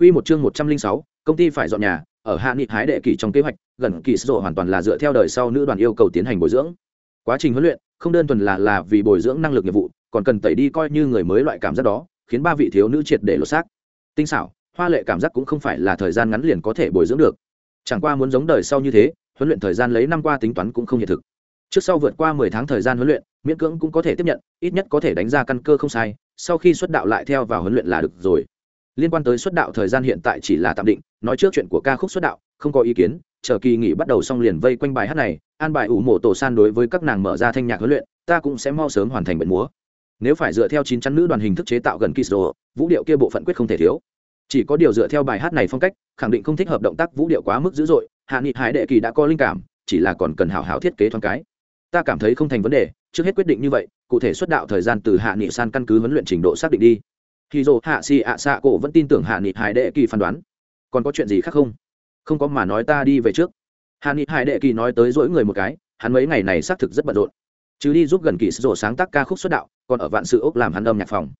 Quy một chương một trăm linh sáu, công ty phải dọn nhà, ở Hạ Nghị Hái đệ kỳ trong kế hoạch, gần kỳ sổ hoàn toàn là dựa theo đời sau nữ đoàn yêu cầu tiến hành bồi dưỡng. Quá trình huấn luyện không đơn thuần là là vì bồi dưỡng năng lực nghiệp vụ, còn cần tẩy đi coi như người mới loại cảm giác đó, khiến ba vị thiếu nữ triệt để lột xác. Tinh xảo, hoa lệ cảm giác cũng không phải là thời gian ngắn liền có thể bồi dưỡng được. Chẳng qua muốn giống đời sau như thế, huấn luyện thời gian lấy năm qua tính toán cũng không hiện thực. Trước sau vượt qua mười tháng thời gian huấn luyện, miễn cưỡng cũng có thể tiếp nhận, ít nhất có thể đánh ra căn cơ không sai, sau khi xuất đạo lại theo vào huấn luyện là được rồi liên quan tới xuất đạo thời gian hiện tại chỉ là tạm định, nói trước chuyện của ca khúc xuất đạo, không có ý kiến, chờ kỳ nghỉ bắt đầu xong liền vây quanh bài hát này, an bài ủ mộ tổ san đối với các nàng mở ra thanh nhạc huấn luyện, ta cũng sẽ mau sớm hoàn thành bệnh múa. Nếu phải dựa theo chín chắn nữ đoàn hình thức chế tạo gần kỳ sổ vũ điệu kia bộ phận quyết không thể thiếu. Chỉ có điều dựa theo bài hát này phong cách, khẳng định không thích hợp động tác vũ điệu quá mức dữ dội, hạ nghị hải đệ kỳ đã có linh cảm, chỉ là còn cần hảo hảo thiết kế thoáng cái. Ta cảm thấy không thành vấn đề, trước hết quyết định như vậy, cụ thể xuất đạo thời gian từ hạ nghị san căn cứ huấn luyện trình độ xác định đi khi dồ hạ xì ạ xạ cổ vẫn tin tưởng hạ nghị hải đệ kỳ phán đoán. Còn có chuyện gì khác không? Không có mà nói ta đi về trước. Hạ nghị hải đệ kỳ nói tới dỗi người một cái, hắn mấy ngày này xác thực rất bận rộn. Chứ đi giúp gần kỳ sổ sáng tác ca khúc xuất đạo, còn ở vạn sự ốc làm hắn âm nhạc phòng.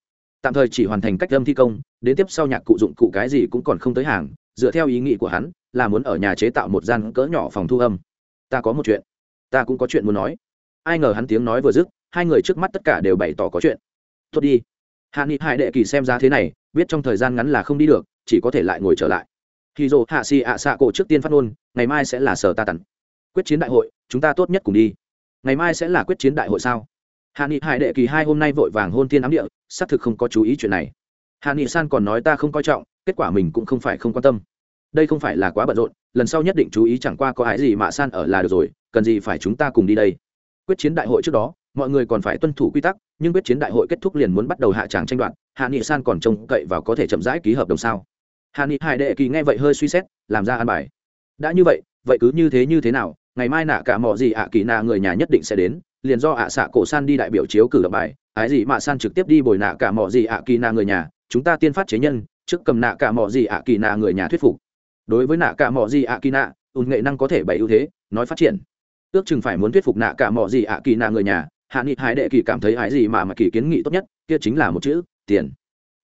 Tạm thời chỉ hoàn thành cách âm thi công, đến tiếp sau nhạc cụ dụng cụ cái gì cũng còn không tới hàng, dựa theo ý nghĩ của hắn, là muốn ở nhà chế tạo một gian cỡ nhỏ phòng thu âm. Ta có một chuyện. Ta cũng có chuyện muốn nói. Ai ngờ hắn tiếng nói vừa dứt, hai người trước mắt tất cả đều bày tỏ có chuyện. Tốt đi hạ nghị hải đệ kỳ xem ra thế này, biết trong thời gian ngắn là không đi được, chỉ có thể lại ngồi trở lại. Khi dồ hạ xì ạ xạ cổ trước tiên phát ngôn, ngày mai sẽ là sở ta tắn quyết chiến đại hội, chúng ta tốt nhất cùng đi. Ngày mai sẽ là quyết chiến đại hội sao? Hạ nghị hải đệ kỳ hai hôm nay vội vàng hôn thiên ám địa, xác thực không có chú ý chuyện này. Hạ nghị san còn nói ta không coi trọng, kết quả mình cũng không phải không quan tâm. Đây không phải là quá bận rộn, lần sau nhất định chú ý chẳng qua có ái gì mà san ở là được rồi, cần gì phải chúng ta cùng đi đây. Quyết chiến đại hội trước đó mọi người còn phải tuân thủ quy tắc, nhưng quyết chiến đại hội kết thúc liền muốn bắt đầu hạ tràng tranh đoạt, hạ nghị san còn trông cậy vào có thể chậm rãi ký hợp đồng sao? Hạ nghị hải đệ kỳ nghe vậy hơi suy xét, làm ra an bài. Đã như vậy vậy cứ như thế như thế nào, ngày mai nạ cả mọi gì ạ kỳ nạ người nhà nhất định sẽ đến, liền do ạ xạ cổ san đi đại biểu chiếu cử lập bài, ái gì mà san trực tiếp đi bồi nạ cả mọi gì ạ kỳ nạ người nhà, chúng ta tiên phát chế nhân, trước cầm nạ cả mọi gì ạ kỳ nạ người nhà thuyết phục. Đối với nạ cả mọi gì ạ kỳ nạ, ùn nghệ năng có thể bày ưu thế, nói phát triển. Ước chừng phải muốn thuyết phục nạ cả mọi gì ạ kỳ nạ người nhà hạ nghị hải đệ kỳ cảm thấy hải gì mà mà kỳ kiến nghị tốt nhất, kia chính là một chữ, tiền.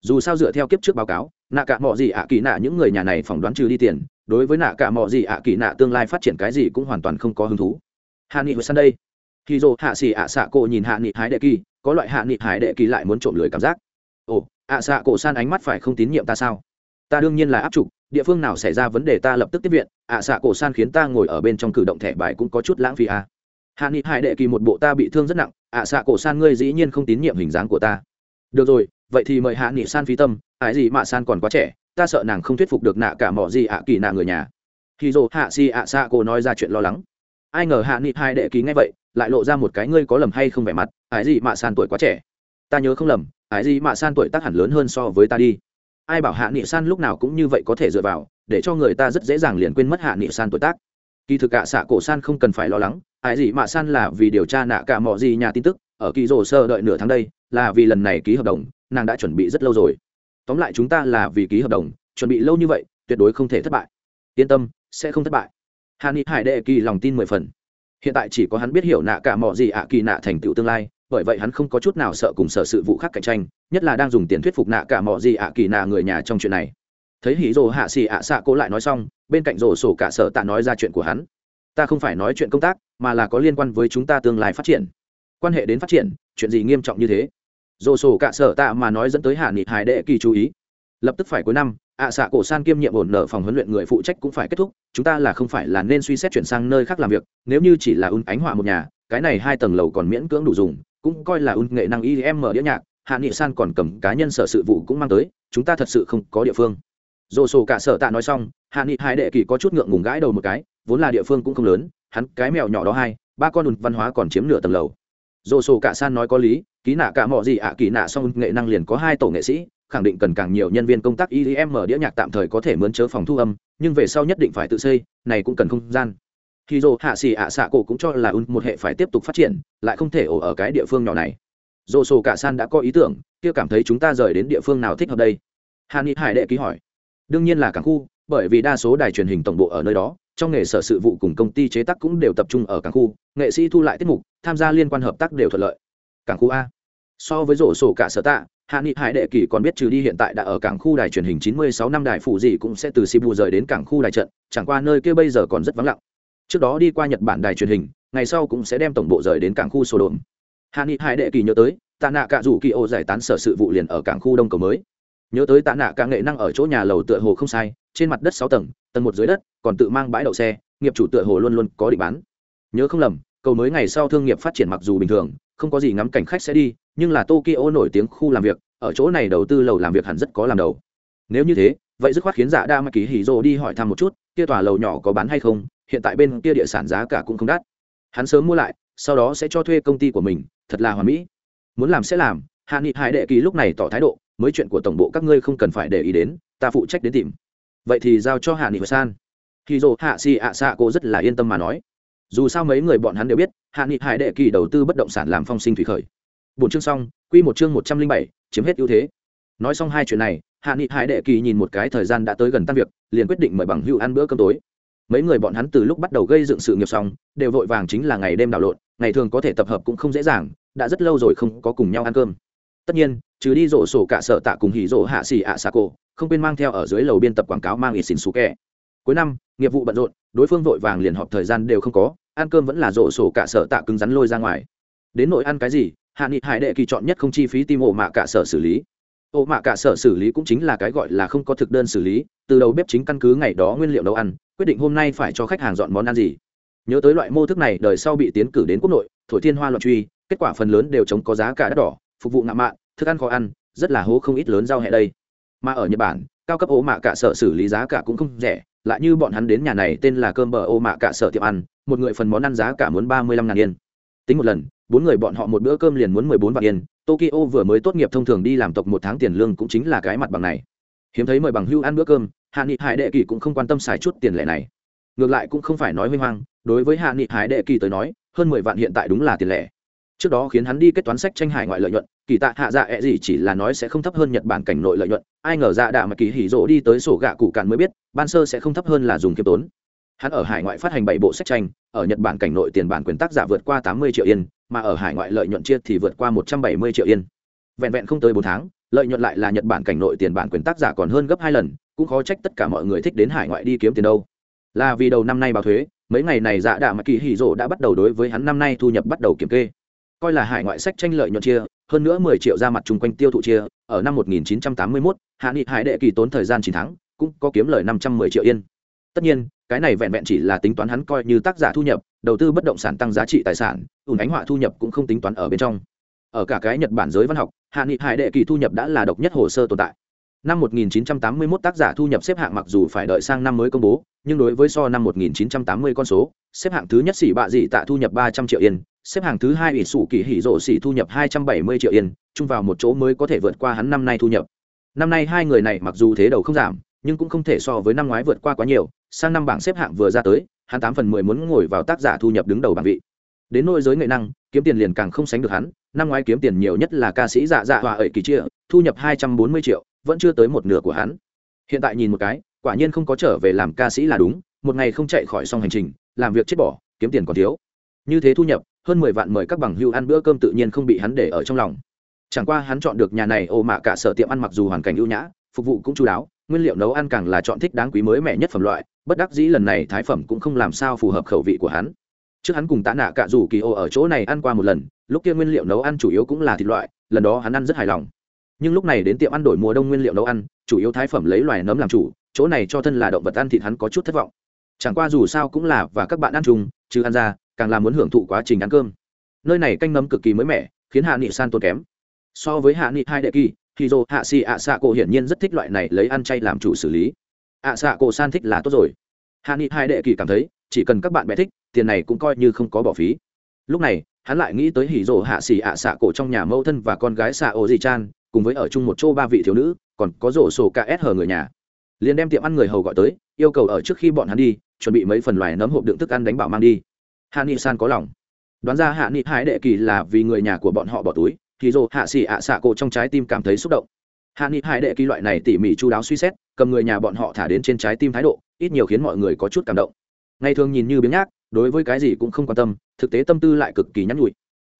Dù sao dựa theo kiếp trước báo cáo, nạ cả mọi gì ạ kỳ nạ những người nhà này phỏng đoán trừ đi tiền, đối với nạ cả mọi gì ạ kỳ nạ tương lai phát triển cái gì cũng hoàn toàn không có hứng thú. Hạ nghị hồi sang đây. Khi dô hạ xì ạ xạ cổ nhìn hạ nghị hải đệ kỳ, có loại hạ nghị hải đệ kỳ lại muốn trộm lười cảm giác. Ồ, ạ xạ cổ san ánh mắt phải không tín nhiệm ta sao? Ta đương nhiên là áp trục, địa phương nào xảy ra vấn đề ta lập tức tiếp viện, ạ xạ cổ san khiến ta ngồi ở bên trong cử động thẻ bài cũng có chút lãng phí à hạ nghị hải đệ kỳ một bộ ta bị thương rất nặng ạ à, xạ cổ san ngươi dĩ nhiên không tín nhiệm hình dáng của ta. Được rồi vậy thì mời hạ nghị san phí tâm ái gì mà san còn quá trẻ ta sợ nàng không thuyết phục được nạ cả mỏ gì ạ kỳ nạ người nhà. Khi dồ hạ si ạ xạ cổ nói ra chuyện lo lắng. Ai ngờ hạ nghị hai đệ kỳ ngay vậy lại lộ ra một cái ngươi có lầm hay không vẻ mặt ái gì mà san tuổi quá trẻ. Ta nhớ không lầm ái gì mà san tuổi tác hẳn lớn hơn so với ta đi. Ai bảo hạ nghị san lúc nào cũng như vậy có thể dựa vào để cho người ta rất dễ dàng liền quên mất hạ nghị san tuổi tác. Kỳ thực cả xạ cổ san không cần phải lo lắng hải dị mạ san là vì điều tra nạ cả mọi gì nhà tin tức, ở kỳ rổ sơ đợi nửa tháng đây, là vì lần này ký hợp đồng, nàng đã chuẩn bị rất lâu rồi. Tóm lại chúng ta là vì ký hợp đồng, chuẩn bị lâu như vậy, tuyệt đối không thể thất bại. Yên tâm, sẽ không thất bại. Hà ni hải đệ kỳ lòng tin mười phần. Hiện tại chỉ có hắn biết hiểu nạ cả mọi gì ạ kỳ nạ thành tựu tương lai, bởi vậy hắn không có chút nào sợ cùng sở sự vụ khác cạnh tranh, nhất là đang dùng tiền thuyết phục nạ cả mọi gì ạ kỳ nạ người nhà trong chuyện này. Thấy hỉ rồ hạ xì ạ xạ cố lại nói xong, bên cạnh rồ sổ cả sở tạ nói ra chuyện của hắn ta không phải nói chuyện công tác, mà là có liên quan với chúng ta tương lai phát triển. Quan hệ đến phát triển, chuyện gì nghiêm trọng như thế? Dồ sổ cả sở tạ mà nói dẫn tới hạ nghị hải đệ kỳ chú ý. Lập tức phải cuối năm, ạ xạ cổ san kiêm nhiệm ổn nợ phòng huấn luyện người phụ trách cũng phải kết thúc, chúng ta là không phải là nên suy xét chuyển sang nơi khác làm việc, nếu như chỉ là un ánh họa một nhà, cái này hai tầng lầu còn miễn cưỡng đủ dùng, cũng coi là un nghệ năng im mở đĩa nhạc, hạ nghị san còn cầm cá nhân sở sự vụ cũng mang tới, chúng ta thật sự không có địa phương. Dồ sổ cả sở tạ nói xong, hạ nghị hải đệ kỳ có chút ngượng ngùng gãi đầu một cái vốn là địa phương cũng không lớn, hắn cái mèo nhỏ đó hai, ba con ùn văn hóa còn chiếm nửa tầng lầu. Dồ sổ cả san nói có lý, ký nạ cả mọi gì ạ kỳ nạ song nghệ năng liền có hai tổ nghệ sĩ, khẳng định cần càng nhiều nhân viên công tác IEM mở đĩa nhạc tạm thời có thể mướn chớ phòng thu âm, nhưng về sau nhất định phải tự xây, này cũng cần không gian. Khi dồ hạ xì ạ xạ cổ cũng cho là un một hệ phải tiếp tục phát triển, lại không thể ổ ở cái địa phương nhỏ này. Dồ sổ cả san đã có ý tưởng, kia cảm thấy chúng ta rời đến địa phương nào thích hợp đây? Hà ni hải đệ ký hỏi. Đương nhiên là cảng khu, bởi vì đa số đài truyền hình tổng bộ ở nơi đó trong nghề sở sự vụ cùng công ty chế tác cũng đều tập trung ở cảng khu, nghệ sĩ thu lại tiết mục, tham gia liên quan hợp tác đều thuận lợi. Cảng khu a. So với rổ sổ cả sở tạ, hạ nghị hải đệ kỳ còn biết trừ đi hiện tại đã ở cảng khu đài truyền hình 96 năm đài phụ gì cũng sẽ từ Sibu rời đến cảng khu đài trận, chẳng qua nơi kia bây giờ còn rất vắng lặng. Trước đó đi qua nhật bản đài truyền hình, ngày sau cũng sẽ đem tổng bộ rời đến cảng khu sổ đồn hạ nghị hải đệ kỳ nhớ tới, tạ nạ cả rủ kỳ ô giải tán sở sự vụ liền ở cảng khu đông cầu mới. Nhớ tới tạ nạ cả nghệ năng ở chỗ nhà lầu tựa hồ không sai, trên mặt đất sáu tầng tầng một dưới đất, còn tự mang bãi đậu xe, nghiệp chủ tựa hồ luôn luôn có định bán. Nhớ không lầm, cầu mới ngày sau thương nghiệp phát triển mặc dù bình thường, không có gì ngắm cảnh khách sẽ đi, nhưng là tokyo nổi tiếng khu làm việc, ở chỗ này đầu tư lầu làm việc hẳn rất có làm đầu. Nếu như thế, vậy dứt khoát khiến giả đa mắc ký hỉ rô đi hỏi thăm một chút, kia tòa lầu nhỏ có bán hay không, hiện tại bên kia địa sản giá cả cũng không đắt. Hắn sớm mua lại, sau đó sẽ cho thuê công ty của mình, thật là hoàn mỹ. Muốn làm sẽ làm, hạ nghị hải đệ kỳ lúc này tỏ thái độ, mới chuyện của tổng bộ các ngươi không cần phải để ý đến, ta phụ trách đến tìm vậy thì giao cho hạ nghị và san. Khi dồ hạ xì ạ xạ cô rất là yên tâm mà nói. Dù sao mấy người bọn hắn đều biết, hạ nghị hải đệ kỳ đầu tư bất động sản làm phong sinh thủy khởi. Bốn chương xong, quy một chương một trăm linh bảy, chiếm hết ưu thế. Nói xong hai chuyện này, hạ nghị hải đệ kỳ nhìn một cái thời gian đã tới gần tan việc, liền quyết định mời bằng hữu ăn bữa cơm tối. Mấy người bọn hắn từ lúc bắt đầu gây dựng sự nghiệp xong, đều vội vàng chính là ngày đêm đảo lộn, ngày thường có thể tập hợp cũng không dễ dàng, đã rất lâu rồi không có cùng nhau ăn cơm. Tất nhiên, trừ đi rổ sổ cả sợ tạ cùng hỉ rổ hạ xì ạ xà cổ không quên mang theo ở dưới lầu biên tập quảng cáo mang ít xin xú kẹ. Cuối năm, nghiệp vụ bận rộn, đối phương vội vàng liền họp thời gian đều không có, ăn cơm vẫn là rổ sổ cả sở tạ cứng rắn lôi ra ngoài. Đến nội ăn cái gì, hạ nghị hải đệ kỳ chọn nhất không chi phí tim ổ mạ cả sở xử lý. Ổ mạ cả sở xử lý cũng chính là cái gọi là không có thực đơn xử lý, từ đầu bếp chính căn cứ ngày đó nguyên liệu nấu ăn, quyết định hôm nay phải cho khách hàng dọn món ăn gì. Nhớ tới loại mô thức này, đời sau bị tiến cử đến quốc nội, thổi thiên hoa loạn truy, kết quả phần lớn đều chống có giá cả đắt đỏ, phục vụ ngạ mạn, thức ăn khó ăn, rất là hố không ít lớn rau hẹ đây mà ở nhật bản, cao cấp ô mạ cả sở xử lý giá cả cũng không rẻ, lại như bọn hắn đến nhà này tên là cơm bờ ô mạ cả sở tiệm ăn, một người phần món ăn giá cả muốn ba mươi lăm ngàn yên. Tính một lần, bốn người bọn họ một bữa cơm liền muốn mười bốn vạn yên. Tokyo vừa mới tốt nghiệp thông thường đi làm tộc một tháng tiền lương cũng chính là cái mặt bằng này. Hiếm thấy mời bằng hưu ăn bữa cơm, hạ nghị hải đệ kỳ cũng không quan tâm xài chút tiền lệ này. Ngược lại cũng không phải nói huy hoang, đối với hạ nghị hải đệ kỳ tới nói, hơn mười vạn hiện tại đúng là tiền lệ trước đó khiến hắn đi kết toán sách tranh hải ngoại lợi nhuận, kỳ tạ hạ dạ ẹ gì chỉ là nói sẽ không thấp hơn nhật bản cảnh nội lợi nhuận, ai ngờ dạ đạ mà kỳ hỉ rỗ đi tới sổ gạ cụ cạn mới biết, ban sơ sẽ không thấp hơn là dùng kiêm tốn. Hắn ở hải ngoại phát hành bảy bộ sách tranh, ở nhật bản cảnh nội tiền bản quyền tác giả vượt qua tám mươi triệu yên, mà ở hải ngoại lợi nhuận chia thì vượt qua một trăm bảy mươi triệu yên. Vẹn vẹn không tới bốn tháng, lợi nhuận lại là nhật bản cảnh nội tiền bản quyền tác giả còn hơn gấp hai lần, cũng khó trách tất cả mọi người thích đến hải ngoại đi kiếm tiền đâu. Là vì đầu năm nay báo thuế, mấy ngày này dạ đạ mà kỳ hỉ rỗ đã bắt đầu đối với hắn năm nay thu nhập bắt đầu kiểm kê coi là hải ngoại sách tranh lợi nhuận chia hơn nữa mười triệu ra mặt chung quanh tiêu thụ chia ở năm 1981, hạ nghị hải đệ kỳ tốn thời gian chín tháng cũng có kiếm lời năm trăm mười triệu yên. Tất nhiên cái này vẹn vẹn chỉ là tính toán hắn coi như tác giả thu nhập đầu tư bất động sản tăng giá trị tài sản ủn ánh họa thu nhập cũng không tính toán ở bên trong. Ở cả cái nhật bản giới văn học hạ nghị hải đệ kỳ thu nhập đã là độc nhất hồ sơ tồn tại. Năm 1981 tác giả thu nhập xếp hạng mặc dù phải đợi sang năm mới công bố nhưng đối với so năm 1980 con số xếp hạng thứ nhất xỉ bạ dị tạ thu nhập 300 triệu yên xếp hạng thứ hai ỷ sủ kỳ hỉ rộ xỉ thu nhập 270 triệu yên, chung vào một chỗ mới có thể vượt qua hắn năm nay thu nhập. Năm nay hai người này mặc dù thế đầu không giảm, nhưng cũng không thể so với năm ngoái vượt qua quá nhiều, sang năm bảng xếp hạng vừa ra tới, hắn tám phần mười muốn ngồi vào tác giả thu nhập đứng đầu bảng vị. Đến nội giới nghệ năng, kiếm tiền liền càng không sánh được hắn, năm ngoái kiếm tiền nhiều nhất là ca sĩ dạ dạ hòa ẩy kỳ chia, thu nhập hai trăm bốn mươi triệu, vẫn chưa tới một nửa của hắn. Hiện tại nhìn một cái, quả nhiên không có trở về làm ca sĩ là đúng, một ngày không chạy khỏi xong hành trình, làm việc chết bỏ, kiếm tiền còn thiếu. Như thế thu nhập hơn mười vạn mời các bằng hưu ăn bữa cơm tự nhiên không bị hắn để ở trong lòng. Chẳng qua hắn chọn được nhà này, ô mạ cả sở tiệm ăn mặc dù hoàn cảnh ưu nhã, phục vụ cũng chú đáo, nguyên liệu nấu ăn càng là chọn thích đáng quý mới mẻ nhất phẩm loại, bất đắc dĩ lần này thái phẩm cũng không làm sao phù hợp khẩu vị của hắn. Trước hắn cùng tạ nạ cả rủ kỳ ô ở chỗ này ăn qua một lần, lúc kia nguyên liệu nấu ăn chủ yếu cũng là thịt loại, lần đó hắn ăn rất hài lòng. Nhưng lúc này đến tiệm ăn đổi mùa đông nguyên liệu nấu ăn, chủ yếu thái phẩm lấy loài nấm làm chủ, chỗ này cho thân là động vật ăn thịt hắn có chút thất vọng. Chẳng qua dù sao cũng là và các bạn ăn chung chứ ăn ra càng là muốn hưởng thụ quá trình ăn cơm. Nơi này canh nấm cực kỳ mới mẻ, khiến hạ nghị san tốn kém. So với hạ nghị hai đệ kỳ, thì dồ hạ xì ạ xạ cổ hiển nhiên rất thích loại này lấy ăn chay làm chủ xử lý. Ạ xạ cổ san thích là tốt rồi. Hạ nghị hai đệ kỳ cảm thấy, chỉ cần các bạn bè thích, tiền này cũng coi như không có bỏ phí. Lúc này, hắn lại nghĩ tới hỉ rồ hạ xì ạ xạ cổ trong nhà mẫu thân và con gái xạ ô di chan, cùng với ở chung một chỗ ba vị thiếu nữ, còn có rổ sổ ks hờ người nhà. Liền đem tiệm ăn người hầu gọi tới, yêu cầu ở trước khi bọn hắn đi, chuẩn bị mấy phần loài nấm hộp đựng thức ăn đánh bảo mang đi hạ nghị san có lòng. Đoán ra hạ nghị hải đệ kỳ là vì người nhà của bọn họ bỏ túi, thì dồ hạ xỉ ạ xạ cổ trong trái tim cảm thấy xúc động. Hạ nghị hải đệ kỳ loại này tỉ mỉ chú đáo suy xét, cầm người nhà bọn họ thả đến trên trái tim thái độ, ít nhiều khiến mọi người có chút cảm động. Ngày thường nhìn như biếng nhác, đối với cái gì cũng không quan tâm, thực tế tâm tư lại cực kỳ nhắn nhụi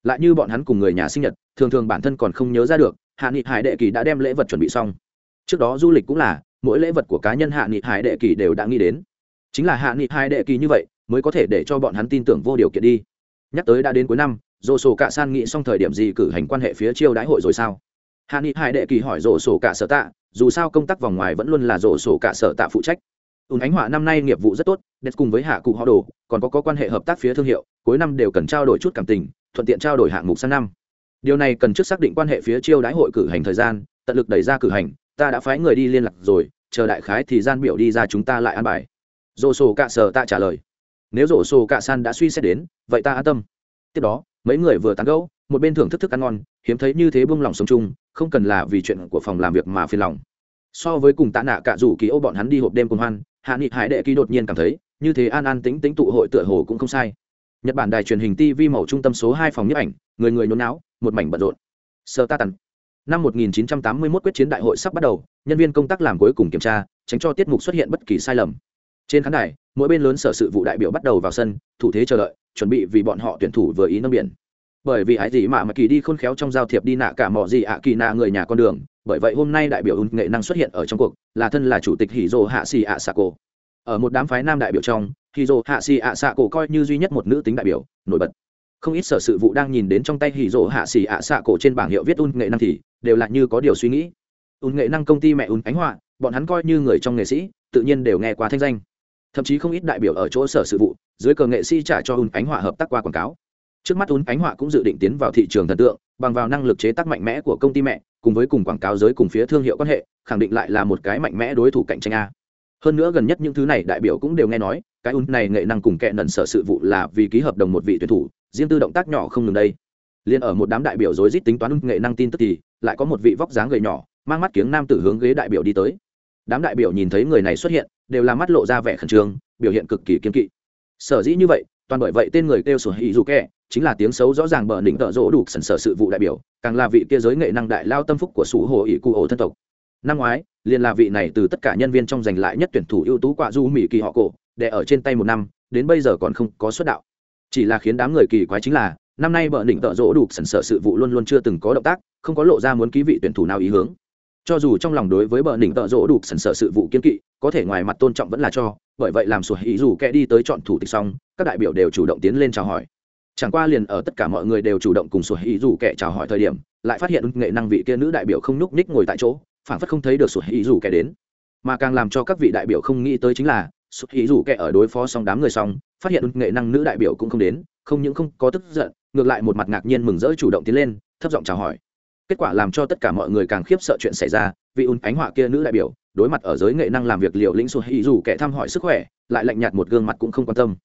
lại như bọn hắn cùng người nhà sinh nhật, thường thường bản thân còn không nhớ ra được, hạ nghị hải đệ kỳ đã đem lễ vật chuẩn bị xong. Trước đó du lịch cũng là, mỗi lễ vật của cá nhân hạ nghị hải đệ kỳ đều đã nghĩ đến. Chính là hạ nghị hải đệ kỳ như vậy mới có thể để cho bọn hắn tin tưởng vô điều kiện đi. Nhắc tới đã đến cuối năm dồ sổ cả san nghĩ xong thời điểm gì cử hành quan hệ phía chiêu đãi hội rồi sao? Hạ nghị hải đệ kỳ hỏi dồ sổ cả sở tạ dù sao công tác vòng ngoài vẫn luôn là dồ sổ cả sở tạ phụ trách. Ùn ánh họa năm nay nghiệp vụ rất tốt đẹp cùng với hạ cụ họ đồ còn có, có quan hệ hợp tác phía thương hiệu cuối năm đều cần trao đổi chút cảm tình thuận tiện trao đổi hạng mục sang năm. Điều này cần trước xác định quan hệ phía chiêu đãi hội cử hành thời gian tận lực đẩy ra cử hành ta đã phái người đi liên lạc rồi chờ đại khái thì gian biểu đi ra chúng ta lại an bài. Dồ sổ cạ sở tạ trả lời nếu rổ sổ cạ san đã suy xét đến, vậy ta an tâm. Tiếp đó, mấy người vừa tán gẫu, một bên thưởng thức thức ăn ngon, hiếm thấy như thế buông lòng sống chung, không cần là vì chuyện của phòng làm việc mà phiền lòng. So với cùng tạ nạ cả rủ ký ô bọn hắn đi hộp đêm cùng hoan, hạ nghị hải đệ kỳ đột nhiên cảm thấy, như thế an an tính tính tụ hội tựa hồ cũng không sai. Nhật bản đài truyền hình tv màu trung tâm số hai phòng nhấp ảnh, người người nhốn não một mảnh bận rộn. Sơ ta tần năm 1981 quyết chiến đại hội sắp bắt đầu, nhân viên công tác làm cuối cùng kiểm tra, tránh cho tiết mục xuất hiện bất kỳ sai lầm. Trên khán đài mỗi bên lớn sở sự vụ đại biểu bắt đầu vào sân, thủ thế chờ đợi, chuẩn bị vì bọn họ tuyển thủ vừa ý nâng biển. Bởi vì ái gì mà mà kỳ đi khôn khéo trong giao thiệp đi nạ cả mỏ gì ạ, kỳ nạ người nhà con đường, bởi vậy hôm nay đại biểu ứng nghệ năng xuất hiện ở trong cuộc, là thân là chủ tịch hỉ dô hạ xì ạ xạ cổ ở một đám phái nam đại biểu trong hỉ dô hạ xì ạ xạ cổ coi như duy nhất một nữ tính đại biểu, nổi bật. Không ít sở sự vụ đang nhìn đến trong tay hỉ dô hạ xì ạ xạ cổ trên bảng hiệu viết ứng nghệ năng thì đều là như có điều suy nghĩ. Ứng nghệ năng công ty mẹ ứng ánh họa, bọn hắn coi như người trong nghệ sĩ, tự nhiên đều nghe qua thanh danh thậm chí không ít đại biểu ở chỗ sở sự vụ, dưới cờ nghệ sĩ trả cho Un ánh họa hợp tác qua quảng cáo. Trước mắt Un ánh họa cũng dự định tiến vào thị trường thần tượng, bằng vào năng lực chế tác mạnh mẽ của công ty mẹ, cùng với cùng quảng cáo giới cùng phía thương hiệu quan hệ, khẳng định lại là một cái mạnh mẽ đối thủ cạnh tranh a. Hơn nữa gần nhất những thứ này đại biểu cũng đều nghe nói, cái un này nghệ năng cùng kệ nần sở sự vụ là vì ký hợp đồng một vị tuyển thủ, riêng tư động tác nhỏ không ngừng đây. Liền ở một đám đại biểu rối rít tính toán nghệ năng tin tức thì, lại có một vị vóc dáng gầy nhỏ, mang mắt kiếng nam tử hướng ghế đại biểu đi tới. Đám đại biểu nhìn thấy người này xuất hiện đều là mắt lộ ra vẻ khẩn trương, biểu hiện cực kỳ kiên kỵ. Sở dĩ như vậy, toàn bởi vậy tên người kêu sổ hỉ dù kẹ, chính là tiếng xấu rõ ràng bờ đỉnh tợ rỗ đủ sần sở sự vụ đại biểu, càng là vị kia giới nghệ năng đại lao tâm phúc của sủ hồ ỷ cụ ổ thân tộc. Năm ngoái, liền là vị này từ tất cả nhân viên trong giành lại nhất tuyển thủ ưu tú quả du mỹ kỳ họ cổ để ở trên tay một năm, đến bây giờ còn không có xuất đạo. Chỉ là khiến đám người kỳ quái chính là, năm nay bờ đỉnh tợ rỗ đủ sần sở sự vụ luôn luôn chưa từng có động tác, không có lộ ra muốn ký vị tuyển thủ nào ý hướng cho dù trong lòng đối với bờ đỉnh tợ rỗ đủ sần sợ sự vụ kiên kỵ, có thể ngoài mặt tôn trọng vẫn là cho, bởi vậy làm sủa ý dù kẻ đi tới chọn thủ tịch xong, các đại biểu đều chủ động tiến lên chào hỏi. Chẳng qua liền ở tất cả mọi người đều chủ động cùng sủa ý dù kẻ chào hỏi thời điểm, lại phát hiện nghệ năng vị kia nữ đại biểu không nhúc ních ngồi tại chỗ phản phất không thấy được sủa ý dù kẻ đến. Mà càng làm cho các vị đại biểu không nghĩ tới chính là, sủa ý dù kẻ ở đối phó xong đám người xong, phát hiện nghệ năng nữ đại biểu cũng không đến, không những không có tức giận, ngược lại một mặt ngạc nhiên mừng rỡ chủ động tiến lên, thấp giọng chào hỏi kết quả làm cho tất cả mọi người càng khiếp sợ chuyện xảy ra, vì ùn ánh họa kia nữ đại biểu, đối mặt ở giới nghệ năng làm việc liệu lĩnh sụt, hỉ dù kẻ thăm hỏi sức khỏe, lại lạnh nhạt một gương mặt cũng không quan tâm.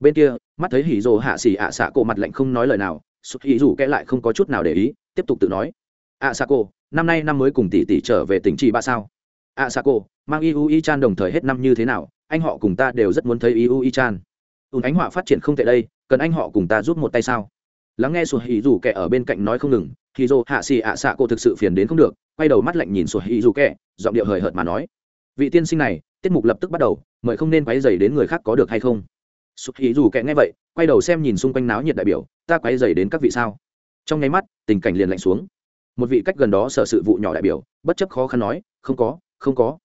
Bên kia, mắt thấy hỉ dù hạ xỉ ạ xạ cổ mặt lạnh không nói lời nào, sụt, hỉ dù kẻ lại không có chút nào để ý, tiếp tục tự nói. Ạ xạ cổ, năm nay năm mới cùng tỷ tỷ trở về tỉnh trì ba sao? Ạ xạ cổ, mang iu i chan đồng thời hết năm như thế nào? Anh họ cùng ta đều rất muốn thấy iu i chan. Ùn ánh họa phát triển không tệ đây, cần anh họ cùng ta giúp một tay sao? Lắng nghe sụt, hỉ dù kẻ ở bên cạnh nói không ngừng thì dô hạ xì ạ xạ cổ thực sự phiền đến không được, quay đầu mắt lạnh nhìn sổ hỉ dù kẹ, giọng điệu hời hợt mà nói. Vị tiên sinh này, tiết mục lập tức bắt đầu, mời không nên quáy dày đến người khác có được hay không? Sụt hỉ dù kẹ nghe vậy, quay đầu xem nhìn xung quanh náo nhiệt đại biểu, ta quáy dày đến các vị sao? Trong nháy mắt, tình cảnh liền lạnh xuống. Một vị cách gần đó sở sự vụ nhỏ đại biểu, bất chấp khó khăn nói, không có không có.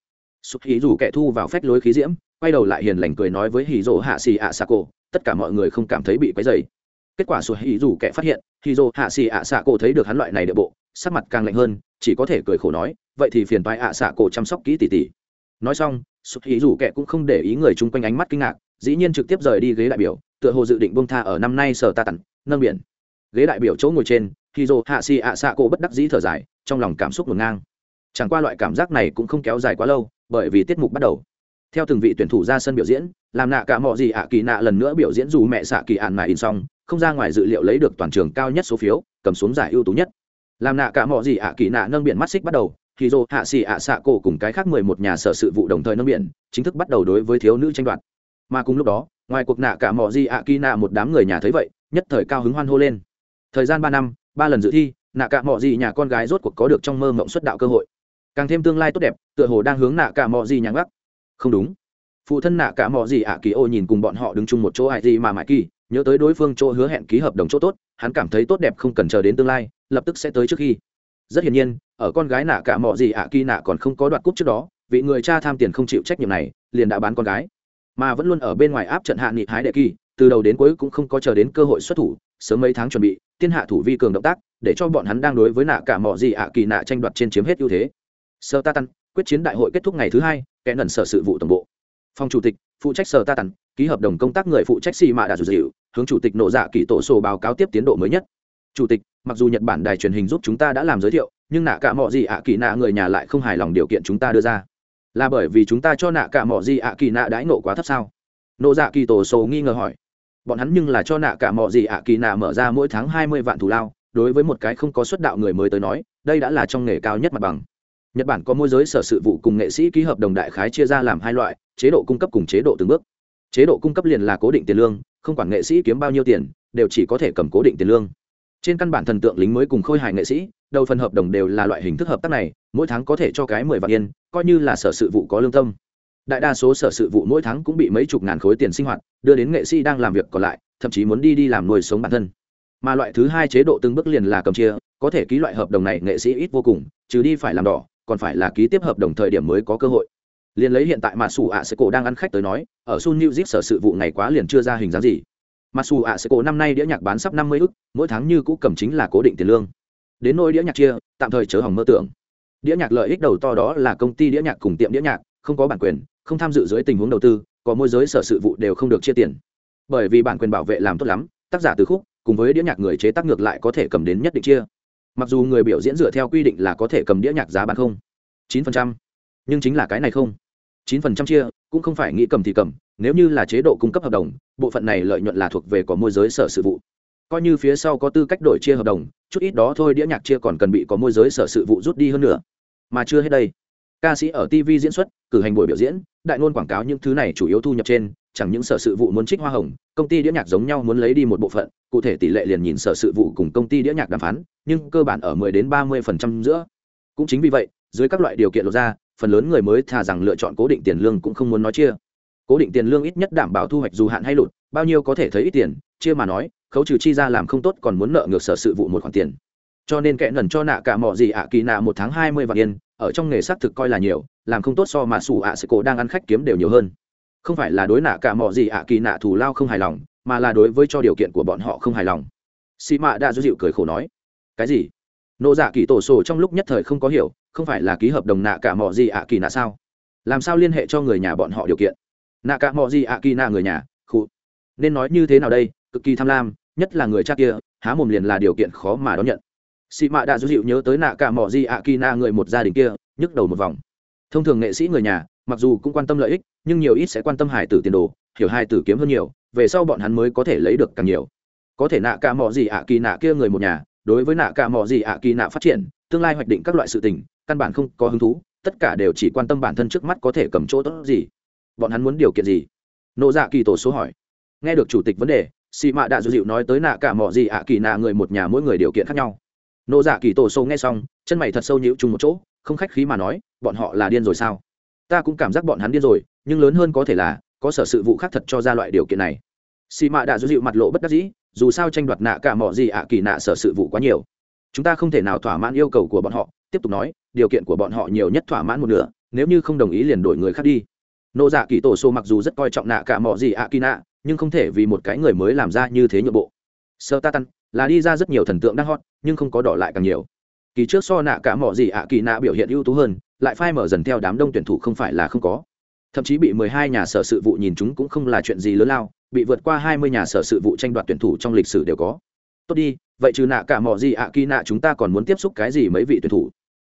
Sụt hỉ dù kẹ thu vào phách lối khí diễm, quay đầu lại hiền lành cười nói với hỉ dỗ hạ xì ạ xạ cổ tất cả mọi người không cảm thấy bị quáy dày kết quả sụt hỉ dù kẻ phát hiện, hỉ dỗ hạ xì ạ xạ cổ thấy được hắn loại này địa bộ, sắc mặt càng lạnh hơn, chỉ có thể cười khổ nói, vậy thì phiền vai ạ xạ cổ chăm sóc kỹ tỉ tỉ nói xong sụt hỉ dù kẻ cũng không để ý người chung quanh ánh mắt kinh ngạc, dĩ nhiên trực tiếp rời đi ghế đại biểu, tựa hồ dự định bông tha ở năm nay sở ta tặng nâng biển. Ghế đại biểu chỗ ngồi trên, hỉ dỗ hạ xì ạ xạ cổ bất đắc dĩ thở dài, trong lòng cảm xúc ngổn ngang. Chẳng qua loại cảm giác này cũng không kéo dài quá lâu, bởi vì tiết mục bắt đầu theo từng vị tuyển thủ ra sân biểu diễn, làm nạ cả mọi gì ạ kỳ nạ lần nữa biểu diễn dù mẹ xạ kỳ ạn mà in xong, không ra ngoài dự liệu lấy được toàn trường cao nhất số phiếu, cầm xuống giải ưu tú nhất. Làm nạ cả mọi gì ạ kỳ nạ nâng biển mắt xích bắt đầu, thì dô hạ xì ạ xạ cổ cùng cái khác mười một nhà sở sự vụ đồng thời nâng biển, chính thức bắt đầu đối với thiếu nữ tranh đoạt. Mà cùng lúc đó, ngoài cuộc nạ cả mọi gì ạ kỳ nạ một đám người nhà thấy vậy, nhất thời cao hứng hoan hô lên. Thời gian ba năm, ba lần dự thi, nạ cả mọi gì nhà con gái rốt cuộc có được trong mơ mộng xuất đạo cơ hội. Càng thêm tương lai tốt đẹp, tựa hồ đang hướng nạ cả mọi gì nhà ngắc không đúng. Phụ thân nạ cả mọi gì ạ kỳ ô nhìn cùng bọn họ đứng chung một chỗ ai gì mà mãi kỳ, nhớ tới đối phương chỗ hứa hẹn ký hợp đồng chỗ tốt, hắn cảm thấy tốt đẹp không cần chờ đến tương lai, lập tức sẽ tới trước khi. Rất hiển nhiên, ở con gái nạ cả mọi gì ạ kỳ nạ còn không có đoạt cúp trước đó, vị người cha tham tiền không chịu trách nhiệm này, liền đã bán con gái. Mà vẫn luôn ở bên ngoài áp trận hạ nghị hái đệ kỳ, từ đầu đến cuối cũng không có chờ đến cơ hội xuất thủ, sớm mấy tháng chuẩn bị tiên hạ thủ vi cường động tác, để cho bọn hắn đang đối với nạ cả mọi gì ạ kỳ nạ tranh đoạt trên chiếm hết ưu thế. Sơ ta tăng quyết chiến đại hội kết thúc ngày thứ hai kẻ nần sở sự vụ tổng bộ. Phòng chủ tịch, phụ trách sở ta tặng, ký hợp đồng công tác người phụ trách xì mạ đạt dù dịu, hướng chủ tịch nộ dạ kỳ tổ sổ báo cáo tiếp tiến độ mới nhất. Chủ tịch, mặc dù nhật bản đài truyền hình giúp chúng ta đã làm giới thiệu, nhưng nạ cả mọi gì ạ kỳ nạ người nhà lại không hài lòng điều kiện chúng ta đưa ra. Là bởi vì chúng ta cho nạ cả mọi gì ạ kỳ nạ đãi nộ quá thấp sao? Nộ dạ kỳ tổ sổ nghi ngờ hỏi. Bọn hắn nhưng là cho nạ cả mọi gì ạ kỳ nạ mở ra mỗi tháng hai mươi vạn thù lao, đối với một cái không có xuất đạo người mới tới nói, đây đã là trong nghề cao nhất mặt bằng nhật bản có môi giới sở sự vụ cùng nghệ sĩ ký hợp đồng đại khái chia ra làm hai loại, chế độ cung cấp cùng chế độ từng bước. Chế độ cung cấp liền là cố định tiền lương, không quản nghệ sĩ kiếm bao nhiêu tiền, đều chỉ có thể cầm cố định tiền lương. Trên căn bản thần tượng lính mới cùng khôi hài nghệ sĩ, đầu phần hợp đồng đều là loại hình thức hợp tác này, mỗi tháng có thể cho cái mười vạn yên, coi như là sở sự vụ có lương tâm. Đại đa số sở sự vụ mỗi tháng cũng bị mấy chục ngàn khối tiền sinh hoạt, đưa đến nghệ sĩ đang làm việc còn lại, thậm chí muốn đi đi làm nuôi sống bản thân. Mà loại thứ hai chế độ từng bước liền là cầm chia, có thể ký loại hợp đồng này nghệ sĩ ít vô cùng, trừ đi phải làm đỏ còn phải là ký tiếp hợp đồng thời điểm mới có cơ hội. Liền lấy hiện tại mà sủ ạ sẽ cổ đang ăn khách tới nói, ở sun new zip sở sự vụ ngày quá liền chưa ra hình dáng gì. Mà sủ ạ sẽ cổ năm nay đĩa nhạc bán sắp năm mươi ức, mỗi tháng như cũ cầm chính là cố định tiền lương. Đến nỗi đĩa nhạc chia, tạm thời chớ hỏng mơ tưởng. Đĩa nhạc lợi ích đầu to đó là công ty đĩa nhạc cùng tiệm đĩa nhạc, không có bản quyền, không tham dự dưới tình huống đầu tư, có môi giới sở sự vụ đều không được chia tiền. Bởi vì bản quyền bảo vệ làm tốt lắm, tác giả từ khúc, cùng với đĩa nhạc người chế tác ngược lại có thể cầm đến nhất định chia mặc dù người biểu diễn dựa theo quy định là có thể cầm đĩa nhạc giá bán không, chín phần trăm, nhưng chính là cái này không. chín phần trăm chia, cũng không phải nghĩ cầm thì cầm, nếu như là chế độ cung cấp hợp đồng, bộ phận này lợi nhuận là thuộc về có môi giới sở sự vụ. Coi như phía sau có tư cách đổi chia hợp đồng, chút ít đó thôi đĩa nhạc chia còn cần bị có môi giới sở sự vụ rút đi hơn nữa. Mà chưa hết đây ca sĩ ở tv diễn xuất, cử hành buổi biểu diễn, đại ngôn quảng cáo những thứ này chủ yếu thu nhập trên, chẳng những sở sự vụ muốn trích hoa hồng, công ty đĩa nhạc giống nhau muốn lấy đi một bộ phận, cụ thể tỷ lệ liền nhìn sở sự vụ cùng công ty đĩa nhạc đàm phán, nhưng cơ bản ở 10 đến 30% giữa. Cũng chính vì vậy, dưới các loại điều kiện lột ra, phần lớn người mới thà rằng lựa chọn cố định tiền lương cũng không muốn nói chia. Cố định tiền lương ít nhất đảm bảo thu hoạch dù hạn hay lụt, bao nhiêu có thể thấy ít tiền, chia mà nói, khấu trừ chi ra làm không tốt còn muốn nợ ngược sở sự vụ một khoản tiền cho nên kẻ nần cho nạ cả mỏ gì ạ kỳ nạ một tháng hai mươi vạn yên, ở trong nghề xác thực coi là nhiều, làm không tốt so mà sủ ạ sẽ cổ đang ăn khách kiếm đều nhiều hơn. Không phải là đối nạ cả mỏ gì ạ kỳ nạ thù lao không hài lòng, mà là đối với cho điều kiện của bọn họ không hài lòng. Xì mạ đã do dịu cười khổ nói, cái gì? Nộ dạ kỳ tổ sổ trong lúc nhất thời không có hiểu, không phải là ký hợp đồng nạ cả mỏ gì ạ kỳ nạ sao? Làm sao liên hệ cho người nhà bọn họ điều kiện? Nạ cả mỏ gì ạ kỳ nạ người nhà khu nên nói như thế nào đây, cực kỳ tham lam, nhất là người cha kia, há mồm liền là điều kiện khó mà đón nhận sĩ mạ đã do dịu nhớ tới nạ cả mỏ gì ạ kỳ nạ người một gia đình kia, nhức đầu một vòng. Thông thường nghệ sĩ người nhà, mặc dù cũng quan tâm lợi ích, nhưng nhiều ít sẽ quan tâm hài tử tiền đồ, hiểu hài tử kiếm hơn nhiều, về sau bọn hắn mới có thể lấy được càng nhiều. Có thể nạ cả mỏ gì ạ kỳ nạ kia người một nhà, đối với nạ cả mỏ gì ạ kỳ nạ phát triển, tương lai hoạch định các loại sự tình, căn bản không có hứng thú, tất cả đều chỉ quan tâm bản thân trước mắt có thể cầm chỗ tốt gì. Bọn hắn muốn điều kiện gì? Nộ dạ kỳ tổ số hỏi. Nghe được chủ tịch vấn đề xì mạ đã dụ dịu nói tới nạ cả mỏ gì ạ kỳ nạ người một nhà mỗi người điều kiện khác nhau nộ dạ kỳ tổ sâu nghe xong, chân mày thật sâu nhịu chung một chỗ, không khách khí mà nói, bọn họ là điên rồi sao? Ta cũng cảm giác bọn hắn điên rồi, nhưng lớn hơn có thể là, có sở sự vụ khác thật cho ra loại điều kiện này. Xì mạ đã dụ dịu mặt lộ bất đắc dĩ, dù sao tranh đoạt nạ cả mỏ gì ạ, kỳ nạ sở sự vụ quá nhiều. Chúng ta không thể nào thỏa mãn yêu cầu của bọn họ, tiếp tục nói, điều kiện của bọn họ nhiều nhất thỏa mãn một nửa, nếu như không đồng ý liền đổi người khác đi. Nộ dạ kỳ tổ xô mặc dù rất coi trọng nạ cả mỏ gì ạ, kỳ nạ, nhưng không thể vì một cái người mới làm ra như thế nhượng bộ. Sơ ta tăng là đi ra rất nhiều thần tượng đang hot, nhưng không có đỏ lại càng nhiều. Kỳ trước so nạ cả mỏ gì ạ, kỳ nạ biểu hiện ưu tú hơn, lại phai mở dần theo đám đông tuyển thủ không phải là không có. Thậm chí bị mười hai nhà sở sự vụ nhìn chúng cũng không là chuyện gì lớn lao, bị vượt qua hai mươi nhà sở sự vụ tranh đoạt tuyển thủ trong lịch sử đều có. Tốt đi, vậy trừ nạ cả mỏ gì ạ, kỳ nạ chúng ta còn muốn tiếp xúc cái gì mấy vị tuyển thủ?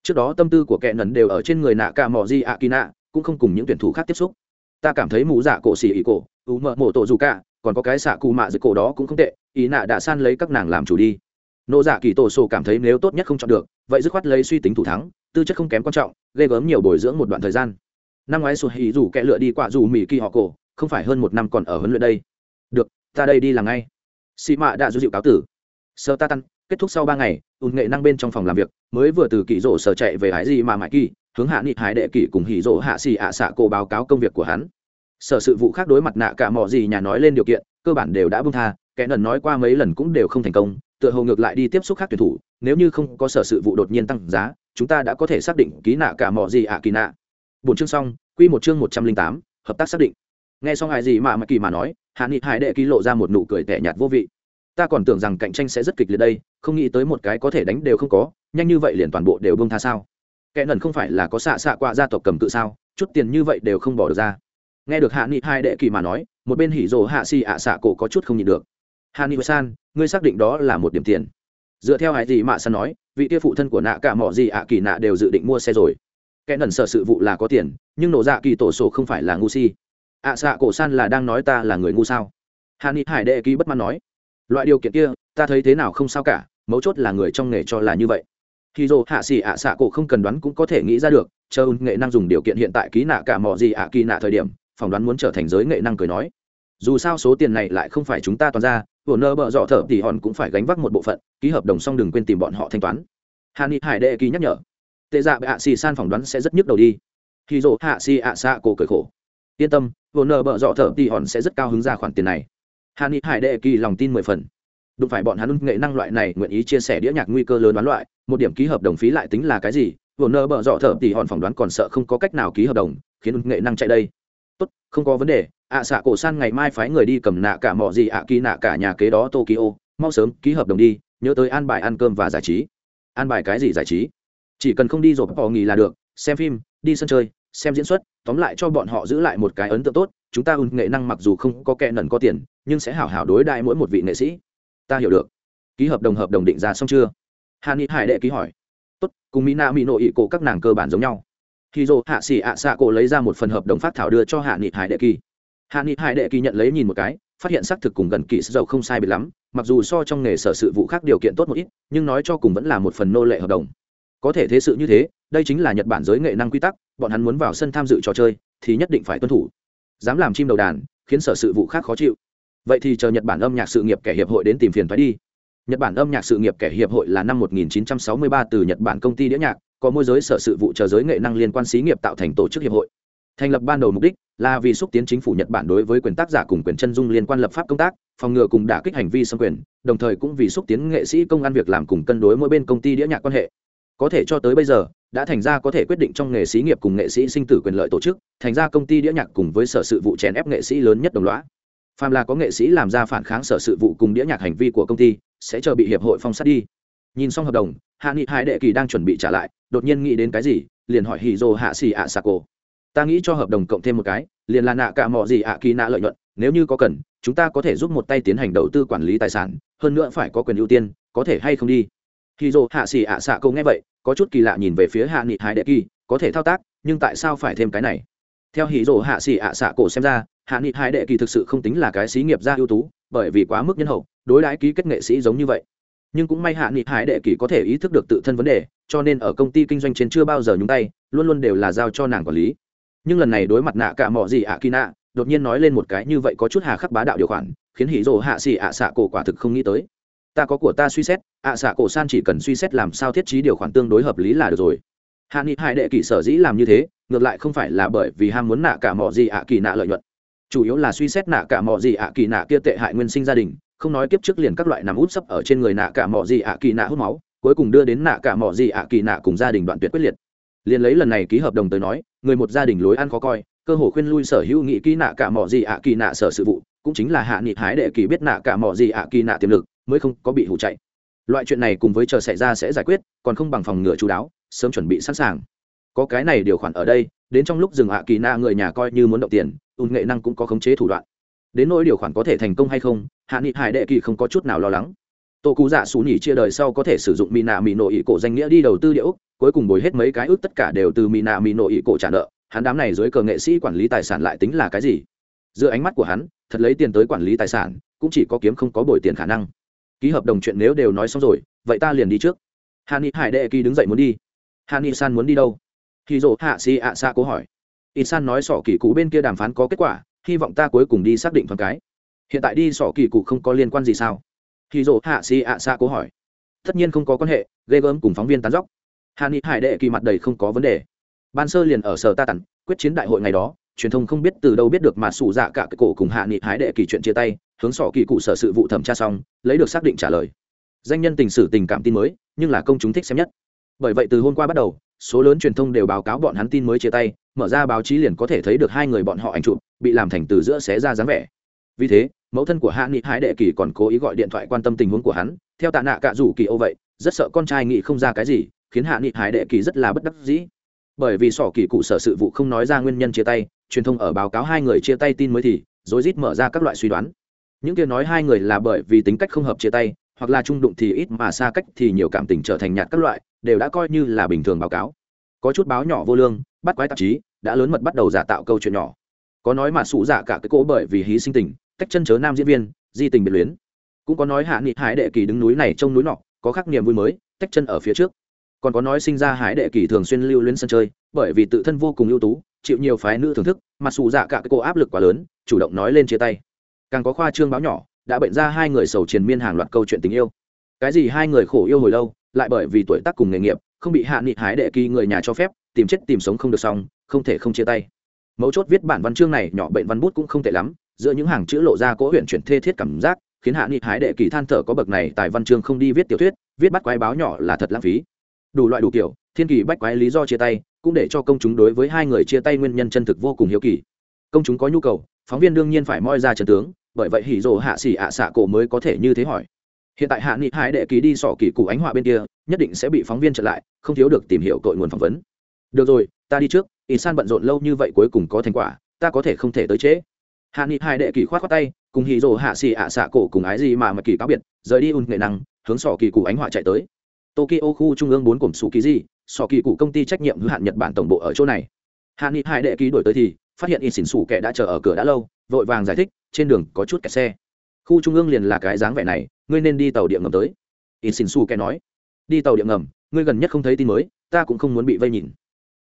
Trước đó tâm tư của kẻ nấn đều ở trên người nạ cả mỏ gì ạ, kỳ nạ, cũng không cùng những tuyển thủ khác tiếp xúc. Ta cảm thấy mũ dạ cổ xì ý cổ, ú mợ mổ tổ dù cả, còn có cái xạ cù mạ dưới cổ đó cũng không tệ ý nạ đã san lấy các nàng làm chủ đi. Nộ dạ kỳ tổ sổ cảm thấy nếu tốt nhất không chọn được, vậy dứt khoát lấy suy tính thủ thắng, tư chất không kém quan trọng, ghê gớm nhiều bồi dưỡng một đoạn thời gian. Năm ngoái sổ hỉ rủ kẻ lựa đi quả dù mỹ kỳ họ cổ, không phải hơn một năm còn ở huấn luyện đây. Được, ta đây đi là ngay. Xị mạ đã dữ dịu cáo tử. Sơ ta tăng kết thúc sau ba ngày, ùn nghệ năng bên trong phòng làm việc, mới vừa từ kỳ rổ sở chạy về hải gì mà mãi kỳ, hướng hạ nghị hải đệ kỳ cùng hỉ rổ hạ xì ạ xạ cổ báo cáo công việc của hắn. Sở sự vụ khác đối mặt nạ cả mò gì nhà nói lên điều kiện, cơ bản đều đã bung tha kẻ nần nói qua mấy lần cũng đều không thành công, tựa hồ ngược lại đi tiếp xúc khác tuyển thủ, nếu như không có sở sự vụ đột nhiên tăng giá, chúng ta đã có thể xác định ký nạ cả mọi gì ạ kỳ nạ. Bốn chương xong, quy một chương một trăm linh tám, hợp tác xác định. Nghe xong ai gì mà mà kỳ mà nói, hạ nghị hải đệ ký lộ ra một nụ cười tẻ nhạt vô vị. Ta còn tưởng rằng cạnh tranh sẽ rất kịch liệt đây, không nghĩ tới một cái có thể đánh đều không có, nhanh như vậy liền toàn bộ đều bông tha sao? Kẻ nần không phải là có xạ xạ qua gia tộc cầm tự sao, chút tiền như vậy đều không bỏ được ra. Nghe được hạ nghị hai đệ kỳ mà nói, một bên hỉ rồ hạ xì ạ xạ cổ có chút không nhịn được hạ san ngươi xác định đó là một điểm tiền. Dựa theo hải dị mạ san nói, vị kia phụ thân của nạ cả mọi gì ạ kỳ nạ đều dự định mua xe rồi. Kẻ nần sợ sự vụ là có tiền, nhưng nổ dạ kỳ tổ sổ không phải là ngu si. Ạ xạ cổ san là đang nói ta là người ngu sao? Hạ hải đệ ký bất mãn nói. Loại điều kiện kia, ta thấy thế nào không sao cả, mấu chốt là người trong nghề cho là như vậy. Khi dồ hạ xỉ ạ xạ cổ không cần đoán cũng có thể nghĩ ra được, chờ ưng nghệ năng dùng điều kiện hiện tại ký nạ cả mọi gì ạ kỳ nạ thời điểm, phỏng đoán muốn trở thành giới nghệ năng cười nói dù sao số tiền này lại không phải chúng ta toàn ra, vừa nơ bợ dọ thợ thì hòn cũng phải gánh vác một bộ phận, ký hợp đồng xong đừng quên tìm bọn họ thanh toán. Hà ni hải đệ ký nhắc nhở. Tệ dạ bệ hạ xì san phỏng đoán sẽ rất nhức đầu đi. Khi dỗ hạ xì ạ xạ cổ cười khổ. Yên tâm, vừa nơ bợ dọ thợ thì hòn sẽ rất cao hứng ra khoản tiền này. Hà ni hải đệ kỳ lòng tin mười phần. Đụng phải bọn hắn nghệ năng loại này nguyện ý chia sẻ đĩa nhạc nguy cơ lớn đoán loại, một điểm ký hợp đồng phí lại tính là cái gì, vừa nơ bợ dọ thợ thì hòn phỏng đoán còn sợ không có cách nào ký hợp đồng, khiến nghệ năng chạy đây. Tốt, không có vấn đề ạ xạ cổ san ngày mai phái người đi cầm nạ cả mọi gì ạ ký nạ cả nhà kế đó tokyo, mau sớm ký hợp đồng đi, nhớ tới an bài ăn cơm và giải trí. An bài cái gì giải trí? Chỉ cần không đi rồi bỏ nghỉ là được, xem phim, đi sân chơi, xem diễn xuất, tóm lại cho bọn họ giữ lại một cái ấn tượng tốt, chúng ta ưng nghệ năng mặc dù không có kẹ nần có tiền, nhưng sẽ hảo hảo đối đại mỗi một vị nghệ sĩ. Ta hiểu được. Ký hợp đồng hợp đồng định ra xong chưa? Hà ni hải đệ ký hỏi. Tốt, cùng mỹ na mỹ nội ỵ cổ các nàng cơ bản giống nhau. Khi dô hạ xỉ ạ xạ cổ lấy ra một phần hợp đồng phát thảo đưa cho hạ nghị hải đệ kỳ hạ nghị hải đệ kỳ nhận lấy nhìn một cái, phát hiện xác thực cùng gần kỳ dầu không sai biệt lắm, mặc dù so trong nghề sở sự vụ khác điều kiện tốt một ít, nhưng nói cho cùng vẫn là một phần nô lệ hợp đồng. Có thể thế sự như thế, đây chính là nhật bản giới nghệ năng quy tắc, bọn hắn muốn vào sân tham dự trò chơi, thì nhất định phải tuân thủ. Dám làm chim đầu đàn, khiến sở sự vụ khác khó chịu. Vậy thì chờ nhật bản âm nhạc sự nghiệp kẻ hiệp hội đến tìm phiền thoái đi. Nhật bản âm nhạc sự nghiệp kẻ hiệp hội là năm 1963 từ nhật bản công ty đĩa nhạc, có môi giới sở sự vụ chờ giới nghệ năng liên quan xí nghiệp tạo thành tổ chức hiệp hội thành lập ban đầu mục đích là vì xúc tiến chính phủ nhật bản đối với quyền tác giả cùng quyền chân dung liên quan lập pháp công tác, phòng ngừa cùng đả kích hành vi xâm quyền, đồng thời cũng vì xúc tiến nghệ sĩ công an việc làm cùng cân đối mỗi bên công ty đĩa nhạc quan hệ. Có thể cho tới bây giờ, đã thành ra có thể quyết định trong nghề sĩ nghiệp cùng nghệ sĩ sinh tử quyền lợi tổ chức, thành ra công ty đĩa nhạc cùng với sở sự vụ chèn ép nghệ sĩ lớn nhất đồng loạt phàm là có nghệ sĩ làm ra phản kháng sở sự vụ cùng đĩa nhạc hành vi của công ty, sẽ chờ bị hiệp hội phong sát đi. Nhìn xong hợp đồng, hạ nghị hai đệ kỳ đang chuẩn bị trả lại, đột nhiên nghĩ đến cái gì, liền hỏi hì dô hạ xì ạ xà cổ ta nghĩ cho hợp đồng cộng thêm một cái, liền là nạ cả mọi gì ạ kỳ nạ lợi nhuận, nếu như có cần, chúng ta có thể giúp một tay tiến hành đầu tư quản lý tài sản, hơn nữa phải có quyền ưu tiên, có thể hay không đi. Khi dô hạ xỉ ạ xạ câu nghe vậy, có chút kỳ lạ nhìn về phía hạ nghị Hải đệ kỳ, có thể thao tác, nhưng tại sao phải thêm cái này? Theo hì dô hạ xỉ ạ xạ cổ xem ra, hạ nghị Hải đệ kỳ thực sự không tính là cái xí nghiệp gia ưu tú, bởi vì quá mức nhân hậu, đối đãi ký kết nghệ sĩ giống như vậy. Nhưng cũng may hạ nghị hải đệ kỳ có thể ý thức được tự thân vấn đề, cho nên ở công ty kinh doanh trên chưa bao giờ nhúng tay, luôn luôn đều là giao cho nàng quản lý nhưng lần này đối mặt nạ cả mỏ gì ạ kỳ nạ, đột nhiên nói lên một cái như vậy có chút hà khắc bá đạo điều khoản, khiến hỉ rồ hạ xì ạ xạ cổ quả thực không nghĩ tới. Ta có của ta suy xét, ạ xạ cổ san chỉ cần suy xét làm sao thiết trí điều khoản tương đối hợp lý là được rồi. Hạ nghị hải đệ kỷ sở dĩ làm như thế, ngược lại không phải là bởi vì ham muốn nạ cả mỏ gì ạ kỳ nạ lợi nhuận. Chủ yếu là suy xét nạ cả mỏ gì ạ kỳ nạ kia tệ hại nguyên sinh gia đình, không nói kiếp trước liền các loại nằm út sấp ở trên người nạ cả mỏ gì ạ kỳ nạ hút máu, cuối cùng đưa đến nạ cả mỏ gì ạ kỳ nạ cùng gia đình đoạn tuyệt quyết liệt. Liền lấy lần này ký hợp đồng tới nói người một gia đình lối ăn khó coi, cơ hồ khuyên lui sở hữu nghị kỹ nạ cả mỏ gì ạ kỳ nạ sở sự vụ, cũng chính là hạ nghị hái đệ kỳ biết nạ cả mỏ gì ạ kỳ nạ tiềm lực, mới không có bị hủ chạy. Loại chuyện này cùng với chờ xảy ra sẽ giải quyết, còn không bằng phòng ngừa chú đáo, sớm chuẩn bị sẵn sàng. Có cái này điều khoản ở đây, đến trong lúc dừng ạ kỳ nạ người nhà coi như muốn động tiền, ùn nghệ năng cũng có khống chế thủ đoạn. Đến nỗi điều khoản có thể thành công hay không, hạ nghị hải đệ kỳ không có chút nào lo lắng. Tô cú dạ xù nhỉ chia đời sau có thể sử dụng mỹ nạ mỹ nội ý cổ danh nghĩa đi đầu tư địa úc cuối cùng bồi hết mấy cái ước tất cả đều từ mỹ nạ mỹ nội ý cổ trả nợ, hắn đám này dưới cờ nghệ sĩ quản lý tài sản lại tính là cái gì? Giữa ánh mắt của hắn, thật lấy tiền tới quản lý tài sản, cũng chỉ có kiếm không có bồi tiền khả năng. Ký hợp đồng chuyện nếu đều nói xong rồi, vậy ta liền đi trước. Hạ ni hải đệ kỳ đứng dậy muốn đi. Hạ ni san muốn đi đâu? Khi dỗ hạ si ạ xa cố hỏi. Ít san nói sỏ kỳ cũ bên kia đàm phán có kết quả, hy vọng ta cuối cùng đi xác định phần cái. Hiện tại đi sỏ kỳ cụ không có liên quan gì sao? Khi dỗ hạ si ạ xa cố hỏi. Tất nhiên không có quan hệ, ghê gớm cùng phóng viên tán dóc hạ nghị hải đệ kỳ mặt đầy không có vấn đề. Ban sơ liền ở sở ta tặng, quyết chiến đại hội ngày đó, truyền thông không biết từ đâu biết được mà sủ dạ cả cái cổ cùng hạ nghị hải đệ kỳ chuyện chia tay, hướng sỏ kỳ cụ sở sự vụ thẩm tra xong, lấy được xác định trả lời. Danh nhân tình sử tình cảm tin mới, nhưng là công chúng thích xem nhất. Bởi vậy từ hôm qua bắt đầu, số lớn truyền thông đều báo cáo bọn hắn tin mới chia tay, mở ra báo chí liền có thể thấy được hai người bọn họ ảnh chụp, bị làm thành từ giữa xé ra dáng vẻ. Vì thế, mẫu thân của hạ nghị hải đệ kỳ còn cố ý gọi điện thoại quan tâm tình huống của hắn, theo tạ nạ cạ rủ kỳ ô vậy, rất sợ con trai nghĩ không ra cái gì khiến hạ nghị hải đệ kỳ rất là bất đắc dĩ. Bởi vì sỏ kỳ cụ sở sự vụ không nói ra nguyên nhân chia tay, truyền thông ở báo cáo hai người chia tay tin mới thì, rối rít mở ra các loại suy đoán. Những kia nói hai người là bởi vì tính cách không hợp chia tay, hoặc là trung đụng thì ít mà xa cách thì nhiều cảm tình trở thành nhạt các loại, đều đã coi như là bình thường báo cáo. Có chút báo nhỏ vô lương, bắt quái tạp chí, đã lớn mật bắt đầu giả tạo câu chuyện nhỏ. Có nói mà sụ giả cả cái cỗ bởi vì hí sinh tình cách chân chớ nam diễn viên, di tình biệt luyến. Cũng có nói hạ nghị hải đệ kỳ đứng núi này trông núi nọ, có khắc niềm vui mới, tách chân ở phía trước còn có nói sinh ra hải đệ kỳ thường xuyên lưu luyến sân chơi, bởi vì tự thân vô cùng ưu tú, chịu nhiều phái nữ thưởng thức mặc dù dạ cả cái cô áp lực quá lớn, chủ động nói lên chia tay. Càng có khoa trương báo nhỏ, đã bệnh ra hai người sầu triền miên hàng loạt câu chuyện tình yêu. Cái gì hai người khổ yêu hồi lâu, lại bởi vì tuổi tác cùng nghề nghiệp, không bị hạ nghị hái đệ kỳ người nhà cho phép, tìm chết tìm sống không được xong, không thể không chia tay. Mấu chốt viết bản văn chương này, nhỏ bệnh văn bút cũng không tệ lắm, giữa những hàng chữ lộ ra cố huyện chuyển thê thiết cảm giác, khiến hạ nghị hái đệ kỳ than thở có bậc này, tài văn chương không đi viết tiểu thuyết, viết bắt quái báo nhỏ là thật lãng phí đủ loại đủ kiểu, thiên kỳ bách quái lý do chia tay, cũng để cho công chúng đối với hai người chia tay nguyên nhân chân thực vô cùng hiếu kỳ. Công chúng có nhu cầu, phóng viên đương nhiên phải moi ra trần tướng, bởi vậy hỉ rồ hạ xỉ ạ xạ cổ mới có thể như thế hỏi. Hiện tại hạ nghị hai đệ ký đi sỏ kỳ cụ ánh họa bên kia, nhất định sẽ bị phóng viên trở lại, không thiếu được tìm hiểu tội nguồn phỏng vấn. Được rồi, ta đi trước ít san bận rộn lâu như vậy cuối cùng có thành quả, ta có thể không thể tới trễ. Hạ nghị hai đệ kỳ khoát khoát tay, cùng hì rồ hạ xì ạ xạ cổ cùng ái gì mà mà kỳ cáo biệt, rời đi un nghệ năng, hướng sỏ kỳ cụ ánh họa chạy tới tokyo khu trung ương bốn cổng sủ kỳ di sỏ kỳ cụ công ty trách nhiệm hữu hạn nhật bản tổng bộ ở chỗ này. Hạ nghị hai đệ kỳ đổi tới thì, phát hiện in xỉn xủ kẻ đã chờ ở cửa đã lâu, vội vàng giải thích, trên đường có chút kẹt xe. Khu trung ương liền là cái dáng vẻ này, ngươi nên đi tàu điện ngầm tới. In xỉn Sủ kẻ nói. Đi tàu điện ngầm, ngươi gần nhất không thấy tin mới, ta cũng không muốn bị vây nhìn.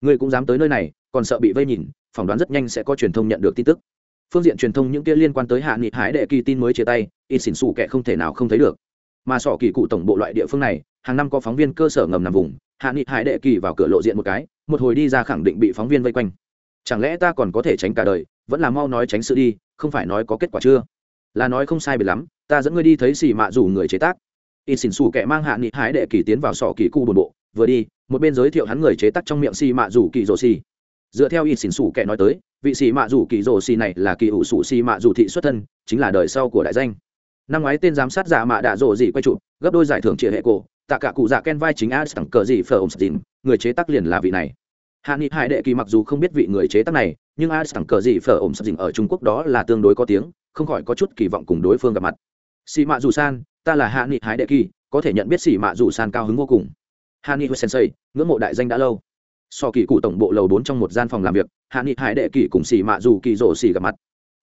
Ngươi cũng dám tới nơi này, còn sợ bị vây nhìn, phỏng đoán rất nhanh sẽ có truyền thông nhận được tin tức. Phương diện truyền thông những kia liên quan tới hạ nghị hải đệ kỳ tin mới chia tay in xỉn xù kẻ không thể nào không thấy được. Mà sỏ kỳ cụ tổng bộ loại địa phương này hàng năm có phóng viên cơ sở ngầm nằm vùng, hạ nghị hải đệ kỳ vào cửa lộ diện một cái, một hồi đi ra khẳng định bị phóng viên vây quanh. Chẳng lẽ ta còn có thể tránh cả đời, vẫn là mau nói tránh sự đi, không phải nói có kết quả chưa? Là nói không sai biệt lắm, ta dẫn ngươi đi thấy xì mạ rủ người chế tác. In xỉn xù kẻ mang hạ nghị hải đệ kỳ tiến vào sọ kỳ cụ bồn bộ, vừa đi, một bên giới thiệu hắn người chế tác trong miệng xì mạ rủ kỳ rồ xì. Dựa theo in xỉn xù kẻ nói tới, vị xì mạ rủ kỳ rồ xì này là kỳ ủ sủ xì mạ rủ thị xuất thân, chính là đời sau của đại danh. Năm ngoái tên giám sát giả mạ đạ rồ gì quay chụp, gấp đôi giải thưởng trịa hệ cổ tạ cả cụ dạ ken vai chính a tặng cờ gì phở ông stin, người chế tác liền là vị này. Hạ nghị hải đệ kỳ mặc dù không biết vị người chế tác này, nhưng a tặng cờ gì phở ông stin ở trung quốc đó là tương đối có tiếng, không khỏi có chút kỳ vọng cùng đối phương gặp mặt. Xì mạ dù san, ta là hạ nghị hải đệ kỳ, có thể nhận biết xì mạ dù san cao hứng vô cùng. Hạ nghị sensei, ngưỡng mộ đại danh đã lâu. So kỳ cụ tổng bộ lầu bốn trong một gian phòng làm việc, hạ nghị hải đệ kỳ cùng xì mạ dù kỳ rổ xì gặp mặt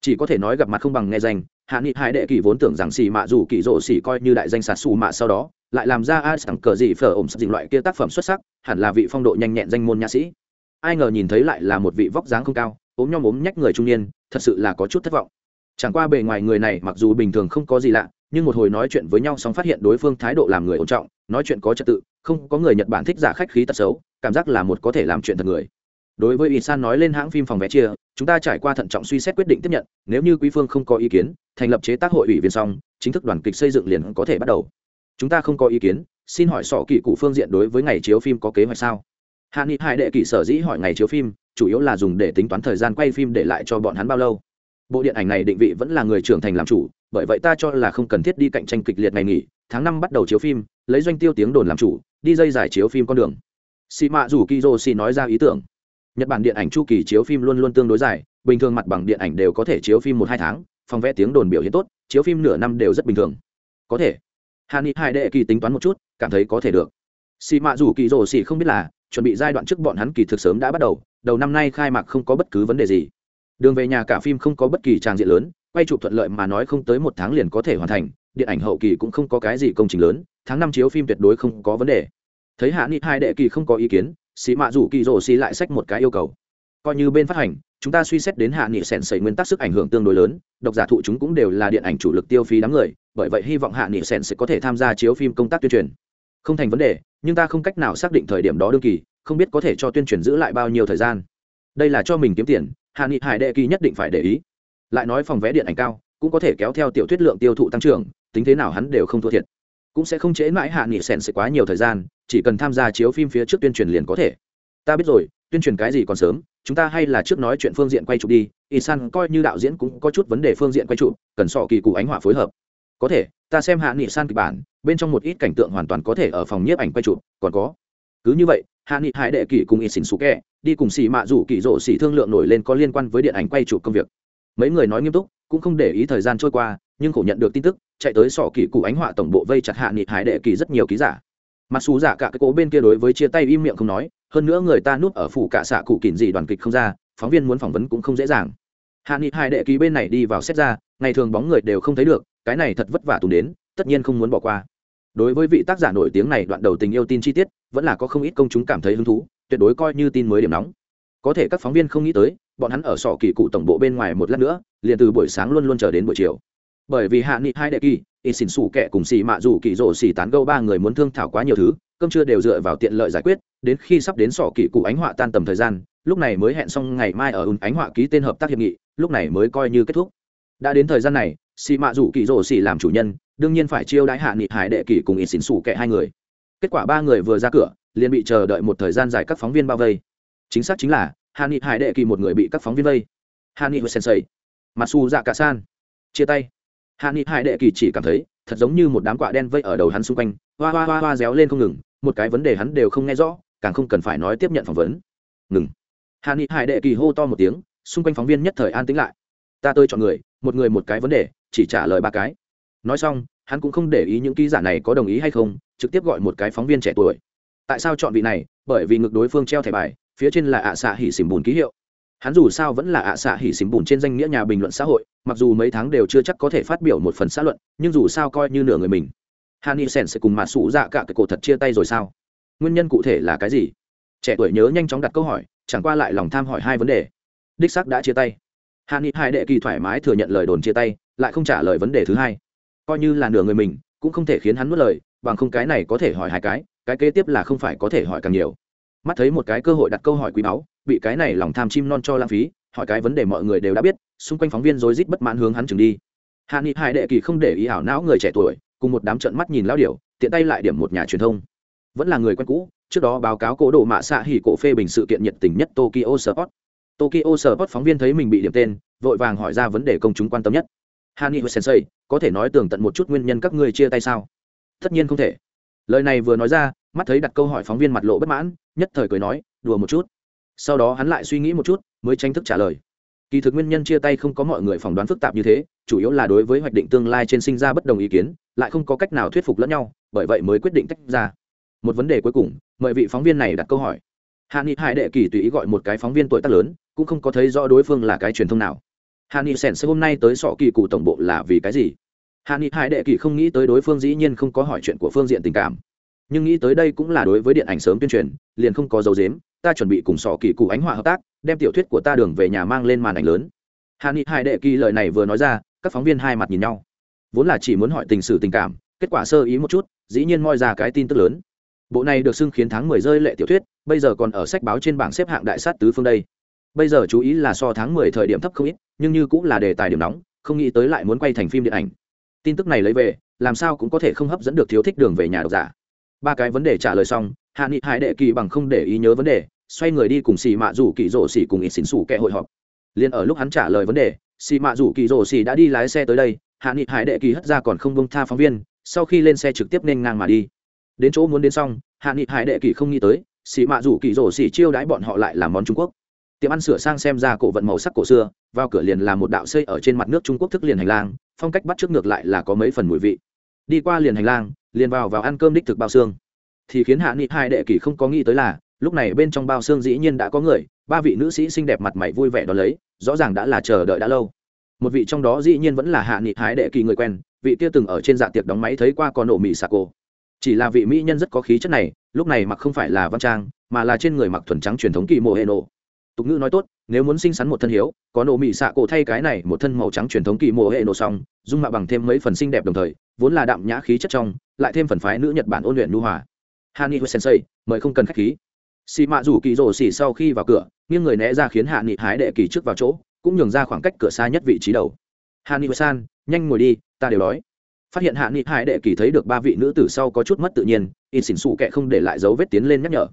chỉ có thể nói gặp mặt không bằng nghe danh, hạ nghị hải đệ kỳ vốn tưởng rằng xì mạ dù kỳ rổ xì coi như đại danh sạt xù mạ sau đó, lại làm ra a sẵn cờ gì phở ổm sắp loại kia tác phẩm xuất sắc, hẳn là vị phong độ nhanh nhẹn danh môn nhạc sĩ. Ai ngờ nhìn thấy lại là một vị vóc dáng không cao, ốm nhom ốm nhách người trung niên, thật sự là có chút thất vọng. Chẳng qua bề ngoài người này mặc dù bình thường không có gì lạ, nhưng một hồi nói chuyện với nhau xong phát hiện đối phương thái độ làm người ổn trọng, nói chuyện có trật tự, không có người nhật bản thích giả khách khí tật xấu, cảm giác là một có thể làm chuyện thật người đối với Isan nói lên hãng phim phòng vé chia, chúng ta trải qua thận trọng suy xét quyết định tiếp nhận, nếu như quý phương không có ý kiến, thành lập chế tác hội ủy viên xong, chính thức đoàn kịch xây dựng liền có thể bắt đầu. Chúng ta không có ý kiến, xin hỏi sọ kỳ cụ phương diện đối với ngày chiếu phim có kế hoạch sao? Hạ nghị hải đệ kỷ sở dĩ hỏi ngày chiếu phim, chủ yếu là dùng để tính toán thời gian quay phim để lại cho bọn hắn bao lâu. Bộ điện ảnh này định vị vẫn là người trưởng thành làm chủ, bởi vậy ta cho là không cần thiết đi cạnh tranh kịch liệt ngày nghỉ, tháng năm bắt đầu chiếu phim, lấy doanh tiêu tiếng đồn làm chủ, đi dây giải chiếu phim con đường. Xì mạ dù kỳ dô xì nói ra ý tưởng nhật bản điện ảnh chu kỳ chiếu phim luôn luôn tương đối dài, bình thường mặt bằng điện ảnh đều có thể chiếu phim một hai tháng, phòng vẽ tiếng đồn biểu hiện tốt, chiếu phim nửa năm đều rất bình thường. Có thể. Hàn ni hai đệ kỳ tính toán một chút, cảm thấy có thể được. Xì mạ rủ kỳ rồ xì không biết là, chuẩn bị giai đoạn trước bọn hắn kỳ thực sớm đã bắt đầu đầu năm nay khai mạc không có bất cứ vấn đề gì. Đường về nhà cả phim không có bất kỳ tràng diện lớn, quay chụp thuận lợi mà nói không tới một tháng liền có thể hoàn thành, điện ảnh hậu kỳ cũng không có cái gì công trình lớn, tháng năm chiếu phim tuyệt đối không có vấn đề. Thấy hạ nghị hai đệ kỳ không có ý kiến xì mạ rủ kỳ rồ xì lại sách một cái yêu cầu. Coi như bên phát hành, chúng ta suy xét đến hạ nghị sèn sẩy nguyên tắc sức ảnh hưởng tương đối lớn, độc giả thụ chúng cũng đều là điện ảnh chủ lực tiêu phí đám người, bởi vậy hy vọng hạ nghị sèn sẽ có thể tham gia chiếu phim công tác tuyên truyền. Không thành vấn đề, nhưng ta không cách nào xác định thời điểm đó đương kỳ, không biết có thể cho tuyên truyền giữ lại bao nhiêu thời gian. Đây là cho mình kiếm tiền, hạ nghị hải đệ kỳ nhất định phải để ý. Lại nói phòng vé điện ảnh cao, cũng có thể kéo theo tiểu thuyết lượng tiêu thụ tăng trưởng, tính thế nào hắn đều không thua thiệt. Cũng sẽ không chế mãi hạ nghị sèn sẽ quá nhiều thời gian chỉ cần tham gia chiếu phim phía trước tuyên truyền liền có thể. Ta biết rồi, tuyên truyền cái gì còn sớm, chúng ta hay là trước nói chuyện phương diện quay chụp đi, isan coi như đạo diễn cũng có chút vấn đề phương diện quay chụp, cần sọ kỳ cụ ánh họa phối hợp. Có thể, ta xem hạ nghị san kịch bản, bên trong một ít cảnh tượng hoàn toàn có thể ở phòng nhiếp ảnh quay chụp, còn có. Cứ như vậy, hạ nghị hải đệ kỳ cùng y xỉn xú kẹ đi cùng xì mạ rủ kỳ rộ xỉ thương lượng nổi lên có liên quan với điện ảnh quay chụp công việc. Mấy người nói nghiêm túc, cũng không để ý thời gian trôi qua, nhưng khổ nhận được tin tức, chạy tới sọ kỳ cụ ánh họa tổng bộ vây chặt hạ nghị hải đệ kỳ rất nhiều ký giả mặc dù giả cả cái cố bên kia đối với chia tay im miệng không nói, hơn nữa người ta núp ở phủ cả xạ cụ kỉn gì đoàn kịch không ra, phóng viên muốn phỏng vấn cũng không dễ dàng. Hạ nghị hai đệ ký bên này đi vào xét ra, ngày thường bóng người đều không thấy được, cái này thật vất vả tùng đến, tất nhiên không muốn bỏ qua. Đối với vị tác giả nổi tiếng này đoạn đầu tình yêu tin chi tiết, vẫn là có không ít công chúng cảm thấy hứng thú, tuyệt đối coi như tin mới điểm nóng. Có thể các phóng viên không nghĩ tới, bọn hắn ở sọ kỳ cụ tổng bộ bên ngoài một lát nữa, liền từ buổi sáng luôn luôn chờ đến buổi chiều bởi vì hạ nghị hai đệ kỳ ít xỉn xủ kẻ cùng xì mạ dù kỳ rổ xì tán gâu ba người muốn thương thảo quá nhiều thứ, cơm chưa đều dựa vào tiện lợi giải quyết, đến khi sắp đến sọ kỳ cụ ánh họa tan tầm thời gian, lúc này mới hẹn xong ngày mai ở ánh họa ký tên hợp tác hiệp nghị, lúc này mới coi như kết thúc. Đã đến thời gian này xì mạ dù kỳ rổ xì làm chủ nhân, đương nhiên phải chiêu đãi hạ nghị hải đệ kỳ cùng ít xỉn xủ kẻ hai người. Kết quả ba người vừa ra cửa, liền bị chờ đợi một thời gian dài các phóng viên bao vây. Chính xác chính là, hạ nghị hải đệ kỳ một người bị các phóng viên vây. Hạ nghị sensei, matsu dạ cả san chia tay hạ nghị hải đệ kỳ chỉ cảm thấy, thật giống như một đám quạ đen vây ở đầu hắn xung quanh, hoa hoa hoa hoa réo lên không ngừng, một cái vấn đề hắn đều không nghe rõ, càng không cần phải nói tiếp nhận phỏng vấn. Ngừng. Hạ nghị hải đệ kỳ hô to một tiếng, xung quanh phóng viên nhất thời an tĩnh lại. Ta tôi chọn người, một người một cái vấn đề, chỉ trả lời ba cái. Nói xong, hắn cũng không để ý những ký giả này có đồng ý hay không, trực tiếp gọi một cái phóng viên trẻ tuổi. Tại sao chọn vị này? Bởi vì ngực đối phương treo thẻ bài, phía trên là ạ xạ hỉ xỉm bùn ký hiệu. Hắn dù sao vẫn là ạ xạ hỉ xỉm bùn trên danh nghĩa nhà bình luận xã hội mặc dù mấy tháng đều chưa chắc có thể phát biểu một phần xã luận, nhưng dù sao coi như nửa người mình. Hani sen sẽ cùng mặt sủ dạ cả cái cổ thật chia tay rồi sao? Nguyên nhân cụ thể là cái gì? Trẻ tuổi nhớ nhanh chóng đặt câu hỏi, chẳng qua lại lòng tham hỏi hai vấn đề. Đích sắc đã chia tay. Hani hai đệ kỳ thoải mái thừa nhận lời đồn chia tay, lại không trả lời vấn đề thứ hai. Coi như là nửa người mình, cũng không thể khiến hắn nuốt lời, bằng không cái này có thể hỏi hai cái cái kế tiếp là không phải có thể hỏi càng nhiều. Mắt thấy một cái cơ hội đặt câu hỏi quý báu, bị cái này lòng tham chim non cho lãng phí, hỏi cái vấn đề mọi người đều đã biết xung quanh phóng viên rối rít bất mãn hướng hắn chừng đi. Hạ nghị hải đệ kỳ không để ý ảo não người trẻ tuổi, cùng một đám trận mắt nhìn lao điểu, tiện tay lại điểm một nhà truyền thông. Vẫn là người quen cũ, trước đó báo cáo cổ độ mạ xạ hỉ cổ phê bình sự kiện nhiệt tình nhất tokyo sport. Tokyo sport phóng viên thấy mình bị điểm tên, vội vàng hỏi ra vấn đề công chúng quan tâm nhất. Hani sensei, có thể nói tường tận một chút nguyên nhân các ngươi chia tay sao? Tất nhiên không thể. Lời này vừa nói ra, mắt thấy đặt câu hỏi phóng viên mặt lộ bất mãn, nhất thời cười nói, đùa một chút. Sau đó hắn lại suy nghĩ một chút, mới tranh thức trả lời kỳ thực nguyên nhân chia tay không có mọi người phỏng đoán phức tạp như thế, chủ yếu là đối với hoạch định tương lai trên sinh ra bất đồng ý kiến, lại không có cách nào thuyết phục lẫn nhau, bởi vậy mới quyết định tách ra. Một vấn đề cuối cùng, mời vị phóng viên này đặt câu hỏi. Hạ nghị hải đệ kỳ tùy ý gọi một cái phóng viên tuổi tác lớn, cũng không có thấy rõ đối phương là cái truyền thông nào. Hạ nghị sèn sẽ hôm nay tới sọ kỳ cụ tổng bộ là vì cái gì? Hạ nghị hải đệ kỳ không nghĩ tới đối phương dĩ nhiên không có hỏi chuyện của phương diện tình cảm. Nhưng nghĩ tới đây cũng là đối với điện ảnh sớm tuyên truyền, liền không có dấu dếm ta chuẩn bị cùng sọ kỳ cụ ánh họa hợp tác đem tiểu thuyết của ta đường về nhà mang lên màn ảnh lớn. Hà nghị hải đệ kỳ lời này vừa nói ra, các phóng viên hai mặt nhìn nhau. Vốn là chỉ muốn hỏi tình sử tình cảm, kết quả sơ ý một chút, dĩ nhiên moi ra cái tin tức lớn. Bộ này được xưng khiến tháng mười rơi lệ tiểu thuyết, bây giờ còn ở sách báo trên bảng xếp hạng đại sát tứ phương đây. Bây giờ chú ý là so tháng mười thời điểm thấp không ít, nhưng như cũng là đề tài điểm nóng, không nghĩ tới lại muốn quay thành phim điện ảnh. Tin tức này lấy về, làm sao cũng có thể không hấp dẫn được thiếu thích đường về nhà độc giả. Ba cái vấn đề trả lời xong hạ nghị hải đệ kỳ bằng không để ý nhớ vấn đề xoay người đi cùng xì mạ rủ kỳ rổ xì cùng ít xỉn xủ kẹ hội họp. Liền ở lúc hắn trả lời vấn đề, xì mạ rủ kỳ rổ xì đã đi lái xe tới đây, hạ nghị hải đệ kỳ hất ra còn không bông tha phóng viên, sau khi lên xe trực tiếp nên ngang mà đi. Đến chỗ muốn đến xong, hạ nghị hải đệ kỳ không nghĩ tới, xì mạ rủ kỳ rổ xì chiêu đãi bọn họ lại làm món trung quốc. Tiệm ăn sửa sang xem ra cổ vận màu sắc cổ xưa, vào cửa liền là một đạo xây ở trên mặt nước trung quốc thức liền hành lang, phong cách bắt trước ngược lại là có mấy phần mùi vị. Đi qua liền hành lang, liền vào vào ăn cơm đích thực bao xương. Thì khiến hạ nghị hai đệ kỳ không có nghĩ tới là lúc này bên trong bao xương dĩ nhiên đã có người, ba vị nữ sĩ xinh đẹp mặt mày vui vẻ đón lấy, rõ ràng đã là chờ đợi đã lâu. Một vị trong đó dĩ nhiên vẫn là hạ nghị hái đệ kỳ người quen, vị kia từng ở trên dạ tiệc đóng máy thấy qua con nổ mỹ xà cô. Chỉ là vị mỹ nhân rất có khí chất này, lúc này mặc không phải là văn trang, mà là trên người mặc thuần trắng truyền thống kỳ mộ hệ nổ tục ngữ nói tốt, nếu muốn sinh sắn một thân hiếu, có nổ mỹ xạ cổ thay cái này một thân màu trắng truyền thống kỳ mộ hệ nổ xong, dung mạo bằng thêm mấy phần xinh đẹp đồng thời, vốn là đạm nhã khí chất trong, lại thêm phần phái nữ nhật bản ôn luyện nu hòa. Hani sensei, mời không cần khách khí xì mạ rủ kỳ rổ xỉ sau khi vào cửa, nghiêng người né ra khiến hạ nghị hái đệ kỳ trước vào chỗ, cũng nhường ra khoảng cách cửa xa nhất vị trí đầu. Hạ nghị san, nhanh ngồi đi, ta đều đói. Phát hiện hạ nghị hải đệ kỳ thấy được ba vị nữ tử sau có chút mất tự nhiên in xỉn xù kệ không để lại dấu vết tiến lên nhắc nhở.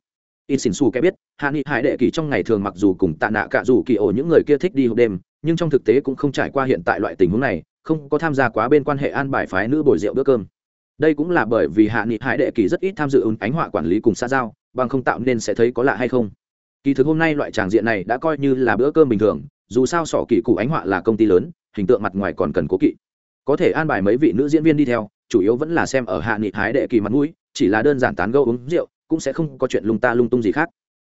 In xỉn xù kệ biết, hạ nghị hải đệ kỳ trong ngày thường mặc dù cùng tạ nạ cả dù kỳ ổ những người kia thích đi hộp đêm, nhưng trong thực tế cũng không trải qua hiện tại loại tình huống này, không có tham gia quá bên quan hệ an bài phái nữ bồi rượu bữa cơm. Đây cũng là bởi vì hạ nghị hải đệ kỳ rất ít tham dự ứng ánh họa quản lý cùng xã giao bằng không tạo nên sẽ thấy có lạ hay không. Kỳ thực hôm nay loại tràng diện này đã coi như là bữa cơm bình thường, dù sao sỏ kỳ cụ ánh họa là công ty lớn, hình tượng mặt ngoài còn cần cố kỵ. Có thể an bài mấy vị nữ diễn viên đi theo, chủ yếu vẫn là xem ở hạ nghị hái đệ kỳ mặt mũi, chỉ là đơn giản tán gẫu uống rượu, cũng sẽ không có chuyện lung ta lung tung gì khác.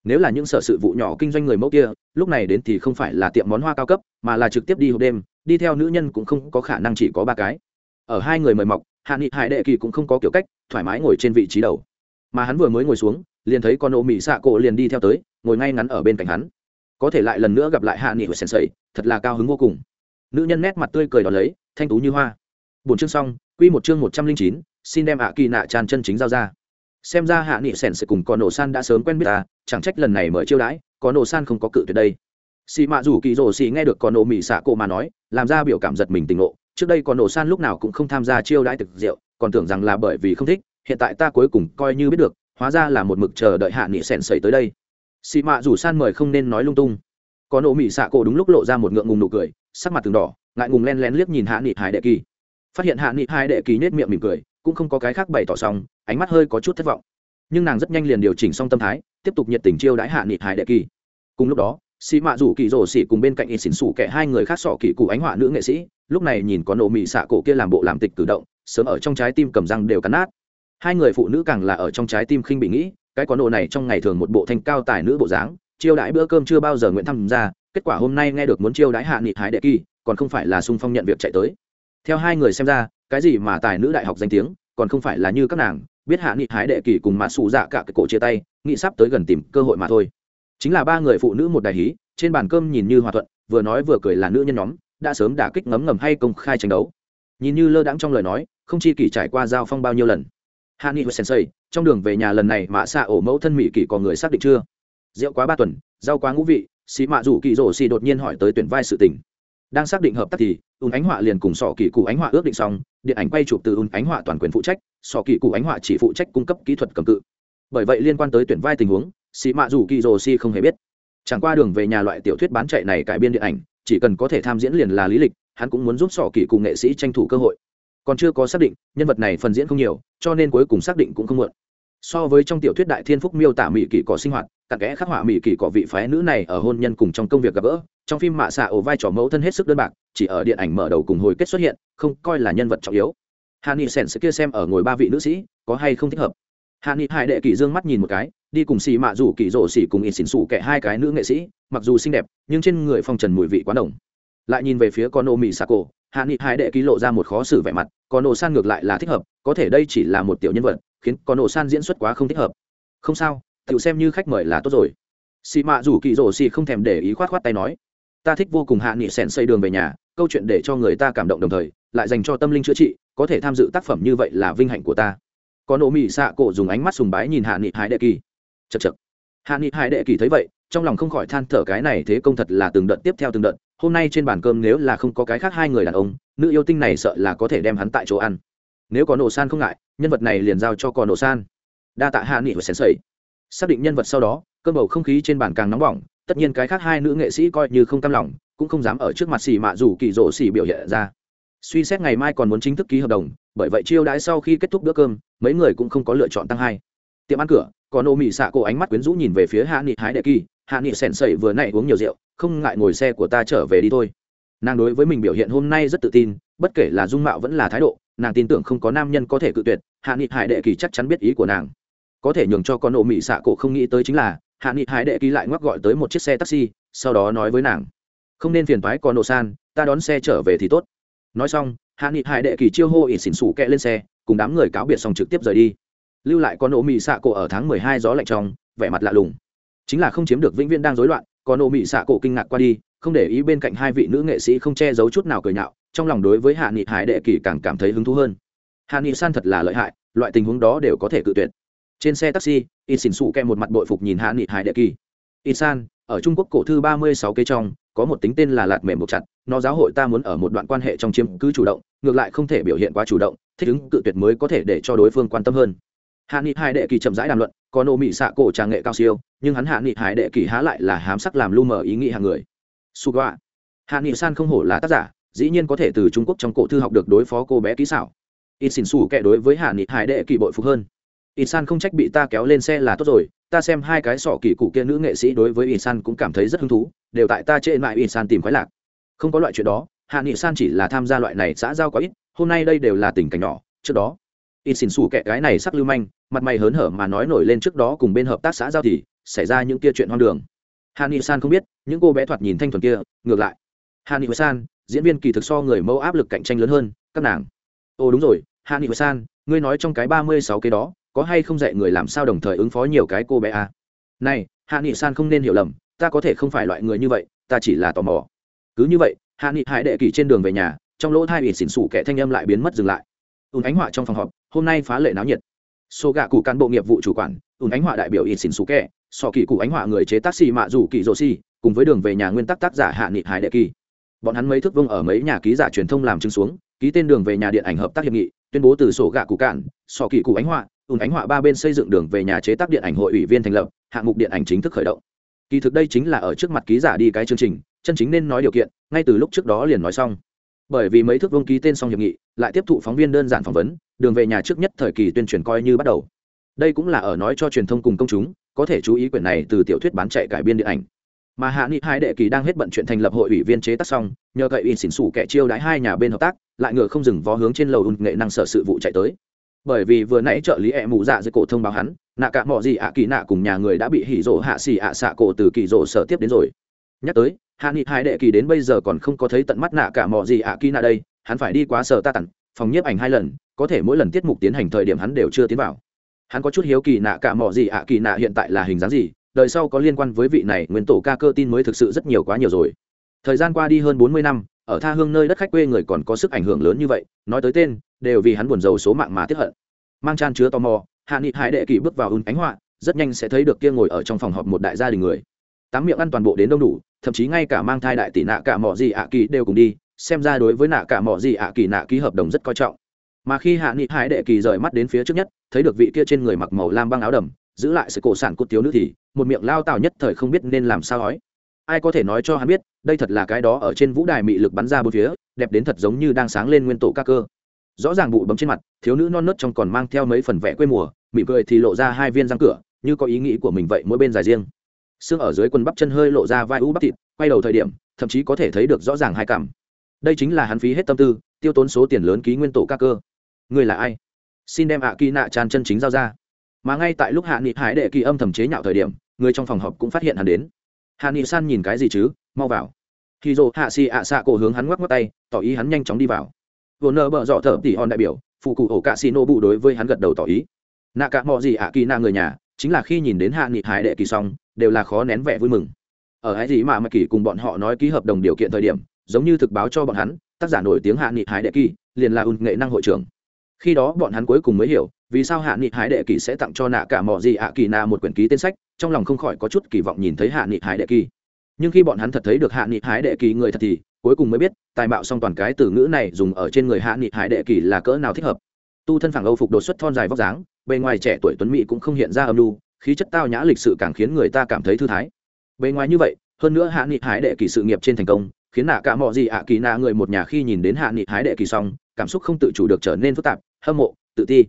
Nếu là những sở sự vụ nhỏ kinh doanh người mẫu kia, lúc này đến thì không phải là tiệm món hoa cao cấp, mà là trực tiếp đi hộp đêm, đi theo nữ nhân cũng không có khả năng chỉ có ba cái. Ở hai người mời mọc, hạ nghị hải đệ kỳ cũng không có kiểu cách, thoải mái ngồi trên vị trí đầu. Mà hắn vừa mới ngồi xuống liền thấy con ô mỹ xạ cổ liền đi theo tới, ngồi ngay ngắn ở bên cạnh hắn. Có thể lại lần nữa gặp lại hạ nghị và sensei, thật là cao hứng vô cùng. Nữ nhân nét mặt tươi cười đ ó lấy, thanh tú như hoa. Bốn chương xong, quy một chương một trăm linh chín, xin đem hạ kỳ nạ tràn chân chính giao ra. Xem ra hạ nghị sèn sẽ cùng con nổ san đã sớm quen biết ta, chẳng trách lần này mở chiêu đãi có nổ san không có cự tuyệt đây. Xì mạ rủ kỳ rổ xì nghe được con nổ mỹ xạ cổ mà nói, làm ra biểu cảm giật mình tình ngộ. Trước đây con nổ san lúc nào cũng không tham gia chiêu đãi thực rượu, còn tưởng rằng là bởi vì không thích, hiện tại ta cuối cùng coi như biết được hóa ra là một mực chờ đợi hạ nghị sèn sẩy tới đây. Xì mạ rủ san mời không nên nói lung tung. Có nổ mỹ xạ cổ đúng lúc lộ ra một ngượng ngùng nụ cười, sắc mặt từng đỏ, ngại ngùng len lén liếc nhìn hạ nghị hải đệ kỳ. Phát hiện hạ nghị hải đệ kỳ nết miệng mỉm cười, cũng không có cái khác bày tỏ xong, ánh mắt hơi có chút thất vọng. Nhưng nàng rất nhanh liền điều chỉnh xong tâm thái, tiếp tục nhiệt tình chiêu đãi hạ nghị hải đệ kỳ. Cùng lúc đó, xì mạ rủ kỳ rổ xỉ cùng bên cạnh y xỉn xủ kẻ hai người khác sỏ kỳ cụ ánh họa nữ nghệ sĩ, lúc này nhìn có nổ mị xạ cổ kia làm bộ làm tịch cử động, sớm ở trong trái tim cầm răng đều cắn nát hai người phụ nữ càng là ở trong trái tim khinh bị nghĩ, cái quán đồ này trong ngày thường một bộ thanh cao tài nữ bộ dáng, chiêu đãi bữa cơm chưa bao giờ nguyện tham gia kết quả hôm nay nghe được muốn chiêu đãi hạ nghị hải đệ kỳ, còn không phải là sung phong nhận việc chạy tới. Theo hai người xem ra, cái gì mà tài nữ đại học danh tiếng, còn không phải là như các nàng, biết hạ nghị hái đệ kỳ cùng mạ xù dạ cả cái cổ chia tay nghị sắp tới gần tìm cơ hội mà thôi. Chính là ba người phụ nữ một đại hí, trên bàn cơm nhìn như hòa thuận, vừa nói vừa cười là nữ nhân nhóm, đã sớm đả kích ngấm ngầm hay công khai tranh đấu. Nhìn như lơ đãng trong lời nói, không chi kỷ trải qua giao phong bao nhiêu lần hạ nghị và sensei, trong đường về nhà lần này mạ xạ ổ mẫu thân mỹ kỳ có người xác định chưa? Rượu quá ba tuần, rau quá ngũ vị xì mạ rủ kỳ rổ xì đột nhiên hỏi tới tuyển vai sự tình. Đang xác định hợp tác thì ùn ánh họa liền cùng sọ kỳ cụ ánh họa ước định xong, điện ảnh quay chụp từ ùn ánh họa toàn quyền phụ trách, sọ kỳ cụ ánh họa chỉ phụ trách cung cấp kỹ thuật cầm cự. Bởi vậy liên quan tới tuyển vai tình huống xì mạ rủ kỳ rổ si không hề biết. Chẳng qua đường về nhà loại tiểu thuyết bán chạy này cải biên điện ảnh, chỉ cần có thể tham diễn liền là lý lịch, hắn cũng muốn giúp sọ kỳ cụ nghệ sĩ tranh thủ cơ hội còn chưa có xác định, nhân vật này phần diễn không nhiều, cho nên cuối cùng xác định cũng không muộn. So với trong tiểu thuyết đại thiên phúc miêu tả mỹ kỷ cỏ sinh hoạt, cặn kẽ khắc họa mỹ kỷ cỏ vị phái nữ này ở hôn nhân cùng trong công việc gặp gỡ, trong phim mạ xạ ổ vai trò mẫu thân hết sức đơn bạc, chỉ ở điện ảnh mở đầu cùng hồi kết xuất hiện, không coi là nhân vật trọng yếu. Hạ nghị sẽ kia xem ở ngồi ba vị nữ sĩ, có hay không thích hợp? Hạ hai hải đệ kỳ dương mắt nhìn một cái, đi cùng xì mạ rủ kỷ rổ xỉ cùng ít xỉn xủ kẻ hai cái nữ nghệ sĩ, mặc dù xinh đẹp, nhưng trên người phong trần mùi vị quá đồng lại nhìn về phía con ô mỹ xạ cổ hạ nghị hải đệ ký lộ ra một khó xử vẻ mặt còn nổ san ngược lại là thích hợp, có thể đây chỉ là một tiểu nhân vật, khiến có nổ san diễn xuất quá không thích hợp. Không sao tự xem như khách mời là tốt rồi. Xì mạ rủ kỳ rổ xì không thèm để ý khoát khoát tay nói, ta thích vô cùng hạ nghị sèn xây đường về nhà, câu chuyện để cho người ta cảm động đồng thời, lại dành cho tâm linh chữa trị, có thể tham dự tác phẩm như vậy là vinh hạnh của ta. Có nổ mỹ xạ cổ dùng ánh mắt sùng bái nhìn hạ nghị hải đệ kỳ chật chật hạ nghị hải đệ kỳ thấy vậy, trong lòng không khỏi than thở cái này thế công thật là từng đợt tiếp theo từng đợt hôm nay trên bàn cơm nếu là không có cái khác hai người đàn ông, nữ yêu tinh này sợ là có thể đem hắn tại chỗ ăn. Nếu có nổ san không ngại, nhân vật này liền giao cho con nổ san. Đa tạ hạ nghị và sèn sầy xác định nhân vật sau đó, cơn bầu không khí trên bàn càng nóng bỏng, tất nhiên cái khác hai nữ nghệ sĩ coi như không cam lòng, cũng không dám ở trước mặt xì mạ dù kỳ rỗ xì biểu hiện ra. Suy xét ngày mai còn muốn chính thức ký hợp đồng, bởi vậy chiêu đãi sau khi kết thúc bữa cơm, mấy người cũng không có lựa chọn tăng hai. Tiệm ăn cửa còn ô mị xạ cổ ánh mắt quyến rũ nhìn về phía hạ nghị hái đệ kỳ hạ nghị sèn sẩy vừa nãy uống nhiều rượu, không ngại ngồi xe của ta trở về đi thôi. Nàng đối với mình biểu hiện hôm nay rất tự tin, bất kể là dung mạo vẫn là thái độ, nàng tin tưởng không có nam nhân có thể cự tuyệt, hạ nghị hải đệ kỳ chắc chắn biết ý của nàng. Có thể nhường cho con ổ mỹ xạ cổ không nghĩ tới chính là, hạ nghị hải đệ kỳ lại ngoắc gọi tới một chiếc xe taxi, sau đó nói với nàng, không nên phiền thoái con ổ san, ta đón xe trở về thì tốt. Nói xong, hạ nghị hải đệ kỳ chiêu hô ỉ xỉn xủ kẹ lên xe, cùng đám người cáo biệt xong trực tiếp rời đi. Lưu lại con ổ mỹ xạ cổ ở tháng mười hai gió lạnh trong, vẻ mặt lạ lùng chính là không chiếm được vĩnh viễn đang rối loạn, còn ô mị xạ cổ kinh ngạc qua đi, không để ý bên cạnh hai vị nữ nghệ sĩ không che giấu chút nào cười nhạo, trong lòng đối với hạ nghị hải đệ kỳ càng cảm thấy hứng thú hơn. Hạ nghị san thật là lợi hại, loại tình huống đó đều có thể cự tuyệt. Trên xe taxi, Y xỉn xù kèm một mặt bội phục nhìn hạ nghị hải đệ kỳ. Y san, ở trung quốc cổ thư ba mươi sáu cây trong, có một tính tên là lạt mềm buộc chặt, nó giáo hội ta muốn ở một đoạn quan hệ trong chiếm cứ chủ động, ngược lại không thể biểu hiện quá chủ động, thích ứng cự tuyệt mới có thể để cho đối phương quan tâm hơn hạ nghị hai đệ kỳ chậm rãi đàm luận, có nô mỹ xạ cổ trà nghệ cao siêu, nhưng hắn hạ nghị hải đệ kỳ há lại là hám sắc làm lu mờ ý nghĩ hàng người. Su gạ hạ nghị san không hổ là tác giả, dĩ nhiên có thể từ trung quốc trong cổ thư học được đối phó cô bé kỹ xảo. Ít xin xù kệ đối với hạ nghị hải đệ kỳ bội phục hơn. Ít san không trách bị ta kéo lên xe là tốt rồi, ta xem hai cái sọ kỳ cụ kia nữ nghệ sĩ đối với ít san cũng cảm thấy rất hứng thú, đều tại ta trên lại ít san tìm khoái lạc. Không có loại chuyện đó, hạ nghị san chỉ là tham gia loại này xã giao quá ít, hôm nay đây đều là tình cảnh nhỏ, trước đó ít xỉn xù kẻ cái này sắc lưu manh, mặt mày hớn hở mà nói nổi lên trước đó cùng bên hợp tác xã giao thì, xảy ra những kia chuyện hoang đường. Hà nghị san không biết, những cô bé thoạt nhìn thanh thuần kia, ngược lại. Hà nghị san, diễn viên kỳ thực so người mẫu áp lực cạnh tranh lớn hơn, các nàng. Ồ, đúng rồi Hà nghị san, ngươi nói trong cái ba mươi sáu cái đó, có hay không dạy người làm sao đồng thời ứng phó nhiều cái cô bé à? này hạ nghị san không nên hiểu lầm, ta có thể không phải loại người như vậy, ta chỉ là tò mò. Cứ như vậy hạ nghị hải đệ kỳ trên đường về nhà, trong lỗ thai ỉ xỉn xủ kẻ thanh âm lại biến mất dừng lại ùn ánh họa trong phòng họp, hôm nay phá lệ náo nhiệt. Số gạ cụ cán bộ nghiệp vụ chủ quản, ùn ánh họa đại biểu ủy xin xú kẹ sọ kỳ cụ ánh họa người chế taxi mạ rủ kỳ rồ xi cùng với đường về nhà nguyên tắc tác giả hạ nghị hải đệ kỳ. Bọn hắn mấy thước vông ở mấy nhà ký giả truyền thông làm chứng xuống, ký tên đường về nhà điện ảnh hợp tác hiệp nghị, tuyên bố từ sổ gạ cụ cạn, sọ kỳ cụ ánh họa, ùn ánh họa ba bên xây dựng đường về nhà chế tác điện ảnh hội ủy viên thành lập, hạng mục điện ảnh chính thức khởi động. Kỳ thực đây chính là ở trước mặt ký giả đi cái chương trình, chân chính nên nói điều kiện, ngay từ lúc trước đó liền nói xong bởi vì mấy thước vương ký tên xong hiệp nghị lại tiếp thụ phóng viên đơn giản phỏng vấn, đường về nhà trước nhất thời kỳ tuyên truyền coi như bắt đầu. Đây cũng là ở nói cho truyền thông cùng công chúng, có thể chú ý quyển này từ tiểu thuyết bán chạy cải biên điện ảnh. Mà hạ nghị hai đệ kỳ đang hết bận chuyện thành lập hội ủy viên chế tác xong, nhờ cậy in xỉn xủ kẻ chiêu đãi hai nhà bên hợp tác, lại ngựa không dừng vó hướng trên lầu ùn nghệ năng sở sự vụ chạy tới. Bởi vì vừa nãy trợ lý ẹ mụ dạ dưới cổ thông báo hắn, nạ cả mọi gì ạ kỳ nạ cùng nhà người đã bị hỉ rỗ hạ xỉ ạ xạ cổ từ kỳ rỗ sở tiếp đến rồi. Nhắc tới hạ nghị hai đệ kỳ đến bây giờ còn không có thấy tận mắt nạ cả mò gì ạ à kỳ nạ đây, hắn phải đi quá sở ta tặng phòng nhiếp ảnh hai lần, có thể mỗi lần tiết mục tiến hành thời điểm hắn đều chưa tiến vào. Hắn có chút hiếu kỳ nạ cả mò gì ạ à kỳ nạ hiện tại là hình dáng gì, đời sau có liên quan với vị này nguyên tổ ca cơ tin mới thực sự rất nhiều quá nhiều rồi. Thời gian qua đi hơn bốn mươi năm, ở tha hương nơi đất khách quê người còn có sức ảnh hưởng lớn như vậy, nói tới tên, đều vì hắn buồn rầu số mạng mà tiếp hận. Mang chan chứa tò mò, hạ nghị hải đệ kỳ bước vào ùn ánh họa, rất nhanh sẽ thấy được kia ngồi ở trong phòng họp một đại gia đình người tám miệng ăn toàn bộ đến đông đủ, thậm chí ngay cả mang thai đại tỷ nạ cả mỏ gì ạ kỳ đều cùng đi, xem ra đối với nạ cả mỏ gì ạ kỳ nạ ký hợp đồng rất coi trọng. Mà khi hạ nghị hải đệ kỳ rời mắt đến phía trước nhất, thấy được vị kia trên người mặc màu lam băng áo đầm, giữ lại sự cổ sản cốt thiếu nữ thì, một miệng lao tào nhất thời không biết nên làm sao nói. Ai có thể nói cho hắn biết, đây thật là cái đó ở trên vũ đài mị lực bắn ra bốn phía, đẹp đến thật giống như đang sáng lên nguyên tổ các cơ. Rõ ràng bụi bấm trên mặt, thiếu nữ non nớt trong còn mang theo mấy phần vẽ quê mùa, mỉm cười thì lộ ra hai viên răng cửa, như có ý nghĩ của mình vậy mỗi bên dài riêng xương ở dưới quần bắp chân hơi lộ ra vai u bắp thịt, quay đầu thời điểm, thậm chí có thể thấy được rõ ràng hai cảm. Đây chính là hắn phí hết tâm tư, tiêu tốn số tiền lớn ký nguyên tổ các cơ. Người là ai? Xin đem ạ kỳ nạ tràn chân chính giao ra. Mà ngay tại lúc hạ nghị hải đệ kỳ âm thầm chế nhạo thời điểm, người trong phòng họp cũng phát hiện hắn đến. Hạ nghị san nhìn cái gì chứ? Mau vào. Khi dồ hạ xì ạ xạ cổ hướng hắn ngoắc ngoắc tay, tỏ ý hắn nhanh chóng đi vào. Vừa nơ bợ dọ thở tỉ hòn đại biểu, phụ cụ ổ cạ xì nô bụ đối với hắn gật đầu tỏ ý. Nạ cả mọi gì ạ kỳ nạ người nhà, chính là khi nhìn đến hạ nghị hải đệ kỳ xong đều là khó nén vẻ vui mừng. Ở cái gì mà mà kỳ cùng bọn họ nói ký hợp đồng điều kiện thời điểm, giống như thực báo cho bọn hắn, tác giả nổi tiếng hạ nghị hải đệ kỳ, liền là ùn nghệ năng hội trưởng. Khi đó bọn hắn cuối cùng mới hiểu, vì sao hạ nghị hải đệ kỳ sẽ tặng cho nạ cả mò gì ạ kỳ nạ một quyển ký tên sách, trong lòng không khỏi có chút kỳ vọng nhìn thấy hạ nghị hải đệ kỳ. Nhưng khi bọn hắn thật thấy được hạ nghị hải đệ kỳ người thật thì, cuối cùng mới biết, tài mạo song toàn cái từ ngữ này dùng ở trên người hạ nghị hải đệ kỳ là cỡ nào thích hợp. Tu thân phẳng âu phục đột xuất thon dài vóc dáng, bề ngoài trẻ tuổi tuấn mỹ cũng không hiện ra âm lưu khí chất tao nhã lịch sự càng khiến người ta cảm thấy thư thái. Bề ngoài như vậy, hơn nữa hạ nghị hái đệ kỳ sự nghiệp trên thành công, khiến nạ cả mọi gì ạ kỳ nạ người một nhà khi nhìn đến hạ nghị hái đệ kỳ xong, cảm xúc không tự chủ được trở nên phức tạp, hâm mộ, tự ti.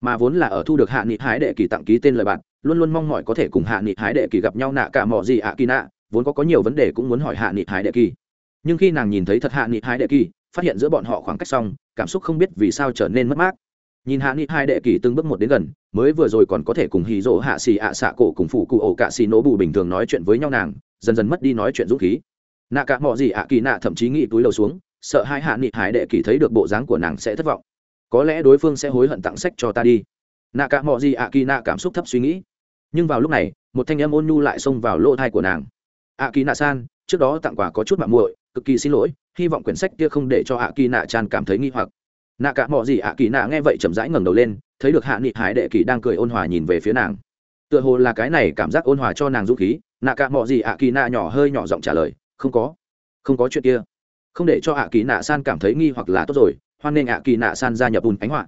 Mà vốn là ở thu được hạ nghị hái đệ kỳ tặng ký tên lời bạn, luôn luôn mong mỏi có thể cùng hạ nghị hái đệ kỳ gặp nhau nạ cả mọi gì ạ kỳ nạ, vốn có có nhiều vấn đề cũng muốn hỏi hạ nghị hái đệ kỳ. Nhưng khi nàng nhìn thấy thật hạ nghị hái đệ kỳ, phát hiện giữa bọn họ khoảng cách xong, cảm xúc không biết vì sao trở nên mất mát nhìn hạ nghị hai đệ kỳ từng bước một đến gần, mới vừa rồi còn có thể cùng hì rỗ hạ xì ạ xạ cổ cùng phụ cụ ổ cạ xì nổ bù bình thường nói chuyện với nhau nàng, dần dần mất đi nói chuyện dũng khí. Nạ cả mọi gì ạ kỳ nạ thậm chí nghĩ túi lầu xuống, sợ hai hạ nghị hải đệ kỳ thấy được bộ dáng của nàng sẽ thất vọng. Có lẽ đối phương sẽ hối hận tặng sách cho ta đi. Nạ cả mọi gì ạ kỳ nạ cảm xúc thấp suy nghĩ. Nhưng vào lúc này, một thanh âm ôn nhu lại xông vào lỗ thai của nàng. Ạ kỳ nạ san, trước đó tặng quà có chút mạng muội, cực kỳ xin lỗi, hy vọng quyển sách kia không để cho ạ kỳ nạ chan cảm thấy nghi hoặc nạ cả mọi gì ạ, kỳ nạ nghe vậy chậm rãi ngẩng đầu lên, thấy được hạ nghị hải đệ kỳ đang cười ôn hòa nhìn về phía nàng. Tựa hồ là cái này cảm giác ôn hòa cho nàng dũng khí, nạ cả mọi gì ạ, kỳ nạ nhỏ hơi nhỏ giọng trả lời, không có không có chuyện kia. Không để cho ạ kỳ nạ san cảm thấy nghi hoặc là tốt rồi, hoan nghênh ạ kỳ nạ san gia nhập bùn ánh họa.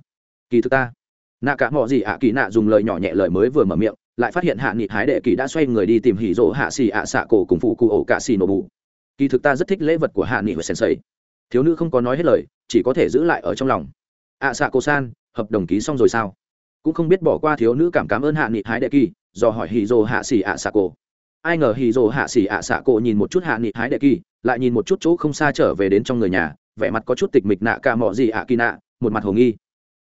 Kỳ thực ta, nạ cả mọi gì ạ, kỳ nạ dùng lời nhỏ nhẹ lời mới vừa mở miệng, lại phát hiện hạ nghị hái đệ kỳ đã xoay người đi tìm hỉ rỗ hạ xì ạ xạ cổ cùng phụ cụ ổ cả xì nổ bù. Kỳ thực ta rất thích lễ vật của hạ nghị và sensei thiếu nữ không có nói hết lời, chỉ có thể giữ lại ở trong lòng. Ạ xạ cổ san, hợp đồng ký xong rồi sao? Cũng không biết bỏ qua thiếu nữ cảm cảm ơn hạ nghị hái đệ kỳ, do hỏi hì dồ hạ xỉ ạ xạ cổ. Ai ngờ hì dồ hạ xỉ ạ xạ cổ nhìn một chút hạ nghị hái đệ kỳ, lại nhìn một chút chỗ không xa trở về đến trong người nhà, vẻ mặt có chút tịch mịch nạ cả mọ gì ạ kỳ nạ, một mặt hồ nghi.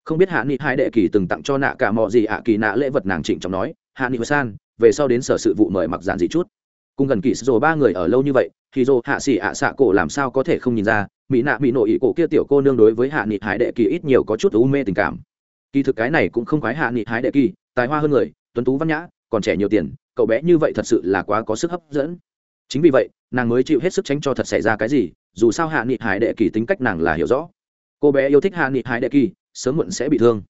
Không biết hạ nghị hái đệ kỳ từng tặng cho nạ cả mọ gì ạ kỳ nạ lễ vật nàng trịnh trọng nói, hạ nghị san, về sau đến sở sự vụ mời mặc giản dị chút. Cùng gần kỳ rồi ba người ở lâu như vậy thì dô hạ xỉ ạ xạ cổ làm sao có thể không nhìn ra mỹ nạ mỹ nội ý cổ kia tiểu cô nương đối với hạ nghị hải đệ kỳ ít nhiều có chút u mê tình cảm. Kỳ thực cái này cũng không quái hạ nghị hải đệ kỳ tài hoa hơn người tuấn tú văn nhã còn trẻ nhiều tiền cậu bé như vậy thật sự là quá có sức hấp dẫn. Chính vì vậy nàng mới chịu hết sức tránh cho thật xảy ra cái gì dù sao hạ nghị hải đệ kỳ tính cách nàng là hiểu rõ. Cô bé yêu thích hạ nghị hải đệ kỳ sớm muộn sẽ bị thương.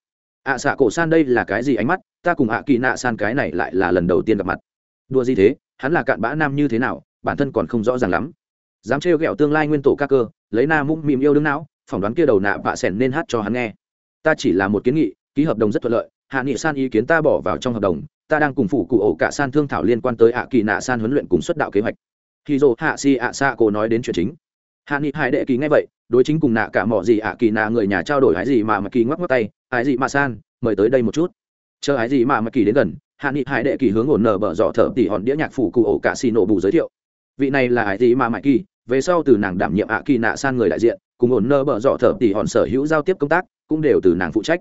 Ạ à, xạ cổ san đây là cái gì ánh mắt ta cùng ạ kỳ nạ san cái này lại là lần đầu tiên gặp mặt. Đùa gì thế hắn là cạn bã nam như thế nào bản thân còn không rõ ràng lắm. Dám trêu ghẹo tương lai nguyên tổ ca cơ, lấy na mũm mìm yêu đương não, phỏng đoán kia đầu nạ vạ sẻn nên hát cho hắn nghe. Ta chỉ là một kiến nghị, ký hợp đồng rất thuận lợi, hạ nghị san ý kiến ta bỏ vào trong hợp đồng, ta đang cùng phụ cụ ổ cả san thương thảo liên quan tới ạ kỳ nạ san huấn luyện cùng xuất đạo kế hoạch. Khi dồ hạ si ạ xa cô nói đến chuyện chính. Hạ nghị hải đệ kỳ nghe vậy, đối chính cùng nạ cả mỏ gì ạ kỳ nạ người nhà trao đổi hái gì mà mà kỳ ngoắc ngoắc tay hái gì mà san, mời tới đây một chút. Chờ hái gì mà mà kỳ đến gần, hạ nghị hải đệ kỳ hướng ổn nở bở dọ thở tỉ hòn đĩa nhạc phủ cụ ổ cả xì nổ bù giới thiệu vị này là ải gì mà mãi kỳ? Về sau từ nàng đảm nhiệm ạ kỳ nạ san người đại diện, cùng ổn nơ bở dọ thở tỉ hòn sở hữu giao tiếp công tác, cũng đều từ nàng phụ trách.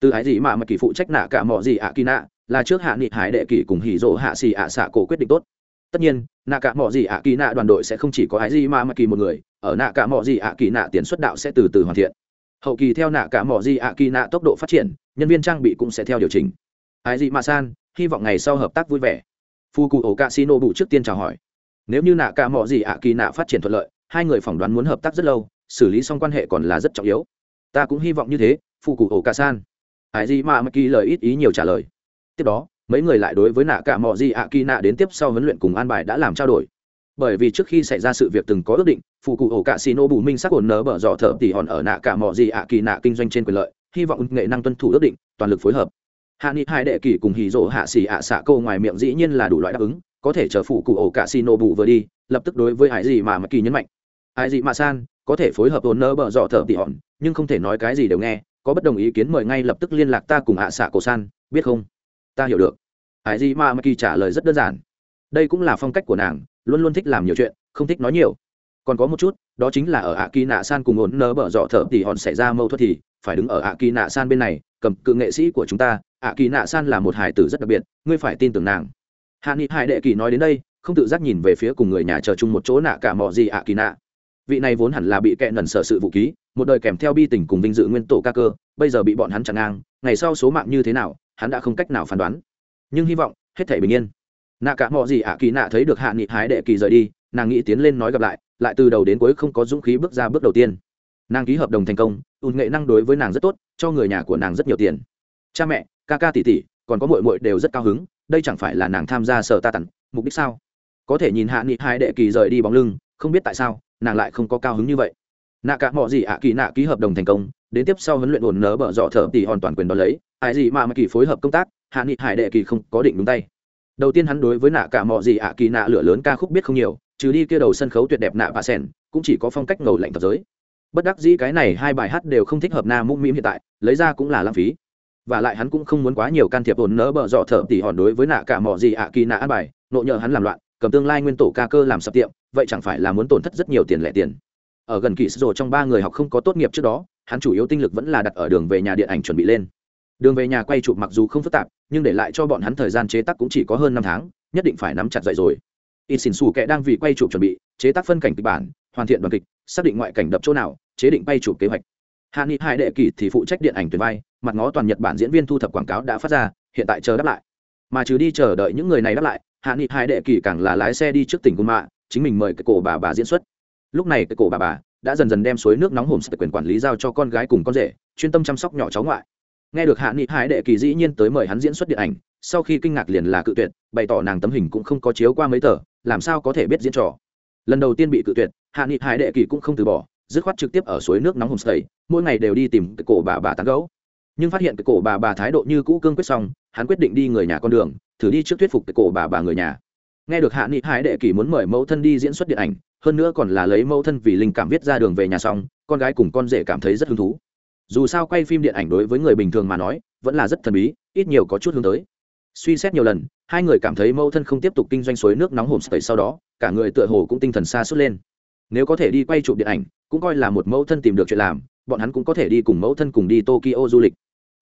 Từ ái gì mà mãi kỳ phụ trách nạ cả mọi gì ạ kỳ nạ, là trước hạ nghị hải đệ kỳ cùng hỉ rộ hạ xì ạ xạ cổ quyết định tốt. Tất nhiên, nạ cả mọi gì ạ kỳ nạ đoàn đội sẽ không chỉ có ái gì mà mãi kỳ một người, ở nạ cả mọi gì ạ kỳ nạ tiền xuất đạo sẽ từ từ hoàn thiện. Hậu kỳ theo nạ cả mọi gì ạ kỳ nạ tốc độ phát triển, nhân viên trang bị cũng sẽ theo điều chỉnh. Ái gì mà san, hy vọng ngày sau hợp tác vui vẻ. Phu cụ ổ casino xì bụ trước tiên chào hỏi nếu như nạ cả mỏ gì ạ kỳ nạ phát triển thuận lợi, hai người phỏng đoán muốn hợp tác rất lâu, xử lý xong quan hệ còn là rất trọng yếu. Ta cũng hy vọng như thế phụ cụ ổ cả san. Ái gì mà mà kỳ lời ít ý nhiều trả lời. Tiếp đó, mấy người lại đối với nạ cả mỏ gì ạ kỳ nạ đến tiếp sau huấn luyện cùng an bài đã làm trao đổi. Bởi vì trước khi xảy ra sự việc từng có ước định phụ cụ ổ cả xì nô bù minh sắc ổn nở bở dọ thợ tỉ hòn ở nạ cả mỏ gì ạ kỳ nạ kinh doanh trên quyền lợi, hy vọng nghệ năng tuân thủ ước định, toàn lực phối hợp. Hạ nghị hai đệ kỳ cùng hì rỗ hạ xì ạ xạ câu ngoài miệng dĩ nhiên là đủ loại đáp ứng có thể chờ phụ cụ ổ cả xì nổ bù vừa đi, lập tức đối với hải gì mà mặc kỳ nhấn mạnh. Hải gì mà san, có thể phối hợp ổn nơ bợ dọ thợ tỉ hòn, nhưng không thể nói cái gì đều nghe, có bất đồng ý kiến mời ngay lập tức liên lạc ta cùng hạ xạ cổ san, biết không? Ta hiểu được. Hải gì mà mặc kỳ trả lời rất đơn giản. Đây cũng là phong cách của nàng, luôn luôn thích làm nhiều chuyện, không thích nói nhiều. Còn có một chút, đó chính là ở ạ kỳ nạ san cùng ổn nơ bợ dọ thở thì hòn xảy ra mâu thuẫn thì, phải đứng ở ạ kỳ nạ san bên này, cầm cự nghệ sĩ của chúng ta. Ạ kỳ nạ san là một hải tử rất đặc biệt, ngươi phải tin tưởng nàng hạ nghị hải đệ kỳ nói đến đây, không tự giác nhìn về phía cùng người nhà chờ chung một chỗ nạ cả mọi gì ạ kỳ nạ. Vị này vốn hẳn là bị kẹ nần sở sự vũ khí một đời kèm theo bi tình cùng vinh dự nguyên tổ ca cơ, bây giờ bị bọn hắn chặn ngang, ngày sau số mạng như thế nào, hắn đã không cách nào phán đoán. Nhưng hy vọng, hết thể bình yên. Nạ cả mọi gì ạ kỳ nạ thấy được hạ nghị hái đệ kỳ rời đi, nàng nghĩ tiến lên nói gặp lại lại từ đầu đến cuối không có dũng khí bước ra bước đầu tiên. Nàng ký hợp đồng thành công, ùn nghệ năng đối với nàng rất tốt, cho người nhà của nàng rất nhiều tiền. Cha mẹ, ca ca tỷ tỷ, còn có mội mội đều rất cao hứng đây chẳng phải là nàng tham gia sở ta tặng, mục đích sao? Có thể nhìn hạ nghị hai đệ kỳ rời đi bóng lưng, không biết tại sao, nàng lại không có cao hứng như vậy. Nạ cả mọi gì ạ, kỳ nạ ký hợp đồng thành công, đến tiếp sau huấn luyện ổn nớ bở dọ thở tỷ hoàn toàn quyền đ ó lấy, ai gì mà mà kỳ phối hợp công tác, hạ nghị hải đệ kỳ không có định đúng tay. Đầu tiên hắn đối với nạ cả mọi gì ạ, kỳ nạ lửa lớn ca khúc biết không nhiều, trừ đi kia đầu sân khấu tuyệt đẹp nạ bà sen cũng chỉ có phong cách ngầu lạnh tập giới. Bất đắc dĩ cái này hai bài hát đều không thích hợp na mũm mĩm hiện tại, lấy ra cũng là lãng phí và lại hắn cũng không muốn quá nhiều can thiệp ổn nỡ bợ dọ thở tỉ hòn đối với nạ cả mỏ gì ạ kỳ nạ an bài, nộ nhờ hắn làm loạn, cầm tương lai nguyên tổ ca cơ làm sập tiệm, vậy chẳng phải là muốn tổn thất rất nhiều tiền lẻ tiền. Ở gần kỳ rồi trong ba người học không có tốt nghiệp trước đó, hắn chủ yếu tinh lực vẫn là đặt ở đường về nhà điện ảnh chuẩn bị lên. Đường về nhà quay chụp mặc dù không phức tạp, nhưng để lại cho bọn hắn thời gian chế tác cũng chỉ có hơn năm tháng, nhất định phải nắm chặt dậy rồi. In xỉn xù kệ đang vì quay chụp chuẩn bị, chế tác phân cảnh kịch bản, hoàn thiện đoàn kịch, xác định ngoại cảnh đập chỗ nào, chế định quay chụp kế hoạch hạ nghị hai đệ kỳ thì phụ trách điện ảnh tuyển vai, mặt ngó toàn nhật bản diễn viên thu thập quảng cáo đã phát ra, hiện tại chờ đáp lại. Mà trừ đi chờ đợi những người này đáp lại, hạ nghị hai đệ kỳ càng là lái xe đi trước tỉnh cung mạ, chính mình mời cái cổ bà bà diễn xuất. Lúc này cái cổ bà bà đã dần dần đem suối nước nóng hồm sạch quyền quản lý giao cho con gái cùng con rể, chuyên tâm chăm sóc nhỏ cháu ngoại. Nghe được hạ nghị hải đệ kỳ dĩ nhiên tới mời hắn diễn xuất điện ảnh, sau khi kinh ngạc liền là cự tuyệt, bày tỏ nàng tấm hình cũng không có chiếu qua mấy tờ, làm sao có thể biết diễn trò. Lần đầu tiên bị cự tuyệt, hạ nghị hải đệ kỳ cũng không từ bỏ, dứt khoát trực tiếp ở suối nước nóng homestay mỗi ngày đều đi tìm cái cổ bà bà tán gấu nhưng phát hiện cái cổ bà bà thái độ như cũ cương quyết xong, hắn quyết định đi người nhà con đường, thử đi trước thuyết phục cái cổ bà bà người nhà. Nghe được hạ nghị hải đệ kỳ muốn mời mẫu thân đi diễn xuất điện ảnh, hơn nữa còn là lấy mẫu thân vì linh cảm viết ra đường về nhà xong, con gái cùng con rể cảm thấy rất hứng thú. Dù sao quay phim điện ảnh đối với người bình thường mà nói, vẫn là rất thần bí, ít nhiều có chút hướng tới. Suy xét nhiều lần, hai người cảm thấy mẫu thân không tiếp tục kinh doanh suối nước nóng hồm sậy sau đó, cả người tựa hồ cũng tinh thần xa suốt lên. Nếu có thể đi quay chụp điện ảnh, cũng coi là một mẫu thân tìm được chuyện làm bọn hắn cũng có thể đi cùng mẫu thân cùng đi tokyo du lịch.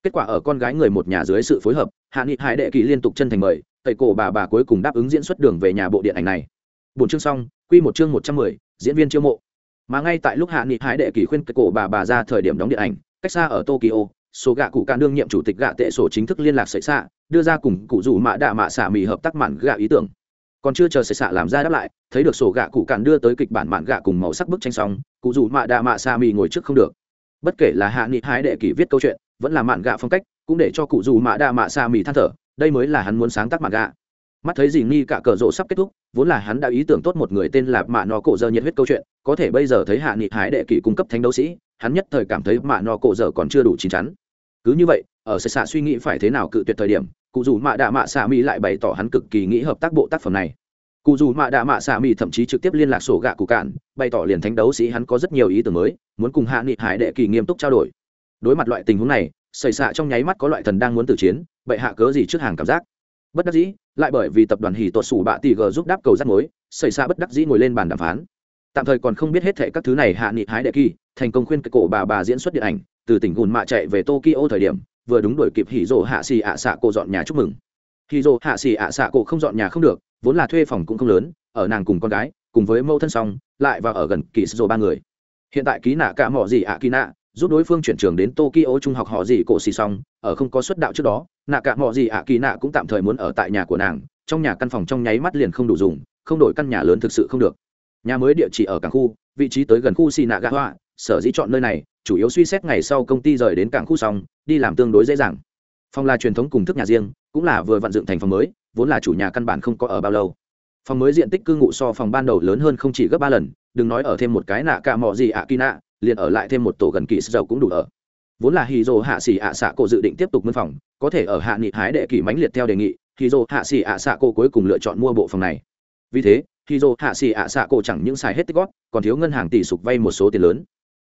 Kết quả ở con gái người một nhà dưới sự phối hợp, hạ nghị hải đệ kỳ liên tục chân thành mời, thầy cổ bà bà cuối cùng đáp ứng diễn xuất đường về nhà bộ điện ảnh này. Bốn chương xong, quy một chương một trăm mười, diễn viên chiêu mộ. Mà ngay tại lúc hạ nghị hải đệ kỳ khuyên cái cổ bà bà ra thời điểm đóng điện ảnh, cách xa ở tokyo, số gạ cụ can đương nhiệm chủ tịch gạ tệ sổ chính thức liên lạc sợi xạ, đưa ra cùng cụ rủ mạ đạ mạ xả mì hợp tác mạn gạ ý tưởng. Còn chưa chờ sợi xạ làm ra đáp lại, thấy được sổ gạ cụ cạn đưa tới kịch bản mạn gạ cùng màu sắc bức tranh xong, cụ rủ mạ đạ mạ xạ mì ngồi trước không được bất kể là hạ nghị hái đệ kỷ viết câu chuyện, vẫn là mạn gạ phong cách, cũng để cho cụ dù mạ đa mạ xa mì than thở, đây mới là hắn muốn sáng tác mạn gạ. Mắt thấy gì nghi cả cờ rộ sắp kết thúc, vốn là hắn đã ý tưởng tốt một người tên là mạ no cổ giờ nhiệt huyết câu chuyện, có thể bây giờ thấy hạ nghị hái đệ kỷ cung cấp thánh đấu sĩ, hắn nhất thời cảm thấy mạ no cổ giờ còn chưa đủ chín chắn. Cứ như vậy, ở sệ xạ suy nghĩ phải thế nào cự tuyệt thời điểm, cụ dù mạ đạ mạ xạ mỹ lại bày tỏ hắn cực kỳ nghĩ hợp tác bộ tác phẩm này cụ dù mạ đạ mạ xạ mỹ thậm chí trực tiếp liên lạc sổ gạ cụ cạn, bày tỏ liền thánh đấu sĩ hắn có rất nhiều ý tưởng mới, muốn cùng hạ nghị hải đệ kỳ nghiêm túc trao đổi. Đối mặt loại tình huống này xảy xạ trong nháy mắt có loại thần đang muốn tử chiến bậy hạ cớ gì trước hàng cảm giác? Bất đắc dĩ, lại bởi vì tập đoàn hỉ tuột sủ bạ tỷ g giúp đáp cầu rắt mối xảy xạ bất đắc dĩ ngồi lên bàn đàm phán. Tạm thời còn không biết hết thệ các thứ này hạ nghị hái đệ kỳ, thành công khuyên cái cổ bà bà diễn xuất điện ảnh, từ tỉnh gùn mạ chạy về tokyo thời điểm, vừa đúng đuổi kịp hỉ rồ hạ xì ạ xạ cô dọn nhà chúc mừng hỉ rồ hạ xỉ ạ xạ cổ không dọn nhà không được, vốn là thuê phòng cũng không lớn, ở nàng cùng con gái, cùng với mẫu thân xong, lại và ở gần kỳ rồ ba người. Hiện tại ký nạ cả mỏ gì ạ kỳ nạ, giúp đối phương chuyển trường đến tokyo trung học họ gì cổ xì xong, ở không có xuất đạo trước đó, nạ cả mỏ gì ạ kỳ nạ cũng tạm thời muốn ở tại nhà của nàng, trong nhà căn phòng trong nháy mắt liền không đủ dùng, không đổi căn nhà lớn thực sự không được. Nhà mới địa chỉ ở cảng khu, vị trí tới gần khu xì nạ gà hoa, sở dĩ chọn nơi này, chủ yếu suy xét ngày sau công ty rời đến cảng khu xong, đi làm tương đối dễ dàng. Phòng là truyền thống cùng thức nhà riêng cũng là vừa vặn dựng thành phòng mới, vốn là chủ nhà căn bản không có ở bao lâu. Phòng mới diện tích cư ngụ so phòng ban đầu lớn hơn không chỉ gấp ba lần, đừng nói ở thêm một cái nạ cả mò gì ạ kỳ nạ, liền ở lại thêm một tổ gần kỳ dầu cũng đủ ở. Vốn là hì dồ hạ xỉ ạ xạ cổ dự định tiếp tục mân phòng, có thể ở hạ nghị hái đệ kỳ mãnh liệt theo đề nghị hì dồ hạ xỉ ạ xạ cổ cuối cùng lựa chọn mua bộ phòng này. Vì thế hì dồ hạ xỉ ạ xạ cổ chẳng những xài hết tích góp, còn thiếu ngân hàng tỷ sục vay một số tiền lớn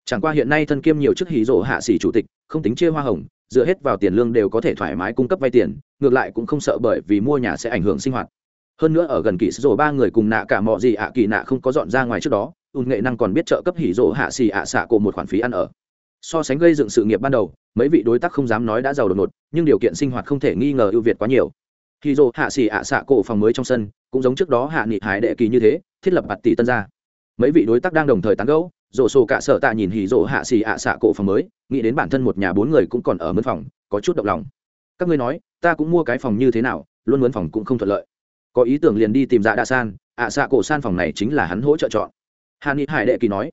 chẳng qua hiện nay thân kiêm nhiều chức hí rộ hạ sĩ chủ tịch, không tính chia hoa hồng, dựa hết vào tiền lương đều có thể thoải mái cung cấp vay tiền, ngược lại cũng không sợ bởi vì mua nhà sẽ ảnh hưởng sinh hoạt. Hơn nữa ở gần kỳ rộ ba người cùng nạ cả mọi gì ạ, kỳ nạ không có dọn ra ngoài trước đó, ùn nghệ năng còn biết trợ cấp hỉ rộ hạ xì ạ xạ cổ một khoản phí ăn ở. So sánh gây dựng sự nghiệp ban đầu, mấy vị đối tác không dám nói đã giàu đột ngột, nhưng điều kiện sinh hoạt không thể nghi ngờ ưu việt quá nhiều. Hỉ rộ hạ xì ạ xạ cổ phòng mới trong sân, cũng giống trước đó hạ nghị hải đệ kỳ như thế, thiết lập bạt tỷ tân gia. Mấy vị đối tác đang đồng thời tán gẫu rổ sổ cả sợ tạ nhìn hỉ rổ hạ xì ạ xạ cổ phòng mới, nghĩ đến bản thân một nhà bốn người cũng còn ở mướn phòng, có chút động lòng. Các ngươi nói, ta cũng mua cái phòng như thế nào, luôn mướn phòng cũng không thuận lợi. Có ý tưởng liền đi tìm dạ đa san, ạ xạ cổ san phòng này chính là hắn hỗ trợ chọn. Hà ni hải đệ kỳ nói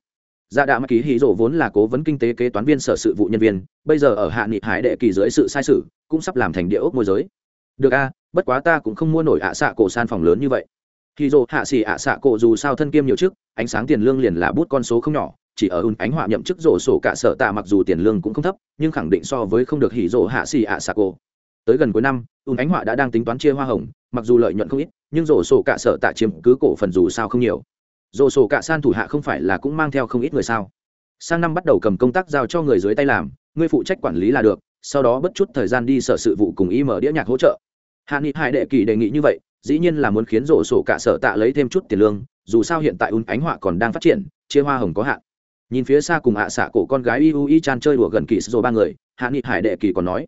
dạ đạ mắc ký hí rổ vốn là cố vấn kinh tế kế toán viên sở sự vụ nhân viên, bây giờ ở hạ nghị hải đệ kỳ dưới sự sai sự cũng sắp làm thành địa ốc môi giới. Được a, bất quá ta cũng không mua nổi ạ xạ cổ san phòng lớn như vậy. Hì dồ hạ xỉ ạ xạ cổ dù sao thân kiêm nhiều chức ánh sáng tiền lương liền là bút con số không nhỏ, chỉ ở ùn ánh họa nhậm chức rổ sổ cả sở tạ mặc dù tiền lương cũng không thấp, nhưng khẳng định so với không được hỉ rổ hạ xì ạ xà cô tới gần cuối năm, ùn ánh họa đã đang tính toán chia hoa hồng, mặc dù lợi nhuận không ít, nhưng rổ sổ cả sở tạ chiếm cứ cổ phần dù sao không nhiều. Rổ sổ cả san thủ hạ không phải là cũng mang theo không ít người sao? Sang năm bắt đầu cầm công tác giao cho người dưới tay làm, người phụ trách quản lý là được, sau đó bất chút thời gian đi sở sự vụ cùng y mở đĩa nhạc hỗ trợ. Hạ nghị hải đệ kỳ đề nghị như vậy, dĩ nhiên là muốn khiến rổ sổ cả sở tạ lấy thêm chút tiền lương dù sao hiện tại un ánh họa còn đang phát triển, chia hoa hồng có hạn. Nhìn phía xa cùng ạ xạ cổ con gái iu y chan chơi đùa gần kỳ sô ba người, hạ nghị hải đệ kỳ còn nói,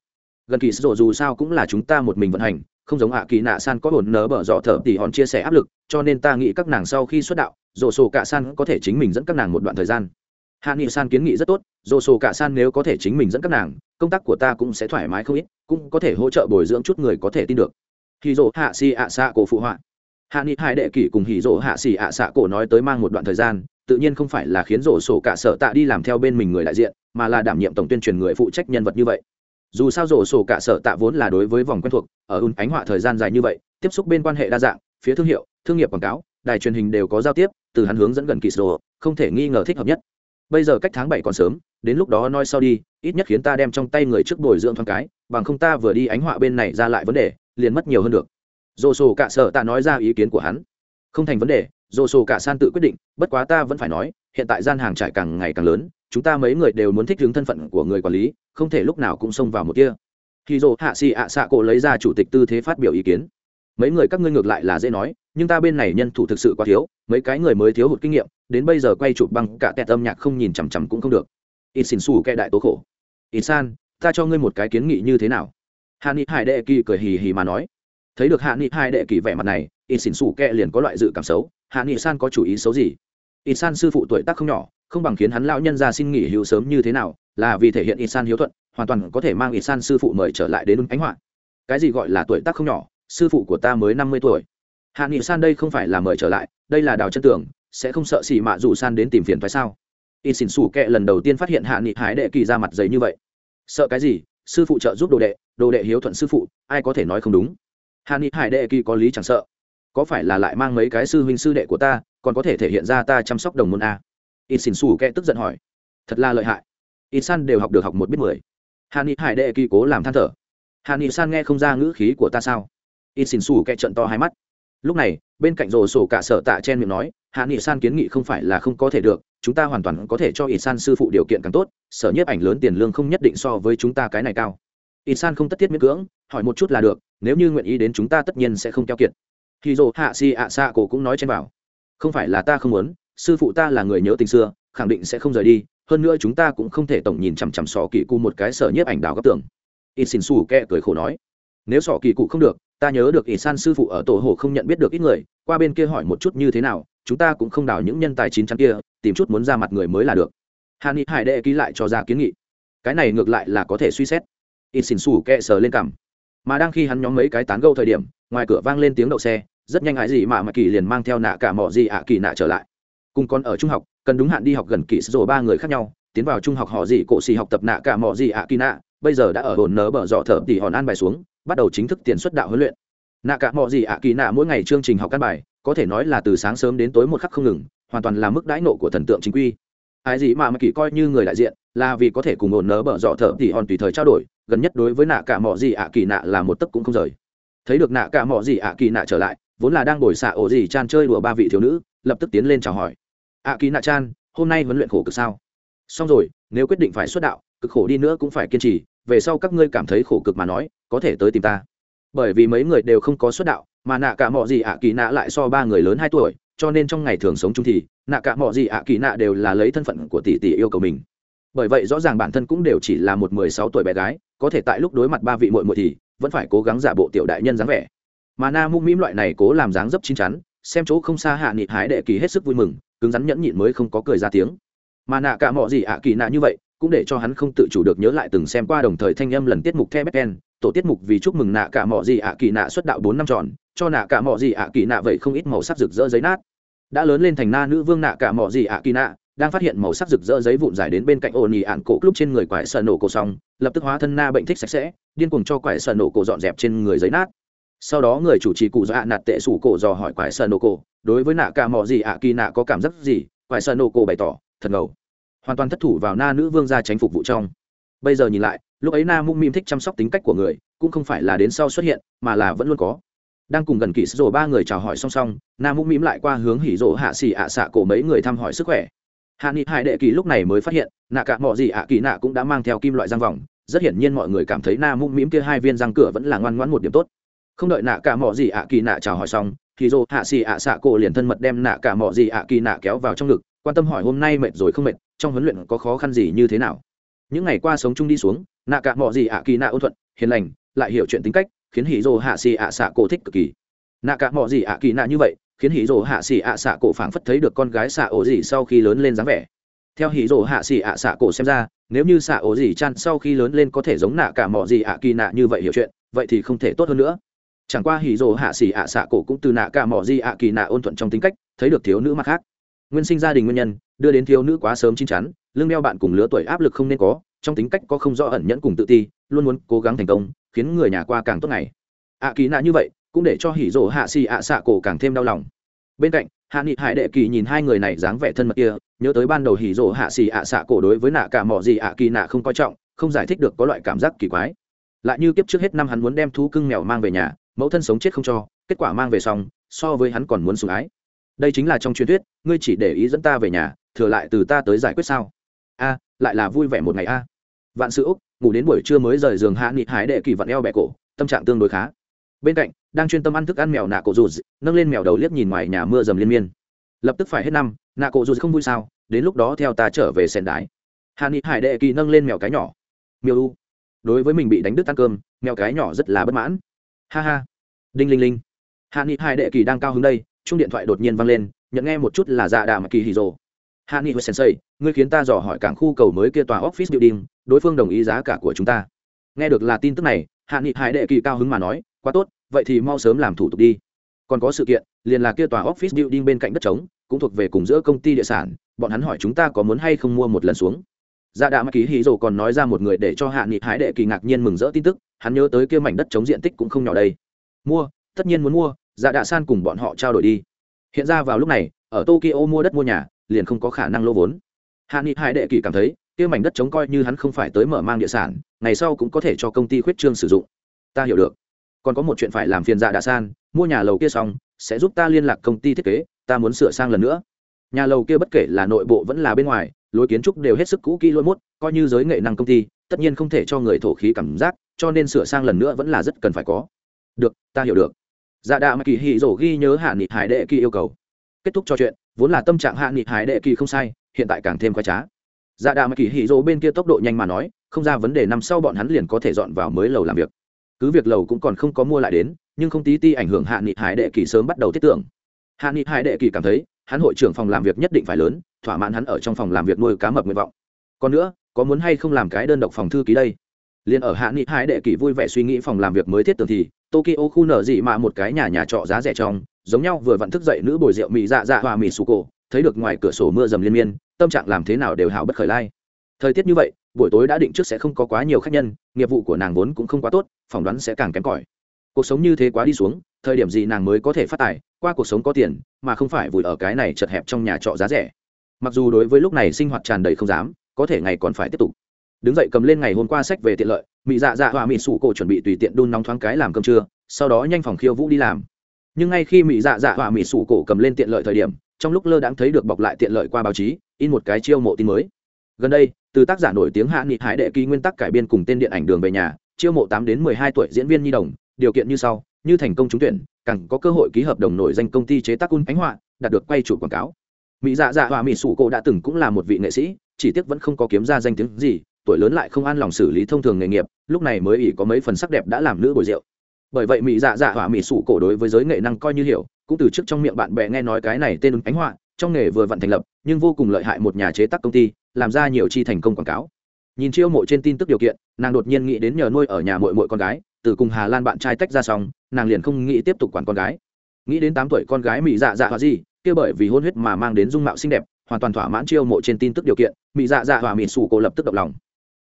gần kỳ sô dù sao cũng là chúng ta một mình vận hành, không giống ạ kỳ nạ san có hồn nở bở dọ thở tỉ hòn chia sẻ áp lực, cho nên ta nghĩ các nàng sau khi xuất đạo dồ sổ cả san có thể chính mình dẫn các nàng một đoạn thời gian. Hạ nghị san kiến nghị rất tốt dồ sổ cả san nếu có thể chính mình dẫn các nàng, công tác của ta cũng sẽ thoải mái không ít, cũng có thể hỗ trợ bồi dưỡng chút người có thể tin được. Khi dồ hạ Si ạ xạ cổ phụ họa hạ nghị hai đệ kỷ cùng hỉ rộ hạ xỉ ạ xạ cổ nói tới mang một đoạn thời gian, tự nhiên không phải là khiến rổ sổ cả sở tạ đi làm theo bên mình người đại diện, mà là đảm nhiệm tổng tuyên truyền người phụ trách nhân vật như vậy. Dù sao rổ sổ cả sở tạ vốn là đối với vòng quen thuộc, ở ùn ánh họa thời gian dài như vậy, tiếp xúc bên quan hệ đa dạng, phía thương hiệu, thương nghiệp quảng cáo, đài truyền hình đều có giao tiếp, từ hắn hướng dẫn gần kỳ sổ không thể nghi ngờ thích hợp nhất. Bây giờ cách tháng bảy còn sớm, đến lúc đó nói sau đi, ít nhất khiến ta đem trong tay người trước bồi dưỡng thoáng cái, bằng không ta vừa đi ánh họa bên này ra lại vấn đề, liền mất nhiều hơn được dồ sổ cả sở tạ nói ra ý kiến của hắn. Không thành vấn đề dồ sổ cả san tự quyết định, bất quá ta vẫn phải nói, hiện tại gian hàng trải càng ngày càng lớn, chúng ta mấy người đều muốn thích ứng thân phận của người quản lý, không thể lúc nào cũng xông vào một kia. Khi dồ hạ xì ạ xạ cổ lấy ra chủ tịch tư thế phát biểu ý kiến. Mấy người các ngươi ngược lại là dễ nói, nhưng ta bên này nhân thủ thực sự quá thiếu, mấy cái người mới thiếu hụt kinh nghiệm, đến bây giờ quay chụp băng cả tẹt âm nhạc không nhìn chằm chằm cũng không được. Ít xin xù kệ đại tố khổ. Ít san, ta cho ngươi một cái kiến nghị như thế nào? Hà ni hải đệ kỳ cười hì hì mà nói thấy được hạ nghị hải đệ kỳ vẻ mặt này y xỉn xù kệ liền có loại dự cảm xấu, hạ nghị san có chủ ý xấu gì? Y san sư phụ tuổi tác không nhỏ, không bằng khiến hắn lão nhân ra xin nghỉ hưu sớm như thế nào, là vì thể hiện y san hiếu thuận, hoàn toàn có thể mang y san sư phụ mời trở lại đến ánh họa cái gì gọi là tuổi tác không nhỏ, sư phụ của ta mới năm mươi tuổi. Hạ nghị san đây không phải là mời trở lại, đây là đào chân tường, sẽ không sợ xỉ mạ dù san đến tìm phiền phải sao? Y xỉn xù kệ lần đầu tiên phát hiện hạ nghị hái đệ kỳ ra mặt giấy như vậy. Sợ cái gì? Sư phụ trợ giúp đồ đệ đồ đệ hiếu thuận sư phụ, ai có thể nói không đúng? Hạ ni hải đệ kỳ có lý chẳng sợ. Có phải là lại mang mấy cái sư huynh sư đệ của ta, còn có thể thể hiện ra ta chăm sóc đồng môn a? In xin xù kệ tức giận hỏi. Thật là lợi hại. In san đều học được học một biết mười. Hạ ni hải đệ kỳ cố làm than thở. Hạ ni san nghe không ra ngữ khí của ta sao? In xin xù kệ trận to hai mắt. Lúc này, bên cạnh rồ sổ cả sở tạ chen miệng nói hạ nghị san kiến nghị không phải là không có thể được, chúng ta hoàn toàn có thể cho ít san sư phụ điều kiện càng tốt, sở nhiếp ảnh lớn tiền lương không nhất định so với chúng ta cái này cao. Ít san không tất thiết miễn cưỡng, hỏi một chút là được nếu như nguyện ý đến chúng ta tất nhiên sẽ không keo kiệt. Khi dồ hạ si ạ xạ cổ cũng nói trên bảo, không phải là ta không muốn, sư phụ ta là người nhớ tình xưa, khẳng định sẽ không rời đi, hơn nữa chúng ta cũng không thể tổng nhìn chằm chằm sỏ kỳ cụ một cái sở nhiếp ảnh đào góc tường. Ít xin xù kẹ cười khổ nói, nếu sỏ kỳ cụ không được, ta nhớ được ỷ san sư phụ ở tổ hồ không nhận biết được ít người, qua bên kia hỏi một chút như thế nào, chúng ta cũng không đào những nhân tài chín chắn kia, tìm chút muốn ra mặt người mới là được. Hà ni hải đệ ký lại cho ra kiến nghị. Cái này ngược lại là có thể suy xét. Ít xin xù kẹ sờ lên cằm mà đang khi hắn nhóm mấy cái tán gâu thời điểm, ngoài cửa vang lên tiếng đậu xe, rất nhanh hại gì mà mà kỳ liền mang theo nạ cả mỏ gì ạ kỳ nạ trở lại. Cùng con ở trung học, cần đúng hạn đi học gần kỳ rồi ba người khác nhau, tiến vào trung học họ gì cổ xì học tập nạ cả mỏ gì ạ kỳ nạ, bây giờ đã ở hồn nớ bở dọ thở tỉ hòn an bài xuống, bắt đầu chính thức tiền xuất đạo huấn luyện. Nạ cả mỏ gì ạ kỳ nạ mỗi ngày chương trình học căn bài, có thể nói là từ sáng sớm đến tối một khắc không ngừng, hoàn toàn là mức đãi nộ của thần tượng chính quy. Ai gì mà mà kỳ coi như người đại diện, là vì có thể cùng ổn nớ bở dọ thở thì hòn tùy thời trao đổi gần nhất đối với nạ cả mỏ gì ạ kỳ nạ là một tấc cũng không rời. Thấy được nạ cả mỏ gì ạ kỳ nạ trở lại, vốn là đang ngồi xạ ổ gì chan chơi đùa ba vị thiếu nữ, lập tức tiến lên chào hỏi. Ạ kỳ nạ chan, hôm nay huấn luyện khổ cực sao? Xong rồi, nếu quyết định phải xuất đạo, cực khổ đi nữa cũng phải kiên trì, về sau các ngươi cảm thấy khổ cực mà nói, có thể tới tìm ta. Bởi vì mấy người đều không có xuất đạo, mà nạ cả mọ gì ạ kỳ nạ lại so ba người lớn hai tuổi, cho nên trong ngày thường sống chung thì, nạ cả mọ gì ạ kỳ nạ đều là lấy thân phận của tỷ tỷ yêu cầu mình. Bởi vậy rõ ràng bản thân cũng đều chỉ là một mười sáu tuổi bé gái có thể tại lúc đối mặt ba vị muội muội thì, vẫn phải cố gắng giả bộ tiểu đại nhân dáng vẻ. Mà na mung mĩm loại này cố làm dáng dấp chín chắn, xem chỗ không xa hạ nghị hái đệ kỳ hết sức vui mừng, cứng rắn nhẫn nhịn mới không có cười ra tiếng. Mà nạ cả mọi gì ạ, kỳ nạ như vậy, cũng để cho hắn không tự chủ được nhớ lại từng xem qua đồng thời thanh âm lần tiết mục the becken tổ tiết mục vì chúc mừng nạ cả mọi gì ạ, kỳ nạ xuất đạo bốn năm tròn, cho nạ cả mọi gì ạ, kỳ nạ vậy không ít màu sắc rực rỡ giấy nát. Đã lớn lên thành na nữ vương nạ cả mọi gì ạ, kỳ nạ đang phát hiện màu sắc rực rỡ giấy vụn dài đến bên cạnh ồn ỉ ạn cổ lúc trên người quải sợ nổ cổ xong, lập tức hóa thân na bệnh thích sạch sẽ, điên cuồng cho quải sợ nổ cổ dọn dẹp trên người giấy nát. Sau đó người chủ trì cụ dạ nạt tệ sủ cổ dò hỏi quải sợ nổ cổ, đối với nạ cả mò gì ạ kỳ nạ có cảm giác gì? Quải sợ nổ cổ bày tỏ, thật ngầu. Hoàn toàn thất thủ vào na nữ vương ra tránh phục vụ trong. Bây giờ nhìn lại, lúc ấy na mung mim thích chăm sóc tính cách của người, cũng không phải là đến sau xuất hiện, mà là vẫn luôn có. Đang cùng gần kỳ sổ ba người chào hỏi song song, na mung mim lại qua hướng hỉ rỗ hạ xỉ ạ xạ cổ mấy người thăm hỏi sức khỏe hạ nghị hải đệ kỳ lúc này mới phát hiện, nạ cả mọi gì ạ kỳ nạ cũng đã mang theo kim loại răng vòng. Rất hiển nhiên mọi người cảm thấy na mung mĩm kia hai viên răng cửa vẫn là ngoan ngoãn một điểm tốt. Không đợi nạ cả mọi gì ạ kỳ nạ chào hỏi xong, thì dô hạ xì ạ xạ cổ liền thân mật đem nạ cả mọi gì ạ kỳ nạ kéo vào trong ngực, quan tâm hỏi hôm nay mệt rồi không mệt, trong huấn luyện có khó khăn gì như thế nào? Những ngày qua sống chung đi xuống, nạ cả mọi gì ạ kỳ nạ ôn thuận, hiền lành, lại hiểu chuyện tính cách, khiến hỉ dô hạ xì ạ xạ cổ thích cực kỳ. Nạ cả mọi gì ạ kỳ nạ như vậy khiến hỉ rồ hạ xỉ ạ xạ cổ phảng phất thấy được con gái xạ ổ gì sau khi lớn lên dáng vẻ. Theo hỉ rồ hạ xỉ ạ xạ cổ xem ra, nếu như xạ ổ gì chăn sau khi lớn lên có thể giống nạ cả mọi gì ạ kỳ nạ như vậy hiểu chuyện, vậy thì không thể tốt hơn nữa. Chẳng qua hỉ rồ hạ xỉ ạ xạ cổ cũng từ nạ cả mọi gì ạ kỳ nạ ôn thuận trong tính cách, thấy được thiếu nữ mặt khác. Nguyên sinh gia đình nguyên nhân, đưa đến thiếu nữ quá sớm chín chắn, lương đeo bạn cùng lứa tuổi áp lực không nên có, trong tính cách có không rõ ẩn nhẫn cùng tự ti, luôn muốn cố gắng thành công, khiến người nhà qua càng tốt ngày. Ạ kỳ nạ như vậy cũng để cho hỉ rỗ hạ xì ạ xạ cổ càng thêm đau lòng. Bên cạnh, hạ nghị hải đệ kỳ nhìn hai người này dáng vẻ thân mật kia, nhớ tới ban đầu hỉ rỗ hạ xì ạ xạ cổ đối với nạ cả mỏ gì ạ kỳ nạ không coi trọng, không giải thích được có loại cảm giác kỳ quái. Lại như kiếp trước hết năm hắn muốn đem thú cưng mèo mang về nhà, mẫu thân sống chết không cho, kết quả mang về xong, so với hắn còn muốn sủng ái. Đây chính là trong truyền thuyết, ngươi chỉ để ý dẫn ta về nhà, thừa lại từ ta tới giải quyết sao? A, lại là vui vẻ một ngày a. Vạn sự úc, ngủ đến buổi trưa mới rời giường hạ nghị hải đệ kỳ vặn eo bẹ cổ, tâm trạng tương đối khá bên cạnh, đang chuyên tâm ăn thức ăn mèo nạ cổ dù nâng lên mèo đầu liếc nhìn ngoài nhà mưa dầm liên miên. Lập tức phải hết năm, nạ cổ dù không vui sao, đến lúc đó theo ta trở về sen đái. Hà nghị hải đệ kỳ nâng lên mèo cái nhỏ. Miêu u, đối với mình bị đánh đứt ăn cơm, mèo cái nhỏ rất là bất mãn. Ha ha. Đinh linh linh. Hạ nghị hải đệ kỳ đang cao hứng đây chung điện thoại đột nhiên vang lên, nhận nghe một chút là dạ đà mà kỳ hì rồ. Hạ nghị sensei, ngươi khiến ta dò hỏi cảng khu cầu mới kia tòa office building, đối phương đồng ý giá cả của chúng ta. Nghe được là tin tức này hạ nghị hải đệ kỳ cao hứng mà nói, quá tốt vậy thì mau sớm làm thủ tục đi. Còn có sự kiện, liền là kia tòa office building bên cạnh đất trống, cũng thuộc về cùng giữa công ty địa sản, bọn hắn hỏi chúng ta có muốn hay không mua một lần xuống. Dạ đạ mắc ký hí rồ còn nói ra một người để cho hạ nghị hái đệ kỳ ngạc nhiên mừng rỡ tin tức, hắn nhớ tới kia mảnh đất chống diện tích cũng không nhỏ đây. Mua, tất nhiên muốn mua dạ đạ san cùng bọn họ trao đổi đi. Hiện ra vào lúc này, ở tokyo mua đất mua nhà, liền không có khả năng lô vốn. Hạ nghị hải đệ kỳ cảm thấy, kia mảnh đất chống coi như hắn không phải tới mở mang địa sản, ngày sau cũng có thể cho công ty khuyết trương sử dụng. Ta hiểu được còn có một chuyện phải làm phiền dạ đạ san, mua nhà lầu kia xong, sẽ giúp ta liên lạc công ty thiết kế, ta muốn sửa sang lần nữa. Nhà lầu kia bất kể là nội bộ vẫn là bên ngoài, lối kiến trúc đều hết sức cũ kỹ lôi mốt, coi như giới nghệ năng công ty, tất nhiên không thể cho người thổ khí cảm giác, cho nên sửa sang lần nữa vẫn là rất cần phải có. Được, ta hiểu được. Dạ đạ mà kỳ hì rổ ghi nhớ hạ nghị hải đệ kỳ yêu cầu. Kết thúc trò chuyện, vốn là tâm trạng hạ nghị hải đệ kỳ không sai, hiện tại càng thêm khoái trá. Dạ đạ mà kỳ hì rổ bên kia tốc độ nhanh mà nói, không ra vấn đề, năm sau bọn hắn liền có thể dọn vào mới lầu làm việc cứ việc lầu cũng còn không có mua lại đến, nhưng không tí ti ảnh hưởng hạ nghị hải đệ kỳ sớm bắt đầu thiết tưởng. Hạ nghị hải đệ kỳ cảm thấy, hắn hội trưởng phòng làm việc nhất định phải lớn, thỏa mãn hắn ở trong phòng làm việc nuôi cá mập nguyện vọng. Còn nữa, có muốn hay không làm cái đơn độc phòng thư ký đây? Liền ở hạ nghị hải đệ kỳ vui vẻ suy nghĩ phòng làm việc mới thiết tưởng thì, tokyo khu nở dị mà một cái nhà nhà trọ giá rẻ trong, giống nhau vừa vặn thức dậy nữ bồi rượu mị dạ dạ hòa mị sù cổ, thấy được ngoài cửa sổ mưa dầm liên miên, tâm trạng làm thế nào đều hào bất khởi lai. Thời tiết như vậy buổi tối đã định trước sẽ không có quá nhiều khách nhân, nghiệp vụ của nàng vốn cũng không quá tốt, phỏng đoán sẽ càng kém cỏi. Cuộc sống như thế quá đi xuống, thời điểm gì nàng mới có thể phát tài, qua cuộc sống có tiền, mà không phải vùi ở cái này chật hẹp trong nhà trọ giá rẻ. Mặc dù đối với lúc này sinh hoạt tràn đầy không dám, có thể ngày còn phải tiếp tục. Đứng dậy cầm lên ngày hôm qua sách về tiện lợi, mị dạ dạ hòa mị sủ cổ chuẩn bị tùy tiện đun nóng thoáng cái làm cơm trưa, sau đó nhanh phòng khiêu vũ đi làm. Nhưng ngay khi mị dạ dạ hòa mị sủ cổ cầm lên tiện lợi thời điểm, trong lúc lơ đãng thấy được bọc lại tiện lợi qua báo chí, in một cái chiêu mộ tin mới. Gần đây từ tác giả nổi tiếng hạ nghị hải đệ ký nguyên tắc cải biên cùng tên điện ảnh đường về nhà, chiêu mộ tám đến mười hai tuổi diễn viên nhi đồng, điều kiện như sau, như thành công trúng tuyển, càng có cơ hội ký hợp đồng nổi danh công ty chế tác un ánh họa, đạt được quay chủ quảng cáo. Mỹ dạ dạ hòa mỹ sủ cổ đã từng cũng là một vị nghệ sĩ, chỉ tiếc vẫn không có kiếm ra danh tiếng gì, tuổi lớn lại không an lòng xử lý thông thường nghề nghiệp, lúc này mới ỉ có mấy phần sắc đẹp đã làm nữ bồi rượu. Bởi vậy mỹ dạ dạ hỏa mỹ sủ cổ đối với giới nghệ năng coi như hiểu, cũng từ trước trong miệng bạn bè nghe nói cái này tên ánh họa trong nghề vừa vặn thành lập, nhưng vô cùng lợi hại một nhà chế tác công ty, làm ra nhiều chi thành công quảng cáo. Nhìn chiêu mộ trên tin tức điều kiện, nàng đột nhiên nghĩ đến nhờ nuôi ở nhà mội mội con gái, từ cùng hà lan bạn trai tách ra xong, nàng liền không nghĩ tiếp tục quản con gái. Nghĩ đến tám tuổi con gái mỹ dạ dạ hòa gì, kia bởi vì hôn huyết mà mang đến dung mạo xinh đẹp, hoàn toàn thỏa mãn chiêu mộ trên tin tức điều kiện mỹ dạ dạ hòa mỹ sủ cô lập tức động lòng.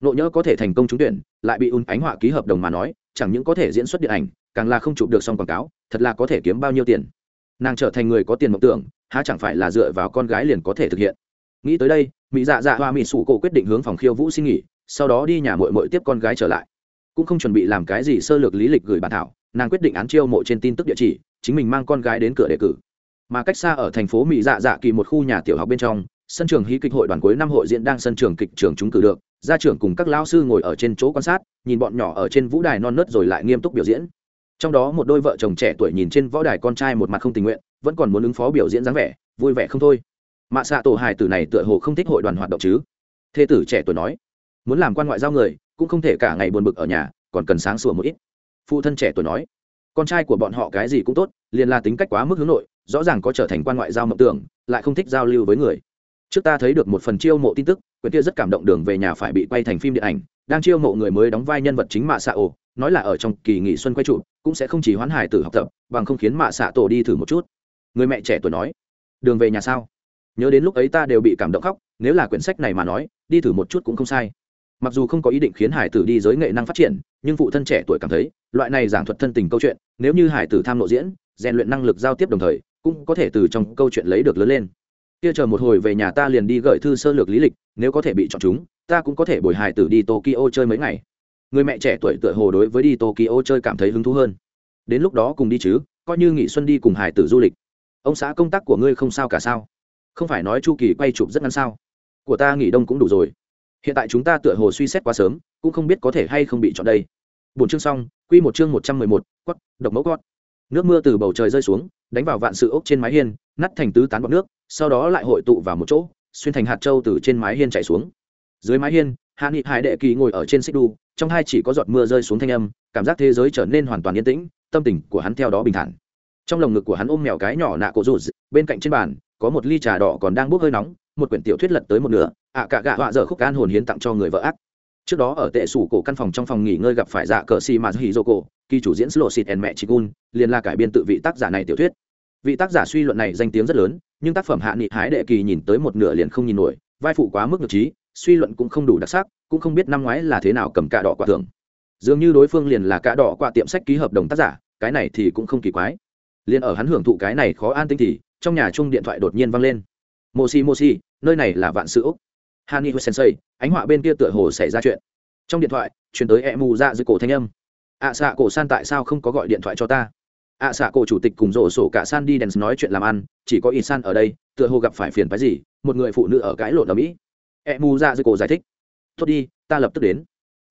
Nộ nhớ có thể thành công trúng tuyển, lại bị un ánh họa ký hợp đồng mà nói, chẳng những có thể diễn xuất điện ảnh, càng là không chụp được xong quảng cáo, thật là có thể kiếm bao nhiêu tiền. Nàng trở thành người có tiền mộng tưởng há chẳng phải là dựa vào con gái liền có thể thực hiện. Nghĩ tới đây mỹ dạ dạ hoa mỹ sủ cổ quyết định hướng phòng khiêu vũ xin nghỉ, sau đó đi nhà mội mội tiếp con gái trở lại. Cũng không chuẩn bị làm cái gì sơ lược lý lịch gửi bản thảo, nàng quyết định án chiêu mộ trên tin tức địa chỉ, chính mình mang con gái đến cửa đề cử. Mà cách xa ở thành phố mỹ dạ dạ kỳ một khu nhà tiểu học bên trong, sân trường hí kịch hội đoàn cuối năm hội diễn đang sân trường kịch trường chúng cử được, gia trưởng cùng các lão sư ngồi ở trên chỗ quan sát, nhìn bọn nhỏ ở trên vũ đài non nớt rồi lại nghiêm túc biểu diễn. Trong đó một đôi vợ chồng trẻ tuổi nhìn trên võ đài con trai một mặt không tình nguyện vẫn còn muốn ứng phó biểu diễn dáng vẻ, vui vẻ không thôi. Mạ xạ tổ hài tử này tựa hồ không thích hội đoàn hoạt động chứ? Thê tử trẻ tuổi nói, muốn làm quan ngoại giao người, cũng không thể cả ngày buồn bực ở nhà, còn cần sáng sủa một ít. Phụ thân trẻ tuổi nói, con trai của bọn họ cái gì cũng tốt, liền là tính cách quá mức hướng nội, rõ ràng có trở thành quan ngoại giao mộng tưởng, lại không thích giao lưu với người. Trước ta thấy được một phần chiêu mộ tin tức, quyển kia rất cảm động đường về nhà phải bị quay thành phim điện ảnh, đang chiêu mộ người mới đóng vai nhân vật chính mạ xạ ổ nói là ở trong kỳ nghỉ xuân quay trụ, cũng sẽ không chỉ hoán hải tử học tập, bằng không khiến mạ xạ tổ đi thử một chút người mẹ trẻ tuổi nói, đường về nhà sao? Nhớ đến lúc ấy ta đều bị cảm động khóc, nếu là quyển sách này mà nói, đi thử một chút cũng không sai. Mặc dù không có ý định khiến hải tử đi giới nghệ năng phát triển, nhưng phụ thân trẻ tuổi cảm thấy, loại này giảng thuật thân tình câu chuyện, nếu như hải tử tham lộ diễn, rèn luyện năng lực giao tiếp đồng thời, cũng có thể từ trong câu chuyện lấy được lớn lên. Kia chờ một hồi về nhà ta liền đi gửi thư sơ lược lý lịch, nếu có thể bị chọn chúng, ta cũng có thể bồi hải tử đi tokyo chơi mấy ngày. Người mẹ trẻ tuổi tựa hồ đối với đi tokyo chơi cảm thấy hứng thú hơn. Đến lúc đó cùng đi chứ, coi như nghỉ xuân đi cùng hải tử du lịch ông xã công tác của ngươi không sao cả sao? Không phải nói chu kỳ quay chụp rất ngắn sao? Của ta nghỉ đông cũng đủ rồi. Hiện tại chúng ta tựa hồ suy xét quá sớm, cũng không biết có thể hay không bị chọn đây. Bốn chương xong, quy một chương một trăm mười một quất độc mẫu quất nước mưa từ bầu trời rơi xuống, đánh vào vạn sự ốc trên mái hiên nắt thành tứ tán bọt nước, sau đó lại hội tụ vào một chỗ, xuyên thành hạt châu từ trên mái hiên chạy xuống. Dưới mái hiên hạ nghị hải đệ kỳ ngồi ở trên xích đu, trong hai chỉ có giọt mưa rơi xuống thanh âm, cảm giác thế giới trở nên hoàn toàn yên tĩnh, tâm tình của hắn theo đó bình thản trong lồng ngực của hắn ôm mèo cái nhỏ nạ cổ rụt, bên cạnh trên bàn, có một ly trà đỏ còn đang bốc hơi nóng, một quyển tiểu thuyết lật tới một nửa, ạ cả gạ họa dở khúc an hồn hiến tặng cho người vợ ác. Trước đó ở tệ sủ cổ căn phòng trong phòng nghỉ ngơi gặp phải dạ cờ si mà hì dô cổ, kỳ chủ diễn slo xịt en mẹ chị gun, liền là cải biên tự vị tác giả này tiểu thuyết. Vị tác giả suy luận này danh tiếng rất lớn, nhưng tác phẩm hạ nghị hái đệ kỳ nhìn tới một nửa liền không nhìn nổi, vai phụ quá mức nhược trí, suy luận cũng không đủ đặc sắc, cũng không biết năm ngoái là thế nào cầm cả đỏ quả thưởng. Dường như đối phương liền là cả đỏ qua tiệm sách ký hợp đồng tác giả, cái này thì cũng không kỳ quái liền ở hắn hưởng thụ cái này khó an tinh thì trong nhà chung điện thoại đột nhiên vang lên. Moshi moshi nơi này là vạn sự hani hani sensei ánh họa bên kia tựa hồ xảy ra chuyện. Trong điện thoại chuyển tới e mù dạ ra dưới cổ thanh âm. Ạ à, xạ cổ san tại sao không có gọi điện thoại cho ta? Ạ à, xạ cổ chủ tịch cùng rổ sổ cả san đi đèn nói chuyện làm ăn chỉ có ít san ở đây tựa hồ gặp phải phiền phái gì một người phụ nữ ở cãi lộn ở mỹ. E mù dạ ra dưới cổ giải thích. Tốt đi ta lập tức đến.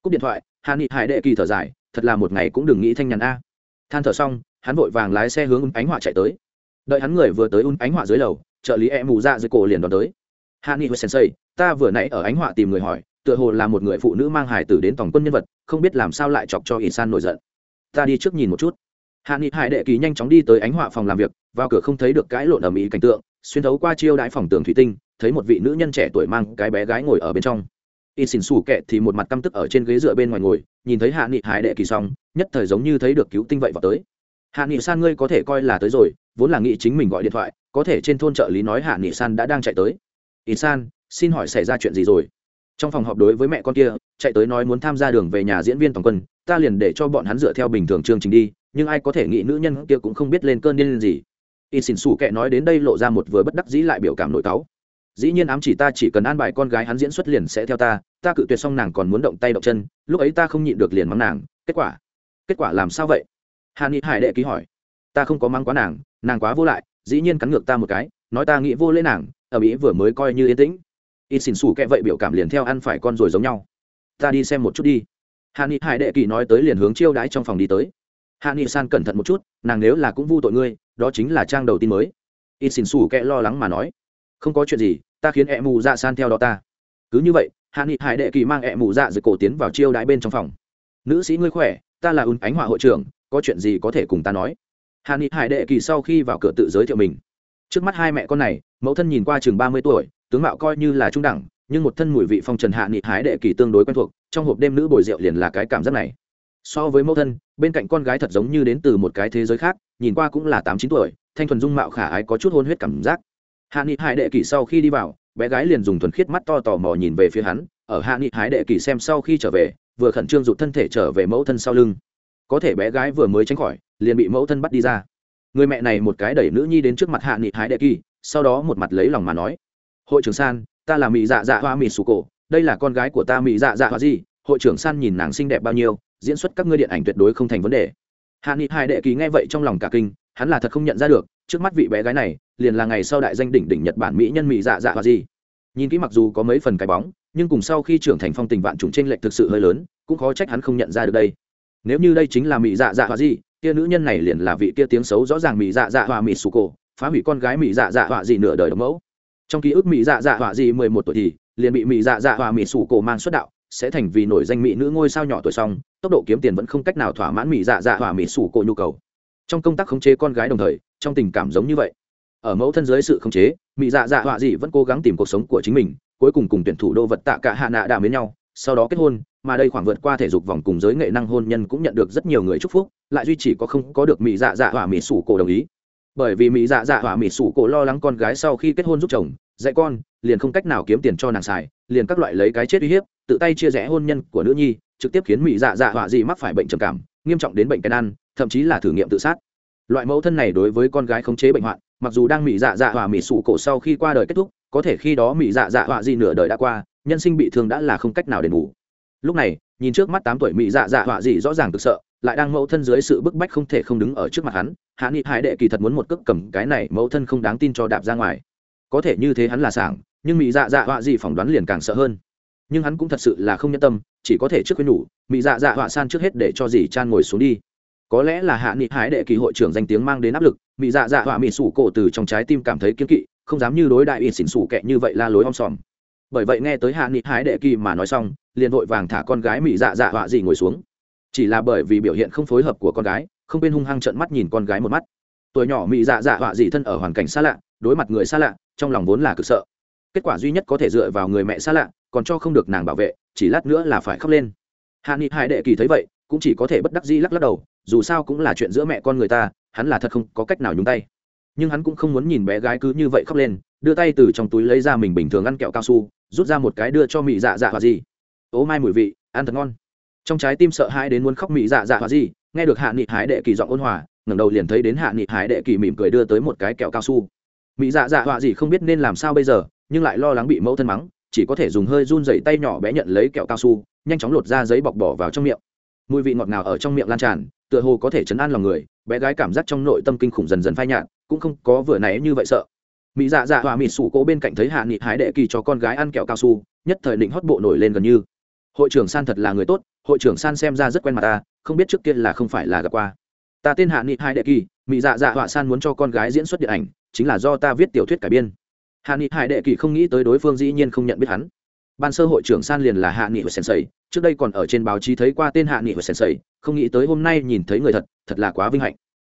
Cúp điện thoại hà nghị hải đệ kỳ thở dài thật là một ngày cũng đừng nghĩ thanh nhàn a than thở xong, hắn vội vàng lái xe hướng ánh họa chạy tới. Đợi hắn người vừa tới un ánh họa dưới lầu, trợ lý e mù ra dưới cổ liền đón tới. Hạ nghị sensei, ta vừa nãy ở ánh họa tìm người hỏi, tựa hồ là một người phụ nữ mang hải tử đến tổng quân nhân vật, không biết làm sao lại chọc cho ỷ san nổi giận. Ta đi trước nhìn một chút. Hạ nghị hải đệ kỳ nhanh chóng đi tới ánh họa phòng làm việc, vào cửa không thấy được cãi lộn ở mỹ cảnh tượng, xuyên thấu qua chiêu đãi phòng tường thủy tinh, thấy một vị nữ nhân trẻ tuổi mang cái bé gái ngồi ở bên trong y xỉn xù kệ thì một mặt căm tức ở trên ghế dựa bên ngoài ngồi, nhìn thấy hạ nghị hải đệ kỳ xong, nhất thời giống như thấy được cứu tinh vậy vào tới. Hạ nghị san ngươi có thể coi là tới rồi, vốn là nghị chính mình gọi điện thoại, có thể trên thôn trợ lý nói hạ nghị san đã đang chạy tới. Y san, xin hỏi xảy ra chuyện gì rồi? Trong phòng họp đối với mẹ con kia, chạy tới nói muốn tham gia đường về nhà diễn viên toàn quân, ta liền để cho bọn hắn dựa theo bình thường chương trình đi, nhưng ai có thể nghĩ nữ nhân kia cũng không biết lên cơn điên gì. Y xỉn xù kệ nói đến đây lộ ra một vừa bất đắc dĩ lại biểu cảm nội cáu dĩ nhiên ám chỉ ta chỉ cần an bài con gái hắn diễn xuất liền sẽ theo ta ta cự tuyệt xong nàng còn muốn động tay động chân, lúc ấy ta không nhịn được liền mắng nàng, kết quả? Kết quả làm sao vậy? Hà ni hải đệ ký hỏi. Ta không có mắng quá nàng nàng quá vô lại, dĩ nhiên cắn ngược ta một cái, nói ta nghĩ vô lễ nàng, ở mỹ vừa mới coi như yên tĩnh. Ít xỉn xù kệ vậy biểu cảm liền theo ăn phải con rồi giống nhau. Ta đi xem một chút đi. Hà ni hải đệ kỳ nói tới liền hướng chiêu đãi trong phòng đi tới. Hà ni san cẩn thận một chút, nàng nếu là cũng vu tội ngươi, đó chính là trang đầu tin mới. Ít xỉn xù kệ lo lắng mà nói. Không có chuyện gì ta khiến ẹ mù dạ san theo đó ta. Cứ như vậy, hạ nghị hải đệ kỳ mang ẹ mù dạ dưới cổ tiến vào chiêu đãi bên trong phòng. Nữ sĩ ngươi khỏe, ta là ùn ánh họa hội trưởng, có chuyện gì có thể cùng ta nói? Hạ nghị hải đệ kỳ sau khi vào cửa tự giới thiệu mình. Trước mắt hai mẹ con này, mẫu thân nhìn qua chừng ba mươi tuổi, tướng mạo coi như là trung đẳng, nhưng một thân mùi vị phong trần hạ nghị hái đệ kỳ tương đối quen thuộc, trong hộp đêm nữ bồi rượu liền là cái cảm giác này. So với mẫu thân, bên cạnh con gái thật giống như đến từ một cái thế giới khác, nhìn qua cũng là tám chín tuổi, thanh thuần dung mạo khả ái có chút hôn huyết cảm giác hạ nghị hải đệ kỳ sau khi đi vào, bé gái liền dùng thuần khiết mắt to tò mò nhìn về phía hắn, ở hạ nghị hải đệ kỳ xem sau khi trở về, vừa khẩn trương rụt thân thể trở về mẫu thân sau lưng. Có thể bé gái vừa mới tránh khỏi, liền bị mẫu thân bắt đi ra. Người mẹ này một cái đẩy nữ nhi đến trước mặt hạ nghị hải đệ kỳ sau đó một mặt lấy lòng mà nói, hội trưởng san, ta là mỹ dạ dạ hoa mỹ sù cổ, đây là con gái của ta mỹ dạ dạ hoa gì hội trưởng san nhìn nàng xinh đẹp bao nhiêu, diễn xuất các ngươi điện ảnh tuyệt đối không thành vấn đề. Hạ nghị hải đệ kỳ nghe vậy trong lòng cả kinh, hắn là thật không nhận ra được trước mắt vị bé gái này liền là ngày sau đại danh đỉnh đỉnh nhật bản mỹ nhân mỹ dạ dạ và gì nhìn kỹ mặc dù có mấy phần cái bóng, nhưng cùng sau khi trưởng thành phong tình vạn trùng tranh lệch thực sự hơi lớn, cũng khó trách hắn không nhận ra được đây. Nếu như đây chính là mỹ dạ dạ và gì kia nữ nhân này liền là vị kia tiếng xấu rõ ràng mỹ dạ dạ và mỹ sù cổ phá hủy con gái mỹ dạ dạ họa gì nửa đời độc mẫu. Trong ký ức mỹ dạ dạ họa gì mười một tuổi thì liền bị mỹ dạ dạ họa mỹ sủ cổ mang xuất đạo, sẽ thành vì nổi danh mỹ nữ ngôi sao nhỏ tuổi xong, tốc độ kiếm tiền vẫn không cách nào thỏa mãn mỹ dạ dạ họa mỹ sủ cổ nhu cầu. Trong công tác khống chế con gái đồng thời trong tình cảm giống như vậy. Ở mẫu thân dưới sự khống chế mỹ dạ dạ họa dị vẫn cố gắng tìm cuộc sống của chính mình, cuối cùng cùng tuyển thủ đô vật tạ cả hạ nạ đàm với nhau, sau đó kết hôn, mà đây khoảng vượt qua thể dục vòng cùng giới nghệ năng hôn nhân cũng nhận được rất nhiều người chúc phúc, lại duy chỉ có không có được mỹ dạ dạ họa mỹ sủ cổ đồng ý. Bởi vì mỹ dạ dạ họa mỹ sủ cổ lo lắng con gái sau khi kết hôn giúp chồng, dạy con, liền không cách nào kiếm tiền cho nàng xài, liền các loại lấy cái chết uy hiếp, tự tay chia rẽ hôn nhân của nữ nhi, trực tiếp khiến mỹ dạ dạ họa dị mắc phải bệnh trầm cảm, nghiêm trọng đến bệnh cái ăn, thậm chí là thử nghiệm tự sát loại mẫu thân này đối với con gái khống chế bệnh hoạn, mặc dù đang mỹ dạ dạ họa mỹ sủ cổ sau khi qua đời kết thúc, có thể khi đó mỹ dạ dạ họa gì nửa đời đã qua, nhân sinh bị thương đã là không cách nào đền bù. Lúc này, nhìn trước mắt tám tuổi mỹ dạ dạ họa gì rõ ràng cực sợ, lại đang mẫu thân dưới sự bức bách không thể không đứng ở trước mặt hắn, hạ nghị hải đệ kỳ thật muốn một cước cầm cái này mẫu thân không đáng tin cho đạp ra ngoài. Có thể như thế hắn là sảng, nhưng mỹ dạ dạ họa gì phỏng đoán liền càng sợ hơn. Nhưng hắn cũng thật sự là không nhân tâm, chỉ có thể trước khuyên nhủ mỹ dạ dạ họa san trước hết để cho dì chan ngồi xuống đi có lẽ là hạ nghị hái đệ kỳ hội trưởng danh tiếng mang đến áp lực mỹ dạ dạ họa mỹ sủ cổ từ trong trái tim cảm thấy kiếm kỵ, không dám như đối đại ít xỉn sủ kệ như vậy la lối om sòm. Bởi vậy nghe tới hạ nghị hái đệ kỳ mà nói xong, liền vội vàng thả con gái mỹ dạ dạ họa gì ngồi xuống. Chỉ là bởi vì biểu hiện không phối hợp của con gái, không bên hung hăng trợn mắt nhìn con gái một mắt. Tuổi nhỏ mỹ dạ dạ họa gì thân ở hoàn cảnh xa lạ, đối mặt người xa lạ, trong lòng vốn là cực sợ. Kết quả duy nhất có thể dựa vào người mẹ xa lạ, còn cho không được nàng bảo vệ, chỉ lát nữa là phải khóc lên. Hạ nghị hải đệ kỳ thấy vậy cũng chỉ có thể bất đắc dĩ lắc lắc đầu, dù sao cũng là chuyện giữa mẹ con người ta, hắn là thật không có cách nào nhúng tay. Nhưng hắn cũng không muốn nhìn bé gái cứ như vậy khóc lên, đưa tay từ trong túi lấy ra mình bình thường ăn kẹo cao su, rút ra một cái đưa cho mỹ dạ dạ hòa gì. Ố mai mùi vị, ăn thật ngon. Trong trái tim sợ hãi đến muốn khóc mỹ dạ dạ hòa gì, nghe được hạ nghị hải đệ kỳ giọng ôn hòa, ngẩng đầu liền thấy đến hạ nghị hải đệ kỳ mỉm cười đưa tới một cái kẹo cao su. Mỹ dạ dạ họa gì không biết nên làm sao bây giờ, nhưng lại lo lắng bị mẫu thân mắng, chỉ có thể dùng hơi run dày tay nhỏ bé nhận lấy kẹo cao su, nhanh chóng lột ra giấy bọc bỏ vào trong miệng mùi vị ngọt ngào ở trong miệng lan tràn, tựa hồ có thể chấn an lòng người, bé gái cảm giác trong nội tâm kinh khủng dần dần phai nhạt, cũng không có vừa nãy như vậy sợ. Mỹ dạ dạ hòa mỹ sủ cố bên cạnh thấy hạ nghị hái đệ kỳ cho con gái ăn kẹo cao su, nhất thời định hót bộ nổi lên gần như. Hội trưởng san thật là người tốt, hội trưởng san xem ra rất quen mặt ta, không biết trước kia là không phải là gặp qua. Ta tên hạ nghị hai đệ kỳ, mỹ dạ dạ họa san muốn cho con gái diễn xuất điện ảnh, chính là do ta viết tiểu thuyết cải biên. Hạ nghị hải đệ kỳ không nghĩ tới đối phương dĩ nhiên không nhận biết hắn ban sơ hội trưởng san liền là hạ nghị và sensei trước đây còn ở trên báo chí thấy qua tên hạ nghị và sensei không nghĩ tới hôm nay nhìn thấy người thật thật là quá vinh hạnh.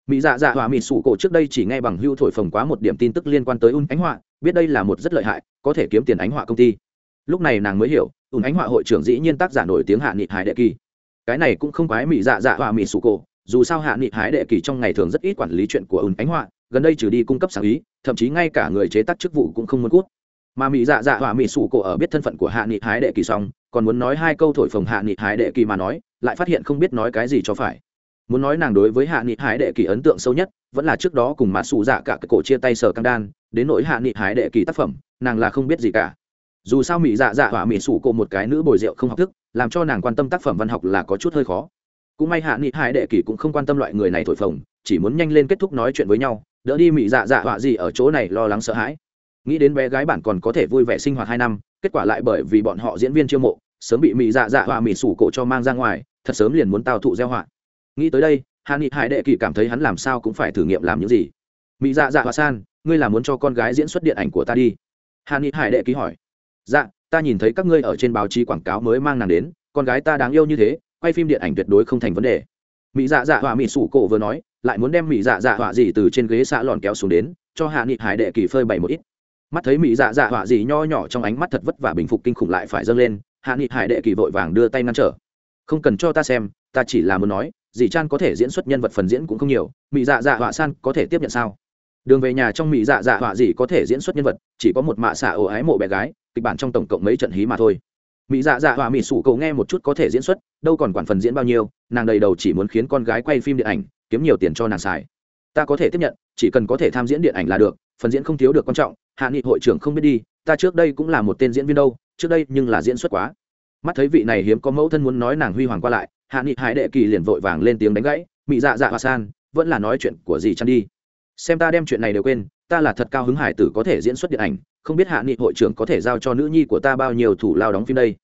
Mỹ dạ dạ họa mỹ sủ cổ trước đây chỉ nghe bằng hưu thổi phồng quá một điểm tin tức liên quan tới un ánh họa, biết đây là một rất lợi hại, có thể kiếm tiền ánh họa công ty. Lúc này nàng mới hiểu, un ánh họa hội trưởng dĩ nhiên tác giả nổi tiếng hạ nghị hải đệ kỳ. Cái này cũng không quái mỹ dạ dạ họa mỹ sủ cổ, dù sao hạ nghị hải đệ kỳ trong ngày thường rất ít quản lý chuyện của un ánh họa, gần đây trừ đi cung cấp sáng ý, thậm chí ngay cả người chế tác chức vụ cũng không muốn cút mà mỹ dạ dạ hỏa mỹ sủ cổ ở biết thân phận của hạ nghị hái đệ kỳ xong, còn muốn nói hai câu thổi phồng hạ nghị hái đệ kỳ mà nói, lại phát hiện không biết nói cái gì cho phải. Muốn nói nàng đối với hạ nghị hái đệ kỳ ấn tượng sâu nhất, vẫn là trước đó cùng mã sủ dạ cả cái cổ chia tay sở căng đan, đến nỗi hạ nghị hái đệ kỳ tác phẩm, nàng là không biết gì cả. Dù sao mỹ dạ dạ hỏa mỹ sủ cổ một cái nữ bồi rượu không học thức, làm cho nàng quan tâm tác phẩm văn học là có chút hơi khó. Cũng may hạ nghị hái đệ kỳ cũng không quan tâm loại người này thổi phồng, chỉ muốn nhanh lên kết thúc nói chuyện với nhau, đỡ đi mỹ dạ dạ họa gì ở chỗ này lo lắng sợ hãi nghĩ đến bé gái bản còn có thể vui vẻ sinh hoạt hai năm, kết quả lại bởi vì bọn họ diễn viên chiêu mộ, sớm bị Mị dạ dạ họa Mị sủ cổ cho mang ra ngoài, thật sớm liền muốn tao thụ gieo họa. Nghĩ tới đây, hà nghị hải đệ kỳ cảm thấy hắn làm sao cũng phải thử nghiệm làm những gì. Mị dạ dạ họa san, ngươi là muốn cho con gái diễn xuất điện ảnh của ta đi? Hà nghị hải đệ ký hỏi. Dạ ta nhìn thấy các ngươi ở trên báo chí quảng cáo mới mang nàng đến, con gái ta đáng yêu như thế, quay phim điện ảnh tuyệt đối không thành vấn đề. Mỹ dạ dạ họa mỹ sủ cổ vừa nói, lại muốn đem mỹ dạ dạ họa gì từ trên ghế xạ lòn kéo xuống đến, cho hạ nghị hải đệ kỳ phơi bày một ít mắt thấy mỹ dạ dạ họa gì nho nhỏ trong ánh mắt thật vất vả bình phục kinh khủng lại phải dâng lên, hạ nghị hải đệ kỳ vội vàng đưa tay ngăn trở. Không cần cho ta xem, ta chỉ là muốn nói, dì chan có thể diễn xuất nhân vật phần diễn cũng không nhiều, mỹ dạ dạ họa san có thể tiếp nhận sao? Đường về nhà trong mỹ dạ dạ họa gì có thể diễn xuất nhân vật, chỉ có một mạ xạ ổ ái mộ bé gái, kịch bản trong tổng cộng mấy trận hí mà thôi. Mỹ dạ dạ họa mỹ sủ cầu nghe một chút có thể diễn xuất, đâu còn quản phần diễn bao nhiêu, nàng đầy đầu chỉ muốn khiến con gái quay phim điện ảnh, kiếm nhiều tiền cho nàng xài. Ta có thể tiếp nhận, chỉ cần có thể tham diễn điện ảnh là được phần diễn không thiếu được quan trọng, hạ nghị hội trưởng không biết đi, ta trước đây cũng là một tên diễn viên đâu, trước đây nhưng là diễn xuất quá. Mắt thấy vị này hiếm có mẫu thân muốn nói nàng huy hoàng qua lại, hạ nghị hải đệ kỳ liền vội vàng lên tiếng đánh gãy, Mị dạ dạ hoa san, vẫn là nói chuyện của gì chăn đi. Xem ta đem chuyện này đều quên, ta là thật cao hứng hải tử có thể diễn xuất điện ảnh, không biết hạ nghị hội trưởng có thể giao cho nữ nhi của ta bao nhiêu thủ lao đóng phim đây.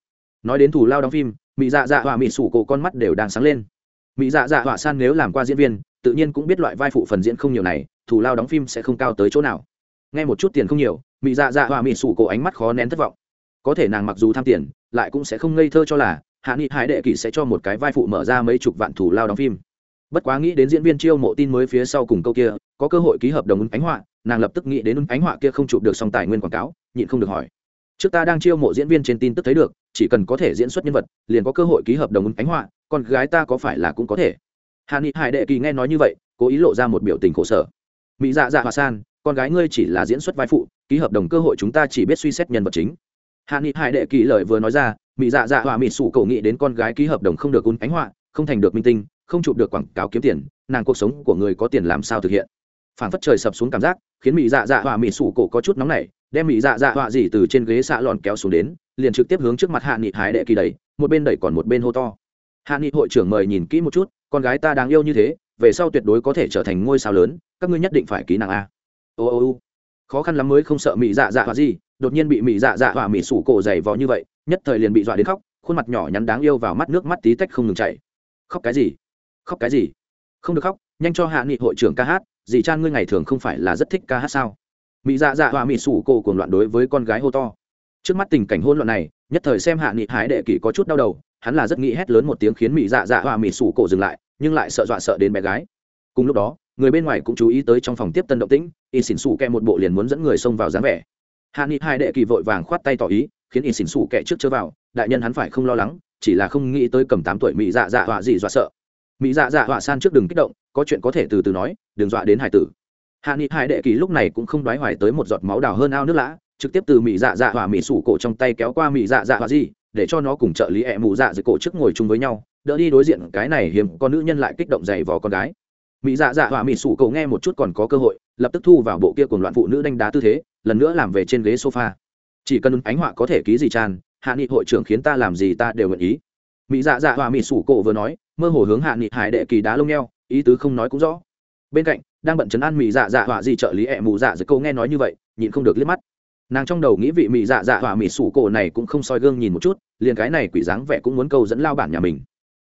Nói đến thủ lao đóng phim, Mị dạ dạ họa Mị sủ cổ con mắt đều đang sáng lên. Mị dạ dạ họa san nếu làm qua diễn viên, tự nhiên cũng biết loại vai phụ phần diễn không nhiều này thủ lao đóng phim sẽ không cao tới chỗ nào. Nghe một chút tiền không nhiều mỹ dạ dạ hòa mỹ sủ cổ ánh mắt khó nén thất vọng. Có thể nàng mặc dù tham tiền, lại cũng sẽ không ngây thơ cho là hạ nghị hải đệ kỷ sẽ cho một cái vai phụ mở ra mấy chục vạn thủ lao đóng phim. Bất quá nghĩ đến diễn viên chiêu mộ tin mới phía sau cùng câu kia, có cơ hội ký hợp đồng ánh họa, nàng lập tức nghĩ đến ánh họa kia không chụp được song tài nguyên quảng cáo, nhịn không được hỏi. Trước ta đang chiêu mộ diễn viên trên tin tức thấy được, chỉ cần có thể diễn xuất nhân vật, liền có cơ hội ký hợp đồng ánh họa, con gái ta có phải là cũng có thể. Hạ nghị hải đệ kỳ nghe nói như vậy, cố ý lộ ra một biểu tình khổ sở mỹ dạ dạ hòa san, con gái ngươi chỉ là diễn xuất vai phụ, ký hợp đồng cơ hội chúng ta chỉ biết suy xét nhân vật chính. Hạ nghị hải đệ kỳ lời vừa nói ra, mỹ dạ dạ Hòa mỹ sủ cầu nghĩ đến con gái ký hợp đồng không được un ánh họa, không thành được minh tinh, không chụp được quảng cáo kiếm tiền, nàng cuộc sống của người có tiền làm sao thực hiện. Phản phất trời sập xuống cảm giác, khiến mỹ dạ dạ Hòa mỹ sủ cổ có chút nóng nảy, đem mỹ dạ dạ họa gì từ trên ghế xạ lòn kéo xuống đến, liền trực tiếp hướng trước mặt hạ nghị hải đệ kỳ đẩy, một bên đẩy còn một bên hô to. Hạ nghị hội trưởng mời nhìn kỹ một chút, con gái ta đáng yêu như thế về sau tuyệt đối có thể trở thành ngôi sao lớn, các ngươi nhất định phải ký nàng a. Ô ô ô. Khó khăn lắm mới không sợ mỹ dạ dạ họa gì, đột nhiên bị mỹ dạ dạ họa mỹ sủ cổ dày vò như vậy, nhất thời liền bị dọa đến khóc, khuôn mặt nhỏ nhắn đáng yêu vào mắt nước mắt tí tách không ngừng chảy. Khóc cái gì? Khóc cái gì? Không được khóc, nhanh cho hạ nghị hội trưởng ca hát, dì cha ngươi ngày thường không phải là rất thích ca hát sao? Mỹ dạ dạ họa mỹ sủ cổ cuồng loạn đối với con gái hô to. Trước mắt tình cảnh hôn loạn này, nhất thời xem hạ nghị hái đệ kỷ có chút đau đầu hắn là rất nghĩ hét lớn một tiếng khiến mỹ dạ dạ họa mỹ sủ cổ dừng lại, nhưng lại sợ dọa sợ đến bé gái. Cùng lúc đó, người bên ngoài cũng chú ý tới trong phòng tiếp tân động tĩnh, y xỉn xù kẹ một bộ liền muốn dẫn người xông vào dáng vẻ. Hạ nghị hai đệ kỳ vội vàng khoát tay tỏ ý, khiến y xỉn xù kẹ trước chớ vào, đại nhân hắn phải không lo lắng, chỉ là không nghĩ tới cầm tám tuổi mỹ dạ dạ họa gì dọa sợ. Mỹ dạ dạ họa san trước đừng kích động, có chuyện có thể từ từ nói, đừng dọa đến hải tử. Hạ nghị hai đệ kỳ lúc này cũng không đoái hoài tới một giọt máu đào hơn ao nước lã, trực tiếp từ mỹ dạ dạ họa mỹ sủ cổ trong tay kéo qua mỹ dạ dạ họa gì để cho nó cùng trợ lý ẹ mù dạ dưới cổ trước ngồi chung với nhau, đỡ đi đối diện cái này hiếm con nữ nhân lại kích động dày vò con gái. Mỹ dạ dạ họa mỹ sủ cầu nghe một chút còn có cơ hội, lập tức thu vào bộ kia cùng loạn phụ nữ đánh đá tư thế, lần nữa làm về trên ghế sofa. Chỉ cần ánh họa có thể ký gì tràn, hạ nghị hội trưởng khiến ta làm gì ta đều nguyện ý. Mỹ dạ dạ họa mỹ sủ cổ vừa nói, mơ hồ hướng hạ nghị hải đệ kỳ đá lông neo ý tứ không nói cũng rõ. Bên cạnh, đang bận chấn an mỹ dạ dạ họa gì trợ lý ẹ mù dạ dưới câu nghe nói như vậy, nhịn không được liếc mắt nàng trong đầu nghĩ vị mỹ dạ dạ họa mỹ sủ cổ này cũng không soi gương nhìn một chút, liền cái này quỷ dáng vẻ cũng muốn câu dẫn lao bản nhà mình.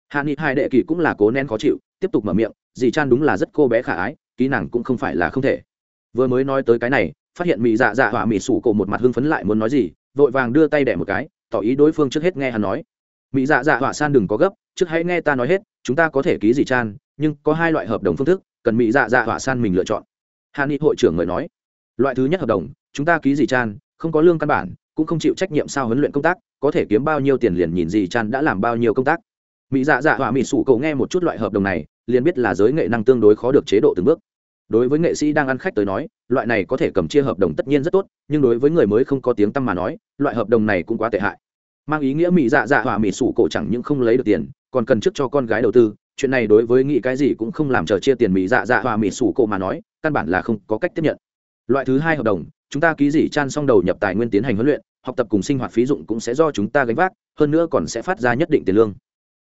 Hạ nghị hai đệ kỳ cũng là cố nén khó chịu, tiếp tục mở miệng, dì chan đúng là rất cô bé khả ái, ký nàng cũng không phải là không thể. Vừa mới nói tới cái này, phát hiện mỹ dạ dạ họa mỹ sủ cổ một mặt hưng phấn lại muốn nói gì, vội vàng đưa tay đẻ một cái, tỏ ý đối phương trước hết nghe hắn nói. Mỹ dạ dạ họa san đừng có gấp, trước hãy nghe ta nói hết, chúng ta có thể ký gì chan, nhưng có hai loại hợp đồng phương thức, cần mỹ dạ dạ họa san mình lựa chọn. Hạ nghị hội trưởng người nói loại thứ nhất hợp đồng, chúng ta ký gì chan, không có lương căn bản, cũng không chịu trách nhiệm sao huấn luyện công tác, có thể kiếm bao nhiêu tiền liền nhìn gì chan đã làm bao nhiêu công tác. Mỹ dạ dạ họa mỹ sủ cầu nghe một chút loại hợp đồng này, liền biết là giới nghệ năng tương đối khó được chế độ từng bước. Đối với nghệ sĩ đang ăn khách tới nói, loại này có thể cầm chia hợp đồng tất nhiên rất tốt, nhưng đối với người mới không có tiếng tăm mà nói, loại hợp đồng này cũng quá tệ hại. Mang ý nghĩa mỹ dạ dạ họa mỹ sủ cổ chẳng những không lấy được tiền, còn cần trước cho con gái đầu tư, chuyện này đối với nghĩ cái gì cũng không làm chờ chia tiền mỹ dạ dạ họa mỹ sủ cổ mà nói, căn bản là không có cách tiếp nhận loại thứ hai hợp đồng, chúng ta ký gì chan xong đầu nhập tài nguyên tiến hành huấn luyện, học tập cùng sinh hoạt phí dụng cũng sẽ do chúng ta gánh vác, hơn nữa còn sẽ phát ra nhất định tiền lương.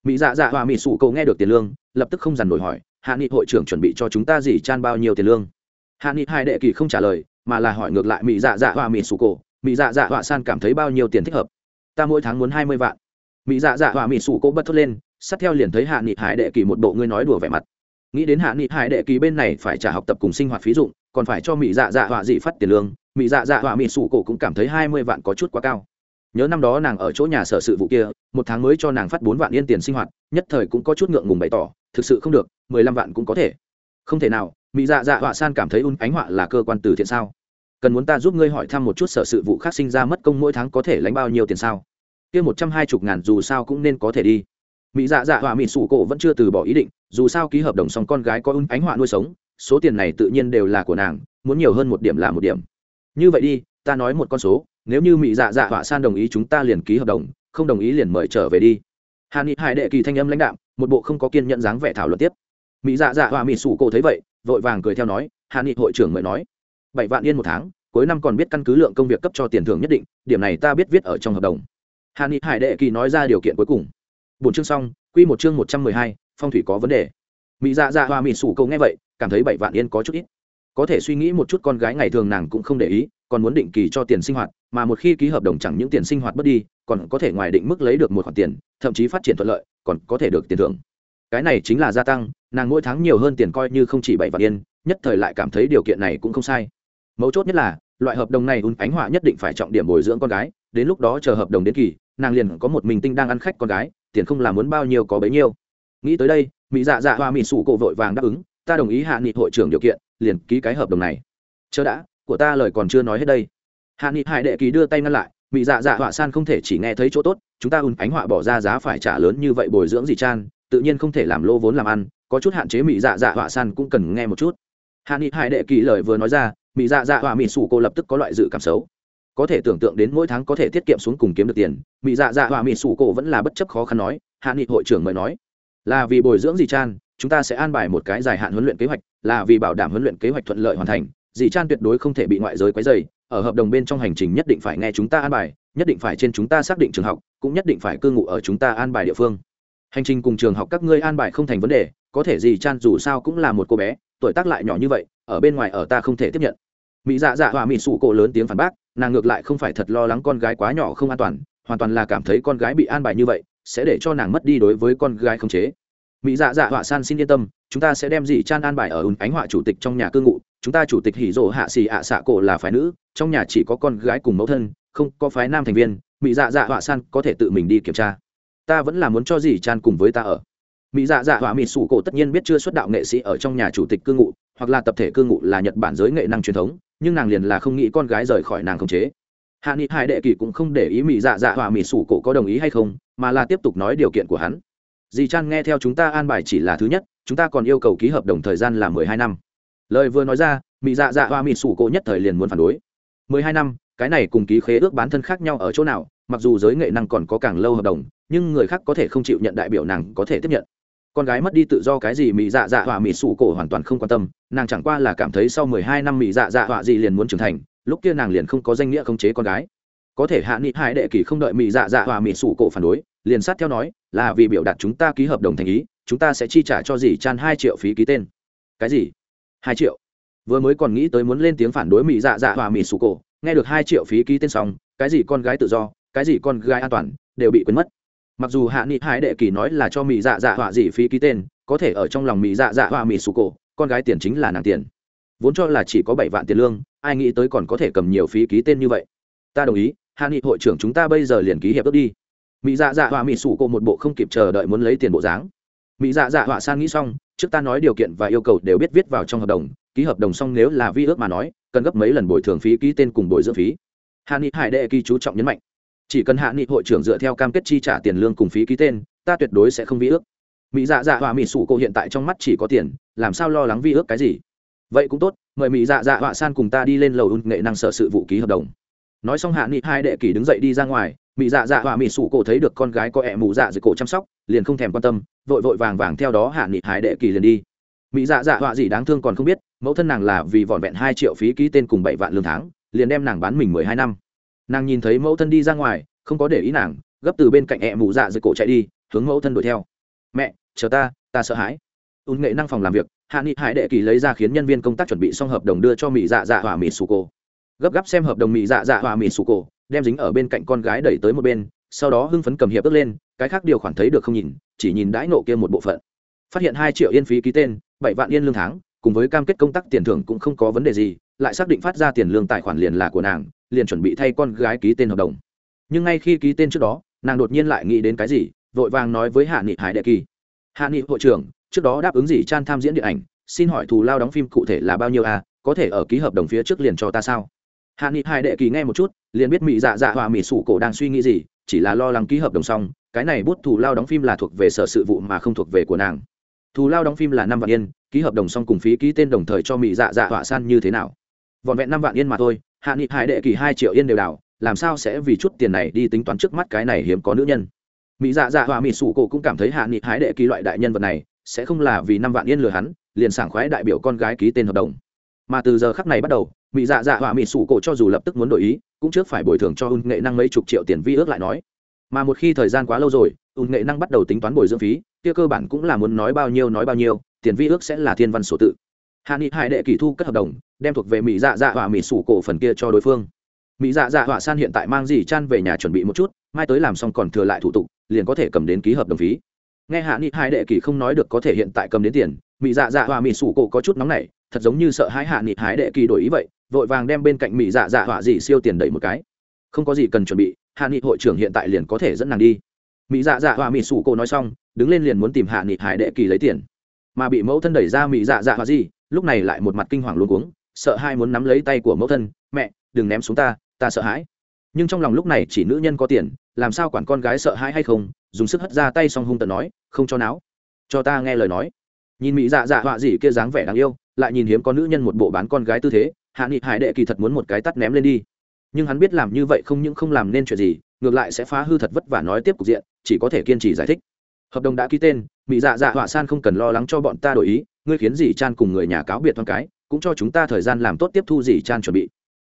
Mỹ dạ dạ hòa mỹ sụ cầu nghe được tiền lương, lập tức không dằn nổi hỏi, hạ nghị hội trưởng chuẩn bị cho chúng ta gì chan bao nhiêu tiền lương? Hạ nghị hai đệ kỳ không trả lời, mà là hỏi ngược lại mỹ dạ dạ hòa mỹ sụ cổ mỹ dạ dạ hòa san cảm thấy bao nhiêu tiền thích hợp? Ta mỗi tháng muốn hai mươi vạn. Mỹ dạ dạ hòa mỹ sụ cổ bất thốt lên, sát theo liền thấy hạ nghị hải đệ kỳ một bộ ngươi nói đùa vẻ mặt nghĩ đến hạ nghị hải đệ kỳ bên này phải trả học tập cùng sinh hoạt phí dụng, còn phải cho mỹ dạ dạ họa dị phát tiền lương mỹ dạ dạ họa mỹ sủ cổ cũng cảm thấy hai mươi vạn có chút quá cao. Nhớ năm đó nàng ở chỗ nhà sở sự vụ kia, một tháng mới cho nàng phát bốn vạn yên tiền sinh hoạt, nhất thời cũng có chút ngượng ngùng bày tỏ, thực sự không được, mười lăm vạn cũng có thể. Không thể nào mỹ dạ dạ họa san cảm thấy un ánh họa là cơ quan từ thiện sao? Cần muốn ta giúp ngươi hỏi thăm một chút sở sự vụ khác sinh ra mất công mỗi tháng có thể lãnh bao nhiêu tiền sao? Kia một trăm hai chục ngàn dù sao cũng nên có thể đi mỹ dạ dạ họa mỹ sủ cổ vẫn chưa từ bỏ ý định, dù sao ký hợp đồng xong con gái có un ánh họa nuôi sống, số tiền này tự nhiên đều là của nàng, muốn nhiều hơn một điểm là một điểm. Như vậy đi, ta nói một con số, nếu như mỹ dạ dạ họa san đồng ý chúng ta liền ký hợp đồng, không đồng ý liền mời trở về đi. Hà ni hải đệ kỳ thanh âm lãnh đạm, một bộ không có kiên nhận dáng vẻ thảo luận tiếp. Mỹ dạ dạ họa mỹ sủ cổ thấy vậy, vội vàng cười theo nói hà ni hội trưởng mời nói, bảy vạn yên một tháng, cuối năm còn biết căn cứ lượng công việc cấp cho tiền thưởng nhất định, điểm này ta biết viết ở trong hợp đồng. Hà ni hải đệ kỳ nói ra điều kiện cuối cùng bốn chương xong, quy một chương một trăm mười hai, phong thủy có vấn đề. Mỹ dạ dạ hoa mỹ sủ cổ nghe vậy, cảm thấy bảy vạn yên có chút ít. Có thể suy nghĩ một chút con gái ngày thường nàng cũng không để ý, còn muốn định kỳ cho tiền sinh hoạt, mà một khi ký hợp đồng chẳng những tiền sinh hoạt mất đi, còn có thể ngoài định mức lấy được một khoản tiền, thậm chí phát triển thuận lợi, còn có thể được tiền thưởng. Cái này chính là gia tăng, nàng mỗi tháng nhiều hơn tiền coi như không chỉ bảy vạn yên, nhất thời lại cảm thấy điều kiện này cũng không sai. Mấu chốt nhất là, loại hợp đồng này ùn ánh họa nhất định phải trọng điểm bồi dưỡng con gái, đến lúc đó chờ hợp đồng đến kỳ, nàng liền có một mình tinh đang ăn khách con gái tiền không làm muốn bao nhiêu có bấy nhiêu. Nghĩ tới đây, mỹ dạ dạ hoa mỹ sủ cổ vội vàng đáp ứng, ta đồng ý hạ nghị hội trưởng điều kiện, liền ký cái hợp đồng này. Chớ đã, của ta lời còn chưa nói hết đây. Hạ nghị hải đệ ký đưa tay ngăn lại, Mỹ dạ dạ họa san không thể chỉ nghe thấy chỗ tốt, chúng ta ùn ánh họa bỏ ra giá phải trả lớn như vậy bồi dưỡng gì chan, tự nhiên không thể làm lô vốn làm ăn, có chút hạn chế mỹ dạ dạ họa san cũng cần nghe một chút. Hạ nghị hải đệ ký lời vừa nói ra, mỹ dạ dạ họa mỹ sủ cô lập tức có loại dự cảm xấu có thể tưởng tượng đến mỗi tháng có thể tiết kiệm xuống cùng kiếm được tiền mỹ dạ dạ họa mỹ sủ cổ vẫn là bất chấp khó khăn nói, hạ nghị hội trưởng mới nói, là vì bồi dưỡng dì chan, chúng ta sẽ an bài một cái dài hạn huấn luyện kế hoạch, là vì bảo đảm huấn luyện kế hoạch thuận lợi hoàn thành dì chan tuyệt đối không thể bị ngoại giới quấy dày ở hợp đồng bên trong hành trình nhất định phải nghe chúng ta an bài, nhất định phải trên chúng ta xác định trường học, cũng nhất định phải cư ngụ ở chúng ta an bài địa phương. Hành trình cùng trường học các ngươi an bài không thành vấn đề, có thể dì chan dù sao cũng là một cô bé, tuổi tác lại nhỏ như vậy, ở bên ngoài ở ta không thể tiếp nhận. Mỹ dạ dạ hòa mỹ sụ cổ lớn tiếng phản bác nàng ngược lại không phải thật lo lắng con gái quá nhỏ không an toàn, hoàn toàn là cảm thấy con gái bị an bài như vậy, sẽ để cho nàng mất đi đối với con gái không chế. Mỹ dạ dạ họa san xin yên tâm, chúng ta sẽ đem dì chan an bài ở ứng ánh họa chủ tịch trong nhà cư ngụ, chúng ta chủ tịch hỉ rộ hạ xì ạ xạ cổ là phái nữ, trong nhà chỉ có con gái cùng mẫu thân, không có phái nam thành viên, mỹ dạ dạ họa san có thể tự mình đi kiểm tra. Ta vẫn là muốn cho dì chan cùng với ta ở mỹ dạ dạ họa mỹ sủ cổ tất nhiên biết chưa xuất đạo nghệ sĩ ở trong nhà chủ tịch cư ngụ, hoặc là tập thể cư ngụ là nhật bản giới nghệ năng truyền thống, nhưng nàng liền là không nghĩ con gái rời khỏi nàng khống chế. Hạ nghị hải đệ kỳ cũng không để ý mỹ dạ dạ họa mỹ sủ cổ có đồng ý hay không, mà là tiếp tục nói điều kiện của hắn. Dì chan nghe theo chúng ta an bài chỉ là thứ nhất, chúng ta còn yêu cầu ký hợp đồng thời gian là mười hai năm. Lời vừa nói ra, mỹ dạ dạ họa mỹ sủ cổ nhất thời liền muốn phản đối. mười hai năm, cái này cùng ký khế ước bán thân khác nhau ở chỗ nào, mặc dù giới nghệ năng còn có càng lâu hợp đồng, nhưng người khác có thể không chịu nhận đại biểu nàng có thể tiếp nhận con gái mất đi tự do cái gì mỹ dạ dạ họa mỹ sụ cổ hoàn toàn không quan tâm, nàng chẳng qua là cảm thấy sau mười hai năm mỹ dạ dạ họa gì liền muốn trưởng thành, lúc kia nàng liền không có danh nghĩa khống chế con gái. Có thể hạ nghị hai đệ kỳ không đợi mỹ dạ dạ họa mỹ sụ cổ phản đối, liền sát theo nói, là vì biểu đạt chúng ta ký hợp đồng thành ý, chúng ta sẽ chi trả cho dì chan hai triệu phí ký tên. Cái gì? Hai triệu? Vừa mới còn nghĩ tới muốn lên tiếng phản đối mỹ dạ dạ họa mỹ sụ cổ, nghe được hai triệu phí ký tên xong, cái gì con gái tự do, cái gì con gái an toàn, đều bị quên mất mặc dù hạ nghị hải đệ kỳ nói là cho mỹ dạ dạ họa dị phí ký tên, có thể ở trong lòng mỹ dạ dạ họa mỹ sụ cổ, con gái tiền chính là nàng tiền. Vốn cho là chỉ có bảy vạn tiền lương, ai nghĩ tới còn có thể cầm nhiều phí ký tên như vậy. Ta đồng ý, hạ nghị hội trưởng chúng ta bây giờ liền ký hiệp ước đi. Mỹ dạ dạ họa mỹ sụ cổ một bộ không kịp chờ đợi muốn lấy tiền bộ dáng. Mỹ dạ dạ họa san nghĩ xong, trước ta nói điều kiện và yêu cầu đều biết viết vào trong hợp đồng, ký hợp đồng xong nếu là vi ước mà nói, cần gấp mấy lần bồi thường phí ký tên cùng bồi dưỡng phí. Hạ nghị hải đệ kỳ chú trọng nhấn mạnh chỉ cần hạ nghị hội trưởng dựa theo cam kết chi trả tiền lương cùng phí ký tên, ta tuyệt đối sẽ không vi ước. Mỹ dạ dạ họa mỹ sủ cô hiện tại trong mắt chỉ có tiền, làm sao lo lắng vi ước cái gì? Vậy cũng tốt, mời mỹ dạ dạ họa san cùng ta đi lên lầu ưng nghệ năng sở sự vụ ký hợp đồng. Nói xong hạ nghị hai đệ kỷ đứng dậy đi ra ngoài, mỹ dạ dạ họa mỹ sủ cổ thấy được con gái có ẹ mù dạ dưới cổ chăm sóc, liền không thèm quan tâm, vội vội vàng vàng theo đó hạ nghị hai đệ kỷ liền đi. Mỹ dạ dạ họa gì đáng thương còn không biết, mẫu thân nàng là vì vỏn vẹn hai triệu phí ký tên cùng bảy vạn lương tháng, liền đem nàng bán mình mười hai năm nàng nhìn thấy mẫu thân đi ra ngoài, không có để ý nàng, gấp từ bên cạnh ẹ mù dạ dưới cổ chạy đi, hướng mẫu thân đuổi theo. Mẹ, chờ ta ta sợ hãi. Ùn nghệ năng phòng làm việc, hạ nghị hải đệ kỳ lấy ra khiến nhân viên công tác chuẩn bị xong hợp đồng đưa cho mỹ dạ dạ hỏa mỹ sù cổ. Gấp gáp xem hợp đồng mỹ dạ dạ hỏa mỹ sù cổ, đem dính ở bên cạnh con gái đẩy tới một bên, sau đó hưng phấn cầm hiệp ước lên, cái khác điều khoản thấy được không nhìn, chỉ nhìn đãi nộ kia một bộ phận. Phát hiện hai triệu yên phí ký tên, bảy vạn yên lương tháng, cùng với cam kết công tác tiền thưởng cũng không có vấn đề gì, lại xác định phát ra tiền lương tài khoản liền là của nàng liền chuẩn bị thay con gái ký tên hợp đồng. Nhưng ngay khi ký tên trước đó, nàng đột nhiên lại nghĩ đến cái gì, vội vàng nói với hạ nghị hải đệ kỳ. Hạ nghị hội trưởng, trước đó đáp ứng gì chan tham diễn điện ảnh, xin hỏi thù lao đóng phim cụ thể là bao nhiêu à có thể ở ký hợp đồng phía trước liền cho ta sao? Hạ nghị hải đệ kỳ nghe một chút, liền biết mỹ dạ dạ hòa mỹ sủ cổ đang suy nghĩ gì, chỉ là lo lắng ký hợp đồng xong, cái này bút thù lao đóng phim là thuộc về sở sự vụ mà không thuộc về của nàng. Thù lao đóng phim là năm vạn yên, ký hợp đồng xong cùng phí ký tên đồng thời cho mỹ dạ dạ họa san như thế nào? Vọn vẹn năm vạn yên mà thôi hạ nghị hải đệ kỳ hai triệu yên đều đảo làm sao sẽ vì chút tiền này đi tính toán trước mắt cái này hiếm có nữ nhân? Mỹ dạ dạ hòa mỹ sủ cổ cũng cảm thấy hạ nghị hải đệ kỳ loại đại nhân vật này, sẽ không là vì năm vạn yên lừa hắn, liền sảng khoái đại biểu con gái ký tên hợp đồng. Mà từ giờ khắc này bắt đầu, mỹ dạ dạ hòa mỹ sủ cổ cho dù lập tức muốn đổi ý, cũng trước phải bồi thường cho ưng nghệ năng mấy chục triệu tiền vi ước lại nói. Mà một khi thời gian quá lâu rồi ưng nghệ năng bắt đầu tính toán bồi dưỡng phí, kia cơ bản cũng là muốn nói bao nhiêu nói bao nhiêu, tiền vi ước sẽ là thiên văn sổ tự hạ nghị hải đệ kỳ thu cất hợp đồng, đem thuộc về mỹ dạ dạ họa mỹ sủ cổ phần kia cho đối phương. Mỹ dạ dạ họa san hiện tại mang dì chan về nhà chuẩn bị một chút, mai tới làm xong còn thừa lại thủ tục, liền có thể cầm đến ký hợp đồng phí. Nghe hạ nghị hai đệ kỳ không nói được có thể hiện tại cầm đến tiền, mỹ dạ dạ họa mỹ sủ cổ có chút nóng này thật giống như sợ hãi hạ nghị Hải đệ kỳ đổi ý vậy, vội vàng đem bên cạnh mỹ dạ dạ họa dì siêu tiền đẩy một cái. Không có gì cần chuẩn bị, hạ nghị hội trưởng hiện tại liền có thể dẫn nàng đi. Mỹ dạ dạ họa mỹ sủ cổ nói xong, đứng lên liền muốn tìm hạ nghị hải đệ kỳ lấy tiền. Mà bị mẫu thân đẩy ra mỹ dạ dạ họa gì lúc này lại một mặt kinh hoàng luôn cuống, sợ hai muốn nắm lấy tay của mẫu thân, mẹ, đừng ném xuống ta ta sợ hãi. Nhưng trong lòng lúc này chỉ nữ nhân có tiền, làm sao quản con gái sợ hãi hay không, dùng sức hất ra tay xong hung tận nói, không cho não cho ta nghe lời nói. Nhìn mỹ dạ dạ họa gì kia dáng vẻ đáng yêu, lại nhìn hiếm có nữ nhân một bộ bán con gái tư thế, hạ nghị hải đệ kỳ thật muốn một cái tắt ném lên đi. Nhưng hắn biết làm như vậy không những không làm nên chuyện gì, ngược lại sẽ phá hư thật vất vả nói tiếp cục diện, chỉ có thể kiên trì giải thích. Hợp đồng đã ký tên, mỹ dạ dạ họa san không cần lo lắng cho bọn ta đổi ý ngươi khiến dì chan cùng người nhà cáo biệt thoáng cái, cũng cho chúng ta thời gian làm tốt tiếp thu dì chan chuẩn bị.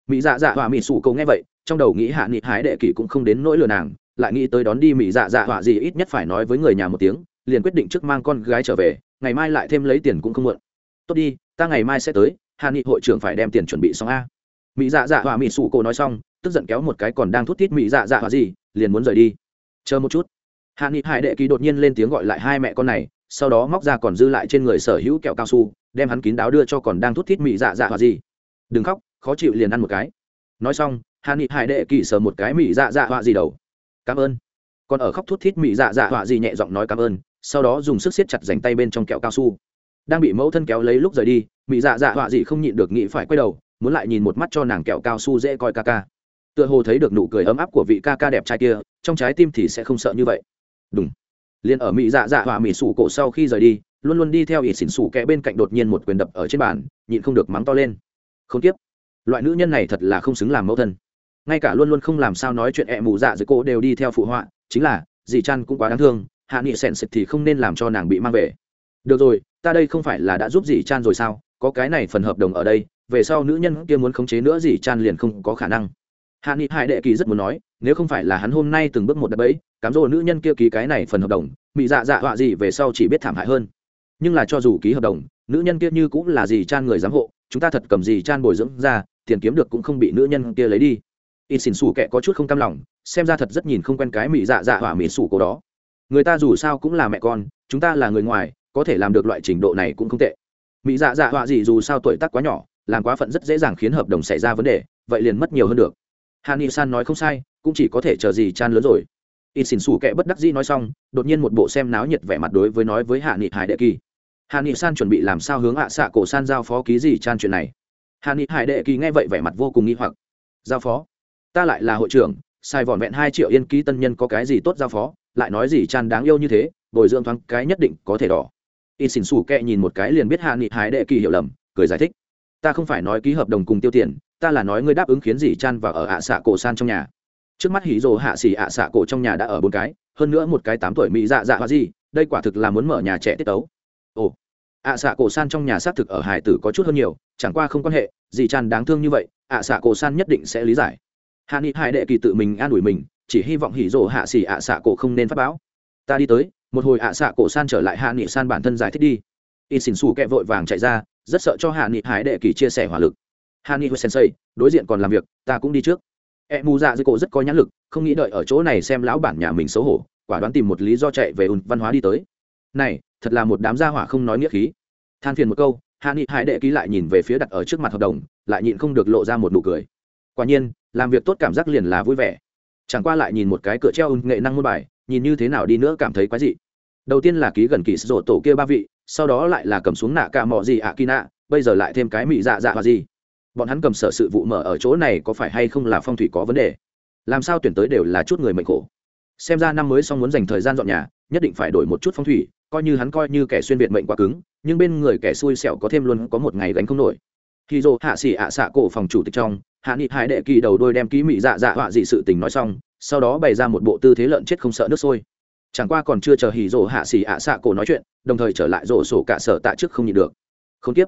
Mỹ dạ dạ họa mỹ sủ cầu nghe vậy, trong đầu nghĩ hạ nghị hái đệ kỷ cũng không đến nỗi lừa nàng, lại nghĩ tới đón đi mỹ dạ dạ họa gì ít nhất phải nói với người nhà một tiếng, liền quyết định trước mang con gái trở về, ngày mai lại thêm lấy tiền cũng không muộn. Tốt đi, ta ngày mai sẽ tới, hạ nghị hội trưởng phải đem tiền chuẩn bị xong a. Mỹ dạ dạ họa mỹ sủ cổ nói xong, tức giận kéo một cái còn đang thút thít mỹ dạ dạ họa gì liền muốn rời đi. Chờ một chút. Hạ nghị hải đệ kỳ đột nhiên lên tiếng gọi lại hai mẹ con này sau đó móc ra còn dư lại trên người sở hữu kẹo cao su, đem hắn kín đáo đưa cho còn đang thút thít mị dạ dạ họa gì. Đừng khóc, khó chịu liền ăn một cái. Nói xong hà nị hải đệ kỳ sờ một cái mị dạ dạ họa gì đầu. Cảm ơn. Còn ở khóc thút thít mị dạ dạ họa gì nhẹ giọng nói cảm ơn, sau đó dùng sức siết chặt dành tay bên trong kẹo cao su. Đang bị mẫu thân kéo lấy lúc rời đi, mị dạ dạ họa gì không nhịn được nghĩ phải quay đầu, muốn lại nhìn một mắt cho nàng kẹo cao su dễ coi ca ca. Tựa hồ thấy được nụ cười ấm áp của vị ca ca đẹp trai kia, trong trái tim thì sẽ không sợ như vậy. Đúng liền ở mỹ dạ dạ họa mỹ sủ cổ sau khi rời đi, luôn luôn đi theo ỷ xỉn sủ kẽ bên cạnh đột nhiên một quyền đập ở trên bàn, nhịn không được mắng to lên. Không tiếp. Loại nữ nhân này thật là không xứng làm mẫu thân. Ngay cả luôn luôn không làm sao nói chuyện ẹ mù dạ dưới cô đều đi theo phụ họa, chính là, dì chăn cũng quá đáng thương, hạ nghị sèn xịt thì không nên làm cho nàng bị mang về. Được rồi, ta đây không phải là đã giúp dì chan rồi sao? Có cái này phần hợp đồng ở đây, về sau nữ nhân kia muốn khống chế nữa dì chan liền không có khả năng. Hạ nghị hải đệ kỳ rất muốn nói nếu không phải là hắn hôm nay từng bước một đập bẫy, cám dỗ nữ nhân kia ký cái này phần hợp đồng, mị dạ dạ họa gì về sau chỉ biết thảm hại hơn. Nhưng là cho dù ký hợp đồng, nữ nhân kia như cũng là gì chan người giám hộ, chúng ta thật cầm gì chan bồi dưỡng ra, tiền kiếm được cũng không bị nữ nhân kia lấy đi. Ít xỉn xù kệ có chút không cam lòng, xem ra thật rất nhìn không quen cái mị dạ dạ hỏa mị xù cổ đó. Người ta dù sao cũng là mẹ con, chúng ta là người ngoài, có thể làm được loại trình độ này cũng không tệ. Mị dạ dạ họa gì dù sao tuổi tác quá nhỏ, làm quá phận rất dễ dàng khiến hợp đồng xảy ra vấn đề, vậy liền mất nhiều hơn được. Hà ni san nói không sai cũng chỉ có thể chờ gì chan lớn rồi. Y xỉn xù kệ bất đắc dĩ nói xong, đột nhiên một bộ xem náo nhiệt vẻ mặt đối với nói với hạ nghị hải đệ kỳ. Hạ nghị san chuẩn bị làm sao hướng ạ à xạ cổ san giao phó ký gì chan chuyện này? Hạ nghị hải đệ kỳ nghe vậy vẻ mặt vô cùng nghi hoặc. Giao phó? Ta lại là hội trưởng, sai vỏn vẹn hai triệu yên ký tân nhân có cái gì tốt giao phó? Lại nói gì chan đáng yêu như thế, bồi dưỡng thoáng cái nhất định có thể đỏ. Y xỉn xù kệ nhìn một cái liền biết hạ nghị hải đệ kỳ hiểu lầm, cười giải thích. Ta không phải nói ký hợp đồng cùng tiêu tiền, ta là nói ngươi đáp ứng khiến gì chan vào ở ạ à xạ cổ san trong nhà trước mắt hỉ rồ hạ xỉ ạ xạ cổ trong nhà đã ở bốn cái, hơn nữa một cái tám tuổi mỹ dạ dạ hoa gì, đây quả thực là muốn mở nhà trẻ tiết tấu. Ồ, ạ xạ cổ san trong nhà xác thực ở hải tử có chút hơn nhiều, chẳng qua không quan hệ dì chan đáng thương như vậy, ạ xạ cổ san nhất định sẽ lý giải. Hạ nghị hải đệ kỳ tự mình an ủi mình, chỉ hy vọng hỉ rồ hạ xỉ ạ xạ cổ không nên phát báo ta đi tới, một hồi ạ xạ cổ san trở lại hạ nghị san bản thân giải thích đi. In xỉn xù kẹ vội vàng chạy ra, rất sợ cho hạ nghị hải đệ kỳ chia sẻ hỏa lực. Hạ nghị sensei, đối diện còn làm việc, ta cũng đi trước e mù dạ dưới cổ rất có nhãn lực, không nghĩ đợi ở chỗ này xem lão bản nhà mình xấu hổ, quả đoán tìm một lý do chạy về ùn văn hóa đi tới. Này, thật là một đám gia hỏa không nói nghĩa khí. Than phiền một câu, hạ nghị hải đệ ký lại nhìn về phía đặt ở trước mặt hợp đồng, lại nhịn không được lộ ra một nụ cười. Quả nhiên, làm việc tốt cảm giác liền là vui vẻ. Chẳng qua lại nhìn một cái cửa treo nghệ năng môn bài, nhìn như thế nào đi nữa cảm thấy quái dị. Đầu tiên là ký gần kỳ sổ tổ kia ba vị, sau đó lại là cầm xuống nạ cả mọ gì ạ kỳ nạ, bây giờ lại thêm cái mị dạ dạ và gì bọn hắn cầm sở sự vụ mở ở chỗ này có phải hay không là phong thủy có vấn đề? Làm sao tuyển tới đều là chút người mệnh khổ? Xem ra năm mới xong muốn dành thời gian dọn nhà, nhất định phải đổi một chút phong thủy, coi như hắn coi như kẻ xuyên việt mệnh quá cứng, nhưng bên người kẻ xui xẻo có thêm luôn có một ngày gánh không nổi. Khi dô hạ xỉ ạ xạ cổ phòng chủ tịch trong, hạ nghị hải đệ kỳ đầu đôi đem ký mị dạ dạ họa dị sự tình nói xong, sau đó bày ra một bộ tư thế lợn chết không sợ nước sôi. Chẳng qua còn chưa chờ hỉ dô hạ xỉ ạ xạ cổ nói chuyện, đồng thời trở lại rổ sổ cả sở tạ trước không nhịn được. Không tiếp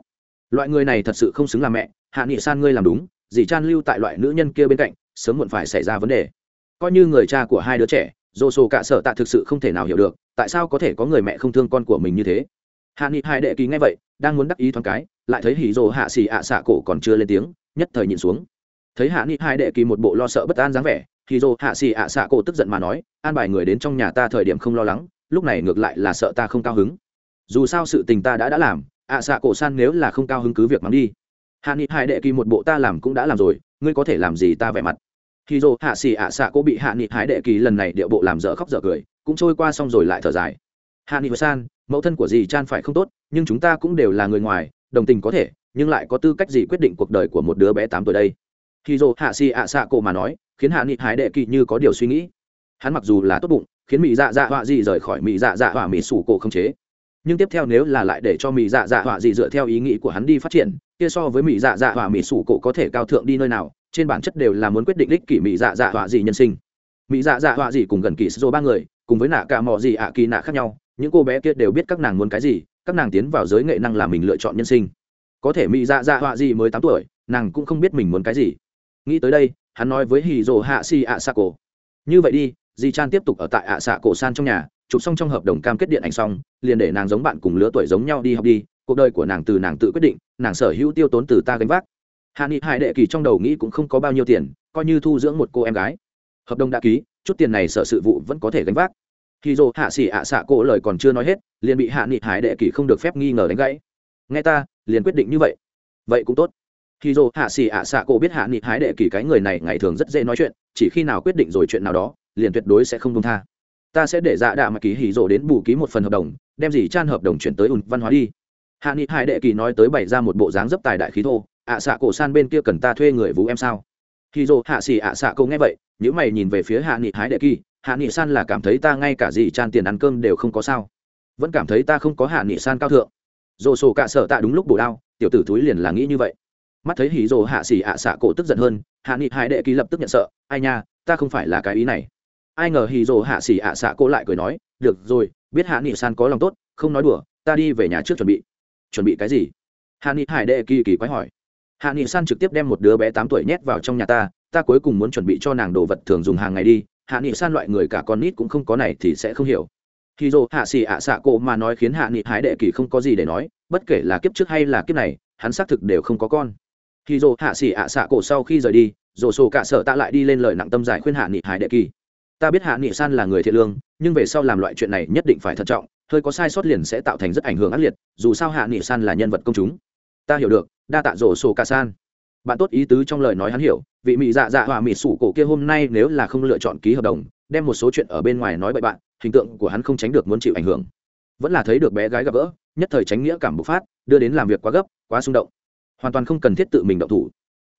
loại người này thật sự không xứng làm mẹ, hạ nghị san ngươi làm đúng, dì chan lưu tại loại nữ nhân kia bên cạnh, sớm muộn phải xảy ra vấn đề. Coi như người cha của hai đứa trẻ dồ sổ cả sở tạ thực sự không thể nào hiểu được, tại sao có thể có người mẹ không thương con của mình như thế? Hạ nghị hai đệ kỳ ngay vậy, đang muốn đắc ý thoáng cái, lại thấy hỉ dồ hạ xì ạ xạ cổ còn chưa lên tiếng, nhất thời nhìn xuống. Thấy hạ nghị hai đệ kỳ một bộ lo sợ bất an dáng vẻ, hỉ dồ hạ xì ạ xạ cổ tức giận mà nói, an bài người đến trong nhà ta thời điểm không lo lắng, lúc này ngược lại là sợ ta không cao hứng. Dù sao sự tình ta đã đã làm ạ xạ cổ san nếu là không cao hứng cứ việc mắng đi. Hạ nghị hải đệ kỳ một bộ ta làm cũng đã làm rồi, ngươi có thể làm gì ta vẻ mặt. Khi dô hạ xì ạ xạ cô bị hạ nghị hải đệ kỳ lần này điệu bộ làm dở khóc dở cười, cũng trôi qua xong rồi lại thở dài. Hạ nghị san, mẫu thân của dì chan phải không tốt, nhưng chúng ta cũng đều là người ngoài, đồng tình có thể, nhưng lại có tư cách gì quyết định cuộc đời của một đứa bé tám tuổi đây? Khi dô hạ xì ạ xạ cô mà nói, khiến hạ nghị hải đệ kỳ như có điều suy nghĩ. Hắn mặc dù là tốt bụng, khiến mỹ dạ dạ họa gì rời khỏi mỹ dạ dạ họa mỹ sủ cổ không chế nhưng tiếp theo nếu là lại để cho mỹ dạ dạ họa gì dựa theo ý nghĩ của hắn đi phát triển, kia so với mỹ dạ dạ họa mỹ sủ cổ có thể cao thượng đi nơi nào, trên bản chất đều là muốn quyết định đích kỷ mỹ dạ dạ họa gì nhân sinh. Mỹ dạ dạ họa gì cùng gần kỷ sô ba người, cùng với nạ cả mò gì ạ kỳ nạ khác nhau, những cô bé kia đều biết các nàng muốn cái gì, các nàng tiến vào giới nghệ năng là mình lựa chọn nhân sinh. Có thể mỹ dạ dạ họa gì mới tám tuổi, nàng cũng không biết mình muốn cái gì. Nghĩ tới đây, hắn nói với hì dồ hạ si ạ xạ cổ như vậy đi di chan tiếp tục ở tại ạ xạ cổ san trong nhà chụp xong trong hợp đồng cam kết điện ảnh xong, liền để nàng giống bạn cùng lứa tuổi giống nhau đi học đi, cuộc đời của nàng từ nàng tự quyết định, nàng sở hữu tiêu tốn từ ta gánh vác. Hạ nghị hải đệ kỳ trong đầu nghĩ cũng không có bao nhiêu tiền, coi như thu dưỡng một cô em gái. Hợp đồng đã ký, chút tiền này sở sự vụ vẫn có thể gánh vác. Khi dồ hạ xỉ ạ xạ cổ lời còn chưa nói hết, liền bị hạ nghị hải đệ kỳ không được phép nghi ngờ đánh gãy. Nghe ta, liền quyết định như vậy. Vậy cũng tốt. Khi dồ hạ xỉ ạ xạ cổ biết hạ nghị hải đệ kỳ cái người này ngày thường rất dễ nói chuyện, chỉ khi nào quyết định rồi chuyện nào đó, liền tuyệt đối sẽ không công tha ta sẽ để dạ đạ mà ký hỉ rộ đến bù ký một phần hợp đồng, đem gì chan hợp đồng chuyển tới ùn văn hóa đi. Hạ nghị hải đệ kỳ nói tới bày ra một bộ dáng dấp tài đại khí thô, ạ xạ cổ san bên kia cần ta thuê người vũ em sao? Hỉ rộ, hạ xỉ ạ xạ cổ nghe vậy nếu mày nhìn về phía hạ nghị hải đệ kỳ, hạ nghị san là cảm thấy ta ngay cả gì chan tiền ăn cơm đều không có sao? Vẫn cảm thấy ta không có hạ nghị san cao thượng. Dồ sổ cạ sợ tạ đúng lúc bổ đao, tiểu tử thúi liền là nghĩ như vậy. Mắt thấy hỉ rồ hạ xỉ ạ xạ cổ tức giận hơn, hạ nghị hải đệ kỳ lập tức nhận sợ, ai nha, ta không phải là cái ý này ai ngờ hì rồ hạ xỉ ạ xạ cô lại cười nói, được rồi, biết hạ nghị san có lòng tốt, không nói đùa, ta đi về nhà trước chuẩn bị. Chuẩn bị cái gì? Hạ nghị hải đệ kỳ kỳ quái hỏi. Hạ nghị san trực tiếp đem một đứa bé tám tuổi nhét vào trong nhà ta ta cuối cùng muốn chuẩn bị cho nàng đồ vật thường dùng hàng ngày đi, hạ nghị san loại người cả con nít cũng không có này thì sẽ không hiểu. Hì rồ hạ xỉ ạ xạ cô mà nói khiến hạ nghị hải đệ kỳ không có gì để nói, bất kể là kiếp trước hay là kiếp này, hắn xác thực đều không có con. Hì rồ hạ xỉ ạ xạ cổ sau khi rời đi, rồ sổ cả sợ ta lại đi lên lời nặng tâm giải khuyên hạ nghị hải đệ kỳ ta biết hạ nghị san là người thiện lương, nhưng về sau làm loại chuyện này nhất định phải thận trọng, hơi có sai sót liền sẽ tạo thành rất ảnh hưởng ác liệt, dù sao hạ nghị san là nhân vật công chúng. Ta hiểu được, đa tạ rổ sổ ca san. Bạn tốt ý tứ trong lời nói hắn hiểu, vị mỹ dạ dạ hòa mỹ sủ cổ kia hôm nay nếu là không lựa chọn ký hợp đồng, đem một số chuyện ở bên ngoài nói bậy bạn, hình tượng của hắn không tránh được muốn chịu ảnh hưởng. Vẫn là thấy được bé gái gặp gỡ, nhất thời tránh nghĩa cảm bộc phát, đưa đến làm việc quá gấp, quá xung động. Hoàn toàn không cần thiết tự mình động thủ.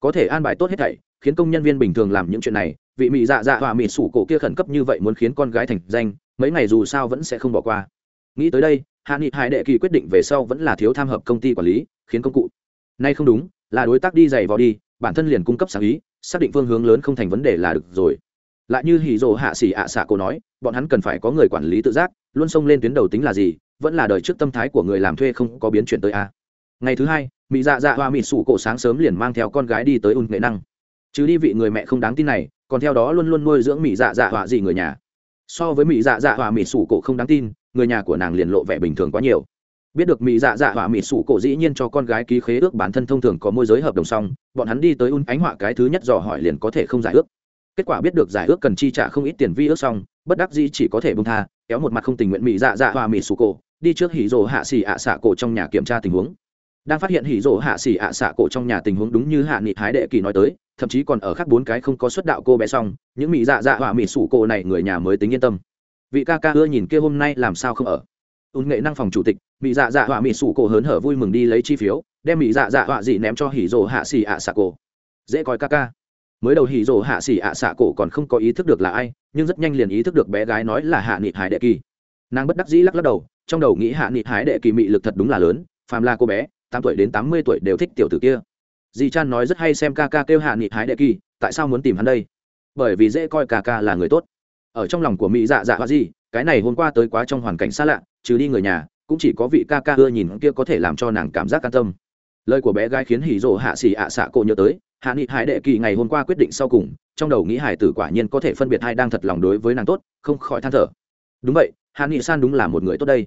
Có thể an bài tốt hết thảy, khiến công nhân viên bình thường làm những chuyện này vị mỹ dạ dạ hòa mỹ sủ cổ kia khẩn cấp như vậy muốn khiến con gái thành danh, mấy ngày dù sao vẫn sẽ không bỏ qua. Nghĩ tới đây, hạ nghị hải đệ kỳ quyết định về sau vẫn là thiếu tham hợp công ty quản lý, khiến công cụ. Nay không đúng, là đối tác đi giày vào đi, bản thân liền cung cấp sáng ý, xác định phương hướng lớn không thành vấn đề là được rồi. Lại như hỉ rồ hạ xỉ ạ xạ cổ nói, bọn hắn cần phải có người quản lý tự giác, luôn xông lên tuyến đầu tính là gì, vẫn là đời trước tâm thái của người làm thuê không có biến chuyển tới a. Ngày thứ hai, mỹ dạ dạ hoa mỹ sủ cổ sáng sớm liền mang theo con gái đi tới ùn nghệ năng. Chứ đi vị người mẹ không đáng tin này còn theo đó luôn luôn nuôi dưỡng mỹ dạ dạ họa gì người nhà. So với mỹ dạ dạ họa mỹ sủ cổ không đáng tin, người nhà của nàng liền lộ vẻ bình thường quá nhiều. Biết được mỹ dạ dạ họa mỹ sủ cổ dĩ nhiên cho con gái ký khế ước bản thân thông thường có môi giới hợp đồng xong, bọn hắn đi tới un ánh họa cái thứ nhất dò hỏi liền có thể không giải ước. Kết quả biết được giải ước cần chi trả không ít tiền vi ước xong, bất đắc dĩ chỉ có thể bông tha, kéo một mặt không tình nguyện mỹ dạ dạ họa mỹ sủ cổ, đi trước hỉ rồ hạ xì ạ xạ cổ trong nhà kiểm tra tình huống đang phát hiện hỉ rồ hạ xỉ ạ xạ cổ trong nhà tình huống đúng như hạ nghị hái đệ kỳ nói tới, thậm chí còn ở khác bốn cái không có xuất đạo cô bé xong, những mỹ dạ dạ họa mỹ sủ cô này người nhà mới tính yên tâm. Vị ca ca ưa nhìn kia hôm nay làm sao không ở. Ùn nghệ năng phòng chủ tịch, mỹ dạ dạ họa mỹ sủ cổ hớn hở vui mừng đi lấy chi phiếu, đem mỹ dạ dạ họa dị ném cho hỉ rồ hạ xỉ ạ xạ cổ. Dễ coi ca ca. Mới đầu hỉ rồ hạ xỉ ạ xạ cổ còn không có ý thức được là ai, nhưng rất nhanh liền ý thức được bé gái nói là hạ nghị hái đệ kỳ. Nàng bất đắc dĩ lắc lắc đầu, trong đầu nghĩ hạ nghị hái đệ kỳ mị lực thật đúng là lớn, phàm là cô bé tám tuổi đến tám mươi tuổi đều thích tiểu tử kia. Dì chan nói rất hay xem ca ca kêu hạ nghị hái đệ kỳ, tại sao muốn tìm hắn đây? Bởi vì dễ coi ca ca là người tốt. Ở trong lòng của mỹ dạ dạ hoa gì cái này hôm qua tới quá trong hoàn cảnh xa lạ, trừ đi người nhà, cũng chỉ có vị ca ca ưa nhìn kia có thể làm cho nàng cảm giác an tâm. Lời của bé gái khiến hỉ rộ hạ xỉ ạ xạ cô nhớ tới, hạ nghị hải đệ kỳ ngày hôm qua quyết định sau cùng, trong đầu nghĩ hải tử quả nhiên có thể phân biệt hai đang thật lòng đối với nàng tốt, không khỏi than thở. Đúng vậy, hạ nghị san đúng là một người tốt đây.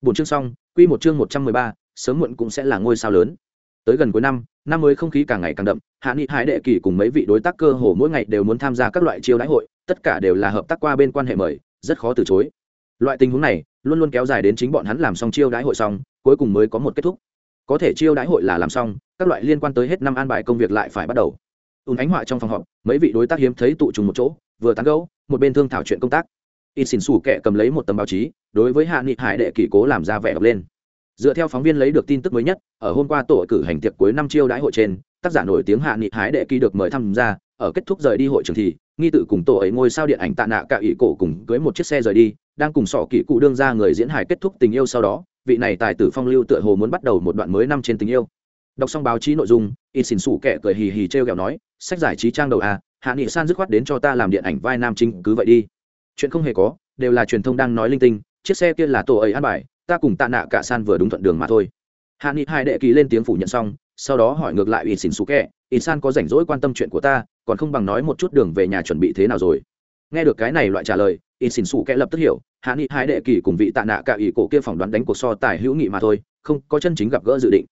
Bốn chương xong, quy một chương một trăm mười ba sớm muộn cũng sẽ là ngôi sao lớn. Tới gần cuối năm năm mới không khí càng ngày càng đậm, hạ nghị hải đệ kỳ cùng mấy vị đối tác cơ hồ mỗi ngày đều muốn tham gia các loại chiêu đãi hội, tất cả đều là hợp tác qua bên quan hệ mời, rất khó từ chối. Loại tình huống này, luôn luôn kéo dài đến chính bọn hắn làm xong chiêu đãi hội xong, cuối cùng mới có một kết thúc. Có thể chiêu đãi hội là làm xong, các loại liên quan tới hết năm an bài công việc lại phải bắt đầu. Ùn ánh họa trong phòng họp, mấy vị đối tác hiếm thấy tụ trùng một chỗ, vừa tán gẫu, một bên thương thảo chuyện công tác. In xỉn xù kệ cầm lấy một tấm báo chí, đối với hạ nghị hải đệ kỳ cố làm ra vẻ đọc lên dựa theo phóng viên lấy được tin tức mới nhất, ở hôm qua tổ cử hành tiệc cuối năm chiêu đãi hội trên, tác giả nổi tiếng hạ nghị hái đệ kỳ được mời tham gia, ở kết thúc rời đi hội trường thì, nghi tự cùng tổ ấy ngôi sao điện ảnh tạ nạ cả ỷ cổ cùng cưới một chiếc xe rời đi, đang cùng sọ kỹ cụ đương ra người diễn hài kết thúc tình yêu sau đó, vị này tài tử phong lưu tựa hồ muốn bắt đầu một đoạn mới năm trên tình yêu. Đọc xong báo chí nội dung in xỉn xủ kẻ cười hì hì t r e o nói, sách giải trí trang đầu a hạ nghị san dứt khoát đến cho ta làm điện ảnh vai nam chính, cứ vậy đi. Chuyện không hề có, đều là truyền thông đang nói linh tinh, chiếc xe kia là tổ ấy ăn bài ta cùng tạ nạ cả san vừa đúng thuận đường mà thôi. Hạ nghị hai đệ kỳ lên tiếng phủ nhận xong, sau đó hỏi ngược lại ít xin xú kẹ ít san có rảnh rỗi quan tâm chuyện của ta, còn không bằng nói một chút đường về nhà chuẩn bị thế nào rồi? Nghe được cái này loại trả lời ít xin xú kẹ lập tức hiểu, hạ nghị hai đệ kỳ cùng vị tạ nạ cả ỷ cổ kia phỏng đoán đánh cuộc so tài hữu nghị mà thôi, không có chân chính gặp gỡ dự định.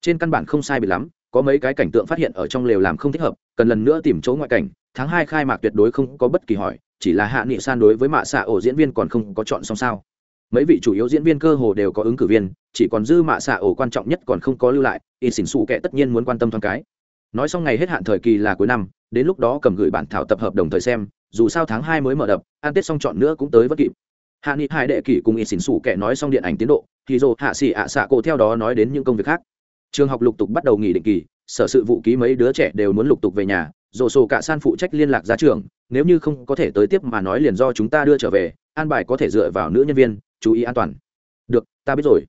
Trên căn bản không sai bị lắm, có mấy cái cảnh tượng phát hiện ở trong lều làm không thích hợp, cần lần nữa tìm chỗ ngoại cảnh, tháng hai khai mạc tuyệt đối không có bất kỳ hỏi, chỉ là hạ nghị san đối với mạ xạ ổ diễn viên còn không có chọn xong sao mấy vị chủ yếu diễn viên cơ hồ đều có ứng cử viên, chỉ còn dư mạ xạ ổ quan trọng nhất còn không có lưu lại, y xỉn xù kệ tất nhiên muốn quan tâm thoáng cái. Nói xong ngày hết hạn thời kỳ là cuối năm, đến lúc đó cầm gửi bản thảo tập hợp đồng thời xem, dù sao tháng hai mới mở đập, ăn tết xong chọn nữa cũng tới vất kịp. Hạ nghị hai đệ kỷ cùng y xỉn xù kệ nói xong điện ảnh tiến độ, thì dồ hạ xỉ ạ xạ cổ theo đó nói đến những công việc khác. Trường học lục tục bắt đầu nghỉ định kỳ, sở sự vụ ký mấy đứa trẻ đều muốn lục tục về nhà, dồ sổ cả san phụ trách liên lạc ra trường, nếu như không có thể tới tiếp mà nói liền do chúng ta đưa trở về, an bài có thể dựa vào nữ nhân viên chú ý an toàn. Được, ta biết rồi.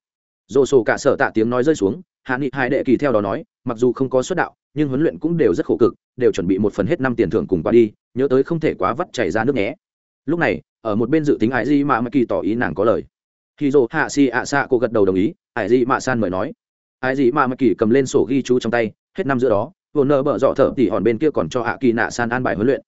Dồ sổ cả sở tạ tiếng nói rơi xuống, hạ nghị hai đệ kỳ theo đó nói, mặc dù không có xuất đạo, nhưng huấn luyện cũng đều rất khổ cực, đều chuẩn bị một phần hết năm tiền thưởng cùng qua đi, nhớ tới không thể quá vắt chảy ra nước nhé. Lúc này, ở một bên dự tính ải di mạ mạ kỳ tỏ ý nàng có lời. Khi dồ hạ si ạ xạ cô gật đầu đồng ý ải di mạ san mời nói. Ải di mạ mạ kỳ cầm lên sổ ghi chú trong tay, hết năm giữa đó vồn nợ bợ dọ thợ tỉ hòn bên kia còn cho hạ kỳ nạ san an bài huấn luyện.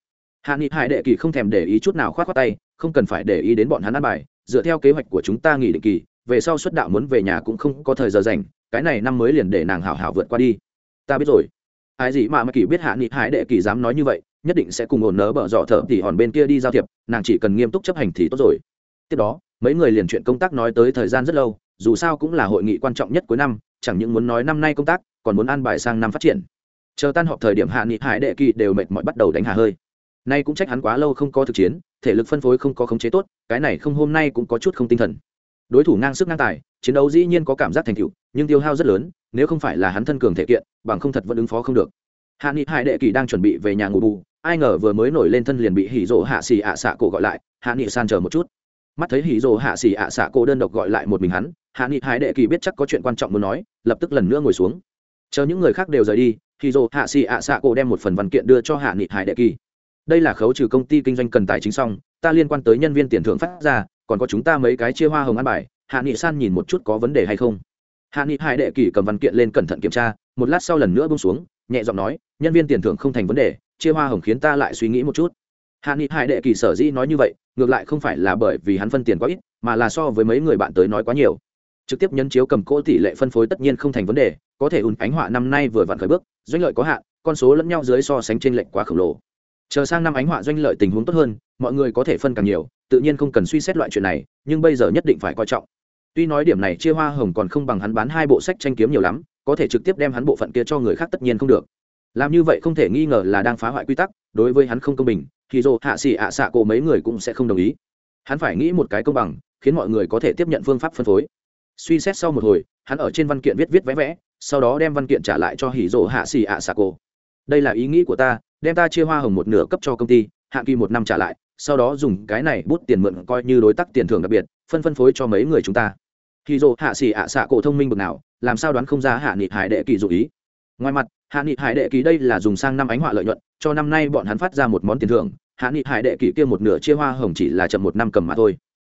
Hạ nghị hải đệ kỳ không thèm để ý chút nào k h o á t k tay, không cần phải để ý đến bọn hắn an bài dựa theo kế hoạch của chúng ta nghỉ định kỳ, về sau xuất đạo muốn về nhà cũng không có thời giờ dành cái này năm mới liền để nàng hảo hảo vượt qua đi. Ta biết rồi. Ai gì mà mà kỳ biết hạ nghị hải đệ kỳ dám nói như vậy, nhất định sẽ cùng ổn nớ bở dọ thở tỉ hòn bên kia đi giao thiệp, nàng chỉ cần nghiêm túc chấp hành thì tốt rồi. Tiếp đó, mấy người liền chuyện công tác nói tới thời gian rất lâu, dù sao cũng là hội nghị quan trọng nhất cuối năm, chẳng những muốn nói năm nay công tác, còn muốn an bài sang năm phát triển. Chờ tan họp thời điểm hạ nghị hải đệ kỳ đều mệt mỏi bắt đầu đánh hà hơi nay cũng trách hắn quá lâu không có thực chiến, thể lực phân phối không có khống chế tốt, cái này không hôm nay cũng có chút không tinh thần. Đối thủ ngang sức ngang tài, chiến đấu dĩ nhiên có cảm giác thành tựu, nhưng tiêu hao rất lớn, nếu không phải là hắn thân cường thể kiện, bằng không thật vẫn ứng phó không được. Hạ nghị hải đệ kỳ đang chuẩn bị về nhà ngủ bù, ai ngờ vừa mới nổi lên thân liền bị hỉ rỗ hạ xì ạ xạ cổ gọi lại, hạ nghị san chờ một chút. Mắt thấy hỉ rỗ hạ xì ạ xạ cổ đơn độc gọi lại một mình hắn, hạ nghị hải đệ kỳ biết chắc có chuyện quan trọng muốn nói, lập tức lần nữa ngồi xuống. Chờ những người khác đều rời đi, hỉ rỗ hạ xì ạ xạ cổ đem một phần văn kiện đưa cho hạ nghị hải đệ kỳ đây là khấu trừ công ty kinh doanh cần tài chính xong, ta liên quan tới nhân viên tiền thưởng phát ra, còn có chúng ta mấy cái chia hoa hồng ăn bài, hạ nghị san nhìn một chút có vấn đề hay không. Hạ nghị hải đệ kỳ cầm văn kiện lên cẩn thận kiểm tra, một lát sau lần nữa bông xuống, nhẹ giọng nói, nhân viên tiền thưởng không thành vấn đề, chia hoa hồng khiến ta lại suy nghĩ một chút. Hạ nghị hải đệ kỳ sở dĩ nói như vậy, ngược lại không phải là bởi vì hắn phân tiền quá ít, mà là so với mấy người bạn tới nói quá nhiều. Trực tiếp nhân chiếu cầm cỗ tỷ lệ phân phối tất nhiên không thành vấn đề, có thể ùn ánh họa năm nay vừa vặn khởi bước, doanh lợi có hạn, con số lẫn nhau dưới so sánh trên lệnh quá khổng lồ chờ sang năm ánh họa doanh lợi tình huống tốt hơn, mọi người có thể phân càng nhiều, tự nhiên không cần suy xét loại chuyện này, nhưng bây giờ nhất định phải coi trọng. Tuy nói điểm này chia hoa hồng còn không bằng hắn bán hai bộ sách tranh kiếm nhiều lắm, có thể trực tiếp đem hắn bộ phận kia cho người khác tất nhiên không được. Làm như vậy không thể nghi ngờ là đang phá hoại quy tắc, đối với hắn không công bình, thì dù hạ xỉ ạ xạ cổ mấy người cũng sẽ không đồng ý. Hắn phải nghĩ một cái công bằng, khiến mọi người có thể tiếp nhận phương pháp phân phối. Suy xét sau một hồi, hắn ở trên văn kiện viết viết vẽ vẽ, sau đó đem văn kiện trả lại cho hỉ rỗ hạ xỉ ạ xạ cô đây là ý nghĩ của ta đem ta chia hoa hồng một nửa cấp cho công ty, hạn kỳ một năm trả lại, sau đó dùng cái này bút tiền mượn coi như đối tác tiền thưởng đặc biệt, phân phân phối cho mấy người chúng ta. Hỉ rỗ hạ xỉ ạ xạ cổ thông minh bực nào, làm sao đoán không ra hạ nghị hải đệ kỳ dụ ý. Ngoài mặt, hạ nghị hải đệ kỳ đây là dùng sang năm ánh họa lợi nhuận, cho năm nay bọn hắn phát ra một món tiền thưởng, hạ nghị hải đệ kỳ kia một nửa chia hoa hồng chỉ là chậm một năm cầm mà thôi.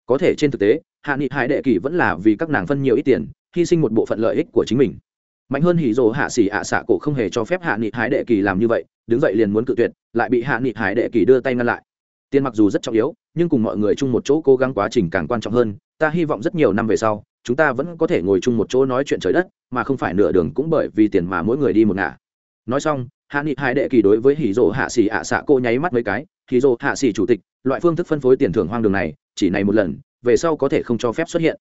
Có thể trên thực tế, hạ nghị hải đệ kỳ vẫn là vì các nàng phân nhiều ít tiền, hy sinh một bộ phận lợi ích của chính mình. Mạnh hơn hỉ rồ hạ xỉ ạ xạ cổ không hề cho phép hạ nghị hải đệ kỳ làm như vậy đứng dậy liền muốn cự tuyệt, lại bị hạ nghị hải đệ kỳ đưa tay ngăn lại. Tiền mặc dù rất trọng yếu, nhưng cùng mọi người chung một chỗ cố gắng quá trình càng quan trọng hơn, ta hy vọng rất nhiều năm về sau, chúng ta vẫn có thể ngồi chung một chỗ nói chuyện trời đất, mà không phải nửa đường cũng bởi vì tiền mà mỗi người đi một ngả. Nói xong, hạ nghị hải đệ kỳ đối với hỉ rồ hạ xỉ ạ xạ cô nháy mắt mấy cái, hỉ rồ hạ xỉ chủ tịch, loại phương thức phân phối tiền thưởng hoang đường này, chỉ này một lần, về sau có thể không cho phép xuất hiện.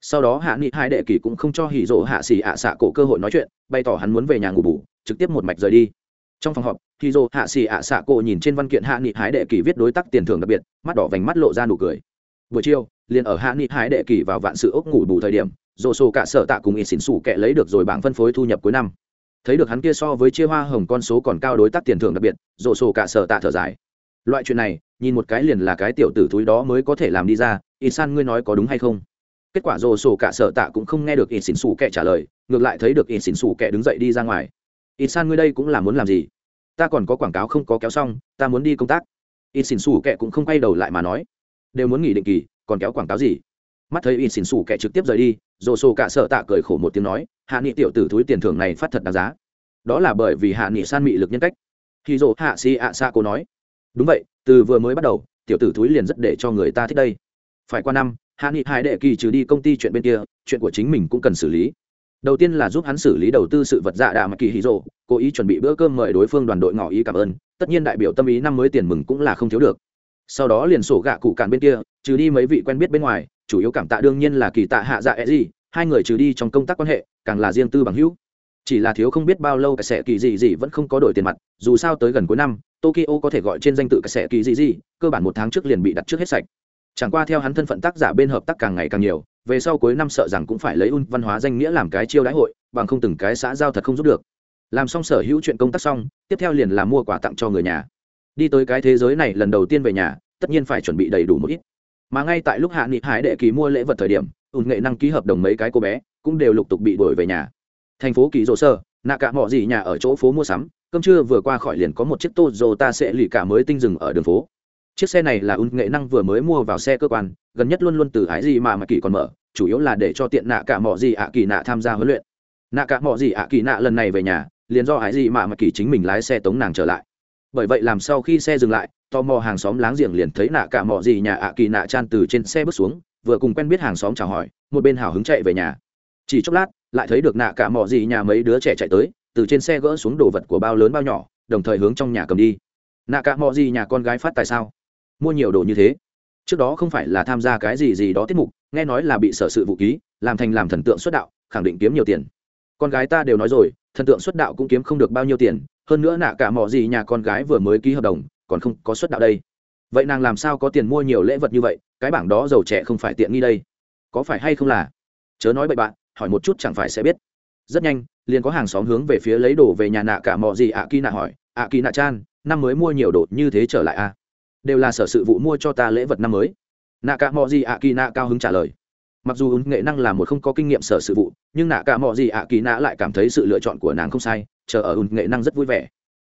Sau đó hạ nghị hai đệ kỳ cũng không cho hỉ rỗ hạ xỉ ạ xạ cổ cơ hội nói chuyện, bày tỏ hắn muốn về nhà ngủ bù, trực tiếp một mạch rời đi trong phòng họp thì dô hạ xì ạ xạ cổ nhìn trên văn kiện hạ nghị hái đệ kỳ viết đối tác tiền thưởng đặc biệt, mắt đỏ vành mắt lộ ra nụ cười. Buổi chiều, liền ở hạ nghị hái đệ kỳ vào vạn sự ốc ngủ bù thời điểm dồ sổ cả sở tạ cùng ít xỉn xủ kệ lấy được rồi bảng phân phối thu nhập cuối năm. Thấy được hắn kia so với chia hoa hồng con số còn cao đối tác tiền thưởng đặc biệt dồ sổ cả sở tạ thở dài. Loại chuyện này, nhìn một cái liền là cái tiểu tử túi đó mới có thể làm đi ra ít san ngươi nói có đúng hay không? Kết quả rồ sổ cả sợ tạ cũng không nghe được ít xỉn xủ kệ trả lời, ngược lại thấy được ít xỉn xủ kệ đứng dậy đi ra ngoài ít san ngươi đây cũng là muốn làm gì? Ta còn có quảng cáo không có kéo xong, ta muốn đi công tác. In xỉn xù kệ cũng không quay đầu lại mà nói. Đều muốn nghỉ định kỳ, còn kéo quảng cáo gì? Mắt thấy in xỉn xù kệ trực tiếp rời đi dồ sổ cả sợ tạ cười khổ một tiếng nói, hạ nghị tiểu tử túi tiền thưởng này phát thật đáng giá. Đó là bởi vì hạ nghị san mị lực nhân cách. Khi dồ hạ si ạ xa cô nói, đúng vậy, từ vừa mới bắt đầu, tiểu tử túi liền rất để cho người ta thích đây. Phải qua năm, hạ nghị hai đệ kỳ trừ đi công ty chuyện bên kia, chuyện của chính mình cũng cần xử lý đầu tiên là giúp hắn xử lý đầu tư sự vật dạ đà mà kỳ hí rộ cố ý chuẩn bị bữa cơm mời đối phương đoàn đội ngỏ ý cảm ơn, tất nhiên đại biểu tâm ý năm mới tiền mừng cũng là không thiếu được. Sau đó liền sổ gạ cụ cạn bên kia, trừ đi mấy vị quen biết bên ngoài, chủ yếu cảm tạ đương nhiên là kỳ tạ hạ dạ e gì hai người trừ đi trong công tác quan hệ, càng là riêng tư bằng hữu. Chỉ là thiếu không biết bao lâu cái sẽ kỳ gì gì vẫn không có đổi tiền mặt, dù sao tới gần cuối năm, tokyo có thể gọi trên danh tự cái sẽ kỳ gì gì cơ bản một tháng trước liền bị đặt trước hết sạch. Chẳng qua theo hắn thân phận tác giả bên hợp tác càng ngày càng nhiều về sau cuối năm sợ rằng cũng phải lấy un văn hóa danh nghĩa làm cái chiêu đãi hội, bằng không từng cái xã giao thật không giúp được. Làm xong sở hữu chuyện công tác xong, tiếp theo liền là mua quà tặng cho người nhà. Đi tới cái thế giới này lần đầu tiên về nhà, tất nhiên phải chuẩn bị đầy đủ một ít. Mà ngay tại lúc hạ nghị hải đệ kỳ mua lễ vật thời điểm ùn nghệ năng ký hợp đồng mấy cái cô bé cũng đều lục tục bị đuổi về nhà. Thành phố kỳ rộ sơ, nạ cả mọi gì nhà ở chỗ phố mua sắm, cơm trưa vừa qua khỏi liền có một chiếc tô dồ ta sẽ lì cả mới tinh rừng ở đường phố chiếc xe này là Un nghệ năng vừa mới mua vào xe cơ quan, gần nhất luôn luôn từ ái gì mà mà kỳ còn mở, chủ yếu là để cho tiện nạ cả mỏ gì ạ kỳ nạ tham gia huấn luyện. Nạ cả mỏ gì ạ kỳ nạ lần này về nhà, liền do ái gì mà mà kỳ chính mình lái xe tống nàng trở lại. Bởi vậy làm sau khi xe dừng lại, tò mò hàng xóm láng giềng liền thấy nạ cả mỏ gì nhà ạ kỳ nạ chan từ trên xe bước xuống, vừa cùng quen biết hàng xóm chào hỏi, một bên hào hứng chạy về nhà. Chỉ chốc lát, lại thấy được nạ cả mỏ gì nhà mấy đứa trẻ chạy tới, từ trên xe gỡ xuống đồ vật của bao lớn bao nhỏ, đồng thời hướng trong nhà cầm đi. Nạ cả mỏ gì nhà con gái phát tại sao? Mua nhiều đồ như thế. Trước đó không phải là tham gia cái gì gì đó tiết mục, nghe nói là bị sở sự vụ ký, làm thành làm thần tượng xuất đạo, khẳng định kiếm nhiều tiền. Con gái ta đều nói rồi, thần tượng xuất đạo cũng kiếm không được bao nhiêu tiền, hơn nữa nạ cả mỏ gì nhà con gái vừa mới ký hợp đồng, còn không có xuất đạo đây. Vậy nàng làm sao có tiền mua nhiều lễ vật như vậy, cái bảng đó giàu trẻ không phải tiện nghi đây. Có phải hay không là? Chớ nói bậy bạn, hỏi một chút chẳng phải sẽ biết. Rất nhanh, liền có hàng xóm hướng về phía lấy đồ về nhà nạ cả mò gì ạ kỳ nạ hỏi ạ kỳ nạ chan năm mới mua nhiều đồ như thế trở lại à? Đều là sở sự vụ mua cho ta lễ vật năm mới. Nạ cả mọi gì ạ kỳ nạ cao hứng trả lời. Mặc dù ứng nghệ năng là một không có kinh nghiệm sở sự vụ, nhưng nạ cả mọi gì ạ kỳ nạ lại cảm thấy sự lựa chọn của nàng không sai, chờ ở ứng nghệ năng rất vui vẻ.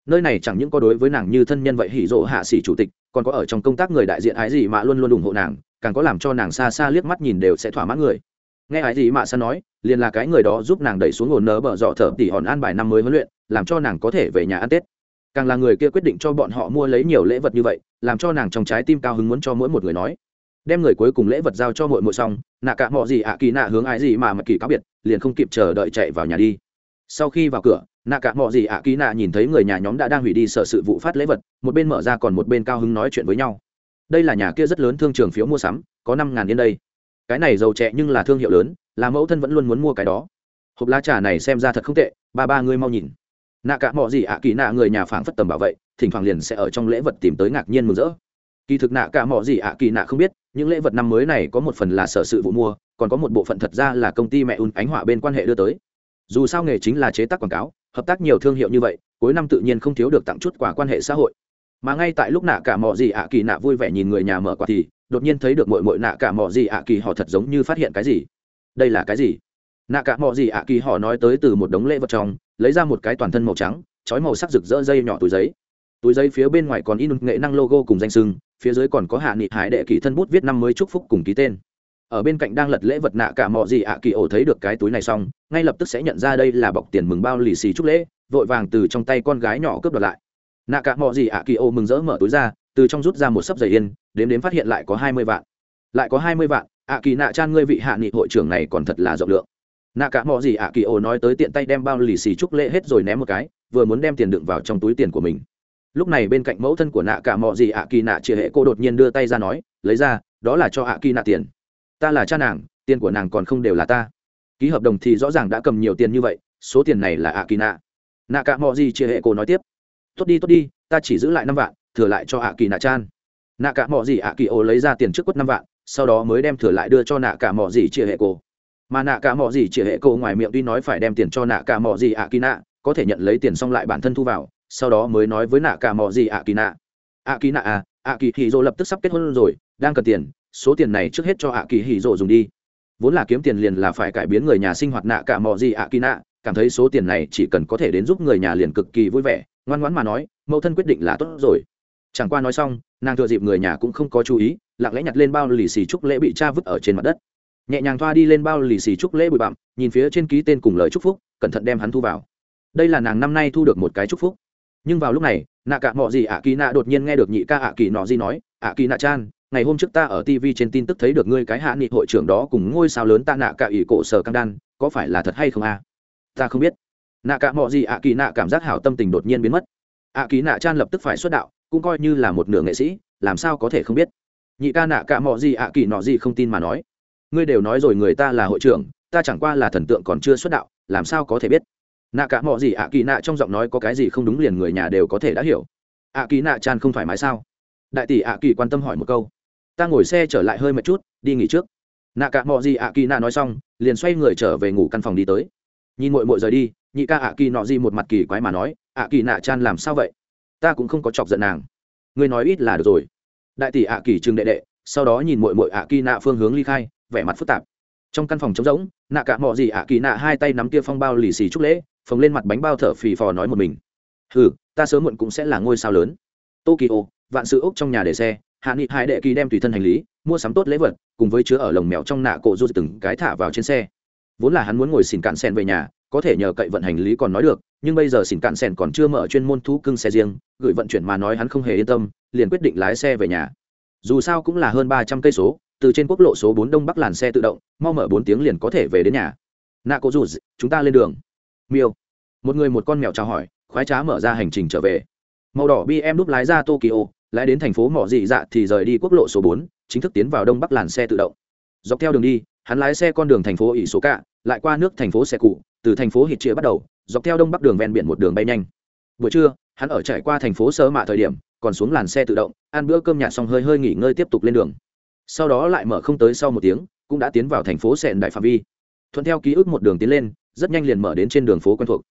Nơi này chẳng những có đối với nàng như thân nhân vậy hỉ rộ hạ sĩ chủ tịch, còn có ở trong công tác người đại diện ái gì mà luôn luôn ủng hộ nàng, càng có làm cho nàng xa xa liếc mắt nhìn đều sẽ thỏa mãn người. Nghe ái gì mà sa nói, liền là cái người đó giúp nàng đẩy xuống ổn nớ bờ dọ thở tỉ hòn an bài năm mới huấn luyện, làm cho nàng có thể về nhà ăn tết càng là người kia quyết định cho bọn họ mua lấy nhiều lễ vật như vậy, làm cho nàng trong trái tim cao hứng muốn cho mỗi một người nói. Đem người cuối cùng lễ vật giao cho mội mội xong, nạ cả mọi gì ạ kỳ nạ hướng ai gì mà mặc kỳ cáo biệt, liền không kịp chờ đợi chạy vào nhà đi. Sau khi vào cửa, nạ cả mọi gì ạ kỳ nạ nhìn thấy người nhà nhóm đã đang hủy đi sợ sự vụ phát lễ vật, một bên mở ra còn một bên cao hứng nói chuyện với nhau. Đây là nhà kia rất lớn thương trường phiếu mua sắm, có năm ngàn yên đây. Cái này giàu trẻ nhưng là thương hiệu lớn, là mẫu thân vẫn luôn muốn mua cái đó. Hộp lá trà này xem ra thật không tệ, ba ba ngươi mau nhìn nạ cả mọi gì ạ, kỳ nạ người nhà phảng phất tầm bảo vệ thỉnh thoảng liền sẽ ở trong lễ vật tìm tới ngạc nhiên mừng rỡ. Kỳ thực nạ cả mọi gì ạ, kỳ nạ không biết, những lễ vật năm mới này có một phần là sở sự vụ mua, còn có một bộ phận thật ra là công ty mẹ un ánh họa bên quan hệ đưa tới. Dù sao nghề chính là chế tác quảng cáo, hợp tác nhiều thương hiệu như vậy, cuối năm tự nhiên không thiếu được tặng chút quà quan hệ xã hội. Mà ngay tại lúc nạ cả mọi gì ạ, kỳ nạ vui vẻ nhìn người nhà mở quà thì, đột nhiên thấy được mội mội nạ cả mọi gì ạ, kỳ họ thật giống như phát hiện cái gì. Đây là cái gì? Nạ cả mọi gì ạ kỳ họ nói tới từ một đống lễ vật trong, lấy ra một cái toàn thân màu trắng, trói màu sắc rực rỡ dây nhỏ túi giấy. Túi giấy phía bên ngoài còn in nghệ năng logo cùng danh sưng, phía dưới còn có hạ nghị hải đệ kỳ thân bút viết năm mới chúc phúc cùng ký tên. Ở bên cạnh đang lật lễ vật nạ cả mọi gì ạ kỳ ổ thấy được cái túi này xong, ngay lập tức sẽ nhận ra đây là bọc tiền mừng bao lì xì chúc lễ, vội vàng từ trong tay con gái nhỏ cướp đoạt lại. Nạ cả mọi gì ạ kỳ ổ mừng rỡ mở túi ra, từ trong rút ra một sấp giày yên, đếm đếm phát hiện lại có hai mươi vạn. Lại có hai mươi vạn, ạ kỳ nạ chan ngươi vị hạ nghị hội trưởng này còn thật là rộng lượng nạ cả mò gì ạ, kỳ ổ nói tới tiện tay đem bao lì xì chúc lễ hết rồi ném một cái, vừa muốn đem tiền đựng vào trong túi tiền của mình. Lúc này bên cạnh mẫu thân của nạ cả mò gì ạ, kỳ nạ chia hệ cô đột nhiên đưa tay ra nói, lấy ra, đó là cho ạ kỳ nạ tiền. Ta là cha nàng, tiền của nàng còn không đều là ta. Ký hợp đồng thì rõ ràng đã cầm nhiều tiền như vậy, số tiền này là ạ kỳ nạ. Nạ cả mò gì chia hệ cô nói tiếp, tốt đi tốt đi, ta chỉ giữ lại năm vạn, thừa lại cho ạ kỳ nạ chan. Nạ cả mò gì ạ, kỳ ô lấy ra tiền trước quất năm vạn, sau đó mới đem thừa lại đưa cho nạ cả mò gì chia hệ cô mà nạ cả mọi gì chỉ hệ cô ngoài miệng tuy nói phải đem tiền cho nạ cả mọi gì ạ kỳ nạ có thể nhận lấy tiền xong lại bản thân thu vào, sau đó mới nói với nạ cả mọi gì ạ kỳ nạ ạ kỳ nạ à ạ kỳ hì dô lập tức sắp kết hôn rồi, đang cần tiền, số tiền này trước hết cho ạ kỳ hì dô dùng đi. Vốn là kiếm tiền liền là phải cải biến người nhà sinh hoạt nạ cả mọi gì ạ kỳ nạ cảm thấy số tiền này chỉ cần có thể đến giúp người nhà liền cực kỳ vui vẻ, ngoan ngoãn mà nói, mẫu thân quyết định là tốt rồi. Chẳng qua nói xong, nàng thừa dịp người nhà cũng không có chú ý, lặng lẽ nhặt lên bao lì xì chúc lễ bị cha vứt ở trên mặt đất nhẹ nhàng thoa đi lên bao lì xì chúc lễ bụi bặm, nhìn phía trên ký tên cùng lời chúc phúc, cẩn thận đem hắn thu vào. Đây là nàng năm nay thu được một cái chúc phúc. Nhưng vào lúc này, nạ cả mọi gì ạ kỳ nạ đột nhiên nghe được nhị ca ạ kỳ nọ gì nói, ạ kỳ nạ chan, ngày hôm trước ta ở tv trên tin tức thấy được ngươi cái hạ nghị hội trưởng đó cùng ngôi sao lớn ta nạ cả ỷ cổ sở căng đan, có phải là thật hay không a? Ta không biết. Nạ cả mọi gì ạ kỳ nạ cảm giác hảo tâm tình đột nhiên biến mất. Ạ kỳ nạ chan lập tức phải xuất đạo, cũng coi như là một nửa nghệ sĩ, làm sao có thể không biết. Nhị ca nạ cả mọi gì ạ kỳ nọ gì không tin mà nói ngươi đều nói rồi người ta là hội trưởng, ta chẳng qua là thần tượng còn chưa xuất đạo, làm sao có thể biết? Nạ cả mọi gì ạ, kỳ nạ trong giọng nói có cái gì không đúng liền người nhà đều có thể đã hiểu. Ạ kỳ nạ chan không thoải mái sao? Đại tỷ ạ, kỳ quan tâm hỏi một câu. Ta ngồi xe trở lại hơi một chút, đi nghỉ trước. Nạ cả mọi gì ạ, kỳ nạ nói xong, liền xoay người trở về ngủ căn phòng đi tới. Nhìn mội mội rời đi, nhị ca ạ, kỳ nọ gì một mặt kỳ quái mà nói, ạ kỳ nạ chan làm sao vậy? Ta cũng không có chọc giận nàng. Ngươi nói ít là được rồi. Đại tỷ ạ, kỳ trừng đệ đệ, sau đó nhìn mội mội ạ, kỳ nạ phương hướng ly khai vẻ mặt phức tạp. Trong căn phòng trống rỗng, nạ cả mọi gì ạ kỳ nạ hai tay nắm kia phong bao lì xì chúc lễ, phồng lên mặt bánh bao thở phì phò nói một mình. Hừ, ta sớm muộn cũng sẽ là ngôi sao lớn. Tokyo, vạn sự úc trong nhà để xe, hạ nghị hai đệ kỳ đem tùy thân hành lý, mua sắm tốt lễ vật, cùng với chứa ở lồng mèo trong nạ cổ rút từng cái thả vào trên xe. Vốn là hắn muốn ngồi xỉn cạn sen về nhà, có thể nhờ cậy vận hành lý còn nói được, nhưng bây giờ xỉn cạn sen còn chưa mở chuyên môn thú cưng xe riêng, gửi vận chuyển mà nói hắn không hề yên tâm, liền quyết định lái xe về nhà. Dù sao cũng là hơn ba trăm cây số từ trên quốc lộ số bốn đông bắc làn xe tự động, mau mở bốn tiếng liền có thể về đến nhà. Nạ cô rút chúng ta lên đường. Miêu. Một người một con mèo chào hỏi, khoái trá mở ra hành trình trở về. Màu đỏ bm đúp lái ra tokyo, lái đến thành phố mỏ dị dạ thì rời đi quốc lộ số bốn, chính thức tiến vào đông bắc làn xe tự động. Dọc theo đường đi, hắn lái xe con đường thành phố ỷ số cạ lại qua nước thành phố xe cụ từ thành phố hít chia bắt đầu, dọc theo đông bắc đường ven biển một đường bay nhanh. Buổi trưa, hắn ở trải qua thành phố sơ mạ thời điểm, còn xuống làn xe tự động, ăn bữa cơm nhạt xong hơi hơi nghỉ ngơi tiếp tục lên đường sau đó lại mở không tới sau một tiếng, cũng đã tiến vào thành phố sẹn đại phạm vi. Thuận theo ký ức một đường tiến lên, rất nhanh liền mở đến trên đường phố quen thuộc.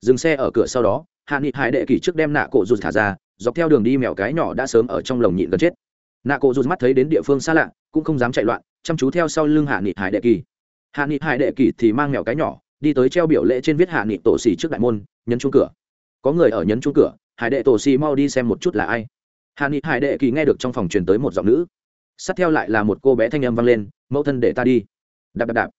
Dừng xe ở cửa sau đó, hạ nghị hải đệ kỳ trước đem nạ cổ rụt thả ra, dọc theo đường đi mèo cái nhỏ đã sớm ở trong lồng nhịn gần chết. Nạ cổ rụt mắt thấy đến địa phương xa lạ, cũng không dám chạy loạn, chăm chú theo sau lưng hạ nghị hải đệ kỳ hạ nghị hải đệ kỳ thì mang mèo cái nhỏ, đi tới treo biểu lễ trên viết hạ nghị tổ xì trước đại môn, nhấn chuông cửa. Có người ở nhấn chuông cửa, hải đệ tổ xì mau đi xem một chút là ai. Hạ nghị hải đệ kỳ nghe được trong phòng truyền tới một giọng nữ sát theo lại là một cô bé thanh âm vang lên, mẫu thân để ta đi. Đạp đạp đạp.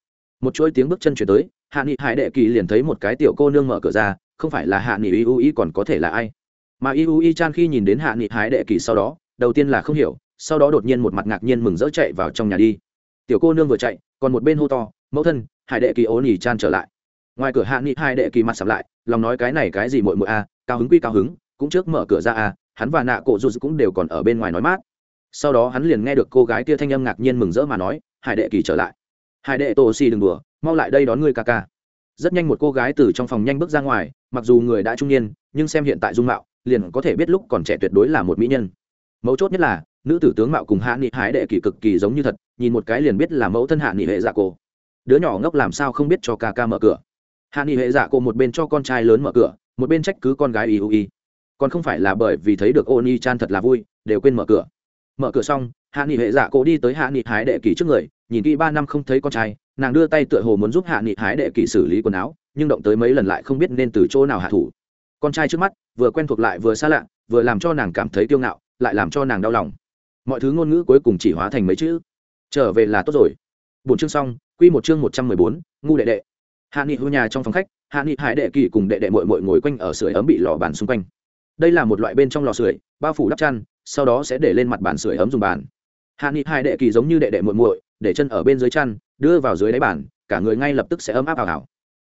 Một chuỗi tiếng bước chân chuyển tới, hạ nghị hải đệ kỳ liền thấy một cái tiểu cô nương mở cửa ra, không phải là hạ nghị U y còn có thể là ai? Mà Y U y chan khi nhìn đến hạ nghị hải đệ kỳ sau đó, đầu tiên là không hiểu, sau đó đột nhiên một mặt ngạc nhiên mừng rỡ chạy vào trong nhà đi. Tiểu cô nương vừa chạy, còn một bên hô to, mẫu thân, hải đệ kỳ ố nhì chan trở lại. Ngoài cửa hạ nghị hải đệ kỳ mặt sập lại, lòng nói cái này cái gì mội mội a, cao hứng quy cao hứng, cũng trước mở cửa ra a, hắn và nạ cổ dù cũng đều còn ở bên ngoài nói mát sau đó hắn liền nghe được cô gái kia thanh âm ngạc nhiên mừng rỡ mà nói, hải đệ kỳ trở lại. Hải đệ tổ xì đừng đùa, mau lại đây đón ngươi ca ca. Rất nhanh một cô gái từ trong phòng nhanh bước ra ngoài, mặc dù người đã trung niên, nhưng xem hiện tại dung mạo, liền có thể biết lúc còn trẻ tuyệt đối là một mỹ nhân. Mấu chốt nhất là, nữ tử tướng mạo cùng hạ nghị hái đệ kỳ cực kỳ giống như thật, nhìn một cái liền biết là mẫu thân hạ nghị hệ dạ cô. Đứa nhỏ ngốc làm sao không biết cho ca ca mở cửa. Hạ nghị hệ dạ cô một bên cho con trai lớn mở cửa, một bên trách cứ con gái y u y. Còn không phải là bởi vì thấy được ô ni chan thật là vui, đều quên mở cửa mở cửa xong, hạ nghị hệ dạ cô đi tới hạ nghị hái đệ kỳ trước người, nhìn kỹ ba năm không thấy con trai, nàng đưa tay tựa hồ muốn giúp hạ nghị hái đệ kỳ xử lý quần áo, nhưng động tới mấy lần lại không biết nên từ chỗ nào hạ thủ. Con trai trước mắt, vừa quen thuộc lại vừa xa lạ, vừa làm cho nàng cảm thấy kiêu ngạo, lại làm cho nàng đau lòng. Mọi thứ ngôn ngữ cuối cùng chỉ hóa thành mấy chữ, trở về là tốt rồi. Bốn chương xong, quy một chương một trăm mười bốn, ngu đệ đệ. Hạ nghị hô nhà trong phòng khách, hạ nghị hải đệ kỳ cùng đệ đệ mội mội ngồi quanh ở sưởi ấm bị lò bàn xung quanh đây là một loại bên trong lò sưởi, bao phủ đắp chăn, sau đó sẽ để lên mặt bàn sưởi ấm dùng bàn. Hạ nghị hải đệ kỳ giống như đệ đệ muội muội, để chân ở bên dưới chăn, đưa vào dưới đáy bàn, cả người ngay lập tức sẽ ấm áp ảo ảo.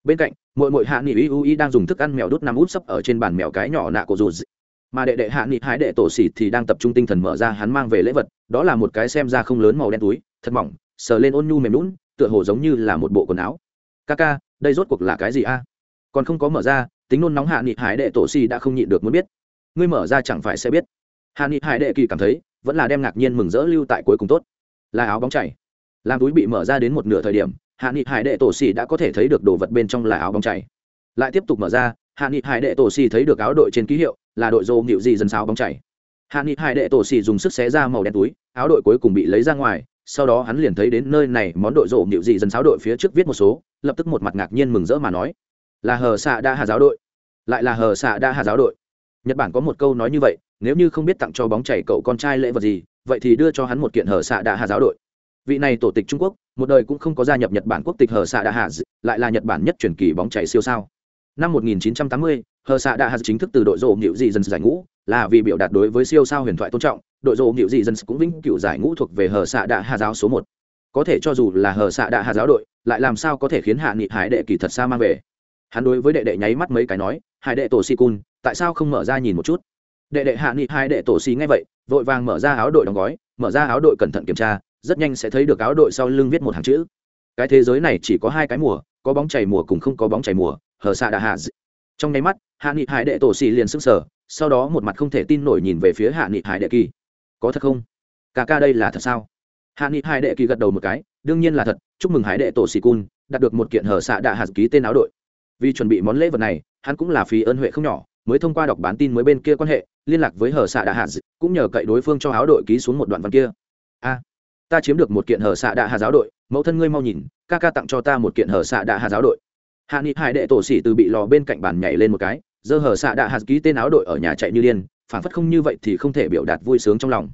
Bên cạnh, muội muội hạ nghị u y đang dùng thức ăn mèo đút nằm út sấp ở trên bàn mèo cái nhỏ nạ cổ dù mà đệ đệ hạ nghị hái đệ tổ xỉ thì đang tập trung tinh thần mở ra hắn mang về lễ vật, đó là một cái xem ra không lớn màu đen túi, thật mỏng, sờ lên ôn nhu mềm lún tựa hồ giống như là một bộ quần áo. Ca ca, đây rốt cuộc là cái gì a? Còn không có mở ra, tính nôn nóng hạ nghị hải đệ tổ xỉ đã không nhịn được muốn biết ngươi mở ra chẳng phải sẽ biết. Hàn ni hải đệ kỳ cảm thấy, vẫn là đem ngạc nhiên mừng rỡ lưu tại cuối cùng tốt. Là áo bóng chảy làm túi bị mở ra đến một nửa thời điểm hạ nghị hải đệ tổ xì đã có thể thấy được đồ vật bên trong là áo bóng chảy lại tiếp tục mở ra hạ nghị hải đệ tổ xì thấy được áo đội trên ký hiệu, là đội dô nghịu gì dân sáo bóng chảy hạ nghị hải đệ tổ xì dùng sức xé ra màu đen túi, áo đội cuối cùng bị lấy ra ngoài, sau đó hắn liền thấy đến nơi này món đội dô nghịu gì dân sáo đội phía trước viết một số, lập tức một mặt ngạc nhiên mừng rỡ mà nói, là hờ xạ đa hà giáo đội. Lại là hờ xạ đa hà giáo đội nhật bản có một câu nói như vậy nếu như không biết tặng cho bóng chảy cậu con trai lễ vật gì vậy thì đưa cho hắn một kiện hở xạ đạ hà giáo đội. Vị này tổ tịch trung quốc một đời cũng không có gia nhập nhật bản quốc tịch hở xạ đạ hà lại là nhật bản nhất truyền kỳ bóng chảy siêu sao. Năm 1980, hờ xạ đã hạt chính thức từ đội rộ nhịu dị dân giải ngũ là vì biểu đạt đối với siêu sao huyền thoại tôn trọng đội rộ nhịu dị dân cũng vĩnh cựu giải ngũ thuộc về hờ xạ đạ hà giáo số một. Có thể cho dù là hờ xạ đạ hà giáo đội lại làm sao có thể khiến hạ nghị hải đệ kỳ thật xa mang về? Hắn đối với đệ đệ nháy mắt mấy cái nói hải đệ tổ si cun tại sao không mở ra nhìn một chút? Đệ đệ hạ nghị hai đệ tổ si ngay vậy vội vàng mở ra áo đội đóng gói mở ra áo đội cẩn thận kiểm tra rất nhanh sẽ thấy được áo đội sau lưng viết một hàng chữ. Cái thế giới này chỉ có hai cái mùa có bóng chảy mùa cùng không có bóng chảy mùa hờ xạ đà hạ trong nháy mắt hạ nghị hải đệ tổ xì liền sững sờ, sở sau đó một mặt không thể tin nổi nhìn về phía hạ nghị hải đệ kỳ. Có thật không? Ca ca đây là thật sao? Hạ nghị hải đệ kỳ gật đầu một cái đương nhiên là thật chúc mừng hải đệ tổ xì cun đạt được một kiện hở xạ đạ hạt ký tên áo đội. Vì chuẩn bị món lễ vật này hắn cũng là phí ơn huệ không nhỏ, mới thông qua đọc bán tin mới bên kia quan hệ, liên lạc với hở xạ đạ hạt cũng nhờ cậy đối phương cho áo đội ký xuống một đoạn văn kia. A, ta chiếm được một kiện hở xạ đạ hạ giáo đội, mẫu thân ngươi mau nhìn, ca ca tặng cho ta một kiện hở xạ đạ hạ giáo đội. Hạ nghị hải đệ tổ xỉ từ bị lò bên cạnh bàn nhảy lên một cái giờ hở xạ đạ hạ ký tên áo đội ở nhà chạy như điên phản phất không như vậy thì không thể biểu đạt vui sướng trong lòng.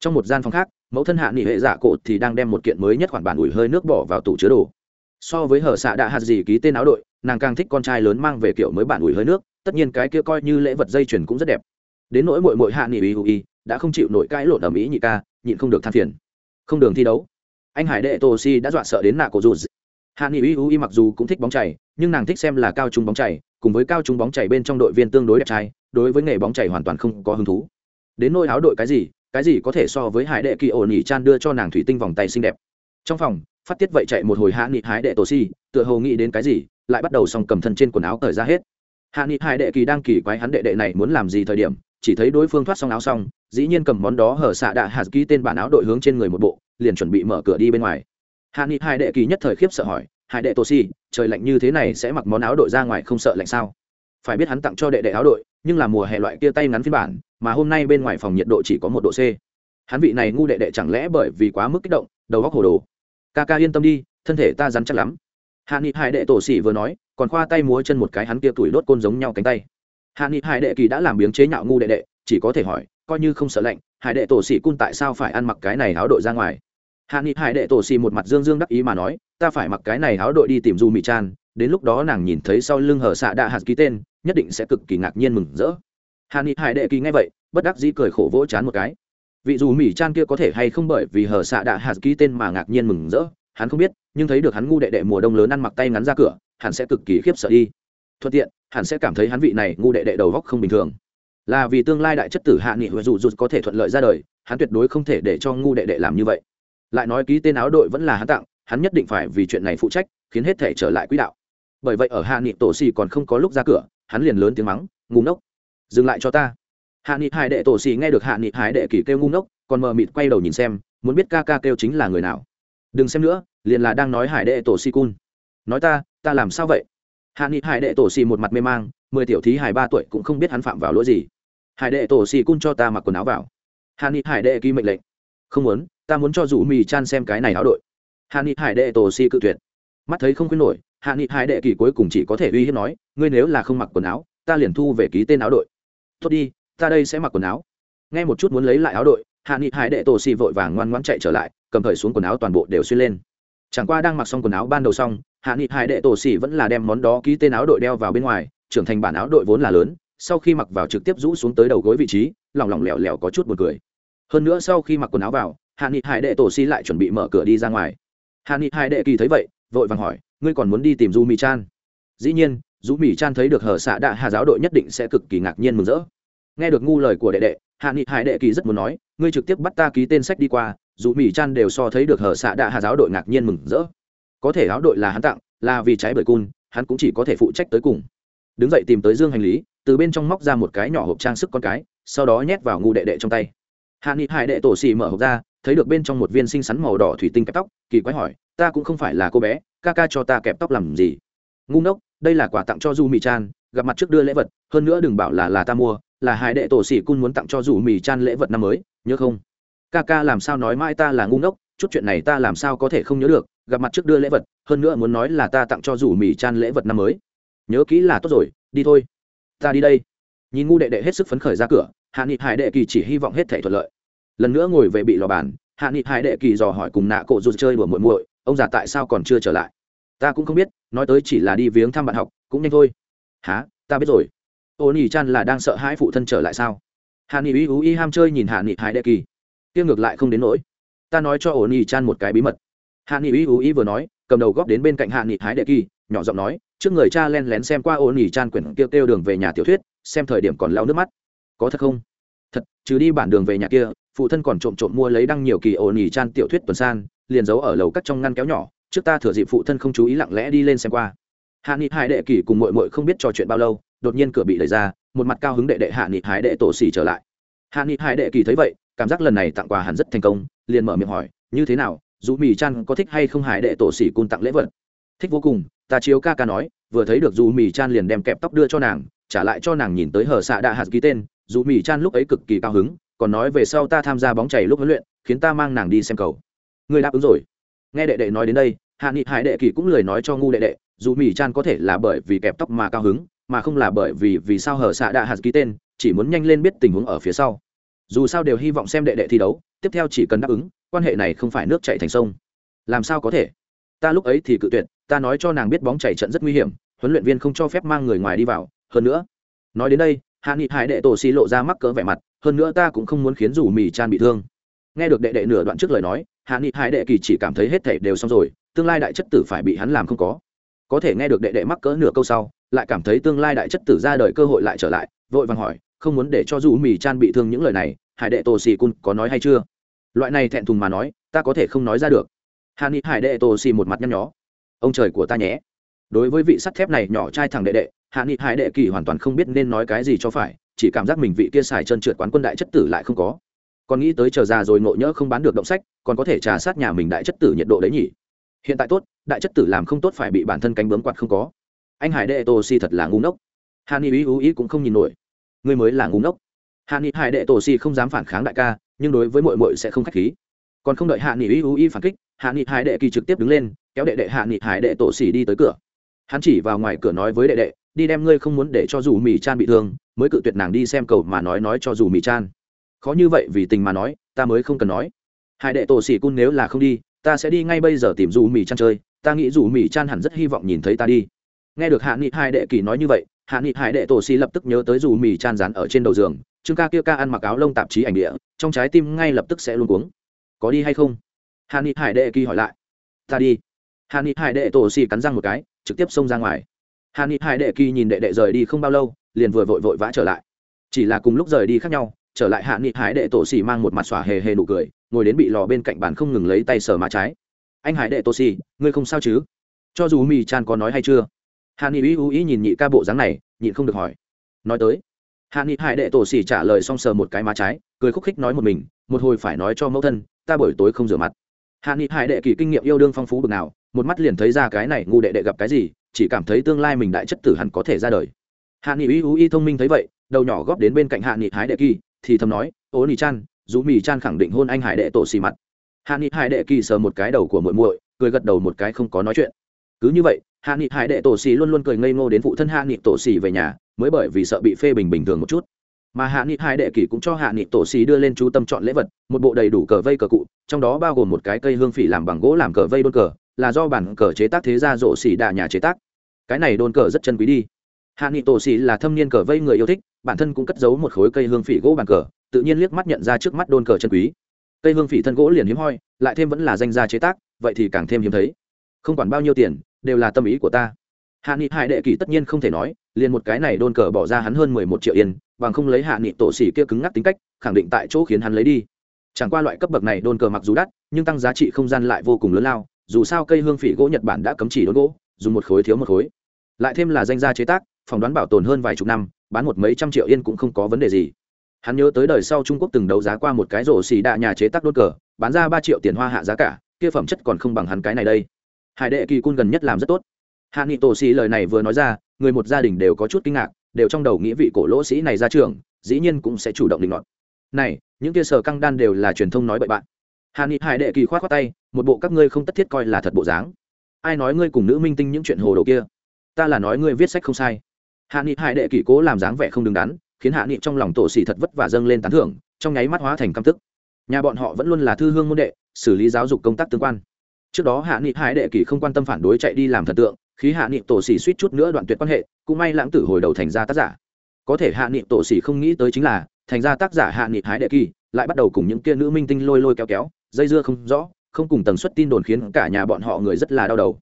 Trong một gian phòng khác, mẫu thân hạ nghị hệ dạ giả cột thì đang đem một kiện mới nhất khoản bản ủi hơi nước bỏ vào tủ chứa đồ so với hở xạ đã hạt gì ký tên áo đội, nàng càng thích con trai lớn mang về kiểu mới bản ủi hơi nước, tất nhiên cái kia coi như lễ vật dây chuyền cũng rất đẹp. Đến nỗi mội mội hạ nghị ủy hữu ý đã không chịu nổi cãi lộn ở mỹ nhị ca, nhịn không được than phiền. Không đường thi đấu. Anh hải đệ tô si đã dọa sợ đến nạ cổ dù hạ nghị ủy hữu ý mặc dù cũng thích bóng chảy nhưng nàng thích xem là cao trung bóng chảy cùng với cao trung bóng chảy bên trong đội viên tương đối đẹp trai, đối với nghề bóng chảy hoàn toàn không có hứng thú. Đến nỗi áo đội cái gì cái gì có thể so với hải đệ kỳ ổn nhỉ chan đưa cho nàng thủy tinh vòng tay xinh đẹp. Trong phòng phát tiết vậy chạy một hồi hạ nghị hải đệ tổ si, tựa hồ nghĩ đến cái gì, lại bắt đầu xong cầm thân trên quần áo cởi ra hết. Hạ nghị hải đệ kỳ đang kỳ quái hắn đệ đệ này muốn làm gì thời điểm, chỉ thấy đối phương thoát xong áo xong, dĩ nhiên cầm món đó hở xạ đạ hạt ký tên bản áo đội hướng trên người một bộ, liền chuẩn bị mở cửa đi bên ngoài. Hạ nghị hải đệ kỳ nhất thời khiếp sợ hỏi, hải đệ tô si, trời lạnh như thế này sẽ mặc món áo đội ra ngoài không sợ lạnh sao? Phải biết hắn tặng cho đệ đệ áo đội, nhưng là mùa hè loại kia tay ngắn phiên bản, mà hôm nay bên ngoài phòng nhiệt độ chỉ có một độ c. Hắn vị này ngu đệ đệ chẳng lẽ bởi vì quá mức kích động, đầu góc hồ đồ ca ca yên tâm đi, thân thể ta rắn chắc lắm. Hạ nghị hải đệ tổ sĩ vừa nói, còn khoa tay múa chân một cái hắn kia tuổi đốt côn giống nhau cánh tay. Hạ nghị hải đệ kỳ đã làm biếng chế nhạo ngu đệ đệ, chỉ có thể hỏi, coi như không sợ lạnh, hải đệ tổ sĩ cun tại sao phải ăn mặc cái này áo đội ra ngoài? Hạ nghị hải đệ tổ xỉ một mặt dương dương đắc ý mà nói, ta phải mặc cái này áo đội đi tìm du mỹ chan, đến lúc đó nàng nhìn thấy sau lưng hở xạ đạ hạt ký tên, nhất định sẽ cực kỳ ngạc nhiên mừng rỡ. Hạ nghị hải đệ kỳ nghe vậy, bất đắc dĩ cười khổ vỗ chán một cái vị dù mỹ chan kia có thể hay không bởi vì hở xạ đạ hạt ký tên mà ngạc nhiên mừng rỡ, hắn không biết, nhưng thấy được hắn ngu đệ đệ mùa đông lớn ăn mặc tay ngắn ra cửa, hắn sẽ cực kỳ khiếp sợ đi. Thuận tiện, hắn sẽ cảm thấy hắn vị này ngu đệ đệ đầu góc không bình thường. Là vì tương lai đại chất tử hạ nghị huệ dù dù có thể thuận lợi ra đời, hắn tuyệt đối không thể để cho ngu đệ đệ làm như vậy. Lại nói ký tên áo đội vẫn là hắn tặng, hắn nhất định phải vì chuyện này phụ trách, khiến hết thể trở lại quỹ đạo. Bởi vậy ở hạ nghị tổ xì còn không có lúc ra cửa, hắn liền lớn tiếng mắng, ngu ngốc, dừng lại cho ta hạ nghị hải đệ tổ xì nghe được hạ nghị hải đệ kỳ kêu ngu ngốc, còn mờ mịt quay đầu nhìn xem, muốn biết ca ca kêu chính là người nào. Đừng xem nữa, liền là đang nói hải đệ tổ xì cun. Nói ta ta làm sao vậy? Hạ nghị hải đệ tổ xì một mặt mê mang, mười tiểu thí hải ba tuổi cũng không biết hắn phạm vào lỗi gì. Hải đệ tổ xì cun cho ta mặc quần áo vào. Hạ nghị hải đệ ký mệnh lệnh. Không muốn, ta muốn cho rủ mì chan xem cái này áo đội. Hạ nghị hải đệ tổ xì cự tuyệt. Mắt thấy không khuyên nổi, hạ nghị hải đệ kỳ cuối cùng chỉ có thể uy hiếp nói, ngươi nếu là không mặc quần áo, ta liền thu về ký tên áo đội. Tốt đi ta đây sẽ mặc quần áo. Nghe một chút muốn lấy lại áo đội, hạ nghị hải đệ tổ xì vội vàng ngoan ngoãn chạy trở lại, cầm thời xuống quần áo toàn bộ đều xuyên lên. Chẳng qua đang mặc xong quần áo ban đầu xong, hạ nghị hải đệ tổ xì vẫn là đem món đó ký tên áo đội đeo vào bên ngoài, trưởng thành bản áo đội vốn là lớn, sau khi mặc vào trực tiếp rũ xuống tới đầu gối vị trí, lỏng lỏng lẻo lẻo có chút buồn cười. Hơn nữa sau khi mặc quần áo vào, hạ nghị hải đệ tổ xì lại chuẩn bị mở cửa đi ra ngoài. Hạ nghị hải đệ kỳ thấy vậy, vội vàng hỏi, ngươi còn muốn đi tìm du mỹ chan? Dĩ nhiên, du mỹ chan thấy được hở xạ đạ hà giáo đội nhất định sẽ cực kỳ ngạc nhiên mừng rỡ nghe được ngu lời của đệ đệ, hạ nghị hải đệ kỳ rất muốn nói, ngươi trực tiếp bắt ta ký tên sách đi qua. Dù mỹ chan đều so thấy được hở xạ đạ hà giáo đội ngạc nhiên mừng rỡ. Có thể áo đội là hắn tặng, là vì trái bởi cun, hắn cũng chỉ có thể phụ trách tới cùng. Đứng dậy tìm tới dương hành lý, từ bên trong móc ra một cái nhỏ hộp trang sức con cái, sau đó nhét vào ngu đệ đệ trong tay. Hạ nghị hải đệ tổ xì mở hộp ra, thấy được bên trong một viên xinh xắn màu đỏ thủy tinh kẹp tóc, kỳ quái hỏi, ta cũng không phải là cô bé, ca ca cho ta kẹp tóc làm gì? Ngu ngốc, đây là quà tặng cho du mỹ chan, gặp mặt trước đưa lễ vật, hơn nữa đừng bảo là là ta mua là hai đệ tổ sĩ cun muốn tặng cho rủ mì chan lễ vật năm mới, nhớ không? Ca ca làm sao nói mãi ta là ngu ngốc, chút chuyện này ta làm sao có thể không nhớ được, gặp mặt trước đưa lễ vật, hơn nữa muốn nói là ta tặng cho rủ mì chan lễ vật năm mới. Nhớ kỹ là tốt rồi, đi thôi. Ta đi đây. Nhìn ngu đệ đệ hết sức phấn khởi ra cửa, hạ nghị hải đệ kỳ chỉ hy vọng hết thể thuận lợi. Lần nữa ngồi về bị lò bàn, hạ nghị hải đệ kỳ dò hỏi cùng nạ cộ rụt chơi đùa muội muội, ông già tại sao còn chưa trở lại? Ta cũng không biết, nói tới chỉ là đi viếng thăm bạn học, cũng nhanh thôi. Há ta biết rồi ô nỉ chan là đang sợ hãi phụ thân trở lại sao? Hạ nghị ý ú y ham chơi nhìn hạ nghị hải đệ kỳ. Tiêu ngược lại không đến nỗi. Ta nói cho ô nỉ chan một cái bí mật. Hạ nghị ý ú y vừa nói, cầm đầu góp đến bên cạnh hạ nghị hải đệ kỳ, nhỏ giọng nói, trước người cha len lén xem qua ô nỉ chan quyển kêu kêu đường về nhà tiểu thuyết, xem thời điểm còn lao nước mắt. Có thật không? Thật chứ đi bản đường về nhà kia, phụ thân còn trộm trộm mua lấy đăng nhiều kỳ ô nỉ chan tiểu thuyết tuần san, liền giấu ở lầu cắt trong ngăn kéo nhỏ, trước ta thừa dịp phụ thân không chú ý lặng lẽ đi lên xem qua. Hạ nghị hải đệ kỳ cùng mội mội không biết trò chuyện bao lâu đột nhiên cửa bị đẩy ra, một mặt cao hứng đệ đệ hạ nghị hải đệ tổ xỉ trở lại. Hạ nghị hải đệ kỳ thấy vậy, cảm giác lần này tặng quà hẳn rất thành công, liền mở miệng hỏi, như thế nào, dù mì chan có thích hay không hải đệ tổ xỉ cun tặng lễ vật? Thích vô cùng, ta chiếu ca ca nói, vừa thấy được dù mì chan liền đem kẹp tóc đưa cho nàng, trả lại cho nàng nhìn tới hờ xạ đạ hạt ký tên, dù mì chan lúc ấy cực kỳ cao hứng, còn nói về sau ta tham gia bóng chảy lúc huấn luyện, khiến ta mang nàng đi xem cầu. Người đáp ứng rồi. Nghe đệ đệ nói đến đây, hạ nghị hải đệ kỳ cũng lời nói cho ngu đệ đệ, dù mì chan có thể là bởi vì kẹp tóc mà cao hứng mà không là bởi vì vì sao hở xạ đạ hạt ký tên, chỉ muốn nhanh lên biết tình huống ở phía sau. Dù sao đều hy vọng xem đệ đệ thi đấu, tiếp theo chỉ cần đáp ứng, quan hệ này không phải nước chạy thành sông. Làm sao có thể? Ta lúc ấy thì cự tuyệt, ta nói cho nàng biết bóng chảy trận rất nguy hiểm, huấn luyện viên không cho phép mang người ngoài đi vào, hơn nữa. Nói đến đây, hạ nghị hải đệ tổ xì lộ ra mắc cỡ vẻ mặt, hơn nữa ta cũng không muốn khiến rủ mì chan bị thương. Nghe được đệ đệ nửa đoạn trước lời nói, hạ nghị hải đệ kỳ chỉ cảm thấy hết thể đều xong rồi, tương lai đại chất tử phải bị hắn làm không có có thể nghe được đệ đệ mắc cỡ nửa câu sau, lại cảm thấy tương lai đại chất tử ra đời cơ hội lại trở lại, vội vàng hỏi, không muốn để cho dù mì chan bị thương những lời này, hải đệ tổ xì cun có nói hay chưa? Loại này thẹn thùng mà nói, ta có thể không nói ra được. Hà ni hải đệ tổ xì một mặt nhăn nhó. Ông trời của ta nhé. Đối với vị sắt thép này nhỏ trai thằng đệ đệ hạ nghị hải đệ kỳ hoàn toàn không biết nên nói cái gì cho phải, chỉ cảm giác mình vị kia xài chân trượt quán quân đại chất tử lại không có. Còn nghĩ tới chờ già rồi ngộ nhỡ không bán được động sách, còn có thể trà sát nhà mình đại chất tử nhiệt độ đấy nhỉ? Hiện tại tốt đại chất tử làm không tốt phải bị bản thân cánh bướm quạt không có. Anh hải đệ tổ si thật là ngu ngốc. Hàn ni ý ú ý cũng không nhìn nổi. Ngươi mới là ngu ngốc. Hàn ni hải đệ tổ si không dám phản kháng đại ca, nhưng đối với mội mội sẽ không k h á c h khí. Còn không đợi hạ nghị ý ú ý phản kích hạ nghị hải đệ kỳ trực tiếp đứng lên, kéo đệ đệ hạ nghị hải đệ tổ xỉ đi tới cửa. Hắn chỉ vào ngoài cửa nói với đệ đệ, đi đem ngươi không muốn để cho dù mì chan bị thương, mới cự tuyệt nàng đi xem cầu mà nói nói cho dù mì chan. Khó như vậy vì tình mà nói, ta mới không cần nói. Hải đệ tổ xỉ cun nếu là không đi, ta sẽ đi ngay bây giờ tìm dù mì chan chơi ta nghĩ dù mì chan hẳn rất hy vọng nhìn thấy ta đi. Nghe được hạ nghị hai đệ kỳ nói như vậy, hạ nghị hải đệ tổ xỉ lập tức nhớ tới dù mì chan rán ở trên đầu giường, trương ca kia ca ăn mặc áo lông tạp chí ảnh địa, trong trái tim ngay lập tức sẽ luôn cuống. Có đi hay không? Hạ nghị hải đệ kỳ hỏi lại. Ta đi. Hạ nghị hải đệ tổ xỉ cắn răng một cái, trực tiếp xông ra ngoài. Hạ nghị hải đệ kỳ nhìn đệ đệ rời đi không bao lâu, liền vừa vội vội vã trở lại. Chỉ là cùng lúc rời đi khác nhau, trở lại hạ nghị hải đệ tổ xỉ mang một mặt xỏa hề hề nụ cười, ngồi đến bị lò bên cạnh bàn không ngừng lấy tay sờ má trái anh hải đệ tổ xỉ ngươi không sao chứ? Cho dù mì chan có nói hay chưa? Hạ nghị uy ý nhìn nhị ca bộ dáng này, nhịn không được hỏi. Nói tới, hạ nghị hải đệ tổ xỉ trả lời xong sờ một cái má trái, cười khúc khích nói một mình, một hồi phải nói cho mẫu thân, ta buổi tối không rửa mặt. Hạ nghị hải đệ kỳ kinh nghiệm yêu đương phong phú bực nào, một mắt liền thấy ra cái này ngu đệ đệ gặp cái gì, chỉ cảm thấy tương lai mình đại chất tử hẳn có thể ra đời. Hạ nghị uy ý thông minh thấy vậy, đầu nhỏ góp đến bên cạnh hạ nghị hải đệ kỳ, thì thầm nói ố nỉ chan, dù mì chan khẳng định hôn anh hải đệ tổ xì mặt hạ nghị hải đệ kỳ sờ một cái đầu của muội muội, cười gật đầu một cái không có nói chuyện. Cứ như vậy, hạ nghị hải đệ tổ xì luôn luôn cười ngây ngô đến phụ thân hạ nghị tổ xì về nhà, mới bởi vì sợ bị phê bình bình thường một chút. Mà hạ nghị hải đệ kỳ cũng cho hạ nghị tổ xì đưa lên chú tâm chọn lễ vật, một bộ đầy đủ cờ vây cờ cụ, trong đó bao gồm một cái cây hương phỉ làm bằng gỗ làm cờ vây đôn cờ, là do bản cờ chế tác thế gia rộ xỉ đà nhà chế tác. Cái này đôn cờ rất chân quý đi. Hạ nghị tổ xỉ là thâm niên cờ vây người yêu thích, bản thân cũng cất giấu một khối cây hương phỉ gỗ bàn cờ, tự nhiên liếc mắt nhận ra trước mắt đôn cờ chân quý cây hương phỉ thân gỗ liền hiếm hoi, lại thêm vẫn là danh gia chế tác, vậy thì càng thêm hiếm thấy. Không quản bao nhiêu tiền, đều là tâm ý của ta. Hạ nghị hải đệ kỳ tất nhiên không thể nói, liền một cái này đôn cờ bỏ ra hắn hơn mười một triệu yên, bằng không lấy hạ nghị tổ xỉ kia cứng ngắc tính cách, khẳng định tại chỗ khiến hắn lấy đi. Chẳng qua loại cấp bậc này đôn cờ mặc dù đắt, nhưng tăng giá trị không gian lại vô cùng lớn lao, dù sao cây hương phỉ gỗ nhật bản đã cấm chỉ đốn gỗ, dùng một khối thiếu một khối. Lại thêm là danh gia chế tác phỏng đoán bảo tồn hơn vài chục năm, bán một mấy trăm triệu yên cũng không có vấn đề gì hắn nhớ tới đời sau trung quốc từng đấu giá qua một cái rổ xì đạ nhà chế tác đốt cờ, bán ra ba triệu tiền hoa hạ giá cả, kia phẩm chất còn không bằng hắn cái này đây. Hải đệ kỳ cun gần nhất làm rất tốt. Hạ nghị tổ sĩ lời này vừa nói ra, người một gia đình đều có chút kinh ngạc, đều trong đầu nghĩ vị cổ lỗ sĩ này ra trường, dĩ nhiên cũng sẽ chủ động định luận này, những kia sở căng đan đều là truyền thông nói bậy bạn. Hạ nghị hải đệ kỳ khoát khoát tay, một bộ các ngươi không tất thiết coi là thật bộ dáng. Ai nói ngươi cùng nữ minh tinh những chuyện hồ đồ kia? Ta là nói ngươi viết sách không sai. Hạ nghị hải đệ kỳ cố làm dáng vẻ không đứng đắn khiến hạ nghị trong lòng tổ xỉ thật vất vả dâng lên tán thưởng, trong nháy mắt hóa thành căm tức. Nhà bọn họ vẫn luôn là thư hương môn đệ, xử lý giáo dục công tác tương quan. Trước đó hạ nghị hải đệ kỳ không quan tâm phản đối chạy đi làm thần tượng khí hạ nghị tổ xỉ suýt chút nữa đoạn tuyệt quan hệ, cũng may lãng tử hồi đầu thành ra tác giả. Có thể hạ nghị tổ xỉ không nghĩ tới chính là, thành ra tác giả hạ nghị hái đệ kỳ lại bắt đầu cùng những kia nữ minh tinh lôi lôi kéo kéo, dây dưa không rõ, không cùng tần suất tin đồn khiến cả nhà bọn họ người rất là đau đầu.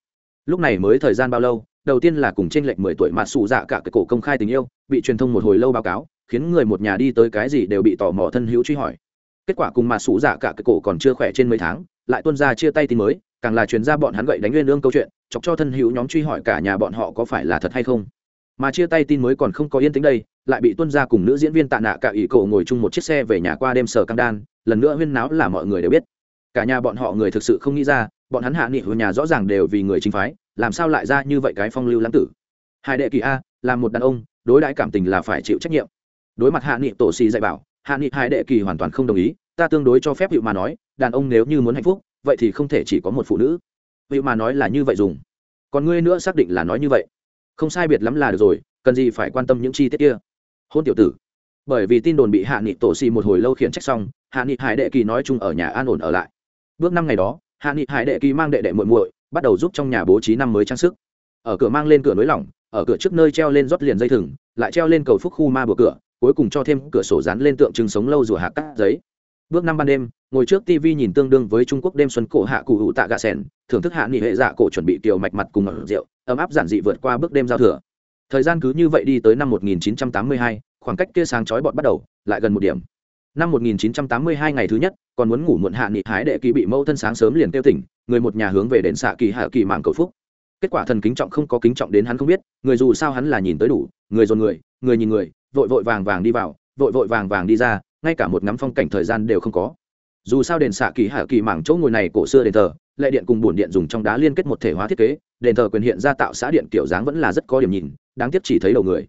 Lúc này mới thời gian bao lâu đầu tiên là cùng trên lệch mười tuổi mà sủ dạ cả cái cổ công khai tình yêu, bị truyền thông một hồi lâu báo cáo, khiến người một nhà đi tới cái gì đều bị tò mò thân hữu truy hỏi. Kết quả cùng mà sủ dạ cả cái cổ còn chưa khỏe trên mấy tháng, lại tuân ra chia tay tin mới, càng là truyền ra bọn hắn gậy đánh nguyên lương câu chuyện, chọc cho thân hữu nhóm truy hỏi cả nhà bọn họ có phải là thật hay không. Mà chia tay tin mới còn không có yên tĩnh đây, lại bị tuân ra cùng nữ diễn viên tạ nạ cả ỷ cổ ngồi chung một chiếc xe về nhà qua đêm sở căng đan, lần nữa huyên náo là mọi người đều biết. Cả nhà bọn họ người thực sự không nghĩ ra, bọn hắn hạ nghị hồi nhà rõ ràng đều vì người chính phái làm sao lại ra như vậy cái phong lưu lãng tử? Hải đệ kỳ a, là một đàn ông, đối đãi cảm tình là phải chịu trách nhiệm. Đối mặt hạ nghị, tổ xì dạy bảo, hạ nghị Hải đệ kỳ hoàn toàn không đồng ý, ta tương đối cho phép hiệu mà nói, đàn ông nếu như muốn hạnh phúc, vậy thì không thể chỉ có một phụ nữ. Hiệu mà nói là như vậy dùng. Còn ngươi nữa xác định là nói như vậy. Không sai biệt lắm là được rồi, cần gì phải quan tâm những chi tiết kia? Hôn tiểu tử. Bởi vì tin đồn bị hạ nghị, tổ xì một hồi lâu khiển trách xong, hạ nghị hải đệ kỳ nói chung ở nhà an ổn ở lại. Bước năm ngày đó, hạ nghị hải đệ kỳ mang đệ đệ muội muội bắt đầu giúp trong nhà bố trí năm mới trang sức. Ở cửa mang lên cửa nối lỏng ở cửa trước nơi treo lên rót liền dây thừng lại treo lên cầu phúc khu ma bừa cửa cuối cùng cho thêm cửa sổ dán lên tượng trưng sống lâu rùa hạ cắt giấy. Bước năm ban đêm ngồi trước tv nhìn tương đương với trung quốc đêm xuân cổ hạ cụ hữu tạ gà sèn thưởng thức hạ nghị hệ dạ cổ chuẩn bị tiểu mạch mặt cùng ở rượu ấm áp giản dị vượt qua bước đêm giao thừa. Thời gian cứ như vậy đi tới năm 1982, khoảng cách kia sáng chói bọn bắt đầu lại gần một điểm. Năm 1982 ngày thứ nhất còn muốn ngủ muộn hạ nghị hái đệ ký bị mâu thân sáng sớm liền tiêu tỉnh người một nhà hướng về đền xạ kỳ hạ kỳ mạng cầu phúc. Kết quả thần kính trọng không có kính trọng đến hắn không biết, người dù sao hắn là nhìn tới đủ, người dồn người người nhìn người, vội vội vàng vàng đi vào, vội vội vàng vàng đi ra, ngay cả một ngắm phong cảnh thời gian đều không có. Dù sao đền xạ kỳ hạ kỳ mảng chỗ ngồi này cổ xưa đền thờ, lệ điện cùng bổn điện dùng trong đá liên kết một thể hóa thiết kế, đền thờ quyền hiện ra tạo xã điện kiểu dáng vẫn là rất có điểm nhìn, đáng tiếc chỉ thấy đầu người.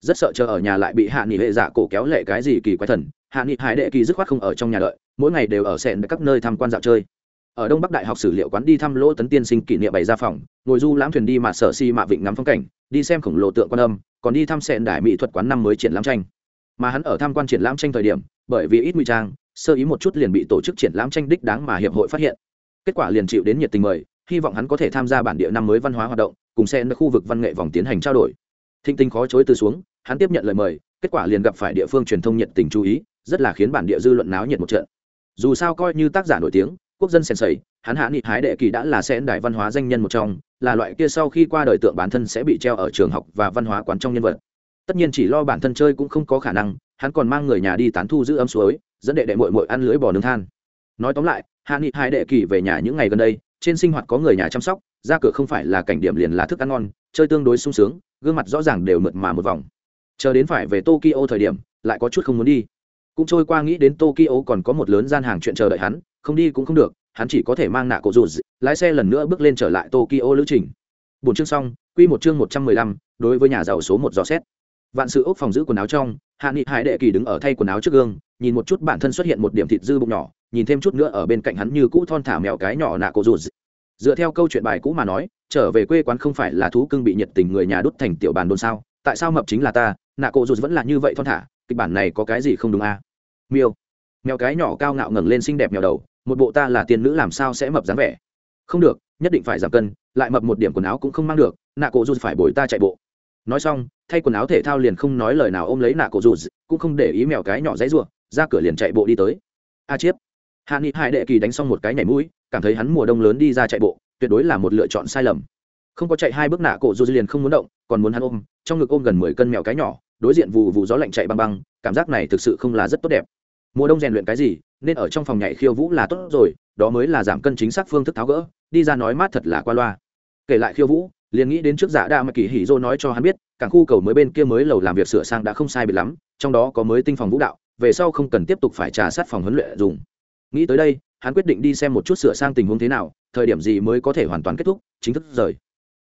Rất sợ chờ ở nhà lại bị hạ nghị hệ dạ cổ kéo lệ cái gì kỳ quái thần, hạ nghị hải đệ kỳ dứt khoát không ở trong nhà đợi, mỗi ngày đều ở sẹn các nơi tham quan dạo chơi ở đông bắc đại học sử liệu quán đi thăm lỗ tấn tiên sinh kỷ niệm bày ra phòng, ngồi du lãm thuyền đi mà sở si mạ vịnh ngắm phong cảnh, đi xem khổng lồ tượng quan âm, còn đi thăm sẹn đại mỹ thuật quán năm mới triển lãm tranh. Mà hắn ở tham quan triển lãm tranh thời điểm, bởi vì ít nguy trang, sơ ý một chút liền bị tổ chức triển lãm tranh đích đáng mà hiệp hội phát hiện. Kết quả liền chịu đến nhiệt tình mời, hy vọng hắn có thể tham gia bản địa năm mới văn hóa hoạt động, cùng xe khu vực văn nghệ vòng tiến hành trao đổi. Thinh tinh khó chối từ xuống, hắn tiếp nhận lời mời, kết quả liền gặp phải địa phương truyền thông nhiệt tình chú ý, rất là khiến bản địa dư luận náo nhiệt một trận. Dù sao coi như tác giả nổi tiếng quốc dân sèn sẩy hắn hạ nghị hái đệ kỳ đã là sẽ đại văn hóa danh nhân một trong, là loại kia sau khi qua đời tượng bản thân sẽ bị treo ở trường học và văn hóa quán trong nhân vật. Tất nhiên chỉ lo bản thân chơi cũng không có khả năng, hắn còn mang người nhà đi tán thu giữ âm suối, dẫn đệ đệ mội mội ăn lưới bò nướng than. Nói tóm lại, hạ nghị hai đệ kỳ về nhà những ngày gần đây, trên sinh hoạt có người nhà chăm sóc, ra cửa không phải là cảnh điểm liền là thức ăn ngon, chơi tương đối sung sướng, gương mặt rõ ràng đều mượt mà một vòng. Chờ đến phải về tokyo thời điểm, lại có chút không muốn đi. Cũng trôi qua nghĩ đến tokyo còn có một lớn gian hàng chuyện chờ đợi hắn không đi cũng không được, hắn chỉ có thể mang nạ cổ dù lái xe lần nữa bước lên trở lại tokyo lữ trình. Bốn chương xong, quy một chương một trăm mười lăm, đối với nhà giàu số một dò xét. Vạn sự ốc phòng giữ quần áo trong, hạ nghị hải đệ kỳ đứng ở thay quần áo trước gương, nhìn một chút bản thân xuất hiện một điểm thịt dư bụng nhỏ, nhìn thêm chút nữa ở bên cạnh hắn như cũ thon thả mèo cái nhỏ nạ cổ dù dựa theo câu chuyện bài cũ mà nói, trở về quê quán không phải là thú cưng bị nhiệt tình người nhà đốt thành tiểu bàn đôn sao? Tại sao mập chính là ta? Nạ cổ dù vẫn là như vậy thon thả, kịch bản này có cái gì không đúng à? miêu. Mèo cái nhỏ cao ngạo ngẩng lên xinh đẹp mèo đầu một bộ ta là tiên nữ làm sao sẽ mập dáng vẻ? Không được, nhất định phải giảm cân, lại mập một điểm quần áo cũng không mang được, nạ cổ dù phải bồi ta chạy bộ. Nói xong, thay quần áo thể thao liền không nói lời nào ôm lấy nạ cổ dù cũng không để ý mèo cái nhỏ dãy ruộng ra cửa liền chạy bộ đi tới. A chiếp. Hạ nghị hải đệ kỳ đánh xong một cái nhảy mũi, cảm thấy hắn mùa đông lớn đi ra chạy bộ, tuyệt đối là một lựa chọn sai lầm. Không có chạy hai bước nạ cổ dù liền không muốn động, còn muốn hắn ôm, trong ngực ôm gần mười cân mèo cái nhỏ, đối diện vụ vụ gió lạnh chạy băng băng, cảm giác này thực sự không là rất tốt đẹp mùa đông rèn luyện cái gì, nên ở trong phòng nhảy khiêu vũ là tốt rồi, đó mới là giảm cân chính xác phương thức tháo gỡ, đi ra nói mát thật là qua loa. Kể lại khiêu vũ, liền nghĩ đến trước giả đa mà kỳ hỉ dô nói cho hắn biết, cảng khu cầu mới bên kia mới lầu làm việc sửa sang đã không sai biệt lắm, trong đó có mới tinh phòng vũ đạo, về sau không cần tiếp tục phải trà sát phòng huấn luyện dùng. Nghĩ tới đây, hắn quyết định đi xem một chút sửa sang tình huống thế nào, thời điểm gì mới có thể hoàn toàn kết thúc, chính thức rời.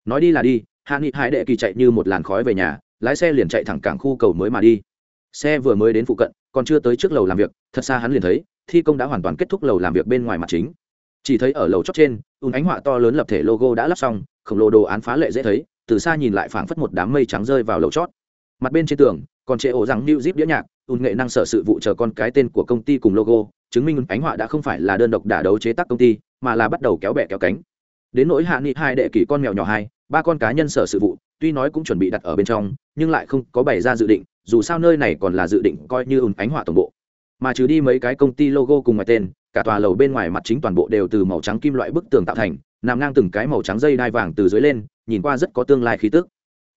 Nói đi là đi, hạ nghị hải đệ kỳ chạy như một làn khói về nhà, lái xe liền chạy thẳng cảng khu cầu mới mà đi. Xe vừa mới đến phụ cận còn chưa tới trước lầu làm việc, thật xa hắn liền thấy, thi công đã hoàn toàn kết thúc lầu làm việc bên ngoài mặt chính. Chỉ thấy ở lầu chót trên, ùn ánh họa to lớn lập thể logo đã lắp xong, khổng lồ đồ án phá lệ dễ thấy, từ xa nhìn lại phảng phất một đám mây trắng rơi vào lầu chót. Mặt bên trên tường, còn chế ổ rằng new zip đĩa nhạc, ùn nghệ năng sở sự vụ chờ con cái tên của công ty cùng logo, chứng minh ánh họa đã không phải là đơn độc đả đấu chế tác công ty, mà là bắt đầu kéo bẹ kéo cánh. Đến nỗi hạ nghị hai đệ kỷ con mèo nhỏ hai, ba con cá nhân sở sự vụ, tuy nói cũng chuẩn bị đặt ở bên trong nhưng lại không có bày ra dự định, dù sao nơi này còn là dự định coi như ùn ánh họa tổng bộ. Mà trừ đi mấy cái công ty logo cùng ngoài tên, cả tòa lầu bên ngoài mặt chính toàn bộ đều từ màu trắng kim loại bức tường tạo thành, nằm ngang từng cái màu trắng dây đai vàng từ dưới lên, nhìn qua rất có tương lai khí tức.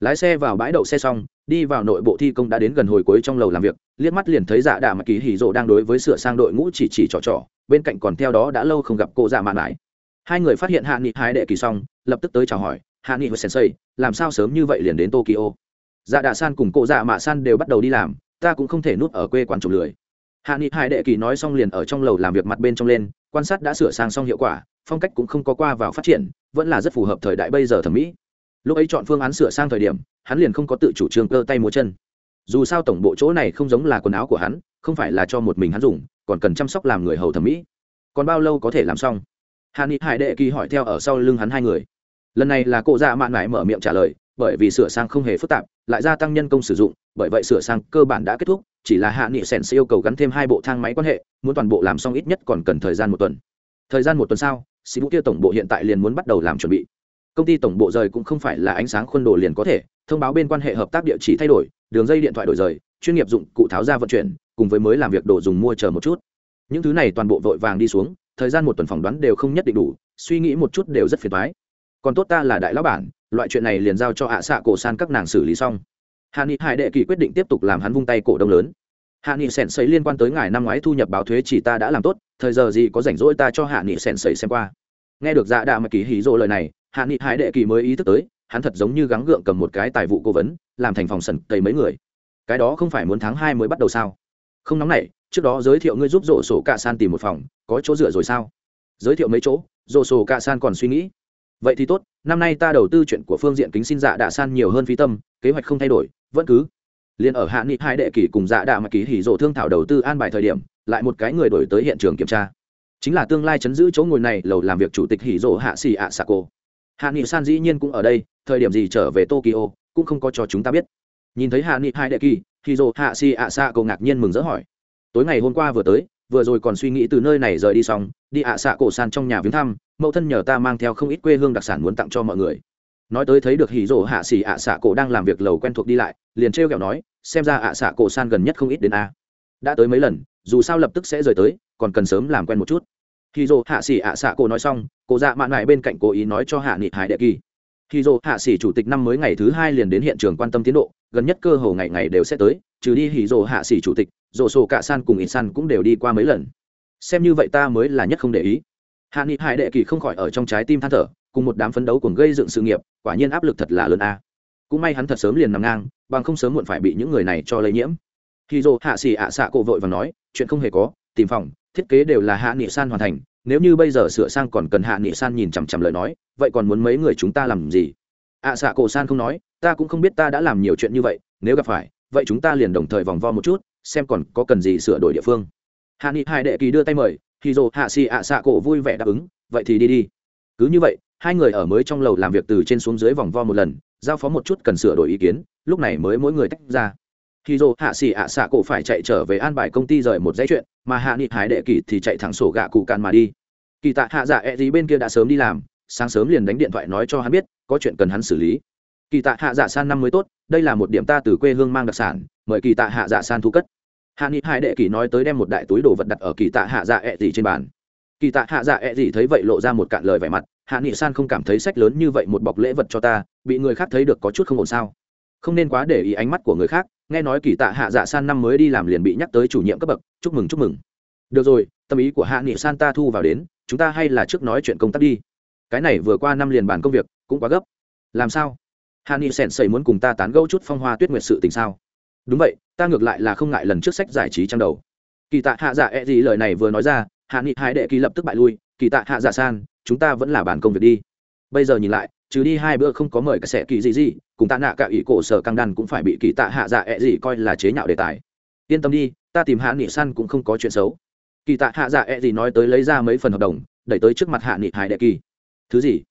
Lái xe vào bãi đậu xe xong, đi vào nội bộ thi công đã đến gần hồi cuối trong lầu làm việc, liếc mắt liền thấy dạ đạ mà kỳ hỉ rộ đang đối với sửa sang đội ngũ chỉ chỉ trò trò, bên cạnh còn theo đó đã lâu không gặp cô dạ mạn lại. Hai người phát hiện hạ nghị hai đệ kỳ xong, lập tức tới chào hỏi, hạ nghị và sensei, làm sao sớm như vậy liền đến tokyo? Dạ đạ san cùng Cụ dạ mạ san đều bắt đầu đi làm, ta cũng không thể nuốt ở quê quán trồng lười. Hạ nghị Hải đệ kỳ nói xong liền ở trong lầu làm việc mặt bên trong lên, quan sát đã sửa sang xong hiệu quả, phong cách cũng không có qua vào phát triển, vẫn là rất phù hợp thời đại bây giờ thẩm mỹ. Lúc ấy chọn phương án sửa sang thời điểm, hắn liền không có tự chủ trương cơ tay múa chân. Dù sao tổng bộ chỗ này không giống là quần áo của hắn, không phải là cho một mình hắn dùng, còn cần chăm sóc làm người hầu thẩm mỹ. Còn bao lâu có thể làm xong? Hạ nghị hải đệ kỳ hỏi theo ở sau lưng hắn hai người. Lần này là cụ dạ mạn mải mở miệng trả lời bởi vì sửa sang không hề phức tạp, lại gia tăng nhân công sử dụng, bởi vậy sửa sang cơ bản đã kết thúc, chỉ là hạ nghị sèn sẽ yêu cầu gắn thêm hai bộ thang máy quan hệ, muốn toàn bộ làm xong ít nhất còn cần thời gian một tuần. Thời gian một tuần sau, sĩ vũ kia tổng bộ hiện tại liền muốn bắt đầu làm chuẩn bị. Công ty tổng bộ rời cũng không phải là ánh sáng khuôn đồ liền có thể, thông báo bên quan hệ hợp tác địa chỉ thay đổi, đường dây điện thoại đổi rời, chuyên nghiệp dụng cụ tháo ra vận chuyển, cùng với mới làm việc đồ dùng mua chờ một chút. Những thứ này toàn bộ vội vàng đi xuống, thời gian một tuần phỏng đoán đều không nhất định đủ, suy nghĩ một chút đều rất phiền thoái còn tốt ta là đại lão bản loại chuyện này liền giao cho hạ xạ cổ san các nàng xử lý xong. Hạ nghị hải đệ kỳ quyết định tiếp tục làm hắn vung tay cổ đông lớn. Hạ nghị sèn xấy liên quan tới ngài năm ngoái thu nhập báo thuế chỉ ta đã làm tốt, thời giờ gì có rảnh rỗi ta cho hạ nghị sèn xấy xem qua. Nghe được dạ đạ mà kỳ hí rộ lời này, hạ nghị hải đệ kỳ mới ý thức tới, hắn thật giống như gắng gượng cầm một cái tài vụ cố vấn, làm thành phòng sần cầy mấy người. Cái đó không phải muốn tháng hai mới bắt đầu sao? Không nóng này trước đó giới thiệu ngươi giúp rổ sổ cạ san tìm một phòng, có chỗ dựa rồi sao? Giới thiệu mấy chỗ rổ sổ cạ san còn suy nghĩ vậy thì tốt, năm nay ta đầu tư chuyện của phương diện kính xin dạ đạ san nhiều hơn phí tâm, kế hoạch không thay đổi, vẫn cứ. Liền ở hạ nghị hai đệ kỷ cùng dạ đạ mà ký hỉ rộ thương thảo đầu tư an bài thời điểm, lại một cái người đổi tới hiện trường kiểm tra. Chính là tương lai chấn giữ chỗ ngồi này, lầu làm việc chủ tịch hỉ rộ hạ xì ạ xà cô. Hạ nghị san dĩ nhiên cũng ở đây, thời điểm gì trở về tokyo, cũng không có cho chúng ta biết. Nhìn thấy hạ nghị hai đệ kỳ hỉ rộ hạ xì ạ xà cô ngạc nhiên mừng rỡ hỏi. Tối ngày hôm qua vừa tới vừa rồi còn suy nghĩ từ nơi này rời đi xong, đi ạ xạ cổ san trong nhà viếng thăm, mẫu thân nhờ ta mang theo không ít quê hương đặc sản muốn tặng cho mọi người. Nói tới thấy được hỉ rộ hạ xỉ ạ xạ cổ đang làm việc lầu quen thuộc đi lại, liền trêu kẹo nói, xem ra ạ xạ cổ san gần nhất không ít đến a. Đã tới mấy lần, dù sao lập tức sẽ rời tới, còn cần sớm làm quen một chút. Hỉ rộ hạ xỉ ạ xạ cổ nói xong cổ dạ mạn lại bên cạnh cố ý nói cho hạ nghị hải đệ kỳ. Hỉ rộ hạ xỉ chủ tịch năm mới ngày thứ hai liền đến hiện trường quan tâm tiến độ, gần nhất cơ hồ ngày ngày đều sẽ tới, trừ đi hỉ rộ hạ xỉ chủ tịch rộ sổ cả san cùng ít san cũng đều đi qua mấy lần. Xem như vậy ta mới là nhất không để ý. Hạ nghị hải đệ kỳ không khỏi ở trong trái tim than thở, cùng một đám phấn đấu cùng gây dựng sự nghiệp, quả nhiên áp lực thật là lớn a. Cũng may hắn thật sớm liền nằm ngang, bằng không sớm muộn phải bị những người này cho lây nhiễm. Khi dô hạ xì ạ xạ cổ vội và nói, chuyện không hề có, tìm phòng, thiết kế đều là hạ nghị san hoàn thành, nếu như bây giờ sửa sang còn cần hạ nghị san nhìn chằm chằm lời nói, vậy còn muốn mấy người chúng ta làm gì? Ạ xạ cổ san không nói, ta cũng không biết ta đã làm nhiều chuyện như vậy, nếu gặp phải vậy chúng ta liền đồng thời vòng vo một chút, xem còn có cần gì sửa đổi địa phương. Hạ nghị hai đệ kỳ đưa tay mời, thì dồ hạ xì ạ xạ cổ vui vẻ đáp ứng, vậy thì đi đi. Cứ như vậy, hai người ở mới trong lầu làm việc từ trên xuống dưới vòng vo một lần, giao phó một chút cần sửa đổi ý kiến, lúc này mới mỗi người tách ra. Khi dồ hạ xỉ ạ xạ cổ phải chạy trở về an bài công ty rời một dãy chuyện, mà hạ nghị hải đệ kỳ thì chạy thẳng sổ gạ cụ càn mà đi. Kỳ tạ hạ dạ e gì bên kia đã sớm đi làm, sáng sớm liền đánh điện thoại nói cho hắn biết, có chuyện cần hắn xử lý kỳ tạ hạ dạ san năm mới tốt, đây là một điểm ta từ quê hương mang đặc sản, mời kỳ tạ hạ dạ san thu cất. Hạ nghị hai đệ kỳ nói tới đem một đại túi đồ vật đặt ở kỳ tạ hạ dạ e trên bàn. Kỳ tạ hạ dạ e thấy vậy lộ ra một cạn lời vẻ mặt, hạ nghị san không cảm thấy sách lớn như vậy một bọc lễ vật cho ta, bị người khác thấy được có chút không ổn sao? Không nên quá để ý ánh mắt của người khác, nghe nói kỳ tạ hạ dạ san năm mới đi làm liền bị nhắc tới chủ nhiệm cấp bậc, chúc mừng chúc mừng. Được rồi, tâm ý của hạ nghị san ta thu vào đến, chúng ta hay là trước nói chuyện công tác đi. Cái này vừa qua năm liền bàn công việc, cũng quá gấp. Làm sao? Hạ y sèn sầy muốn cùng ta tán gẫu chút phong hoa tuyết nguyệt sự tình sao? Đúng vậy, ta ngược lại là không ngại lần trước sách giải trí trang đầu. Kỳ tạ hạ dạ e gì lời này vừa nói ra hạ nghị hai đệ kỳ lập tức bại lui, kỳ tạ hạ dạ san, chúng ta vẫn là bàn công việc đi. Bây giờ nhìn lại, trừ đi hai bữa không có mời cả sẽ kỳ gì gì, cùng tạ nạ cả ủy cổ sở căng đan cũng phải bị kỳ tạ hạ dạ E gì coi là chế nhạo đề tài. Yên tâm đi, ta tìm hạ nghị san cũng không có chuyện xấu. Kỳ tạ hạ dạ E gì nói tới lấy ra mấy phần hợp đồng, đẩy tới trước mặt hạ nghị hải đệ kỳ. Thứ gì?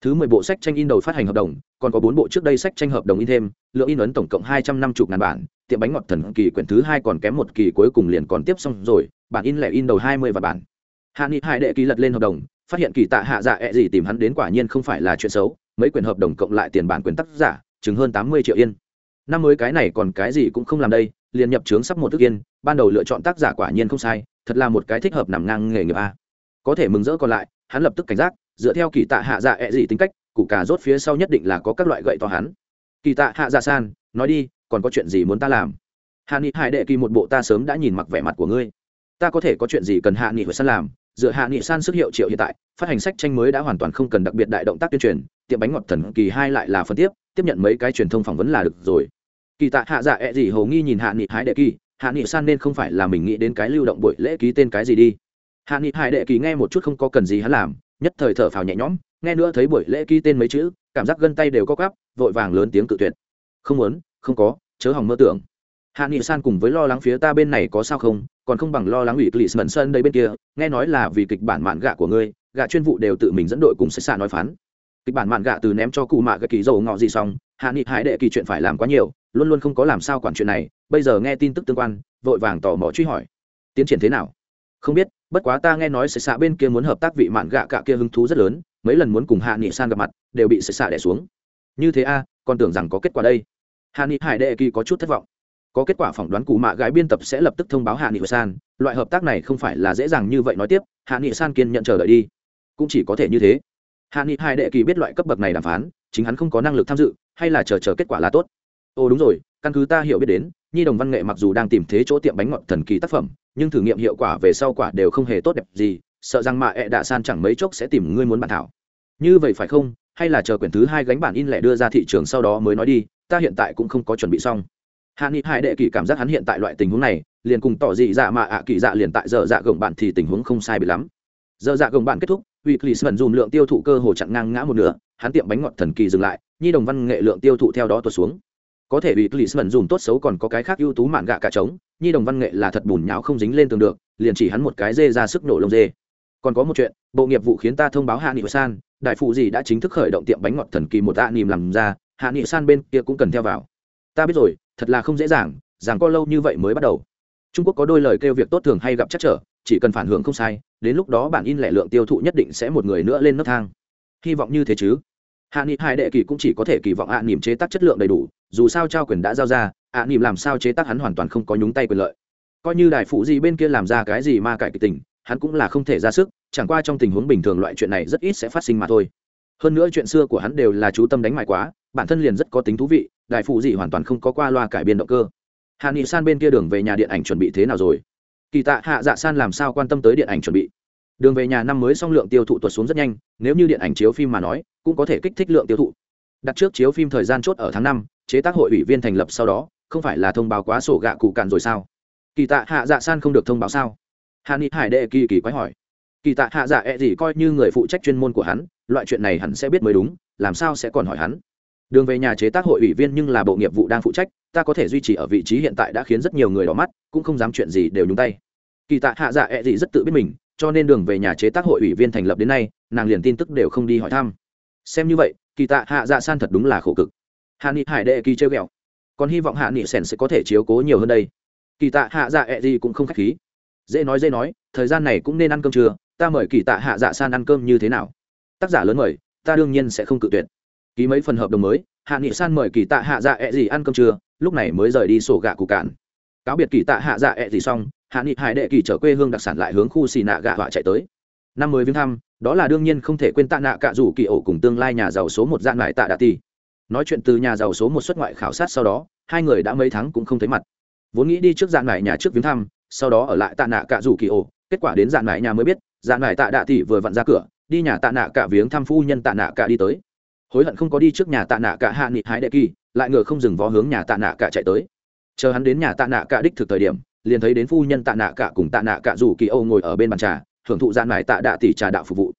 Thứ mười bộ sách tranh in đầu phát hành hợp đồng, còn có bốn bộ trước đây sách tranh hợp đồng in thêm, lượng in ấn tổng cộng hai trăm năm mươi ngàn bản, tiệm bánh ngọt thần kỳ quyển thứ hai còn kém một kỳ cuối cùng liền còn tiếp xong rồi, bản in lẻ in đầu hai mươi và bản. Hạ nghị hải đệ ký lật lên hợp đồng, phát hiện kỳ tạ hạ dạ ẹ、e、gì tìm hắn đến quả nhiên không phải là chuyện xấu, mấy quyển hợp đồng cộng lại tiền bản quyền tác giả chứng hơn tám mươi triệu yên. Năm mới cái này còn cái gì cũng không làm đây, liền nhập trướng sắp một thức yên, ban đầu lựa chọn tác giả quả nhiên không sai, thật là một cái thích hợp nằm ngang nghề nghiệp a. Có thể mừng rỡ còn lại, hắn lập tức cảnh giác dựa theo kỳ tạ hạ dạ ẹ、e、gì tính cách, củ cà rốt phía sau nhất định là có các loại gậy to hắn. Kỳ tạ hạ dạ san, nói đi, còn có chuyện gì muốn ta làm? Hạ nghị hải đệ kỳ một bộ ta sớm đã nhìn mặc vẻ mặt của ngươi. Ta có thể có chuyện gì cần hạ nghị hồi san làm? Dựa hạ nghị san sức hiệu triệu hiện tại, phát hành sách tranh mới đã hoàn toàn không cần đặc biệt đại động tác tuyên truyền, tiệm bánh ngọt thần kỳ hai lại là phân tiếp tiếp nhận mấy cái truyền thông phỏng vấn là được rồi. Kỳ tạ hạ dạ ẹ、e、gì hầu nghi nhìn hạ nghị hải đệ kỳ, hạ nghị san nên không phải là mình nghĩ đến cái lưu động buổi lễ ký tên cái gì đi. Hạ nghị hải đệ kỳ nghe một chút không có cần gì hắn làm nhất thời thở phào nhẹ nhõm, nghe nữa thấy buổi lễ ký tên mấy chữ, cảm giác gân tay đều có cắp vội vàng lớn tiếng cự tuyệt. Không muốn, không có, chớ hỏng mơ tưởng. Hạ nghị san cùng với lo lắng phía ta bên này có sao không, còn không bằng lo lắng ủy clip mận sơn đây bên kia, nghe nói là vì kịch bản mạn gạ của ngươi, gạ chuyên vụ đều tự mình dẫn đội cùng sẽ xạ nói phán. Kịch bản mạn gạ từ ném cho cụ mạ gạ kỳ dầu ngọ gì xong, hạ nghị hải đệ kỳ chuyện phải làm quá nhiều, luôn luôn không có làm sao quản chuyện này, bây giờ nghe tin tức tương quan, vội vàng tò mò truy hỏi. Tiến triển thế nào? Không biết bất quá ta nghe nói sẽ xạ bên kia muốn hợp tác vị mạn gạ cả kia hứng thú rất lớn, mấy lần muốn cùng hạ nghị san gặp mặt, đều bị sẽ xạ đẻ xuống. Như thế a, còn tưởng rằng có kết quả đây. Hạ nghị hải đệ kỳ có chút thất vọng. Có kết quả phỏng đoán cụ mạ gái biên tập sẽ lập tức thông báo hạ nghị san. Loại hợp tác này không phải là dễ dàng như vậy nói tiếp, hạ nghị san kiên nhận chờ đợi đi. Cũng chỉ có thể như thế. Hạ nghị Hải đệ kỳ biết loại cấp bậc này đàm phán, chính hắn không có năng lực tham dự, hay là chờ chờ kết quả là tốt. Ồ đúng rồi, căn cứ ta hiểu biết đến nhi đồng văn nghệ mặc dù đang tìm thế chỗ tiệm bánh ngọt thần kỳ tác phẩm, nhưng thử nghiệm hiệu quả về sau quả đều không hề tốt đẹp gì, sợ rằng mạ ẹ đạ san chẳng mấy chốc sẽ tìm ngươi muốn bản thảo. Như vậy phải không? Hay là chờ quyển thứ hai gánh bản in lẻ đưa ra thị trường sau đó mới nói đi, ta hiện tại cũng không có chuẩn bị xong. Hạ nghị hải đệ kỳ cảm giác hắn hiện tại loại tình huống này, liền cùng tỏ dị dạ mà ạ kỳ dạ liền tại giờ dạ gồng bạn thì tình huống không sai bị lắm. Giờ dạ gồng bạn kết thúc vị clisman dùm lượng tiêu thụ cơ hồ chặn ngang ngã một nửa, hắn tiệm bánh ngọt thần kỳ dừng lại, nhi đồng văn nghệ lượng tiêu thụ theo đó tuột xuống có thể vị sơn dùng tốt xấu còn có cái khác ưu tú mạn gạ cả trống, nhi đồng văn nghệ là thật bùn nhão không dính lên tường được, liền chỉ hắn một cái dê ra sức nổ lông dê. Còn có một chuyện, bộ nghiệp vụ khiến ta thông báo hạ nghị san, đại phụ gì đã chính thức khởi động tiệm bánh ngọt thần kỳ một tạ nìm làm ra, hạ nghị san bên kia cũng cần theo vào. Ta biết rồi, thật là không dễ dàng, rằng có lâu như vậy mới bắt đầu. Trung quốc có đôi lời kêu việc tốt thường hay gặp chắc trở, chỉ cần phản hưởng không sai, đến lúc đó bản in lẻ lượng tiêu thụ nhất định sẽ một người nữa lên nấc thang. Hy vọng như thế chứ? Hạ nghị hai đệ kỳ cũng chỉ có thể kỳ vọng ạ nỉm chế tác chất lượng đầy đủ, dù sao trao quyền đã giao ra ạ nỉm làm sao chế tác hắn hoàn toàn không có nhúng tay quyền lợi. Coi như đại phụ gì bên kia làm ra cái gì ma cải kịch tình, hắn cũng là không thể ra sức, chẳng qua trong tình huống bình thường loại chuyện này rất ít sẽ phát sinh mà thôi. Hơn nữa chuyện xưa của hắn đều là chú tâm đánh mại quá, bản thân liền rất có tính thú vị đại phụ gì hoàn toàn không có qua loa cải biên động cơ. Hạ nghị san bên kia đường về nhà điện ảnh chuẩn bị thế nào rồi? Kỳ tạ hạ dạ san làm sao quan tâm tới điện ảnh chuẩn bị? Đường về nhà năm mới xong lượng tiêu thụ tuột xuống rất nhanh, nếu như điện ảnh chiếu phim mà nói, cũng có thể kích thích lượng tiêu thụ. Đặt trước chiếu phim thời gian chốt ở tháng năm, chế tác hội ủy viên thành lập sau đó, không phải là thông báo quá sổ gạ cụ cạn rồi sao? Kỳ tạ hạ dạ san không được thông báo sao? Hạ nghị hải đệ kỳ kỳ quái hỏi. Kỳ tạ hạ dạ e gì coi như người phụ trách chuyên môn của hắn, loại chuyện này hắn sẽ biết mới đúng, làm sao sẽ còn hỏi hắn? Đường về nhà chế tác hội ủy viên nhưng là bộ nghiệp vụ đang phụ trách, ta có thể duy trì ở vị trí hiện tại đã khiến rất nhiều người đỏ mắt, cũng không dám chuyện gì đều nhúng tay. Kỳ tạ hạ dạ e gì rất tự biết mình cho nên đường về nhà chế tác hội ủy viên thành lập đến nay, nàng liền tin tức đều không đi hỏi thăm. Xem như vậy, kỳ tạ hạ dạ san thật đúng là khổ cực. Hạ nghị hải đệ kỳ chơi ghẹo. Còn hy vọng hạ nghị sèn sẽ có thể chiếu cố nhiều hơn đây. Kỳ tạ hạ dạ ẹ、e、gì cũng không k h á c h khí. Dễ nói dễ nói, thời gian này cũng nên ăn cơm trưa, ta mời kỳ tạ hạ dạ san ăn cơm như thế nào? Tác giả lớn mời, ta đương nhiên sẽ không cự tuyệt. Ký mấy phần hợp đồng mới, hạ nghị san mời kỳ tạ hạ dạ ẹ、e、gì ăn cơm trưa, lúc này mới rời đi sổ gạ cụ cản cáo biệt kỳ tạ hạ dạ ẹ、e、gì xong hạ nghị hải đệ kỳ trở quê hương đặc sản lại hướng khu xì nạ gạ họa chạy tới. Năm mới viếng thăm, đó là đương nhiên không thể quên tạ nạ cạ rủ kỳ ổ cùng tương lai nhà giàu số một dạng lại tạ đạ tỷ nói chuyện từ nhà giàu số một xuất ngoại khảo sát sau đó, hai người đã mấy tháng cũng không thấy mặt. Vốn nghĩ đi trước dạng lại nhà trước viếng thăm, sau đó ở lại tạ nạ cạ rủ kỳ ổ, kết quả đến dạng lại nhà mới biết dạng lại tạ đạ tỷ vừa vặn ra cửa, đi nhà tạ nạ cạ viếng thăm phu nhân tạ nạ cạ đi tới. Hối hận không có đi trước nhà tạ nạ cạ hạ nghị hái đệ kỳ, lại ngờ không dừng vó hướng nhà tạ nạ cạ chạy tới. Chờ hắn đến nhà tạ nạ cạ đích thực thời điểm liền thấy đến phu nhân tạ nạ cạ cùng tạ nạ cạ rủ kỳ âu ngồi ở bên bàn trà, hưởng thụ gian mải tạ đạ tỷ trà đạo phục vụ.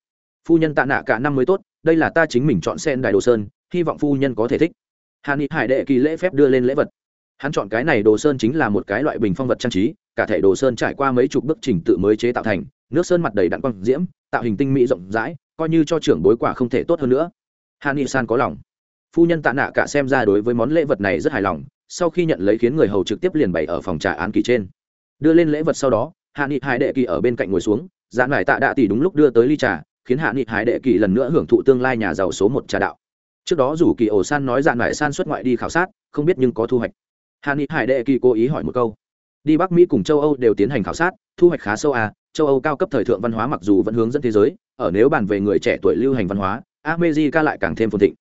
Phu nhân tạ nạ cạ năm mới tốt, đây là ta chính mình chọn sen đài đồ sơn, hy vọng phu nhân có thể thích. Hàn nghị hải đệ kỳ lễ phép đưa lên lễ vật. Hắn chọn cái này đồ sơn chính là một cái loại bình phong vật trang trí, cả thể đồ sơn trải qua mấy chục bước trình tự mới chế tạo thành, nước sơn mặt đầy đặn quang diễm, tạo hình tinh mỹ rộng rãi, coi như cho trưởng bối quả không thể tốt hơn nữa. Hàn nghị san có lòng. Phu nhân tạ nạ cả xem ra đối với món lễ vật này rất hài lòng sau khi nhận lấy khiến người hầu trực tiếp liền bày ở phòng trà án kỳ trên. Đưa lên lễ vật sau đó, hạ nghị hải đệ kỳ ở bên cạnh ngồi xuống dạn lại tạ đạ tỷ đúng lúc đưa tới ly trà, khiến hạ nghị hải đệ kỳ lần nữa hưởng thụ tương lai nhà giàu số một trà đạo. Trước đó rủ kỳ ổ san nói dạn lại san xuất ngoại đi khảo sát, không biết nhưng có thu hoạch. Hạ nghị hải đệ kỳ cố ý hỏi một câu. Đi bắc mỹ cùng châu âu đều tiến hành khảo sát, thu hoạch khá sâu à châu âu cao cấp thời thượng văn hóa mặc dù vẫn hướng dẫn thế giới, ở nếu bàn về người trẻ tuổi lưu hành văn hóa, america lại càng thêm phồn thịnh.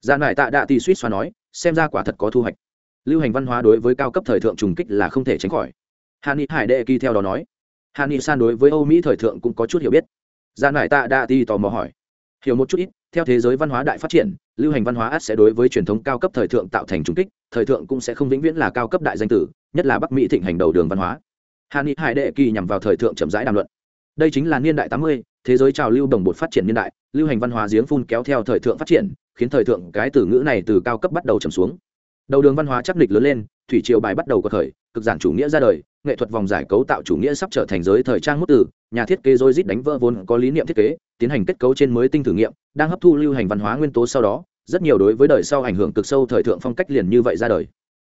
Dạn lại tạ đạ tỷ suýt xoa nói, xem ra quả thật có thu hoạch lưu hành văn hóa đối với cao cấp thời thượng trùng kích là không thể tránh khỏi. Hàn ni hải đệ kỳ theo đó nói. Hàn ni san đối với âu mỹ thời thượng cũng có chút hiểu biết. Gian lại tạ đa ti tò mò hỏi. Hiểu một chút ít, theo thế giới văn hóa đại phát triển, lưu hành văn hóa át sẽ đối với truyền thống cao cấp thời thượng tạo thành trùng kích, thời thượng cũng sẽ không vĩnh viễn là cao cấp đại danh tử, nhất là bắc mỹ thịnh hành đầu đường văn hóa. Hàn ni hải đệ kỳ nhằm vào thời thượng chậm rãi đàm luận. Đây chính là niên đại tám mươi, thế giới trào lưu đồng bột phát triển niên đại, lưu hành văn hóa giếng phun kéo theo thời thượng phát triển, khiến thời thượng cái từ ngữ này từ cao cấp bắt đầu trầm xuống đầu đường văn hóa chắc lịch lớn lên thủy triều bài bắt đầu có thời cực giản chủ nghĩa ra đời nghệ thuật vòng giải cấu tạo chủ nghĩa sắp trở thành giới thời trang mốt từ nhà thiết kế dôi dít đánh vỡ vốn có lý niệm thiết kế tiến hành kết cấu trên mới tinh thử nghiệm đang hấp thu lưu hành văn hóa nguyên tố sau đó rất nhiều đối với đời sau ảnh hưởng cực sâu thời thượng phong cách liền như vậy ra đời.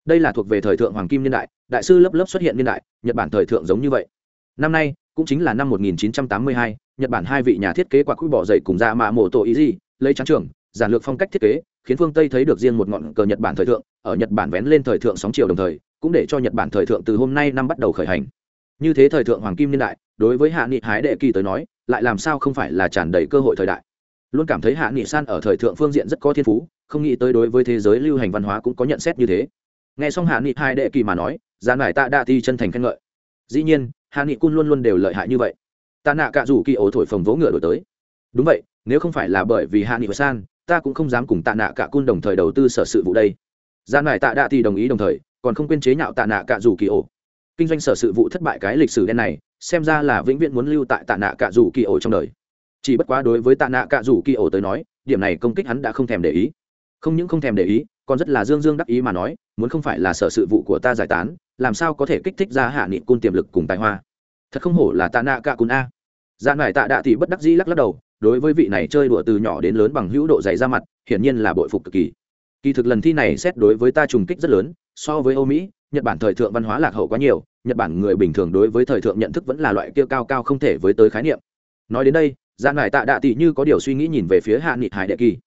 Đây là thuộc về thời thượng hoàng kim niên đại đại sư lớp lớp xuất hiện niên đại nhật bản thời thượng giống như vậy. Năm nay cũng chính là năm 1982, nhật bản hai vị nhà thiết kế quả quỹ bỏ dậy cùng ra mạ mổ tổ ý gì lấy trắng trường giản lược phong cách thiết kế khiến phương tây thấy được riêng một ngọn cờ nhật bản thời thượng, ở nhật bản vén lên thời thượng sóng chiều đồng thời, cũng để cho nhật bản thời thượng từ hôm nay năm bắt đầu khởi hành. Như thế thời thượng hoàng kim niên đại, đối với hạ nghị hái đệ kỳ tới nói, lại làm sao không phải là tràn đầy cơ hội thời đại. Luôn cảm thấy hạ nghị san ở thời thượng phương diện rất có thiên phú, không nghĩ tới đối với thế giới lưu hành văn hóa cũng có nhận xét như thế. Nghe xong hạ nghị hai đệ kỳ mà nói gian mải tạ đa ti chân thành khen ngợi. Dĩ nhiên, hạ nghị cun luôn luôn đều lợi hại như vậy. Ta nạ cả rủ kỳ ổ thổi phồng vỗ ngựa đổi tới. Đúng vậy, nếu không phải là bởi vì hạ nghị san ta cũng không dám cùng tạ nạ cả cun đồng thời đầu tư sở sự vụ đây. Gian mải tạ Đạ thì đồng ý đồng thời, còn không quên chế nhạo tạ nạ cả rủ kỳ ổ. Kinh doanh sở sự vụ thất bại cái lịch sử đen này, xem ra là vĩnh viễn muốn lưu tại tạ nạ cả rủ kỳ ổ trong đời. Chỉ bất quá đối với tạ nạ cả rủ kỳ ổ tới nói, điểm này công kích hắn đã không thèm để ý. Không những không thèm để ý, còn rất là dương dương đắc ý mà nói, muốn không phải là sở sự vụ của ta giải tán, làm sao có thể kích thích ra hạ nghị cun tiềm lực cùng tài hoa. Thật không hổ là tạ nạ cả cun a dạ nải tạ đạ thì bất đắc dĩ lắc lắc đầu, đối với vị này chơi đùa từ nhỏ đến lớn bằng hữu độ dày ra mặt, hiển nhiên là bội phục cực kỳ. Kỳ thực lần thi này xét đối với ta trùng kích rất lớn, so với âu mỹ, nhật bản thời thượng văn hóa lạc hậu quá nhiều, nhật bản người bình thường đối với thời thượng nhận thức vẫn là loại kia cao cao không thể với tới khái niệm. Nói đến đây dạ gian ngải tạ đạ tỷ như có điều suy nghĩ nhìn về phía hạ nghị hải đệ kỳ.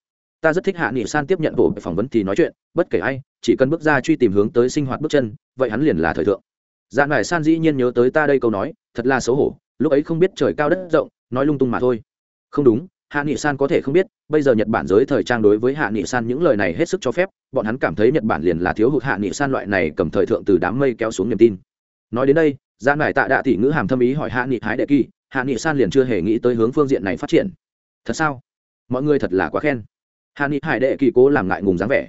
Ta rất thích hạ nghị san tiếp nhận bộ phỏng vấn thì nói chuyện, bất kể ai, chỉ cần bước ra truy tìm hướng tới sinh hoạt bước chân, vậy hắn liền là thời thượng. Dạ gian ngải san dĩ nhiên nhớ tới ta đây câu nói, thật là xấu hổ lúc ấy không biết trời cao đất rộng, nói lung tung mà thôi. Không đúng, hạ nghị san có thể không biết, bây giờ nhật bản giới thời trang đối với hạ nghị san những lời này hết sức cho phép, bọn hắn cảm thấy nhật bản liền là thiếu hụt hạ nghị san loại này cầm thời thượng từ đám mây kéo xuống niềm tin. Nói đến đây gian mải tạ đạ tỷ ngữ hàm thâm ý hỏi hạ nghị hái đệ kỳ, hạ nghị san liền chưa hề nghĩ tới hướng phương diện này phát triển. Thật sao? Mọi người thật là quá khen. Hạ nghị hải đệ kỳ cố làm ngại ngùng dáng vẻ.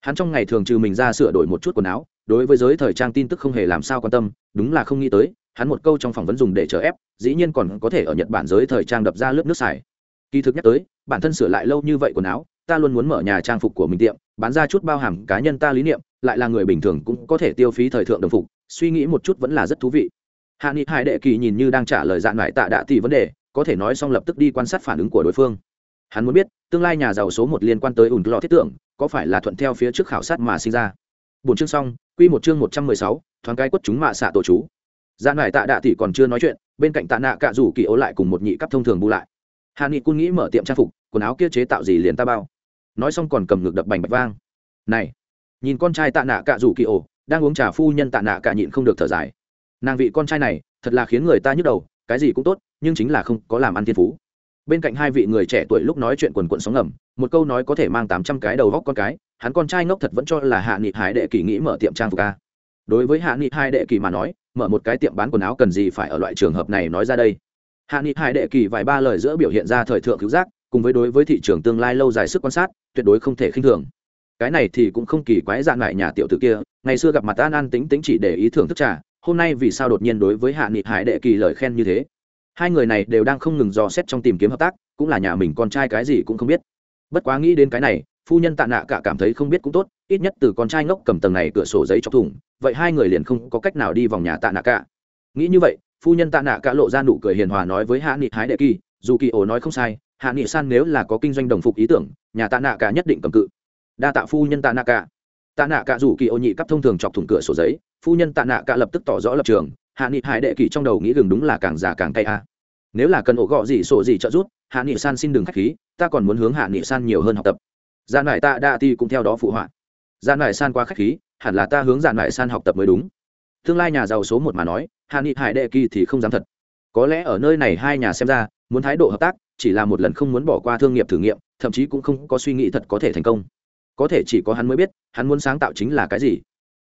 Hắn trong ngày thường trừ mình ra sửa đổi một chút quần áo, đối với giới thời trang tin tức không hề làm sao quan tâm, đúng là không nghĩ tới hắn một câu trong phỏng vấn dùng để chờ ép, dĩ nhiên còn có thể ở nhật bản giới thời trang đập ra lớp nước xài. Kỳ thực nhắc tới, bản thân sửa lại lâu như vậy quần áo, ta luôn muốn mở nhà trang phục của mình tiệm, bán ra chút bao hàm cá nhân ta lý niệm, lại là người bình thường cũng có thể tiêu phí thời thượng đồng phục, suy nghĩ một chút vẫn là rất thú vị. Hạ nghị hai đệ kỳ nhìn như đang trả lời dạn lại tạ đạ tỷ vấn đề, có thể nói xong lập tức đi quan sát phản ứng của đối phương. Hắn muốn biết, tương lai nhà giàu số một liên quan tới ủn lò thiết tưởng, có phải là thuận theo phía trước khảo sát mà sinh ra. Bốn chương xong, quy một chương một trăm mười sáu, thoáng cái quất chúng mạ xạ tổ chú dạ nải tạ đạ tỷ còn chưa nói chuyện, bên cạnh tạ nạ cạ rủ kỳ ố lại cùng một nhị cấp thông thường bu lại. Hạ nghị cun nghĩ mở tiệm trang phục, quần áo kia chế tạo gì liền ta bao. Nói xong còn cầm ngược đập bành bạch vang. Này, nhìn con trai tạ nạ cạ rủ kỳ ổ đang uống trà phu nhân tạ nạ cạ nhịn không được thở dài. Nàng vị con trai này, thật là khiến người ta nhức đầu, cái gì cũng tốt, nhưng chính là không có làm ăn thiên phú. Bên cạnh hai vị người trẻ tuổi lúc nói chuyện quần quận sóng ngầm, một câu nói có thể mang tám trăm cái đầu góc con cái, hắn con trai ngốc thật vẫn cho là hạ nghị hải đệ kỳ nghĩ mở tiệm trang phục ca đối với hạ nghị hai đệ kỳ mà nói mở một cái tiệm bán quần áo cần gì phải ở loại trường hợp này nói ra đây. Hạ nghị Hải đệ kỳ vài ba lời giữa biểu hiện ra thời thượng cứu giác, cùng với đối với thị trường tương lai lâu dài sức quan sát, tuyệt đối không thể khinh thường. Cái này thì cũng không kỳ quái dạng lại nhà tiểu tử kia, ngày xưa gặp mặt an an tính tính chỉ để ý thưởng thức trà, hôm nay vì sao đột nhiên đối với hạ nghị hải đệ kỳ lời khen như thế? Hai người này đều đang không ngừng dò xét trong tìm kiếm hợp tác, cũng là nhà mình con trai cái gì cũng không biết. Bất quá nghĩ đến cái này, phu nhân tạ nạ cả cảm thấy không biết cũng tốt ít nhất từ con trai ngốc cầm tầng này cửa sổ giấy chọc thủng, vậy hai người liền không có cách nào đi vòng nhà tạ nạ cả. Nghĩ như vậy, phu nhân tạ nạ cả lộ ra nụ cười hiền hòa nói với hạ nghị hái đệ kỳ, dù kỳ ổ nói không sai, hạ nghị san nếu là có kinh doanh đồng phục ý tưởng, nhà tạ nạ cả nhất định cầm cự. Đa tạ phu nhân tạ nạ cả. Tạ nạ cả dù kỳ ô nhị cắp thông thường chọc thủng cửa sổ giấy, phu nhân tạ nạ cả lập tức tỏ rõ lập trường, hạ nghị hải đệ kỳ trong đầu nghĩ gừng đúng là càng già càng cay a. Nếu là cần ổ gọ gì sổ gì trợ giúp, hạ nghị san xin đừng k h á c h khí, ta còn muốn hướng hạ nghị san nhiều hơn học tập. Dạ Gian lại tạ đa ti cũng theo đó phụ họa gian lại san qua k h á c h khí, hẳn là ta hướng gian lại san học tập mới đúng. Tương lai nhà giàu số một mà nói hạ nghị hải đệ kỳ thì không dám thật. Có lẽ ở nơi này hai nhà xem ra, muốn thái độ hợp tác, chỉ là một lần không muốn bỏ qua thương nghiệp thử nghiệm, thậm chí cũng không có suy nghĩ thật có thể thành công. Có thể chỉ có hắn mới biết, hắn muốn sáng tạo chính là cái gì.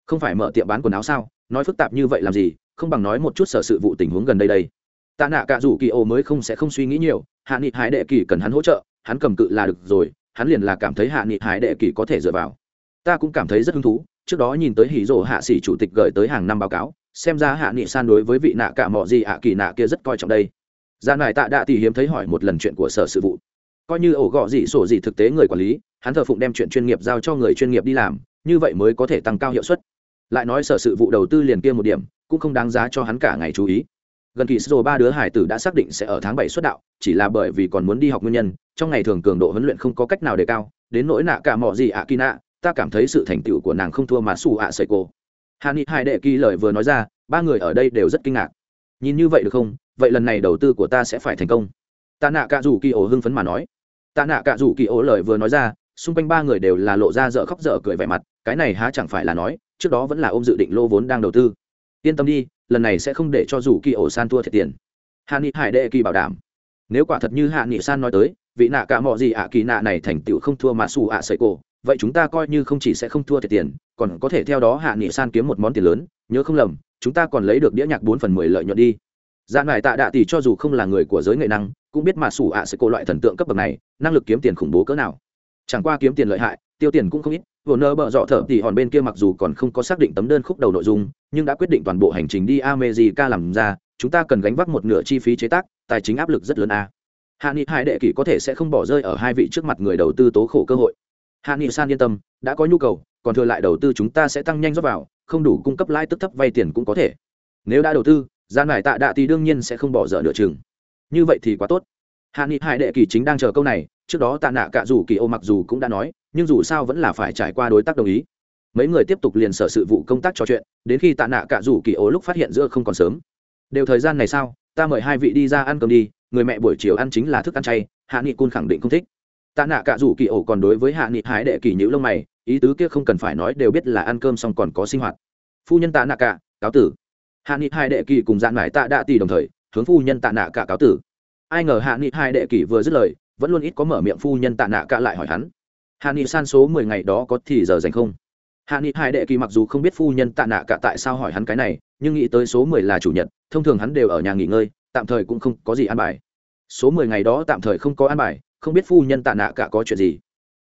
Không phải mở tiệm bán quần áo sao, nói phức tạp như vậy làm gì, không bằng nói một chút sở sự vụ tình huống gần đây đây. Tạ nạ cả rủ kỳ ô mới không sẽ không suy nghĩ nhiều hạ nghị hải đệ kỳ cần hắn hỗ trợ, hắn cầm cự là được rồi, hắn liền là cảm thấy hạ nghị hải đệ kỳ có thể dựa vào ta cũng cảm thấy rất hứng thú, trước đó nhìn tới hỉ rổ hạ sĩ chủ tịch gửi tới hàng năm báo cáo, xem ra hạ nghị san đối với vị nạ cả mọ gì ạ kỳ nạ kia rất coi trọng đây. Gia nải tạ đạ thì hiếm thấy hỏi một lần chuyện của sở sự vụ. Coi như ổ gọ gì sổ gì thực tế người quản lý, hắn thờ phụng đem chuyện chuyên nghiệp giao cho người chuyên nghiệp đi làm, như vậy mới có thể tăng cao hiệu suất. Lại nói sở sự vụ đầu tư liền kia một điểm, cũng không đáng giá cho hắn cả ngày chú ý. Gần kỳ sô ba đứa hải tử đã xác định sẽ ở tháng bảy xuất đạo, chỉ là bởi vì còn muốn đi học nguyên nhân, trong ngày thường cường độ huấn luyện không có cách nào đề cao, đến nỗi nạ cả mỏ gì ạ kỳ nạ ta cảm thấy sự thành tựu của nàng không thua mà xù ạ sợi cô. Hà ni hai đệ kỳ lời vừa nói ra, ba người ở đây đều rất kinh ngạc. Nhìn như vậy được không? Vậy lần này đầu tư của ta sẽ phải thành công. Ta nạ cạ rủ kỳ ổ hưng phấn mà nói. Ta nạ cạ rủ kỳ ổ lời vừa nói ra, xung quanh ba người đều là lộ ra dở khóc dở cười vẻ mặt, cái này há chẳng phải là nói, trước đó vẫn là ôm dự định lô vốn đang đầu tư. Yên tâm đi, lần này sẽ không để cho rủ kỳ ổ san thua thiệt tiền. Hạ nghị hải đệ kỳ bảo đảm. Nếu quả thật như hạ nghị san nói tới, vị nạ cả mọi gì ạ, kỳ nạ này thành tựu không thua mà xù ạ sợi cổ vậy chúng ta coi như không chỉ sẽ không thua thiệt tiền, còn có thể theo đó hạ nghị san kiếm một món tiền lớn, nhớ không lầm, chúng ta còn lấy được đĩa nhạc bốn phần mười lợi nhuận đi. Dạng này tạ đạ tỷ cho dù không là người của giới nghệ năng, cũng biết mà sủ ạ sẽ cổ loại thần tượng cấp bậc này, năng lực kiếm tiền khủng bố cỡ nào. Chẳng qua kiếm tiền lợi hại, tiêu tiền cũng không ít, vừa nơ bợ dọ thở thì hòn bên kia mặc dù còn không có xác định tấm đơn khúc đầu nội dung, nhưng đã quyết định toàn bộ hành trình đi America làm ra, chúng ta cần gánh vác một nửa chi phí chế tác, tài chính áp lực rất lớn a. Hạ nghị hai đệ kỷ có thể sẽ không bỏ rơi ở hai vị trước mặt người đầu tư tố khổ cơ hội hạ nghị san yên tâm, đã có nhu cầu, còn thừa lại đầu tư chúng ta sẽ tăng nhanh rót vào, không đủ cung cấp lãi tức thấp vay tiền cũng có thể. Nếu đã đầu tư, gian này tạ đạ thì đương nhiên sẽ không bỏ dở nửa chừng. Như vậy thì quá tốt. Hạ nghị hai đệ kỳ chính đang chờ câu này, trước đó tạ nạ cả dù kỳ ô mặc dù cũng đã nói, nhưng dù sao vẫn là phải trải qua đối tác đồng ý. Mấy người tiếp tục liền sở sự vụ công tác trò chuyện, đến khi tạ nạ cả rủ kỳ ố lúc phát hiện giữa không còn sớm. Đều thời gian này sao, ta mời hai vị đi ra ăn cơm đi, người mẹ buổi chiều ăn chính là thức ăn chay, hạ nghị cun khẳng định không thích tạ nạ cả rủ kỳ ổ còn đối với hạ nghị hái đệ kỳ nhữ lông mày, ý tứ kia không cần phải nói đều biết là ăn cơm xong còn có sinh hoạt. Phu nhân tạ nạ cả, cáo tử. Hạ nghị hai đệ kỳ cùng dạn mải tạ đạ tỷ đồng thời, hướng phu nhân tạ nạ cả cáo tử. Ai ngờ hạ nghị hai đệ kỳ vừa dứt lời, vẫn luôn ít có mở miệng phu nhân tạ nạ cả lại hỏi hắn. Hạ nghị san số mười ngày đó có thì giờ dành không? Hạ nghị hai đệ kỳ mặc dù không biết phu nhân tạ nạ cả tại sao hỏi hắn cái này, nhưng nghĩ tới số mười là chủ nhật, thông thường hắn đều ở nhà nghỉ ngơi, tạm thời cũng không có gì ăn bài. Số mười ngày đó tạm thời không có ăn bài không biết phu nhân tạ nạ cả có chuyện gì.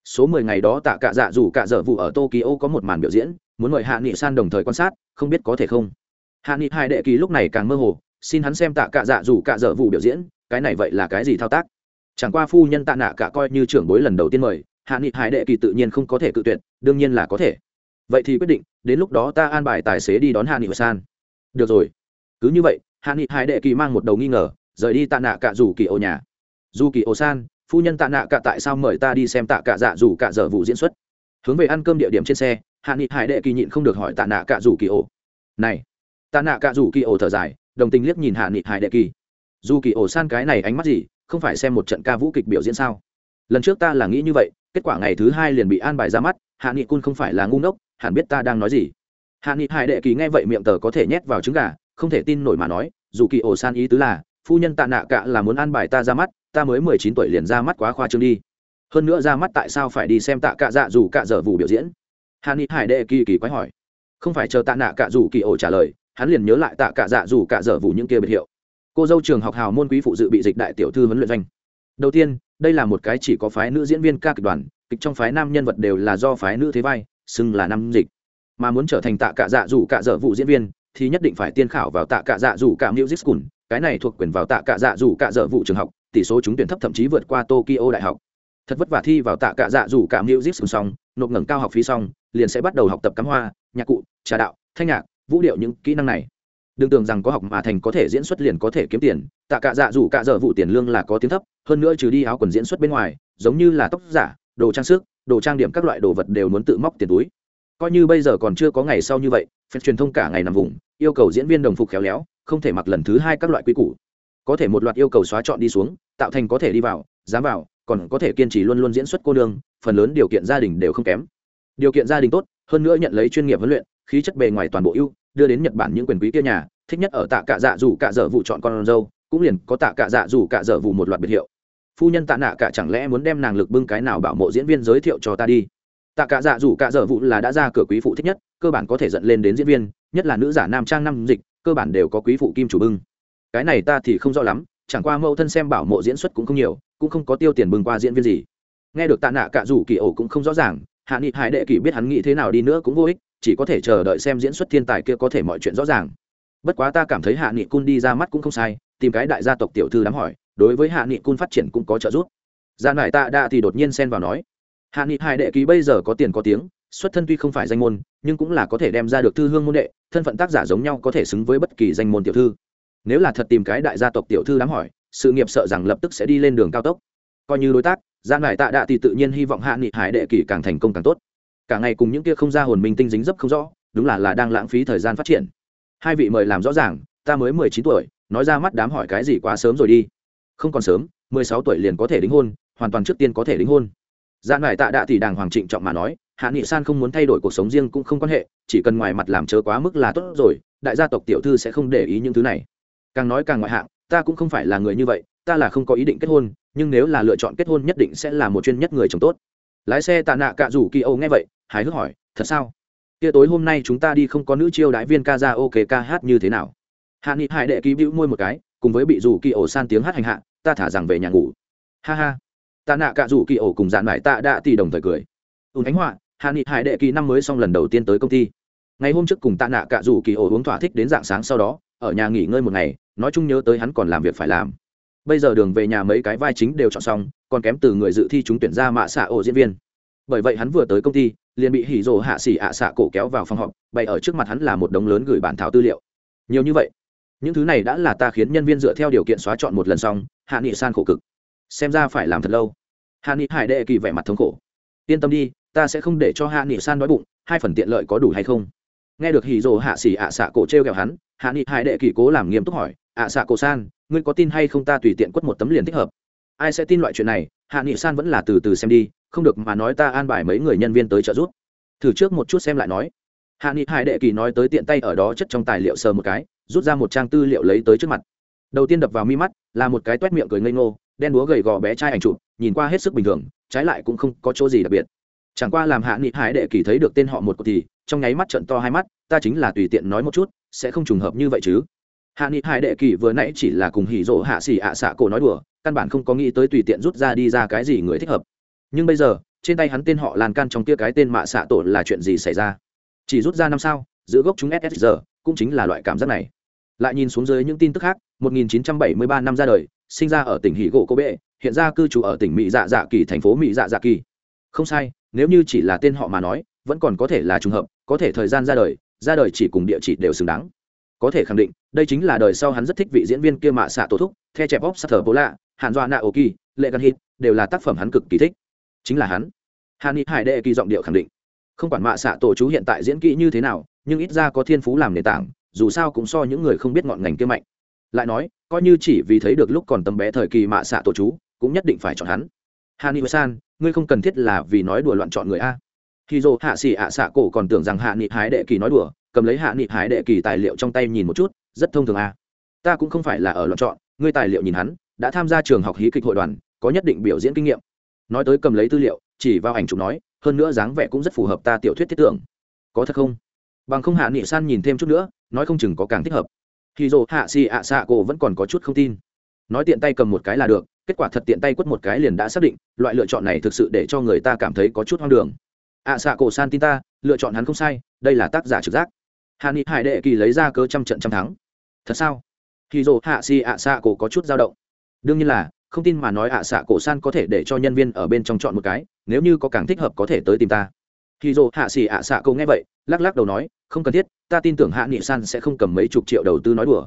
Số mười ngày đó tạ cả dạ dù cả dở vụ ở tokyo có một màn biểu diễn, muốn mời hạ nghị san đồng thời quan sát, không biết có thể không. Hạ nghị hai đệ kỳ lúc này càng mơ hồ, xin hắn xem tạ cả dạ dù cả dở vụ biểu diễn, cái này vậy là cái gì thao tác? Chẳng qua phu nhân tạ nạ cả coi như trưởng bối lần đầu tiên mời, hạ nghị Hai đệ kỳ tự nhiên không có thể cự tuyệt, đương nhiên là có thể. Vậy thì quyết định, đến lúc đó ta an bài tài xế đi đón hạ nghị san. Được rồi. Cứ như vậy, hạ nghị Hai đệ kỳ mang một đầu nghi ngờ, rời đi tạ nạ cả dù kỳ ô nhà. Dù kỳ ô san phu nhân tạ nạ cả tại sao mời ta đi xem tạ cả dạ dù cả giờ vụ diễn xuất? Hướng về ăn cơm địa điểm trên xe, hạ nghị hải đệ kỳ nhịn không được hỏi tạ nạ cả dù kỳ ổ. Này, tạ nạ cả dù kỳ ổ thở dài, đồng tình liếc nhìn hạ nghị hải đệ kỳ. Dù kỳ ổ san cái này ánh mắt gì, không phải xem một trận ca vũ kịch biểu diễn sao? Lần trước ta là nghĩ như vậy, kết quả ngày thứ hai liền bị an bài ra mắt, hạ nghị cun không phải là ngu ngốc, hẳn biết ta đang nói gì. Hạ nghị hải đệ kỳ nghe vậy miệng tờ có thể nhét vào trứng gà, không thể tin nổi mà nói, dù kỳ ổ san ý tứ là, phu nhân tạ nạ cả là muốn an bài ta ra mắt ta mới mười chín tuổi liền ra mắt quá khoa trương đi. Hơn nữa ra mắt tại sao phải đi xem tạ cạ dạ dù cạ dở vụ biểu diễn? Hàn nghị hải đệ kỳ kỳ quái hỏi. Không phải chờ tạ nạ cạ dù kỳ ổ trả lời, hắn liền nhớ lại tạ cạ dạ dù cạ dở vụ những kia biệt hiệu. Cô dâu trường học hào môn quý phụ dự bị dịch đại tiểu thư huấn luyện doanh. Đầu tiên, đây là một cái chỉ có phái nữ diễn viên ca kịch đoàn, kịch trong phái nam nhân vật đều là do phái nữ thế vai, xưng là năm dịch. Mà muốn trở thành tạ cạ dạ dù cạ dở vụ diễn viên, thì nhất định phải tiên khảo vào tạ cạ dạ dù cạ music school, cái này thuộc quyền vào tạ cạ dạ dù cạ dở vụ trường học tỷ số trúng tuyển thấp thậm chí vượt qua tokyo đại học. Thật vất vả thi vào tạ cạ dạ dù cạ music school xong nộp ngẩng cao học phí xong, liền sẽ bắt đầu học tập cắm hoa, nhạc cụ, trà đạo, thanh nhạc, vũ điệu những kỹ năng này. Đừng tưởng rằng có học mà thành có thể diễn xuất liền có thể kiếm tiền, tạ cạ dạ dù cạ dở vụ tiền lương là có tiếng thấp, hơn nữa trừ đi áo quần diễn xuất bên ngoài, giống như là tóc giả, đồ trang sức, đồ trang điểm các loại đồ vật đều muốn tự móc tiền túi. Coi như bây giờ còn chưa có ngày sau như vậy, phép truyền thông cả ngày nằm vùng, yêu cầu diễn viên đồng phục khéo léo, không thể mặc lần thứ hai các loại quy củ. Có thể một loạt yêu cầu xóa chọn đi xuống tạo thành có thể đi vào, dám vào, còn có thể kiên trì luôn luôn diễn xuất cô nương, phần lớn điều kiện gia đình đều không kém. Điều kiện gia đình tốt, hơn nữa nhận lấy chuyên nghiệp huấn luyện, khí chất bề ngoài toàn bộ ưu, đưa đến nhật bản những quyền quý kia nhà, thích nhất ở tạ cạ dạ dù cạ dở vụ chọn con dâu, cũng liền có tạ cạ dạ dù cạ dở vụ một loạt biệt hiệu. Phu nhân tạ nạ cả chẳng lẽ muốn đem nàng lực bưng cái nào bảo mộ diễn viên giới thiệu cho ta đi? Tạ cả dạ dù cả dở vụ là đã ra cửa quý phụ thích nhất, cơ bản có thể dẫn lên đến diễn viên, nhất là nữ giả nam trang năm dịch, cơ bản đều có quý phụ kim chủ bưng. Cái này ta thì không rõ lắm chẳng qua mẫu thân xem bảo mộ diễn xuất cũng không nhiều, cũng không có tiêu tiền bưng qua diễn viên gì. Nghe được tạ nạ cả dù kỳ ổ cũng không rõ ràng, hạ nghị hải đệ kỳ biết hắn nghĩ thế nào đi nữa cũng vô ích, chỉ có thể chờ đợi xem diễn xuất thiên tài kia có thể mọi chuyện rõ ràng. Bất quá ta cảm thấy hạ nghị cun đi ra mắt cũng không sai, tìm cái đại gia tộc tiểu thư đám hỏi, đối với hạ nghị cun phát triển cũng có trợ giúp. Gia nải tạ đa thì đột nhiên xen vào nói, hạ nghị hải đệ kỳ bây giờ có tiền có tiếng, xuất thân tuy không phải danh môn, nhưng cũng là có thể đem ra được thư hương môn đệ, thân phận tác giả giống nhau có thể xứng với bất kỳ danh môn tiểu thư nếu là thật tìm cái đại gia tộc tiểu thư đám hỏi, sự nghiệp sợ rằng lập tức sẽ đi lên đường cao tốc. Coi như đối tác gian ngải tạ đạ thì tự nhiên hy vọng hạ nghị hải đệ kỳ càng thành công càng tốt. Cả ngày cùng những kia không ra hồn minh tinh dính dấp không rõ, đúng là là đang lãng phí thời gian phát triển. Hai vị mời làm rõ ràng, ta mới mười chín tuổi, nói ra mắt đám hỏi cái gì quá sớm rồi đi. Không còn sớm, mười sáu tuổi liền có thể đính hôn, hoàn toàn trước tiên có thể đính hôn. Gian ngải tạ đạ thì đàng hoàng trịnh trọng mà nói, hạ nghị san không muốn thay đổi cuộc sống riêng cũng không quan hệ, chỉ cần ngoài mặt làm chớ quá mức là tốt rồi, đại gia tộc tiểu thư sẽ không để ý những thứ này càng nói càng ngoại hạng, ta cũng không phải là người như vậy, ta là không có ý định kết hôn, nhưng nếu là lựa chọn kết hôn nhất định sẽ là một chuyên nhất người chồng tốt. Lái xe tạ nạ cạ rủ kỳ âu nghe vậy, hài hước hỏi, thật sao? Kia tối hôm nay chúng ta đi không có nữ chiêu đãi viên ca ra ok ca hát như thế nào? Hạ nghị hải đệ ký bĩu môi một cái, cùng với bị rủ kỳ ổ san tiếng hát hành hạ, ta thả rằng về nhà ngủ. Ha ha. Tạ nạ cạ rủ kỳ ổ cùng dạn mải tạ đạ tỷ đồng thời cười. Ùn ánh họa, hạ nghị hải đệ kỳ năm mới xong lần đầu tiên tới công ty. Ngày hôm trước cùng tạ nạ cạ rủ kỳ ổ uống thỏa thích đến dạng sáng sau đó, ở nhà nghỉ ngơi một ngày nói chung nhớ tới hắn còn làm việc phải làm. Bây giờ đường về nhà mấy cái vai chính đều chọn xong, còn kém từ người dự thi chúng tuyển ra mạ xạ ổ diễn viên. Bởi vậy hắn vừa tới công ty, liền bị hỉ rồ hạ xỉ ạ xạ cổ kéo vào phòng họp, bày ở trước mặt hắn là một đống lớn gửi bản thảo tư liệu. Nhiều như vậy, những thứ này đã là ta khiến nhân viên dựa theo điều kiện xóa chọn một lần xong, hạ nghị san khổ cực. Xem ra phải làm thật lâu. Hạ nghị hải đệ kỳ vẻ mặt thống khổ. Yên tâm đi, ta sẽ không để cho hạ nghị san đói bụng, hai phần tiện lợi có đủ hay không? Nghe được hỉ rồ hạ xỉ ạ xạ cổ t r e o kẹo hắn, hạ nghị hải đệ kỳ cố làm nghiêm túc hỏi ạ xạ cổ san, ngươi có tin hay không ta tùy tiện quất một tấm liền thích hợp. Ai sẽ tin loại chuyện này, hạ nghị san vẫn là từ từ xem đi, không được mà nói ta an bài mấy người nhân viên tới trợ giúp. Thử trước một chút xem lại nói. Hạ nghị hải đệ kỳ nói tới tiện tay ở đó chất trong tài liệu sờ một cái, rút ra một trang tư liệu lấy tới trước mặt. Đầu tiên đập vào mi mắt, là một cái t u é t miệng cười ngây ngô, đen đúa gầy gò bé trai ảnh chụp, nhìn qua hết sức bình thường, trái lại cũng không có chỗ gì đặc biệt. Chẳng qua làm hạ nghị hải đệ kỳ thấy được tên họ một cuộc thì, trong nháy mắt trận to hai mắt, ta chính là tùy tiện nói một chút, sẽ không trùng hợp như vậy chứ hạ nghị hải đệ kỳ vừa nãy chỉ là cùng hỉ rộ hạ xỉ ạ à xạ cổ nói đùa, căn bản không có nghĩ tới tùy tiện rút ra đi ra cái gì người thích hợp. Nhưng bây giờ, trên tay hắn tên họ lan can trong kia cái tên mạ xạ tổ là chuyện gì xảy ra? Chỉ rút ra năm sao, giữ gốc chúng ssr cũng chính là loại cảm giác này. Lại nhìn xuống dưới những tin tức khác 1973 năm ra đời, sinh ra ở tỉnh hỉ gỗ cô bệ, hiện ra cư trú ở tỉnh mỹ dạ dạ kỳ, thành phố mỹ dạ dạ kỳ. Không sai, nếu như chỉ là tên họ mà nói, vẫn còn có thể là trùng hợp, có thể thời gian ra đời ra đời chỉ cùng địa chỉ đều xứng đáng có thể khẳng định, đây chính là đời sau hắn rất thích vị diễn viên kia mạ xạ tổ thúc, the chẹp bóp sắc thờ bố lạ hạn doa nạ ô kỳ lệ gần hít, đều là tác phẩm hắn cực kỳ thích. Chính là hắn. Hàn ni hải đệ kỳ giọng điệu khẳng định. Không quản mạ xạ tổ chú hiện tại diễn kỹ như thế nào, nhưng ít ra có thiên phú làm nền tảng, dù sao cũng so những người không biết ngọn ngành kia mạnh. Lại nói, coi như chỉ vì thấy được lúc còn tầm bé thời kỳ mạ xạ tổ chú, cũng nhất định phải chọn hắn. Hàn ni san, ngươi không cần thiết là vì nói đùa loạn chọn người a. Khi dô hạ xỉ ạ xạ cổ còn tưởng rằng hạ nghị hái đệ kỳ nói đùa cầm lấy hạ nghị hải đệ kỳ tài liệu trong tay nhìn một chút, rất thông thường à. Ta cũng không phải là ở loạn chọn, ngươi tài liệu nhìn hắn, đã tham gia trường học hí kịch hội đoàn, có nhất định biểu diễn kinh nghiệm. Nói tới cầm lấy tư liệu, chỉ vào ảnh chụp nói, hơn nữa dáng vẻ cũng rất phù hợp ta tiểu thuyết thiết tưởng. Có thật không? Bằng không hạ nghị san nhìn thêm chút nữa, nói không chừng có càng thích hợp. Khi dồ hạ xì ạ xạ cổ vẫn còn có chút không tin. Nói tiện tay cầm một cái là được, kết quả thật tiện tay quất một cái liền đã xác định, loại lựa chọn này thực sự để cho người ta cảm thấy có chút hoang đường. Ạ xạ cổ san tin ta, lựa chọn hắn không sai, đây là tác giả trực giác hạ nghị hải đệ kỳ lấy ra cớ trăm trận trăm thắng. Thật sao? Khi dồ hạ xì ạ xạ cổ có chút dao động. Đương nhiên là, không tin mà nói ạ xạ cổ san có thể để cho nhân viên ở bên trong chọn một cái, nếu như có càng thích hợp có thể tới tìm ta. Khi dồ hạ xì ạ xạ cổ nghe vậy, lắc lắc đầu nói, không cần thiết, ta tin tưởng hạ nghị san sẽ không cầm mấy chục triệu đầu tư nói đùa.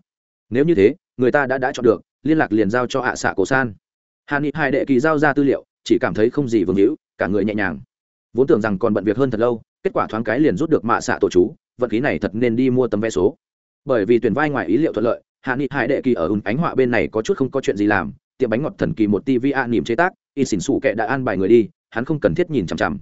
Nếu như thế, người ta đã đã chọn được, liên lạc liền giao cho ạ xạ cổ san. Hạ nghị hai đệ kỳ giao ra tư liệu, chỉ cảm thấy không gì vương hữu, cả người nhẹ nhàng. Vốn tưởng rằng còn bận việc hơn thật lâu, kết quả thoáng cái liền rút được mạ xạ tổ chú vận khí này thật nên đi mua tấm vé số. Bởi vì tuyển vai ngoài ý liệu thuận lợi, hạ nghị hải đệ kỳ ở ùn ánh họa bên này có chút không có chuyện gì làm, tiệm bánh ngọt thần kỳ một tv a nỉm chế tác, y xỉn xù kệ đã an bài người đi, hắn không cần thiết nhìn chằm chằm.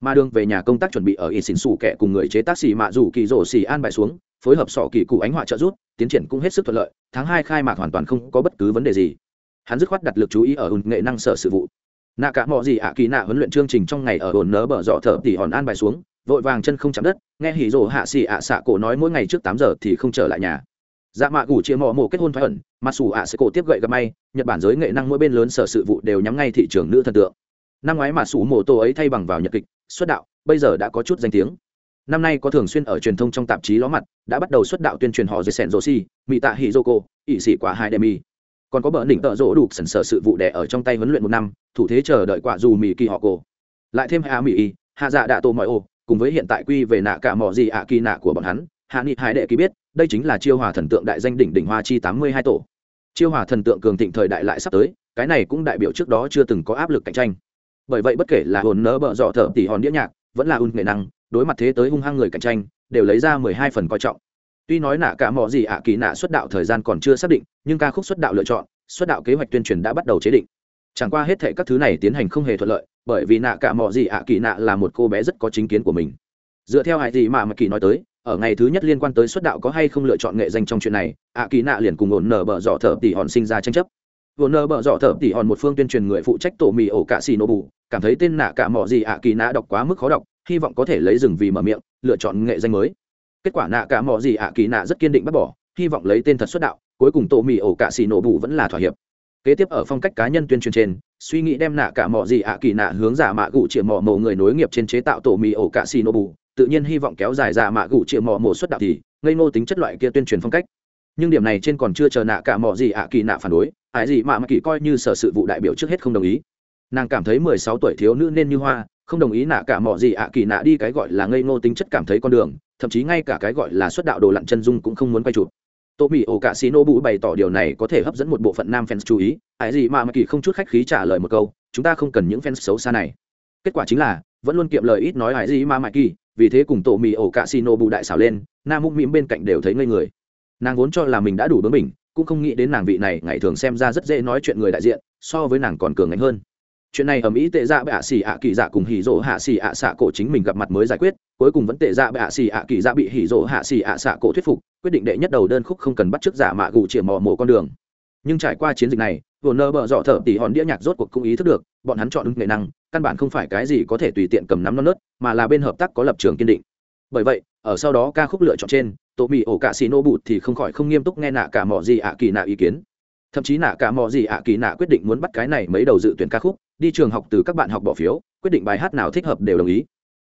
Mà đường về nhà công tác chuẩn bị ở y xỉn xù kệ cùng người chế tác xì mạ rủ kỳ rổ xì an bài xuống, phối hợp sọ kỳ cụ ánh họa trợ rút tiến triển cũng hết sức thuận lợi, tháng hai khai mạc hoàn toàn không có bất cứ vấn đề gì. Hắn dứt khoát đặt lực chú ý ở ùn nghệ năng sở sự vụ. Nạ cả mọi gì ạ kỳ nạ huấn luyện chương trình trong ngày ở hồn nớ bở dọ thở tỉ hòn an bài xuống vội vàng chân không chạm đất, nghe hỉ rồ hạ xì ạ xạ cổ nói mỗi ngày trước tám giờ thì không trở lại nhà. Dạ mạ gủ chia mò mổ kết hôn thoái ẩn mặc dù ạ sẽ cổ tiếp gậy gặp may, nhật bản giới nghệ năng mỗi bên lớn sở sự vụ đều nhắm ngay thị trường nữ thần tượng. Năm ngoái mà sủ mổ tô ấy thay bằng vào nhật kịch, xuất đạo, bây giờ đã có chút danh tiếng. Năm nay có thường xuyên ở truyền thông trong tạp chí ló mặt, đã bắt đầu xuất đạo tuyên truyền họ dây sẻn rô si mỹ tạ hỉ dô cô ỵ sĩ quả hai đemi còn có bờ đỉnh tợ rỗ đủ sần sở sự vụ đẻ ở trong tay huấn luyện một năm, thủ thế chờ đợi quả dù mỹ kỳ họ cổ. Lại thêm hạ mỹ y, hạ dạ đạ tô mọi ô cùng với hiện tại quy về nạ cả mỏ gì ạ kỳ nạ của bọn hắn, hạ nghị hải đệ ký biết, đây chính là chiêu hòa thần tượng đại danh đỉnh đỉnh hoa chi tám mươi hai tổ. Chiêu hòa thần tượng cường thịnh thời đại lại sắp tới, cái này cũng đại biểu trước đó chưa từng có áp lực cạnh tranh. Bởi vậy bất kể là hồn nỡ bợ dọ thở tỉ hòn đĩa nhạc, vẫn là un nghệ năng, đối mặt thế tới hung hăng người cạnh tranh, đều lấy ra mười hai phần coi trọng. Tuy nói nạ cả mỏ gì ạ kỳ nạ xuất đạo thời gian còn chưa xác định, nhưng ca khúc xuất đạo lựa chọn, xuất đạo kế hoạch tuyên truyền đã bắt đầu chế định chẳng qua hết thệ các thứ này tiến hành không hề thuận lợi, bởi vì nạ cả mỏ gì ạ kỳ nạ là một cô bé rất có chính kiến của mình. Dựa theo hại gì mà mặc kỳ nói tới, ở ngày thứ nhất liên quan tới xuất đạo có hay không lựa chọn nghệ danh trong chuyện này, ạ kỳ nạ liền cùng ổn nở bở dọ thở tỉ hòn sinh ra tranh chấp. Ổn nở bở dọ thở tỉ hòn một phương tuyên truyền người phụ trách tổ mì ổ cả xì nổ bù, cảm thấy tên nạ cả mỏ gì ạ kỳ nạ đọc quá mức khó đọc, hy vọng có thể lấy rừng vì mở miệng, lựa chọn nghệ danh mới. Kết quả nạ cả mỏ gì ạ kỳ nạ rất kiên định bác bỏ, hy vọng lấy tên thật xuất đạo, cuối cùng tổ mì ổ cả xì nổ bù vẫn là thỏa hiệp kế tiếp ở phong cách cá nhân tuyên truyền trên, suy nghĩ đem nạ cả mỏ gì ạ kỳ nạ hướng giả mạ gụ chĩa mỏ mồ người nối nghiệp trên chế tạo tổ mì ổ cả xì nô bù, tự nhiên hy vọng kéo dài giả mạ gụ chĩa mỏ mồ xuất đạo thì, ngây ngô tính chất loại kia tuyên truyền phong cách. Nhưng điểm này trên còn chưa chờ nạ cả mỏ gì ạ kỳ nạ phản đối, ai gì mà mà kỳ coi như sở sự vụ đại biểu trước hết không đồng ý. Nàng cảm thấy mười sáu tuổi thiếu nữ nên như hoa, không đồng ý nạ cả mỏ gì ạ kỳ nạ đi cái gọi là ngây ngô tính chất cảm thấy con đường, thậm chí ngay cả cái gọi là xuất đạo đồ lặn chân dung cũng không muốn quay chụp tô mỹ ổ cả xì nô bụ bày tỏ điều này có thể hấp dẫn một bộ phận nam fans chú ý ai gì mà mà kỳ không chút khách khí trả lời một câu, chúng ta không cần những fans xấu xa này. Kết quả chính là, vẫn luôn kiệm lời ít nói ai gì mà mà kỳ, vì thế cùng tổ mỹ ổ cả xì nô bụ đại xảo lên nam múc mĩm bên cạnh đều thấy ngây người. Nàng vốn cho là mình đã đủ bướng mình cũng không nghĩ đến nàng vị này ngày thường xem ra rất dễ nói chuyện người đại diện, so với nàng còn cường ngạnh hơn. Chuyện này ở mỹ tệ dạ bệ ạ xì ạ kỳ dạ cùng hỉ rỗ hạ xì ạ xạ cổ chính mình gặp mặt mới giải quyết, cuối cùng vẫn tệ dạ bệ ạ xì ạ kỳ dạ bị hỉ rỗ hạ xì ạ xạ cổ thuyết phục quyết định đệ nhất đầu đơn khúc không cần bắt chước giả mạ gù chĩa mò mổ con đường. Nhưng trải qua chiến dịch này, vừa nơ bờ dọ thở tỉ hòn đĩa nhạc rốt cuộc cũng ý thức được, bọn hắn chọn ứng nghệ năng, căn bản không phải cái gì có thể tùy tiện cầm nắm non nớt, mà là bên hợp tác có lập trường kiên định. Bởi vậy, ở sau đó ca khúc lựa chọn trên tổ mỹ ổ cả xì nô bụt thì không khỏi không nghiêm túc nghe nạ cả mò gì ạ kỳ nạ ý kiến. Thậm chí nạ cả mò gì ạ kỳ nạ quyết định muốn bắt cái này mấy đầu dự tuyển ca khúc, đi trường học từ các bạn học bỏ phiếu, quyết định bài hát nào thích hợp đều đồng ý.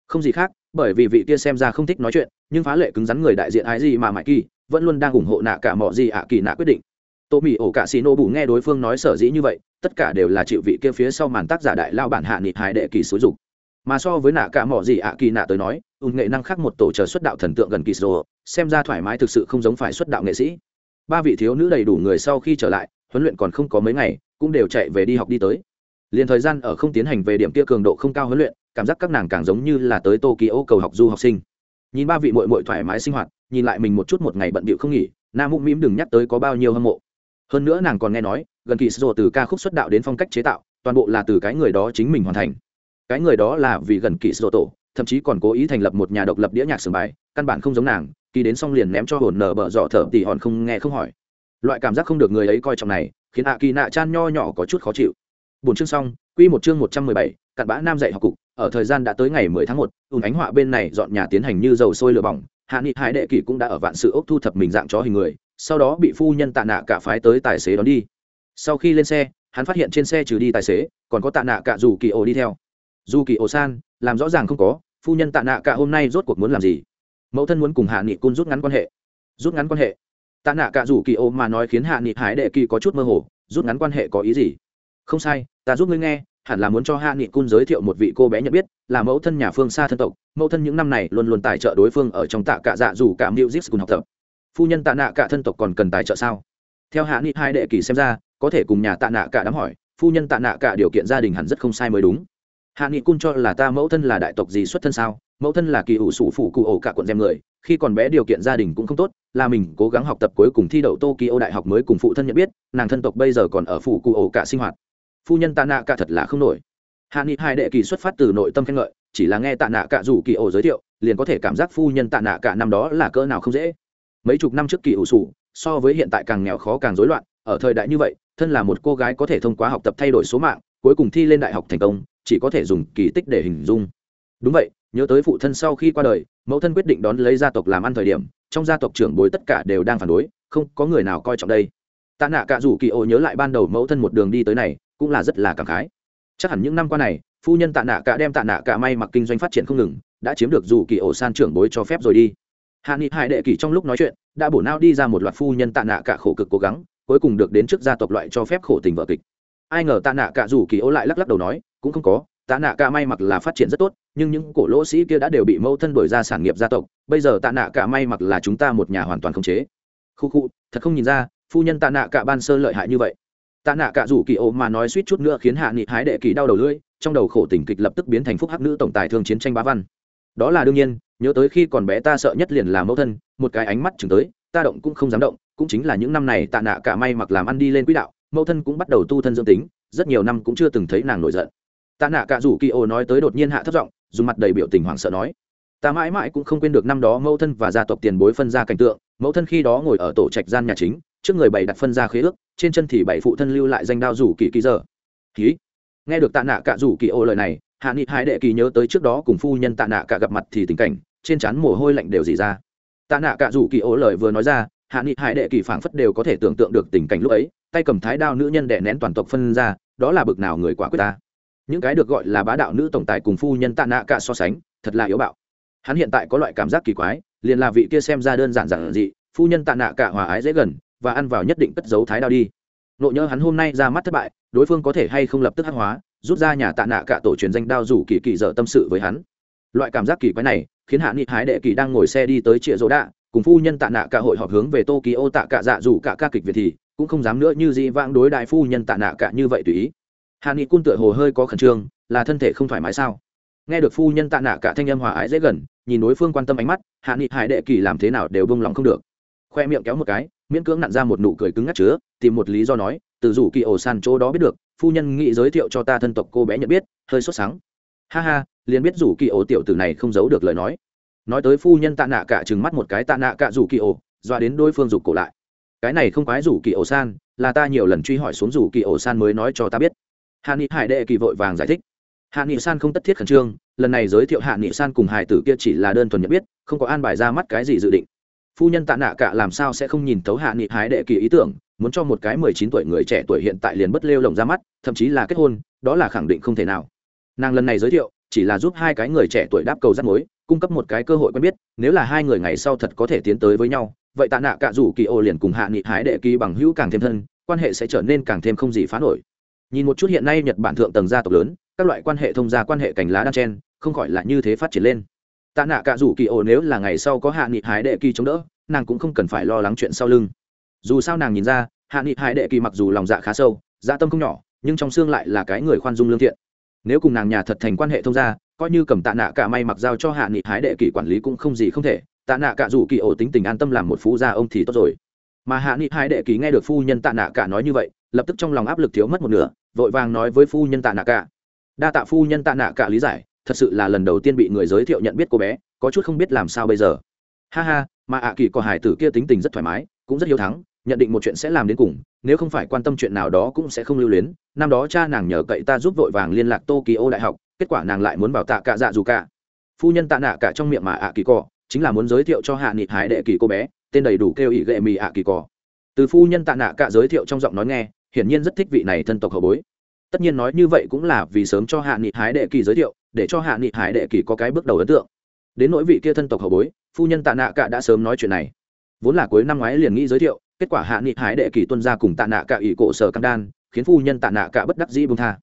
Không gì khác bởi vì vị kia xem ra không thích nói chuyện, nhưng phá lệ cứng rắn người đại diện ái gì mà mãi kỳ vẫn luôn đang ủng hộ nạ cả mọi gì ạ kỳ nạ quyết định. Tô mỹ ổ cả xì nô bù nghe đối phương nói sở dĩ như vậy, tất cả đều là chịu vị kia phía sau màn tác giả đại lao bản hạ nghị hải đệ kỳ xúi dục. Mà so với nạ cả mọi gì ạ kỳ nạ tới nói ùn nghệ năng khác một tổ chờ xuất đạo thần tượng gần kỳ sô, xem ra thoải mái thực sự không giống phải xuất đạo nghệ sĩ. Ba vị thiếu nữ đầy đủ người sau khi trở lại, huấn luyện còn không có mấy ngày, cũng đều chạy về đi học đi tới liền thời gian ở không tiến hành về điểm kia cường độ không cao huấn luyện, cảm giác các nàng càng giống như là tới tokyo cầu học du học sinh. Nhìn ba vị mội mội thoải mái sinh hoạt, nhìn lại mình một chút một ngày bận bịu không nghỉ nam mũm mĩm đừng nhắc tới có bao nhiêu hâm mộ. Hơn nữa nàng còn nghe nói, gần kỳ sô từ ca khúc xuất đạo đến phong cách chế tạo, toàn bộ là từ cái người đó chính mình hoàn thành. Cái người đó là vì gần kỳ sô tổ, thậm chí còn cố ý thành lập một nhà độc lập đĩa nhạc sừng bài, căn bản không giống nàng kỳ đến xong liền ném cho hồn nở bợ dọ thở tỉ hòn không nghe không hỏi. Loại cảm giác không được người ấy coi trọng này, khiến ạ kỳ nạ chan nho nhỏ có chút khó chịu bốn chương xong, quy một chương một trăm mười bảy, cặn bã nam dạy học cục, ở thời gian đã tới ngày mười tháng một, ùn ánh họa bên này dọn nhà tiến hành như dầu sôi lửa bỏng, hạ nghị hải đệ kỷ cũng đã ở vạn sự ốc thu thập mình dạng chó hình người, sau đó bị phu nhân tạ nạ cả phái tới tài xế đón đi. Sau khi lên xe, hắn phát hiện trên xe trừ đi tài xế, còn có tạ nạ cả dù kỳ ổ đi theo. Dù kỳ ổ san, làm rõ ràng không có, phu nhân tạ nạ cả hôm nay rốt cuộc muốn làm gì? Mẫu thân muốn cùng hạ nghị cun rút ngắn quan hệ. Rút ngắn quan hệ. Tạ nạ cả dù kỳ ổ mà nói khiến hạ nghị hải đệ kỳ có chút mơ hồ, rút ngắn quan hệ có ý gì? Không sai, ta giúp ngươi nghe, hẳn là muốn cho hạ nghị cun giới thiệu một vị cô bé nhận biết, là mẫu thân nhà phương xa thân tộc. Mẫu thân những năm này luôn luôn tài trợ đối phương ở trong tạ cạ dạ dù cả mưu zix cùng học tập. Phu nhân tạ nạ cả thân tộc còn cần tài trợ sao? Theo hạ nghị hai đệ kỳ xem ra, có thể cùng nhà tạ nạ cả đám hỏi, phu nhân tạ nạ cả điều kiện gia đình hẳn rất không sai mới đúng. Hạ nghị cun cho là ta mẫu thân là đại tộc gì xuất thân sao? Mẫu thân là kỳ ủ sủ phụ cụ ổ cả quận gem người, khi còn bé điều kiện gia đình cũng không tốt, là mình cố gắng học tập cuối cùng thi đậu tokyo đại học mới cùng phụ thân nhận biết, nàng thân tộc bây giờ còn ở phụ cụ ổ cả sinh hoạt phu nhân tạ nạ cả thật là không nổi. Hạ nghị hai đệ kỳ xuất phát từ nội tâm khen ngợi, chỉ là nghe tạ nạ cả rủ kỳ ổ giới thiệu, liền có thể cảm giác phu nhân tạ nạ cả năm đó là cỡ nào không dễ. Mấy chục năm trước kỳ ủ sủ, so với hiện tại càng nghèo khó càng rối loạn, ở thời đại như vậy, thân là một cô gái có thể thông qua học tập thay đổi số mạng, cuối cùng thi lên đại học thành công, chỉ có thể dùng kỳ tích để hình dung. Đúng vậy, nhớ tới phụ thân sau khi qua đời, mẫu thân quyết định đón lấy gia tộc làm ăn thời điểm, trong gia tộc trưởng bối tất cả đều đang phản đối, không có người nào coi trọng đây. Tạ nạ cả rủ kỳ ổ nhớ lại ban đầu mẫu thân một đường đi tới này cũng là rất là cảm khái. Chắc hẳn những năm qua này, phu nhân tạ nạ cả đem tạ nạ cả may mặc kinh doanh phát triển không ngừng, đã chiếm được dù kỳ ổ san trưởng bối cho phép rồi đi. Hạ nghị hải đệ kỳ trong lúc nói chuyện, đã bổ nao đi ra một loạt phu nhân tạ nạ cả khổ cực cố gắng, cuối cùng được đến trước gia tộc loại cho phép khổ tình vợ kịch. Ai ngờ tạ nạ cả dù kỳ ổ lại lắc lắc đầu nói, cũng không có, tạ nạ cả may mặc là phát triển rất tốt, nhưng những cổ lỗ sĩ kia đã đều bị mâu thân đổi ra sản nghiệp gia tộc, bây giờ tạ nạ cả may mặc là chúng ta một nhà hoàn toàn khống chế. Khu khu, thật không nhìn ra, phu nhân tạ nạ cả ban sơ lợi hại như vậy tạ nạ cả rủ kỳ ô mà nói suýt chút nữa khiến hạ nghị hái đệ kỳ đau đầu lưỡi, trong đầu khổ tình kịch lập tức biến thành phúc hắc nữ tổng tài thương chiến tranh bá văn. Đó là đương nhiên, nhớ tới khi còn bé ta sợ nhất liền là mẫu thân, một cái ánh mắt chừng tới, ta động cũng không dám động, cũng chính là những năm này tạ nạ cả may mặc làm ăn đi lên quỹ đạo, mẫu thân cũng bắt đầu tu thân dương tính, rất nhiều năm cũng chưa từng thấy nàng nổi giận. Tạ nạ cả rủ kỳ ô nói tới đột nhiên hạ thấp giọng, dùng mặt đầy biểu tình hoảng sợ nói, ta mãi mãi cũng không quên được năm đó mẫu thân và gia tộc tiền bối phân ra cảnh tượng, mẫu thân khi đó ngồi ở tổ trạch gian nhà chính trước người bày đặt phân ra khế ước, trên chân thì bảy phụ thân lưu lại danh đao rủ kỳ kỳ giờ. Ký nghe được tạ nạ cả rủ kỳ ô lời này, hạ nghị hai đệ kỳ nhớ tới trước đó cùng phu nhân tạ nạ cả gặp mặt thì tình cảnh, trên trán mồ hôi lạnh đều dì ra. Tạ nạ cả rủ kỳ ô lời vừa nói ra, hạ nghị hai đệ kỳ phảng phất đều có thể tưởng tượng được tình cảnh lúc ấy, tay cầm thái đao nữ nhân đẻ nén toàn tộc phân ra, đó là bực nào người quả quyết ta. Những cái được gọi là bá đạo nữ tổng tài cùng phu nhân tạ nạ cả so sánh, thật là yếu bạo. Hắn hiện tại có loại cảm giác kỳ quái, liền là vị kia xem ra đơn giản giản dị, phu nhân tạ nạ cả hòa ái dễ gần và ăn vào nhất định cất giấu thái đao đi. Nộ nhớ hắn hôm nay ra mắt thất bại, đối phương có thể hay không lập tức hắc hóa, rút ra nhà tạ nạ cả tổ truyền danh đao rủ kỳ kỳ dở tâm sự với hắn. Loại cảm giác kỳ quái này khiến hạ nghị hái đệ kỳ đang ngồi xe đi tới trịa rỗ đạ, cùng phu nhân tạ nạ cả hội họp hướng về tokyo tạ cả dạ rủ cả ca kịch việt thì cũng không dám nữa như di vãng đối đại phu nhân tạ nạ cả như vậy tùy ý. Hạ nghị cun tựa hồ hơi có khẩn trương, là thân thể không thoải mái sao? Nghe được phu nhân tạ nạ cả thanh âm hòa ái dễ gần, nhìn đối phương quan tâm ánh mắt, hạ nghị hải đệ kỳ làm thế nào đều bông lòng không được khoe miệng kéo một cái, miễn cưỡng nặn ra một nụ cười cứng ngắt chứa, tìm một lý do nói, từ rủ kỳ ổ san chỗ đó biết được, phu nhân nghĩ giới thiệu cho ta thân tộc cô bé nhận biết, hơi sốt sáng ha ha, liền biết rủ kỳ ổ tiểu tử này không giấu được lời nói. Nói tới phu nhân tạ nạ cả chừng mắt một cái tạ nạ cả rủ kỳ ổ doa đến đôi phương rụt cổ lại. Cái này không quái rủ kỳ ổ san là ta nhiều lần truy hỏi xuống rủ kỳ ổ san mới nói cho ta biết. Hạ nghị hải đệ kỳ vội vàng giải thích. Hạ nghị san không tất thiết khẩn trương, lần này giới thiệu hạ nghị san cùng hải tử kia chỉ là đơn thuần nhận biết, không có an bài ra mắt cái gì dự định phu nhân tạ nạ cả làm sao sẽ không nhìn thấu hạ nghị hái đệ kỳ ý tưởng, muốn cho một cái mười chín tuổi người trẻ tuổi hiện tại liền bất lêu lồng ra mắt, thậm chí là kết hôn, đó là khẳng định không thể nào. Nàng lần này giới thiệu, chỉ là giúp hai cái người trẻ tuổi đáp cầu rắt mối, cung cấp một cái cơ hội quen biết, nếu là hai người ngày sau thật có thể tiến tới với nhau, vậy tạ nạ cả rủ kỳ ô liền cùng hạ nghị hái đệ kỳ bằng hữu càng thêm thân, quan hệ sẽ trở nên càng thêm không gì phá nổi. Nhìn một chút hiện nay nhật bản thượng tầng gia tộc lớn, các loại quan hệ thông gia quan hệ cành lá đan chen, không khỏi là như thế phát triển lên tạ nạ cả rủ kỳ ổ nếu là ngày sau có hạ nghị hải đệ kỳ chống đỡ, nàng cũng không cần phải lo lắng chuyện sau lưng. Dù sao nàng nhìn ra, hạ nghị hải đệ kỳ mặc dù lòng dạ khá sâu dạ tâm không nhỏ, nhưng trong xương lại là cái người khoan dung lương thiện. Nếu cùng nàng nhà thật thành quan hệ thông gia, coi như cầm tạ nạ cả may mặc giao cho hạ nghị hải đệ kỳ quản lý cũng không gì không thể, tạ nạ cả rủ kỳ ổ tính tình an tâm làm một phú gia ông thì tốt rồi. Mà hạ nghị hải đệ kỳ nghe được phu nhân tạ nạ cả nói như vậy, lập tức trong lòng áp lực thiếu mất một nửa, vội vàng nói với phu nhân tạ nạ cả. Đa tạ phu nhân tạ nạ cả lý giải thật sự là lần đầu tiên bị người giới thiệu nhận biết cô bé, có chút không biết làm sao bây giờ. Ha ha, mà ạ kỳ có hải tử kia tính tình rất thoải mái, cũng rất hiếu thắng, nhận định một chuyện sẽ làm đến cùng, nếu không phải quan tâm chuyện nào đó cũng sẽ không lưu luyến. Năm đó cha nàng nhờ cậy ta giúp vội vàng liên lạc tokyo đại học, kết quả nàng lại muốn bảo tạ cả dạ dù cả phu nhân tạ nạ cả trong miệng mà ạ kỳ cò, chính là muốn giới thiệu cho hạ nghị hải đệ kỳ cô bé, tên đầy đủ kêu ỷ gệ mì ạ kỳ cò. Từ phu nhân tạ nạ cả giới thiệu trong giọng nói nghe, hiển nhiên rất thích vị này thân tộc hậu bối tất nhiên nói như vậy cũng là vì sớm cho hạ nghị hải đệ kỳ giới thiệu, để cho hạ nghị hải đệ kỳ có cái bước đầu ấn tượng. Đến nỗi vị kia thân tộc hậu bối, phu nhân tạ nạ cả đã sớm nói chuyện này. Vốn là cuối năm ngoái liền nghĩ giới thiệu, kết quả hạ nghị hải đệ kỳ tuân ra cùng tạ nạ cả ỷ cổ sở cam đan, khiến phu nhân tạ nạ cả bất đắc dĩ bông tha.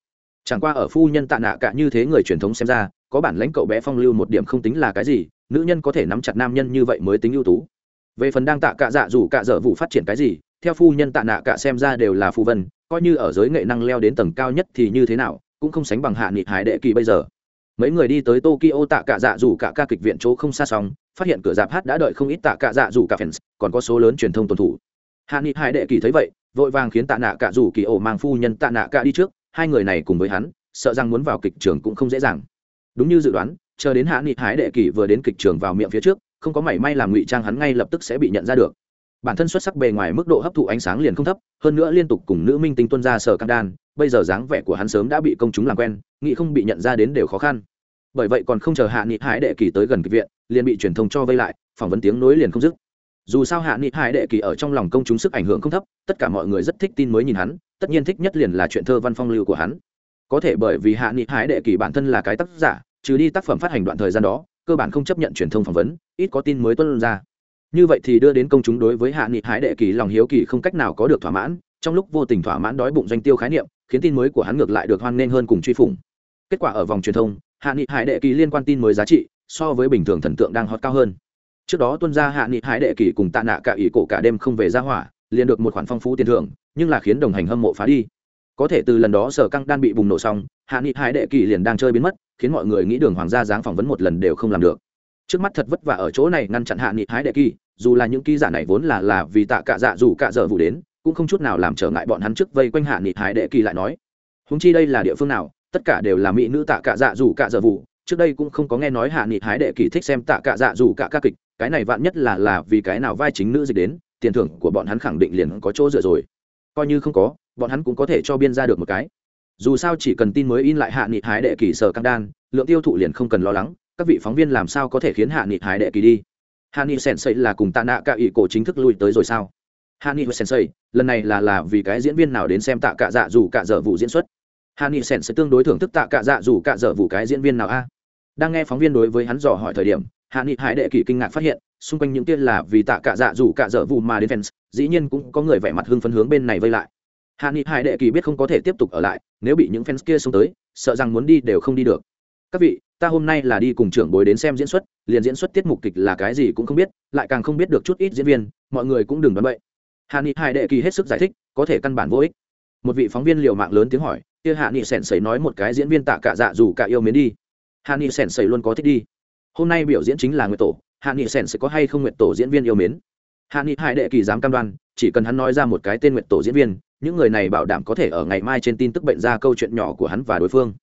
Chẳng qua ở phu nhân tạ nạ cả như thế người truyền thống xem ra, có bản lãnh cậu bé phong lưu một điểm không tính là cái gì, nữ nhân có thể nắm chặt nam nhân như vậy mới tính ưu tú. Về phần đang tạ cả dạ dù cả dở vụ phát triển cái gì, theo phu nhân tạ nạ cả xem ra đều là phù vân coi như ở giới nghệ năng leo đến tầng cao nhất thì như thế nào, cũng không sánh bằng hạ nghị hải đệ kỳ bây giờ. Mấy người đi tới tokyo tạ cả dạ dù cả ca kịch viện chỗ không xa xong, phát hiện cửa dạp hát đã đợi không ít tạ cả dạ dù cả fans, còn có số lớn truyền thông tuần thủ. Hạ nghị hải đệ kỳ thấy vậy, vội vàng khiến tạ nạ cả dù kỳ ổ mang phu nhân tạ nạ cả đi trước, hai người này cùng với hắn, sợ rằng muốn vào kịch trường cũng không dễ dàng. Đúng như dự đoán, chờ đến hạ nghị hải đệ kỳ vừa đến kịch trường vào miệng phía trước, không có mảy may làm ngụy trang hắn ngay lập tức sẽ bị nhận ra được bản thân xuất sắc bề ngoài mức độ hấp thụ ánh sáng liền không thấp, hơn nữa liên tục cùng nữ minh tinh tuân ra sở cam đan, bây giờ dáng vẻ của hắn sớm đã bị công chúng làm quen, nghĩ không bị nhận ra đến đều khó khăn. Bởi vậy còn không chờ hạ nghị hải đệ kỳ tới gần kịch viện, liền bị truyền thông cho vây lại, phỏng vấn tiếng nối liền không dứt. Dù sao hạ nghị hải đệ kỳ ở trong lòng công chúng sức ảnh hưởng không thấp, tất cả mọi người rất thích tin mới nhìn hắn, tất nhiên thích nhất liền là chuyện thơ văn phong lưu của hắn. Có thể bởi vì hạ nghị hải đệ kỳ bản thân là cái tác giả, trừ đi tác phẩm phát hành đoạn thời gian đó, cơ bản không chấp nhận truyền thông phỏng vấn, ít có tin mới tuân ra như vậy thì đưa đến công chúng đối với hạ nghị hải đệ kỳ lòng hiếu kỳ không cách nào có được thỏa mãn, trong lúc vô tình thỏa mãn đói bụng doanh tiêu khái niệm, khiến tin mới của hắn ngược lại được hoan nghênh hơn cùng truy phủng. Kết quả ở vòng truyền thông, hạ nghị hải đệ kỳ liên quan tin mới giá trị so với bình thường thần tượng đang hot cao hơn. Trước đó tuân ra hạ nghị hải đệ kỳ cùng tạ nạ cả ỷ cổ cả đêm không về ra hỏa, liền được một khoản phong phú tiền thưởng, nhưng là khiến đồng hành hâm mộ phá đi. Có thể từ lần đó sở căng đan bị bùng nổ xong, hạ nghị hải đệ kỳ liền đang chơi biến mất, khiến mọi người nghĩ đường hoàng gia dáng phỏng vấn một lần đều không làm được trước mắt thật vất vả ở chỗ này ngăn chặn hạ nghị hái đệ kỳ, dù là những ký giả này vốn là là vì tạ cạ dạ dù cạ dở vụ đến, cũng không chút nào làm trở ngại bọn hắn trước vây quanh hạ nghị hái đệ kỳ lại nói. Húng chi đây là địa phương nào, tất cả đều là mỹ nữ tạ cạ dạ dù cạ dở vụ, trước đây cũng không có nghe nói hạ nghị hái đệ kỳ thích xem tạ cạ dạ dù cạ ca kịch, cái này vạn nhất là là vì cái nào vai chính nữ dịch đến, tiền thưởng của bọn hắn khẳng định liền có chỗ dựa rồi. Coi như không có, bọn hắn cũng có thể cho biên ra được một cái. Dù sao chỉ cần tin mới in lại hạ nghị hái đệ kỳ sở căng đan, lượng tiêu thụ liền không cần lo lắng các vị phóng viên làm sao có thể khiến hạ nghị hải đệ kỳ đi? Hạ nghị sensei là cùng tạ nạ cả ỷ cổ chính thức lui tới rồi sao? Hạ nghị sensei lần này là là vì cái diễn viên nào đến xem tạ cả dạ dù cả dở vụ diễn xuất? Hạ nghị sensei tương đối thưởng thức tạ cả dạ dù cả dở vụ cái diễn viên nào a? Đang nghe phóng viên đối với hắn dò hỏi thời điểm, hạ nghị hải đệ kỳ kinh ngạc phát hiện, xung quanh những tiên là vì tạ cả dạ dù cả dở vụ mà đến fans, dĩ nhiên cũng có người vẻ mặt hưng phấn hướng bên này vây lại. Hạ nghị hải đệ kỳ biết không có thể tiếp tục ở lại, nếu bị những fans kia xông tới, sợ rằng muốn đi đều không đi được. Các vị ta hôm nay là đi cùng trưởng bối đến xem diễn xuất, liền diễn xuất tiết mục kịch là cái gì cũng không biết, lại càng không biết được chút ít diễn viên, mọi người cũng đừng đoán bậy hạ nghị hải đệ kỳ hết sức giải thích, có thể căn bản vô ích. Một vị phóng viên liều mạng lớn tiếng hỏi, kia hạ nghị sẻn sẩy nói một cái diễn viên tạ cả dạ dù cả yêu mến đi. Hạ nghị sẻn sẩy luôn có thích đi. Hôm nay biểu diễn chính là nguyệt tổ, hạ nghị sẻn sẽ có hay không nguyệt tổ diễn viên yêu mến? Hạ nghị hải đệ kỳ dám cam đoan, chỉ cần hắn nói ra một cái tên nguyệt tổ diễn viên, những người này bảo đảm có thể ở ngày mai trên tin tức bệnh ra câu chuyện nhỏ của hắn và đối phương.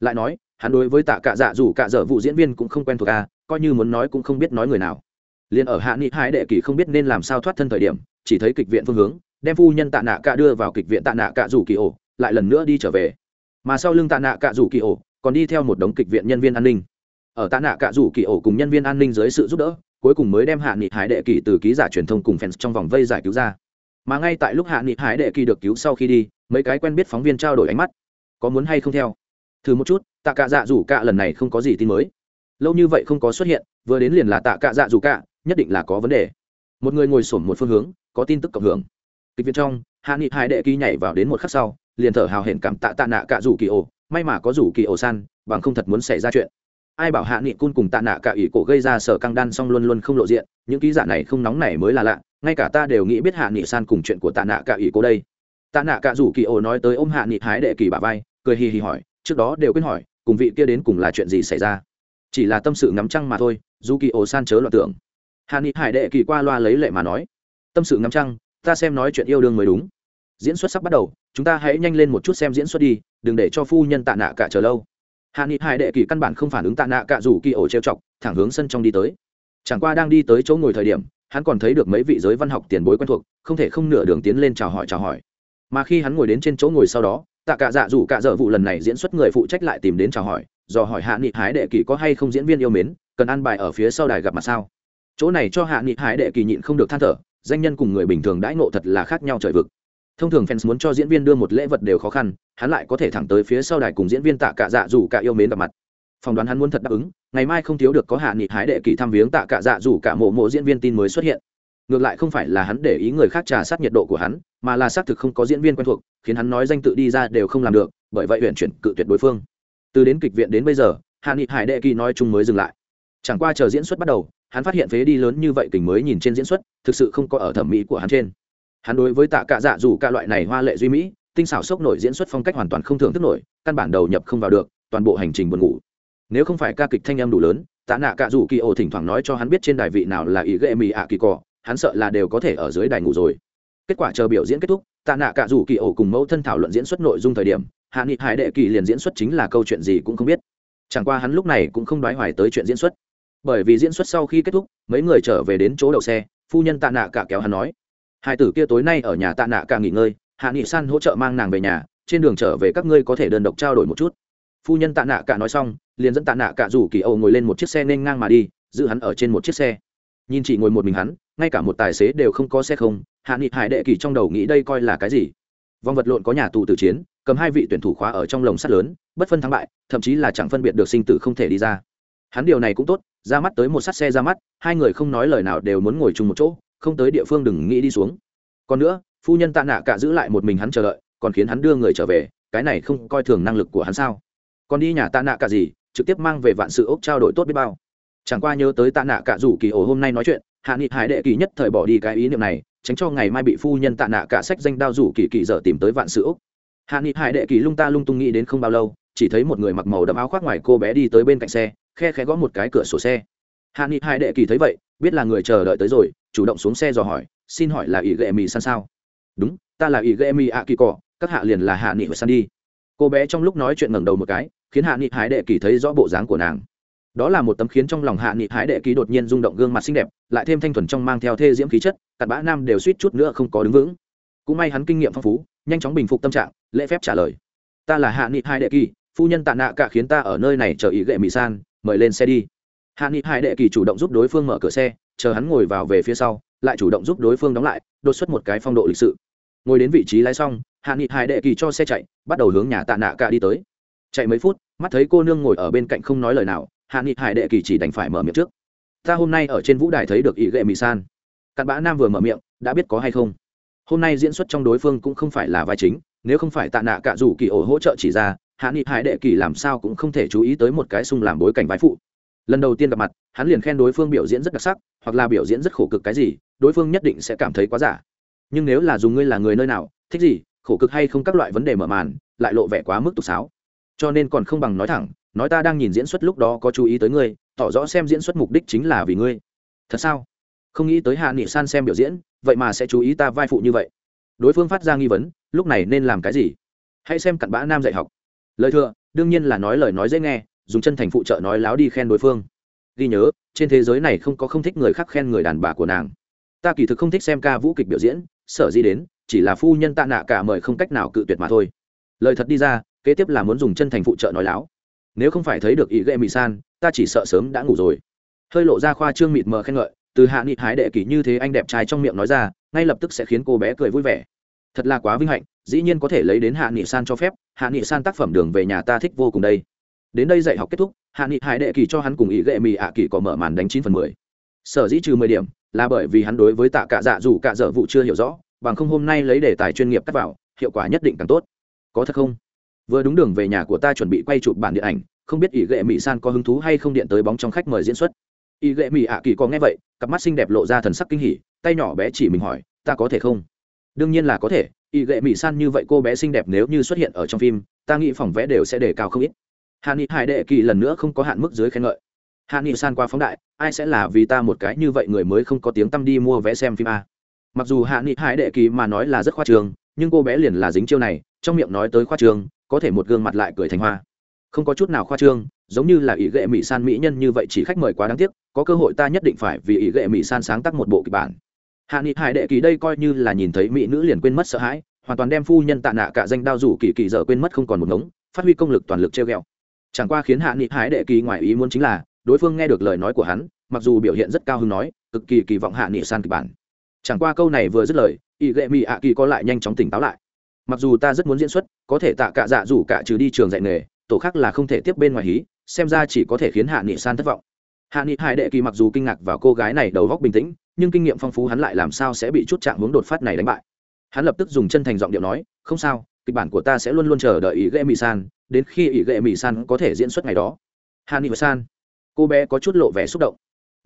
Lại nói hắn đối với tạ cạ dạ dù cạ dở vụ diễn viên cũng không quen thuộc à coi như muốn nói cũng không biết nói người nào. Liền ở hạ nghị hai đệ kỳ không biết nên làm sao thoát thân thời điểm, chỉ thấy kịch viện phương hướng, đem phu nhân tạ nạ cạ đưa vào kịch viện tạ nạ cạ rủ kỳ ổ, lại lần nữa đi trở về. Mà sau lưng tạ nạ cạ rủ kỳ ổ, còn đi theo một đống kịch viện nhân viên an ninh. Ở tạ nạ cạ rủ kỳ ổ cùng nhân viên an ninh dưới sự giúp đỡ, cuối cùng mới đem hạ nghị hải đệ kỳ từ ký giả truyền thông cùng fans trong vòng vây giải cứu ra. Mà ngay tại lúc hạ nghị hải đệ kỳ được cứu sau khi đi, mấy cái quen biết phóng viên trao đổi ánh mắt. Có muốn hay không theo? Thử một chút, tạ cạ dạ dù cạ lần này không có gì tin mới. Lâu như vậy không có xuất hiện, vừa đến liền là tạ cạ dạ dù cạ, nhất định là có vấn đề. Một người ngồi sổm một phương hướng, có tin tức cộng hưởng. Kịch viện trong, hạ nghị hai đệ kỳ nhảy vào đến một khắc sau, liền thở hào hển cảm tạ tạ nạ cạ rủ kỳ ổ, may mà có rủ kỳ ổ san, bằng không thật muốn xảy ra chuyện. Ai bảo hạ nghị cun cùng tạ nạ cạ ỷ cổ gây ra sở căng đan xong luôn luôn không lộ diện, những ký giả này không nóng này mới là lạ, ngay cả ta đều nghĩ biết hạ nghị san cùng chuyện của tạ nạ cạ ỷ cổ đây. Tạ nạ cạ rủ kỳ ổ nói tới ôm hạ nghị hái đệ kỳ bà vai, cười hì hì hỏi trước đó đều quên hỏi, cùng vị kia đến cùng là chuyện gì xảy ra. Chỉ là tâm sự ngắm trăng mà thôi, dù kỳ ổ san chớ loạn tưởng. Hà ni hải đệ kỳ qua loa lấy lệ mà nói, tâm sự ngắm trăng, ta xem nói chuyện yêu đương mới đúng. Diễn xuất sắp bắt đầu, chúng ta hãy nhanh lên một chút xem diễn xuất đi, đừng để cho phu nhân tạ nạ cả chờ lâu. Hạ nghị hải đệ kỳ căn bản không phản ứng tạ nạ cả dù kỳ ổ trêu chọc, thẳng hướng sân trong đi tới. Chẳng qua đang đi tới chỗ ngồi thời điểm, hắn còn thấy được mấy vị giới văn học tiền bối quen thuộc, không thể không nửa đường tiến lên chào hỏi chào hỏi. Mà khi hắn ngồi đến trên chỗ ngồi sau đó tạ cả dạ dù cả dở vụ lần này diễn xuất người phụ trách lại tìm đến chào hỏi do hỏi hạ nghị hái đệ kỳ có hay không diễn viên yêu mến, cần ăn bài ở phía sau đài gặp mặt sao? Chỗ này cho hạ nghị hái đệ kỳ nhịn không được than thở, danh nhân cùng người bình thường đãi ngộ thật là khác nhau trời vực. Thông thường fans muốn cho diễn viên đưa một lễ vật đều khó khăn, hắn lại có thể thẳng tới phía sau đài cùng diễn viên tạ cả dạ dù cả yêu mến gặp mặt. Phỏng đoán hắn muốn thật đáp ứng, ngày mai không thiếu được có hạ nghị hái đệ kỳ thăm viếng tạ cả dạ dù cả mộ mộ diễn viên tin mới xuất hiện ngược lại không phải là hắn để ý người khác trà sát nhiệt độ của hắn, mà là xác thực không có diễn viên quen thuộc, khiến hắn nói danh tự đi ra đều không làm được, bởi vậy huyện chuyển cự tuyệt đối phương. Từ đến kịch viện đến bây giờ hạ nghị hải đệ kỳ nói chung mới dừng lại. Chẳng qua chờ diễn xuất bắt đầu, hắn phát hiện phế đi lớn như vậy kình mới nhìn trên diễn xuất, thực sự không có ở thẩm mỹ của hắn trên. Hắn đối với tạ cạ dạ dù cả loại này hoa lệ duy mỹ, tinh xảo sốc nổi diễn xuất phong cách hoàn toàn không thưởng thức nổi, căn bản đầu nhập không vào được, toàn bộ hành trình buồn ngủ. Nếu không phải ca kịch thanh em đủ lớn, tạ nạ cả dù kỳ ổ thỉnh thoảng nói cho hắn biết trên đài vị nào là ý ghệ mì ạ kỳ cỏ hắn sợ là đều có thể ở dưới đài ngủ rồi. Kết quả chờ biểu diễn kết thúc, tạ nạ cả rủ kỳ ổ cùng mẫu thân thảo luận diễn xuất nội dung thời điểm, hạ nghị hải đệ kỳ liền diễn xuất chính là câu chuyện gì cũng không biết. Chẳng qua hắn lúc này cũng không đoái hoài tới chuyện diễn xuất. Bởi vì diễn xuất sau khi kết thúc, mấy người trở về đến chỗ đậu xe, phu nhân tạ nạ cả kéo hắn nói hai tử kia tối nay ở nhà tạ nạ cả nghỉ ngơi, hạ nghị san hỗ trợ mang nàng về nhà, trên đường trở về các ngươi có thể đơn độc trao đổi một chút. Phu nhân tạ nạ cả nói xong, liền dẫn tạ nạ cả rủ kỳ âu ngồi lên một chiếc xe nên ngang mà đi, giữ hắn ở trên một chiếc xe nhìn chỉ ngồi một mình hắn, ngay cả một tài xế đều không có xe không, hạ nghị hải đệ kỳ trong đầu nghĩ đây coi là cái gì? Vong vật lộn có nhà tù tử chiến, cầm hai vị tuyển thủ khóa ở trong lồng sắt lớn, bất phân thắng bại, thậm chí là chẳng phân biệt được sinh tử không thể đi ra. Hắn điều này cũng tốt, ra mắt tới một sắt xe ra mắt, hai người không nói lời nào đều muốn ngồi chung một chỗ, không tới địa phương đừng nghĩ đi xuống. Còn nữa, phu nhân tạ nạ cả giữ lại một mình hắn chờ đợi, còn khiến hắn đưa người trở về, cái này không coi thường năng lực của hắn sao? Còn đi nhà tạ nạ cả gì, trực tiếp mang về vạn sự ốc trao đổi tốt biết bao chẳng qua nhớ tới tạ nạ cả rủ kỳ ổ hôm nay nói chuyện, hạ nghị hải đệ kỳ nhất thời bỏ đi cái ý niệm này, tránh cho ngày mai bị phu nhân tạ nạ cả sách danh đao rủ kỳ kỳ giờ tìm tới vạn sự hạ nghị hải đệ kỳ lung ta lung tung nghĩ đến không bao lâu, chỉ thấy một người mặc màu đậm áo khoác ngoài cô bé đi tới bên cạnh xe, khe khẽ gõ một cái cửa sổ xe. Hạ nghị hải đệ kỳ thấy vậy, biết là người chờ đợi tới rồi, chủ động xuống xe dò hỏi, xin hỏi là ỷ ghệ mì san sao? Đúng, ta là ỷ ghệ mì ạ kỳ cỏ các hạ liền là hạ nghị và san đi. Cô bé trong lúc nói chuyện ngẩng đầu một cái, khiến hạ nghị hải đệ kỳ thấy rõ bộ dáng của nàng đó là một tấm khiến trong lòng hạ nghị hải đệ ký đột nhiên rung động gương mặt xinh đẹp, lại thêm thanh thuần trong mang theo thê diễm khí chất, cặn bã nam đều suýt chút nữa không có đứng vững. Cũng may hắn kinh nghiệm phong phú, nhanh chóng bình phục tâm trạng, lễ phép trả lời. Ta là hạ nghị hải đệ kỳ phu nhân tạ nạ cả khiến ta ở nơi này chờ ý gệ mỹ san, mời lên xe đi. Hạ nghị hải đệ kỳ chủ động giúp đối phương mở cửa xe, chờ hắn ngồi vào về phía sau, lại chủ động giúp đối phương đóng lại, đột xuất một cái phong độ lịch sự. Ngồi đến vị trí lái xong, hạ nghị hải đệ kỳ cho xe chạy, bắt đầu hướng nhà tạ nạ cả đi tới. Chạy mấy phút, mắt thấy cô nương ngồi ở bên cạnh không nói lời nào hạ nghị hải đệ kỳ chỉ đành phải mở miệng trước. Ta hôm nay ở trên vũ đài thấy được ý ghệ mỹ san. Cặn bã nam vừa mở miệng, đã biết có hay không? Hôm nay diễn xuất trong đối phương cũng không phải là vai chính, nếu không phải tạ nạ cả rủ kỳ ổ hỗ trợ chỉ ra, hạ nghị hải đệ kỳ làm sao cũng không thể chú ý tới một cái sung làm bối cảnh vai phụ. Lần đầu tiên gặp mặt, hắn liền khen đối phương biểu diễn rất đặc sắc, hoặc là biểu diễn rất khổ cực cái gì, đối phương nhất định sẽ cảm thấy quá giả. Nhưng nếu là dùng ngươi là người nơi nào, thích gì, khổ cực hay không các loại vấn đề mở màn, lại lộ vẻ quá mức tục sáo. Cho nên còn không bằng nói thẳng nói ta đang nhìn diễn xuất lúc đó có chú ý tới ngươi, tỏ rõ xem diễn xuất mục đích chính là vì ngươi. Thật sao? Không nghĩ tới hạ nghị san xem biểu diễn, vậy mà sẽ chú ý ta vai phụ như vậy. Đối phương phát ra nghi vấn, lúc này nên làm cái gì? Hãy xem cặn bã nam dạy học. Lời thừa, đương nhiên là nói lời nói dễ nghe, dùng chân thành phụ trợ nói láo đi khen đối phương. Ghi nhớ, trên thế giới này không có không thích người khác khen người đàn bà của nàng. Ta kỳ thực không thích xem ca vũ kịch biểu diễn, sở di đến, chỉ là phu nhân tạ nạ cả mời không cách nào cự tuyệt mà thôi. Lời thật đi ra, kế tiếp là muốn dùng chân thành phụ trợ nói láo nếu không phải thấy được ý ghệ mị san, ta chỉ sợ sớm đã ngủ rồi. Hơi lộ ra khoa trương mịt mờ khen ngợi, từ hạ nghị hái đệ kỷ như thế anh đẹp trai trong miệng nói ra, ngay lập tức sẽ khiến cô bé cười vui vẻ. Thật là quá vinh hạnh, dĩ nhiên có thể lấy đến hạ nghị san cho phép, hạ nghị san tác phẩm đường về nhà ta thích vô cùng đây. Đến đây dạy học kết thúc, hạ nghị hải đệ kỳ cho hắn cùng ý ghệ mì ạ kỳ có mở màn đánh chín phần mười. Sở dĩ trừ mười điểm, là bởi vì hắn đối với tạ cạ dạ dù cạ dở vụ chưa hiểu rõ, bằng không hôm nay lấy đề tài chuyên nghiệp cắt vào, hiệu quả nhất định càng tốt. Có thật không? Vừa đúng đường về nhà của ta chuẩn bị quay chụp bản điện ảnh, không biết ỷ ghệ mỹ san có hứng thú hay không điện tới bóng trong khách mời diễn xuất. Ỷ ghệ mỹ ạ kỳ có nghe vậy, cặp mắt xinh đẹp lộ ra thần sắc kinh hỉ, tay nhỏ bé chỉ mình hỏi, ta có thể không? Đương nhiên là có thể, ỷ ghệ mỹ san như vậy cô bé xinh đẹp nếu như xuất hiện ở trong phim, ta nghĩ phòng vẽ đều sẽ đề cao không ít. Hạ nghị hải đệ kỳ lần nữa không có hạn mức dưới khen ngợi. Hạ nghị san qua phóng đại, ai sẽ là vì ta một cái như vậy người mới không có tiếng tăm đi mua vé xem phim a. Mặc dù hạ nghị hải đệ kỳ mà nói là rất khoa trường, nhưng cô bé liền là dính chiêu này, trong miệng nói tới khoa trường có thể một gương mặt lại cười thành hoa. Không có chút nào khoa trương, giống như là ý ghệ mỹ san mỹ nhân như vậy chỉ khách mời quá đáng tiếc, có cơ hội ta nhất định phải vì ý ghệ mỹ san sáng tác một bộ kịch bản. Hạ nghị hải đệ kỳ đây coi như là nhìn thấy mỹ nữ liền quên mất sợ hãi, hoàn toàn đem phu nhân tạ nạ cả danh đao rủ kỳ kỳ dở quên mất không còn một ngống, phát huy công lực toàn lực treo ghẹo. Chẳng qua khiến hạ nghị hải đệ kỳ ngoài ý muốn chính là, đối phương nghe được lời nói của hắn, mặc dù biểu hiện rất cao hứng nói, cực kỳ kỳ vọng hạ nghị san kịch bản. Chẳng qua câu này vừa dứt lời ý ghệ mỹ ạ kỳ có lại nhanh chóng tỉnh táo lại mặc dù ta rất muốn diễn xuất, có thể tạ cả dạ rủ cả trừ đi trường dạy nghề, tổ khác là không thể tiếp bên ngoài hí, xem ra chỉ có thể khiến hạ nghị san thất vọng. Hạ nghị hải đệ kỳ mặc dù kinh ngạc vào cô gái này đầu góc bình tĩnh, nhưng kinh nghiệm phong phú hắn lại làm sao sẽ bị chút trạng hướng đột phát này đánh bại. Hắn lập tức dùng chân thành giọng điệu nói, không sao, kịch bản của ta sẽ luôn luôn chờ đợi ý ghệ mỹ san, đến khi ý ghệ mỹ san có thể diễn xuất ngày đó. Hạ nghị san, cô bé có chút lộ vẻ xúc động.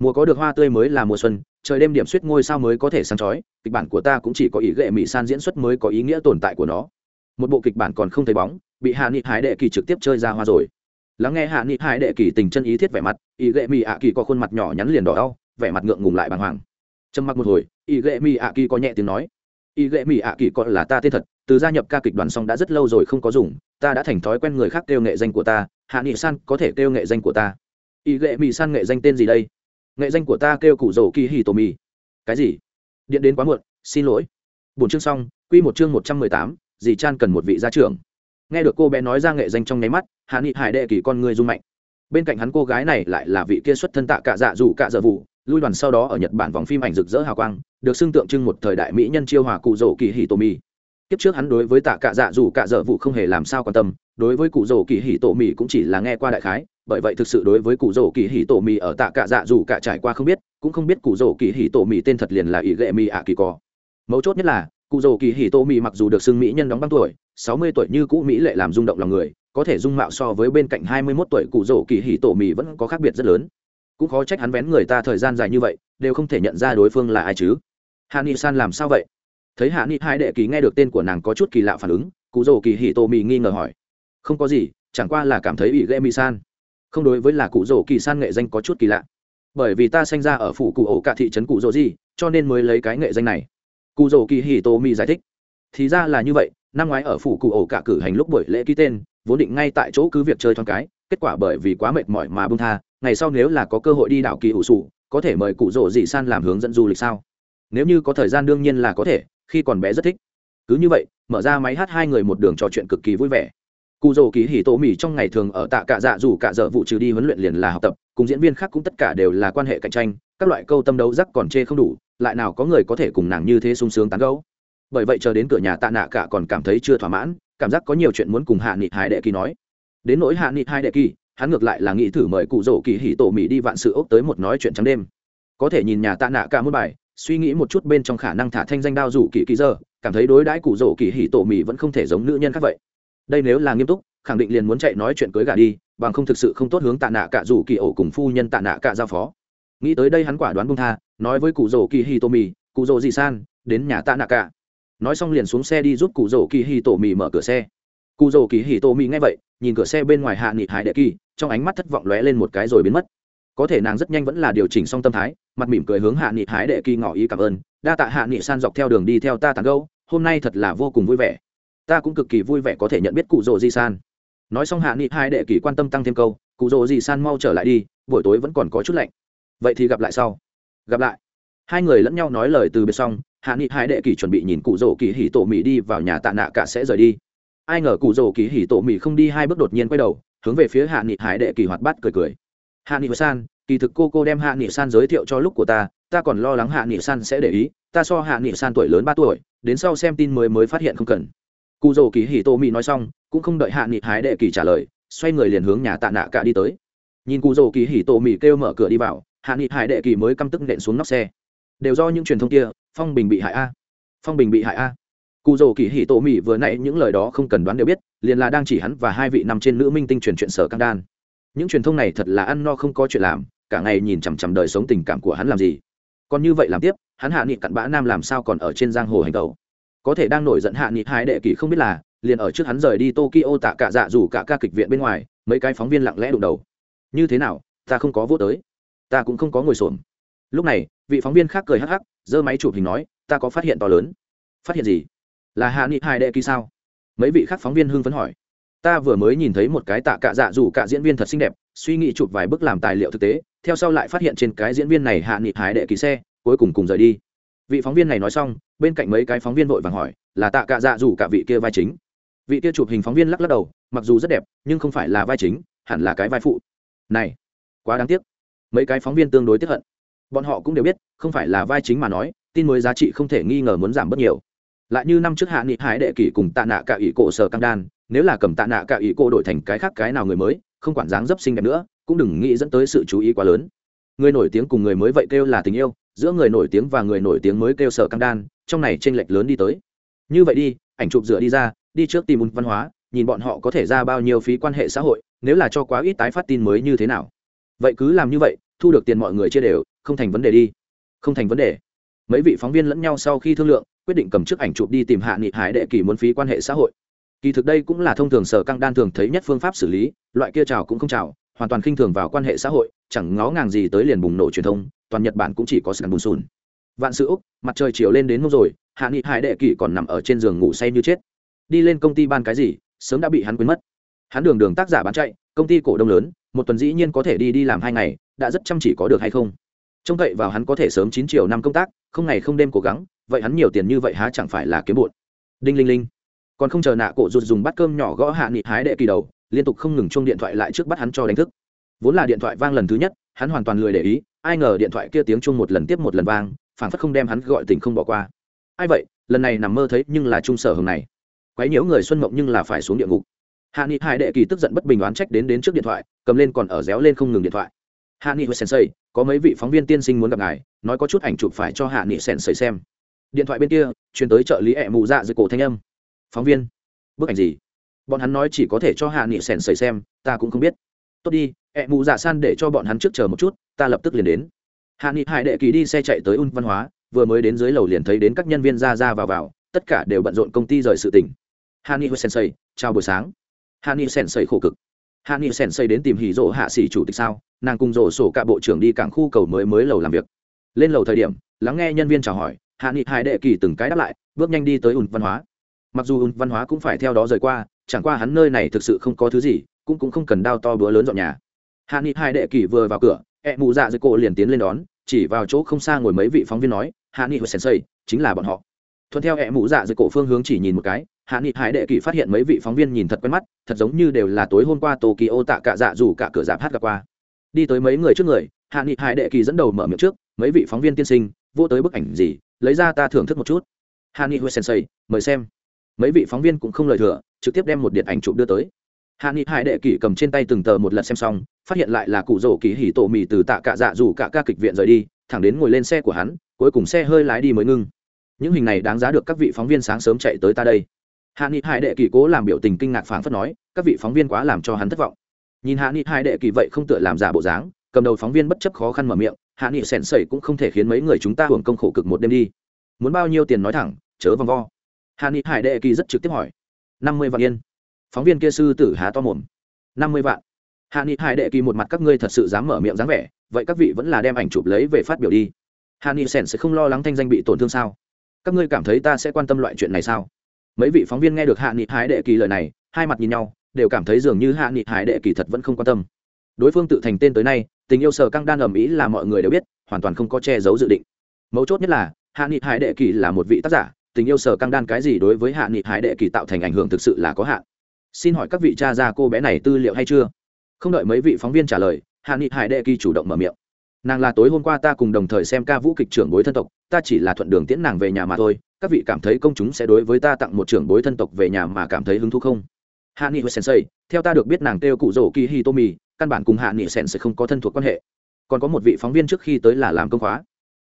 Mùa có được hoa tươi mới là mùa xuân trời đêm điểm suýt ngôi sao mới có thể sáng chói, kịch bản của ta cũng chỉ có ý ghệ mỹ san diễn xuất mới có ý nghĩa tồn tại của nó. Một bộ kịch bản còn không thấy bóng, bị hạ nghị hải đệ kỳ trực tiếp chơi ra hoa rồi. Lắng nghe hạ nghị hải đệ kỳ tình chân ý thiết vẻ mặt, ý ghệ mỹ ạ kỳ có khuôn mặt nhỏ nhắn liền đỏ đau, vẻ mặt ngượng ngùng lại bàng hoàng. Trầm mặc một hồi, ý ghệ mỹ ạ kỳ có nhẹ tiếng nói, ý ghệ mỹ ạ kỳ có là ta tên thật, từ gia nhập ca kịch đoàn xong đã rất lâu rồi không có dùng, ta đã thành thói quen người khác kêu nghệ danh của ta, hạ nghị san có thể kêu nghệ danh của ta. Ý ghệ mỹ san nghệ danh tên gì đây? Nghệ danh của ta kêu cụ rổ kỳ hì tổ mì. Cái gì? Điện đến quá muộn, xin lỗi. Bốn chương xong, quy một chương một trăm mười tám, dì chan cần một vị gia trưởng. Nghe được cô bé nói ra nghệ danh trong nháy mắt, hạ nghị hải đệ kỳ con người rung mạnh. Bên cạnh hắn cô gái này lại là vị kia xuất thân tạ cạ dạ dù cạ dợ vụ, lui đoàn sau đó ở nhật bản vòng phim ảnh rực rỡ hào quang, được xưng tượng trưng một thời đại mỹ nhân chiêu hòa cụ rổ kỳ hì tổ mì. Kiếp trước hắn đối với tạ cạ dạ dù cạ dợ vụ không hề làm sao quan tâm, đối với cụ rổ kỳ hì tổ mì cũng chỉ là nghe qua đại khái bởi vậy thực sự đối với cụ rổ kỳ hì tổ mì ở tạ cạ dạ dù cả trải qua không biết, cũng không biết cụ rổ kỳ hì tổ mì tên thật liền là ỷ ghệ mì ạ kỳ cò. Mấu chốt nhất là, cụ rổ kỳ hì tổ mì mặc dù được xưng mỹ nhân đóng băng tuổi, sáu mươi tuổi như cũ mỹ lệ làm rung động lòng người, có thể dung mạo so với bên cạnh hai mươi 21 tuổi cụ rổ kỳ hì tổ mì vẫn có khác biệt rất lớn. Cũng khó trách hắn vén người ta thời gian dài như vậy, đều không thể nhận ra đối phương là ai chứ. Hạ nghị san làm sao vậy? Thấy hạ nghị hai đệ ký nghe được tên của nàng có chút kỳ lạ phản ứng, cụ rổ kỳ hì tổ mì nghi ngờ hỏi. Không có gì, chẳng qua là cảm thấy ủy ghê mi san không đối với là cụ rổ kỳ san nghệ danh có chút kỳ lạ. Bởi vì ta sinh ra ở phủ cụ ổ cả thị trấn cụ rổ gì cho nên mới lấy cái nghệ danh này. Cụ rổ kỳ hì tô mi giải thích. Thì ra là như vậy năm ngoái ở phủ cụ ổ cả cử hành lúc buổi lễ ký tên vốn định ngay tại chỗ cứ việc chơi thoáng cái kết quả bởi vì quá mệt mỏi mà bung tha ngày sau nếu là có cơ hội đi đảo kỳ ủ sụ, có thể mời cụ rổ dị san làm hướng dẫn du lịch sao? Nếu như có thời gian đương nhiên là có thể khi còn bé rất thích. Cứ như vậy mở ra máy hát hai người một đường trò chuyện cực kỳ vui vẻ cụ rổ kỳ hì tổ mì trong ngày thường ở tạ cạ dạ dù cả dở vụ trừ đi huấn luyện liền là học tập, cùng diễn viên khác cũng tất cả đều là quan hệ cạnh tranh, các loại câu tâm đấu rắc còn chê không đủ, lại nào có người có thể cùng nàng như thế sung sướng tán gấu bởi vậy chờ đến cửa nhà tạ nạ cả còn cảm thấy chưa thỏa mãn, cảm giác có nhiều chuyện muốn cùng hạ nghị hai đệ kỳ nói. Đến nỗi hạ nghị hai đệ kỳ, hắn ngược lại là nghĩ thử mời cụ rổ kỳ hỉ tổ mỹ đi vạn sự ốc tới một nói chuyện trắng đêm. Có thể nhìn nhà tạ nạ cả một bài, suy nghĩ một chút bên trong khả năng thả thanh danh đao rủ kỳ kỳ giờ, cảm thấy đối đãi cụ rổ kỳ hỉ tổ mỹ vẫn không thể giống nữ nhân khác vậy đây nếu là nghiêm túc, khẳng định liền muốn chạy nói chuyện cưới gà đi, bằng không thực sự không tốt hướng tạ nạ cả rủ kỳ ổ cùng phu nhân tạ nạ cả giao phó. Nghĩ tới đây hắn quả đoán bung tha, nói với cụ rổ kỳ hi tô mì, cụ rổ dị san, đến nhà tạ nạ cả. Nói xong liền xuống xe đi giúp cụ rổ kỳ hi tổ mì mở cửa xe. Cụ rổ kỳ hi tô mì nghe vậy, nhìn cửa xe bên ngoài hạ nghị hải đệ kỳ, trong ánh mắt thất vọng lóe lên một cái rồi biến mất. Có thể nàng rất nhanh vẫn là điều chỉnh xong tâm thái, mặt mỉm cười hướng hạ nghị hải đệ kỳ ngỏ ý cảm ơn, đa tạ hạ nghị san dọc theo đường đi theo ta tàn gâu hôm nay thật là vô cùng vui vẻ ta cũng cực kỳ vui vẻ có thể nhận biết cụ rồ di san. Nói xong hạ nghị hai đệ kỳ quan tâm tăng thêm câu, cụ rồ di san mau trở lại đi, buổi tối vẫn còn có chút lạnh. Vậy thì gặp lại sau. Gặp lại. Hai người lẫn nhau nói lời từ biệt xong, hạ nghị hai đệ kỳ chuẩn bị nhìn cụ rồ kỳ hỉ tổ mỹ đi vào nhà tạ nạ cả sẽ rời đi. Ai ngờ cụ rồ kỳ hỉ tổ mỹ không đi, hai bước đột nhiên quay đầu, hướng về phía hạ nghị hải đệ kỳ hoạt bát cười cười. Hạ nghị san, kỳ thực cô cô đem hạ nghị san giới thiệu cho lúc của ta ta còn lo lắng hạ nghị san sẽ để ý, ta so hạ nghị san tuổi lớn ba tuổi, đến sau xem tin mới mới phát hiện không cần cụ rồ kỳ hì tô mỹ nói xong, cũng không đợi hạ nghị hái đệ kỳ trả lời, xoay người liền hướng nhà tạ nạ cả đi tới. Nhìn cụ rồ kỳ hì tô mỹ kêu mở cửa đi vào, hạ nghị hải đệ kỳ mới căm tức nện xuống nóc xe. Đều do những truyền thông kia, phong bình bị hại a. Phong bình bị hại a. Cụ rồ kỳ hì tô mỹ vừa nãy những lời đó không cần đoán đều biết, liền là đang chỉ hắn và hai vị nằm trên nữ minh tinh truyền chuyện sở căng đan. Những truyền thông này thật là ăn no không có chuyện làm, cả ngày nhìn chằm chằm đời sống tình cảm của hắn làm gì. Còn như vậy làm tiếp, hắn hạ nghị cặn bã nam làm sao còn ở trên giang hồ hành tàu có thể đang nổi giận hạ nghị hai đệ kỳ không biết là, liền ở trước hắn rời đi tokyo tạ cả dạ dù cả ca kịch viện bên ngoài, mấy cái phóng viên lặng lẽ đụng đầu. Như thế nào, ta không có vô tới. Ta cũng không có ngồi xổm. Lúc này, vị phóng viên khác cười hắc hắc, giơ máy chụp hình nói, ta có phát hiện to lớn. Phát hiện gì? Là hạ nghị hai đệ kỳ sao? Mấy vị khác phóng viên hưng phấn hỏi. Ta vừa mới nhìn thấy một cái tạ cả dạ dù cả diễn viên thật xinh đẹp, suy nghĩ chụp vài bức làm tài liệu thực tế, theo sau lại phát hiện trên cái diễn viên này hạ nghị hái đệ kỳ xe, cuối cùng cùng rời đi vị phóng viên này nói xong, bên cạnh mấy cái phóng viên vội vàng hỏi, là tạ cạ dạ dù cả vị kia vai chính. Vị kia chụp hình phóng viên lắc lắc đầu, mặc dù rất đẹp, nhưng không phải là vai chính, hẳn là cái vai phụ. Này, quá đáng tiếc. Mấy cái phóng viên tương đối tiếp hận. Bọn họ cũng đều biết, không phải là vai chính mà nói, tin mới giá trị không thể nghi ngờ muốn giảm bớt nhiều. Lại như năm trước hạ nghị hải đệ kỷ cùng tạ nạ cả ỷ cổ sở cam đan, nếu là cầm tạ nạ cả ỷ cổ đổi thành cái khác cái nào người mới, không quản dáng dấp xinh đẹp nữa, cũng đừng nghĩ dẫn tới sự chú ý quá lớn. Người nổi tiếng cùng người mới vậy kêu là tình yêu giữa người nổi tiếng và người nổi tiếng mới kêu sở căng đan, trong này tranh lệch lớn đi tới. Như vậy đi, ảnh chụp dựa đi ra, đi trước tìm một văn hóa, nhìn bọn họ có thể ra bao nhiêu phí quan hệ xã hội, nếu là cho quá ít tái phát tin mới như thế nào. Vậy cứ làm như vậy, thu được tiền mọi người chia đều, không thành vấn đề đi. Không thành vấn đề. Mấy vị phóng viên lẫn nhau sau khi thương lượng, quyết định cầm chức ảnh chụp đi tìm hạ nghị hải đệ kỳ muốn phí quan hệ xã hội. Kỳ thực đây cũng là thông thường sở căng đan thường thấy nhất phương pháp xử lý, loại kia trào cũng không trào hoàn toàn khinh thường vào quan hệ xã hội, chẳng ngó ngàng gì tới liền bùng nổ truyền thông toàn nhật bản cũng chỉ có sàn bùn sùn. Vạn sự úc, mặt trời chiều lên đến mông rồi, hạ nghị hải đệ kỳ còn nằm ở trên giường ngủ say như chết. Đi lên công ty ban cái gì, sớm đã bị hắn quên mất. Hắn đường đường tác giả bán chạy, công ty cổ đông lớn, một tuần dĩ nhiên có thể đi đi làm hai ngày, đã rất chăm chỉ có được hay không? Trông cậy vào hắn có thể sớm chín triệu năm công tác, không ngày không đêm cố gắng, vậy hắn nhiều tiền như vậy há chẳng phải là kiếm bụn đinh linh linh. Còn không chờ nạ cổ rụt dùng bát cơm nhỏ gõ hạ nghị hái đệ kỳ đầu, liên tục không ngừng chuông điện thoại lại trước bắt hắn cho đánh thức. Vốn là điện thoại vang lần thứ nhất hắn hoàn toàn lười để ý, ai ngờ điện thoại kia tiếng chung một lần tiếp một lần vang phản phất không đem hắn gọi tình không bỏ qua. Ai vậy? Lần này nằm mơ thấy nhưng là trung sở hồng này. Quấy nhiễu người xuân mộng nhưng là phải xuống địa ngục. Hạ nghị hải đệ kỳ tức giận bất bình đoán trách đến đến trước điện thoại, cầm lên còn ở réo lên không ngừng điện thoại. Hạ nghị hồi sensei, có mấy vị phóng viên tiên sinh muốn gặp ngài, nói có chút ảnh chụp phải cho hạ nghị sensei xem. Điện thoại bên kia, truyền tới trợ lý ẹ mụ dạ dưới cổ thanh âm. Phóng viên, bức ảnh gì? Bọn hắn nói chỉ có thể cho hạ nghị sensei xem, ta cũng không biết tốt đi, ẹ mụ dạ san để cho bọn hắn trước chờ một chút, ta lập tức liền đến. Hạ nghị hải đệ kỳ đi xe chạy tới un văn hóa, vừa mới đến dưới lầu liền thấy đến các nhân viên ra ra vào vào, tất cả đều bận rộn công ty rời sự tỉnh. Hạ nghị hồi sensei, chào buổi sáng. Hạ nghị sensei khổ cực. Hạ nghị sensei đến tìm hỉ rộ hạ sĩ chủ tịch sao, nàng cùng rổ sổ cả bộ trưởng đi cảng khu cầu mới mới lầu làm việc. Lên lầu thời điểm, lắng nghe nhân viên chào hỏi, hạ nghị hải đệ kỳ từng cái đáp lại, bước nhanh đi tới ùn văn hóa. Mặc dù ùn văn hóa cũng phải theo đó rời qua, chẳng qua hắn nơi này thực sự không có thứ gì cũng cũng không cần đao to bữa lớn dọn nhà. Hạ nghị hải đệ kỳ vừa vào cửa, ẹ mụ dạ dưới cổ liền tiến lên đón, chỉ vào chỗ không xa ngồi mấy vị phóng viên nói, hạ nghị hồi sensei, chính là bọn họ. Thuận theo ẹ mụ dạ dưới cổ phương hướng chỉ nhìn một cái, hạ nghị hải đệ kỳ phát hiện mấy vị phóng viên nhìn thật quen mắt, thật giống như đều là tối hôm qua tokyo tạ cả dạ dù cả cửa giáp hát gặp qua. Đi tới mấy người trước người, hạ nghị hải đệ kỳ dẫn đầu mở miệng trước, mấy vị phóng viên tiên sinh, vô tới bức ảnh gì, lấy ra ta thưởng thức một chút. Hạ nghị huệ sensei, mời xem. Mấy vị phóng viên cũng không lời thừa, trực tiếp đem một điện ảnh chụp đưa tới hạ nghị hải đệ kỳ cầm trên tay từng tờ một lần xem xong, phát hiện lại là cụ rổ kỳ hỉ tổ mì từ tạ cạ dạ dù cả ca kịch viện rời đi, thẳng đến ngồi lên xe của hắn, cuối cùng xe hơi lái đi mới ngưng. Những hình này đáng giá được các vị phóng viên sáng sớm chạy tới ta đây. Hạ nghị hải đệ kỳ cố làm biểu tình kinh ngạc phảng phất nói, các vị phóng viên quá làm cho hắn thất vọng. Nhìn hạ nghị hai đệ kỳ vậy không tựa làm giả bộ dáng, cầm đầu phóng viên bất chấp khó khăn mở miệng, hạ nghị sèn sẩy cũng không thể khiến mấy người chúng ta hưởng công khổ cực một đêm đi. Muốn bao nhiêu tiền nói thẳng, chớ vòng vo. Hạ nghị hải đệ kỳ rất trực tiếp hỏi. Năm mươi vạn yên phóng viên kia sư tử há to mồm. Năm mươi vạn. Hạ nghị hải đệ kỳ một mặt các ngươi thật sự dám mở miệng dáng vẻ, vậy các vị vẫn là đem ảnh chụp lấy về phát biểu đi. Hạ nghị sẻn sẽ không lo lắng thanh danh bị tổn thương sao? Các ngươi cảm thấy ta sẽ quan tâm loại chuyện này sao? Mấy vị phóng viên nghe được hạ nghị hải đệ kỳ lời này, hai mặt nhìn nhau, đều cảm thấy dường như hạ nghị hải đệ kỳ thật vẫn không quan tâm. Đối phương tự thành tên tới nay, tình yêu sở căng đan ầm ĩ là mọi người đều biết, hoàn toàn không có che giấu dự định. Mấu chốt nhất là, hạ nghị hải đệ kỳ là một vị tác giả, tình yêu sở căng đan cái gì đối với hạ nghị hải đệ kỳ tạo thành ảnh hưởng thực sự là có hạn xin hỏi các vị cha ra cô bé này tư liệu hay chưa? Không đợi mấy vị phóng viên trả lời, hạ nghị hải đệ kỳ chủ động mở miệng. Nàng là tối hôm qua ta cùng đồng thời xem ca vũ kịch trưởng bối thân tộc, ta chỉ là thuận đường tiễn nàng về nhà mà thôi, các vị cảm thấy công chúng sẽ đối với ta tặng một trưởng bối thân tộc về nhà mà cảm thấy hứng thú không? Hạ nghị sensei, theo ta được biết nàng kêu cụ rổ kỳ hitomi căn bản cùng hạ nghị sensei không có thân thuộc quan hệ. Còn có một vị phóng viên trước khi tới là làm công khóa.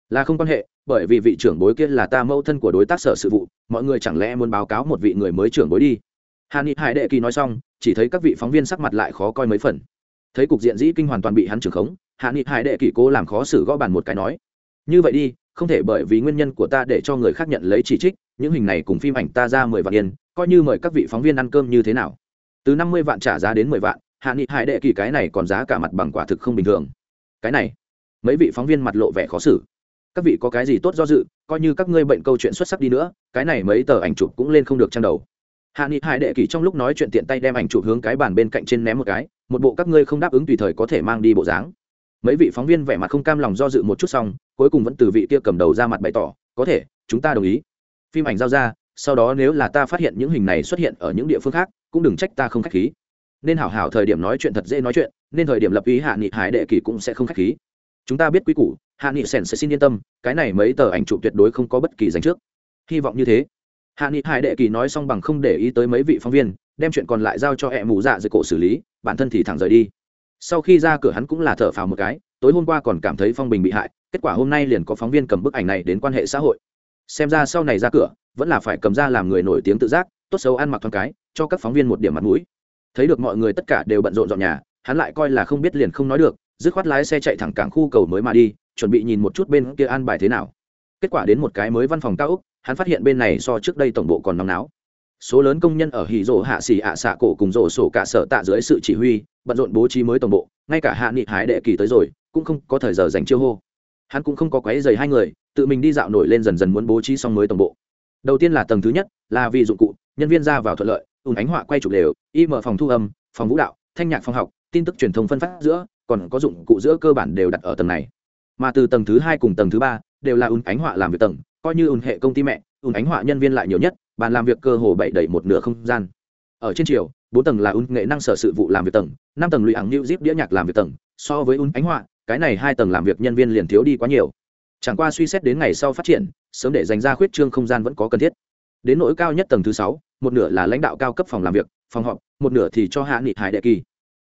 Là không quan hệ, bởi vì vị trưởng bối kia là ta mẫu thân của đối tác sở sự vụ, mọi người chẳng lẽ muốn báo cáo một vị người mới trưởng bối đi? Hạ ni hải đệ kỳ nói xong, chỉ thấy các vị phóng viên sắc mặt lại khó coi mấy phần. Thấy cục diện dĩ kinh hoàn toàn bị hắn trưởng khống hạ nghị hải đệ kỳ cố làm khó xử gõ bàn một cái nói, như vậy đi, không thể bởi vì nguyên nhân của ta để cho người khác nhận lấy chỉ trích, những hình này cùng phim ảnh ta ra mười vạn yên, coi như mời các vị phóng viên ăn cơm như thế nào? Từ năm mươi vạn trả giá đến mười vạn hạ nghị hải đệ kỳ cái này còn giá cả mặt bằng quả thực không bình thường. Cái này? Mấy vị phóng viên mặt lộ vẻ khó xử. Các vị có cái gì tốt do dự, coi như các ngươi bệnh câu chuyện xuất sắc đi nữa, cái này mấy tờ ảnh chụp cũng lên không được trang đầu hạ nghị hải đệ kỳ trong lúc nói chuyện tiện tay đem ảnh chụp hướng cái bàn bên cạnh trên ném một cái, một bộ các ngươi không đáp ứng tùy thời có thể mang đi bộ dáng. Mấy vị phóng viên vẻ mặt không cam lòng do dự một chút xong, cuối cùng vẫn từ vị kia cầm đầu ra mặt bày tỏ, có thể, chúng ta đồng ý. Phim ảnh giao ra, sau đó nếu là ta phát hiện những hình này xuất hiện ở những địa phương khác, cũng đừng trách ta không khách khí. Nên hảo hảo thời điểm nói chuyện thật dễ nói chuyện, nên thời điểm lập ý hạ nghị hải đệ kỳ cũng sẽ không khách khí. Chúng ta biết quý củ, hạ nghị sèn sẽ xin yên tâm, cái này mấy tờ ảnh chụp tuyệt đối không có bất kỳ dành trước. Hy vọng như thế hạ nghị hải đệ kỳ nói xong bằng không để ý tới mấy vị phóng viên, đem chuyện còn lại giao cho hẹ mù dạ dưới cổ xử lý, bản thân thì thẳng rời đi. Sau khi ra cửa hắn cũng là thở phào một cái, tối hôm qua còn cảm thấy phong bình bị hại, kết quả hôm nay liền có phóng viên cầm bức ảnh này đến quan hệ xã hội. Xem ra sau này ra cửa, vẫn là phải cầm ra làm người nổi tiếng tự giác, tốt xấu ăn mặc thoáng cái, cho các phóng viên một điểm mặt mũi. Thấy được mọi người tất cả đều bận rộn dọn nhà, hắn lại coi là không biết liền không nói được, dứt khoát lái xe chạy thẳng cảng khu cầu mới mà đi, chuẩn bị nhìn một chút bên kia an bài thế nào. Kết quả đến một cái mới văn phòng cao úc hắn phát hiện bên này so trước đây tổng bộ còn nóng náo. Số lớn công nhân ở hì rỗ hạ xì ạ xạ cổ cùng rổ sổ cả sở tạ dưới sự chỉ huy, bận rộn bố trí mới tổng bộ, ngay cả hạ nghị hái đệ kỳ tới rồi, cũng không có thời giờ dành chiêu hô. Hắn cũng không có quấy dày hai người, tự mình đi dạo nổi lên dần dần muốn bố trí xong mới tổng bộ. Đầu tiên là tầng thứ nhất, là vì dụng cụ, nhân viên ra vào thuận lợi, ùn ánh họa quay chụp đều, y mở phòng thu âm, phòng vũ đạo, thanh nhạc phòng học, tin tức truyền thông phân phát giữa, còn có dụng cụ giữa cơ bản đều đặt ở tầng này. Mà từ tầng thứ hai cùng tầng thứ ba, đều là ùn ánh họa làm việc tầng coi như ùn hệ công ty mẹ, ùn ánh họa nhân viên lại nhiều nhất, bàn làm việc cơ hồ bảy đầy một nửa không gian. Ở trên chiều, bốn tầng là ùn nghệ năng sở sự vụ làm việc tầng, năm tầng lụy ảng new zip đĩa nhạc làm việc tầng. So với ùn ánh họa, cái này hai tầng làm việc nhân viên liền thiếu đi quá nhiều. Chẳng qua suy xét đến ngày sau phát triển, sớm để dành ra khuyết trương không gian vẫn có cần thiết. Đến nỗi cao nhất tầng thứ sáu, một nửa là lãnh đạo cao cấp phòng làm việc, phòng họp, một nửa thì cho hạ nghị hải đệ kỳ.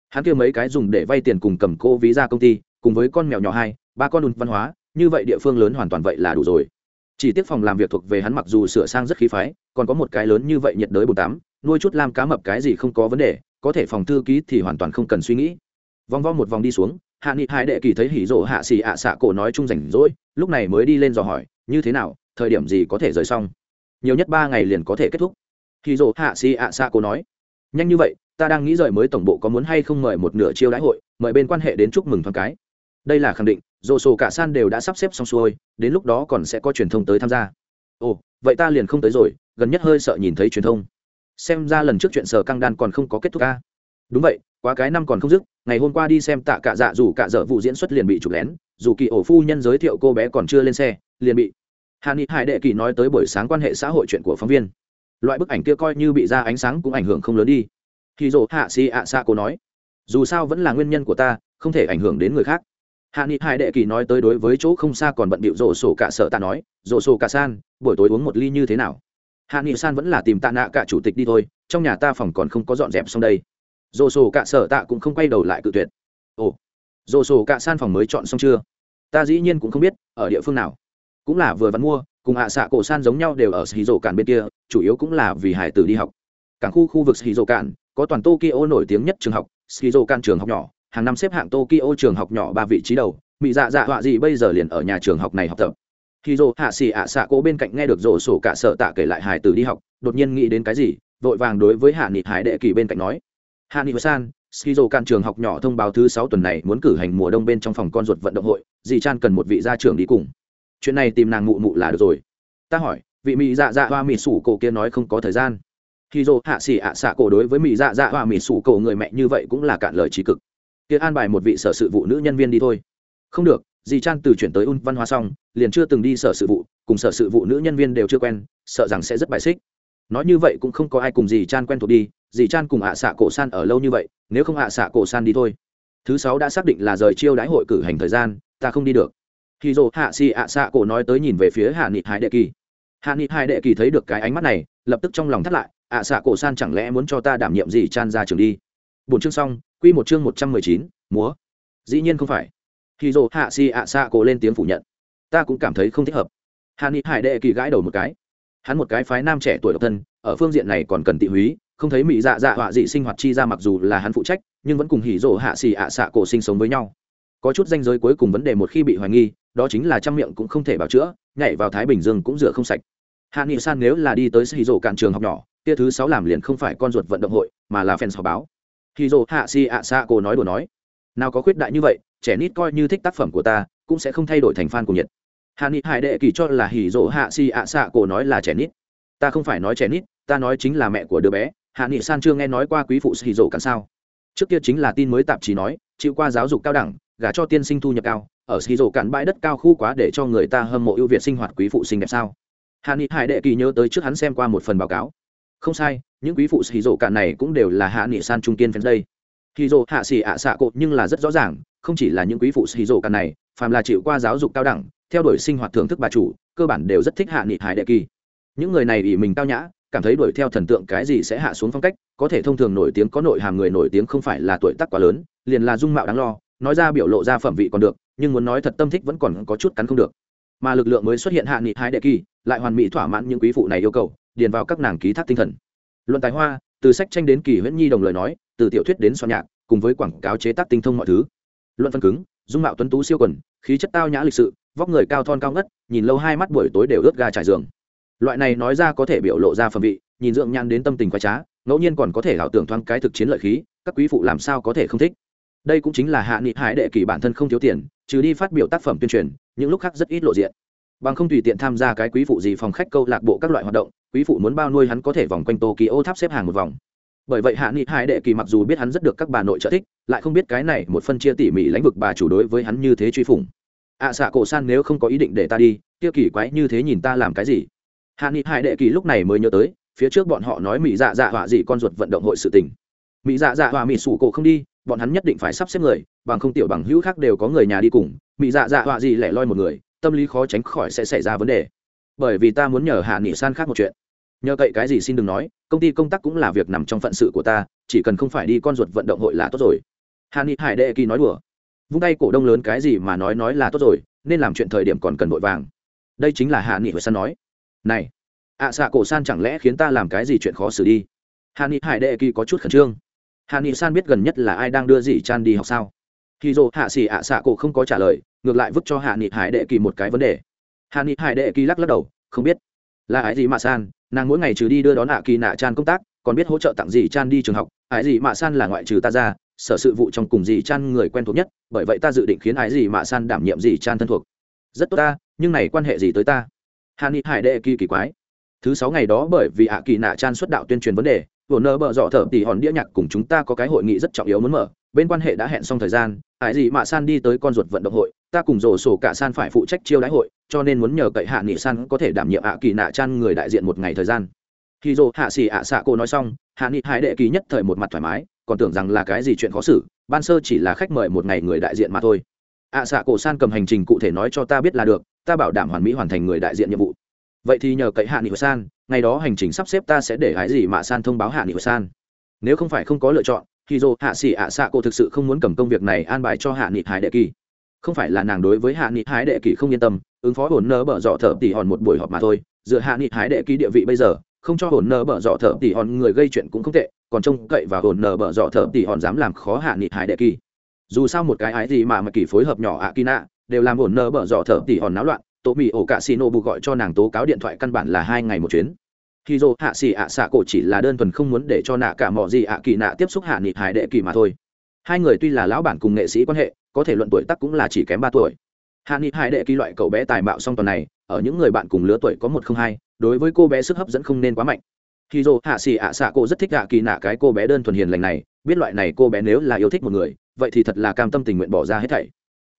Hắn kia mấy cái dùng để vay tiền cùng cầm cô ví ra công ty, cùng với con mèo nhỏ hai, ba con ùn văn hóa, như vậy địa phương lớn hoàn toàn vậy là đủ rồi chỉ tiếc phòng làm việc thuộc về hắn mặc dù sửa sang rất khí phái, còn có một cái lớn như vậy nhiệt đới bồn tám nuôi chút lam cá mập cái gì không có vấn đề, có thể phòng thư ký thì hoàn toàn không cần suy nghĩ. Vòng vo một vòng đi xuống, hạ nghị hai đệ kỳ thấy hỉ rộ hạ xì ạ xạ cổ nói chung rảnh rỗi, lúc này mới đi lên dò hỏi, như thế nào, thời điểm gì có thể rời xong? Nhiều nhất ba ngày liền có thể kết thúc. Hỉ rộ hạ xì ạ xạ cổ nói, nhanh như vậy, ta đang nghĩ rời mới tổng bộ có muốn hay không mời một nửa chiêu đãi hội, mời bên quan hệ đến chúc mừng thoáng cái. Đây là khẳng định dồ sổ cả san đều đã sắp xếp xong xuôi, đến lúc đó còn sẽ có truyền thông tới tham gia. Ồ, vậy ta liền không tới rồi, gần nhất hơi sợ nhìn thấy truyền thông. Xem ra lần trước chuyện sở căng đan còn không có kết thúc ca đúng vậy, quá cái năm còn không dứt, ngày hôm qua đi xem tạ cả dạ dù cả dở vụ diễn xuất liền bị chụp lén, dù kỳ ổ phu nhân giới thiệu cô bé còn chưa lên xe, liền bị hà ni hải đệ kỳ nói tới buổi sáng quan hệ xã hội chuyện của phóng viên. Loại bức ảnh kia coi như bị ra ánh sáng cũng ảnh hưởng không lớn đi. Khi dỗ hạ si ạ xạ cô nói, dù sao vẫn là nguyên nhân của ta, không thể ảnh hưởng đến người khác hạ nghị hải đệ kỳ nói tới đối với chỗ không xa còn bận bịu rổ sổ cả sợ ta nói rổ sổ cả san, buổi tối uống một ly như thế nào? Hạ nghị san vẫn là tìm tạ nạ cả chủ tịch đi thôi, trong nhà ta phòng còn không có dọn dẹp xong đây. Rổ sổ cả sợ tạ cũng không quay đầu lại cự tuyệt. Ồ rổ sổ cả san phòng mới chọn xong chưa? Ta dĩ nhiên cũng không biết, ở địa phương nào. Cũng là vừa vắn mua, cùng hạ xạ cổ san giống nhau đều ở hì rổ cản bên kia, chủ yếu cũng là vì hải tử đi học. Cảng khu khu vực hì rổ cản có toàn tokyo nổi tiếng nhất trường học xì rổ cản trường học nhỏ hàng năm xếp hạng tokyo trường học nhỏ ba vị trí đầu mỹ dạ dạ họa gì bây giờ liền ở nhà trường học này học tập. Khi dô hạ xì ạ xạ cố bên cạnh nghe được rổ sổ cả sợ tạ kể lại hải tử đi học, đột nhiên nghĩ đến cái gì, vội vàng đối với hạ nghị hải đệ kỳ bên cạnh nói, hạ nghị san, skizo can trường học nhỏ thông báo thứ sáu tuần này muốn cử hành mùa đông bên trong phòng con ruột vận động hội, dì chan cần một vị gia trưởng đi cùng. Chuyện này tìm nàng mụ mụ là được rồi. Ta hỏi, vị mỹ dạ dạ hoa mỹ sủ cổ kia nói không có thời gian? Khi hạ xỉ ạ xạ cổ đối với mỹ dạ dạ hoa mỹ sủ cổ người mẹ như vậy cũng là cạn lời trí cực kia an bài một vị sở sự vụ nữ nhân viên đi thôi. Không được, dì chan từ chuyển tới un văn hóa xong, liền chưa từng đi sở sự vụ, cùng sở sự vụ nữ nhân viên đều chưa quen, sợ rằng sẽ rất bài xích. Nói như vậy cũng không có ai cùng dì chan quen thuộc đi, dì chan cùng ạ xạ cổ san ở lâu như vậy, nếu không ạ xạ cổ san đi thôi. Thứ sáu đã xác định là rời chiêu đãi hội cử hành thời gian, ta không đi được. Khi dồ hạ xì ạ xạ cổ nói tới nhìn về phía hạ nghị hải đệ kỳ. Hạ nghị hải đệ kỳ thấy được cái ánh mắt này, lập tức trong lòng thắt lại, ạ xạ cổ san chẳng lẽ muốn cho ta đảm nhiệm Dì chan ra trường đi. Bốn chương xong quy một chương một trăm mười chín, múa. Dĩ nhiên không phải. Khi dồ hạ xì ạ xạ cổ lên tiếng phủ nhận. Ta cũng cảm thấy không thích hợp. Hạ nghị hải đệ kỳ gãi đầu một cái. Hắn một cái phái nam trẻ tuổi độc thân, ở phương diện này còn cần tị húy, không thấy mỹ dạ dạ họa dị sinh hoạt chi ra mặc dù là hắn phụ trách, nhưng vẫn cùng hỉ rộ hạ xì ạ xạ cổ sinh sống với nhau. Có chút danh giới cuối cùng vấn đề một khi bị hoài nghi, đó chính là trăm miệng cũng không thể bảo chữa, nhảy vào thái bình dương cũng rửa không sạch. Hạ nghị san nếu là đi tới hỉ rộ cạn trường học nhỏ, kia thứ sáu làm liền không phải con ruột vận động hội, mà là fans họp báo hỉ rộ hạ xì ạ xạ cổ nói đùa nói, nào có khuyết đại như vậy, trẻ nít coi như thích tác phẩm của ta, cũng sẽ không thay đổi thành fan của nhiệt hạ nghị hải đệ kỳ cho là hỉ rộ hạ xì ạ xạ cổ nói là trẻ nít. Ta không phải nói trẻ nít, ta nói chính là mẹ của đứa bé. Hạ nghị san chưa nghe nói qua quý phụ hỉ rộ cạn sao. Trước kia chính là tin mới tạp chí nói, chịu qua giáo dục cao đẳng, gả cho tiên sinh thu nhập cao, ở ski rổ cạn bãi đất cao khu quá để cho người ta hâm mộ ưu việt sinh hoạt quý phụ sinh đẹp sao? Hà ni hải đệ kỳ nhớ tới trước hắn xem qua một phần báo cáo không sai, những quý phụ xì rổ cạn này cũng đều là hạ nghị san trung kiên fans đây. Hì rổ hạ xì ạ xạ cột nhưng là rất rõ ràng, không chỉ là những quý phụ xì rổ cạn này, phàm là chịu qua giáo dục cao đẳng, theo đuổi sinh hoạt thưởng thức bà chủ, cơ bản đều rất thích hạ nghị hải đệ kỳ. Những người này ỷ mình cao nhã, cảm thấy đuổi theo thần tượng cái gì sẽ hạ xuống phong cách, có thể thông thường nổi tiếng có nội hàm người nổi tiếng không phải là tuổi tác quá lớn, liền là dung mạo đáng lo, nói ra biểu lộ ra phẩm vị còn được, nhưng muốn nói thật tâm thích vẫn còn có chút cắn không được. Mà lực lượng mới xuất hiện hạ nghị hai đệ kỳ, lại hoàn mỹ thỏa mãn những quý phụ này yêu cầu điền vào các nàng ký thác tinh thần. Luận tài hoa, từ sách tranh đến kỳ huyễn nhi đồng lời nói, từ tiểu thuyết đến soạn nhạc, cùng với quảng cáo chế tác tinh thông mọi thứ. Luận phân cứng, dung mạo tuấn tú siêu quần, khí chất tao nhã lịch sự, vóc người cao thon cao ngất, nhìn lâu hai mắt buổi tối đều ướt ga trải giường. Loại này nói ra có thể biểu lộ ra phẩm vị, nhìn dưỡng nhan đến tâm tình quái trá, ngẫu nhiên còn có thể ảo tưởng thoáng cái thực chiến lợi khí, các quý phụ làm sao có thể không thích. Đây cũng chính là hạ nghị hải đệ kỳ bản thân không thiếu tiền, trừ đi phát biểu tác phẩm tuyên truyền, những lúc khác rất ít lộ diện. Bằng không tùy tiện tham gia cái quý phụ gì phòng khách câu lạc bộ các loại hoạt động quý phụ muốn bao nuôi hắn có thể vòng quanh tokyo tháp xếp hàng một vòng. Bởi vậy hạ nghị hải đệ kỳ mặc dù biết hắn rất được các bà nội trợ thích lại không biết cái này một phân chia tỉ mỉ lãnh vực bà chủ đối với hắn như thế truy phủng. Ạ à, xạ cổ san nếu không có ý định để ta đi kia kỳ quái như thế nhìn ta làm cái gì? Hạ nghị hải đệ kỳ lúc này mới nhớ tới phía trước bọn họ nói mỹ dạ dạ họa gì con ruột vận động hội sự tình. Mỹ dạ dạ họa mỹ sủ cổ không đi bọn hắn nhất định phải sắp xếp người bằng không tiểu bằng hữu khác đều có người nhà đi cùng mỹ dạ dạ họa gì lẻ loi một người tâm lý khó tránh khỏi sẽ xảy ra vấn đề bởi vì ta muốn nhờ hạ nghị san khác một chuyện. Nhờ cậy cái gì xin đừng nói công ty công tác cũng là việc nằm trong phận sự của ta chỉ cần không phải đi con ruột vận động hội là tốt rồi. Hạ nghị hải đệ kỳ nói đùa. Vung tay cổ đông lớn cái gì mà nói nói là tốt rồi nên làm chuyện thời điểm còn cần vội vàng. Đây chính là hạ nghị hồi san nói. Này ạ à, xạ cổ san chẳng lẽ khiến ta làm cái gì chuyện khó xử đi? Hạ nghị hải đệ kỳ có chút khẩn trương. Hạ nghị san biết gần nhất là ai đang đưa dì chan đi học sao? Khi dồ hạ xỉ ạ xạ cổ không có trả lời ngược lại vứt cho hạ nghị hải đệ kỳ một cái vấn đề hạ ni hải đệ kỳ lắc lắc đầu, không biết là ai gì mà san, nàng mỗi ngày trừ đi đưa đón hạ kỳ nạ chan công tác, còn biết hỗ trợ tặng gì chan đi trường học. Ái gì mà san là ngoại trừ ta ra, sở sự vụ trong cùng dì chan người quen thuộc nhất, bởi vậy ta dự định khiến ái gì mà san đảm nhiệm dì chan thân thuộc. Rất tốt ta, nhưng này quan hệ gì tới ta? Hàn ni hải đệ kỳ kỳ quái. Thứ sáu ngày đó bởi vì hạ kỳ nạ chan xuất đạo tuyên truyền vấn đề vồn nơ bợ dọ thở tỉ hòn đĩa nhạc cùng chúng ta có cái hội nghị rất trọng yếu muốn mở, bên quan hệ đã hẹn xong thời gian ải gì mà san đi tới con ruột vận động hội, ta cùng rổ sổ cả san phải phụ trách chiêu đãi hội cho nên muốn nhờ cậy hạ nghị san có thể đảm nhiệm ạ kỳ nạ chan người đại diện một ngày thời gian. Khi dô hạ xì ạ xạ cô nói xong, hạ nghị hải đệ kỳ nhất thời một mặt thoải mái, còn tưởng rằng là cái gì chuyện khó xử, ban sơ chỉ là khách mời một ngày người đại diện mà thôi. Ạ xạ cổ san cầm hành trình cụ thể nói cho ta biết là được, ta bảo đảm hoàn mỹ hoàn thành người đại diện nhiệm vụ. Vậy thì nhờ cậy hạ nghị san, ngày đó hành trình sắp xếp ta sẽ để hái gì mà san thông báo hạ nghị san. Nếu không phải không có lựa chọn thì dồ hạ xỉ ạ xạ cô thực sự không muốn cầm công việc này an bài cho hạ nghị hải đệ kỳ. Không phải là nàng đối với hạ nghị hải đệ kỳ không yên tâm ứng phó hồn nơ bở dọ thở tỉ hòn một buổi họp mà thôi, dựa hạ nghị hải đệ kỳ địa vị bây giờ, không cho hồn nơ bở dọ thở tỉ hòn người gây chuyện cũng không tệ, còn trông cậy và hồn nơ bở dọ thở tỉ hòn dám làm khó hạ nghị hải đệ kỳ dù sao một cái ái gì mà mà kỳ phối hợp nhỏ ạ kỳ nạ đều làm hồn nơ bở dọ thở tỉ hòn náo loạn tổ mỹ ổ cạ xì nô bù gọi cho nàng tố cáo điện thoại căn bản là hai ngày một chuyến. Khi dô hạ xì ạ xạ cổ chỉ là đơn thuần không muốn để cho nạ cả mọi gì ạ kỳ nạ tiếp xúc hạ nghị hải đệ kỳ mà thôi. Hai người tuy là lão bản cùng nghệ sĩ quan hệ, có thể luận tuổi tắc cũng là chỉ kém ba tuổi hạ nghị hải đệ kỳ loại cậu bé tài mạo song tuần này, ở những người bạn cùng lứa tuổi có một không hai, đối với cô bé sức hấp dẫn không nên quá mạnh. Khi dô hạ xì ạ xạ cô rất thích gạ kỳ nạ cái cô bé đơn thuần hiền lành này, biết loại này cô bé nếu là yêu thích một người, vậy thì thật là cam tâm tình nguyện bỏ ra hết thảy.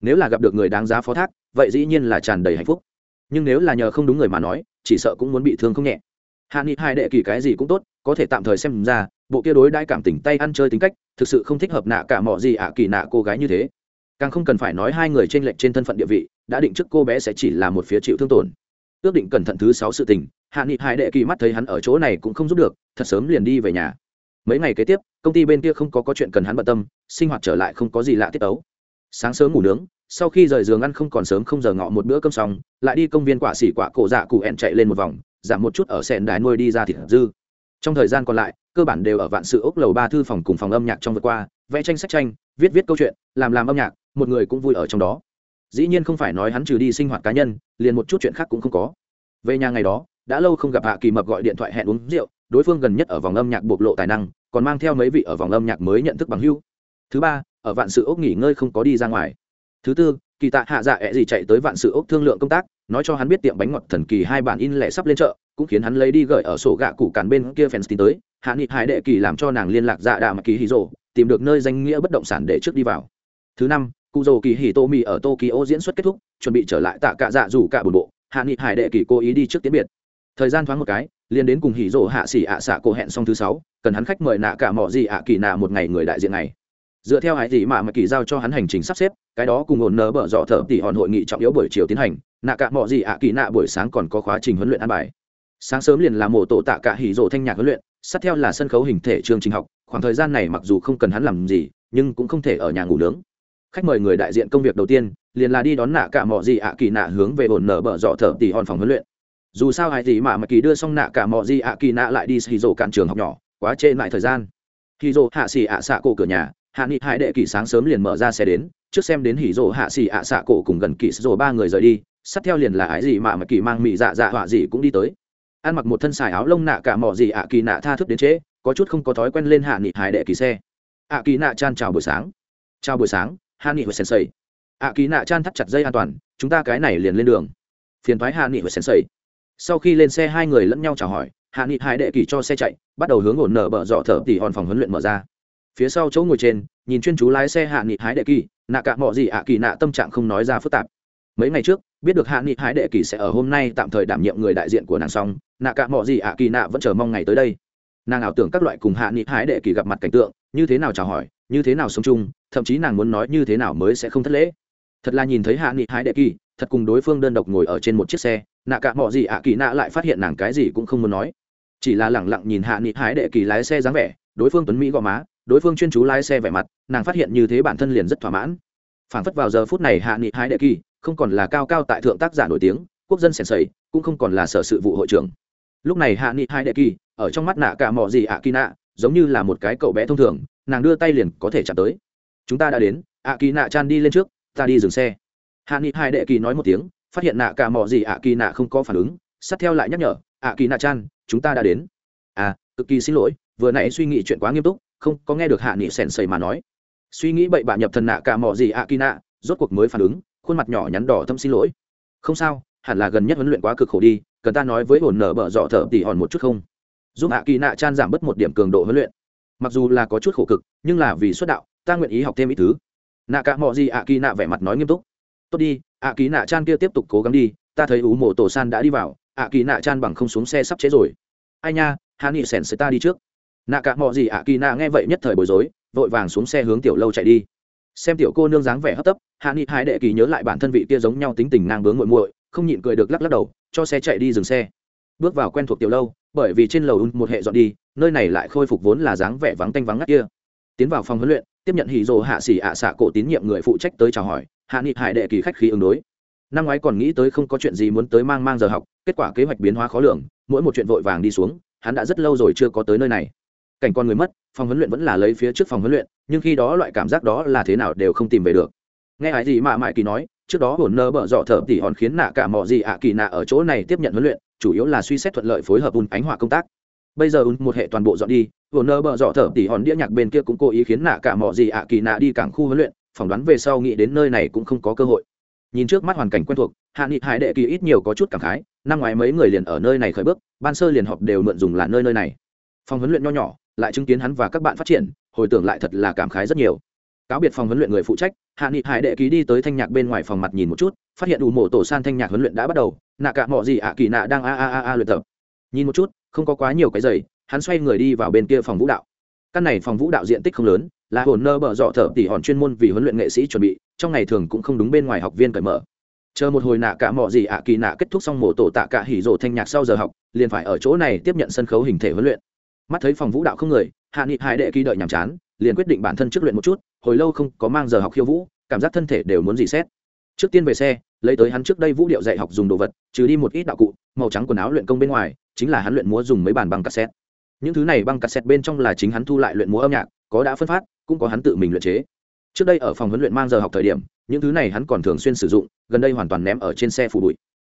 Nếu là gặp được người đáng giá phó thác, vậy dĩ nhiên là tràn đầy hạnh phúc. Nhưng nếu là nhờ không đúng người mà nói, chỉ sợ cũng muốn bị thương không nhẹ. Hạ nghị hai đệ kỳ cái gì cũng tốt, có thể tạm thời xem ra, bộ kia đối đãi cảm tình tay ăn chơi tính cách, thực sự không thích hợp nạ cả mọi gì ạ kỳ nạ cô gái như thế càng không cần phải nói hai người trên lệnh trên thân phận địa vị, đã định trước cô bé sẽ chỉ là một phía chịu thương tổn. Ước định cẩn thận thứ sáu sự tình, hạ nghị hai đệ kỳ mắt thấy hắn ở chỗ này cũng không giúp được, thật sớm liền đi về nhà. Mấy ngày kế tiếp, công ty bên kia không có có chuyện cần hắn bận tâm, sinh hoạt trở lại không có gì lạ tiết ấu sáng sớm ngủ nướng, sau khi rời giường ăn không còn sớm không giờ ngọ một bữa cơm xong, lại đi công viên quả xỉ quả cổ dạ cụ ẹn chạy lên một vòng, giảm một chút ở sẹn đài nuôi đi ra thịt dư. Trong thời gian còn lại, cơ bản đều ở vạn sự ốc lầu ba thư phòng cùng phòng âm nhạc trong vượt qua, vẽ tranh sách tranh, viết viết câu chuyện, làm làm âm nhạc một người cũng vui ở trong đó. Dĩ nhiên không phải nói hắn trừ đi sinh hoạt cá nhân, liền một chút chuyện khác cũng không có. Về nhà ngày đó, đã lâu không gặp hạ kỳ mập gọi điện thoại hẹn uống rượu, đối phương gần nhất ở vòng âm nhạc bộc lộ tài năng, còn mang theo mấy vị ở vòng âm nhạc mới nhận thức bằng hưu. Thứ ba, ở vạn sự ốc nghỉ ngơi không có đi ra ngoài. Thứ tư, kỳ tạ hạ dạ ẹ gì chạy tới vạn sự ốc thương lượng công tác, nói cho hắn biết tiệm bánh ngọt thần kỳ hai bản in lẻ sắp lên chợ, cũng khiến hắn lấy đi gửi ở sổ gạ củ cản bên kia fans tin tới, hạ nghị hải đệ kỳ làm cho nàng liên lạc dạ đà mà kỳ hí rồ, tìm được nơi danh nghĩa bất động sản để trước đi vào. Thứ năm cụ dầu kỳ hì tô mì ở tokyo diễn xuất kết thúc, chuẩn bị trở lại tạ cả dạ rủ cả bồn bộ, hạ nghị hải đệ kỳ cố ý đi trước tiến biệt. Thời gian thoáng một cái, liền đến cùng hỉ rồ hạ xỉ ạ xạ cổ hẹn xong thứ sáu, cần hắn khách mời nạ cả mỏ gì ạ kỳ nạ một ngày người đại diện này. Dựa theo hải gì mà mà kỳ giao cho hắn hành trình sắp xếp, cái đó cùng ổn nở bở dọ thở tỉ hòn hội nghị trọng yếu buổi chiều tiến hành, nạ cả mỏ gì ạ kỳ nạ buổi sáng còn có khóa trình huấn luyện ăn bài. Sáng sớm liền là mổ tổ tạ cả hỉ rộ thanh nhạc huấn luyện, sát theo là sân khấu hình thể chương trình học, khoảng thời gian này mặc dù không cần hắn làm gì, nhưng cũng không thể ở nhà ngủ nướng khách mời người đại diện công việc đầu tiên liền là đi đón nạ cả mọi gì ạ kỳ nạ hướng về ổn nở bở dọ thở tỉ hòn phòng huấn luyện. Dù sao hai gì mà mà kỳ đưa xong nạ cả mọi gì ạ kỳ nạ lại đi xì rộ cạn trường học nhỏ, quá trễ lại thời gian. Hỉ rộ hạ xì ạ xạ cổ cửa nhà, hạ nghị hải đệ kỳ sáng sớm liền mở ra xe đến, trước xem đến hỉ rộ hạ xì ạ xạ cổ cùng gần kỳ rổ ba người rời đi, sát theo liền là ái gì mà mà kỳ mang mị dạ dạ họa gì cũng đi tới. Ăn mặc một thân xài áo lông nạ cả mỏ gì ạ kỳ nạ tha thức đến trễ, có chút không có thói quen lên hạ nghị hải đệ kỳ xe. Ạ kỳ nạ chan chào buổi sáng. Chào buổi sáng hạ nghị và sensei. À, ạ kỳ nạ chan thắt chặt dây an toàn, chúng ta cái này liền lên đường. Phiền thoái hạ nghị và sensei. Sau khi lên xe, hai người lẫn nhau chào hỏi. Hạ nghị hải đệ kỳ cho xe chạy, bắt đầu hướng ổn nở bờ dọ thở tỉ hòn phòng huấn luyện mở ra. Phía sau chỗ ngồi trên, nhìn chuyên chú lái xe hạ nghị hái đệ kỳ, nạ cả mọi gì ạ, kỳ nạ tâm trạng không nói ra phức tạp. Mấy ngày trước, biết được hạ nghị hái đệ kỳ sẽ ở hôm nay tạm thời đảm nhiệm người đại diện của nàng xong, nạ cả mọi gì ạ, kỳ nạ vẫn chờ mong ngày tới đây. Nàng ảo tưởng các loại cùng hạ nghị hái đệ kỳ gặp mặt cảnh tượng như thế nào chào hỏi, như thế nào sống chung, thậm chí nàng muốn nói như thế nào mới sẽ không thất lễ. Thật là nhìn thấy hạ nghị hái đệ kỳ, thật cùng đối phương đơn độc ngồi ở trên một chiếc xe, nạ cả mọi gì ạ kỳ nạ lại phát hiện nàng cái gì cũng không muốn nói. Chỉ là lẳng lặng nhìn hạ nghị hái đệ kỳ lái xe dáng vẻ, đối phương tuấn mỹ gò má, đối phương chuyên chú lái xe vẻ mặt, nàng phát hiện như thế bản thân liền rất thỏa mãn. Phảng phất vào giờ phút này hạ nghị hái đệ kỳ, không còn là cao cao tại thượng tác giả nổi tiếng, quốc dân sèn sầy, cũng không còn là sở sự vụ hội trưởng. Lúc này hạ nghị hai đệ kỳ, ở trong mắt nạ cả mò gì ạ kỳ nạ giống như là một cái cậu bé thông thường, nàng đưa tay liền có thể chạm tới. Chúng ta đã đến ạ kỳ nạ chan đi lên trước, ta đi dừng xe. Hạ nghị hai đệ kỳ nói một tiếng, phát hiện nạ cả mò gì ạ kỳ nạ không có phản ứng, sát theo lại nhắc nhở ạ kỳ nạ chan, chúng ta đã đến. À cực kỳ xin lỗi, vừa nãy suy nghĩ chuyện quá nghiêm túc, không có nghe được hạ nghị sèn sầy mà nói. Suy nghĩ bậy bạ nhập thần nạ cả mò gì ạ kỳ nạ rốt cuộc mới phản ứng, khuôn mặt nhỏ nhắn đỏ thâm xin lỗi. Không sao, hẳn là gần nhất huấn luyện quá cực khổ đi, cần ta nói với hồn nở bở dọ thở tỉ hòn một chút không? Giúp hạ kỳ nạ chan giảm bớt một điểm cường độ huấn luyện. Mặc dù là có chút khổ cực, nhưng là vì xuất đạo, ta nguyện ý học thêm ít thứ. Nạ cả mọi gì ạ kỳ nạ vẻ mặt nói nghiêm túc. Tốt đi, ạ kỳ nạ chan kia tiếp tục cố gắng đi, ta thấy ú mộ tổ san đã đi vào, ạ kỳ nạ chan bằng không xuống xe sắp chế rồi. Ai nha, hà nghị sèn sẽ ta đi trước. Nạ cả mọi gì ạ kỳ nạ nghe vậy nhất thời bối rối, vội vàng xuống xe hướng tiểu lâu chạy đi. Xem tiểu cô nương dáng vẻ hấp tấp hạ nghị hai đệ kỳ nhớ lại bản thân vị kia giống nhau tính tình ngang bướng muội muội, không nhịn cười được lắc lắc đầu, cho xe chạy đi dừng xe bước vào quen thuộc tiểu lâu, bởi vì trên lầu một hệ dọn đi, nơi này lại khôi phục vốn là dáng vẻ vắng tanh vắng ngắt kia. Tiến vào phòng huấn luyện, tiếp nhận hỉ rồ hạ xỉ ạ xạ cổ tín nhiệm người phụ trách tới chào hỏi, hạ nghị hải đệ kỳ khách khí ứng đối. Năm ngoái còn nghĩ tới không có chuyện gì muốn tới mang mang giờ học, kết quả kế hoạch biến hóa khó lường, mỗi một chuyện vội vàng đi xuống, hắn đã rất lâu rồi chưa có tới nơi này. Cảnh con người mất, phòng huấn luyện vẫn là lấy phía trước phòng huấn luyện, nhưng khi đó loại cảm giác đó là thế nào đều không tìm về được. Nghe ai gì mà mãi kỳ nói, trước đó hồn nơ bợ dọ thở tỉ hòn khiến nạ cả mọi gì ạ kỳ nạ ở chỗ này tiếp nhận huấn luyện chủ yếu là suy xét thuận lợi phối hợp un ánh hỏa công tác. Bây giờ un một hệ toàn bộ dọn đi, vừa nơ bợ dọ thở tỉ hòn đĩa nhạc bên kia cũng cố ý khiến nạ cả mọi gì ạ kỳ nạ đi cảng khu huấn luyện, phỏng đoán về sau nghĩ đến nơi này cũng không có cơ hội. Nhìn trước mắt hoàn cảnh quen thuộc, hạ nghị hải đệ kỳ ít nhiều có chút cảm khái, năm ngoái mấy người liền ở nơi này khởi bước, ban sơ liền họp đều mượn dùng là nơi nơi này. Phòng huấn luyện nho nhỏ, lại chứng kiến hắn và các bạn phát triển, hồi tưởng lại thật là cảm khái rất nhiều. Cáo biệt phòng huấn luyện người phụ trách, hạ nghị hải đệ ký đi tới thanh nhạc bên ngoài phòng mặt nhìn một chút, phát hiện đủ mộ tổ san thanh nhạc huấn luyện đã bắt đầu nạ cả mọi gì ạ, kỳ nạ đang a a a a luyện tập. Nhìn một chút, không có quá nhiều cái giày, hắn xoay người đi vào bên kia phòng vũ đạo. Căn này phòng vũ đạo diện tích không lớn, là hồn nơ bở dọ thở tỉ hòn chuyên môn vì huấn luyện nghệ sĩ chuẩn bị, trong ngày thường cũng không đúng bên ngoài học viên cởi mở. Chờ một hồi nạ cả mọi gì ạ, kỳ nạ kết thúc xong mổ tổ tạ cả hỉ rộ thanh nhạc sau giờ học, liền phải ở chỗ này tiếp nhận sân khấu hình thể huấn luyện. Mắt thấy phòng vũ đạo không người, hạ nghị hải đệ kỳ đợi nhàm chán, liền quyết định bản thân trước luyện một chút, hồi lâu không có mang giờ học khiêu vũ, cảm giác thân thể đều muốn dì xét trước tiên về xe lấy tới hắn trước đây vũ điệu dạy học dùng đồ vật, trừ đi một ít đạo cụ, màu trắng quần áo luyện công bên ngoài, chính là hắn luyện múa dùng mấy bàn băng cassette. Những thứ này băng cassette bên trong là chính hắn thu lại luyện múa âm nhạc, có đã phân phát, cũng có hắn tự mình luyện chế. Trước đây ở phòng huấn luyện mang giờ học thời điểm, những thứ này hắn còn thường xuyên sử dụng, gần đây hoàn toàn ném ở trên xe phủ bụi.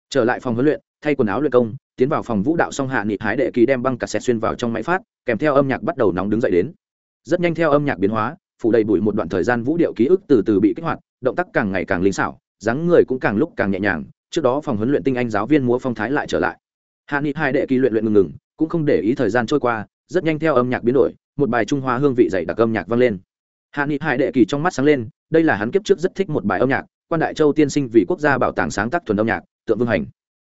Trở lại phòng huấn luyện, thay quần áo luyện công, tiến vào phòng vũ đạo xong hạ nghị hái đệ kỳ đem băng cassette xuyên vào trong máy phát, kèm theo âm nhạc bắt đầu nóng đứng dậy đến. Rất nhanh theo âm nhạc biến hóa, phủ đầy bụi một đoạn thời gian vũ điệu ký ức từ từ bị kích hoạt, động tác càng ngày càng linh xảo dáng người cũng càng lúc càng nhẹ nhàng, trước đó phòng huấn luyện tinh anh giáo viên múa phong thái lại trở lại. Hạ nghị hai đệ kỳ luyện luyện ngừng ngừng, cũng không để ý thời gian trôi qua, rất nhanh theo âm nhạc biến đổi, một bài trung hoa hương vị dày đặc âm nhạc vang lên. Hạ nghị hai đệ kỳ trong mắt sáng lên, đây là hắn kiếp trước rất thích một bài âm nhạc, quan đại châu tiên sinh vì quốc gia bảo tàng sáng tác thuần âm nhạc, tượng vương hành.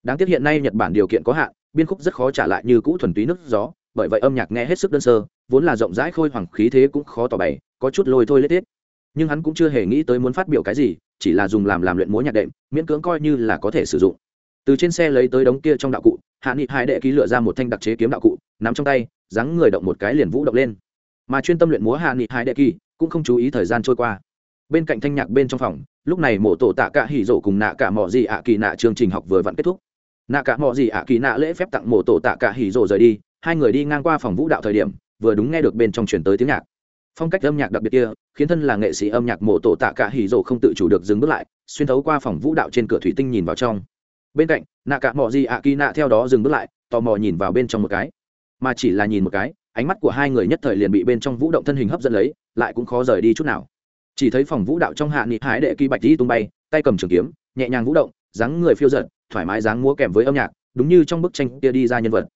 Đáng tiếc hiện nay nhật bản điều kiện có hạn, biên khúc rất khó trả lại như cũ thuần túy nước gió, bởi vậy âm nhạc nghe hết sức đơn sơ, vốn là rộng rãi khôi hoàng khí thế cũng khó tỏ bày, có chút lôi thôi lết thiết nhưng hắn cũng chưa hề nghĩ tới muốn phát biểu cái gì, chỉ là dùng làm làm luyện múa nhạc đệm, miễn cưỡng coi như là có thể sử dụng. Từ trên xe lấy tới đống kia trong đạo cụ, hạ nghị hai đệ ký lựa ra một thanh đặc chế kiếm đạo cụ, nắm trong tay, dáng người động một cái liền vũ động lên. Mà chuyên tâm luyện múa hạ nghị hai đệ kỳ, cũng không chú ý thời gian trôi qua. Bên cạnh thanh nhạc bên trong phòng, lúc này mổ tổ tạ cả hỉ rộ cùng nạ cả mọ gì ạ kỳ nạ chương trình học vừa vặn kết thúc. Nạ cả mọ gì ạ kỳ nạ lễ phép tặng mổ tổ tạ cả hỉ rộ rời đi, hai người đi ngang qua phòng vũ đạo thời điểm, vừa đúng nghe được bên trong truyền tới tiếng nhạc phong cách âm nhạc đặc biệt kia, khiến thân là nghệ sĩ âm nhạc mộ tổ tạ cả hỉ rộ không tự chủ được dừng bước lại, xuyên thấu qua phòng vũ đạo trên cửa thủy tinh nhìn vào trong. Bên cạnh, nạ cả mò di ạ kỳ nạ theo đó dừng bước lại, tò mò nhìn vào bên trong một cái. Mà chỉ là nhìn một cái, ánh mắt của hai người nhất thời liền bị bên trong vũ động thân hình hấp dẫn lấy, lại cũng khó rời đi chút nào. Chỉ thấy phòng vũ đạo trong hạ nghị hái đệ kỳ bạch đi tung bay, tay cầm trường kiếm, nhẹ nhàng vũ động, dáng người phiêu giật thoải mái dáng múa kèm với âm nhạc, đúng như trong bức tranh kia đi ra nhân vật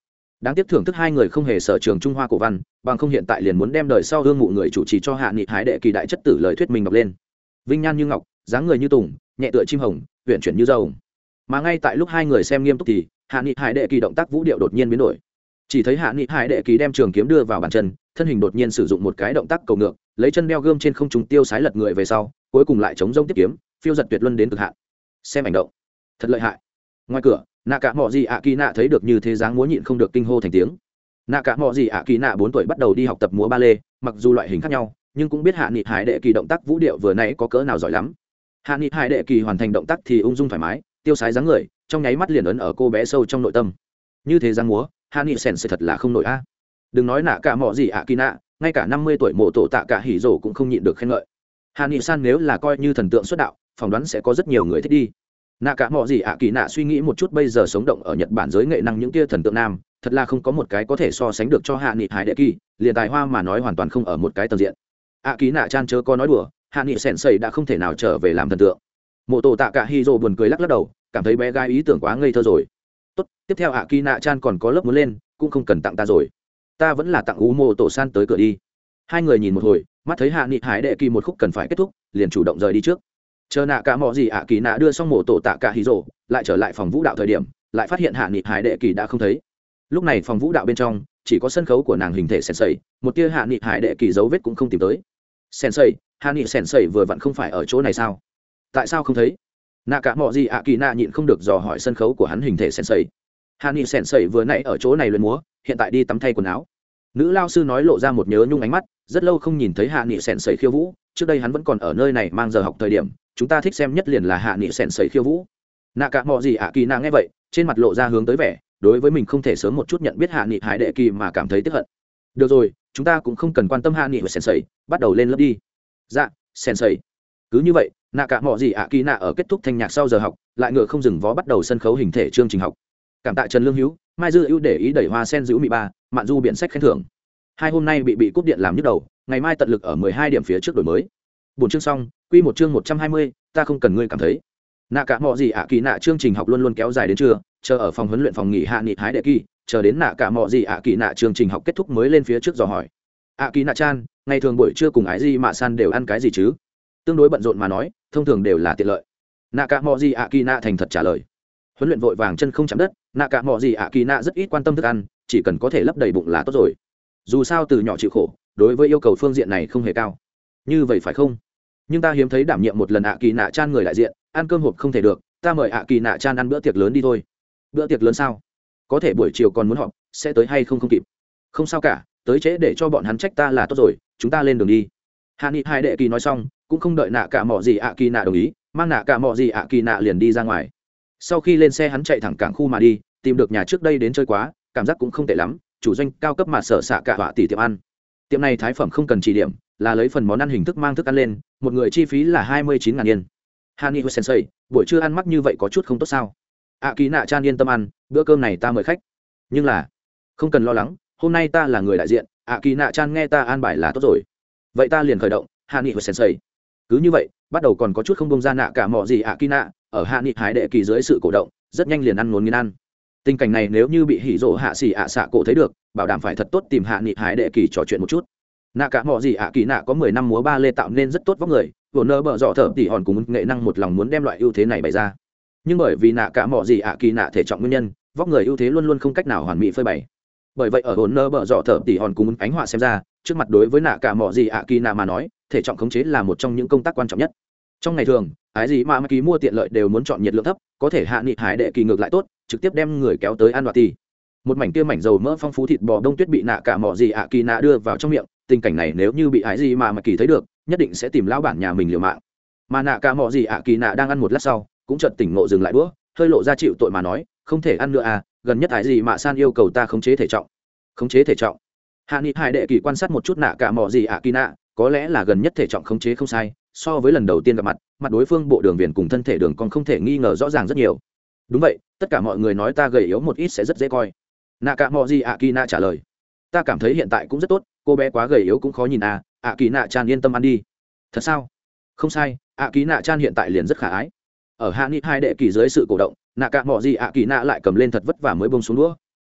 đáng tiếc thưởng thức hai người không hề sở trường trung hoa cổ văn, bằng không hiện tại liền muốn đem đời sau hương mụ người chủ trì cho hạ nghị hái đệ kỳ đại chất tử lời thuyết mình đọc lên. Vinh nhan như ngọc, dáng người như tùng, nhẹ tựa chim hồng huyện chuyển như dâu mà ngay tại lúc hai người xem nghiêm túc thì, hạ nghị hải đệ kỳ động tác vũ điệu đột nhiên biến đổi. Chỉ thấy hạ nghị hải đệ kỳ đem trường kiếm đưa vào bàn chân, thân hình đột nhiên sử dụng một cái động tác cầu ngược, lấy chân đeo gươm trên không trùng tiêu sái lật người về sau, cuối cùng lại chống rông tiếp kiếm, phiêu giật tuyệt luân đến cực hạn. Xem ảnh động. Thật lợi hại. Ngoài cửa nạ cả mọi gì ạ kỳ nạ thấy được như thế dáng múa nhịn không được kinh hô thành tiếng. Nạ cả mọi gì ạ kỳ nạ bốn tuổi bắt đầu đi học tập múa ba lê, mặc dù loại hình khác nhau, nhưng cũng biết hạ nghị hải đệ kỳ động tác vũ điệu vừa nãy có cỡ nào giỏi lắm. Hạ nghị hải đệ kỳ hoàn thành động tác thì ung dung thoải mái, tiêu sái dáng người, trong nháy mắt liền ấn ở cô bé sâu trong nội tâm. Như thế dáng múa, hạ nghị sèn sự thật là không nổi a. Đừng nói nạ cả mọi gì ạ kỳ nạ, ngay cả năm mươi tuổi mộ tổ tạ cả hỉ rổ cũng không nhịn được khen ngợi. Hạ nghị san nếu là coi như thần tượng xuất đạo, phỏng đoán sẽ có rất nhiều người thích đi nạ cả mọi gì ạ, kỳ nạ suy nghĩ một chút, bây giờ sống động ở nhật bản giới nghệ năng những tia thần tượng nam, thật là không có một cái có thể so sánh được cho hạ nghị hải đệ kỳ, liền tài hoa mà nói hoàn toàn không ở một cái tầng diện. Ạ, kỳ nạ chan chớ có nói đùa, hạ nghị sèn sầy đã không thể nào trở về làm thần tượng. Mộ tổ tạ cả hy rồ buồn cười lắc lắc đầu, cảm thấy bé gái ý tưởng quá ngây thơ rồi. Tốt, tiếp theo ạ kỳ nạ chan còn có lớp muốn lên, cũng không cần tặng ta rồi. Ta vẫn là tặng u mộ tổ san tới cửa đi. Hai người nhìn một hồi, mắt thấy hạ nghị hải đệ kỳ một khúc cần phải kết thúc, liền chủ động rời đi trước chờ nạ cả mọi gì ạ, kỳ nạ đưa xong mổ tổ tạ cả hí rồ, lại trở lại phòng vũ đạo thời điểm, lại phát hiện hạ nghị hải đệ kỳ đã không thấy. Lúc này phòng vũ đạo bên trong, chỉ có sân khấu của nàng hình thể sèn sầy, một tia hạ nghị hải đệ kỳ dấu vết cũng không tìm tới. Sèn sầy, hạ nghị sèn sầy vừa vặn không phải ở chỗ này sao? Tại sao không thấy? Nạ cả mọi gì ạ, kỳ nạ nhịn không được dò hỏi sân khấu của hắn hình thể sèn sầy. Hạ nghị sèn sầy vừa nãy ở chỗ này luyện múa, hiện tại đi tắm thay quần áo. Nữ lao sư nói lộ ra một nhớ nhung ánh mắt, rất lâu không nhìn thấy hạ nghị sèn sầy khiêu vũ, trước đây hắn vẫn còn ở nơi này mang giờ học thời điểm chúng ta thích xem nhất liền là hạ nghị sèn sầy khiêu vũ. Nạ cả mọi gì ạ kỳ nạ nghe vậy, trên mặt lộ ra hướng tới vẻ, đối với mình không thể sớm một chút nhận biết hạ nghị hải đệ kỳ mà cảm thấy tức hận. Được rồi, chúng ta cũng không cần quan tâm hạ nghị và sèn sầy, bắt đầu lên lớp đi. Dạ sèn sầy. Cứ như vậy, nạ cả mọi gì ạ kỳ nạ ở kết thúc thanh nhạc sau giờ học, lại ngựa không dừng vó bắt đầu sân khấu hình thể chương trình học. Cảm tạ trần lương hữu mai dư ưu để ý đẩy hoa sen giữ mỹ ba, mạn du biện sách khen thưởng. Hai hôm nay bị bị cúp điện làm nhức đầu, ngày mai tận lực ở mười hai điểm phía trước đổi mới bốn chương xong, quy một chương một trăm hai mươi, ta không cần ngươi cảm thấy. Nạ cả mọi gì ạ, kỳ nạ chương trình học luôn luôn kéo dài đến trưa, chờ ở phòng huấn luyện phòng nghỉ hạ nghị hái đệ kỳ, chờ đến nạ cả mọi gì ạ, kỳ nạ chương trình học kết thúc mới lên phía trước dò hỏi. Ạ, kỳ nạ chan, ngày thường buổi trưa cùng ái gì mạ san đều ăn cái gì chứ? Tương đối bận rộn mà nói, thông thường đều là tiện lợi. Nạ cả mọi gì ạ, kỳ nạ thành thật trả lời. Huấn luyện vội vàng chân không chạm đất, nạ cả mọi gì ạ, kỳ nạ rất ít quan tâm thức ăn, chỉ cần có thể lấp đầy bụng là tốt rồi. Dù sao từ nhỏ chịu khổ, đối với yêu cầu phương diện này không hề cao như vậy phải không? Nhưng ta hiếm thấy đảm nhiệm một lần ạ kỳ nạ chan người đại diện, ăn cơm hộp không thể được, ta mời ạ kỳ nạ chan ăn bữa tiệc lớn đi thôi. Bữa tiệc lớn sao? Có thể buổi chiều còn muốn họp, sẽ tới hay không không kịp. Không sao cả, tới trễ để cho bọn hắn trách ta là tốt rồi, chúng ta lên đường đi. Hạ nghị hai đệ kỳ nói xong, cũng không đợi nạ cả mỏ gì ạ kỳ nạ đồng ý, mang nạ cả mỏ gì ạ kỳ nạ liền đi ra ngoài. Sau khi lên xe hắn chạy thẳng cảng khu mà đi, tìm được nhà trước đây đến chơi quá, cảm giác cũng không tệ lắm, chủ doanh cao cấp mà sở xạ cả họa tỷ tiệm ăn tiệm này thái phẩm không cần chỉ điểm, là lấy phần món ăn hình thức mang thức ăn lên, một người chi phí là hai mươi chín ngàn yên. Hani sensei, buổi trưa ăn mắc như vậy có chút không tốt sao? Ạ ký nạ chan yên tâm ăn, bữa cơm này ta mời khách. Nhưng là, không cần lo lắng, hôm nay ta là người đại diện ạ kỳ nạ chan nghe ta an bài là tốt rồi. Vậy ta liền khởi động hạ nghị và sensei. Cứ như vậy, bắt đầu còn có chút không bông ra nạ cả mỏ gì ạ kỳ nạ, ở hạ nghị hải đệ kỳ dưới sự cổ động, rất nhanh liền ăn ngốn nghiên ăn tình cảnh này nếu như bị hỉ rộ hạ xỉ ạ xạ cổ thấy được, bảo đảm phải thật tốt tìm hạ nghị hải đệ kỳ trò chuyện một chút. Nạ cả mọi gì ạ kỳ nạ có mười năm múa ba lê tạo nên rất tốt vóc người, vừa nơ bợ dọ thở tỉ hòn cùng nghệ năng một lòng muốn đem loại ưu thế này bày ra. Nhưng bởi vì nạ cả mọi gì ạ kỳ nạ thể trọng nguyên nhân, vóc người ưu thế luôn luôn không cách nào hoàn mỹ phơi bày. Bởi vậy ở hồn nơ bợ dọ thở tỉ hòn cùng ánh họa xem ra, trước mặt đối với nạ cả mọi gì ạ kỳ nạ mà nói, thể trọng khống chế là một trong những công tác quan trọng nhất. Trong ngày thường, ái gì mà ký mua tiện lợi đều muốn chọn nhiệt lượng thấp, có thể hạ nghị hải đệ kỳ ngược lại tốt trực tiếp đem người kéo tới ăn đoạt ti. Một mảnh kia mảnh dầu mỡ phong phú thịt bò đông tuyết bị nạ cả mỏ gì ạ kỳ nạ đưa vào trong miệng, tình cảnh này nếu như bị ái gì mà mà kỳ thấy được, nhất định sẽ tìm lão bản nhà mình liều mạng. Mà nạ cả mỏ gì ạ kỳ nạ đang ăn một lát sau, cũng chợt tỉnh ngộ dừng lại bữa hơi lộ ra chịu tội mà nói, không thể ăn nữa à gần nhất ái gì mà san yêu cầu ta khống chế thể trọng. Khống chế thể trọng? Hạ nghị hải đệ kỳ quan sát một chút nạ cả mỏ gì ạ kỳ nạ, có lẽ là gần nhất thể trọng khống chế không sai, so với lần đầu tiên gặp mặt mặt đối phương bộ đường viền cùng thân thể đường còn không thể nghi ngờ rõ ràng rất nhiều đúng vậy, tất cả mọi người nói ta gầy yếu một ít sẽ rất dễ coi. Nạ cả mọi gì ạ kỳ nạ trả lời. Ta cảm thấy hiện tại cũng rất tốt, cô bé quá gầy yếu cũng khó nhìn à ạ kỳ nạ chan yên tâm ăn đi. Thật sao? Không sai ạ kỳ nạ chan hiện tại liền rất khả ái. Ở hạ nghị hai đệ kỳ dưới sự cổ động nạ cả mọi gì ạ kỳ nạ lại cầm lên thật vất vả mới bông xuống đũa.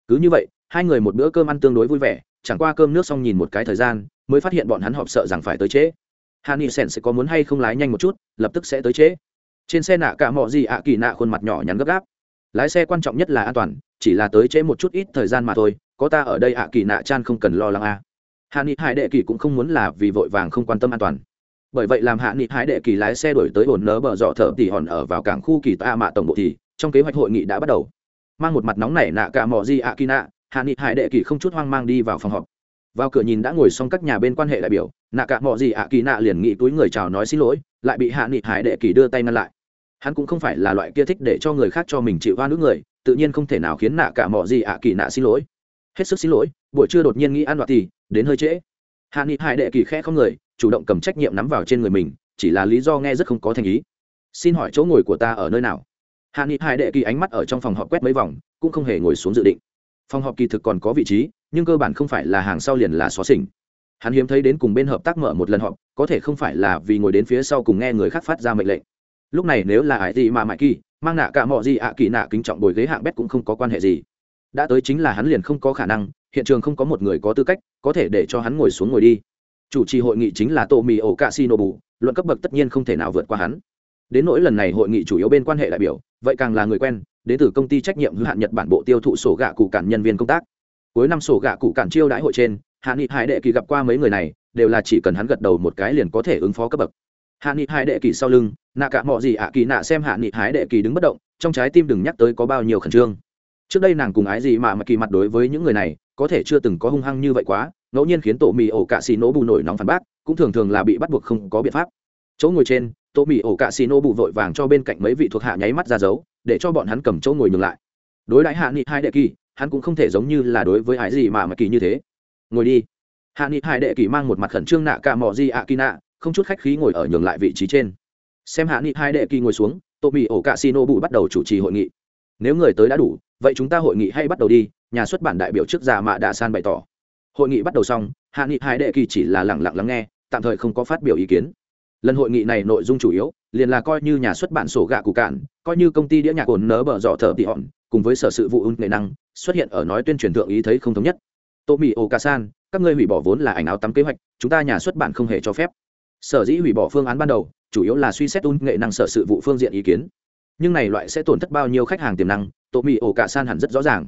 Cứ như vậy, hai người một bữa cơm ăn tương đối vui vẻ, chẳng qua cơm nước xong nhìn một cái thời gian, mới phát hiện bọn hắn họp sợ rằng phải tới trễ. Hạ nghị sèn sẽ có muốn hay không lái nhanh một chút, lập tức sẽ tới trễ trên xe nạ cả mọi gì ạ kỳ nạ khuôn mặt nhỏ nhắn gấp gáp. Lái xe quan trọng nhất là an toàn, chỉ là tới trễ một chút ít thời gian mà thôi, có ta ở đây ạ kỳ nạ chan không cần lo lắng a. À. hạ nghị hải đệ kỳ cũng không muốn là vì vội vàng không quan tâm an toàn. Bởi vậy làm hạ nghị hải đệ kỳ lái xe đổi tới ổn nớ bờ dọ thở tỉ hòn ở vào cảng khu kỳ tạ mạ tổng bộ thì, trong kế hoạch hội nghị đã bắt đầu. Mang một mặt nóng nảy nạ cả mò di ạ kỳ nạ, hạ nghị hải đệ kỳ không chút hoang mang đi vào phòng họp. Vào cửa nhìn đã ngồi xong các nhà bên quan hệ đại biểu, nạ cả mò di ạ kỳ nạ liền nghĩ túi người chào nói xin lỗi, lại bị hạ nghị hải đệ kỳ đưa tay ngăn lại hắn cũng không phải là loại kia thích để cho người khác cho mình chịu hoa nước người, tự nhiên không thể nào khiến nạ cả mò gì ạ kỳ nạ xin lỗi. Hết sức xin lỗi, buổi trưa đột nhiên nghĩ ăn đoạt thì, đến hơi trễ. Hạ nghị hải đệ kỳ khẽ không người, chủ động cầm trách nhiệm nắm vào trên người mình, chỉ là lý do nghe rất không có thành ý. Xin hỏi chỗ ngồi của ta ở nơi nào? Hạ nghị hải đệ kỳ ánh mắt ở trong phòng họp quét mấy vòng, cũng không hề ngồi xuống dự định. Phòng họp kỳ thực còn có vị trí, nhưng cơ bản không phải là hàng sau liền là xóa xỉnh hắn hiếm thấy đến cùng bên hợp tác mở một lần họp, có thể không phải là vì ngồi đến phía sau cùng nghe người khác phát ra mệnh lệnh lúc này nếu là ải gì mà mãi kỳ, mang nạ cả mọi gì ạ kỳ nạ kính trọng bồi ghế hạng bét cũng không có quan hệ gì. Đã tới chính là hắn liền không có khả năng, hiện trường không có một người có tư cách, có thể để cho hắn ngồi xuống ngồi đi. Chủ trì hội nghị chính là tô mì ổ cạ si nô bù, luận cấp bậc tất nhiên không thể nào vượt qua hắn. Đến nỗi lần này hội nghị chủ yếu bên quan hệ đại biểu, vậy càng là người quen, đến từ công ty trách nhiệm hữu hạn nhật bản bộ tiêu thụ sổ gạ cụ cản nhân viên công tác. Cuối năm sổ gạ cụ cản chiêu đãi hội trên, hạ nghị hải đệ kỳ gặp qua mấy người này, đều là chỉ cần hắn gật đầu một cái liền có thể ứng phó cấp bậc hạ nghị hải đệ kỳ sau lưng, nạ cả mọi gì ạ kỳ nạ xem hạ nghị hải đệ kỳ đứng bất động, trong trái tim đừng nhắc tới có bao nhiêu khẩn trương. Trước đây nàng cùng ái gì mà mà kỳ mặt đối với những người này, có thể chưa từng có hung hăng như vậy quá, ngẫu nhiên khiến tổ mì ổ cạ xì nổ bù nổi nóng phản bác, cũng thường thường là bị bắt buộc không có biện pháp. Chỗ ngồi trên tổ mì ổ cạ xì nổ bù vội vàng cho bên cạnh mấy vị thuộc hạ nháy mắt ra dấu, để cho bọn hắn cầm chỗ ngồi ngừng lại. Đối đãi hạ nghị hai đệ kỳ, hắn cũng không thể giống như là đối với ái gì mà mà kỳ như thế. Ngồi đi. Hạ nghị hai đệ kỳ mang một mặt khẩn trương nạ cả mò di ạ kỳ nạ không chút khách khí ngồi ở nhường lại vị trí trên. Xem hạ nghị hai đệ kỳ ngồi xuống, Tô mì ổ cạ xì nô bù bắt đầu chủ trì hội nghị. Nếu người tới đã đủ, vậy chúng ta hội nghị hay bắt đầu đi, nhà xuất bản đại biểu trước già mạ đạ san bày tỏ. Hội nghị bắt đầu xong, hạ nghị hai đệ kỳ chỉ là lẳng lặng lắng nghe, tạm thời không có phát biểu ý kiến. Lần hội nghị này nội dung chủ yếu, liền là coi như nhà xuất bản sổ gạ cụ cạn, coi như công ty đĩa nhạc ổn nớ bở dọ thợ tị hòn, cùng với sở sự vụ ưng nghệ năng, xuất hiện ở nói tuyên truyền thượng ý thấy không thống nhất. Tô mỹ ô ca san, các ngươi hủy bỏ vốn là ảnh áo tắm kế hoạch, chúng ta nhà xuất bản không hề cho phép sở dĩ hủy bỏ phương án ban đầu, chủ yếu là suy xét un nghệ năng sở sự vụ phương diện ý kiến. Nhưng này loại sẽ tổn thất bao nhiêu khách hàng tiềm năng tổ mỹ ổ cả san hẳn rất rõ ràng.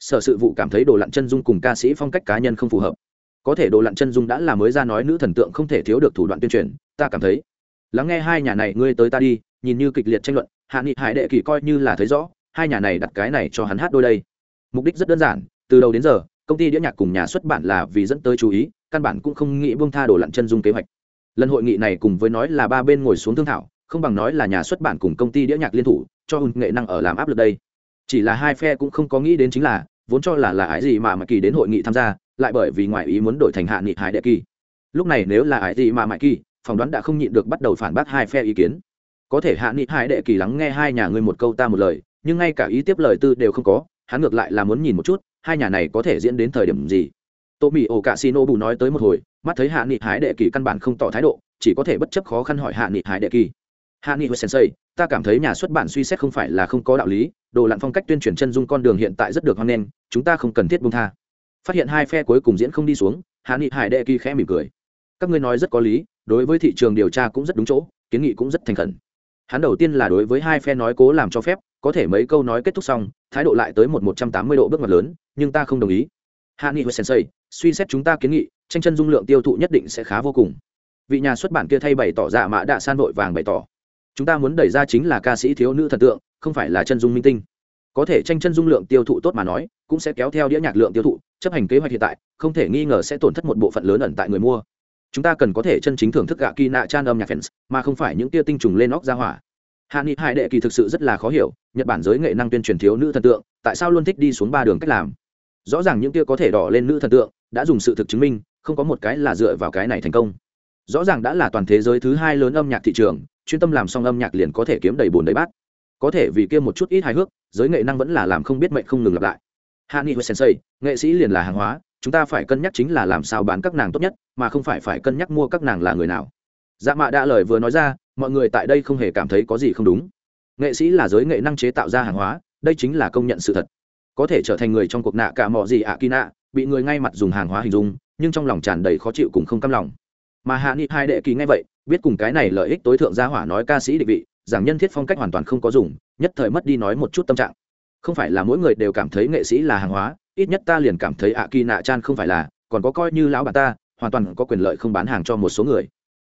Sở sự vụ cảm thấy đồ lặn chân dung cùng ca sĩ phong cách cá nhân không phù hợp. Có thể đồ lặn chân dung đã là mới ra nói nữ thần tượng không thể thiếu được thủ đoạn tuyên truyền, ta cảm thấy. Lắng nghe hai nhà này, ngươi tới ta đi, nhìn như kịch liệt tranh luận, hạ nghị hải đệ kỳ coi như là thấy rõ, hai nhà này đặt cái này cho hắn hát đôi đây. Mục đích rất đơn giản, từ đầu đến giờ, công ty đĩa nhạc cùng nhà xuất bản là vì dẫn tới chú ý, căn bản cũng không nghĩ buông tha đồ lặn chân dung kế hoạch lần hội nghị này cùng với nói là ba bên ngồi xuống thương thảo, không bằng nói là nhà xuất bản cùng công ty đĩa nhạc liên thủ, cho hùng nghệ năng ở làm áp lực đây. Chỉ là hai phe cũng không có nghĩ đến chính là, vốn cho là là ái gì mà mà kỳ đến hội nghị tham gia, lại bởi vì ngoại ý muốn đổi thành hạ nghị hải đệ kỳ. Lúc này nếu là ái gì mà mại kỳ, phỏng đoán đã không nhịn được bắt đầu phản bác hai phe ý kiến. Có thể hạ nghị hải đệ kỳ lắng nghe hai nhà ngươi một câu ta một lời, nhưng ngay cả ý tiếp lời tư đều không có, hắn ngược lại là muốn nhìn một chút, hai nhà này có thể diễn đến thời điểm gì. Tô mỹ ổ cạ xì nô bù nói tới một hồi mắt thấy hạ nghị hải đệ kỳ căn bản không tỏ thái độ, chỉ có thể bất chấp khó khăn hỏi hạ nghị hải đệ kỳ. Hạ nghị hồi sensei, ta cảm thấy nhà xuất bản suy xét không phải là không có đạo lý, đồ lặn phong cách tuyên truyền chân dung con đường hiện tại rất được hoan nghênh, chúng ta không cần thiết buông tha. Phát hiện hai phe cuối cùng diễn không đi xuống, hạ nghị hải đệ kỳ khẽ mỉm cười. Các ngươi nói rất có lý, đối với thị trường điều tra cũng rất đúng chỗ, kiến nghị cũng rất thành khẩn. Hắn đầu tiên là đối với hai phe nói cố làm cho phép, có thể mấy câu nói kết thúc xong, thái độ lại tới một một trăm tám mươi độ bước ngoặt lớn, nhưng ta không đồng ý hạ nghị huệ sensei, suy xét chúng ta kiến nghị, tranh chân dung lượng tiêu thụ nhất định sẽ khá vô cùng. Vị nhà xuất bản kia thay bày tỏ dạ mã đạ san vội vàng bày tỏ. Chúng ta muốn đẩy ra chính là ca sĩ thiếu nữ thần tượng, không phải là chân dung minh tinh. Có thể tranh chân dung lượng tiêu thụ tốt mà nói, cũng sẽ kéo theo đĩa nhạc lượng tiêu thụ, chấp hành kế hoạch hiện tại, không thể nghi ngờ sẽ tổn thất một bộ phận lớn ẩn tại người mua. Chúng ta cần có thể chân chính thưởng thức gạ kỳ nạ chan âm nhạc fans, mà không phải những tia tinh trùng lên óc ra hỏa. Hạ nghị hải đệ kỳ thực sự rất là khó hiểu, nhật bản giới nghệ năng tuyên truyền thiếu nữ thần tượng, tại sao luôn thích đi xuống ba đường cách làm? Rõ ràng những kia có thể đỏ lên nữ thần tượng, đã dùng sự thực chứng minh, không có một cái là dựa vào cái này thành công. Rõ ràng đã là toàn thế giới thứ hai lớn âm nhạc thị trường, chuyên tâm làm xong âm nhạc liền có thể kiếm đầy bồn đầy bát. Có thể vì kia một chút ít hài hước, giới nghệ năng vẫn là làm không biết mệnh không ngừng lặp lại. Hạ nghị với sensei, nghệ sĩ liền là hàng hóa, chúng ta phải cân nhắc chính là làm sao bán các nàng tốt nhất, mà không phải phải cân nhắc mua các nàng là người nào. Dạ mạ đã lời vừa nói ra, mọi người tại đây không hề cảm thấy có gì không đúng. Nghệ sĩ là giới nghệ năng chế tạo ra hàng hóa, đây chính là công nhận sự thật có thể trở thành người trong cuộc nạ cả mọi gì ạ kỳ nạ, bị người ngay mặt dùng hàng hóa hình dung, nhưng trong lòng tràn đầy khó chịu cùng không căm lòng. Mà hạ nghị hai đệ kỳ ngay vậy, biết cùng cái này lợi ích tối thượng gia hỏa nói ca sĩ định vị, giảng nhân thiết phong cách hoàn toàn không có dùng, nhất thời mất đi nói một chút tâm trạng. Không phải là mỗi người đều cảm thấy nghệ sĩ là hàng hóa, ít nhất ta liền cảm thấy ạ kỳ nạ chan không phải là, còn có coi như lão bà ta, hoàn toàn có quyền lợi không bán hàng cho một số người.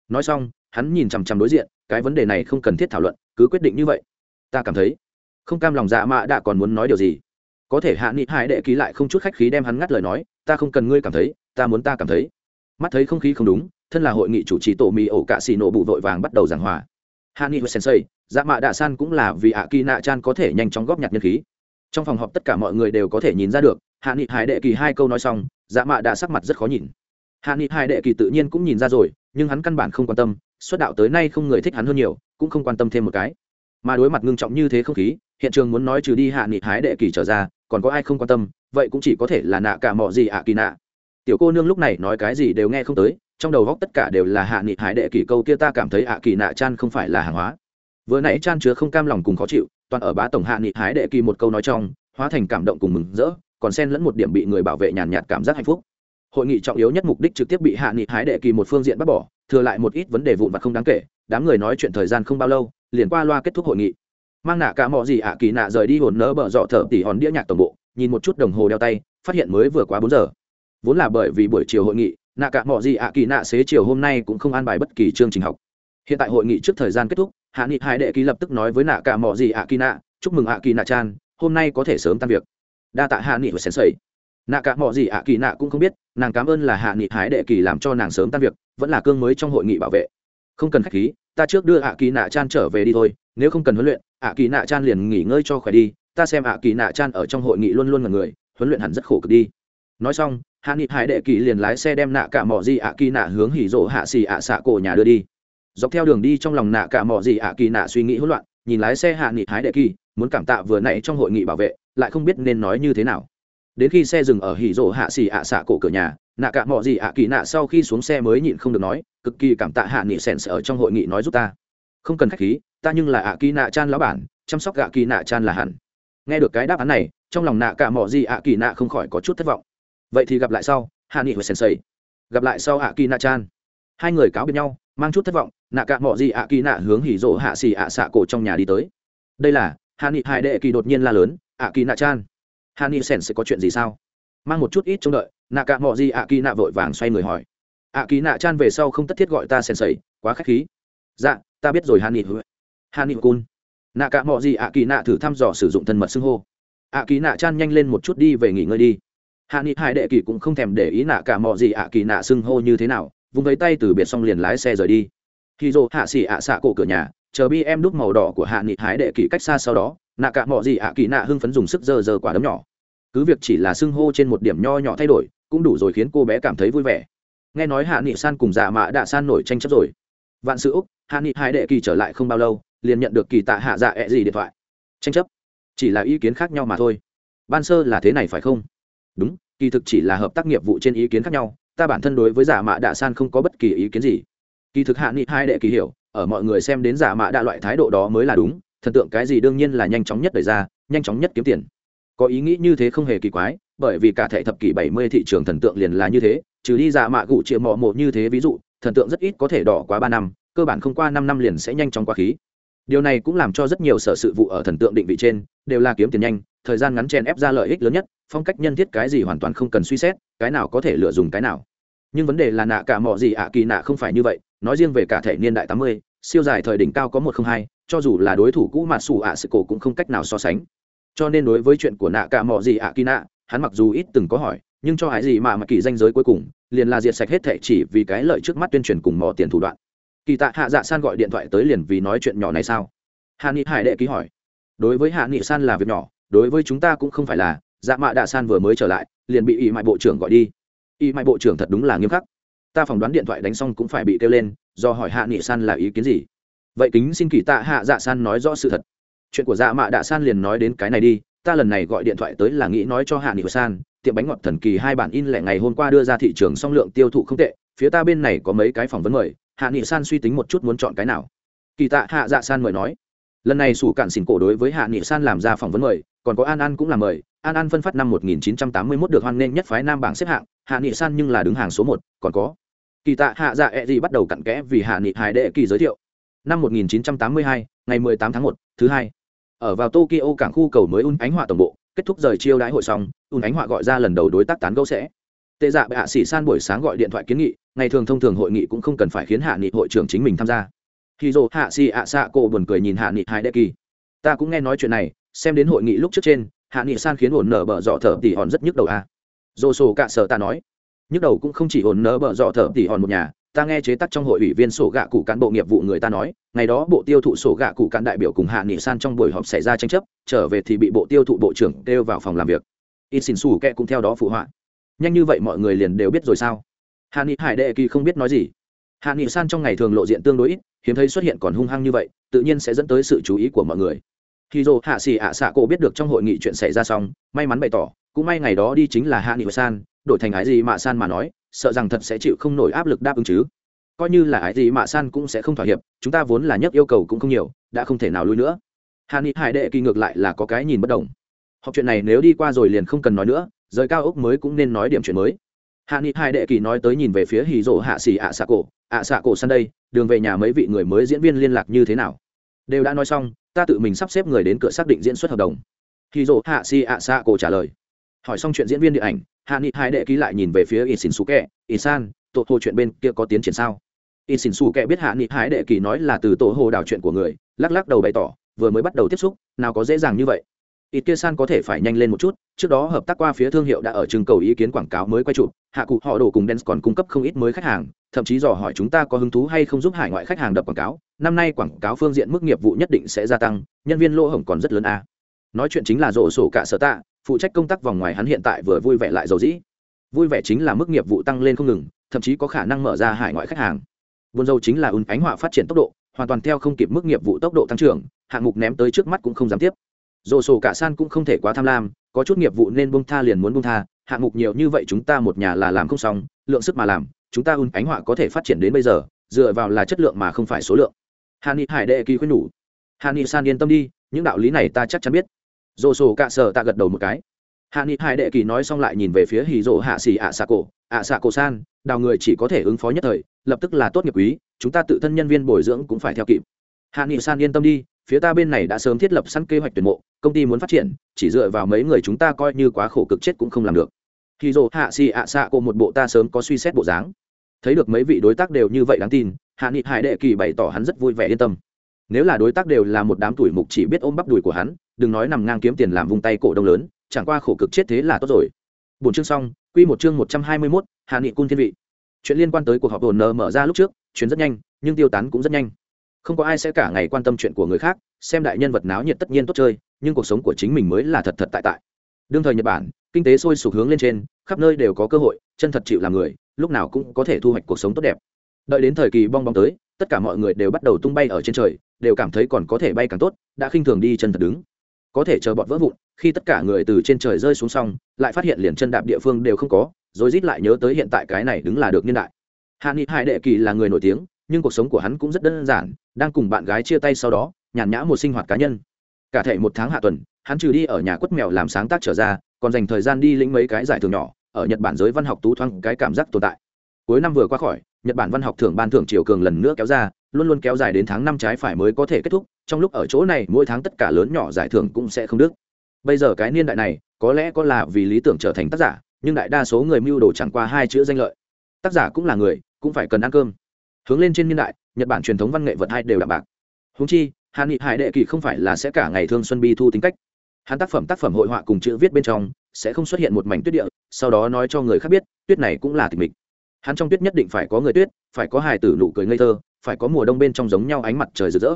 Nói xong, hắn nhìn chằm chằm đối diện, cái vấn đề này không cần thiết thảo luận, cứ quyết định như vậy. Ta cảm thấy, không cam lòng dạ mạ đã còn muốn nói điều gì có thể hạ nghị hải đệ ký lại không chút khách khí đem hắn ngắt lời nói, ta không cần ngươi cảm thấy, ta muốn ta cảm thấy. Mắt thấy không khí không đúng, thân là hội nghị chủ trì tổ mì ổ cạ xì nổ bụ vội vàng bắt đầu giảng hòa. Hạ nghị sensei dạ mạ đạ san cũng là vì ạ kỳ nạ chan có thể nhanh chóng góp nhặt nhân khí. Trong phòng họp tất cả mọi người đều có thể nhìn ra được, hạ nghị hải đệ kỳ hai câu nói xong dạ mạ đã sắc mặt rất khó nhìn. Hạ nghị hải đệ kỳ tự nhiên cũng nhìn ra rồi, nhưng hắn căn bản không quan tâm, xuất đạo tới nay không người thích hắn hơn nhiều, cũng không quan tâm thêm một cái. Mà đối mặt ngưng trọng như thế không khí hiện trường muốn nói trừ đi hạ nghị hái đệ kỳ trở ra, còn có ai không quan tâm, vậy cũng chỉ có thể là nạ cả mọi gì ạ kỳ nạ. Tiểu cô nương lúc này nói cái gì đều nghe không tới, trong đầu góc tất cả đều là hạ nghị hái đệ kỳ câu kia ta cảm thấy ạ kỳ nạ chan không phải là hàng hóa. Vừa nãy chan chứa không cam lòng cùng khó chịu, toàn ở bá tổng hạ nghị hái đệ kỳ một câu nói trong, hóa thành cảm động cùng mừng rỡ, còn xen lẫn một điểm bị người bảo vệ nhàn nhạt cảm giác hạnh phúc. Hội nghị trọng yếu nhất mục đích trực tiếp bị hạ nghị hái đệ kỳ một phương diện bắt bỏ, thừa lại một ít vấn đề vụn vặt không đáng kể, đám người nói chuyện thời gian không bao lâu, liền qua loa kết thúc hội nghị mang nạ cả mọi gì ạ, kỳ nạ rời đi hồn nỡ bở dọ thở tỉ hòn đĩa nhạc tổng bộ, nhìn một chút đồng hồ đeo tay, phát hiện mới vừa quá bốn giờ. Vốn là bởi vì buổi chiều hội nghị, nạ cả mọi gì ạ, kỳ nạ xế chiều hôm nay cũng không an bài bất kỳ chương trình học. Hiện tại hội nghị trước thời gian kết thúc, hạ nghị hai đệ ký lập tức nói với nạ cả mọi gì ạ, kỳ nạ, chúc mừng ạ, kỳ nạ chan, hôm nay có thể sớm tan việc. Đa tạ hạ nghị và sén sầy nạ cả mọi gì ạ, kỳ nạ cũng không biết, nàng cảm ơn là hạ nghị hái đệ kỳ làm cho nàng sớm tan việc, vẫn là cương mới trong hội nghị bảo vệ. Không cần khách khí, ta trước đưa ạ, kỳ nạ chan trở về đi thôi nếu không cần huấn luyện, ạ kỳ nạ chan liền nghỉ ngơi cho khỏe đi. Ta xem ạ kỳ nạ chan ở trong hội nghị luôn luôn là người, huấn luyện hẳn rất khổ cực đi. Nói xong, hạ nghị hải đệ kỳ liền lái xe đem nạ cả mỏ gì ạ kỳ nạ hướng hỉ rỗ hạ xì ạ xạ cổ nhà đưa đi. Dọc theo đường đi trong lòng nạ cả mỏ gì ạ kỳ nạ suy nghĩ hỗn loạn, nhìn lái xe hạ nghị hải đệ kỳ muốn cảm tạ vừa nãy trong hội nghị bảo vệ, lại không biết nên nói như thế nào. Đến khi xe dừng ở hỉ rỗ hạ xì ạ xạ cổ cửa nhà, nạ cả mỏ gì ạ kỳ nạ sau khi xuống xe mới nhịn không được nói, cực kỳ cảm tạ hạ nghị sèn ở trong hội nghị nói giúp ta không cần khách khí, ta nhưng là ạ kỳ nạ chan lão bản, chăm sóc gạ kỳ nạ chan là hẳn. Nghe được cái đáp án này, trong lòng nạ cả mỏ gì ạ kỳ nạ không khỏi có chút thất vọng. Vậy thì gặp lại sau hạ nghị và sensei gặp lại sau ạ kỳ nạ chan hai người cáo biệt nhau, mang chút thất vọng nạ cả mỏ gì ạ kỳ nạ hướng hỉ rỗ hạ xì ạ xạ cổ trong nhà đi tới. Đây là hạ nghị hải đệ kỳ đột nhiên la lớn ạ kỳ nạ chan hạ nghị sen sẽ có chuyện gì sao? Mang một chút ít trông đợi nạ cả mỏ gì ạ kỳ nạ vội vàng xoay người hỏi. Ạ kỳ nạ chan về sau không tất thiết gọi ta sensei, quá khách khí dạ ta biết rồi, Hàn nghị. Hàn nghị cun. Nạ cả mọi gì ạ kỳ nạ thử thăm dò sử dụng thân mật xưng hô. Ạ kỳ nạ chan nhanh lên một chút đi về nghỉ ngơi đi. Hạ nghị hai đệ kỳ cũng không thèm để ý nạ cả mọi gì ạ kỳ nạ xưng hô như thế nào vùng vẫy tay từ biệt xong liền lái xe rời đi. Khi dô hạ xỉ ạ xạ cổ cửa nhà, chờ bi em đúc màu đỏ của hạ nghị hái đệ kỳ cách xa sau đó, nạ cả mọi gì ạ kỳ nạ hưng phấn dùng sức dơ dơ quả đấm nhỏ. Cứ việc chỉ là xưng hô trên một điểm nho nhỏ thay đổi, cũng đủ rồi khiến cô bé cảm thấy vui vẻ. Nghe nói hạ nghị san cùng dạ mạ đã san nổi tranh chấp rồi. Vạn sự úc hạ nghị hai đệ kỳ trở lại không bao lâu, liền nhận được kỳ tạ hạ dạ ẹ、e、gì gì điện thoại. Tranh chấp. Chỉ là ý kiến khác nhau mà thôi. Ban sơ là thế này phải không? Đúng, kỳ thực chỉ là hợp tác nghiệp vụ trên ý kiến khác nhau, ta bản thân đối với giả mạ đạ san không có bất kỳ ý kiến gì. Kỳ thực hạ nghị hai đệ kỳ hiểu, ở mọi người xem đến giả mạ đạ loại thái độ đó mới là đúng, thần tượng cái gì đương nhiên là nhanh chóng nhất đẩy ra, nhanh chóng nhất kiếm tiền. Có ý nghĩ như thế không hề kỳ quái, bởi vì cả thể thập kỷ bảy mươi thị trường thần tượng liền là như thế, trừ đi giả mạ cụ chịa mọ mộ như thế ví dụ, thần tượng rất ít có thể đỏ quá ba năm cơ bản không qua năm năm liền sẽ nhanh chóng qua khí. Điều này cũng làm cho rất nhiều sở sự vụ ở thần tượng định vị trên đều là kiếm tiền nhanh, thời gian ngắn chen ép ra lợi ích lớn nhất, phong cách nhân thiết cái gì hoàn toàn không cần suy xét, cái nào có thể lựa dùng cái nào. Nhưng vấn đề là nạ cả mọi gì ạ kỳ nạ không phải như vậy, nói riêng về cả thể niên đại tám mươi, siêu dài thời đỉnh cao có một không hai, cho dù là đối thủ cũ mà xù ạ sự cổ cũng không cách nào so sánh. Cho nên đối với chuyện của nạ cả mọi gì ạ kỳ nạ, hắn mặc dù ít từng có hỏi, nhưng cho hại gì mà mà kỳ danh giới cuối cùng, liền là diệt sạch hết thệ chỉ vì cái lợi trước mắt tuyên truyền cùng mò tiền thủ đoạn kỳ tạ hạ dạ san gọi điện thoại tới liền vì nói chuyện nhỏ này sao? Hạ nghị hải đệ ký hỏi. Đối với hạ nghị san là việc nhỏ, đối với chúng ta cũng không phải là dạ mạ đạ san vừa mới trở lại, liền bị ỵ mại bộ trưởng gọi đi. Ỵ mại bộ trưởng thật đúng là nghiêm khắc. Ta phỏng đoán điện thoại đánh xong cũng phải bị kêu lên, do hỏi hạ nghị san là ý kiến gì. Vậy kính xin kỳ tạ hạ dạ san nói rõ sự thật. Chuyện của dạ mạ đạ san liền nói đến cái này đi, ta lần này gọi điện thoại tới là nghĩ nói cho hạ nghị san, tiệm bánh ngọt thần kỳ hai bản in lẻ ngày hôm qua đưa ra thị trường song lượng tiêu thụ không tệ, phía ta bên này có mấy cái phỏng vấn mời hạ nghị san suy tính một chút muốn chọn cái nào. Kỳ tạ hạ dạ san mời nói. Lần này sủ cạn xỉn cổ đối với hạ nghị san làm ra phỏng vấn mời còn có an an cũng là mời. An an phân phát năm 1981 được hoan nghênh nhất phái nam bảng xếp hạng. Hạ nghị san nhưng là đứng hàng số một còn có. Kỳ tạ hạ dạ e gì bắt đầu cặn kẽ vì hạ nghị hải đệ kỳ giới thiệu. Năm 1982, ngày 18 tháng 1, thứ hai. Ở vào tokyo cảng khu cầu mới un ánh họa tổng bộ kết thúc rời chiêu đãi hội xong un ánh họa gọi ra lần đầu đối tác tán gẫu sẽ tệ dạ bệ hạ sĩ san buổi sáng gọi điện thoại kiến nghị, ngày thường thông thường hội nghị cũng không cần phải khiến hạ nghị hội trưởng chính mình tham gia. Khi dồ hạ xì ạ xạ cổ buồn cười nhìn hạ nghị hai đệ kỳ. Ta cũng nghe nói chuyện này, xem đến hội nghị lúc trước trên, hạ nghị san khiến ổn nở bở dọ thở tỉ hòn rất nhức đầu a à. dồ sổ cạ sợ ta nói, nhức đầu cũng không chỉ ổn nở bở dọ thở tỉ hòn một nhà, ta nghe chế tác trong hội ủy viên sổ gạ cụ cán bộ nghiệp vụ người ta nói, ngày đó bộ tiêu thụ sổ gạ cụ cán đại biểu cùng hạ nghị san trong buổi họp xảy ra tranh chấp, trở về thì bị bộ tiêu thụ bộ trưởng kêu vào phòng làm việc. Ít xin xù kẹ cũng theo đó phụ họa nhanh như vậy mọi người liền đều biết rồi sao? Hạ nghị hải đệ kỳ không biết nói gì. Hạ nghị san trong ngày thường lộ diện tương đối ít, hiếm thấy xuất hiện còn hung hăng như vậy, tự nhiên sẽ dẫn tới sự chú ý của mọi người. Khi dô hạ xì ạ xạ cổ biết được trong hội nghị chuyện xảy ra xong, may mắn bày tỏ, cũng may ngày đó đi chính là hạ nghị san, đổi thành ái gì Mạ san mà nói, sợ rằng thật sẽ chịu không nổi áp lực đáp ứng chứ. Coi như là ái gì Mạ san cũng sẽ không thỏa hiệp, chúng ta vốn là nhất yêu cầu cũng không nhiều, đã không thể nào lui nữa. Hạ nghị hải đệ kỳ ngược lại là có cái nhìn bất đồng học chuyện này nếu đi qua rồi liền không cần nói nữa, rời cao ốc mới cũng nên nói điểm chuyện mới. Hạ nghị hai đệ kỳ nói tới nhìn về phía hì rỗ hạ xì ạ xạ cổ. Ạ xạ cổ sân đây, đường về nhà mấy vị người mới diễn viên liên lạc như thế nào? Đều đã nói xong, ta tự mình sắp xếp người đến cửa xác định diễn xuất hợp đồng. Hì rỗ hạ xì ạ xạ cổ trả lời. Hỏi xong chuyện diễn viên điện ảnh, hạ nghị hai đệ ký lại nhìn về phía ít xin su kẹ ít san tổ hồ chuyện bên kia có tiến triển sao? Ít xin su kẹ biết hạ nghị hai đệ kỳ nói là từ tổ hồ đảo chuyện của người, lắc lắc đầu bày tỏ, vừa mới bắt đầu tiếp xúc, nào có dễ dàng như vậy ít kia san có thể phải nhanh lên một chút, trước đó hợp tác qua phía thương hiệu đã ở trưng cầu ý kiến quảng cáo mới quay chụp, hạ cụ họ đổ cùng đen còn cung cấp không ít mới khách hàng, thậm chí dò hỏi chúng ta có hứng thú hay không giúp hải ngoại khách hàng đập quảng cáo, năm nay quảng cáo phương diện mức nghiệp vụ nhất định sẽ gia tăng, nhân viên lỗ hổng còn rất lớn a. Nói chuyện chính là rộ sổ cả sở tạ, phụ trách công tác vòng ngoài hắn hiện tại vừa vui vẻ lại giàu dĩ. Vui vẻ chính là mức nghiệp vụ tăng lên không ngừng, thậm chí có khả năng mở ra hải ngoại khách hàng. Buôn dâu chính là ứng ánh họa phát triển tốc độ, hoàn toàn theo không kịp mức nghiệp vụ tốc độ tăng trưởng, hạng mục ném tới trước mắt cũng không dám tiếp dồ sổ cả san cũng không thể quá tham lam, có chút nghiệp vụ nên bông tha liền muốn bông tha, hạng mục nhiều như vậy chúng ta một nhà là làm không xong, lượng sức mà làm, chúng ta un ánh họa có thể phát triển đến bây giờ, dựa vào là chất lượng mà không phải số lượng. Hà ni hải đệ kỳ khuyên nhủ. Hà ni san yên tâm đi, những đạo lý này ta chắc chắn biết. Dồ sổ cả sợ ta gật đầu một cái. Hạ nghị hai đệ kỳ nói xong lại nhìn về phía hì rỗ hạ xì ạ xạ cổ. Ạ xạ cổ san, đào người chỉ có thể ứng phó nhất thời, lập tức là tốt nghiệp quý, chúng ta tự thân nhân viên bồi dưỡng cũng phải theo kịp. Hạ nghị san yên tâm đi, phía ta bên này đã sớm thiết lập sẵn kế hoạch tuyển mộ công ty muốn phát triển chỉ dựa vào mấy người chúng ta coi như quá khổ cực chết cũng không làm được. Khi dồ hạ xì ạ xạ cô một bộ ta sớm có suy xét bộ dáng. Thấy được mấy vị đối tác đều như vậy đáng tin hạ nghị hải đệ kỳ bày tỏ hắn rất vui vẻ yên tâm. Nếu là đối tác đều là một đám tuổi mục chỉ biết ôm bắp đùi của hắn đừng nói nằm ngang kiếm tiền làm vung tay cổ đông lớn chẳng qua khổ cực chết thế là tốt rồi. Bốn chương xong quy một chương một trăm hai mươi 121, hạ nghị cung thiên vị. Chuyện liên quan tới cuộc họp hồn nờ mở ra lúc trước chuyến rất nhanh nhưng tiêu tán cũng rất nhanh. Không có ai sẽ cả ngày quan tâm chuyện của người khác xem đại nhân vật náo nhiệt tất nhiên tốt chơi nhưng cuộc sống của chính mình mới là thật thật tại tại. Đương thời nhật bản, kinh tế sôi sục hướng lên trên, khắp nơi đều có cơ hội, chân thật chịu làm người, lúc nào cũng có thể thu hoạch cuộc sống tốt đẹp. Đợi đến thời kỳ bong bóng tới, tất cả mọi người đều bắt đầu tung bay ở trên trời, đều cảm thấy còn có thể bay càng tốt, đã khinh thường đi chân thật đứng. Có thể chờ bọn vỡ vụn, khi tất cả người từ trên trời rơi xuống xong, lại phát hiện liền chân đạp địa phương đều không có, rồi rít lại nhớ tới hiện tại cái này đứng là được niên đại. Hạ nghị hải đệ kỳ là người nổi tiếng, nhưng cuộc sống của hắn cũng rất đơn giản, đang cùng bạn gái chia tay sau đó, nhàn nhã một sinh hoạt cá nhân cả thể một tháng hạ tuần, hắn trừ đi ở nhà quất mèo làm sáng tác trở ra, còn dành thời gian đi lĩnh mấy cái giải thưởng nhỏ, ở nhật bản giới văn học tú thoáng cái cảm giác tồn tại. Cuối năm vừa qua khỏi, nhật bản văn học thưởng ban thưởng triều cường lần nữa kéo ra, luôn luôn kéo dài đến tháng năm trái phải mới có thể kết thúc, trong lúc ở chỗ này, mỗi tháng tất cả lớn nhỏ giải thưởng cũng sẽ không đứt. Bây giờ cái niên đại này, có lẽ có là vì lý tưởng trở thành tác giả, nhưng đại đa số người mưu đồ chẳng qua hai chữ danh lợi. Tác giả cũng là người, cũng phải cần ăn cơm. Hướng lên trên niên đại, nhật bản truyền thống văn nghệ vật hai đều đạm bạc. Húng chi hạ nghị hải đệ kỳ không phải là sẽ cả ngày thương xuân bi thu tính cách. Hắn tác phẩm tác phẩm hội họa cùng chữ viết bên trong sẽ không xuất hiện một mảnh tuyết địa, sau đó nói cho người khác biết, tuyết này cũng là tịch mịch. Hắn trong tuyết nhất định phải có người tuyết, phải có hài tử nụ cười ngây thơ, phải có mùa đông bên trong giống nhau ánh mặt trời rực rỡ.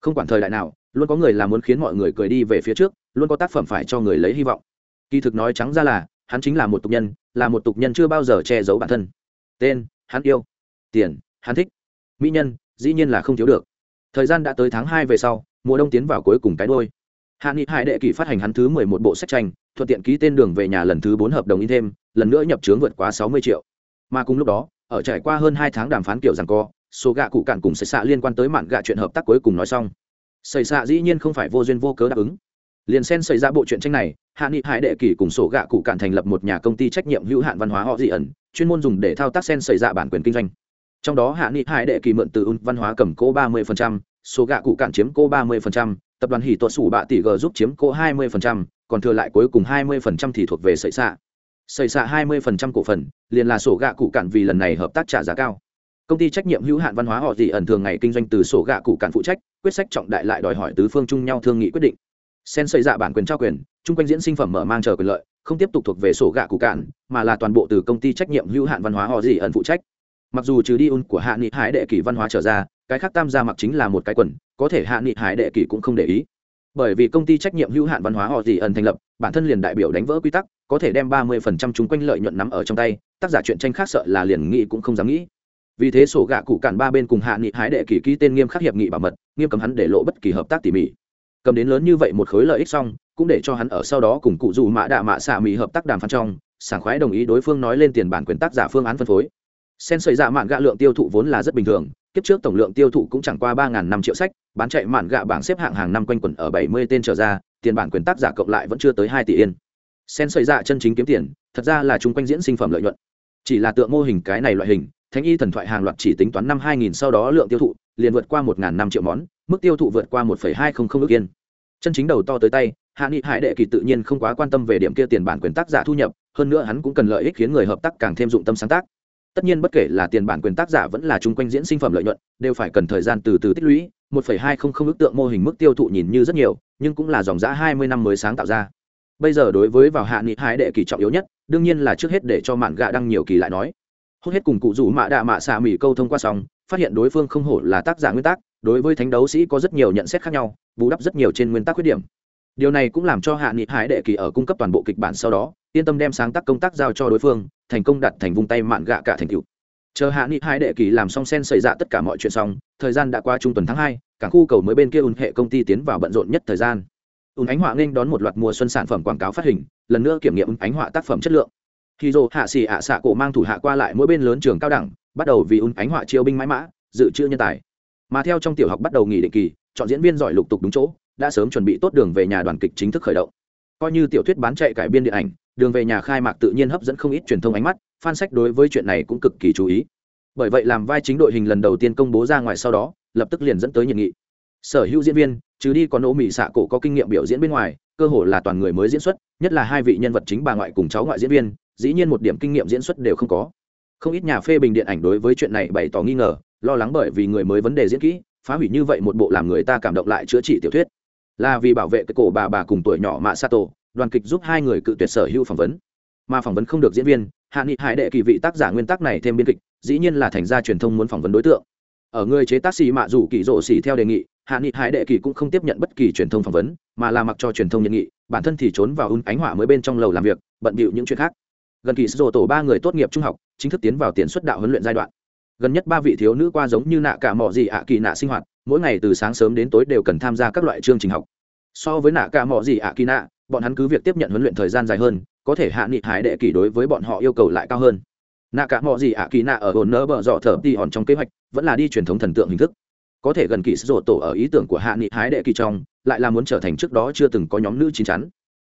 Không quản thời đại nào, luôn có người là muốn khiến mọi người cười đi về phía trước, luôn có tác phẩm phải cho người lấy hy vọng. Kỳ thực nói trắng ra là, hắn chính là một tục nhân, là một tục nhân chưa bao giờ che giấu bản thân. Tên, hắn yêu. Tiền, hắn thích. Mỹ nhân, dĩ nhiên là không thiếu được thời gian đã tới tháng hai về sau, mùa đông tiến vào cuối cùng cái đôi hạ nghị hải đệ kỳ phát hành hắn thứ mười một bộ sách tranh, thuận tiện ký tên đường về nhà lần thứ bốn hợp đồng in thêm, lần nữa nhập trướng vượt quá sáu mươi triệu. Mà cùng lúc đó, ở trải qua hơn hai tháng đàm phán kiểu rằng co, số gạ cụ cạn cùng xây xạ liên quan tới mạn gạ chuyện hợp tác cuối cùng nói xong. Xây xạ dĩ nhiên không phải vô duyên vô cớ đáp ứng. Liền xen xảy ra bộ chuyện tranh này, hạ nghị hải đệ kỳ cùng sổ gạ cụ cạn thành lập một nhà công ty trách nhiệm hữu hạn văn hóa họ dị ẩn, chuyên môn dùng để thao tác sen xảy ra bản quyền kinh doanh trong đó hạ nghị hải đệ kỳ mượn từ un văn hóa cầm cố ba mươi số gạ cụ cạn chiếm cô ba mươi tập đoàn hỉ tuột sủ bạ tỷ g giúp chiếm cô hai mươi còn thừa lại cuối cùng hai mươi thì thuộc về sợi xạ sợi xạ hai mươi cổ phần, liền là sổ gạ cụ cạn vì lần này hợp tác trả giá cao. Công ty trách nhiệm hữu hạn văn hóa họ dị ẩn thường ngày kinh doanh từ sổ gạ cụ cạn phụ trách, quyết sách trọng đại lại đòi hỏi tứ phương chung nhau thương nghị quyết định. Sen xây dạ bản quyền trao quyền, chung quanh diễn sinh phẩm mở mang chờ quyền lợi, không tiếp tục thuộc về sổ gạ cụ cạn, mà là toàn bộ từ công ty trách nhiệm hữu hạn văn hóa họ dị ẩn phụ trách mặc dù trừ đi un của hạ nghị hải đệ kỷ văn hóa trở ra, cái khác tam gia mặc chính là một cái quần, có thể hạ nghị hải đệ kỷ cũng không để ý. Bởi vì công ty trách nhiệm hữu hạn văn hóa họ dị ẩn thành lập, bản thân liền đại biểu đánh vỡ quy tắc, có thể đem ba mươi phần trăm chúng quanh lợi nhuận nắm ở trong tay, tác giả chuyện tranh khác sợ là liền nghĩ cũng không dám nghĩ. Vì thế sổ gạ cụ cản ba bên cùng hạ nghị hái đệ kỳ ký tên nghiêm khắc hiệp nghị bảo mật, nghiêm cấm hắn để lộ bất kỳ hợp tác tỉ mỉ. Cầm đến lớn như vậy một khối lợi ích xong, cũng để cho hắn ở sau đó cùng cụ dù mã đạ mạ xạ mỹ hợp tác đàm phán trong, sảng khoái đồng ý đối phương nói lên tiền bản quyền tác giả phương án phân phối sen sợi dạ mạn gạ lượng tiêu thụ vốn là rất bình thường, kiếp trước tổng lượng tiêu thụ cũng chẳng qua ba năm triệu sách, bán chạy mạn gạ bảng xếp hạng hàng năm quanh quẩn ở bảy mươi tên trở ra, tiền bản quyền tác giả cộng lại vẫn chưa tới hai tỷ yên. Sen sợi dạ chân chính kiếm tiền, thật ra là chung quanh diễn sinh phẩm lợi nhuận. Chỉ là tượng mô hình cái này loại hình, thánh y thần thoại hàng loạt chỉ tính toán năm 2000 sau đó lượng tiêu thụ, liền vượt qua một năm triệu món, mức tiêu thụ vượt qua một hai không không ước yên. Chân chính đầu to tới tay, hạ nghị hải đệ kỳ tự nhiên không quá quan tâm về điểm kia tiền bản quyền tác giả thu nhập, hơn nữa hắn cũng cần lợi ích khiến người hợp tác càng thêm dụng tâm sáng tác tất nhiên bất kể là tiền bản quyền tác giả vẫn là chung quanh diễn sinh phẩm lợi nhuận, đều phải cần thời gian từ từ tích lũy, một hai không không ước tượng mô hình mức tiêu thụ nhìn như rất nhiều, nhưng cũng là dòng giã hai mươi năm mới sáng tạo ra. Bây giờ đối với vào hạ nghị hải đệ kỳ trọng yếu nhất, đương nhiên là trước hết để cho mạn gạ đăng nhiều kỳ lại nói. Hốt hết cùng cụ rủ mạ đạ mạ xạ mỹ câu thông qua xong, phát hiện đối phương không hổ là tác giả nguyên tắc đối với thánh đấu sĩ có rất nhiều nhận xét khác nhau, bù đắp rất nhiều trên nguyên tắc khuyết điểm. Điều này cũng làm cho hạ nghị hải đệ kỳ ở cung cấp toàn bộ kịch bản sau đó yên tâm đem sáng tác công tác giao cho đối phương, thành công đặt thành vùng tay mạn gạ cả thành cựu chờ hạ nghị hai đệ kỳ làm xong sen xảy ra tất cả mọi chuyện xong, thời gian đã qua trung tuần tháng hai, cảng khu cầu mới bên kia ùn hệ công ty tiến vào bận rộn nhất thời gian. Ùn ánh họa nên đón một loạt mùa xuân sản phẩm quảng cáo phát hình, lần nữa kiểm nghiệm ánh họa tác phẩm chất lượng. Khi dồ hạ xì ạ xạ cổ mang thủ hạ qua lại mỗi bên lớn trường cao đẳng, bắt đầu vì ùn ánh họa chiêu binh mãi mã, dự trữ nhân tài. Mà theo trong tiểu học bắt đầu nghỉ định kỳ, chọn diễn viên giỏi lục tục đúng chỗ, đã sớm chuẩn bị tốt đường về nhà đoàn kịch chính thức khởi động coi như tiểu thuyết bán chạy cải biên điện ảnh, đường về nhà khai mạc tự nhiên hấp dẫn không ít truyền thông ánh mắt, fan sách đối với chuyện này cũng cực kỳ chú ý. Bởi vậy làm vai chính đội hình lần đầu tiên công bố ra ngoài sau đó, lập tức liền dẫn tới nhiệt nghị. Sở hữu diễn viên, trừ đi còn ô mỹ xạ cổ có kinh nghiệm biểu diễn bên ngoài, cơ hồ là toàn người mới diễn xuất, nhất là hai vị nhân vật chính bà ngoại cùng cháu ngoại diễn viên, dĩ nhiên một điểm kinh nghiệm diễn xuất đều không có. Không ít nhà phê bình điện ảnh đối với chuyện này bày tỏ nghi ngờ, lo lắng bởi vì người mới vấn đề diễn kỹ, phá hủy như vậy một bộ làm người ta cảm động lại chữa trị tiểu thuyết là vì bảo vệ cái cổ bà bà cùng tuổi nhỏ mạ sato, đoàn kịch giúp hai người cự tuyệt sở hữu phỏng vấn. Mà phỏng vấn không được diễn viên, hạ nghị hải đệ kỳ vị tác giả nguyên tắc này thêm biên kịch, dĩ nhiên là thành ra truyền thông muốn phỏng vấn đối tượng. Ở người chế tác xì mạ dù kỳ rộ xì theo đề nghị, hạ nghị hải đệ kỳ cũng không tiếp nhận bất kỳ truyền thông phỏng vấn, mà là mặc cho truyền thông nhận nghị, bản thân thì trốn vào un ánh hỏa mới bên trong lầu làm việc, bận bịu những chuyện khác. Gần kỳ sổ tổ ba người tốt nghiệp trung học, chính thức tiến vào tiền xuất đạo huấn luyện giai đoạn. Gần nhất ba vị thiếu nữ qua giống như nạ cả mỏ gì ạ kỳ nạ sinh hoạt mỗi ngày từ sáng sớm đến tối đều cần tham gia các loại chương trình học. So với nạ ca mò gì ạ kỳ nạ, bọn hắn cứ việc tiếp nhận huấn luyện thời gian dài hơn, có thể hạ nghị hải đệ kỳ đối với bọn họ yêu cầu lại cao hơn. Nạ cả mò gì ạ kỳ nạ ở hồn nơ bờ dọ thở đi hòn trong kế hoạch, vẫn là đi truyền thống thần tượng hình thức. Có thể gần kỳ sổ tổ ở ý tưởng của hạ nghị hái đệ kỳ trong, lại là muốn trở thành trước đó chưa từng có nhóm nữ chín chắn.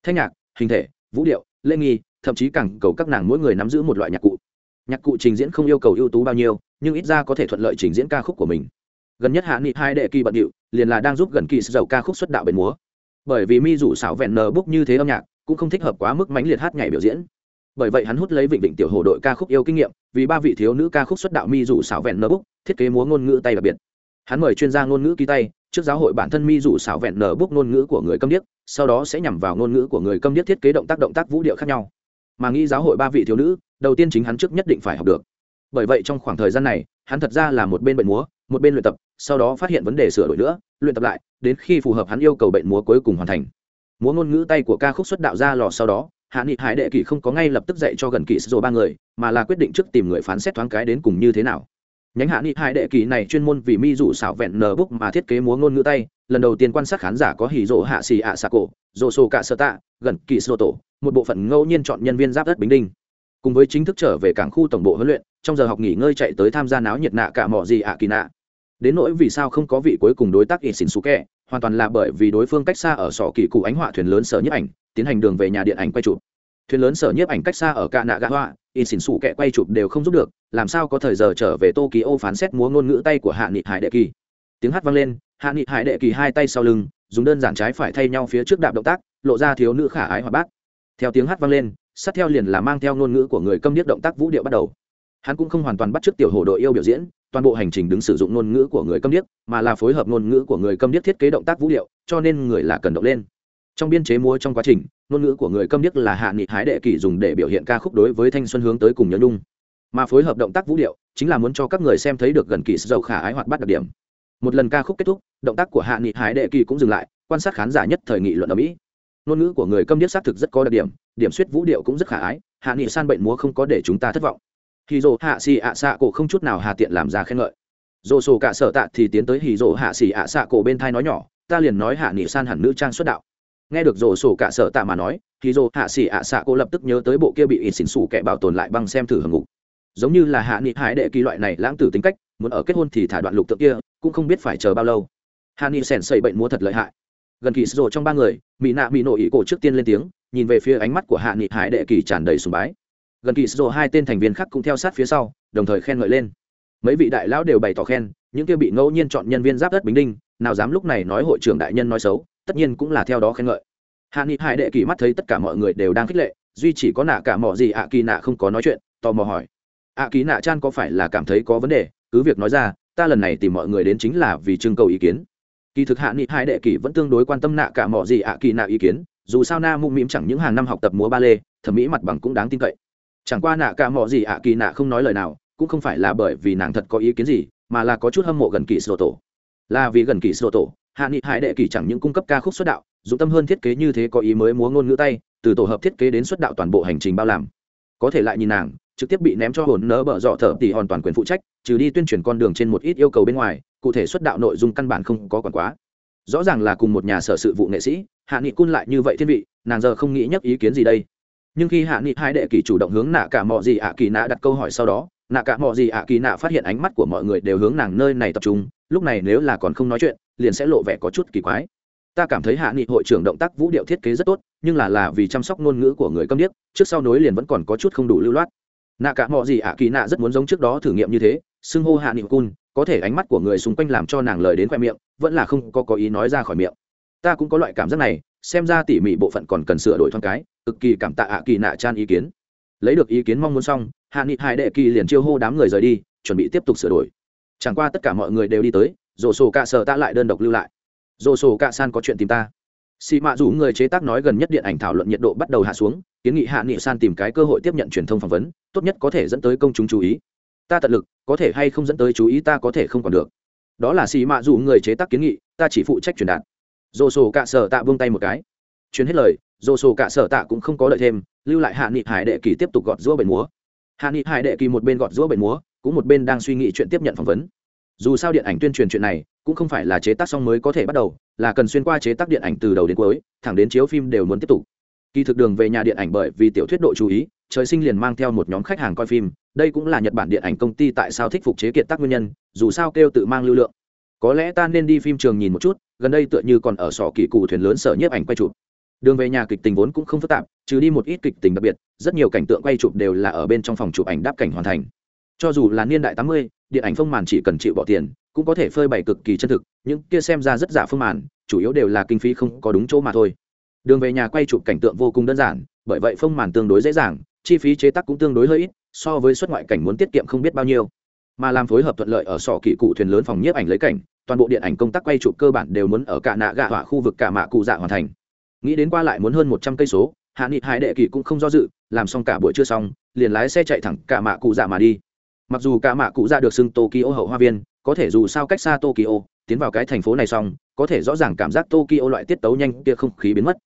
Thanh nhạc, hình thể, vũ điệu, lễ nghi, thậm chí càng cầu các nàng mỗi người nắm giữ một loại nhạc cụ. Nhạc cụ trình diễn không yêu cầu ưu tú bao nhiêu, nhưng ít ra có thể thuận lợi trình diễn ca khúc của mình gần nhất hạ nghị hai đệ kỳ bận điệu, liền là đang giúp gần kỳ dầu ca khúc xuất đạo bền múa. Bởi vì mi rủ xảo vẹn nờ búc như thế âm nhạc, cũng không thích hợp quá mức mãnh liệt hát nhảy biểu diễn. Bởi vậy hắn hút lấy vịnh vịnh tiểu hồ đội ca khúc yêu kinh nghiệm, vì ba vị thiếu nữ ca khúc xuất đạo mi rủ xảo vẹn nờ búc thiết kế múa ngôn ngữ tay đặc biệt. Hắn mời chuyên gia ngôn ngữ ký tay, trước giáo hội bản thân mi rủ xảo vẹn nở bút ngôn ngữ của người câm điếc, sau đó sẽ nhằm vào ngôn ngữ của người câm điếc thiết kế động tác động tác vũ điệu khác nhau. Mà nghĩ giáo hội ba vị thiếu nữ, đầu tiên chính hắn trước nhất định phải học được. Bởi vậy trong khoảng thời gian này hắn thật ra là một bên bệnh múa, một bên luyện tập, sau đó phát hiện vấn đề sửa đổi nữa, luyện tập lại, đến khi phù hợp hắn yêu cầu bệnh múa cuối cùng hoàn thành. Múa ngôn ngữ tay của ca khúc xuất đạo ra lò sau đó, hạ nghị hải đệ kỳ không có ngay lập tức dạy cho gần kỳ rồi ba người, mà là quyết định trước tìm người phán xét thoáng cái đến cùng như thế nào. Nhánh hạ nghị hải đệ kỳ này chuyên môn vì mi rủ xảo vẹn nờ búc mà thiết kế múa ngôn ngữ tay, lần đầu tiên quan sát khán giả có hỉ rộ hạ xì ạ xà cổ, rộ sổ cả sơ tạ, gần kỳ sơ tổ, một bộ phận ngẫu nhiên chọn nhân viên giáp đất bình đinh cùng với chính thức trở về cảng khu tổng bộ huấn luyện, trong giờ học nghỉ ngơi chạy tới tham gia náo nhiệt nạ cả mọ gì ạ kỳ nạ. Đến nỗi vì sao không có vị cuối cùng đối tác ỉ xỉn xú kẹ hoàn toàn là bởi vì đối phương cách xa ở sỏ kỳ cụ ánh họa thuyền lớn sở nhiếp ảnh, tiến hành đường về nhà điện ảnh quay chụp. Thuyền lớn sở nhiếp ảnh cách xa ở cả nạ gã họa ỉ xỉn xú kẹ quay chụp đều không giúp được, làm sao có thời giờ trở về tokyo phán xét múa ngôn ngữ tay của hạ nghị hải đệ kỳ. Tiếng hát vang lên, hạ nghị hải đệ kỳ hai tay sau lưng, dùng đơn giản trái phải thay nhau phía trước đạp động tác, lộ ra thiếu nữ khả ái hoạt bát. Theo tiếng hát vang lên sát theo liền là mang theo ngôn ngữ của người câm điếc động tác vũ điệu bắt đầu. Hắn cũng không hoàn toàn bắt chước tiểu hồ đội yêu biểu diễn, toàn bộ hành trình đứng sử dụng ngôn ngữ của người câm điếc, mà là phối hợp ngôn ngữ của người câm điếc thiết kế động tác vũ điệu, cho nên người là cần động lên. Trong biên chế múa trong quá trình, ngôn ngữ của người câm điếc là hạ nghị hái đệ kỳ dùng để biểu hiện ca khúc đối với thanh xuân hướng tới cùng nhớ nhung. Mà phối hợp động tác vũ điệu, chính là muốn cho các người xem thấy được gần kỳ dầu khả ái hoạt bắt đặc điểm. Một lần ca khúc kết thúc, động tác của hạ nghị hái đệ kỳ cũng dừng lại, quan sát khán giả nhất thời nghị luận ở mỹ. Ngôn ngữ của người câm điếc xác thực rất có đặc điểm điểm suyết vũ điệu cũng rất khả ái, hạ nghị san bệnh múa không có để chúng ta thất vọng. Hì dồ hạ xì ạ xạ cổ không chút nào hà tiện làm ra khen ngợi. Dồ sổ cả sở tạ thì tiến tới hì dồ hạ xì ạ xạ cổ bên thai nói nhỏ, ta liền nói hạ nghị san hẳn nữ trang xuất đạo. Nghe được rổ sổ cả sở tạ mà nói thì rổ hạ xỉ ạ xạ cô lập tức nhớ tới bộ kia bị ít xỉn xủ kẻ bảo tồn lại băng xem thử hầm ngục. Giống như là hạ nghị hải đệ kỳ loại này lãng tử tính cách, muốn ở kết hôn thì thả đoạn lục tượng kia, cũng không biết phải chờ bao lâu. Hạ nghị sèn xây bệnh múa thật lợi hại. Gần kỳ rổ trong ba người mỹ nạ mỹ nội ý cổ trước tiên lên tiếng nhìn về phía ánh mắt của hạ nghị hải đệ kỳ tràn đầy sùng bái. Gần kỳ rổ hai tên thành viên khác cũng theo sát phía sau, đồng thời khen ngợi lên. Mấy vị đại lão đều bày tỏ khen, những kia bị ngẫu nhiên chọn nhân viên giáp đất bình đinh, nào dám lúc này nói hội trưởng đại nhân nói xấu, tất nhiên cũng là theo đó khen ngợi. Hạ nghị hải đệ kỳ mắt thấy tất cả mọi người đều đang khích lệ, duy chỉ có nạ cả mỏ gì ạ kỳ nạ không có nói chuyện, tò mò hỏi. Ạ kỳ nạ chan có phải là cảm thấy có vấn đề? Cứ việc nói ra, ta lần này tìm mọi người đến chính là vì trưng cầu ý kiến. Kỳ thực hạ nghị hải đệ kỳ vẫn tương đối quan tâm nạ cả mỏ gì ạ kỳ nạ ý kiến dù sao na mụ mĩm chẳng những hàng năm học tập múa ba lê, thẩm mỹ mặt bằng cũng đáng tin cậy. Chẳng qua nạ cả mỏ gì ạ, kỳ nạ không nói lời nào, cũng không phải là bởi vì nàng thật có ý kiến gì, mà là có chút hâm mộ gần kỳ sổ tổ. Là vì gần kỳ sổ tổ, hạ nghị hải đệ kỳ chẳng những cung cấp ca khúc xuất đạo, dụng tâm hơn thiết kế như thế có ý mới múa ngôn ngữ tay, từ tổ hợp thiết kế đến xuất đạo toàn bộ hành trình bao làm. Có thể lại nhìn nàng, trực tiếp bị ném cho hồn nỡ bở dọ thở tỉ hoàn toàn quyền phụ trách, trừ đi tuyên truyền con đường trên một ít yêu cầu bên ngoài, cụ thể xuất đạo nội dung căn bản không có còn quá. Rõ ràng là cùng một nhà sở sự vụ nghệ sĩ hạ nghị cun lại như vậy thiên vị, nàng giờ không nghĩ nhắc ý kiến gì đây. Nhưng khi hạ nghị hai đệ kỳ chủ động hướng nạ cả mọi gì ạ kỳ nạ đặt câu hỏi sau đó, nạ cả mọi gì ạ kỳ nạ phát hiện ánh mắt của mọi người đều hướng nàng nơi này tập trung, lúc này nếu là còn không nói chuyện, liền sẽ lộ vẻ có chút kỳ quái. Ta cảm thấy hạ nghị hội trưởng động tác vũ điệu thiết kế rất tốt, nhưng là là vì chăm sóc ngôn ngữ của người câm điếc, trước sau nối liền vẫn còn có chút không đủ lưu loát. Nạ cả mọi gì ạ kỳ nạ rất muốn giống trước đó thử nghiệm như thế, xưng hô hạ nghị cun, có thể ánh mắt của người xung quanh làm cho nàng lời đến khoe miệng, vẫn là không có có ý nói ra khỏi miệng ta cũng có loại cảm giác này, xem ra tỉ mỉ bộ phận còn cần sửa đổi thoáng cái, cực kỳ cảm tạ ạ kỳ nạ chan ý kiến. Lấy được ý kiến mong muốn xong, hạ nghị hai đệ kỳ liền chiêu hô đám người rời đi, chuẩn bị tiếp tục sửa đổi. Chẳng qua tất cả mọi người đều đi tới rổ sổ cạ sợ ta lại đơn độc lưu lại. Rổ sổ cạ san có chuyện tìm ta. Xì mạ rủ người chế tác nói gần nhất điện ảnh thảo luận nhiệt độ bắt đầu hạ xuống, kiến nghị hạ nghị san tìm cái cơ hội tiếp nhận truyền thông phỏng vấn, tốt nhất có thể dẫn tới công chúng chú ý. Ta tận lực, có thể hay không dẫn tới chú ý ta có thể không còn được. Đó là xì mạ rủ người chế tác kiến nghị, ta chỉ phụ trách truyền đạt dồ sổ cạ sở tạ buông tay một cái. Chuyến hết lời dồ sổ cạ sở tạ cũng không có lợi thêm, lưu lại hạ nghị hải đệ kỳ tiếp tục gọt giũa bệnh múa. Hạ nghị hải đệ kỳ một bên gọt giũa bệnh múa, cũng một bên đang suy nghĩ chuyện tiếp nhận phỏng vấn. Dù sao điện ảnh tuyên truyền chuyện này, cũng không phải là chế tác xong mới có thể bắt đầu, là cần xuyên qua chế tác điện ảnh từ đầu đến cuối, thẳng đến chiếu phim đều muốn tiếp tục. Kỳ thực đường về nhà điện ảnh bởi vì tiểu thuyết độ chú ý, trời sinh liền mang theo một nhóm khách hàng coi phim, đây cũng là nhật bản điện ảnh công ty tại sao thích phục chế kiệt tác nguyên nhân, dù sao kêu tự mang lưu lượng có lẽ ta nên đi phim trường nhìn một chút, gần đây tựa như còn ở sọ kỳ cụ thuyền lớn sở nhiếp ảnh quay chụp. Đường về nhà kịch tình vốn cũng không phức tạp, trừ đi một ít kịch tình đặc biệt, rất nhiều cảnh tượng quay chụp đều là ở bên trong phòng chụp ảnh đáp cảnh hoàn thành. Cho dù là niên đại tám mươi, điện ảnh phong màn chỉ cần chịu bỏ tiền, cũng có thể phơi bày cực kỳ chân thực, những kia xem ra rất giả phương màn, chủ yếu đều là kinh phí không có đúng chỗ mà thôi. Đường về nhà quay chụp cảnh tượng vô cùng đơn giản, bởi vậy phong màn tương đối dễ dàng, chi phí chế tác cũng tương đối hơi ít, so với xuất ngoại cảnh muốn tiết kiệm không biết bao nhiêu mà làm phối hợp thuận lợi ở sọ kỵ cụ thuyền lớn phòng nhiếp ảnh lấy cảnh, toàn bộ điện ảnh công tác quay chụp cơ bản đều muốn ở cả nạ gạ hỏa khu vực cả mạ cụ dạ hoàn thành. Nghĩ đến qua lại muốn hơn một trăm cây số, hạ nghị hải đệ kỳ cũng không do dự, làm xong cả buổi trưa xong, liền lái xe chạy thẳng cả mạ cụ dạ mà đi. Mặc dù cả mạ cụ dạ được xưng tokyo hậu hoa viên, có thể dù sao cách xa tokyo, tiến vào cái thành phố này xong, có thể rõ ràng cảm giác tokyo loại tiết tấu nhanh kia không khí biến mất.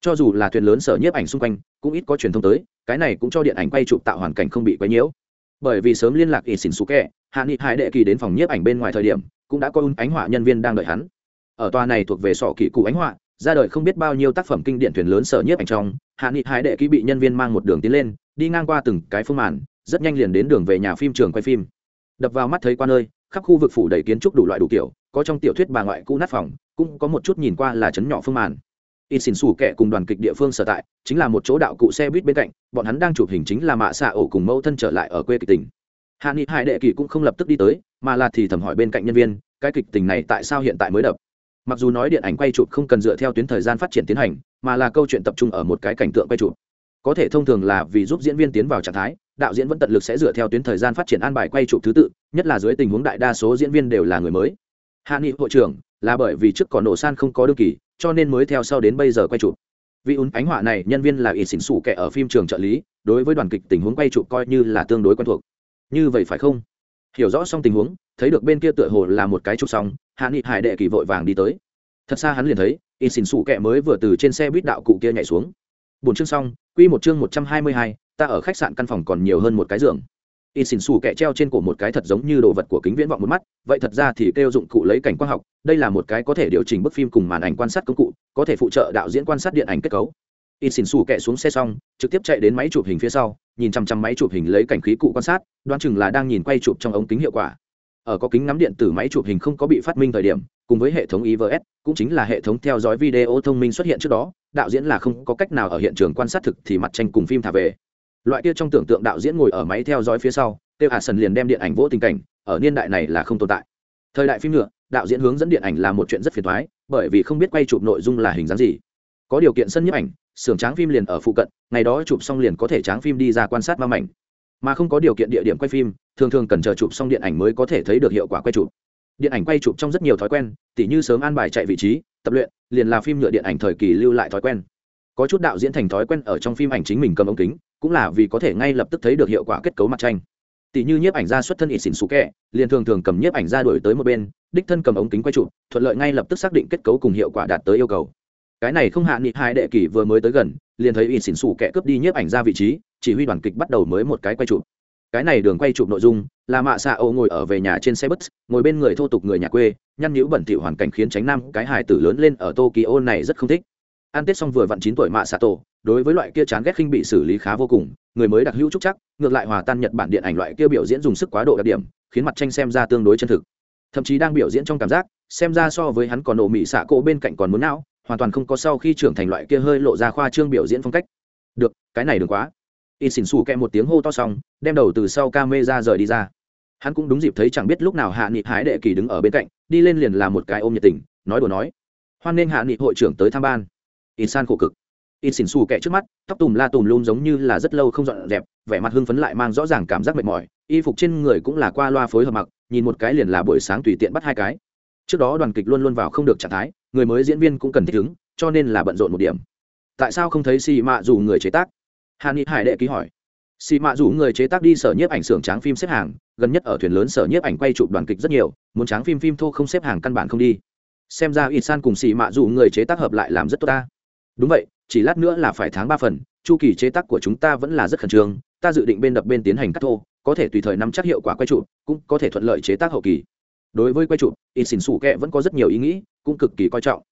Cho dù là thuyền lớn sở nhiếp ảnh xung quanh, cũng ít có truyền thông tới, cái này cũng cho điện ảnh quay chụp tạo hoàn cảnh không bị quấy nhiễu bởi vì sớm liên lạc ít xỉn xú kẹ hạ nghị hải đệ kỳ đến phòng nhiếp ảnh bên ngoài thời điểm, cũng đã có un ánh họa nhân viên đang đợi hắn. Ở tòa này thuộc về sọ kỷ cụ ánh họa, ra đời không biết bao nhiêu tác phẩm kinh điển thuyền lớn sở nhiếp ảnh trong, hạ nghị hải đệ ký bị nhân viên mang một đường tiến lên, đi ngang qua từng cái phương màn, rất nhanh liền đến đường về nhà phim trường quay phim. Đập vào mắt thấy qua nơi khắp khu vực phủ đầy kiến trúc đủ loại đủ kiểu, có trong tiểu thuyết bà ngoại cũ nát phòng, cũng có một chút nhìn qua là chấn nhỏ phương màn in xỉn xù kẻ cùng đoàn kịch địa phương sở tại, chính là một chỗ đạo cụ xe buýt bên cạnh, bọn hắn đang chụp hình chính là mạ xạ ổ cùng mẫu thân trở lại ở quê kịch tỉnh hạ nghị hải đệ kỳ cũng không lập tức đi tới, mà là thì thầm hỏi bên cạnh nhân viên, cái kịch tình này tại sao hiện tại mới đập? Mặc dù nói điện ảnh quay chụp không cần dựa theo tuyến thời gian phát triển tiến hành, mà là câu chuyện tập trung ở một cái cảnh tượng quay chụp. Có thể thông thường là vì giúp diễn viên tiến vào trạng thái, đạo diễn vẫn tận lực sẽ dựa theo tuyến thời gian phát triển an bài quay chụp thứ tự, nhất là dưới tình huống đại đa số diễn viên đều là người mới. Hạ nghị, hội trưởng, là bởi vì trước còn nổ san không có đương kỳ cho nên mới theo sau đến bây giờ quay chụp. Vị ún ánh họa này, nhân viên là ít xỉn xủ kẻ ở phim trường trợ lý, đối với đoàn kịch tình huống quay chụp coi như là tương đối quen thuộc. Như vậy phải không? Hiểu rõ xong tình huống, thấy được bên kia tựa hồ là một cái chụp xong, hạ nghị hải đệ kỳ vội vàng đi tới. Thật xa hắn liền thấy ít xỉn xủ kẻ mới vừa từ trên xe buýt đạo cụ kia nhảy xuống. Bốn chương xong, quy một chương một trăm hai mươi hai, ta ở khách sạn căn phòng còn nhiều hơn một cái giường in xỉn xù kẹ treo trên cổ một cái thật giống như đồ vật của kính viễn vọng một mắt, vậy thật ra thì kêu dụng cụ lấy cảnh quang học, đây là một cái có thể điều chỉnh bức phim cùng màn ảnh quan sát công cụ, có thể phụ trợ đạo diễn quan sát điện ảnh kết cấu. In xỉn xù kẹ xuống xe xong, trực tiếp chạy đến máy chụp hình phía sau, nhìn chăm chăm máy chụp hình lấy cảnh khí cụ quan sát, đoán chừng là đang nhìn quay chụp trong ống kính hiệu quả. Ở có kính ngắm điện tử máy chụp hình không có bị phát minh thời điểm, cùng với hệ thống ivs cũng chính là hệ thống theo dõi video thông minh xuất hiện trước đó, đạo diễn là không có cách nào ở hiện trường quan sát thực thì mặt tranh cùng phim thả về loại kia trong tưởng tượng đạo diễn ngồi ở máy theo dõi phía sau, tiêu hạ sần liền đem điện ảnh vỗ tình cảnh, ở niên đại này là không tồn tại. Thời đại phim nhựa đạo diễn hướng dẫn điện ảnh là một chuyện rất phiền thoái bởi vì không biết quay chụp nội dung là hình dáng gì. Có điều kiện sân nhiếp ảnh xưởng tráng phim liền ở phụ cận, ngày đó chụp xong liền có thể tráng phim đi ra quan sát ma mảnh. Mà không có điều kiện địa điểm quay phim, thường thường cần chờ chụp xong điện ảnh mới có thể thấy được hiệu quả quay chụp. Điện ảnh quay chụp trong rất nhiều thói quen, tỉ như sớm an bài chạy vị trí, tập luyện, liền là phim nhựa điện ảnh thời kỳ lưu lại thói quen. Có chút đạo diễn thành thói quen ở trong phim ảnh chính mình cầm ống kính cũng là vì có thể ngay lập tức thấy được hiệu quả kết cấu mặt tranh. Tỷ như nhiếp ảnh gia xuất thân ỉ xỉn xú kẹ, liền thường thường cầm nhiếp ảnh gia đổi tới một bên, đích thân cầm ống kính quay chụp, thuận lợi ngay lập tức xác định kết cấu cùng hiệu quả đạt tới yêu cầu. Cái này không hạ nghị hai đệ kỷ vừa mới tới gần, liền thấy ỉ xỉn xù kẹ cướp đi nhiếp ảnh ra vị trí, chỉ huy đoàn kịch bắt đầu mới một cái quay chụp. Cái này đường quay chụp nội dung, là mạ xạ ô ngồi ở về nhà trên xe bus, ngồi bên người thô tục người nhà quê, nhăn nhữ bẩn thỉu hoàn cảnh khiến tránh nam cái hài tử lớn lên ở tokyo này rất không thích ăn tết xong vừa vặn chín tuổi mạ xạ tổ, đối với loại kia chán ghét khinh bị xử lý khá vô cùng, người mới đặc hữu trúc chắc, ngược lại hòa tan nhật bản điện ảnh loại kia biểu diễn dùng sức quá độ đặc điểm, khiến mặt tranh xem ra tương đối chân thực. Thậm chí đang biểu diễn trong cảm giác, xem ra so với hắn còn nổ mị xạ cỗ bên cạnh còn muốn não, hoàn toàn không có sau khi trưởng thành loại kia hơi lộ ra khoa trương biểu diễn phong cách. Được, cái này đừng quá. Y xỉn xù kẹ một tiếng hô to xong, đem đầu từ sau ca mê ra rời đi ra. Hắn cũng đúng dịp thấy chẳng biết lúc nào hạ nghị hái đệ kỳ đứng ở bên cạnh, đi lên liền là một cái ôm nhiệt tình, nói đùa nói. Hoan nghênh hạ nghị hội trưởng tới tham ban in san khổ cực. In xỉn xù kẻ trước mắt, tóc tùm la tùm lum giống như là rất lâu không dọn dẹp, vẻ mặt hưng phấn lại mang rõ ràng cảm giác mệt mỏi. Y phục trên người cũng là qua loa phối hợp mặc, nhìn một cái liền là buổi sáng tùy tiện bắt hai cái. Trước đó đoàn kịch luôn luôn vào không được trạng thái, người mới diễn viên cũng cần thích ứng, cho nên là bận rộn một điểm. Tại sao không thấy xì mạ dù người chế tác? Hàn ni hải đệ ký hỏi. Xì mạ dù người chế tác đi sở nhiếp ảnh xưởng tráng phim xếp hàng, gần nhất ở thuyền lớn sở nhiếp ảnh quay chụp đoàn kịch rất nhiều, muốn tráng phim phim thô không xếp hàng căn bản không đi. Xem ra ít san cùng xì mạ dù người chế tác hợp lại làm rất tốt ta đúng vậy chỉ lát nữa là phải tháng ba phần chu kỳ chế tác của chúng ta vẫn là rất khẩn trương ta dự định bên đập bên tiến hành cắt thô có thể tùy thời nắm chắc hiệu quả quay trụ, cũng có thể thuận lợi chế tác hậu kỳ. Đối với quay trụ, in xỉn xủ kẹ vẫn có rất nhiều ý nghĩ cũng cực kỳ coi trọng.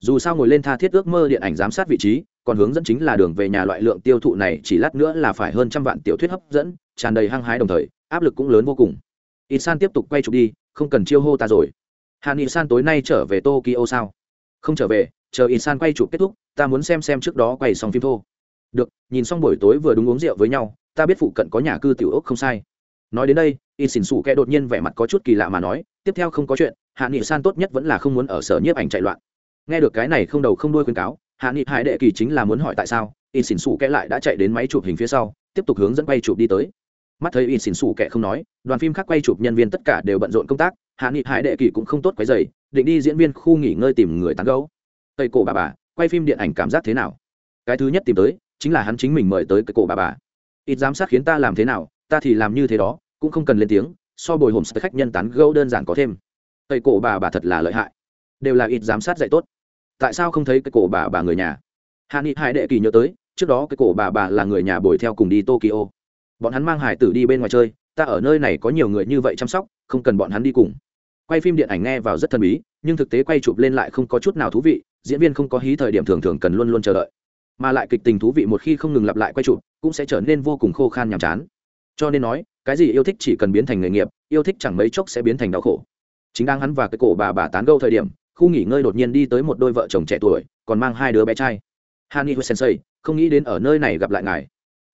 Dù sao ngồi lên tha thiết ước mơ điện ảnh giám sát vị trí còn hướng dẫn chính là đường về nhà loại lượng tiêu thụ này chỉ lát nữa là phải hơn trăm vạn tiểu thuyết hấp dẫn tràn đầy hăng hái đồng thời áp lực cũng lớn vô cùng. In san tiếp tục quay chụp đi không cần chiêu hô ta rồi. Hàn in san tối nay trở về tokyo sao? Không trở về chờ in san quay chụp kết thúc, ta muốn xem xem trước đó quay xong phim thô. Được, nhìn xong buổi tối vừa đúng uống rượu với nhau, ta biết phụ cận có nhà cư tiểu ốc không sai. Nói đến đây in xỉn xù kẻ đột nhiên vẻ mặt có chút kỳ lạ mà nói, tiếp theo không có chuyện, hạ nghị san tốt nhất vẫn là không muốn ở sở nhiếp ảnh chạy loạn. Nghe được cái này không đầu không đuôi khuyên cáo, hạ nghị hải đệ kỳ chính là muốn hỏi tại sao in xỉn xù kẻ lại đã chạy đến máy chụp hình phía sau, tiếp tục hướng dẫn quay chụp đi tới. Mắt thấy in xỉn xù kẻ không nói, đoàn phim khác quay chụp nhân viên tất cả đều bận rộn công tác, hạ nghị hải đệ kỳ cũng không tốt quấy dày định đi diễn viên khu nghỉ ngơi tìm người tán gấu tây cổ bà bà, quay phim điện ảnh cảm giác thế nào? Cái thứ nhất tìm tới, chính là hắn chính mình mời tới cái cổ bà bà. Ít giám sát khiến ta làm thế nào, ta thì làm như thế đó, cũng không cần lên tiếng, so bồi hồn khách nhân tán gẫu đơn giản có thêm. Tây cổ bà bà thật là lợi hại. Đều là ít giám sát dạy tốt. Tại sao không thấy cái cổ bà bà người nhà? Hạ nghị hải đệ kỳ nhớ tới, trước đó cái cổ bà bà là người nhà bồi theo cùng đi tokyo. Bọn hắn mang hải tử đi bên ngoài chơi, ta ở nơi này có nhiều người như vậy chăm sóc, không cần bọn hắn đi cùng. Quay phim điện ảnh nghe vào rất thần bí, nhưng thực tế quay chụp lên lại không có chút nào thú vị diễn viên không có hí thời điểm thường thường cần luôn luôn chờ đợi, mà lại kịch tình thú vị một khi không ngừng lặp lại quay chụp, cũng sẽ trở nên vô cùng khô khan nhàm chán. Cho nên nói, cái gì yêu thích chỉ cần biến thành nghề nghiệp, yêu thích chẳng mấy chốc sẽ biến thành đau khổ. Chính đang hắn và cái cổ bà bà tán gâu thời điểm, khu nghỉ ngơi đột nhiên đi tới một đôi vợ chồng trẻ tuổi, còn mang hai đứa bé trai. Hani sensei, không nghĩ đến ở nơi này gặp lại ngài.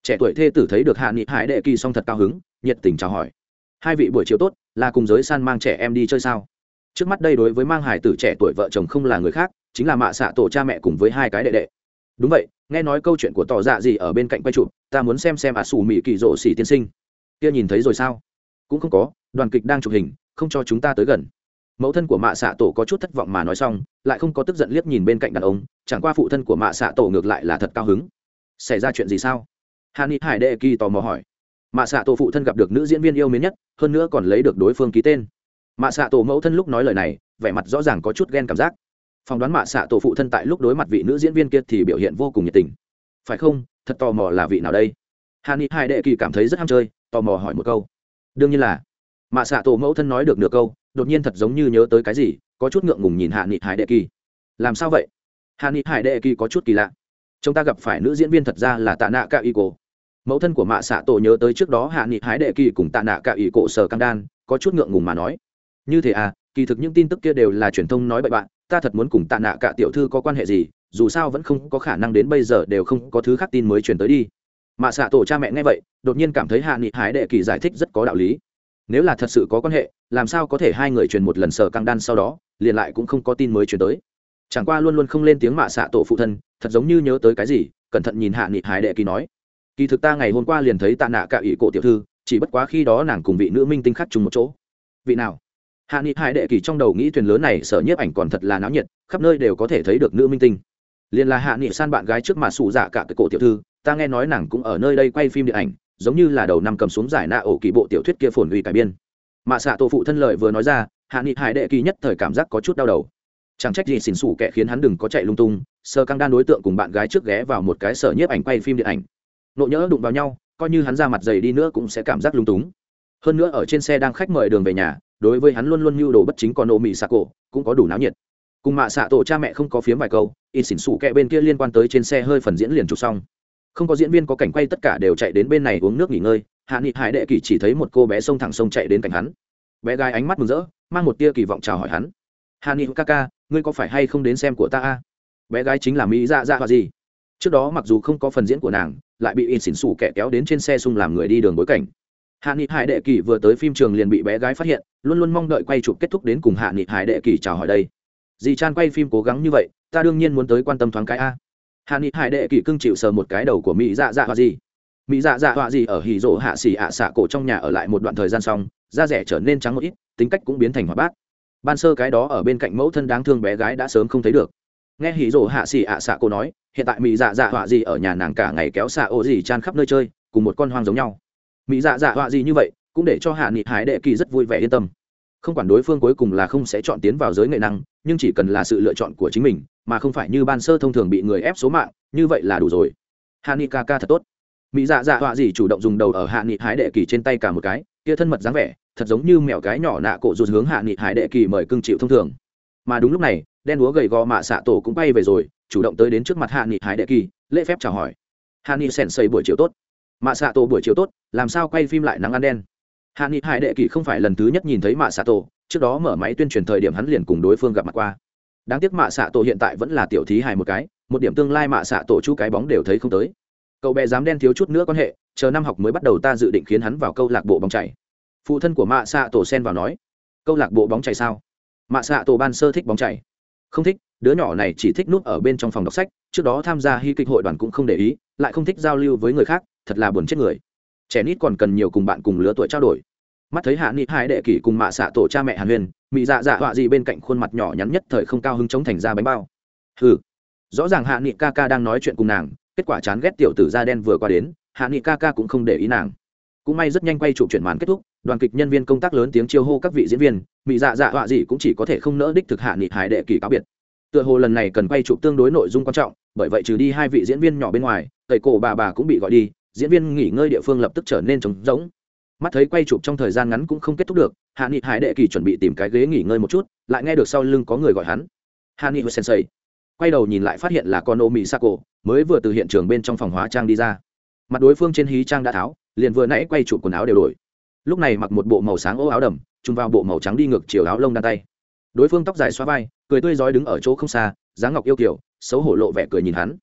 Trẻ tuổi thê tử thấy được hạ nghị hải đệ kỳ song thật cao hứng, nhiệt tình chào hỏi. Hai vị buổi chiều tốt, là cùng giới san mang trẻ em đi chơi sao? Trước mắt đây đối với mang hải tử trẻ tuổi vợ chồng không là người khác chính là mạ xạ tổ cha mẹ cùng với hai cái đệ đệ. Đúng vậy, nghe nói câu chuyện của tỏ dạ gì ở bên cạnh quay chụp, ta muốn xem xem ạ à xù mỹ kỳ rỗ xỉ tiên sinh. Kia nhìn thấy rồi sao? Cũng không có, đoàn kịch đang chụp hình, không cho chúng ta tới gần. Mẫu thân của mạ xạ tổ có chút thất vọng mà nói xong, lại không có tức giận liếc nhìn bên cạnh đàn ông, chẳng qua phụ thân của mạ xạ tổ ngược lại là thật cao hứng. Xảy ra chuyện gì sao? Hà ni hải đệ kỳ tò mò hỏi. Mạ xạ tổ phụ thân gặp được nữ diễn viên yêu mến nhất, hơn nữa còn lấy được đối phương ký tên. Mạ xạ tổ mẫu thân lúc nói lời này, vẻ mặt rõ ràng có chút ghen cảm giác phỏng đoán mạ xạ tổ phụ thân tại lúc đối mặt vị nữ diễn viên kia thì biểu hiện vô cùng nhiệt tình. Phải không? Thật tò mò là vị nào đây? Hà ni hải đệ kỳ cảm thấy rất ham chơi, tò mò hỏi một câu. Đương nhiên là. Mạ xạ tổ mẫu thân nói được nửa câu, đột nhiên thật giống như nhớ tới cái gì, có chút ngượng ngùng nhìn hạ nghị hải đệ kỳ. Làm sao vậy? Hạ nghị hải đệ kỳ có chút kỳ lạ. Chúng ta gặp phải nữ diễn viên thật ra là tạ nạ ca y cổ mẫu thân của mạ xạ tổ nhớ tới trước đó hạ nghị hải đệ kỳ cùng tạ nạ ca y cổ sở cam đan, có chút ngượng ngùng mà nói. Như thế à kỳ thực những tin tức kia đều là truyền thông nói bậy bạn ta thật muốn cùng tạ nạ cả tiểu thư có quan hệ gì, dù sao vẫn không có khả năng đến bây giờ đều không có thứ khác tin mới truyền tới đi. Mạ xạ tổ cha mẹ nghe vậy, đột nhiên cảm thấy hạ nghị hái đệ kỳ giải thích rất có đạo lý. Nếu là thật sự có quan hệ, làm sao có thể hai người truyền một lần sở căng đan sau đó, liền lại cũng không có tin mới truyền tới. Chẳng qua luôn luôn không lên tiếng mạ xạ tổ phụ thân, thật giống như nhớ tới cái gì, cẩn thận nhìn hạ nghị hái đệ kỳ nói. Kỳ thực ta ngày hôm qua liền thấy tạ nạ cả ỷ cổ tiểu thư, chỉ bất quá khi đó nàng cùng vị nữ minh tinh khác chung một chỗ. Vị nào? Hạ nghị hải đệ kỳ trong đầu nghĩ thuyền lớn này sở nhiếp ảnh còn thật là náo nhiệt, khắp nơi đều có thể thấy được nữ minh tinh. Liền là hạ nghị san bạn gái trước mà sụ dạ cả cái cổ tiểu thư, ta nghe nói nàng cũng ở nơi đây quay phim điện ảnh, giống như là đầu năm cầm xuống giải nạ ổ kỳ bộ tiểu thuyết kia phồn uy cải biên. Mạ xạ tổ phụ thân lợi vừa nói ra, hạ nghị hải đệ kỳ nhất thời cảm giác có chút đau đầu. Chẳng trách gì xỉn xủ kẻ khiến hắn đừng có chạy lung tung, sơ căng đan đối tượng cùng bạn gái trước ghé vào một cái sở nhiếp ảnh quay phim điện ảnh. Nộ nhỡ đụng vào nhau, coi như hắn ra mặt dày đi nữa cũng sẽ cảm giác lung túng. Hơn nữa ở trên xe đang khách mời đường về nhà đối với hắn luôn luôn mưu đồ bất chính còn ô mỹ xạ cổ, cũng có đủ náo nhiệt. Cùng mạ xạ tổ cha mẹ không có phiếm vài câu in xỉn xủ kẹ bên kia liên quan tới trên xe hơi phần diễn liền chụp xong. Không có diễn viên có cảnh quay tất cả đều chạy đến bên này uống nước nghỉ ngơi, hạ nghị hải đệ kỳ chỉ thấy một cô bé sông thẳng sông chạy đến cạnh hắn. Bé gái ánh mắt mừng rỡ, mang một tia kỳ vọng chào hỏi hắn. Hạ nghị ca ca, ngươi có phải hay không đến xem của ta a? Bé gái chính là mỹ dạ dạ và gì trước đó mặc dù không có phần diễn của nàng, lại bị in xỉn xủ kẹ kéo đến trên xe sung làm người đi đường bối cảnh hạ nghị hải đệ kỳ vừa tới phim trường liền bị bé gái phát hiện, luôn luôn mong đợi quay chụp kết thúc đến cùng hạ nghị hải đệ kỳ chào hỏi đây. Dì chan quay phim cố gắng như vậy, ta đương nhiên muốn tới quan tâm thoáng cái a. Hạ nghị hải đệ kỳ cưng chịu sờ một cái đầu của mỹ dạ dạ họa gì mỹ dạ dạ họa gì ở hì rỗ hạ xỉ ạ xạ cổ trong nhà ở lại một đoạn thời gian xong, da rẻ trở nên trắng một ít tính cách cũng biến thành hoạt bát. Ban sơ cái đó ở bên cạnh mẫu thân đáng thương bé gái đã sớm không thấy được. Nghe hì rỗ hạ xỉ ạ xạ cổ nói, hiện tại mỹ dạ dạ họa gì ở nhà nàng cả ngày kéo xạ ô gì chan khắp nơi chơi, cùng một con hoang giống nhau mỹ dạ dạ họa gì như vậy, cũng để cho hạ nghị hải đệ kỳ rất vui vẻ yên tâm. Không quản đối phương cuối cùng là không sẽ chọn tiến vào giới nghệ năng, nhưng chỉ cần là sự lựa chọn của chính mình, mà không phải như ban sơ thông thường bị người ép số mạng, như vậy là đủ rồi. Hạ nghị ca ca thật tốt. Mỹ dạ dạ họa gì chủ động dùng đầu ở hạ nghị Hải đệ kỳ trên tay cả một cái, kia thân mật dáng vẻ, thật giống như mèo cái nhỏ nạ cổ rụt hướng hạ nghị hải đệ kỳ mời cưng chịu thông thường. Mà đúng lúc này, đen đúa gầy gò mạ xạ tổ cũng bay về rồi, chủ động tới đến trước mặt hạ nghị hải đệ kỳ, lễ phép chào hỏi. Hạ nghị sèn xây buổi chiều tốt mạ xạ tổ buổi chiều tốt, làm sao quay phim lại nắng ăn đen? Hạ nghị hải đệ kỳ không phải lần thứ nhất nhìn thấy mạ xạ tổ, trước đó mở máy tuyên truyền thời điểm hắn liền cùng đối phương gặp mặt qua. Đáng tiếc mạ xạ tổ hiện tại vẫn là tiểu thí hài một cái, một điểm tương lai mạ xạ tổ chú cái bóng đều thấy không tới. Cậu bé dám đen thiếu chút nữa quan hệ, chờ năm học mới bắt đầu ta dự định khiến hắn vào câu lạc bộ bóng chảy. Phụ thân của mạ xạ tổ sen vào nói, câu lạc bộ bóng chảy sao? Mạ xạ tổ ban sơ thích bóng chảy. Không thích, đứa nhỏ này chỉ thích núp ở bên trong phòng đọc sách, trước đó tham gia hy kịch hội đoàn cũng không để ý, lại không thích giao lưu với người khác thật là buồn chết người. Trẻ nít còn cần nhiều cùng bạn cùng lứa tuổi trao đổi. Mắt thấy hạ nghị hai đệ kỷ cùng mạ xạ tổ cha mẹ hàn huyền, mị dạ dạ họa gì bên cạnh khuôn mặt nhỏ nhắn nhất thời không cao hứng chống thành ra bánh bao. Hừ. Rõ ràng hạ nghị ca ca đang nói chuyện cùng nàng, kết quả chán ghét tiểu tử da đen vừa qua đến, hạ nghị ca ca cũng không để ý nàng. Cũng may rất nhanh quay trụ chuyển màn kết thúc, đoàn kịch nhân viên công tác lớn tiếng chiêu hô các vị diễn viên, mị dạ dạ họa gì cũng chỉ có thể không nỡ đích thực hạ nghị hải đệ kỳ cáo biệt. Tựa hồ lần này cần quay trụ tương đối nội dung quan trọng, bởi vậy trừ đi hai vị diễn viên nhỏ bên ngoài tẩy cổ bà bà cũng bị gọi đi diễn viên nghỉ ngơi địa phương lập tức trở nên trống rỗng. Mắt thấy quay chụp trong thời gian ngắn cũng không kết thúc được, hạ nghị hải đệ kỳ chuẩn bị tìm cái ghế nghỉ ngơi một chút, lại nghe được sau lưng có người gọi hắn. Hạ nghị hồi sensei. Quay đầu nhìn lại phát hiện là con ô mỹ sako mới vừa từ hiện trường bên trong phòng hóa trang đi ra. Mặt đối phương trên hí trang đã tháo, liền vừa nãy quay chụp quần áo đều đổi. Lúc này mặc một bộ màu sáng ô áo đầm, chung vào bộ màu trắng đi ngược chiều áo lông đan tay. Đối phương tóc dài xoa vai, cười tươi rói đứng ở chỗ không xa, dáng ngọc yêu kiểu xấu hổ lộ vẻ cười nhìn hắn.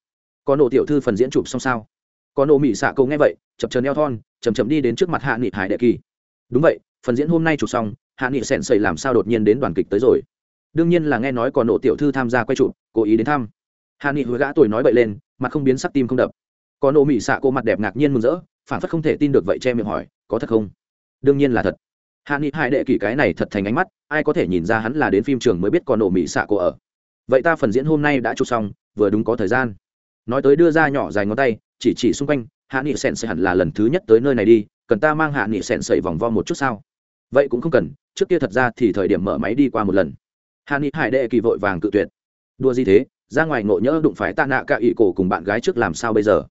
Còn nộ tiểu thư phần diễn chụp xong sao? Còn nộ mỹ xạ cầu nghe vậy, chập chờn eo thon chầm chậm đi đến trước mặt hạ nghị hải đệ kỳ. Đúng vậy, phần diễn hôm nay chụp xong, hạ nghị sẹn sầy làm sao đột nhiên đến đoàn kịch tới rồi. Đương nhiên là nghe nói còn nộ tiểu thư tham gia quay chụp, cố ý đến thăm. Hạ nghị hứa gã tuổi nói bậy lên, mặt không biến sắc tim không đập. Còn nộ mỹ xạ cô mặt đẹp ngạc nhiên mừng rỡ, phản phất không thể tin được vậy che miệng hỏi, có thật không? Đương nhiên là thật. Hạ nghị hải đệ kỳ cái này thật thành ánh mắt, ai có thể nhìn ra hắn là đến phim trường mới biết còn nộ mỹ xạ cô ở. Vậy ta phần diễn hôm nay đã chụp xong, vừa đúng có thời gian. Nói tới đưa ra nhỏ dài ngón tay chỉ chỉ xung quanh, hạ nghị sèn sẽ hẳn là lần thứ nhất tới nơi này đi, cần ta mang hạ nghị sèn sẩy vòng vo một chút sao? Vậy cũng không cần, trước kia thật ra thì thời điểm mở máy đi qua một lần. Hạ nghị hải đệ kỳ vội vàng cự tuyệt. Đua gì thế, ra ngoài ngộ nhỡ đụng phải tạ nạ cả ỵ cổ cùng bạn gái trước làm sao bây giờ?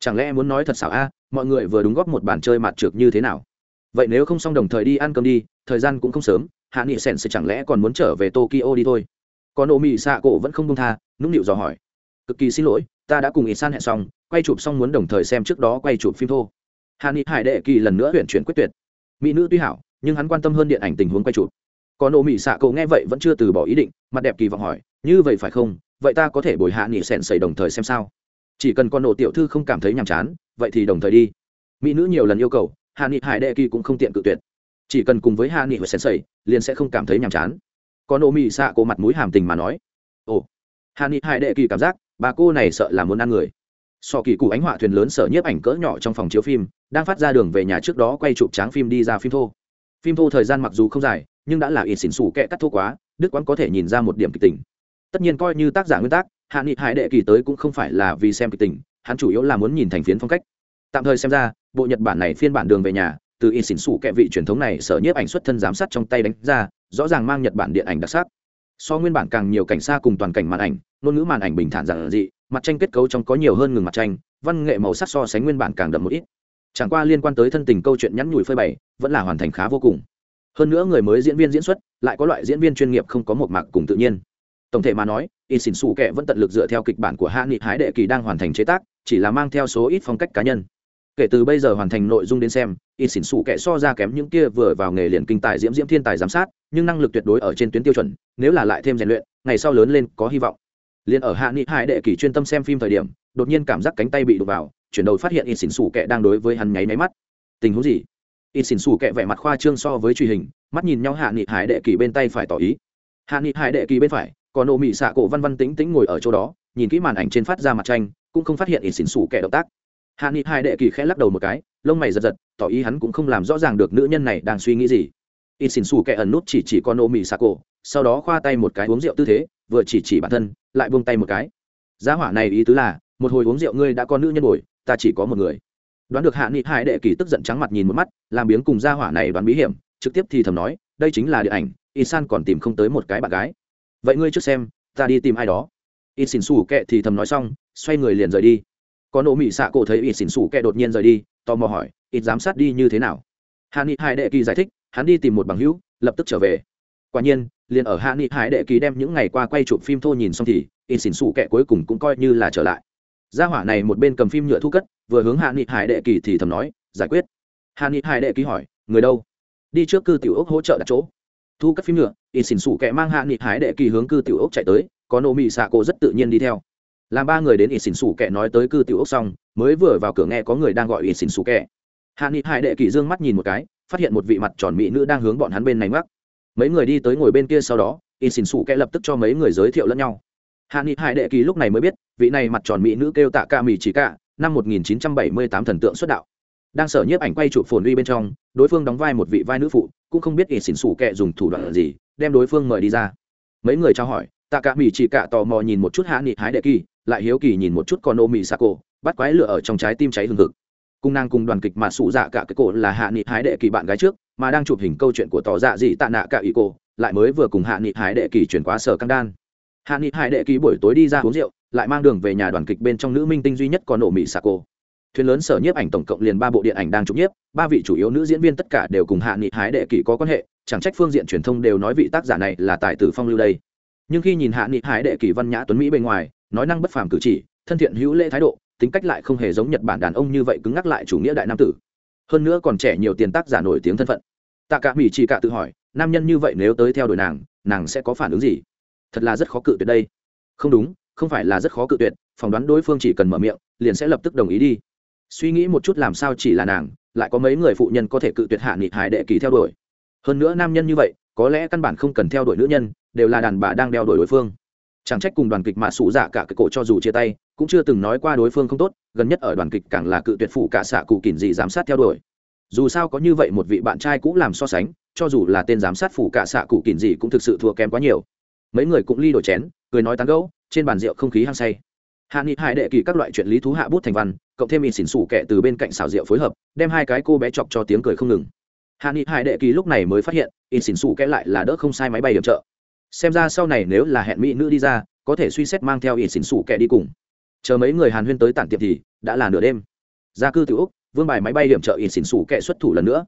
Chẳng lẽ muốn nói thật xảo a, mọi người vừa đúng góp một bàn chơi mặt trượt như thế nào? Vậy nếu không xong đồng thời đi ăn cơm đi, thời gian cũng không sớm, hạ nghị sèn sẽ chẳng lẽ còn muốn trở về tokyo đi thôi? Còn ô mị xạ cổ vẫn không công tha, nũng nịu dò hỏi. Cực kỳ xin lỗi, ta đã cùng ý san hẹn xong quay chụp xong muốn đồng thời xem trước đó quay chụp phim thô. Hà ni hải đệ kỳ lần nữa huyện chuyển quyết tuyệt. Mỹ nữ tuy hảo, nhưng hắn quan tâm hơn điện ảnh tình huống quay chụp. Còn ô mỹ xạ cậu nghe vậy vẫn chưa từ bỏ ý định, mặt đẹp kỳ vọng hỏi, như vậy phải không? Vậy ta có thể bồi hạ nghị sẹn sẩy đồng thời xem sao? Chỉ cần con nộ tiểu thư không cảm thấy nhàm chán, vậy thì đồng thời đi. Mỹ nữ nhiều lần yêu cầu hạ nghị hải đệ kỳ cũng không tiện cự tuyệt. Chỉ cần cùng với hạ nghị và sẹn sẩy liền sẽ không cảm thấy nhàm chán. Còn ô mỹ xạ cậu mặt mũi hàm tình mà nói, ồ. Hạ nghị hải đệ kỳ cảm giác, bà cô này sợ là muốn ăn người sọ kỳ cụ ánh họa thuyền lớn sở nhiếp ảnh cỡ nhỏ trong phòng chiếu phim, đang phát ra đường về nhà trước đó quay chụp tráng phim đi ra phim thô. Phim thô thời gian mặc dù không dài, nhưng đã là ít xỉn xù kẹ cắt thô quá, đức quán có thể nhìn ra một điểm kịch tình. Tất nhiên coi như tác giả nguyên tác, hạ nghị hải đệ kỳ tới cũng không phải là vì xem kịch tình, hắn chủ yếu là muốn nhìn thành phiến phong cách. Tạm thời xem ra, bộ nhật bản này phiên bản đường về nhà, từ in xỉn xù kẹ vị truyền thống này sở nhiếp ảnh xuất thân giám sát trong tay đánh ra, rõ ràng mang nhật bản điện ảnh đặc sắc so nguyên bản càng nhiều cảnh xa cùng toàn cảnh màn ảnh, ngôn ngữ màn ảnh bình thản giản dị, mặt tranh kết cấu trong có nhiều hơn ngừng mặt tranh, văn nghệ màu sắc so sánh nguyên bản càng đậm một ít. Chẳng qua liên quan tới thân tình câu chuyện nhắn nhủi phơi bày, vẫn là hoàn thành khá vô cùng. Hơn nữa người mới diễn viên diễn xuất, lại có loại diễn viên chuyên nghiệp không có một mạc cùng tự nhiên. Tổng thể mà nói, in xỉn xù kệ vẫn tận lực dựa theo kịch bản của hạ nghị hái đệ kỳ đang hoàn thành chế tác, chỉ là mang theo số ít phong cách cá nhân kể từ bây giờ hoàn thành nội dung đến xem Y xỉn xù kệ so ra kém những kia vừa vào nghề liền kinh tài diễm diễm thiên tài giám sát, nhưng năng lực tuyệt đối ở trên tuyến tiêu chuẩn, nếu là lại thêm rèn luyện, ngày sau lớn lên có hy vọng. Liền ở hạ nghị hải đệ kỳ chuyên tâm xem phim thời điểm, đột nhiên cảm giác cánh tay bị đục vào, chuyển đầu phát hiện Y xỉn xù kệ đang đối với hắn nháy máy mắt. Tình huống gì? Y xỉn xù kệ vẻ mặt khoa trương so với truy hình, mắt nhìn nhau hạ nghị hải đệ kỳ bên tay phải tỏ ý. Hạ nghị hải đệ kỳ bên phải còn nộ mị xạ cổ văn văn tĩnh tĩnh ngồi ở chỗ đó, nhìn kỹ màn ảnh trên phát ra mặt tranh, cũng không phát hiện Y xỉn xù kệ động tác hạ nghị hai đệ kỳ khẽ lắc đầu một cái, lông mày giật giật, tỏ ý hắn cũng không làm rõ ràng được nữ nhân này đang suy nghĩ gì. In xin xù kệ ẩn nút chỉ chỉ con ô mì xà cổ, sau đó khoa tay một cái uống rượu tư thế, vừa chỉ chỉ bản thân, lại buông tay một cái. Giá hỏa này ý tứ là, một hồi uống rượu ngươi đã có nữ nhân bồi, ta chỉ có một người. Đoán được hạ nghị hai đệ kỳ tức giận trắng mặt nhìn một mắt, làm biếng cùng gia hỏa này đoán bí hiểm, trực tiếp thì thầm nói, đây chính là điện ảnh y san còn tìm không tới một cái bạn gái. Vậy ngươi trước xem, ta đi tìm ai đó. Y xin xù kệ thì thầm nói xong, xoay người liền rời đi có nộ mỹ xạ cổ thấy y xỉn xủ kệ đột nhiên rời đi, tò mò hỏi, ít giám sát đi như thế nào? Hạ nghị hải đệ kỳ giải thích, hắn đi tìm một bằng hữu, lập tức trở về. Quả nhiên, liền ở hạ nghị hải đệ kỳ đem những ngày qua quay chụp phim thô nhìn xong thì, ít xỉn xủ kệ cuối cùng cũng coi như là trở lại. Gia hỏa này một bên cầm phim nhựa thu cất, vừa hướng hạ nghị hải đệ kỳ thì thầm nói, giải quyết. Hạ nghị hải đệ kỳ hỏi, người đâu? Đi trước cư tiểu ốc hỗ trợ đặt chỗ. Thu cất phim nhựa, ít xỉn xủ kệ mang hạ nghị hải đệ kỳ hướng cư tiểu ốc chạy tới, có nô mị xạ cổ rất tự nhiên đi theo làm ba người đến in xỉn xù kẻ nói tới cư tiểu ốc xong, mới vừa vào cửa nghe có người đang gọi in xỉn xù kẻ. Hạ nghị hải đệ kỳ dương mắt nhìn một cái, phát hiện một vị mặt tròn mỹ nữ đang hướng bọn hắn bên này mắc mấy người đi tới ngồi bên kia sau đó in xỉn xù kẻ lập tức cho mấy người giới thiệu lẫn nhau. Hạ nghị hải đệ kỳ lúc này mới biết, vị này mặt tròn mỹ nữ kêu tạ ca mỹ chỉ cả năm 1978 thần tượng xuất đạo. Đang sở nhiếp ảnh quay chụp phồn uy bên trong, đối phương đóng vai một vị vai nữ phụ, cũng không biết in xỉn xù kẹ dùng thủ đoạn gì, đem đối phương mời đi ra. Mấy người trao hỏi, tạ cả mỹ chỉ cả tò mò nhìn một chút hạ nghị hải đệ kỳ lại hiếu kỳ nhìn một chút con ô mỹ xạ cổ bắt quái lửa ở trong trái tim cháy hừng hực. Cùng nàng cùng đoàn kịch mà sụ dạ cả cái cổ là hạ nghị hái đệ kỳ bạn gái trước, mà đang chụp hình câu chuyện của tỏ dạ dị tạ nạ cả ý cô lại mới vừa cùng hạ nghị hái đệ kỳ chuyển qua sở căng đan. Hạ nghị hái đệ kỳ buổi tối đi ra uống rượu, lại mang đường về nhà đoàn kịch bên trong nữ minh tinh duy nhất còn nổ mỹ xà cô thuyền lớn sở nhiếp ảnh tổng cộng liền ba bộ điện ảnh đang chụp nhiếp, ba vị chủ yếu nữ diễn viên tất cả đều cùng hạ nghị hái đệ kỳ có quan hệ, chẳng trách phương diện truyền thông đều nói vị tác giả này là tài tử phong lưu đây. Nhưng khi nhìn hạ nghị hái đệ kỳ văn nhã tuấn mỹ bên ngoài nói năng bất phàm cử chỉ, thân thiện hữu lễ thái độ, tính cách lại không hề giống nhật bản đàn ông như vậy cứng ngắc lại chủ nghĩa đại nam tử. Hơn nữa còn trẻ nhiều tiền tác giả nổi tiếng thân phận. Tạ cả mỹ chỉ cả tự hỏi, nam nhân như vậy nếu tới theo đuổi nàng nàng sẽ có phản ứng gì? Thật là rất khó cự tuyệt đây. Không đúng, không phải là rất khó cự tuyệt, phỏng đoán đối phương chỉ cần mở miệng, liền sẽ lập tức đồng ý đi. Suy nghĩ một chút làm sao chỉ là nàng, lại có mấy người phụ nhân có thể cự tuyệt hạ nghị hải đệ kỳ theo đuổi. Hơn nữa nam nhân như vậy, có lẽ căn bản không cần theo đuổi nữ nhân, đều là đàn bà đang đeo đuổi đối phương chẳng trách cùng đoàn kịch mà sụ dạ cả cái cổ cho dù chia tay, cũng chưa từng nói qua đối phương không tốt, gần nhất ở đoàn kịch càng là cự tuyệt phụ cả xạ cụ kỳn gì giám sát theo đuổi. Dù sao có như vậy một vị bạn trai cũng làm so sánh, cho dù là tên giám sát phủ cả xạ cụ kỳn gì cũng thực sự thua kém quá nhiều. Mấy người cũng ly đổi chén, cười nói tán gẫu, trên bàn rượu không khí hăng say. Hạ nghị hải đệ kỳ các loại chuyện lý thú hạ bút thành văn, cộng thêm in xỉn xủ kẻ từ bên cạnh xào rượu phối hợp, đem hai cái cô bé chọc cho tiếng cười không ngừng. Hạ nghị hải đệ kỳ lúc này mới phát hiện in xỉn xủ kẻ lại là đỡ không sai máy bay điểm trợ xem ra sau này nếu là hẹn mỹ nữ đi ra, có thể suy xét mang theo in xỉn xủ kẻ đi cùng. Chờ mấy người hàn huyên tới tản tiệm thì đã là nửa đêm. Gia cư tiểu úc, vương bài máy bay điểm trợ in xỉn xủ kẻ xuất thủ lần nữa.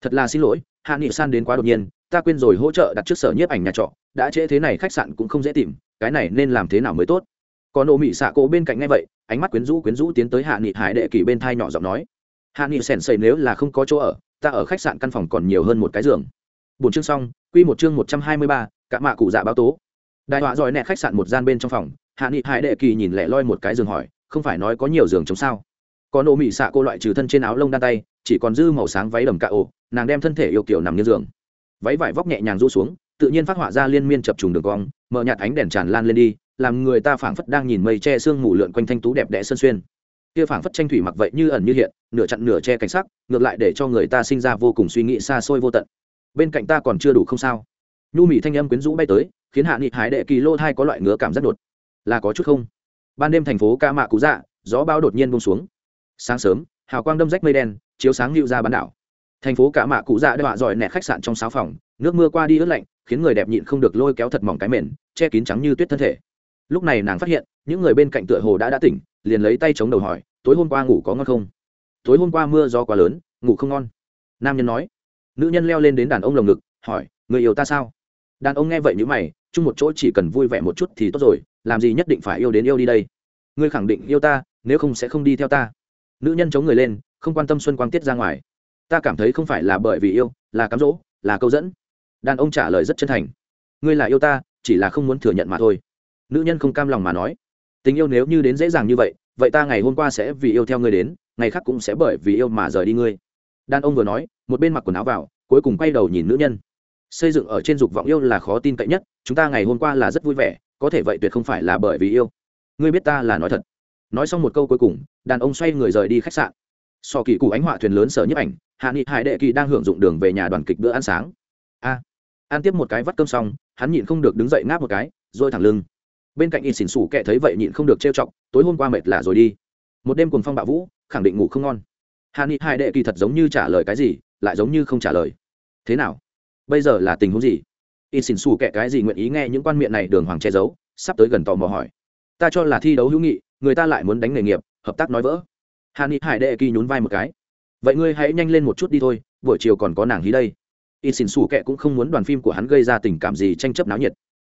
Thật là xin lỗi, hạ nghị san đến quá đột nhiên, ta quên rồi hỗ trợ đặt trước sở nhiếp ảnh nhà trọ, đã trễ thế này khách sạn cũng không dễ tìm, cái này nên làm thế nào mới tốt? Còn ô mỹ xạ cổ bên cạnh ngay vậy, ánh mắt quyến rũ quyến rũ tiến tới hạ nghị hải đệ kỳ bên thai nhỏ giọng nói. Hạ nghị sèn sầy nếu là không có chỗ ở, ta ở khách sạn căn phòng còn nhiều hơn một cái giường. Bốn chương xong, quy một chương một trăm hai mươi ba cả mạ cụ dạ báo tố. Đại họa giỏi nẹ khách sạn một gian bên trong phòng, hạ nghị hải đệ kỳ nhìn lẹ loi một cái giường hỏi, không phải nói có nhiều giường chống sao? Còn ô mị xạ cô loại trừ thân trên áo lông đan tay, chỉ còn dư màu sáng váy đầm cạ ổ, nàng đem thân thể yêu kiểu nằm như giường. Váy vải vóc nhẹ nhàng rũ xuống, tự nhiên phát họa ra liên miên chập trùng đường cong, mở nhạt ánh đèn tràn lan lên đi, làm người ta phảng phất đang nhìn mây che sương mù lượn quanh thanh tú đẹp đẽ sơn xuyên. Kia phảng phất tranh thủy mặc vậy như ẩn như hiện, nửa chặn nửa che cảnh sắc, ngược lại để cho người ta sinh ra vô cùng suy nghĩ xa xôi vô tận. Bên cạnh ta còn chưa đủ không sao nhu mỹ thanh âm quyến rũ bay tới, khiến hạ nghị hải đệ kỳ lô thai có loại ngứa cảm rất đột. Là có chút không? Ban đêm thành phố ca mạ cú dạ gió bao đột nhiên bông xuống. Sáng sớm, hào quang đâm rách mây đen, chiếu sáng lưu ra bán đảo. Thành phố cả mạ cụ dạ đã họa giỏi nẹt khách sạn trong sáu phòng, nước mưa qua đi ướt lạnh, khiến người đẹp nhịn không được lôi kéo thật mỏng cái mền, che kín trắng như tuyết thân thể. Lúc này nàng phát hiện, những người bên cạnh tựa hồ đã đã tỉnh, liền lấy tay chống đầu hỏi, tối hôm qua ngủ có ngon không? Tối hôm qua mưa gió quá lớn, ngủ không ngon. Nam nhân nói. Nữ nhân leo lên đến đàn ông lồng ngực, hỏi, người yêu ta sao? Đàn ông nghe vậy như mày, chung một chỗ chỉ cần vui vẻ một chút thì tốt rồi, làm gì nhất định phải yêu đến yêu đi đây. Ngươi khẳng định yêu ta, nếu không sẽ không đi theo ta. Nữ nhân chống người lên, không quan tâm xuân quang tiết ra ngoài. Ta cảm thấy không phải là bởi vì yêu, là cám dỗ, là câu dẫn. Đàn ông trả lời rất chân thành. Ngươi là yêu ta, chỉ là không muốn thừa nhận mà thôi. Nữ nhân không cam lòng mà nói. Tình yêu nếu như đến dễ dàng như vậy vậy ta ngày hôm qua sẽ vì yêu theo ngươi đến, ngày khác cũng sẽ bởi vì yêu mà rời đi ngươi. Đàn ông vừa nói, một bên mặc quần áo vào, cuối cùng quay đầu nhìn nữ nhân xây dựng ở trên dục vọng yêu là khó tin cậy nhất, chúng ta ngày hôm qua là rất vui vẻ, có thể vậy tuyệt không phải là bởi vì yêu. Ngươi biết ta là nói thật. Nói xong một câu cuối cùng, đàn ông xoay người rời đi khách sạn. So kỳ cụ ánh họa thuyền lớn sở nhấp ảnh, hạ nghị hải đệ kỳ đang hưởng dụng đường về nhà đoàn kịch bữa ăn sáng. A. Ăn tiếp một cái vắt cơm xong, hắn nhịn không được đứng dậy ngáp một cái, rồi thẳng lưng. Bên cạnh in xỉn xủ kệ thấy vậy nhịn không được trêu chọc, tối hôm qua mệt lạ rồi đi. Một đêm cùng phong bạo vũ, khẳng định ngủ không ngon. Hạ nghị hải đệ kỳ thật giống như trả lời cái gì, lại giống như không trả lời. Thế nào? Bây giờ là tình huống gì? Y xin xù kệ cái gì nguyện ý nghe những quan miệng này đường hoàng che giấu, sắp tới gần tò mò hỏi. Ta cho là thi đấu hữu nghị, người ta lại muốn đánh nghề nghiệp, hợp tác nói vỡ. Hà ni hải đệ kỳ nhún vai một cái. Vậy ngươi hãy nhanh lên một chút đi thôi, buổi chiều còn có nàng hí đây. Y xin xù kệ cũng không muốn đoàn phim của hắn gây ra tình cảm gì tranh chấp náo nhiệt.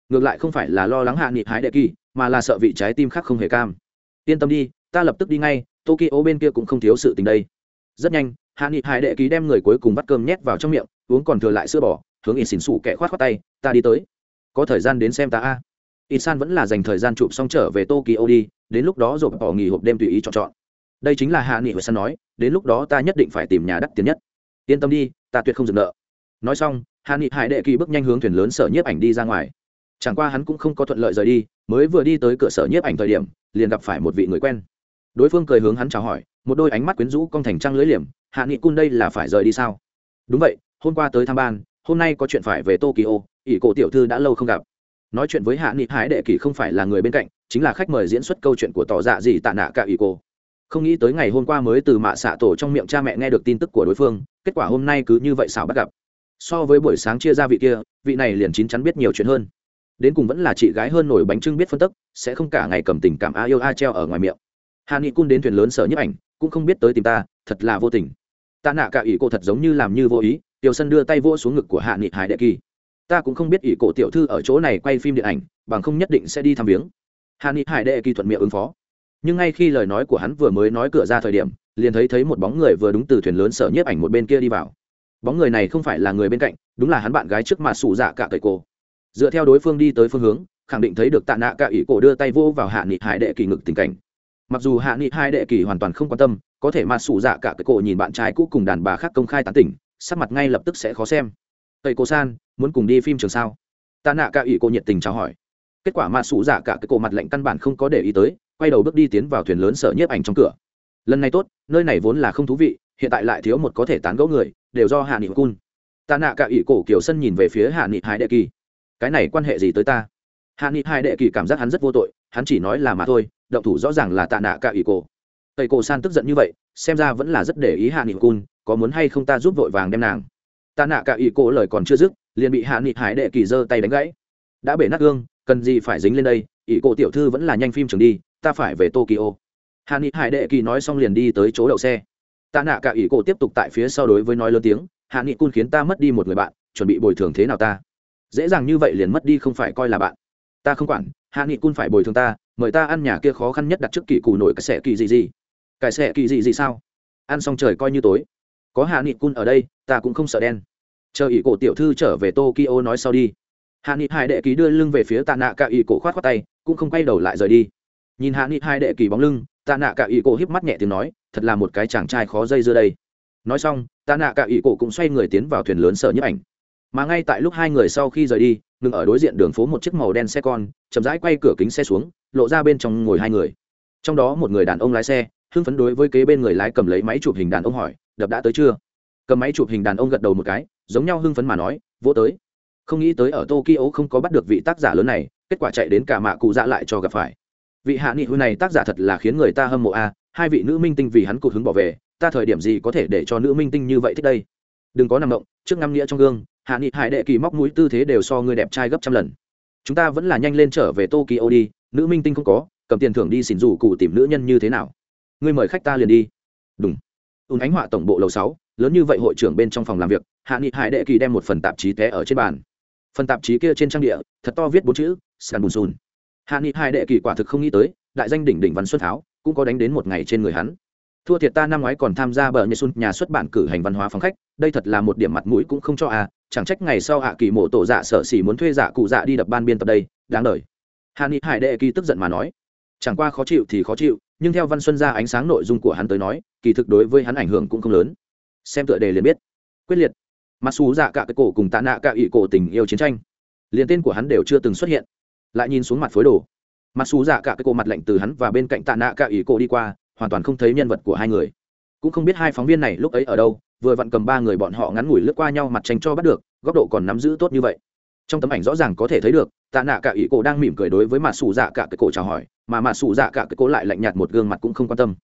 Ngược lại không phải là lo lắng hạ nghị hái đệ kỳ, mà là sợ vị trái tim khác không hề cam. Yên tâm đi, ta lập tức đi ngay, tokyo bên kia cũng không thiếu sự tình đây. Rất nhanh hạ nghị hải đệ ký đem người cuối cùng bắt cơm nhét vào trong miệng uống còn thừa lại sữa bò, hướng in xỉn xù kẻ khoát khoát tay, ta đi tới. Có thời gian đến xem ta a. In san vẫn là dành thời gian chụp xong trở về tokyo đi, đến lúc đó rồi bỏ nghỉ hộp đêm tùy ý chọn chọn. Đây chính là hạ nghị và san nói, đến lúc đó ta nhất định phải tìm nhà đắt tiền nhất. Yên tâm đi, ta tuyệt không dừng nợ. Nói xong, hạ nghị hải đệ kỳ bước nhanh hướng thuyền lớn sở nhiếp ảnh đi ra ngoài. Chẳng qua hắn cũng không có thuận lợi rời đi, mới vừa đi tới cửa sở nhiếp ảnh thời điểm, liền gặp phải một vị người quen. Đối phương cười hướng hắn chào hỏi, một đôi ánh mắt quyến rũ cong thành trăng lưới liềm, hạ nghị cun đây là phải rời đi sao? Đúng vậy hôm qua tới tham ban, hôm nay có chuyện phải về tokyo, ỷ cổ tiểu thư đã lâu không gặp. Nói chuyện với hạ nghị hái đệ kỳ không phải là người bên cạnh, chính là khách mời diễn xuất câu chuyện của tỏ dạ gì tạ nạ cả ỷ cổ. Không nghĩ tới ngày hôm qua mới từ mạ xạ tổ trong miệng cha mẹ nghe được tin tức của đối phương, kết quả hôm nay cứ như vậy xảo bắt gặp. So với buổi sáng chia ra vị kia, vị này liền chín chắn biết nhiều chuyện hơn. Đến cùng vẫn là chị gái hơn nổi bánh trưng biết phân tức, sẽ không cả ngày cầm tình cảm a yêu a treo ở ngoài miệng. Hà nghị cun đến thuyền lớn sở nhấp ảnh, cũng không biết tới tìm ta, thật là vô tình tạ nạ cả ỷ cổ thật giống như làm như vô ý, tiểu sân đưa tay vỗ xuống ngực của hạ nghị hải đệ kỳ. Ta cũng không biết ỷ cổ tiểu thư ở chỗ này quay phim điện ảnh, bằng không nhất định sẽ đi thăm viếng. Hạ nghị hải đệ kỳ thuận miệng ứng phó. Nhưng ngay khi lời nói của hắn vừa mới nói cửa ra thời điểm, liền thấy thấy một bóng người vừa đúng từ thuyền lớn sở nhiếp ảnh một bên kia đi vào. Bóng người này không phải là người bên cạnh, đúng là hắn bạn gái trước mặt sủ dạ cả cậy cổ. Dựa theo đối phương đi tới phương hướng, khẳng định thấy được tạ nạ cả ỷ cổ đưa tay vô vào hạ nghị hải đệ kỳ ngực tình cảnh. Mặc dù hạ nghị hai đệ kỳ hoàn toàn không quan tâm có thể mà sủ dạ cả cái cổ nhìn bạn trai cũ cùng đàn bà khác công khai tán tỉnh, sắc mặt ngay lập tức sẽ khó xem. Tây cô san, muốn cùng đi phim trường sao? Tạ nạ cả ủy cô nhiệt tình chào hỏi. Kết quả mà sủ dạ cả cái cổ mặt lạnh căn bản không có để ý tới, quay đầu bước đi tiến vào thuyền lớn sở nhiếp ảnh trong cửa. Lần này tốt, nơi này vốn là không thú vị, hiện tại lại thiếu một có thể tán gẫu người, đều do hạ nghị cun tạ nạ cả ủy cổ kiểu sân nhìn về phía hạ nghị hải đệ kỳ. Cái này quan hệ gì tới ta? Hạ nghị hải đệ kỳ cảm giác hắn rất vô tội, hắn chỉ nói là mà thôi, động thủ rõ ràng là tạ nạ cả ủy cổ tây cổ san tức giận như vậy, xem ra vẫn là rất để ý hạ nghị cun, có muốn hay không ta giúp vội vàng đem nàng. Ta nạ cả ý cổ lời còn chưa dứt, liền bị hạ nghị hải đệ kỳ giơ tay đánh gãy. Đã bể nát gương, cần gì phải dính lên đây ý cổ tiểu thư vẫn là nhanh phim trường đi, ta phải về tokyo. Hạ nghị hải đệ kỳ nói xong liền đi tới chỗ đậu xe. Ta nạ cả ý cổ tiếp tục tại phía sau đối với nói lớn tiếng, hạ nghị cun khiến ta mất đi một người bạn, chuẩn bị bồi thường thế nào ta? Dễ dàng như vậy liền mất đi không phải coi là bạn. Ta không quản, hạ nghị cun phải bồi thường ta, mời ta ăn nhà kia khó khăn nhất đặt trước kỳ cù nổi cái xẻ kỳ gì gì cái xẻ kỳ gì gì sao? Ăn xong trời coi như tối. Có hạ nghị cun ở đây, ta cũng không sợ đen. Chờ ỷ cổ tiểu thư trở về tokyo nói sau đi. Hạ nghị hai đệ ký đưa lưng về phía tạ nạ cả ỷ cổ khoát khoát tay, cũng không quay đầu lại rời đi. Nhìn hạ nghị hai đệ kỳ bóng lưng tạ nạ cả ỷ cổ híp mắt nhẹ tiếng nói, thật là một cái chàng trai khó dây dưa đây. Nói xong tạ nạ cả ỷ cổ cũng xoay người tiến vào thuyền lớn sở nhấp ảnh. Mà ngay tại lúc hai người sau khi rời đi, ngừng ở đối diện đường phố một chiếc màu đen xe con, chậm rãi quay cửa kính xe xuống, lộ ra bên trong ngồi hai người. Trong đó một người đàn ông lái xe hưng phấn đối với kế bên người lái cầm lấy máy chụp hình đàn ông hỏi, đập đã tới chưa? Cầm máy chụp hình đàn ông gật đầu một cái, giống nhau hưng phấn mà nói vỗ tới. Không nghĩ tới ở tokyo không có bắt được vị tác giả lớn này, kết quả chạy đến cả mạ cụ dạ lại cho gặp phải. Vị hạ nghị hư này tác giả thật là khiến người ta hâm mộ a, hai vị nữ minh tinh vì hắn cụt hứng bỏ về, ta thời điểm gì có thể để cho nữ minh tinh như vậy thích đây? Đừng có nằm động, trước năm nghĩa trong gương, hạ nghị hải đệ kỳ móc mũi tư thế đều so người đẹp trai gấp trăm lần. Chúng ta vẫn là nhanh lên trở về tokyo đi, nữ minh tinh không có, cầm tiền thưởng đi xỉn rủ cụ tìm nữ nhân như thế nào? Ngươi mời khách ta liền đi. Đúng. Ùn ánh họa tổng bộ lầu sáu, lớn như vậy hội trưởng bên trong phòng làm việc, hạ nghị hải đệ kỳ đem một phần tạp chí té ở trên bàn. Phần tạp chí kia trên trang địa, thật to viết bốn chữ, sàn bùn sùn. Hạ nghị hải đệ kỳ quả thực không nghĩ tới, đại danh đỉnh đỉnh văn xuân tháo, cũng có đánh đến một ngày trên người hắn. Thua thiệt ta năm ngoái còn tham gia bờ như xuân, nhà xuất bản cử hành văn hóa phòng khách, đây thật là một điểm mặt mũi cũng không cho à chẳng trách ngày sau hạ kỳ mộ tổ dạ sở xỉ muốn thuê dạ cụ dạ đi đập ban biên tập đây, đáng đời. Hà ni hải đệ kỳ tức giận mà nói, chẳng qua khó chịu thì khó chịu nhưng theo văn xuân ra ánh sáng nội dung của hắn tới nói, kỳ thực đối với hắn ảnh hưởng cũng không lớn. Xem tựa đề liền biết. Quyết liệt. Mặc dù dạ cả cái cổ cùng tạ nạ cả ỵ cổ tình yêu chiến tranh, liền tên của hắn đều chưa từng xuất hiện. Lại nhìn xuống mặt phối đồ. Mặc dù dạ cả cái cổ mặt lạnh từ hắn và bên cạnh tạ nạ cả ỵ cổ đi qua, hoàn toàn không thấy nhân vật của hai người. Cũng không biết hai phóng viên này lúc ấy ở đâu, vừa vặn cầm ba người bọn họ ngắn ngủi lướt qua nhau mặt tranh cho bắt được, góc độ còn nắm giữ tốt như vậy. Trong tấm ảnh rõ ràng có thể thấy được, tạ nạ cả ỵ cổ đang mỉm cười đối với mặt xù dạ cả cái cổ chào hỏi mà mạ sụ dạ cả cái cố lại lạnh nhạt một gương mặt cũng không quan tâm.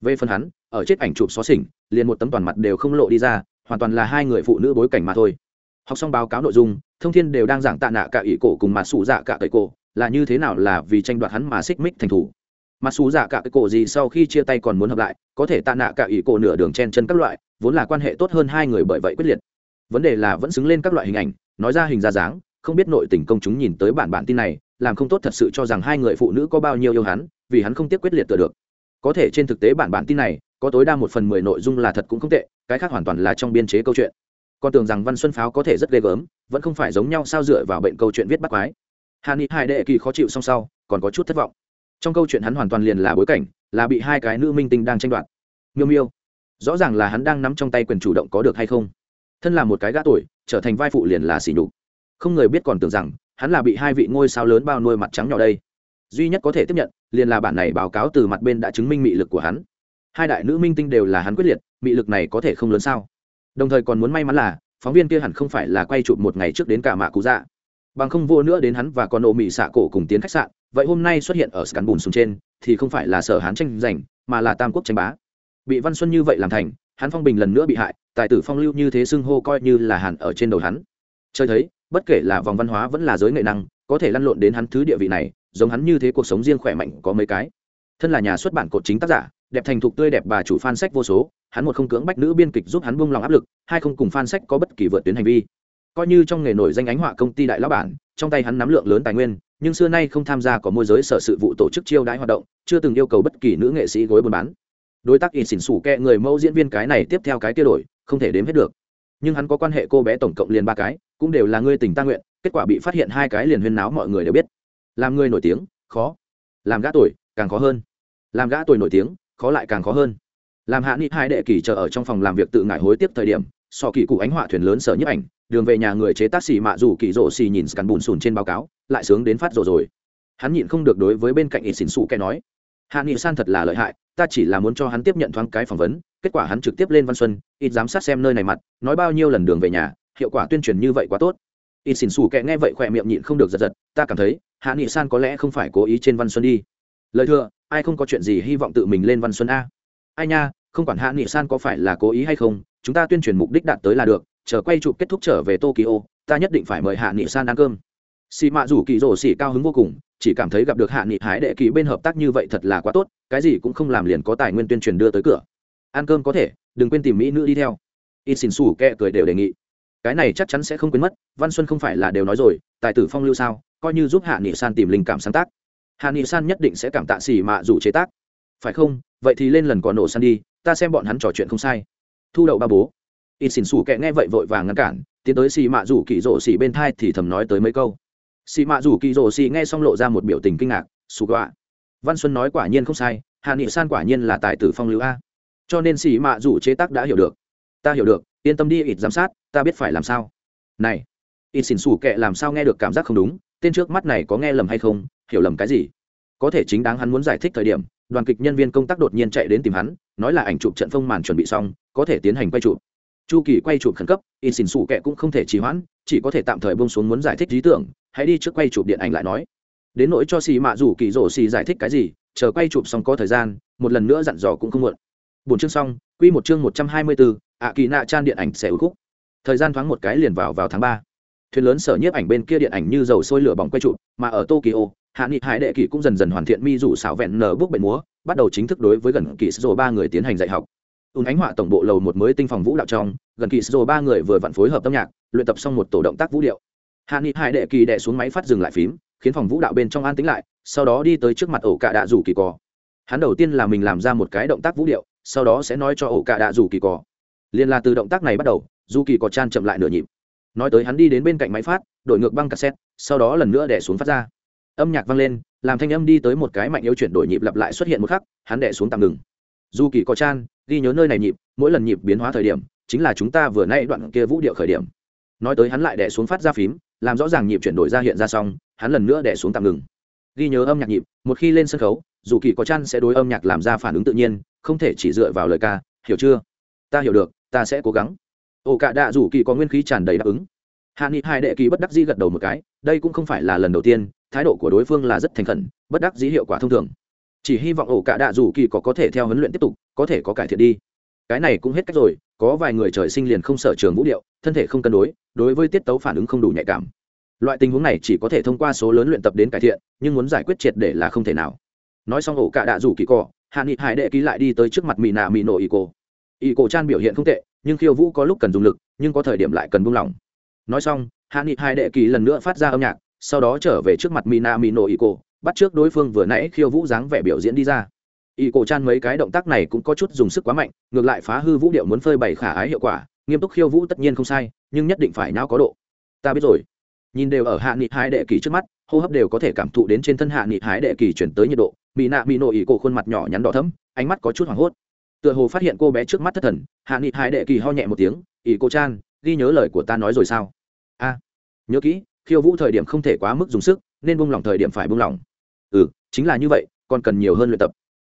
Về phần hắn, ở chết ảnh chụp xó xỉnh, liền một tấm toàn mặt đều không lộ đi ra, hoàn toàn là hai người phụ nữ bối cảnh mà thôi. Học xong báo cáo nội dung, thông thiên đều đang giảng tạ nạ cả ỷ cổ cùng mạ sụ dạ cả cái cổ, là như thế nào là vì tranh đoạt hắn mà xích mích thành thủ. Mặc dù dạ cả cái cổ gì sau khi chia tay còn muốn hợp lại, có thể tạ nạ cả ý cổ nửa đường chen chân các loại, vốn là quan hệ tốt hơn hai người bởi vậy quyết liệt. Vấn đề là vẫn xứng lên các loại hình ảnh, nói ra hình ra dáng, không biết nội tình công chúng nhìn tới bản bản tin này làm không tốt thật sự cho rằng hai người phụ nữ có bao nhiêu yêu hắn, vì hắn không tiếc quyết liệt tựa được. Có thể trên thực tế bản bản tin này, có tối đa một phần mười nội dung là thật cũng không tệ, cái khác hoàn toàn là trong biên chế câu chuyện. Con tưởng rằng văn xuân pháo có thể rất ghê gớm, vẫn không phải giống nhau sao dựa vào bệnh câu chuyện viết bắt quái. Hàn ni hai đệ kỳ khó chịu song sau, còn có chút thất vọng. Trong câu chuyện hắn hoàn toàn liền là bối cảnh, là bị hai cái nữ minh tinh đang tranh đoạt. Miêu miêu, rõ ràng là hắn đang nắm trong tay quyền chủ động có được hay không? Thân là một cái gã tuổi, trở thành vai phụ liền là xỉ nhục. Không người biết còn tưởng rằng hắn là bị hai vị ngôi sao lớn bao nuôi mặt trắng nhỏ đây. Duy nhất có thể tiếp nhận, liền là bản này báo cáo từ mặt bên đã chứng minh mị lực của hắn. Hai đại nữ minh tinh đều là hắn quyết liệt, mị lực này có thể không lớn sao? Đồng thời còn muốn may mắn là, phóng viên kia hẳn không phải là quay chụp một ngày trước đến cả mạ cụ dạ. Bằng không vô nữa đến hắn và con ô mị xạ cổ cùng tiến khách sạn, vậy hôm nay xuất hiện ở scan bùn xuống trên, thì không phải là sở hán tranh giành, mà là tam quốc tranh bá. Bị văn xuân như vậy làm thành, hắn phong bình lần nữa bị hại, tài tử phong lưu như thế xưng hô coi như là hàn ở trên đầu hắn. Chơi thấy bất kể là vòng văn hóa vẫn là giới nghệ năng, có thể lăn lộn đến hắn thứ địa vị này, giống hắn như thế cuộc sống riêng khỏe mạnh có mấy cái. Thân là nhà xuất bản cột chính tác giả, đẹp thành thục tươi đẹp bà chủ fan sách vô số, hắn một không cưỡng bách nữ biên kịch giúp hắn buông lòng áp lực, hai không cùng fan sách có bất kỳ vượt tuyến hành vi. Coi như trong nghề nổi danh ánh họa công ty đại lão bản, trong tay hắn nắm lượng lớn tài nguyên, nhưng xưa nay không tham gia có môi giới sở sự vụ tổ chức chiêu đãi hoạt động, chưa từng yêu cầu bất kỳ nữ nghệ sĩ gối buôn bán. Đối tác in xỉn xủ kẹ người mẫu diễn viên cái này tiếp theo cái kia đổi, không thể đếm hết được nhưng hắn có quan hệ cô bé tổng cộng liền ba cái, cũng đều là người tình ta nguyện, kết quả bị phát hiện hai cái liền huyên náo mọi người đều biết. Làm người nổi tiếng, khó. Làm gã tuổi càng khó hơn. Làm gã tuổi nổi tiếng, khó lại càng khó hơn. Làm hạ nghị hai đệ kỳ chờ ở trong phòng làm việc tự ngại hối tiếp thời điểm, so kỳ cụ ánh họa thuyền lớn sở nhấp ảnh, đường về nhà người chế tác xì mạ dù kỳ rộ xì nhìn scan bùn sùn trên báo cáo, lại sướng đến phát rồ rồi. Hắn nhịn không được đối với bên cạnh ít xỉn xù kẻ nói, hạ nghị san thật là lợi hại ta chỉ là muốn cho hắn tiếp nhận thoáng cái phỏng vấn, kết quả hắn trực tiếp lên văn xuân, ít giám sát xem nơi này mặt, nói bao nhiêu lần đường về nhà, hiệu quả tuyên truyền như vậy quá tốt. Ít xỉn xù kệ nghe vậy khỏe miệng nhịn không được giật giật, ta cảm thấy, hạ nghị san có lẽ không phải cố ý trên văn xuân đi. Lời thừa ai không có chuyện gì hy vọng tự mình lên văn xuân a? Ai nha, không quản hạ nghị san có phải là cố ý hay không, chúng ta tuyên truyền mục đích đạt tới là được, chờ quay chụp kết thúc trở về tokyo, ta nhất định phải mời hạ nghị san ăn cơm. Xì mạ rủ kỳ rổ xỉ cao hứng vô cùng chỉ cảm thấy gặp được hạ nghị hái đệ kỳ bên hợp tác như vậy thật là quá tốt, cái gì cũng không làm liền có tài nguyên tuyên truyền đưa tới cửa. Ăn cơm có thể, đừng quên tìm mỹ nữ đi theo. Ít xin xù kẹ cười đều đề nghị. Cái này chắc chắn sẽ không quên mất, văn xuân không phải là đều nói rồi, tài tử phong lưu sao, coi như giúp hạ nghị san tìm linh cảm sáng tác. Hạ nghị san nhất định sẽ cảm tạ xì mạ rủ chế tác. Phải không? Vậy thì lên lần còn nổ san đi, ta xem bọn hắn trò chuyện không sai. Thu đậu ba bố. Ít xin xù kẹ nghe vậy vội vàng ngăn cản, tiến tới xì mạ rủ kỳ rỗ xì bên thai thì thầm nói tới mấy câu xì mạ rủ kỳ rổ xì nghe xong lộ ra một biểu tình kinh ngạc xù gọa. Văn xuân nói quả nhiên không sai hạ nghị san quả nhiên là tài tử phong lưu a. Cho nên xì mạ rủ chế tác đã hiểu được. Ta hiểu được, yên tâm đi, ít giám sát, ta biết phải làm sao. Này, ít xỉn xù kệ làm sao nghe được cảm giác không đúng, tên trước mắt này có nghe lầm hay không, hiểu lầm cái gì? Có thể chính đáng hắn muốn giải thích thời điểm, đoàn kịch nhân viên công tác đột nhiên chạy đến tìm hắn, nói là ảnh chụp trận phong màn chuẩn bị xong, có thể tiến hành quay chụp. Chu kỳ quay chụp khẩn cấp in xỉn xù kệ cũng không thể trì hoãn, chỉ có thể tạm thời bông xuống muốn giải thích lý tưởng hãy đi trước quay chụp điện ảnh lại nói. Đến nỗi cho xì mạ rủ kỳ rổ xì giải thích cái gì, chờ quay chụp xong có thời gian, một lần nữa dặn dò cũng không muộn. Bốn chương xong, quy một chương một trăm hai mươi bốn, ạ kỳ nạ trang điện ảnh sẽ ưu khúc. Thời gian thoáng một cái liền vào vào tháng ba. Thuyền lớn sở nhiếp ảnh bên kia điện ảnh như dầu sôi lửa bỏng quay chụp, mà ở tokyo, hạ nghị hải đệ kỳ cũng dần dần hoàn thiện mi rủ xảo vẹn nở bước bệnh múa, bắt đầu chính thức đối với gần kỳ sô ba người tiến hành dạy học. Ùn ánh họa tổng bộ lầu một mới tinh phòng vũ đạo trong, gần kỳ sô ba người vừa vặn phối hợp âm nhạc, luyện tập xong một tổ động tác vũ điệu hạ nghị hải đệ kỳ đệ xuống máy phát dừng lại phím, khiến phòng vũ đạo bên trong an tính lại, sau đó đi tới trước mặt ổ cạ đạ rủ kỳ cò. Hắn đầu tiên là mình làm ra một cái động tác vũ điệu, sau đó sẽ nói cho ổ cạ đạ rủ kỳ cò. Liền là từ động tác này bắt đầu, dù kỳ cò chan chậm lại nửa nhịp. Nói tới hắn đi đến bên cạnh máy phát đổi ngược băng cassette, sau đó lần nữa đẻ xuống phát ra. Âm nhạc vang lên, làm thanh âm đi tới một cái mạnh yếu chuyển đổi nhịp lặp lại xuất hiện một khắc, hắn đẻ xuống tạm ngừng. Dù kỳ có chan, ghi nhớ nơi này nhịp, mỗi lần nhịp biến hóa thời điểm, chính là chúng ta vừa nay đoạn kia vũ điệu khởi điểm. Nói tới hắn lại đẻ xuống phát ra phím làm rõ ràng nhịp chuyển đổi ra hiện ra xong, hắn lần nữa đẻ xuống tạm ngừng. Ghi nhớ âm nhạc nhịp, một khi lên sân khấu, dù kỳ có chăn sẽ đối âm nhạc làm ra phản ứng tự nhiên, không thể chỉ dựa vào lời ca, hiểu chưa? Ta hiểu được, ta sẽ cố gắng. Ổ cả đạ dù kỳ có nguyên khí tràn đầy đáp ứng. Hạ nghị hai đệ kỳ bất đắc dĩ gật đầu một cái, đây cũng không phải là lần đầu tiên, thái độ của đối phương là rất thành khẩn, bất đắc dĩ hiệu quả thông thường. Chỉ hy vọng ổ cả đạ dù kỳ có có thể theo huấn luyện tiếp tục, có thể có cải thiện đi cái này cũng hết cách rồi, có vài người trời sinh liền không sở trường vũ điệu, thân thể không cân đối đối với tiết tấu phản ứng không đủ nhạy cảm. Loại tình huống này chỉ có thể thông qua số lớn luyện tập đến cải thiện, nhưng muốn giải quyết triệt để là không thể nào. Nói xong ổ cả đạ rủ kỳ cỏ hạ nghị hải đệ ký lại đi tới trước mặt mỹ nạ mỹ nổ ý cổ. Ý cổ chan biểu hiện không tệ, nhưng khiêu vũ có lúc cần dùng lực, nhưng có thời điểm lại cần buông lỏng. Nói xong hạ nghị hải đệ ký lần nữa phát ra âm nhạc, sau đó trở về trước mặt mina mino ý cổ, bắt trước đối phương vừa nãy khiêu vũ dáng vẻ biểu diễn đi ra. Y cổ chan mấy cái động tác này cũng có chút dùng sức quá mạnh, ngược lại phá hư vũ điệu muốn phơi bày khả ái hiệu quả, nghiêm túc khiêu vũ tất nhiên không sai, nhưng nhất định phải não có độ. Ta biết rồi. Nhìn đều ở hạ nghị hái đệ kỳ trước mắt, hô hấp đều có thể cảm thụ đến trên thân hạ nghị hái đệ kỳ chuyển tới nhiệt độ. Mỹ nạ mỹ nội ý cổ khuôn mặt nhỏ nhắn đỏ thấm ánh mắt có chút hoảng hốt. Tựa hồ phát hiện cô bé trước mắt thất thần, hạ nghị hái đệ kỳ ho nhẹ một tiếng ý cô chan, ghi nhớ lời của ta nói rồi sao? A, nhớ kỹ, khiêu vũ thời điểm không thể quá mức dùng sức, nên buông lỏng thời điểm phải buông lỏng. Ừ chính là như vậy, còn cần nhiều hơn luyện tập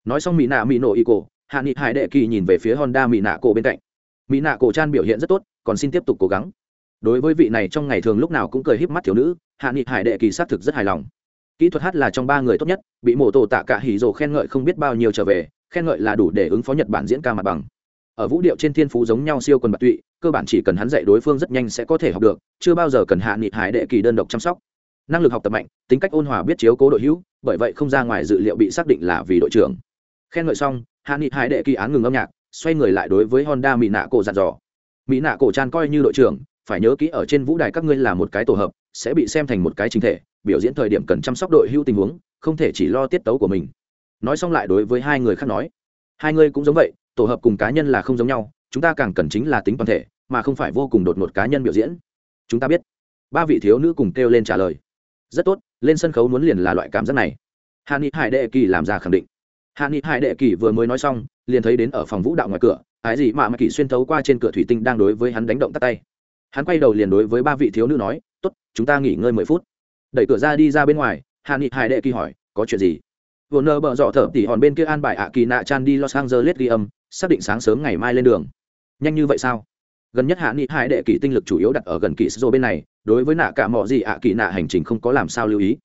nói xong mỹ nạ mỹ nổ y cổ hạ nghị hải đệ kỳ nhìn về phía honda mỹ nạ cổ bên cạnh. Mỹ nạ cổ chan biểu hiện rất tốt, còn xin tiếp tục cố gắng. Đối với vị này trong ngày thường lúc nào cũng cười híp mắt thiếu nữ, hạ nghị hải đệ kỳ xác thực rất hài lòng. Kỹ thuật hát là trong ba người tốt nhất, bị mổ tổ tạ cả hỉ rồ khen ngợi không biết bao nhiêu trở về, khen ngợi là đủ để ứng phó nhật bản diễn ca mặt bằng. Ở vũ điệu trên thiên phú giống nhau siêu quần bạc tụy, cơ bản chỉ cần hắn dạy đối phương rất nhanh sẽ có thể học được, chưa bao giờ cần hạ nghị hải đệ kỳ đơn độc chăm sóc. Năng lực học tập mạnh, tính cách ôn hòa biết chiếu cố đội hữu, bởi vậy không ra ngoài dự liệu bị xác định là vì đội trưởng khen ngợi xong, hạ nghị hải đệ kỳ án ngừng âm nhạc, xoay người lại đối với honda mỹ nạ cổ dặn dò. Mỹ nạ cổ tràn coi như đội trưởng, phải nhớ kỹ ở trên vũ đài các ngươi là một cái tổ hợp, sẽ bị xem thành một cái chính thể, biểu diễn thời điểm cần chăm sóc đội hưu tình huống, không thể chỉ lo tiết tấu của mình. Nói xong lại đối với hai người khác nói, hai ngươi cũng giống vậy, tổ hợp cùng cá nhân là không giống nhau, chúng ta càng cần chính là tính toàn thể, mà không phải vô cùng đột ngột cá nhân biểu diễn. Chúng ta biết. Ba vị thiếu nữ cùng kêu lên trả lời. Rất tốt, lên sân khấu muốn liền là loại cảm giác này. Hàn ni hải đệ kỳ làm ra khẳng định hạ nghị hải đệ kỳ vừa mới nói xong liền thấy đến ở phòng vũ đạo ngoài cửa ái gì mà mà kỳ xuyên thấu qua trên cửa thủy tinh đang đối với hắn đánh động tắt tay. Hắn quay đầu liền đối với ba vị thiếu nữ nói tốt chúng ta nghỉ ngơi mười phút. Đẩy cửa ra đi ra bên ngoài hạ nghị hải đệ kỳ hỏi có chuyện gì? Vừa nơ bợ dọ thở tỉ hòn bên kia an bài ạ kỳ nạ chan đi los angeles ghi âm xác định sáng sớm ngày mai lên đường. Nhanh như vậy sao? Gần nhất hạ nghị hải đệ kỳ tinh lực chủ yếu đặt ở gần kỳ sô bên này đối với nạ cả mọi gì ạ kỳ nạ hành trình không có làm sao lưu ý.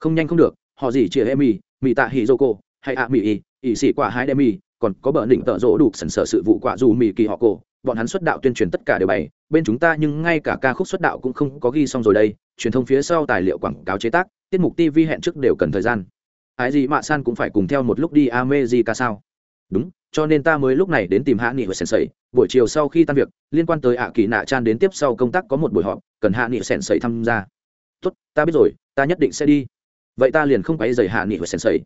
Không nhanh không được họ gì chia em mì, mì tạ hì dô cô hay ạ mỹ y ỵ sĩ quả hai đem y còn có bờ đỉnh tợ rỗ đủ sần sở sự vụ quả dù mỹ kỳ họ cổ, bọn hắn xuất đạo tuyên truyền tất cả đều bày. Bên chúng ta nhưng ngay cả ca khúc xuất đạo cũng không có ghi xong rồi đây. Truyền thông phía sau tài liệu quảng cáo chế tác tiết mục tv hẹn trước đều cần thời gian. Ái gì mạ san cũng phải cùng theo một lúc đi ca sao? Đúng cho nên ta mới lúc này đến tìm hạ nghị và sẩy. buổi chiều sau khi tan việc liên quan tới ạ kỳ nạ chan đến tiếp sau công tác có một buổi họp cần hạ nghị sẩy tham gia. Tốt ta biết rồi ta nhất định sẽ đi. Vậy ta liền không quấy dày hạ nghị và sẩy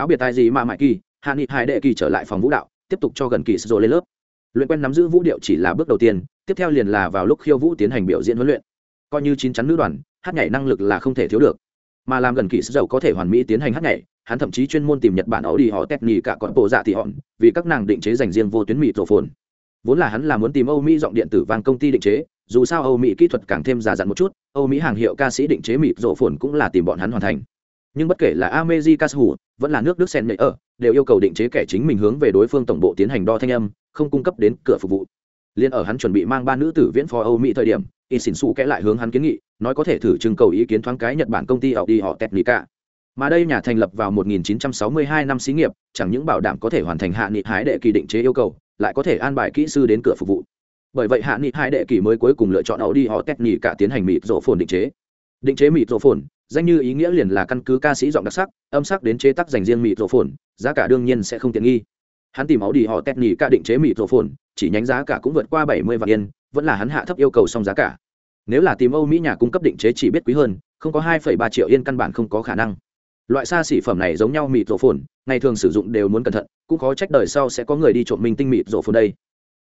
cáo biệt tài gì mà mại kỳ, hạ nghị hai đệ kỳ trở lại phòng vũ đạo, tiếp tục cho gần kỳ sô lên lớp. Luyện quen nắm giữ vũ điệu chỉ là bước đầu tiên, tiếp theo liền là vào lúc khiêu vũ tiến hành biểu diễn huấn luyện. Coi như chín chắn nữ đoàn, hát nhảy năng lực là không thể thiếu được. Mà làm gần kỳ dầu có thể hoàn mỹ tiến hành hát nhảy, hắn thậm chí chuyên môn tìm nhật bản ấu đi họ tét nhì cả con bộ dạ thị hòn, vì các nàng định chế dành riêng vô tuyến mỹ tổ phồn vốn là hắn là muốn tìm âu mỹ giọng điện tử vàng công ty định chế, dù sao âu mỹ kỹ thuật càng thêm già dặn một chút, âu mỹ hàng hiệu ca sĩ định chế mịt rổ phồn cũng là tìm bọn hắn hoàn thành nhưng bất kể là amezi ca hủ vẫn là nước đức sen nhảy ở, đều yêu cầu định chế kẻ chính mình hướng về đối phương tổng bộ tiến hành đo thanh âm, không cung cấp đến cửa phục vụ. Liên ở hắn chuẩn bị mang ba nữ tử viễn phó âu mỹ thời điểm in xỉn xù kẽ lại hướng hắn kiến nghị, nói có thể thử trưng cầu ý kiến thoáng cái nhật bản công ty Audi đi họ technica. Mà đây nhà thành lập vào 1962 năm xí nghiệp, chẳng những bảo đảm có thể hoàn thành hạ nghị hái đệ kỳ định chế yêu cầu, lại có thể an bài kỹ sư đến cửa phục vụ. Bởi vậy hạ nghị hai đệ kỳ mới cuối cùng lựa chọn Audi đi họ technica tiến hành mịt rổ phồn định chế. Định chế mịt rổ phồn danh như ý nghĩa liền là căn cứ ca sĩ giọng đặc sắc, âm sắc đến chế tác dành riêng mịt rổ phồn giá cả đương nhiên sẽ không tiện nghi. Hắn tìm máu đi họ tét nhì ca định chế mịt rổ phồn chỉ nhánh giá cả cũng vượt qua bảy mươi vạn yên, vẫn là hắn hạ thấp yêu cầu song giá cả. Nếu là tìm âu mỹ nhà cung cấp định chế chỉ biết quý hơn, không có hai ba triệu yên căn bản không có khả năng. Loại xa xỉ phẩm này giống nhau mịt rổ phồn ngày thường sử dụng đều muốn cẩn thận, cũng có trách đời sau sẽ có người đi trộm minh tinh mịt rổ phồn đây.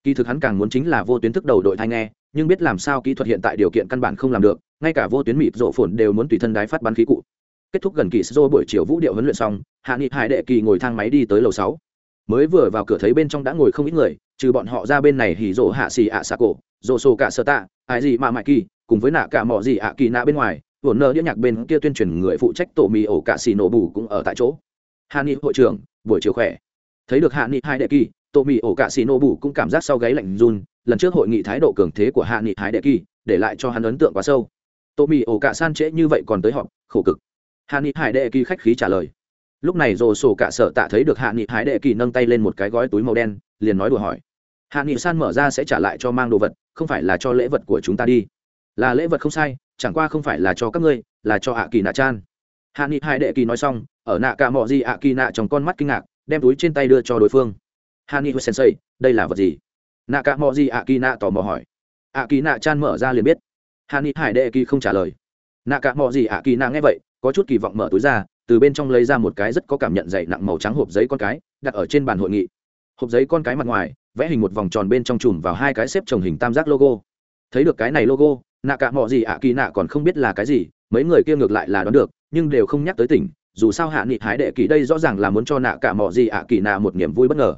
Kỳ thực hắn càng muốn chính là vô tuyến thức đầu đội thai nghe, nhưng biết làm sao kỹ thuật hiện tại điều kiện căn bản không làm được ngay cả vô tuyến mịt rộ phồn đều muốn tùy thân đái phát bắn khí cụ. Kết thúc gần kỳ sô buổi chiều vũ điệu huấn luyện xong, hạ nghị hải đệ kỳ ngồi thang máy đi tới lầu sáu. Mới vừa vào cửa thấy bên trong đã ngồi không ít người, trừ bọn họ ra bên này hỉ rộ hạ xì ạ xà cổ, rộ sổ cả sơ tạ, ai gì mà mãi kỳ, cùng với nạ cả mỏ gì ạ kỳ nạ bên ngoài vồn nơ đĩa nhạc bên kia tuyên truyền người phụ trách tổ mì ổ cả xì nổ bù cũng ở tại chỗ. Hạ nghị hội trưởng, buổi chiều khỏe. Thấy được hạ nghị Hải đệ kỳ, tổ mì ổ cả xì nổ bù cũng cảm giác sau gáy lạnh run, lần trước hội nghị thái độ cường thế của hạ nghị Hải đệ kỳ, để lại cho hắn ấn tượng quá sâu tô mì ổ cả san trễ như vậy còn tới họp, khổ cực. Hạ nghị hải đệ kỳ khách khí trả lời. Lúc này rồ sổ cả sợ tạ thấy được hạ nghị hải đệ kỳ nâng tay lên một cái gói túi màu đen, liền nói đùa hỏi. Hạ nghị san mở ra sẽ trả lại cho mang đồ vật, không phải là cho lễ vật của chúng ta đi. Là lễ vật không sai, chẳng qua không phải là cho các ngươi, là cho hạ kỳ nạ chan. Hạ nghị hải đệ kỳ nói xong, ở nạ cả mọi gì hạ kỳ nạ trong con mắt kinh ngạc, đem túi trên tay đưa cho đối phương. Hạ nghị sensei đây là vật gì? Nạ cả mọi gì hạ kỳ nạ tò mò hỏi. Hạ kỳ nạ chan mở ra liền biết hà ni hải đệ kỳ không trả lời. Nạ cả mò gì ạ kỳ nạ nghe vậy, có chút kỳ vọng mở túi ra, từ bên trong lấy ra một cái rất có cảm nhận dày nặng màu trắng hộp giấy con cái, đặt ở trên bàn hội nghị. Hộp giấy con cái mặt ngoài, vẽ hình một vòng tròn bên trong chùm vào hai cái xếp trồng hình tam giác logo. Thấy được cái này logo, nạ cả mò gì ạ kỳ nạ còn không biết là cái gì, mấy người kia ngược lại là đoán được, nhưng đều không nhắc tới tỉnh, dù sao hạ nghị hái đệ kỳ đây rõ ràng là muốn cho nạ cả mò gì ạ kỳ nạ một niềm vui bất ngờ.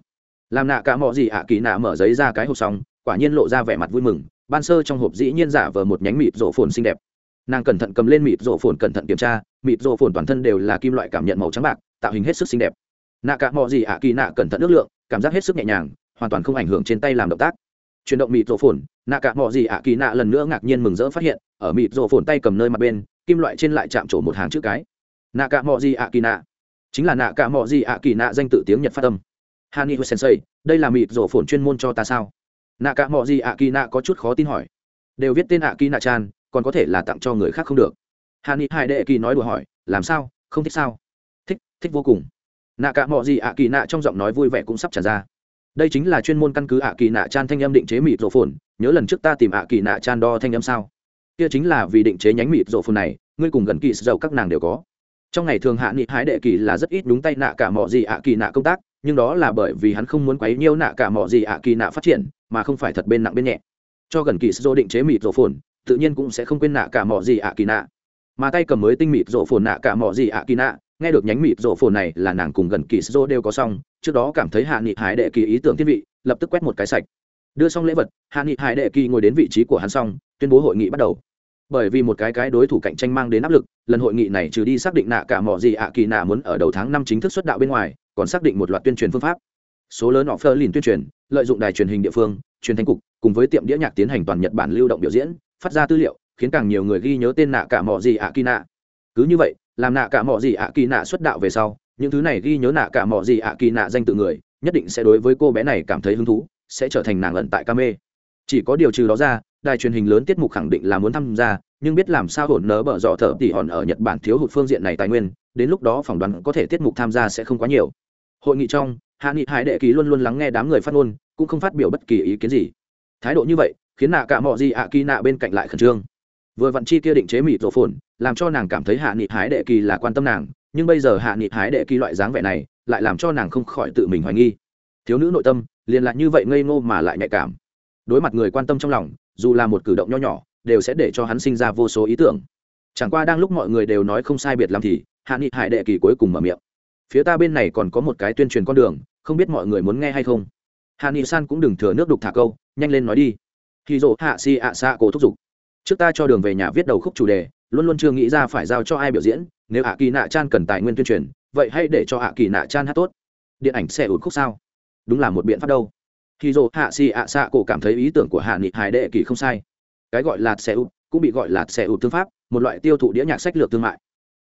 Làm nạ cả mò gì ạ kỳ nạ mở giấy ra cái hộp xong, quả nhiên lộ ra vẻ mặt vui mừng ban sơ trong hộp dĩ nhiên giả vờ một nhánh mịt rổ phồn xinh đẹp. Nàng cẩn thận cầm lên mịt rổ phồn cẩn thận kiểm tra, mịt rổ phồn toàn thân đều là kim loại cảm nhận màu trắng bạc, tạo hình hết sức xinh đẹp. Nạ cả mọi gì ạ, kỳ nạ cẩn thận ước lượng, cảm giác hết sức nhẹ nhàng, hoàn toàn không ảnh hưởng trên tay làm động tác. Chuyển động mịt rổ phồn, nạ cả mọi gì ạ, kỳ nạ lần nữa ngạc nhiên mừng rỡ phát hiện, ở mịt rổ phồn tay cầm nơi mặt bên, kim loại trên lại chạm trổ một hàng chữ cái. Nạ cả mọi gì ạ, kỳ nạ. Chính là nạ cả mọi gì ạ, kỳ nạ danh tự tiếng nhật phát âm. Hani sensei, đây là mịt rổ phồn chuyên môn cho ta sao? Nạ cả mọi gì ạ kỳ nạ có chút khó tin hỏi. Đều viết tên ạ kỳ nạ chan, còn có thể là tặng cho người khác không được. Hà ni hải đệ kỳ nói đùa hỏi, làm sao? Không thích sao? Thích thích vô cùng. Nạ cả mọi gì ạ kỳ nạ trong giọng nói vui vẻ cũng sắp tràn ra. Đây chính là chuyên môn căn cứ ạ kỳ nạ chan thanh âm định chế mịt rổ phồn, nhớ lần trước ta tìm ạ kỳ nạ chan đo thanh âm sao? Kia chính là vì định chế nhánh mịt rổ phồn này, ngươi cùng gần kỳ dầu các nàng đều có. Trong ngày thường hạ nghị hái đệ kỳ là rất ít đúng tay nạ cả mọi gì ạ kỳ nạ công tác, nhưng đó là bởi vì hắn không muốn quấy nhiêu nạ cả mọi gì ạ kỳ nạ phát triển mà không phải thật bên nặng bên nhẹ. Cho gần kỳ sô định chế mịt rổ phồn, tự nhiên cũng sẽ không quên nạ cả mỏ gì ạ kỳ nạ. Mà tay cầm mới tinh mịt rổ phồn nạ cả mỏ gì ạ kỳ nạ, nghe được nhánh mịt rổ phồn này là nàng cùng gần kỳ sô đều có xong, trước đó cảm thấy hạ nghị hái đệ kỳ ý tưởng thiên vị, lập tức quét một cái sạch. Đưa xong lễ vật, hạ nghị hải đệ kỳ ngồi đến vị trí của hắn xong, tuyên bố hội nghị bắt đầu. Bởi vì một cái cái đối thủ cạnh tranh mang đến áp lực, lần hội nghị này trừ đi xác định nạ cả mỏ gì ạ kỳ nạ muốn ở đầu tháng năm chính thức xuất đạo bên ngoài, còn xác định một loạt tuyên truyền phương pháp. Số lớn họ phơ lìn tuyên truyền lợi dụng đài truyền hình địa phương, truyền thanh cục, cùng với tiệm đĩa nhạc tiến hành toàn nhật bản lưu động biểu diễn, phát ra tư liệu, khiến càng nhiều người ghi nhớ tên nạ cả mọi gì ạ kỳ nạ. Cứ như vậy, làm nạ cả mọi gì ạ kỳ nạ xuất đạo về sau, những thứ này ghi nhớ nạ cả mọi gì ạ kỳ nạ danh tự người, nhất định sẽ đối với cô bé này cảm thấy hứng thú, sẽ trở thành nàng lận tại ca mê. Chỉ có điều trừ đó ra, đài truyền hình lớn tiết mục khẳng định là muốn tham gia, nhưng biết làm sao hổn nớ bở dọ thở tỉ hòn ở nhật bản thiếu hụt phương diện này tài nguyên, đến lúc đó phỏng đoán có thể tiết mục tham gia sẽ không quá nhiều. Hội nghị trong hạ nghị hải đệ kỳ luôn luôn lắng nghe đám người phát ngôn, cũng không phát biểu bất kỳ ý kiến gì. Thái độ như vậy, khiến nạ cả mọi gì ạ kỳ nạ bên cạnh lại khẩn trương. Vừa vặn chi kia định chế mỹ tổ phồn, làm cho nàng cảm thấy hạ nghị hải đệ kỳ là quan tâm nàng, nhưng bây giờ hạ nghị hải đệ kỳ loại dáng vẻ này, lại làm cho nàng không khỏi tự mình hoài nghi. Thiếu nữ nội tâm, liền lại như vậy ngây ngô mà lại nhạy cảm. Đối mặt người quan tâm trong lòng, dù là một cử động nho nhỏ, đều sẽ để cho hắn sinh ra vô số ý tưởng. Chẳng qua đang lúc mọi người đều nói không sai biệt làm thì, hạ nghị hải đệ kỳ cuối cùng mở miệng. Phía ta bên này còn có một cái tuyên truyền con đường không biết mọi người muốn nghe hay không. Hạ nghị san cũng đừng thừa nước đục thả câu, nhanh lên nói đi. Khi dỗ hạ si ạ xạ cổ thúc giục. Trước ta cho đường về nhà viết đầu khúc chủ đề, luôn luôn chưa nghĩ ra phải giao cho ai biểu diễn, nếu hạ kỳ nạ chan cần tài nguyên tuyên truyền, vậy hãy để cho hạ kỳ nạ chan hát tốt. Điện ảnh sẽ ụt khúc sao? Đúng là một biện pháp đâu. Khi dỗ hạ si ạ xạ cổ cảm thấy ý tưởng của hạ nghị hải đệ kỳ không sai. Cái gọi là xe ụt cũng bị gọi là xe ụt thương pháp, một loại tiêu thụ đĩa nhạc sách lược thương mại.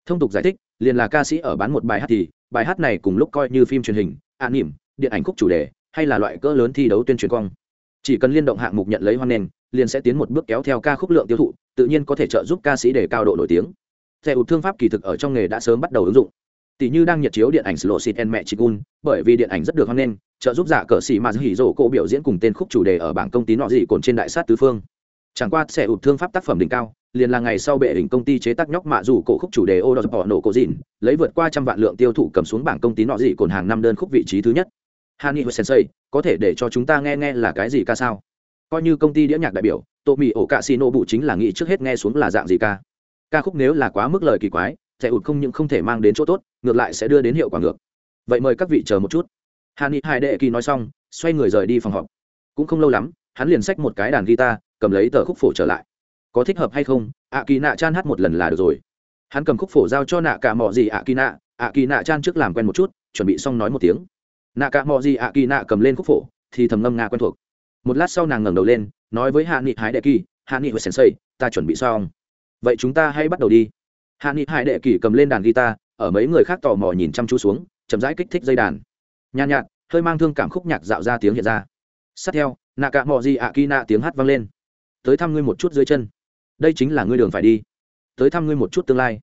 Thông tục giải thích, liền là ca sĩ ở bán một bài hát thì, bài hát này cùng lúc coi như phim truyền hình an nỉm điện ảnh khúc chủ đề hay là loại cỡ lớn thi đấu tuyên truyền quang chỉ cần liên động hạng mục nhận lấy hoan nền liền sẽ tiến một bước kéo theo ca khúc lượng tiêu thụ tự nhiên có thể trợ giúp ca sĩ để cao độ nổi tiếng. Xe ụt thương pháp kỳ thực ở trong nghề đã sớm bắt đầu ứng dụng. Tỷ như đang nhiệt chiếu điện ảnh Slow Sit and Mẹ Chigun, bởi vì điện ảnh rất được hoan nghênh, trợ giúp giả cờ sĩ mà hỉ rổ cổ biểu diễn cùng tên khúc chủ đề ở bảng công tín nọ gì cồn trên đại sát tứ phương. Chẳng qua sẽ ụt thương pháp tác phẩm đỉnh cao, liền là ngày sau bệ hình công ty chế tác nhóc mạ rủ cổ khúc chủ đề ô đọc bỏ nổ cổ dịn, lấy vượt qua trăm vạn lượng tiêu thụ cầm xuống bảng công ty nọ gì cồn hàng năm đơn khúc vị trí thứ nhất. Hani Sensei, có thể để cho chúng ta nghe nghe là cái gì ca sao? Coi như công ty đĩa nhạc đại biểu, Tô mỹ ổ cạ nô bụ chính là nghĩ trước hết nghe xuống là dạng gì ca. Ca khúc nếu là quá mức lời kỳ quái, sẽ ụt không những không thể mang đến chỗ tốt ngược lại sẽ đưa đến hiệu quả ngược vậy mời các vị chờ một chút Hani hai đệ kỳ nói xong xoay người rời đi phòng họp cũng không lâu lắm hắn liền xách một cái đàn guitar cầm lấy tờ khúc phổ trở lại có thích hợp hay không ạ kỳ nạ chan hát một lần là được rồi. Hắn cầm khúc phổ giao cho nạ cả mò gì ạ kỳ nạ ạ kỳ nạ chan trước làm quen một chút, chuẩn bị xong nói một tiếng. Nạ cả mò gì ạ kỳ nạ cầm lên khúc phổ, thì thầm ngâm nga quen thuộc. Một lát sau nàng ngẩng đầu lên, nói với hạ nghị hái đệ kỳ hạ nghị và sensei, ta chuẩn bị xong. Vậy chúng ta hãy bắt đầu đi. Hạ nghị hải đệ kỳ cầm lên đàn guitar, ở mấy người khác tò mò nhìn chăm chú xuống, chậm rãi kích thích dây đàn. Nhàn nhạt, hơi mang thương cảm khúc nhạc dạo ra tiếng hiện ra. Sát theo nạ cả mò gì ạ kỳ nạ tiếng hát vang lên. Tới thăm ngươi một chút dưới chân đây chính là ngươi đường phải đi. Tới thăm ngươi một chút tương lai.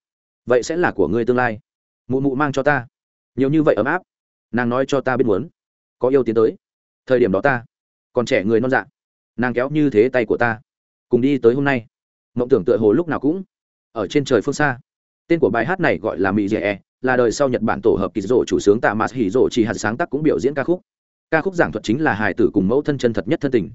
Vậy sẽ là của ngươi tương lai. Mụ mụ mang cho ta. Nhiều như vậy ấm áp. Nàng nói cho ta biết muốn. Có yêu tiến tới. Thời điểm đó ta. Còn trẻ người non dạ. Nàng kéo như thế tay của ta. Cùng đi tới hôm nay. Mộng tưởng tựa hồ lúc nào cũng ở trên trời phương xa. Tên của bài hát này gọi là mỹ dẻ là đời sau nhật bản tổ hợp kỳ rỗ chủ sướng tạ mạt hỉ rỗ chỉ hạt sáng tác cũng biểu diễn ca khúc. Ca khúc giảng thuật chính là hài tử cùng mẫu thân chân thật nhất thân tình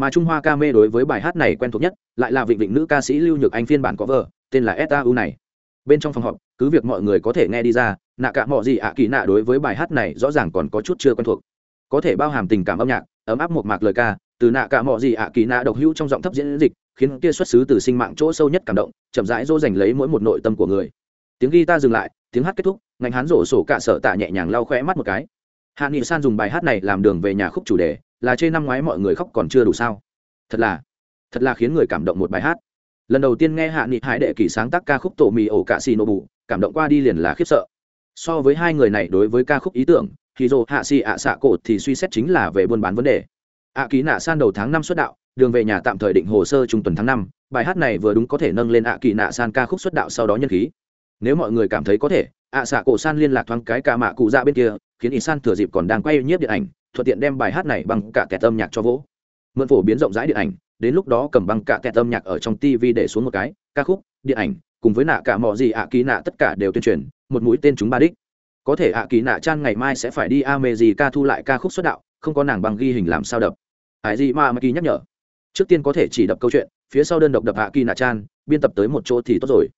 mà trung hoa ca mê đối với bài hát này quen thuộc nhất, lại là vịnh vịnh nữ ca sĩ lưu nhược anh phiên bản có vợ tên là sau này. Bên trong phòng họp, cứ việc mọi người có thể nghe đi ra, nạ cả mọi gì ạ kỳ nạ đối với bài hát này rõ ràng còn có chút chưa quen thuộc. Có thể bao hàm tình cảm âm nhạc, ấm áp một mạc lời ca, từ nạ cả mọi gì ạ kỳ nạ độc hữu trong giọng thấp diễn dịch, khiến kia xuất xứ từ sinh mạng chỗ sâu nhất cảm động, chậm rãi dỗ dành lấy mỗi một nội tâm của người. Tiếng guitar dừng lại, tiếng hát kết thúc, ngành hán rổ sổ cả sợ tạ nhẹ nhàng lau khoe mắt một cái hạ nghị san dùng bài hát này làm đường về nhà khúc chủ đề, là trên năm ngoái mọi người khóc còn chưa đủ sao? Thật là thật là khiến người cảm động một bài hát. Lần đầu tiên nghe hạ nghị hải đệ kỳ sáng tác ca khúc tổ mì ổ cạ xì nổ bù, cảm động qua đi liền là khiếp sợ. So với hai người này đối với ca khúc ý tưởng, thì dồ hạ xì ạ xạ cột thì suy xét chính là về buôn bán vấn đề. Ạ ký nạ san đầu tháng năm xuất đạo, đường về nhà tạm thời định hồ sơ trung tuần tháng năm, bài hát này vừa đúng có thể nâng lên ạ kỳ nạ san ca khúc xuất đạo sau đó nhân khí. Nếu mọi người cảm thấy có thể, ạ xạ cổ san liên lạc thoáng cái ca mạ cụ ra bên kia khiến y san thừa dịp còn đang quay nhiếp điện ảnh, thuận tiện đem bài hát này bằng cả kẹt âm nhạc cho vỗ. Mượn phổ biến rộng rãi điện ảnh, đến lúc đó cầm băng cả kẹt âm nhạc ở trong tv để xuống một cái, ca khúc, điện ảnh, cùng với nạ cả mọ gì ạ ký nạ tất cả đều tuyên truyền, một mũi tên chúng ba đích. Có thể ạ ký nạ chan ngày mai sẽ phải đi America ca thu lại ca khúc xuất đạo, không có nàng bằng ghi hình làm sao đập. Ai gì mà mà kỳ nhắc nhở? Trước tiên có thể chỉ đập câu chuyện, phía sau đơn độc đập ạ kỳ nạ chan, biên tập tới một chỗ thì tốt rồi.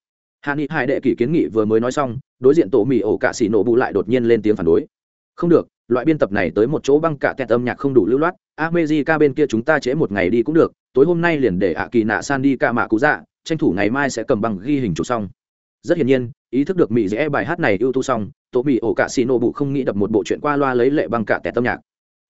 Hạ nghị hải đệ kỷ kiến nghị vừa mới nói xong, đối diện tổ mì ổ cả xỉ nổ bù lại đột nhiên lên tiếng phản đối không được, loại biên tập này tới một chỗ băng cả tẹt âm nhạc không đủ lưu loát amejica bên kia chúng ta trễ một ngày đi cũng được, tối hôm nay liền để ạ kỳ nạ san đi ca mạ cú dạ tranh thủ ngày mai sẽ cầm băng ghi hình chụp xong. Rất hiển nhiên, ý thức được mỹ dễ bài hát này ưu tú xong, tổ mỹ ổ cạ xì nổ bụ không nghĩ đập một bộ chuyện qua loa lấy lệ băng cả tẹt âm nhạc.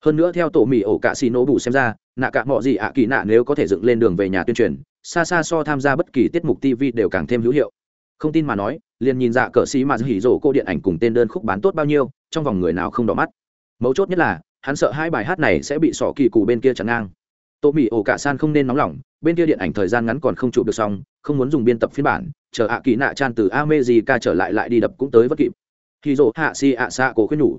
Hơn nữa theo tổ mỹ ổ cạ xì nổ bụ xem ra, nạ cả mọi gì ạ kỳ nạ nếu có thể dựng lên đường về nhà tuyên truyền, xa xa so tham gia bất kỳ tiết mục tv đều càng thêm hữu hiệu. Không tin mà nói, liền nhìn dạ cờ xí mà hỉ rổ cô điện ảnh cùng tên đơn khúc bán tốt bao nhiêu trong vòng người nào không đỏ mắt. Mấu chốt nhất là, hắn sợ hai bài hát này sẽ bị sỏ kỳ cụ bên kia chắn ngang. Tô mỹ ổ cả san không nên nóng lòng, bên kia điện ảnh thời gian ngắn còn không chụp được xong, không muốn dùng biên tập phiên bản, chờ ạ kỳ nạ chan từ ca trở lại lại đi đập cũng tới vất kịp. Khi dỗ hạ si ạ xạ cổ khuyên nhủ.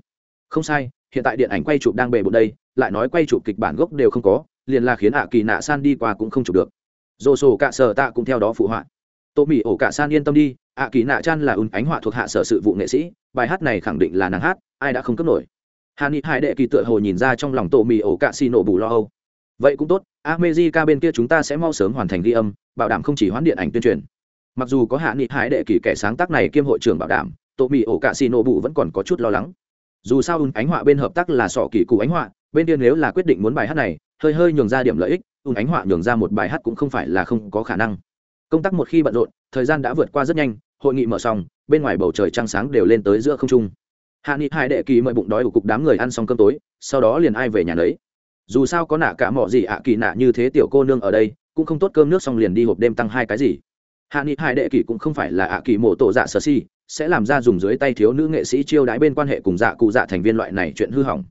Không sai, hiện tại điện ảnh quay chụp đang bề bộ đây, lại nói quay chụp kịch bản gốc đều không có, liền là khiến ạ kỳ nạ san đi qua cũng không chụp được. Dồ sổ cả sở tạ cũng theo đó phụ họa. Tô mỹ ổ cả san yên tâm đi, ạ kỳ nạ chan là ùn ánh họa thuộc hạ sở sự vụ nghệ sĩ bài hát này khẳng định là nàng hát, ai đã không cấp nổi. Hà ni hải đệ kỳ tựa hồ nhìn ra trong lòng tổ mì ổ cạ xì nổ bù lo âu. Vậy cũng tốt amejica bên kia chúng ta sẽ mau sớm hoàn thành ghi âm, bảo đảm không chỉ hoán điện ảnh tuyên truyền. Mặc dù có hạ nghị hải đệ kỳ kẻ sáng tác này kiêm hội trưởng bảo đảm tổ mì ổ cạ xì nổ bù vẫn còn có chút lo lắng. Dù sao ùn ánh họa bên hợp tác là sọ kỳ cụ ánh họa, bên kia nếu là quyết định muốn bài hát này, hơi hơi nhường ra điểm lợi ích, ùn ánh họa nhường ra một bài hát cũng không phải là không có khả năng. Công tác một khi bận rộn, thời gian đã vượt qua rất nhanh hội nghị mở xong, bên ngoài bầu trời trăng sáng đều lên tới giữa không trung. Hạ nghị hai đệ kỳ mời bụng đói của cục đám người ăn xong cơm tối, sau đó liền ai về nhà đấy dù sao có nạ cả mỏ gì ạ kỳ nạ như thế tiểu cô nương ở đây, cũng không tốt cơm nước xong liền đi hộp đêm tăng hai cái gì. Hạ nghị hai đệ kỳ cũng không phải là ạ kỳ mổ tổ dạ sở si, sẽ làm ra dùng dưới tay thiếu nữ nghệ sĩ chiêu đãi bên quan hệ cùng dạ cụ dạ thành viên loại này chuyện hư hỏng.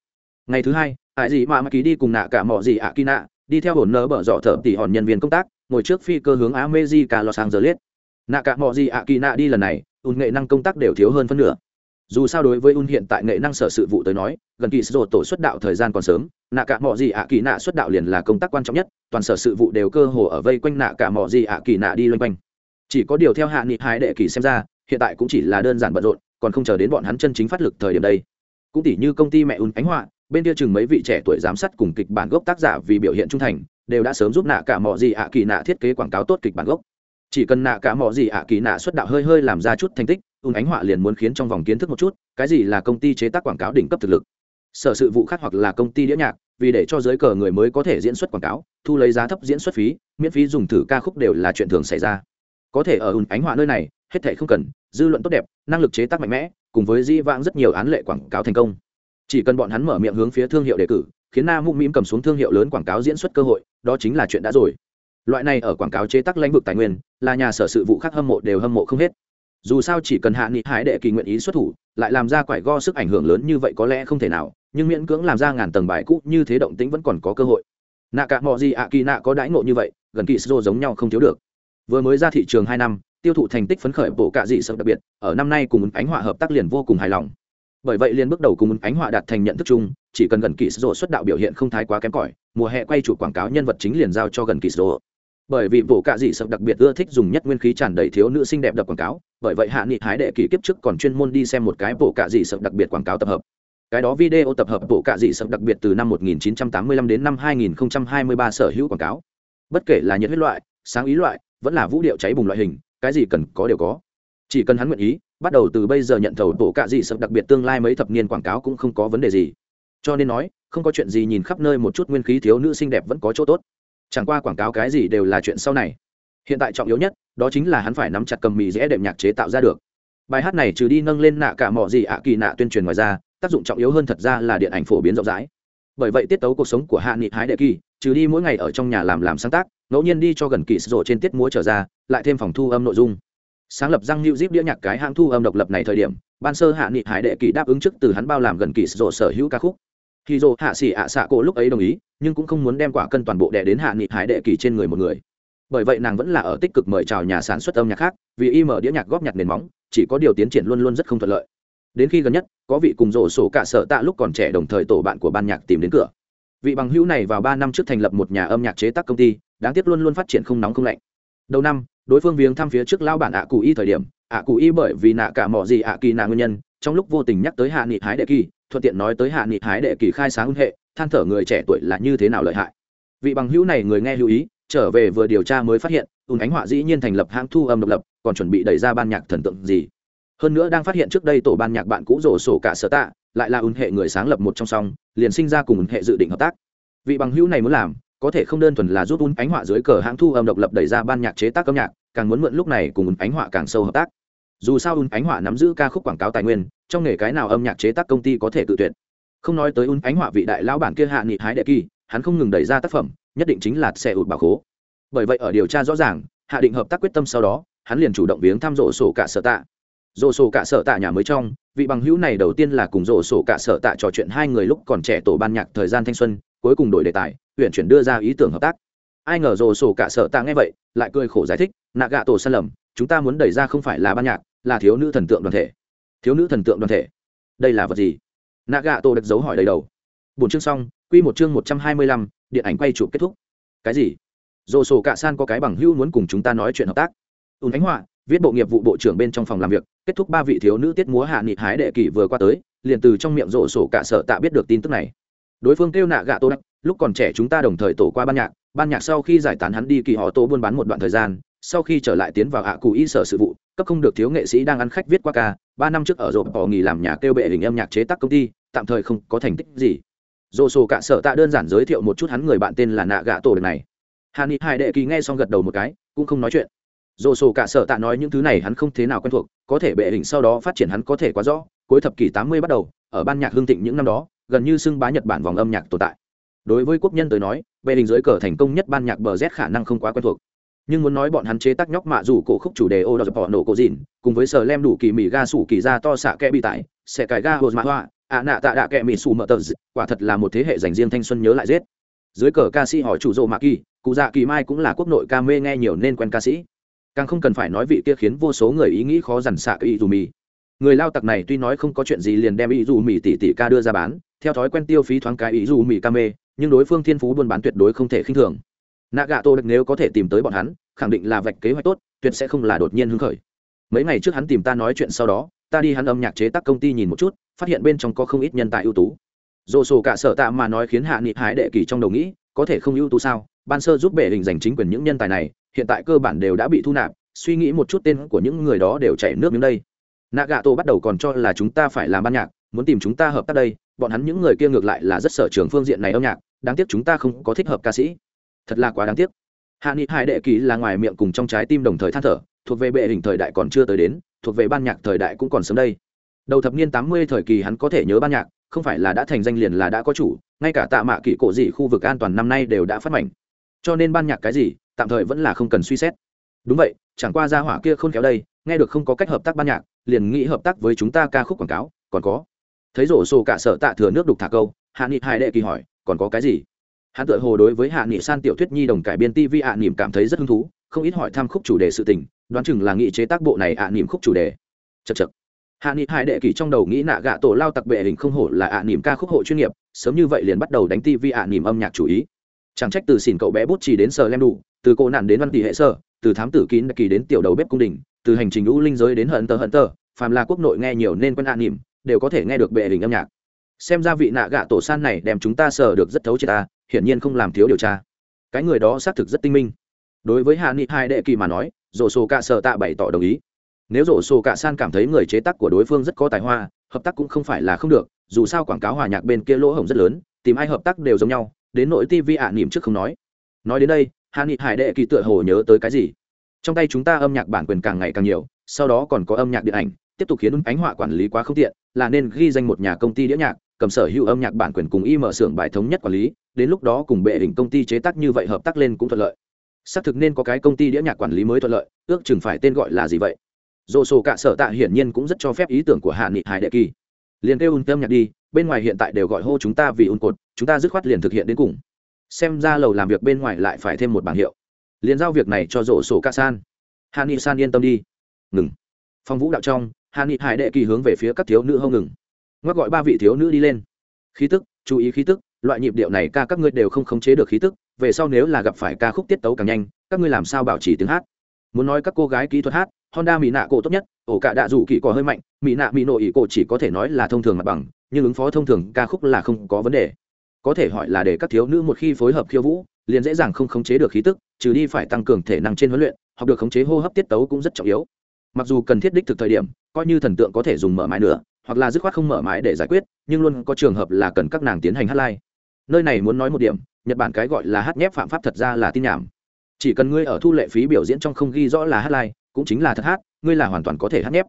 Ngày thứ hai ạ gì mà mà ký đi cùng nạ cả mỏ gì ạ kỳ nạ, đi theo hồn nơ bở dọ thợ tỉ hòn nhân viên công tác, ngồi trước phi cơ hướng America Los Angeles. Nạ cả mọ gì ạ kỳ nạ đi lần này, ùn nghệ năng công tác đều thiếu hơn phân nửa. Dù sao đối với un hiện tại nghệ năng sở sự vụ tới nói, gần kỳ rồi tổ xuất đạo thời gian còn sớm, nạ cả mọ gì ạ kỳ nạ xuất đạo liền là công tác quan trọng nhất, toàn sở sự vụ đều cơ hồ ở vây quanh nạ cả mọ gì ạ kỳ nạ đi loanh quanh. Chỉ có điều theo hạ nghị hái đệ kỳ xem ra, hiện tại cũng chỉ là đơn giản bận rộn, còn không chờ đến bọn hắn chân chính phát lực thời điểm đây. Cũng tỉ như công ty mẹ un ánh họa, bên kia chừng mấy vị trẻ tuổi giám sát cùng kịch bản gốc tác giả vì biểu hiện trung thành đều đã sớm giúp nạ cả mỏ gì ạ kỳ nạ thiết kế quảng cáo tốt kịch bản gốc chỉ cần nạ cả mọi gì ạ, kỳ nạ xuất đạo hơi hơi làm ra chút thành tích ung ánh họa liền muốn khiến trong vòng kiến thức một chút, cái gì là công ty chế tác quảng cáo đỉnh cấp thực lực. Sở sự vụ khác hoặc là công ty đĩa nhạc, vì để cho giới cờ người mới có thể diễn xuất quảng cáo, thu lấy giá thấp diễn xuất phí, miễn phí dùng thử ca khúc đều là chuyện thường xảy ra. Có thể ở ung ánh họa nơi này, hết thể không cần, dư luận tốt đẹp, năng lực chế tác mạnh mẽ, cùng với di vãng rất nhiều án lệ quảng cáo thành công. Chỉ cần bọn hắn mở miệng hướng phía thương hiệu đề cử, khiến na mũm mĩm cầm xuống thương hiệu lớn quảng cáo diễn xuất cơ hội, đó chính là chuyện đã rồi loại này ở quảng cáo chế tác lãnh vực tài nguyên, là nhà sở sự vụ khác hâm mộ đều hâm mộ không hết. Dù sao chỉ cần hạ nghị hái đệ kỳ nguyện ý xuất thủ, lại làm ra quải go sức ảnh hưởng lớn như vậy có lẽ không thể nào, nhưng miễn cưỡng làm ra ngàn tầng bài cũ như thế động tĩnh vẫn còn có cơ hội. Nạ cả mọi gì ạ kỳ nạ có đãi ngộ như vậy, gần kỳ sô giống nhau không thiếu được. Vừa mới ra thị trường hai năm, tiêu thụ thành tích phấn khởi bộ cạ dị sợ đặc biệt, ở năm nay cùng ánh họa hợp tác liền vô cùng hài lòng. Bởi vậy liền bước đầu cùng ánh họa đạt thành nhận thức chung, chỉ cần gần kỳ sô xuất đạo biểu hiện không thái quá kém cỏi, mùa hè quay chủ quảng cáo nhân vật chính liền giao cho gần kỳ sô bởi vì bộ cạ dị sập đặc biệt ưa thích dùng nhất nguyên khí tràn đầy thiếu nữ xinh đẹp đập quảng cáo, bởi vậy hạ nghị hái đệ kỳ kiếp trước còn chuyên môn đi xem một cái bộ cạ dị sập đặc biệt quảng cáo tập hợp. Cái đó video tập hợp bộ cạ dị sập đặc biệt từ năm 1985 đến năm 2023 sở hữu quảng cáo. Bất kể là nhiệt huyết loại, sáng ý loại, vẫn là vũ điệu cháy bùng loại hình, cái gì cần có đều có. Chỉ cần hắn nguyện ý, bắt đầu từ bây giờ nhận thầu bộ cạ dị sập đặc biệt tương lai mấy thập niên quảng cáo cũng không có vấn đề gì. Cho nên nói, không có chuyện gì nhìn khắp nơi một chút nguyên khí thiếu nữ xinh đẹp vẫn có chỗ tốt chẳng qua quảng cáo cái gì đều là chuyện sau này. Hiện tại trọng yếu nhất, đó chính là hắn phải nắm chặt cầm mì dễ đệm nhạc chế tạo ra được. Bài hát này trừ đi nâng lên nạ cả mỏ gì ạ kỳ nạ tuyên truyền ngoài ra, tác dụng trọng yếu hơn thật ra là điện ảnh phổ biến rộng rãi. Bởi vậy tiết tấu cuộc sống của hạ nghị hái đệ kỳ, trừ đi mỗi ngày ở trong nhà làm làm sáng tác, ngẫu nhiên đi cho gần kỳ sổ trên tiết múa trở ra, lại thêm phòng thu âm nội dung. Sáng lập răng hữu díp đĩa nhạc cái hãng thu âm độc lập này thời điểm, ban sơ hạ nghị hải đệ kỳ đáp ứng trước từ hắn bao làm gần kỳ sổ sở hữu ca khúc khi rộ hạ xỉ ạ xạ cổ lúc ấy đồng ý, nhưng cũng không muốn đem quả cân toàn bộ đẻ đến hạ nghị hải đệ kỳ trên người một người. Bởi vậy nàng vẫn là ở tích cực mời chào nhà sản xuất âm nhạc khác, vì y mở đĩa nhạc góp nhạc nền móng, chỉ có điều tiến triển luôn luôn rất không thuận lợi. Đến khi gần nhất, có vị cùng rổ sổ cả sở tạ lúc còn trẻ đồng thời tổ bạn của ban nhạc tìm đến cửa. Vị bằng hữu này vào ba năm trước thành lập một nhà âm nhạc chế tác công ty, đáng tiếc luôn luôn phát triển không nóng không lạnh. Đầu năm, đối phương viếng thăm phía trước lao bản ạ cụ y thời điểm, ạ cụ y bởi vì nạ cả mỏ gì ạ kỳ nạ nguyên nhân trong lúc vô tình nhắc tới hạ nghị hái đệ kỳ, thuận tiện nói tới hạ nghị hái đệ kỳ khai sáng hưng hệ, than thở người trẻ tuổi là như thế nào lợi hại. Vị bằng hữu này người nghe lưu ý, trở về vừa điều tra mới phát hiện, ùn ánh họa dĩ nhiên thành lập hãng thu âm độc lập, còn chuẩn bị đẩy ra ban nhạc thần tượng gì. Hơn nữa đang phát hiện trước đây tổ ban nhạc bạn cũ rổ sổ cả sở tạ, lại là ùn hệ người sáng lập một trong song, liền sinh ra cùng ùn hệ dự định hợp tác. Vị bằng hữu này muốn làm, có thể không đơn thuần là giúp ùn ánh họa dưới cờ hãng thu âm độc lập đẩy ra ban nhạc chế tác âm nhạc, càng muốn mượn lúc này cùng ùn ánh họa càng sâu hợp tác dù sao Un ánh họa nắm giữ ca khúc quảng cáo tài nguyên, trong nghề cái nào âm nhạc chế tác công ty có thể tự tuyển không nói tới Un ánh họa vị đại lão bản kia hạ nghị hái đệ kỳ, hắn không ngừng đẩy ra tác phẩm, nhất định chính là xe ụt bảo khố. Bởi vậy ở điều tra rõ ràng, hạ định hợp tác quyết tâm sau đó, hắn liền chủ động viếng thăm rộ sổ cả sở tạ. Rộ sổ cả sở tạ nhà mới trong, vị bằng hữu này đầu tiên là cùng rộ sổ cả sở tạ trò chuyện hai người lúc còn trẻ tổ ban nhạc thời gian thanh xuân, cuối cùng đổi đề tài, huyện chuyển đưa ra ý tưởng hợp tác. Ai ngờ rộ sổ cả sở tạ nghe vậy, lại cười khổ giải thích, nạ gạ tổ sai lầm, chúng ta muốn đẩy ra không phải là ban nhạc là thiếu nữ thần tượng đoàn thể. Thiếu nữ thần tượng đoàn thể? Đây là vật gì? Nạ gạ tổ đặt dấu hỏi đầy đầu. Bốn chương xong, quy một chương một trăm hai mươi lăm, điện ảnh quay chụp kết thúc. Cái gì? Dồ sổ cạ san có cái bằng hữu muốn cùng chúng ta nói chuyện hợp tác. Ùn ánh họa, viết bộ nghiệp vụ bộ trưởng bên trong phòng làm việc, kết thúc ba vị thiếu nữ tiết múa hạ nghị hái đệ kỷ vừa qua tới, liền từ trong miệng rộ sổ cạ sợ tạ biết được tin tức này. Đối phương kêu nạ gạ tô đắc, lúc còn trẻ chúng ta đồng thời tổ qua ban nhạc ban nhạc sau khi giải tán hắn đi kỳ họ tô buôn bán một đoạn thời gian sau khi trở lại tiến vào hạ cụ y sở sự vụ, cấp không được thiếu nghệ sĩ đang ăn khách viết qua ca, ba năm trước ở rộp bỏ nghỉ làm nhà kêu bệ hình âm nhạc chế tác công ty, tạm thời không có thành tích gì. Dồ sổ cạ sở tạ đơn giản giới thiệu một chút hắn người bạn tên là nạ gạ tổ được này. Hàn ni hai đệ kỳ nghe xong gật đầu một cái, cũng không nói chuyện. Dồ sổ cả sở tạ nói những thứ này hắn không thế nào quen thuộc, có thể bệ hình sau đó phát triển hắn có thể quá rõ, cuối thập kỷ tám mươi bắt đầu, ở ban nhạc hương thịnh những năm đó, gần như xưng bá nhật bản vòng âm nhạc tồn tại. Đối với quốc nhân tới nói, bệ hình dưới cờ thành công nhất ban nhạc bờ z khả năng không quá quen thuộc nhưng muốn nói bọn hắn chế tác nhóc mạ dù cổ khúc chủ đề ô đọc bỏ nổ cổ dìn, cùng với sờ lem đủ kỳ mì ga sủ kỳ ra to xạ kẽ bị tải sẽ cải ga hồ mạ hoa ạ nạ tạ đạ kẽ mì xù mỡ tờ quả thật là một thế hệ dành riêng thanh xuân nhớ lại giết. Dưới cờ ca sĩ hỏi chủ rộ mạ kỳ, cụ dạ kỳ mai cũng là quốc nội ca mê nghe nhiều nên quen ca sĩ. Càng không cần phải nói vị kia khiến vô số người ý nghĩ khó dằn xạ ý dù mì. Người lao tặc này tuy nói không có chuyện gì liền đem ý dù mì tỷ tỷ ca đưa ra bán, theo thói quen tiêu phí thoáng cái ý dù mì ca mê, nhưng đối phương thiên phú buôn bán tuyệt đối không thể khinh thường nạ gạ tô được nếu có thể tìm tới bọn hắn, khẳng định là vạch kế hoạch tốt, tuyệt sẽ không là đột nhiên hứng khởi. Mấy ngày trước hắn tìm ta nói chuyện sau đó, ta đi hắn âm nhạc chế tác công ty nhìn một chút, phát hiện bên trong có không ít nhân tài ưu tú. Dồ sổ cả sở tạ mà nói khiến hạ nghị hái đệ kỳ trong đầu nghĩ, có thể không ưu tú sao? Ban sơ giúp bệ hình giành chính quyền những nhân tài này, hiện tại cơ bản đều đã bị thu nạp, suy nghĩ một chút tên của những người đó đều chảy nước miếng đây. Nạ gạ tổ bắt đầu còn cho là chúng ta phải làm ban nhạc, muốn tìm chúng ta hợp tác đây, bọn hắn những người kia ngược lại là rất sở trường phương diện này âm nhạc, đáng tiếc chúng ta không có thích hợp ca sĩ thật là quá đáng tiếc. Hạ nghị hai đệ kỳ là ngoài miệng cùng trong trái tim đồng thời than thở, thuộc về bệ hình thời đại còn chưa tới đến, thuộc về ban nhạc thời đại cũng còn sớm đây. Đầu thập niên tám mươi thời kỳ hắn có thể nhớ ban nhạc, không phải là đã thành danh liền là đã có chủ, ngay cả tạ mạ kỷ cổ dị khu vực an toàn năm nay đều đã phát mảnh. Cho nên ban nhạc cái gì, tạm thời vẫn là không cần suy xét. Đúng vậy, chẳng qua ra hỏa kia không kéo đây, nghe được không có cách hợp tác ban nhạc, liền nghĩ hợp tác với chúng ta ca khúc quảng cáo, còn có. Thấy rổ sổ cả sợ tạ thừa nước đục thả câu, hạ nghị hai đệ kỳ hỏi, còn có cái gì? Hắn tự hồ đối với hạ nghị san tiểu thuyết nhi đồng cải biên tv hạ nỉm cảm thấy rất hứng thú, không ít hỏi thăm khúc chủ đề sự tình, đoán chừng là nghị chế tác bộ này hạ nỉm khúc chủ đề. Chật chật hạ nghị hai đệ kỷ trong đầu nghĩ nạ gạ tổ lao tặc bệ hình không hổ là ạ nỉm ca khúc hộ chuyên nghiệp, sớm như vậy liền bắt đầu đánh TV vi ạ nỉm âm nhạc chủ ý. Chẳng trách từ xỉn cậu bé bút chỉ đến sờ lem đủ, từ cô nạn đến văn tỷ hệ sơ từ thám tử kín kỳ đến tiểu đầu bếp cung đình, từ hành trình u linh giới đến hận tờ hận tờ, phàm là quốc nội nghe nhiều nên quân ạ nỉm đều có thể nghe được bệ hình âm nhạc xem ra vị nạ gạ tổ san này đem chúng ta sờ được rất thấu chết ta, hiển nhiên không làm thiếu điều tra. Cái người đó xác thực rất tinh minh. Đối với hạ nghị hai đệ kỳ mà nói, rổ sổ cả sợ tạ bày tỏ đồng ý. Nếu rổ sổ cả san cảm thấy người chế tác của đối phương rất có tài hoa, hợp tác cũng không phải là không được, dù sao quảng cáo hòa nhạc bên kia lỗ hổng rất lớn, tìm ai hợp tác đều giống nhau, đến nội tv ạ à nỉm trước không nói. Nói đến đây, hạ nghị hải đệ kỳ tựa hồ nhớ tới cái gì? Trong tay chúng ta âm nhạc bản quyền càng ngày càng nhiều, sau đó còn có âm nhạc điện ảnh, tiếp tục khiến ánh họa quản lý quá không tiện, là nên ghi danh một nhà công ty đĩa nhạc cầm sở hữu âm nhạc bản quyền cùng y mở xưởng bài thống nhất quản lý, đến lúc đó cùng bệ hình công ty chế tác như vậy hợp tác lên cũng thuận lợi. Xác thực nên có cái công ty đĩa nhạc quản lý mới thuận lợi, ước chừng phải tên gọi là gì vậy? Dồ sổ cả sở tạ hiển nhiên cũng rất cho phép ý tưởng của hạ nghị hải đệ kỳ. Liền kêu un tâm nhạc đi, bên ngoài hiện tại đều gọi hô chúng ta vì un cột, chúng ta dứt khoát liền thực hiện đến cùng. Xem ra lầu làm việc bên ngoài lại phải thêm một bảng hiệu. Liền giao việc này cho dồ sổ ca san. Hạ nghị san yên tâm đi. Ngừng. Phong vũ đạo trong, hạ nghị hải đệ kỳ hướng về phía các thiếu nữ hâu ngừng ngoắc gọi ba vị thiếu nữ đi lên. Khí tức, chú ý khí tức, loại nhịp điệu này ca các ngươi đều không khống chế được khí tức, về sau nếu là gặp phải ca khúc tiết tấu càng nhanh, các ngươi làm sao bảo trì tiếng hát? Muốn nói các cô gái kỹ thuật hát, honda mỹ nạ cổ tốt nhất, ổ cả đạ rủ kỳ cò hơi mạnh, mỹ nạ mỹ nội ý cổ chỉ có thể nói là thông thường mặt bằng, nhưng ứng phó thông thường ca khúc là không có vấn đề. Có thể hỏi là để các thiếu nữ một khi phối hợp khiêu vũ, liền dễ dàng không khống chế được khí tức, trừ đi phải tăng cường thể năng trên huấn luyện, học được khống chế hô hấp tiết tấu cũng rất trọng yếu. Mặc dù cần thiết đích thực thời điểm, coi như thần tượng có thể dùng mở mái nữa hoặc là dứt khoát không mở mái để giải quyết, nhưng luôn có trường hợp là cần các nàng tiến hành hát lai nơi này muốn nói một điểm, nhật bản cái gọi là hát nhép phạm pháp thật ra là tin nhảm. Chỉ cần ngươi ở thu lệ phí biểu diễn trong không ghi rõ là hát lai cũng chính là thật hát, ngươi là hoàn toàn có thể hát nhép.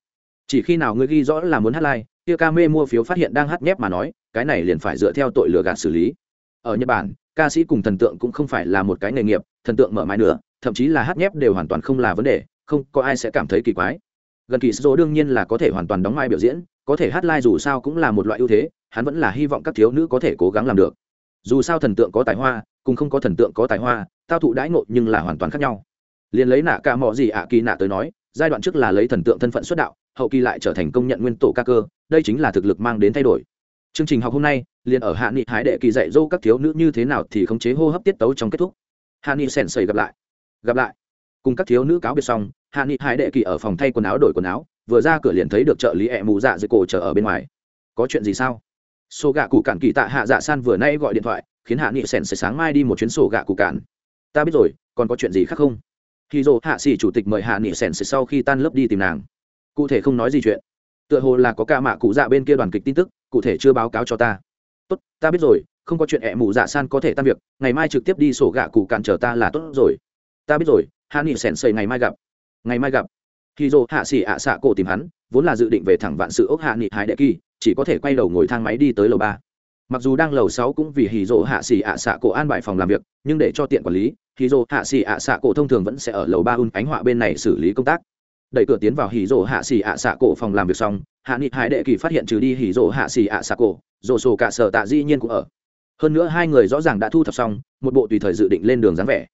Chỉ khi nào ngươi ghi rõ là muốn hát lai kia ca mê mua phiếu phát hiện đang hát nhép mà nói, cái này liền phải dựa theo tội lừa gạt xử lý. Ở nhật bản, ca sĩ cùng thần tượng cũng không phải là một cái nghề nghiệp, thần tượng mở mái nữa, thậm chí là hát nhép đều hoàn toàn không là vấn đề, không có ai sẽ cảm thấy kỳ quái. Gần kỳ số đương nhiên là có thể hoàn toàn đóng mai biểu diễn có thể hát lai dù sao cũng là một loại ưu thế, hắn vẫn là hy vọng các thiếu nữ có thể cố gắng làm được. Dù sao thần tượng có tài hoa, cùng không có thần tượng có tài hoa, tao thụ đãi ngộ nhưng là hoàn toàn khác nhau. Liền lấy nạ ca mò gì ạ kỳ nạ tới nói, giai đoạn trước là lấy thần tượng thân phận xuất đạo, hậu kỳ lại trở thành công nhận nguyên tổ ca cơ, đây chính là thực lực mang đến thay đổi. Chương trình học hôm nay, liền ở hạ nghị hái đệ kỳ dạy dỗ các thiếu nữ như thế nào thì khống chế hô hấp tiết tấu trong kết thúc. Hạ nghị sèn sầy gặp lại. Gặp lại. Cùng các thiếu nữ cáo biệt xong, hạ nghị hái đệ kỳ ở phòng thay quần áo đổi quần áo vừa ra cửa liền thấy được trợ lý ẹ mù dạ dưới cổ chờ ở bên ngoài. Có chuyện gì sao? Sổ gạ cụ cản kỳ tạ hạ dạ san vừa nay gọi điện thoại, khiến hạ nghị sèn sẽ sáng mai đi một chuyến sổ gạ cụ cản. Ta biết rồi, còn có chuyện gì khác không? Khi dồ hạ sĩ chủ tịch mời hạ nghị sèn sẽ sau khi tan lớp đi tìm nàng. Cụ thể không nói gì chuyện. Tựa hồ là có ca mạ cụ dạ bên kia đoàn kịch tin tức, cụ thể chưa báo cáo cho ta. Tốt, ta biết rồi, không có chuyện ẹ mù dạ san có thể tan việc, ngày mai trực tiếp đi sổ gạ cụ cản chờ ta là tốt rồi. Ta biết rồi, hạ nghị sèn sầy ngày mai gặp. Ngày mai gặp khi dô hạ xỉ ạ xạ cổ tìm hắn, vốn là dự định về thẳng vạn sự ốc hạ nghị hải đệ kỳ, chỉ có thể quay đầu ngồi thang máy đi tới lầu ba. Mặc dù đang lầu sáu cũng vì hì dỗ hạ xỉ ạ xạ cổ an bài phòng làm việc, nhưng để cho tiện quản lý hì dỗ hạ xỉ ạ xạ cổ thông thường vẫn sẽ ở lầu ba un ánh họa bên này xử lý công tác. Đẩy cửa tiến vào hì dỗ hạ xỉ ạ xạ cổ phòng làm việc xong, hạ nghị hải đệ kỳ phát hiện trừ đi hì dỗ hạ xỉ ạ xạ cổ dồ sổ cả sở tạ dĩ nhiên cũng ở. Hơn nữa hai người rõ ràng đã thu thập xong, một bộ tùy thời dự định lên đường dáng vẻ.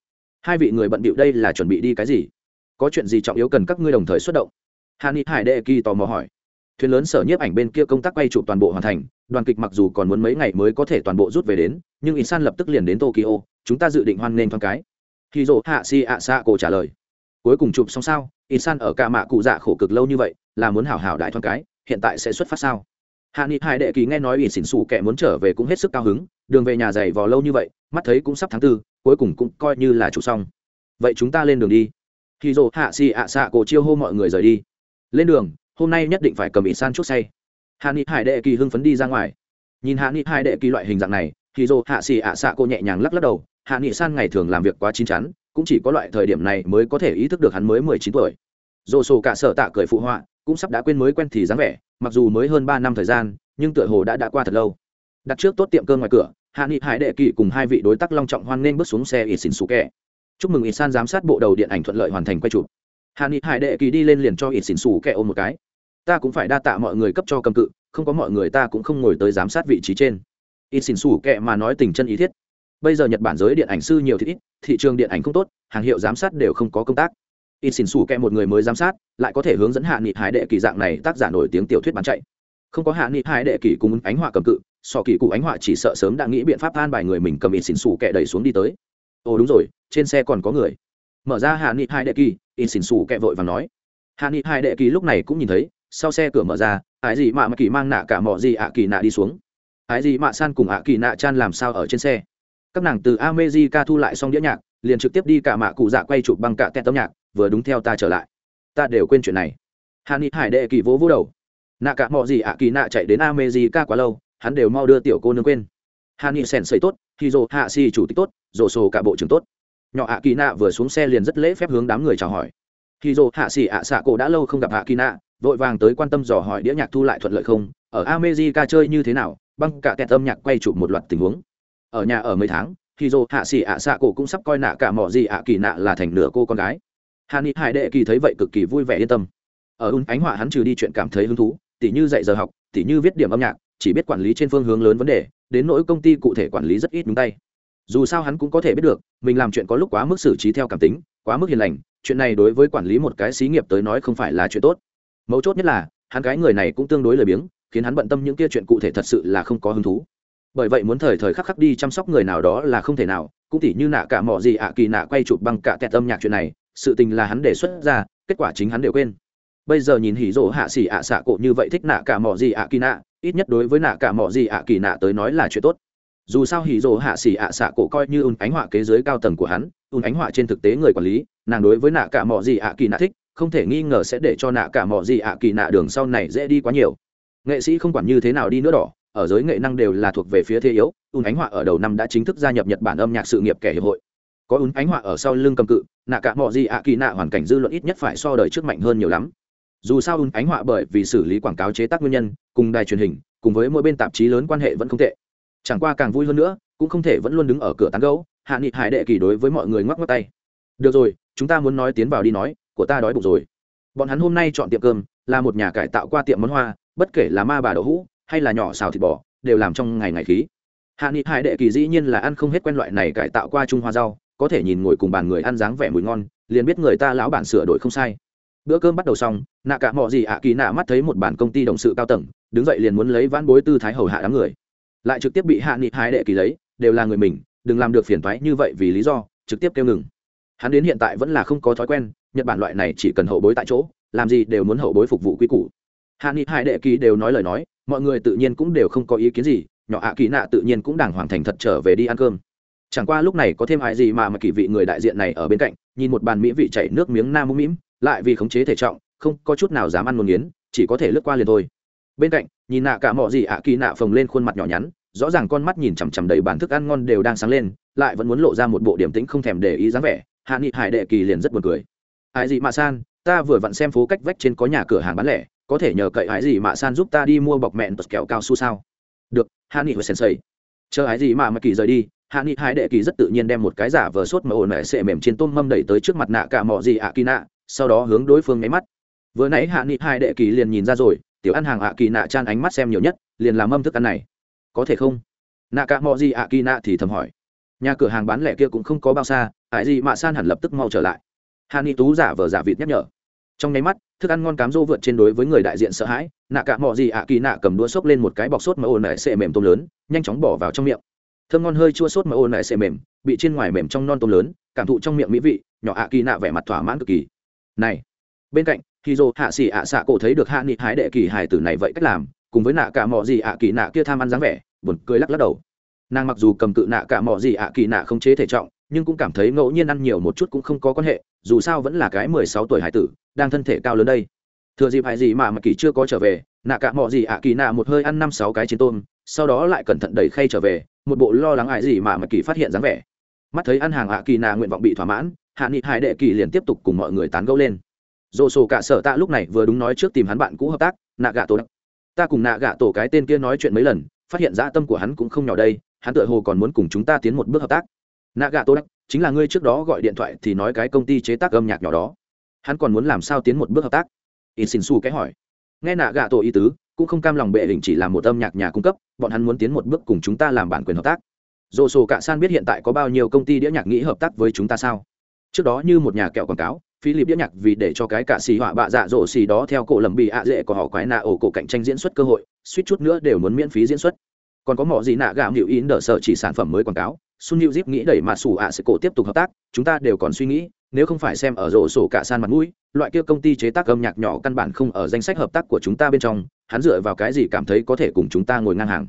Hai vị người bận bịu đây là chuẩn bị đi cái gì? Có chuyện gì trọng yếu cần các ngươi đồng thời xuất động. Hàn ni hải đệ kỳ tò mò hỏi. Thuyền lớn sở nhiếp ảnh bên kia công tác quay chụp toàn bộ hoàn thành, đoàn kịch mặc dù còn muốn mấy ngày mới có thể toàn bộ rút về đến, nhưng ít san lập tức liền đến tokyo, chúng ta dự định hoan nghênh thoáng cái. Khi dỗ hạ si ạ xạ cổ trả lời. Cuối cùng chụp xong sao ít san ở cả mạ cụ dạ khổ cực lâu như vậy, là muốn hảo hảo đại thoáng cái, hiện tại sẽ xuất phát sao? Hạ nghị hải đệ kỳ nghe nói ít xỉn xù kẻ muốn trở về cũng hết sức cao hứng, đường về nhà dày vò lâu như vậy, mắt thấy cũng sắp tháng tư, cuối cùng cũng coi như là chụp xong. Vậy chúng ta lên đường đi khi dồ hạ xì ạ xạ cổ chiêu hô mọi người rời đi. Lên đường, hôm nay nhất định phải cầm ỉ san chút say. Hạ nghị hải đệ kỳ hưng phấn đi ra ngoài. Nhìn hạ nghị hải đệ kỳ loại hình dạng này, thì dồ hạ xì ạ xạ cô nhẹ nhàng lắc lắc đầu. Hạ nghị san ngày thường làm việc quá chín chắn, cũng chỉ có loại thời điểm này mới có thể ý thức được hắn mới mười chín tuổi. Dồ sổ cả sở tạ cười phụ họa, cũng sắp đã quên mới quen thì dáng vẻ, mặc dù mới hơn ba năm thời gian, nhưng tựa hồ đã đã qua thật lâu. Đặt trước tốt tiệm cơ ngoài cửa, hạ nghị hải đệ kỳ cùng hai vị đối tác long trọng hoan nên bước xuống xe ỉ xỉn xú kẹ chúc mừng ít san giám sát bộ đầu điện ảnh thuận lợi hoàn thành quay chụp. Hàn nghị hải đệ kỳ đi lên liền cho ít xỉn xù kẹ ôm một cái. Ta cũng phải đa tạ mọi người cấp cho cầm cự, không có mọi người ta cũng không ngồi tới giám sát vị trí trên. Ít xỉn xù kệ mà nói tình chân ý thiết. Bây giờ nhật bản giới điện ảnh sư nhiều thì ít, thị trường điện ảnh không tốt, hàng hiệu giám sát đều không có công tác. Ít xỉn xù kệ một người mới giám sát, lại có thể hướng dẫn hạ nghị hải đệ kỳ dạng này tác giả nổi tiếng tiểu thuyết bán chạy. Không có hạ nghị hải đệ kỳ cùng ánh họa cầm cự, sọ kỳ cụ ánh họa chỉ sợ sớm đã nghĩ biện pháp an bài người mình cầm ít xỉn xù kệ đẩy xuống đi tới ồ, đúng rồi, trên xe còn có người. Mở ra hạ nghị hai đệ kỳ In xỉn xù kẹ vội và nói. Hạ nghị hai đệ kỳ lúc này cũng nhìn thấy, sau xe cửa mở ra, ái gì mạ mà kỳ mang nạ cả mọ gì ạ kỳ nạ đi xuống. Ái gì mạ san cùng ạ kỳ nạ chan làm sao ở trên xe? Các nàng từ amejica thu lại xong đĩa nhạc, liền trực tiếp đi cả mạ cụ dạ quay chụp bằng cả tẹt tấm nhạc, vừa đúng theo ta trở lại. Ta đều quên chuyện này. Hạ nghị hải đệ kỳ vỗ vỗ đầu. Nạ cả mọ gì ạ kỳ nạ chạy đến amejica quá lâu, hắn đều mau đưa tiểu cô nương quên. Hạ nghị sèn xây tốt khi dồ hạ si chủ tịch tốt rổ sổ cả bộ trưởng tốt. Nhỏ ạ kỳ nạ vừa xuống xe liền rất lễ phép hướng đám người chào hỏi. Khi dồ hạ xỉ ạ xạ cổ đã lâu không gặp hạ kỳ nạ, vội vàng tới quan tâm dò hỏi đĩa nhạc thu lại thuận lợi không, ở America chơi như thế nào, băng cả kẹt âm nhạc quay chụp một loạt tình huống. Ở nhà ở mấy tháng, khi dô hạ xỉ ạ xạ cổ cũng sắp coi nạ cả mỏ gì ạ kỳ nạ là thành nửa cô con gái. Hạ nghị hải đệ kỳ thấy vậy cực kỳ vui vẻ yên tâm. Ở un ánh họa hắn trừ đi chuyện cảm thấy hứng thú, tỉ như dạy giờ học, tỉ như viết điểm âm nhạc, chỉ biết quản lý trên phương hướng lớn vấn đề, đến nỗi công ty cụ thể quản lý rất ít đúng tay dù sao hắn cũng có thể biết được, mình làm chuyện có lúc quá mức xử trí theo cảm tính, quá mức hiền lành, chuyện này đối với quản lý một cái xí nghiệp tới nói không phải là chuyện tốt. Mấu chốt nhất là, hắn cái người này cũng tương đối lười biếng, khiến hắn bận tâm những kia chuyện cụ thể thật sự là không có hứng thú. Bởi vậy muốn thời thời khắc khắc đi chăm sóc người nào đó là không thể nào, cũng tỉ như nạ cả mỏ gì ạ, kỳ nạ quay chụp bằng cả tẹt âm nhạc chuyện này, sự tình là hắn đề xuất ra, kết quả chính hắn đều quên. Bây giờ nhìn hỉ rỗ hạ xỉ ạ xạ cộ như vậy thích nạ cả mỏ gì ạ, kỳ nạ, ít nhất đối với nạ cả mỏ gì ạ, kỳ nạ tới nói là chuyện tốt dù sao hỉ rỗ hạ xỉ ạ xạ cổ coi như ùn ánh họa kế giới cao tầng của hắn, ùn ánh họa trên thực tế người quản lý, nàng đối với nạ cả mỏ gì ạ kỳ nạ thích, không thể nghi ngờ sẽ để cho nạ cả mỏ gì ạ kỳ nạ đường sau này dễ đi quá nhiều. Nghệ sĩ không quản như thế nào đi nữa đỏ, ở giới nghệ năng đều là thuộc về phía thế yếu, ùn ánh họa ở đầu năm đã chính thức gia nhập nhật bản âm nhạc sự nghiệp kẻ hiệp hội. Có ùn ánh họa ở sau lưng cầm cự, nạ cả mỏ gì ạ kỳ nạ hoàn cảnh dư luận ít nhất phải so đời trước mạnh hơn nhiều lắm. Dù sao ùn ánh họa bởi vì xử lý quảng cáo chế tác nguyên nhân, cùng đài truyền hình, cùng với mỗi bên tạp chí lớn quan hệ vẫn không tệ chẳng qua càng vui hơn nữa, cũng không thể vẫn luôn đứng ở cửa tán gấu hạ nghị hải đệ kỳ đối với mọi người ngoắc ngoắc tay. Được rồi, chúng ta muốn nói tiến vào đi nói, của ta đói bụng rồi. Bọn hắn hôm nay chọn tiệm cơm, là một nhà cải tạo qua tiệm món hoa, bất kể là ma bà đậu hũ, hay là nhỏ xào thịt bò, đều làm trong ngày ngày khí. Hạ nghị hải đệ kỳ dĩ nhiên là ăn không hết quen loại này cải tạo qua trung hoa rau, có thể nhìn ngồi cùng bàn người ăn dáng vẻ mùi ngon, liền biết người ta lão bản sửa đổi không sai. Bữa cơm bắt đầu xong, nạ cả mọi gì ạ kỳ nạ mắt thấy một bản công ty đồng sự cao tầng, đứng dậy liền muốn lấy vãn bối tư thái hầu hạ đám người lại trực tiếp bị hạ nghị hai đệ kỳ lấy, đều là người mình, đừng làm được phiền toái như vậy vì lý do, trực tiếp kêu ngừng. Hắn đến hiện tại vẫn là không có thói quen, nhật bản loại này chỉ cần hậu bối tại chỗ, làm gì đều muốn hậu bối phục vụ quy củ. Hạ nghị hải đệ kỳ đều nói lời nói, mọi người tự nhiên cũng đều không có ý kiến gì, nhỏ ạ kỳ nạ tự nhiên cũng đàng hoàng thành thật trở về đi ăn cơm. Chẳng qua lúc này có thêm ai gì mà mà kỳ vị người đại diện này ở bên cạnh, nhìn một bàn mỹ vị chảy nước miếng nam mũm mĩm, lại vì khống chế thể trọng, không có chút nào dám ăn một miếng, chỉ có thể lướt qua liền thôi bên cạnh, nhìn nạ cả mọi gì ạ, kỳ nạ phồng lên khuôn mặt nhỏ nhắn, rõ ràng con mắt nhìn chằm chằm đầy bản thức ăn ngon đều đang sáng lên, lại vẫn muốn lộ ra một bộ điểm tĩnh không thèm để ý dáng vẻ. Hạ nghị hải đệ kỳ liền rất buồn cười. Ai gì mà san, ta vừa vặn xem phố cách vách trên có nhà cửa hàng bán lẻ, có thể nhờ cậy ái gì mà san giúp ta đi mua bọc mẹn tật kẹo cao su sao? Được, hạ nghị sen sensei. Chờ ái gì mà mà kỳ rời đi. Hạ nghị hải đệ kỳ rất tự nhiên đem một cái giả vờ sốt mà ồn mẹ sệ mềm trên tôm mâm đẩy tới trước mặt nạ cả mọ gì ạ, kỳ nạ, sau đó hướng đối phương nháy mắt. Vừa nãy hạ nghị hải đệ kỳ liền nhìn ra rồi tiểu ăn hàng ạ kỳ nạ chan ánh mắt xem nhiều nhất, liền làm mâm thức ăn này. Có thể không? Nạ cả mọ gì ạ kỳ nạ thì thầm hỏi. Nhà cửa hàng bán lẻ kia cũng không có bao xa, ải gì mà san hẳn lập tức mau trở lại. Hàn ni tú giả vờ giả vịt nhắc nhở. Trong nháy mắt, thức ăn ngon cám rô vượt trên đối với người đại diện sợ hãi, nạ cả mọ gì ạ kỳ nạ cầm đũa xốc lên một cái bọc sốt mà ồn nẹ sệ mềm tôm lớn, nhanh chóng bỏ vào trong miệng. Thơm ngon hơi chua sốt mà ồn nẹ sệ mềm, bị trên ngoài mềm trong non tôm lớn, cảm thụ trong miệng mỹ vị, nhỏ ạ kỳ nạ vẻ mặt thỏa mãn cực kỳ. Này, bên cạnh khi dô hạ xỉ ạ xạ cổ thấy được hạ nghị hái đệ kỳ hài tử này vậy cách làm, cùng với nạ cả mọ gì ạ kỳ nạ kia tham ăn dáng vẻ, buồn cười lắc lắc đầu. Nàng mặc dù cầm cự nạ cả mọ gì ạ kỳ nạ không chế thể trọng, nhưng cũng cảm thấy ngẫu nhiên ăn nhiều một chút cũng không có quan hệ, dù sao vẫn là cái mười sáu tuổi hải tử, đang thân thể cao lớn đây. Thừa dịp hải gì mà mà kỳ chưa có trở về, nạ cả mọ gì ạ kỳ nạ một hơi ăn năm sáu cái chiến tôm, sau đó lại cẩn thận đẩy khay trở về, một bộ lo lắng hải gì mà mà kỳ phát hiện dáng vẻ. Mắt thấy ăn hàng ạ kỳ nạ nguyện vọng bị thỏa mãn, hạ nghị hải đệ kỳ liền tiếp tục cùng mọi người tán gẫu lên dồ sổ cả sở tạ lúc này vừa đúng nói trước tìm hắn bạn cũ hợp tác nạ gạ tổ ta cùng nạ gạ tổ cái tên kia nói chuyện mấy lần phát hiện dã tâm của hắn cũng không nhỏ đây hắn tựa hồ còn muốn cùng chúng ta tiến một bước hợp tác. Nạ gạ tổ, đắc chính là ngươi trước đó gọi điện thoại thì nói cái công ty chế tác âm nhạc nhỏ đó. Hắn còn muốn làm sao tiến một bước hợp tác? In xin su cái hỏi. Nghe nạ gạ tổ ý tứ cũng không cam lòng bệ hình chỉ làm một âm nhạc nhà cung cấp bọn hắn muốn tiến một bước cùng chúng ta làm bản quyền hợp tác. Dồ sổ cả san biết hiện tại có bao nhiêu công ty đĩa nhạc nghĩ hợp tác với chúng ta sao? Trước đó như một nhà kẹo quảng cáo philip đĩa nhạc vì để cho cái cả xì họa bạ dạ dỗ xì đó theo cổ lầm bị ạ dễ của họ quái nạ ổ cổ cạnh tranh diễn xuất cơ hội, suýt chút nữa đều muốn miễn phí diễn xuất. Còn có mỏ gì nạ gạo hiệu in đỡ sợ chỉ sản phẩm mới quảng cáo, sun new zip nghĩ đẩy mà sủ ạ sẽ cổ tiếp tục hợp tác, chúng ta đều còn suy nghĩ, nếu không phải xem ở rổ sổ cả san mặt mũi, loại kia công ty chế tác âm nhạc nhỏ căn bản không ở danh sách hợp tác của chúng ta bên trong, hắn dựa vào cái gì cảm thấy có thể cùng chúng ta ngồi ngang hàng?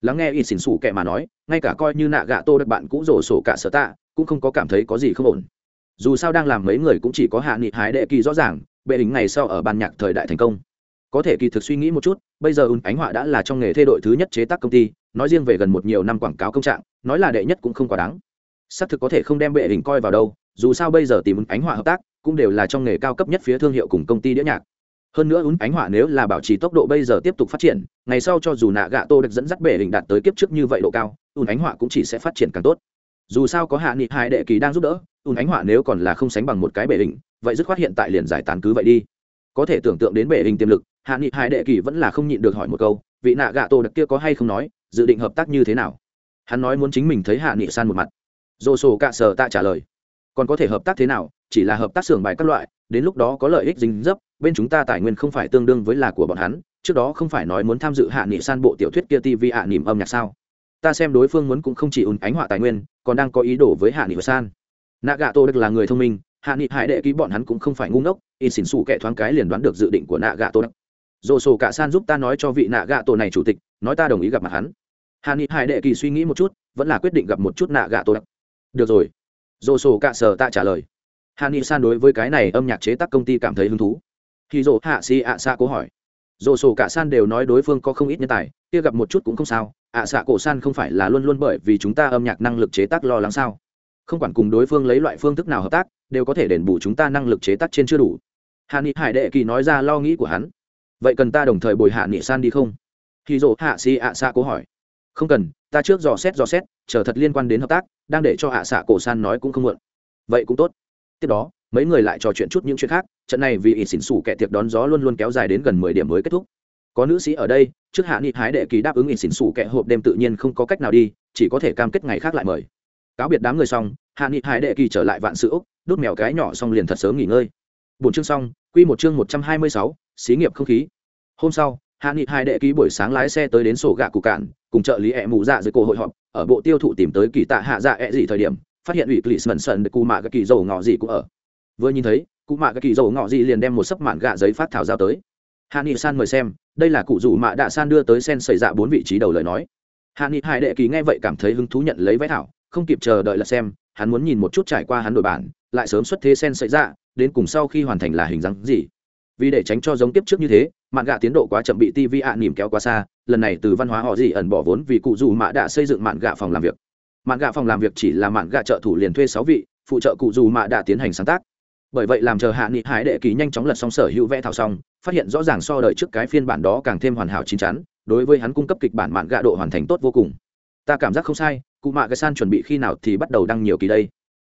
Lắng nghe ít xỉn xủ kệ mà nói, ngay cả coi như nạ gạ tô được bạn cũ rổ sổ cả sở tạ, cũng không có cảm thấy có gì không ổn dù sao đang làm mấy người cũng chỉ có hạ nghị hái đệ kỳ rõ ràng, bệ hình ngày sau ở ban nhạc thời đại thành công. Có thể kỳ thực suy nghĩ một chút, bây giờ ùn ánh họa đã là trong nghề thay đội thứ nhất chế tác công ty, nói riêng về gần một nhiều năm quảng cáo công trạng, nói là đệ nhất cũng không quá đáng. Xác thực có thể không đem bệ hình coi vào đâu, dù sao bây giờ tìm ùn ánh họa hợp tác, cũng đều là trong nghề cao cấp nhất phía thương hiệu cùng công ty đĩa nhạc. Hơn nữa ùn ánh họa nếu là bảo trì tốc độ bây giờ tiếp tục phát triển, ngày sau cho dù nạ gạ tô được dẫn dắt bệ hình đạt tới kiếp trước như vậy độ cao, ùn ánh họa cũng chỉ sẽ phát triển càng tốt dù sao có hạ nghị hai đệ kỳ đang giúp đỡ, ùn ánh họa nếu còn là không sánh bằng một cái bệ hình, vậy dứt khoát hiện tại liền giải tán cứ vậy đi. Có thể tưởng tượng đến bệ hình tiềm lực, hạ nghị hai đệ kỳ vẫn là không nhịn được hỏi một câu, vị nạ gạ tổ đặc kia có hay không nói, dự định hợp tác như thế nào? Hắn nói muốn chính mình thấy hạ nghị san một mặt. Dồ sổ cạ sờ tạ trả lời. Còn có thể hợp tác thế nào, chỉ là hợp tác xưởng bài các loại, đến lúc đó có lợi ích dính dấp, bên chúng ta tài nguyên không phải tương đương với là của bọn hắn, trước đó không phải nói muốn tham dự hạ nghị san bộ tiểu thuyết kia tv hạ nỉm âm nhạc sao? Ta xem đối phương muốn cũng không chỉ ùn ánh họa tài nguyên, còn đang có ý đồ với hạ nghị san. Nạ gạ tô đức là người thông minh, hạ nghị hải đệ ký bọn hắn cũng không phải ngu ngốc in xỉn xù kẻ thoáng cái liền đoán được dự định của nạ gạ tô đức. Dồ sổ cả san giúp ta nói cho vị nạ gạ tổ này chủ tịch, nói ta đồng ý gặp mặt hắn. Hạ nghị hải đệ kỳ suy nghĩ một chút, vẫn là quyết định gặp một chút nạ gạ tô đức. Được rồi. Dồ sổ cả sở ta trả lời. Hạ nghị san đối với cái này âm nhạc chế tác công ty cảm thấy hứng thú. Khi dồ hạ si ạ xa cố hỏi. Dồ sổ cả san đều nói đối phương có không ít nhân tài, kia gặp một chút cũng không sao ạ xạ cổ san không phải là luôn luôn bởi vì chúng ta âm nhạc năng lực chế tác lo lắng sao? Không quản cùng đối phương lấy loại phương thức nào hợp tác, đều có thể đền bù chúng ta năng lực chế tác trên chưa đủ. Hạ nghị hải đệ kỳ nói ra lo nghĩ của hắn. Vậy cần ta đồng thời bồi hạ nghị san đi không? Khi dỗ hạ si ạ xạ cố hỏi. Không cần, ta trước dò xét dò xét, chờ thật liên quan đến hợp tác, đang để cho hạ xạ cổ san nói cũng không muộn. Vậy cũng tốt. Tiếp đó, mấy người lại trò chuyện chút những chuyện khác, trận này vì ỷ xỉn xủ kẻ tiệc đón gió luôn luôn kéo dài đến gần mười điểm mới kết thúc có nữ sĩ ở đây trước hạ nghị hái đệ kỳ đáp ứng ỉ xỉn xủ kẻ hộp đêm tự nhiên không có cách nào đi chỉ có thể cam kết ngày khác lại mời. Cáo biệt đám người xong hạ nghị hái đệ kỳ trở lại vạn sự úc đốt mèo cái nhỏ xong liền thật sớm nghỉ ngơi. Bốn chương xong quy một chương một trăm hai mươi sáu xí nghiệp không khí. Hôm sau hạ nghị hai đệ ký buổi sáng lái xe tới đến sổ gạ cụ cản, cùng trợ lý ẹ mù dạ dưới cổ hội họp ở bộ tiêu thụ tìm tới kỳ tạ hạ dạ ẹ gì thời điểm phát hiện ủy clis mẩn sần cụ mạ các kỳ dầu ngọ gì cũng ở. Vừa nhìn thấy cụ mạ các kỳ dầu ngọ gì liền đem một sấp mạn gạ giấy phát thảo giao tới hạ nghị san mời xem, đây là cụ rủ mạ đạ san đưa tới sen xảy dạ bốn vị trí đầu lời nói. Hạ nghị hai đệ ký nghe vậy cảm thấy hứng thú nhận lấy vé thảo, không kịp chờ đợi là xem, hắn muốn nhìn một chút trải qua hắn đổi bản, lại sớm xuất thế sen xảy dạ đến cùng sau khi hoàn thành là hình dáng gì. Vì để tránh cho giống tiếp trước như thế, mạn gạ tiến độ quá chậm bị tv ạ à nỉm kéo quá xa, lần này từ văn hóa họ gì ẩn bỏ vốn vì cụ dù mạ đã xây dựng mạn gạ phòng làm việc. Mạn gạ phòng làm việc chỉ là mạn gạ trợ thủ liền thuê sáu vị, phụ trợ cụ dù mạ đã tiến hành sáng tác bởi vậy làm chờ hạ nghị hải đệ kỳ nhanh chóng lật xong sở hữu vẽ thảo xong, phát hiện rõ ràng so đợi trước cái phiên bản đó càng thêm hoàn hảo chín chắn, đối với hắn cung cấp kịch bản mạn gạ độ hoàn thành tốt vô cùng. Ta cảm giác không sai, cụ mạ cái san chuẩn bị khi nào thì bắt đầu đăng nhiều kỳ đây.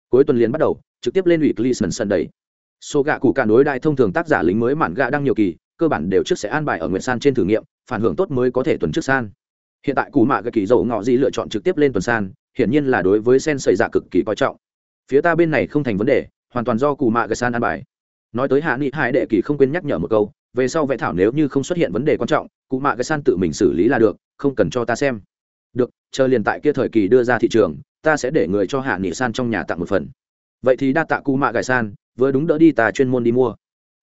Cuối tuần liền bắt đầu, trực tiếp lên ủy clisman sân đầy số gạ cụ cả đối đại thông thường tác giả lính mới mạn gạ đăng nhiều kỳ, cơ bản đều trước sẽ an bài ở nguyện san trên thử nghiệm, phản hưởng tốt mới có thể tuần trước san. Hiện tại cụ mạ cái kỳ dầu ngọ gì lựa chọn trực tiếp lên tuần san, hiển nhiên là đối với sen xảy ra dạ cực kỳ coi trọng. Phía ta bên này không thành vấn đề hoàn toàn do Cù mạ cái san an bài. Nói tới hạ nghị Hải đệ kỳ không quên nhắc nhở một câu, về sau vẽ thảo nếu như không xuất hiện vấn đề quan trọng cụ mạ cái san tự mình xử lý là được, không cần cho ta xem. Được, chờ liền tại kia thời kỳ đưa ra thị trường, ta sẽ để người cho hạ nghị san trong nhà tặng một phần. Vậy thì đa tạ cụ mạ gài san, vừa đúng đỡ đi ta chuyên môn đi mua.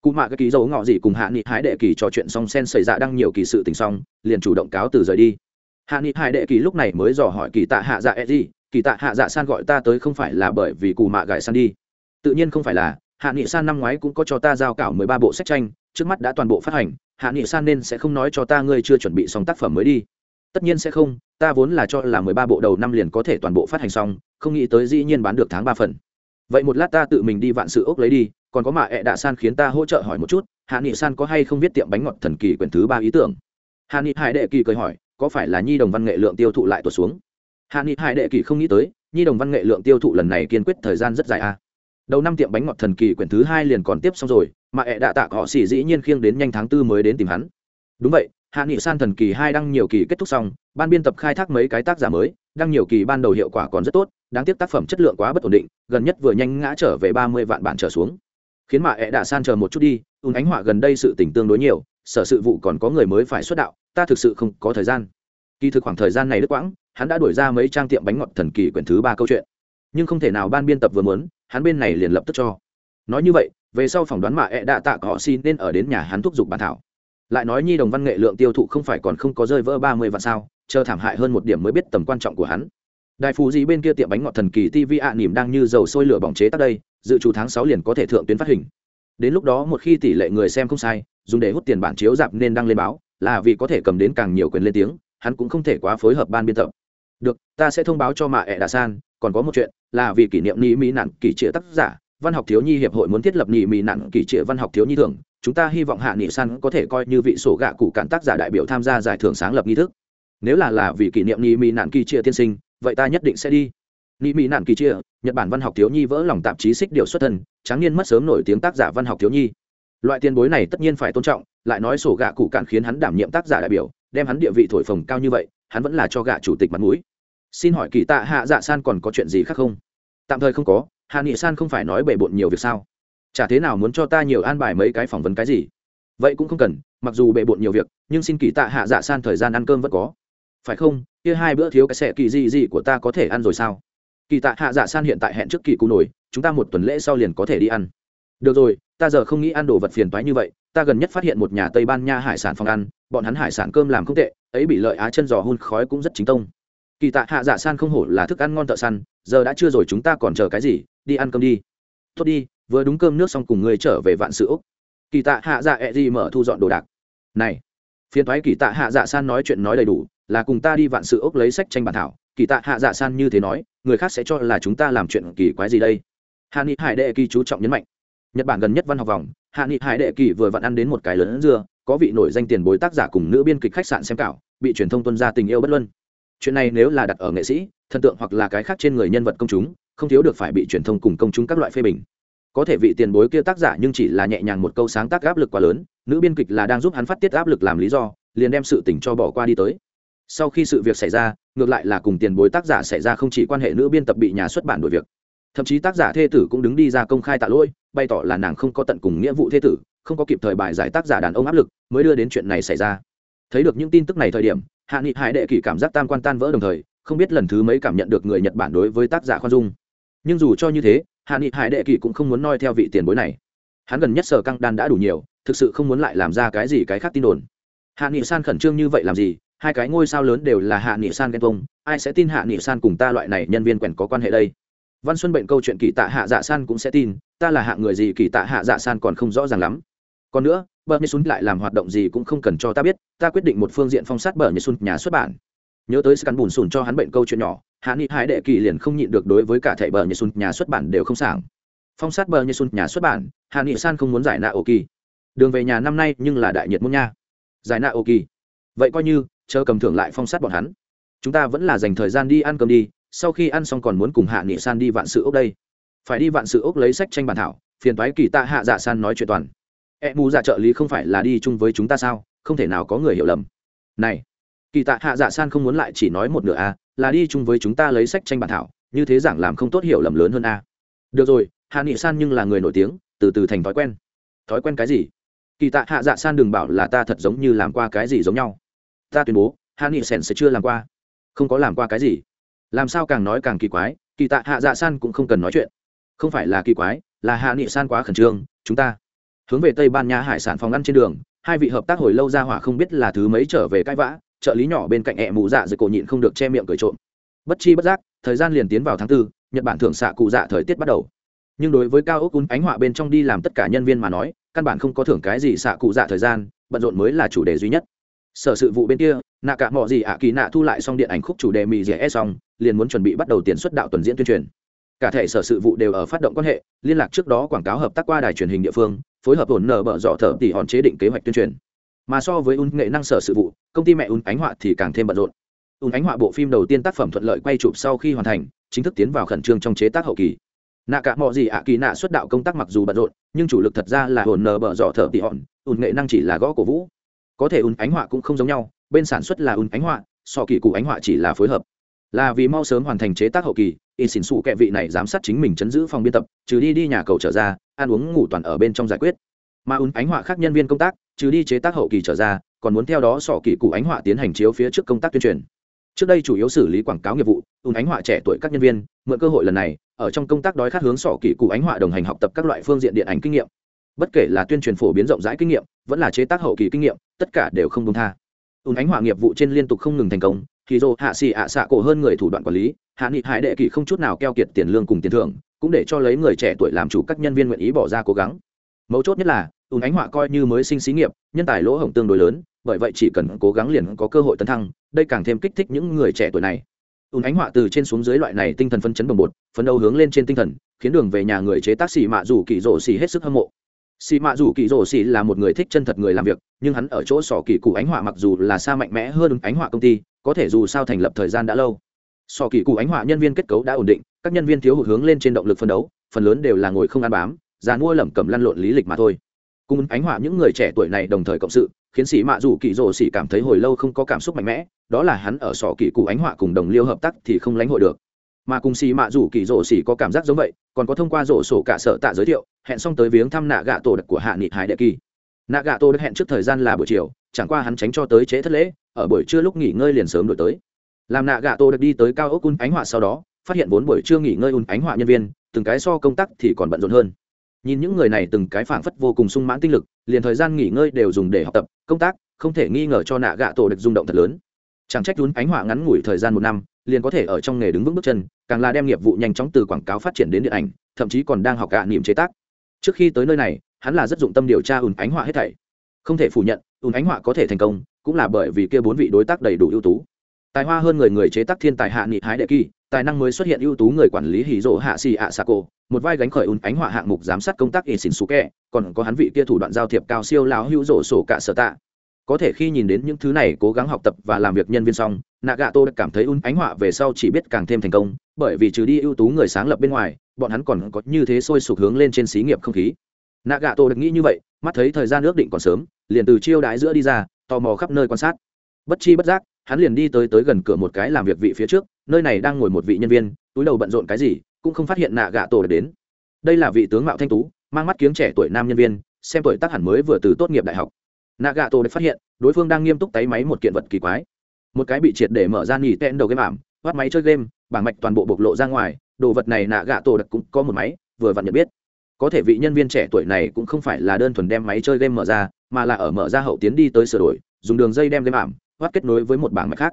Cụ mạ cái ký dấu ngọ gì cùng hạ nghị hái đệ kỳ trò chuyện xong sen xảy ra đăng nhiều kỳ sự tình xong, liền chủ động cáo từ rời đi. Hạ nghị hải đệ kỳ lúc này mới dò hỏi kỳ tạ hạ dạ e gì, kỳ tạ hạ dạ san gọi ta tới không phải là bởi vì cụ mạ gài san đi tự nhiên không phải là, hạ nghị san năm ngoái cũng có cho ta giao cảo mười ba bộ sách tranh, trước mắt đã toàn bộ phát hành, hạ nghị san nên sẽ không nói cho ta ngươi chưa chuẩn bị xong tác phẩm mới đi. Tất nhiên sẽ không, ta vốn là cho là mười ba bộ đầu năm liền có thể toàn bộ phát hành xong, không nghĩ tới dĩ nhiên bán được tháng ba phần. Vậy một lát ta tự mình đi vạn sự ốc lấy đi, còn có mạ ẹ đạ san khiến ta hỗ trợ hỏi một chút, hạ nghị san có hay không biết tiệm bánh ngọt thần kỳ quyển thứ ba ý tưởng? Hạ nghị hải đệ kỳ cười hỏi, có phải là nhi đồng văn nghệ lượng tiêu thụ lại tuột xuống? Hạ nghị hải đệ kỳ không nghĩ tới, nhi đồng văn nghệ lượng tiêu thụ lần này kiên quyết thời gian rất dài à đầu năm tiệm bánh ngọt thần kỳ quyển thứ hai liền còn tiếp xong rồi, mà ẹ đạ tạ họ xỉ dĩ nhiên khiêng đến nhanh tháng tư mới đến tìm hắn. Đúng vậy, hạ nghị san thần kỳ hai đăng nhiều kỳ kết thúc xong, ban biên tập khai thác mấy cái tác giả mới, đăng nhiều kỳ ban đầu hiệu quả còn rất tốt, đáng tiếc tác phẩm chất lượng quá bất ổn định, gần nhất vừa nhanh ngã trở về ba mươi vạn bản trở xuống. Khiến mà ẹ đạ san chờ một chút đi, ùn ánh họa gần đây sự tỉnh tương đối nhiều, sở sự vụ còn có người mới phải xuất đạo, ta thực sự không có thời gian. Kỳ thực khoảng thời gian này đứt quãng, hắn đã đuổi ra mấy trang tiệm bánh ngọt thần kỳ quyển thứ ba câu chuyện. Nhưng không thể nào ban biên tập vừa muốn hắn bên này liền lập tức cho. Nói như vậy, về sau phỏng đoán mà ẹ đạ tạ họ xin nên ở đến nhà hắn thúc giục bàn thảo. Lại nói nhi đồng văn nghệ lượng tiêu thụ không phải còn không có rơi vỡ ba mươi vạn sao, chờ thảm hại hơn một điểm mới biết tầm quan trọng của hắn. Đại phú gì bên kia tiệm bánh ngọt thần kỳ tv ạ nỉm đang như dầu sôi lửa bỏng chế tắt đây, dự trù tháng sáu liền có thể thượng tuyến phát hình. Đến lúc đó một khi tỷ lệ người xem không sai, dùng để hút tiền bản chiếu dạp nên đăng lên báo, là vì có thể cầm đến càng nhiều quyền lên tiếng, hắn cũng không thể quá phối hợp ban biên tập. Được, ta sẽ thông báo cho mạ ẹ đà san còn có một chuyện, là vì kỷ niệm ni mỹ nạn kỷ trịa tác giả, văn học thiếu nhi hiệp hội muốn thiết lập ni mỹ nạn kỷ trịa văn học thiếu nhi thưởng. Chúng ta hy vọng hạ nghị san có thể coi như vị sổ gạ cụ cản tác giả đại biểu tham gia giải thưởng sáng lập nghi thức. Nếu là là vì kỷ niệm ni mỹ nạn kỷ trịa tiên sinh, vậy ta nhất định sẽ đi. Ni mỹ nạn kỳ trịa nhật bản văn học thiếu nhi vỡ lòng tạp chí xích điệu xuất thân, tráng niên mất sớm nổi tiếng tác giả văn học thiếu nhi. Loại tiền bối này tất nhiên phải tôn trọng, lại nói sổ gạ cụ cản khiến hắn đảm nhiệm tác giả đại biểu, đem hắn địa vị thổi phồng cao như vậy, hắn vẫn là cho gạ chủ tịch mặt mũi xin hỏi kỳ tạ hạ dạ san còn có chuyện gì khác không? Tạm thời không có, hạ nghị san không phải nói bề bộn nhiều việc sao? Chả thế nào muốn cho ta nhiều an bài mấy cái phỏng vấn cái gì? Vậy cũng không cần, mặc dù bệ bộn nhiều việc, nhưng xin kỳ tạ hạ dạ san thời gian ăn cơm vẫn có. Phải không? Kia hai bữa thiếu cái xẻ kỳ gì gì của ta có thể ăn rồi sao? Kỳ tạ hạ dạ san hiện tại hẹn trước kỳ cú nổi, chúng ta một tuần lễ sau liền có thể đi ăn. Được rồi, ta giờ không nghĩ ăn đồ vật phiền toái như vậy, ta gần nhất phát hiện một nhà tây ban nha hải sản phòng ăn, bọn hắn hải sản cơm làm không tệ, ấy bị lợi á chân giò hun khói cũng rất chính tông kỳ tạ hạ dạ san không hổ là thức ăn ngon thợ săn, giờ đã chưa rồi chúng ta còn chờ cái gì, đi ăn cơm đi. Tốt đi, vừa đúng cơm nước xong cùng người trở về vạn sự úc. Kỳ tạ hạ dạ e gì mở thu dọn đồ đạc. Này, phiền thoái kỳ tạ hạ dạ san nói chuyện nói đầy đủ, là cùng ta đi vạn sự ốc lấy sách tranh bản thảo. Kỳ tạ hạ dạ san như thế nói, người khác sẽ cho là chúng ta làm chuyện kỳ quái gì đây? Hạ nghị hải đệ kỳ chú trọng nhấn mạnh. Nhật bản gần nhất văn học vòng, hạ nghị hải đệ kỳ vừa vặn ăn đến một cái lớn dưa, có vị nổi danh tiền bối tác giả cùng nữ biên kịch khách sạn xem cảo, bị truyền thông tuân ra tình yêu bất luân chuyện này nếu là đặt ở nghệ sĩ, thần tượng hoặc là cái khác trên người nhân vật công chúng, không thiếu được phải bị truyền thông cùng công chúng các loại phê bình. Có thể vị tiền bối kia tác giả nhưng chỉ là nhẹ nhàng một câu sáng tác áp lực quá lớn, nữ biên kịch là đang giúp hắn phát tiết áp lực làm lý do, liền đem sự tình cho bỏ qua đi tới. Sau khi sự việc xảy ra, ngược lại là cùng tiền bối tác giả xảy ra không chỉ quan hệ nữ biên tập bị nhà xuất bản đổi việc. Thậm chí tác giả thê tử cũng đứng đi ra công khai tạ lỗi, bày tỏ là nàng không có tận cùng nghĩa vụ thê tử, không có kịp thời bài giải tác giả đàn ông áp lực, mới đưa đến chuyện này xảy ra. Thấy được những tin tức này thời điểm hạ nghị hải đệ kỷ cảm giác tam quan tan vỡ đồng thời, không biết lần thứ mấy cảm nhận được người nhật bản đối với tác giả khoan dung. Nhưng dù cho như thế, hạ nghị hải đệ kỷ cũng không muốn noi theo vị tiền bối này. Hắn gần nhất sở căng đan đã đủ nhiều, thực sự không muốn lại làm ra cái gì cái khác tin đồn. Hạ nghị san khẩn trương như vậy làm gì? Hai cái ngôi sao lớn đều là hạ nghị san ghen tông ai sẽ tin hạ nghị san cùng ta loại này nhân viên quèn có quan hệ đây? Văn xuân bệnh câu chuyện kỳ tạ hạ dạ san cũng sẽ tin, ta là hạ người gì kỳ tạ hạ dạ san còn không rõ ràng lắm còn nữa, bờ như xuân lại làm hoạt động gì cũng không cần cho ta biết, ta quyết định một phương diện phong sát bờ như xuân nhà xuất bản. Nhớ tới scan bùn sùn cho hắn bệnh câu chuyện nhỏ, hạ nghị hải đệ kỳ liền không nhịn được đối với cả thẻ bờ như xuân nhà xuất bản đều không sảng. Phong sát bờ như xuân nhà xuất bản, hạ nghị san không muốn giải nạ ô kỳ. Đường về nhà năm nay nhưng là đại nhiệt môn nha. Giải nạ ô kỳ. Vậy coi như chờ cầm thưởng lại phong sát bọn hắn. Chúng ta vẫn là dành thời gian đi ăn cơm đi, sau khi ăn xong còn muốn cùng hạ nghị san đi vạn sự ốc đây. Phải đi vạn sự ốc lấy sách tranh bản thảo, phiền toái kỳ tạ hạ dạ san nói chuyện toàn e mù dạ trợ lý không phải là đi chung với chúng ta sao? Không thể nào có người hiểu lầm. Này kỳ tạ hạ dạ san không muốn lại chỉ nói một nửa a à, là đi chung với chúng ta lấy sách tranh bản thảo như thế giảng làm không tốt hiểu lầm lớn hơn a. À. được rồi hạ nghị san nhưng là người nổi tiếng từ từ thành thói quen. Thói quen cái gì? Kỳ tạ hạ dạ san đừng bảo là ta thật giống như làm qua cái gì giống nhau. Ta tuyên bố hạ nghị sen sẽ chưa làm qua. Không có làm qua cái gì. Làm sao càng nói càng kỳ quái kỳ tạ hạ dạ san cũng không cần nói chuyện. Không phải là kỳ quái là hạ nghị san quá khẩn trương chúng ta hướng về tây ban nha hải sản phòng ăn trên đường, hai vị hợp tác hồi lâu ra hỏa không biết là thứ mấy trở về cãi vã, trợ lý nhỏ bên cạnh ẹ mù dạ dưới cổ nhịn không được che miệng cười trộm. Bất chi bất giác, thời gian liền tiến vào tháng tư, nhật bản thưởng xạ cụ dạ thời tiết bắt đầu. Nhưng đối với cao ốc cún ánh họa bên trong đi làm tất cả nhân viên mà nói, căn bản không có thưởng cái gì xạ cụ dạ thời gian, bận rộn mới là chủ đề duy nhất. Sở sự vụ bên kia, nạ cả mọi gì ạ kỳ nạ thu lại xong điện ảnh khúc chủ đề mì rẻ e xong, liền muốn chuẩn bị bắt đầu tiền xuất đạo tuần diễn tuyên truyền. Cả thể sở sự vụ đều ở phát động quan hệ, liên lạc trước đó quảng cáo hợp tác qua đài truyền hình địa phương phối hợp ổn nở bở dọ thở tỉ hòn chế định kế hoạch tuyên truyền. Mà so với un nghệ năng sở sự vụ, công ty mẹ un ánh họa thì càng thêm bận rộn. Un ánh họa bộ phim đầu tiên tác phẩm thuận lợi quay chụp sau khi hoàn thành, chính thức tiến vào khẩn trương trong chế tác hậu kỳ. Nạ cả mọi gì ạ, kỳ nạ xuất đạo công tác mặc dù bận rộn, nhưng chủ lực thật ra là ổn nở bở dọ thở tỉ hòn un nghệ năng chỉ là gõ cổ vũ. Có thể un ánh họa cũng không giống nhau, bên sản xuất là un ánh họa, so kỳ cụ ánh họa chỉ là phối hợp là vì mau sớm hoàn thành chế tác hậu kỳ in xỉn xù kẹ vị này giám sát chính mình chấn giữ phòng biên tập, trừ đi đi nhà cầu trở ra, ăn uống ngủ toàn ở bên trong giải quyết. Mà ứng ánh họa khác nhân viên công tác, trừ đi chế tác hậu kỳ trở ra, còn muốn theo đó sọ kỳ cụ ánh họa tiến hành chiếu phía trước công tác tuyên truyền. Trước đây chủ yếu xử lý quảng cáo nghiệp vụ ứng ánh họa trẻ tuổi các nhân viên, mượn cơ hội lần này, ở trong công tác đói khát hướng sọ kỳ cụ ánh họa đồng hành học tập các loại phương diện điện ảnh kinh nghiệm. Bất kể là tuyên truyền phổ biến rộng rãi kinh nghiệm, vẫn là chế tác hậu kỳ kinh nghiệm, tất cả đều không công tha. Ứng ánh họa nghiệp vụ trên liên tục không ngừng thành công thì dô hạ xì ạ xạ cổ hơn người thủ đoạn quản lý, hạ nghị hải đệ kỳ không chút nào keo kiệt tiền lương cùng tiền thưởng, cũng để cho lấy người trẻ tuổi làm chủ các nhân viên nguyện ý bỏ ra cố gắng. Mấu chốt nhất là ùn ánh họa coi như mới sinh xí nghiệp, nhân tài lỗ hổng tương đối lớn, bởi vậy chỉ cần cố gắng liền có cơ hội tấn thăng, đây càng thêm kích thích những người trẻ tuổi này. Ùn ánh họa từ trên xuống dưới loại này tinh thần phân chấn bồng bột, phấn đấu hướng lên trên tinh thần, khiến đường về nhà người chế tác xì mạ dù kỳ rộ xì hết sức hâm mộ. Xì mạ dù kỳ rổ xì là một người thích chân thật người làm việc, nhưng hắn ở chỗ sỏ kỳ cụ ánh họa mặc dù là xa mạnh mẽ hơn ánh họa công ty có thể dù sao thành lập thời gian đã lâu. Sỏ kỳ cụ ánh họa nhân viên kết cấu đã ổn định, các nhân viên thiếu hụt hướng lên trên động lực phân đấu, phần lớn đều là ngồi không ăn bám, già mua lẩm cẩm lăn lộn lý lịch mà thôi. Cùng ánh họa những người trẻ tuổi này đồng thời cộng sự, khiến sĩ mạ dù kỳ rổ xỉ cảm thấy hồi lâu không có cảm xúc mạnh mẽ, đó là hắn ở sọ kỳ cụ ánh họa cùng đồng liêu hợp tác thì không lãnh hội được. Mà cùng sĩ mạ rủ kỳ rổ xỉ có cảm giác giống vậy, còn có thông qua rổ sổ cả sợ tạ giới thiệu, hẹn xong tới viếng thăm nạ gạ tổ đặc của hạ nghị hải đệ kỳ. Nạ gạ tổ được hẹn trước thời gian là buổi chiều, chẳng qua hắn tránh cho tới chế thất lễ ở buổi trưa lúc nghỉ ngơi liền sớm đổi tới. Làm nạ gạ tổ được đi tới cao ốc un ánh họa sau đó, phát hiện vốn buổi trưa nghỉ ngơi un ánh họa nhân viên, từng cái so công tác thì còn bận rộn hơn. Nhìn những người này từng cái phảng phất vô cùng sung mãn tinh lực, liền thời gian nghỉ ngơi đều dùng để học tập, công tác, không thể nghi ngờ cho nạ gạ tổ được rung động thật lớn. Chẳng trách un ánh họa ngắn ngủi thời gian một năm, liền có thể ở trong nghề đứng vững bước chân, càng là đem nghiệp vụ nhanh chóng từ quảng cáo phát triển đến điện ảnh, thậm chí còn đang học gạ niệm chế tác. Trước khi tới nơi này, hắn là rất dụng tâm điều tra ùn ánh họa hết thảy. Không thể phủ nhận ùn ánh họa có thể thành công cũng là bởi vì kia bốn vị đối tác đầy đủ ưu tú. Tài hoa hơn người người chế tác thiên tài hạ nghị hái đệ kỳ, tài năng mới xuất hiện ưu tú người quản lý hỉ rỗ hạ xì ạ xà cổ, một vai gánh khởi ùn ánh họa hạng mục giám sát công tác in xin xú kẹ, còn có hắn vị kia thủ đoạn giao thiệp cao siêu láo hữu rỗ sổ cả sở tạ. Có thể khi nhìn đến những thứ này cố gắng học tập và làm việc nhân viên xong nạ gạ tô đã cảm thấy un ánh họa về sau chỉ biết càng thêm thành công, bởi vì trừ đi ưu tú người sáng lập bên ngoài, bọn hắn còn có như thế sôi sục hướng lên trên xí nghiệp không khí. Nạ gạ tô được nghĩ như vậy, mắt thấy thời gian ước định còn sớm, liền từ chiêu đái giữa đi ra tò mò khắp nơi quan sát. Bất chi bất giác, hắn liền đi tới tới gần cửa một cái làm việc vị phía trước, nơi này đang ngồi một vị nhân viên, túi đầu bận rộn cái gì, cũng không phát hiện nạ gạ tổ đến. Đây là vị tướng mạo thanh tú, mang mắt kiếng trẻ tuổi nam nhân viên, xem tuổi tác hẳn mới vừa từ tốt nghiệp đại học. Nạ gạ tổ được phát hiện, đối phương đang nghiêm túc tay máy một kiện vật kỳ quái. Một cái bị triệt để mở ra nghỉ tên đầu game ảm, bắt máy chơi game, bảng mạch toàn bộ bộc lộ ra ngoài, đồ vật này nạ gạ tổ đặc cũng có một máy, vừa vặn nhận biết. Có thể vị nhân viên trẻ tuổi này cũng không phải là đơn thuần đem máy chơi game mở ra mà là ở mở ra hậu tiến đi tới sửa đổi, dùng đường dây đem game ảm, hoắt kết nối với một bảng mạch khác.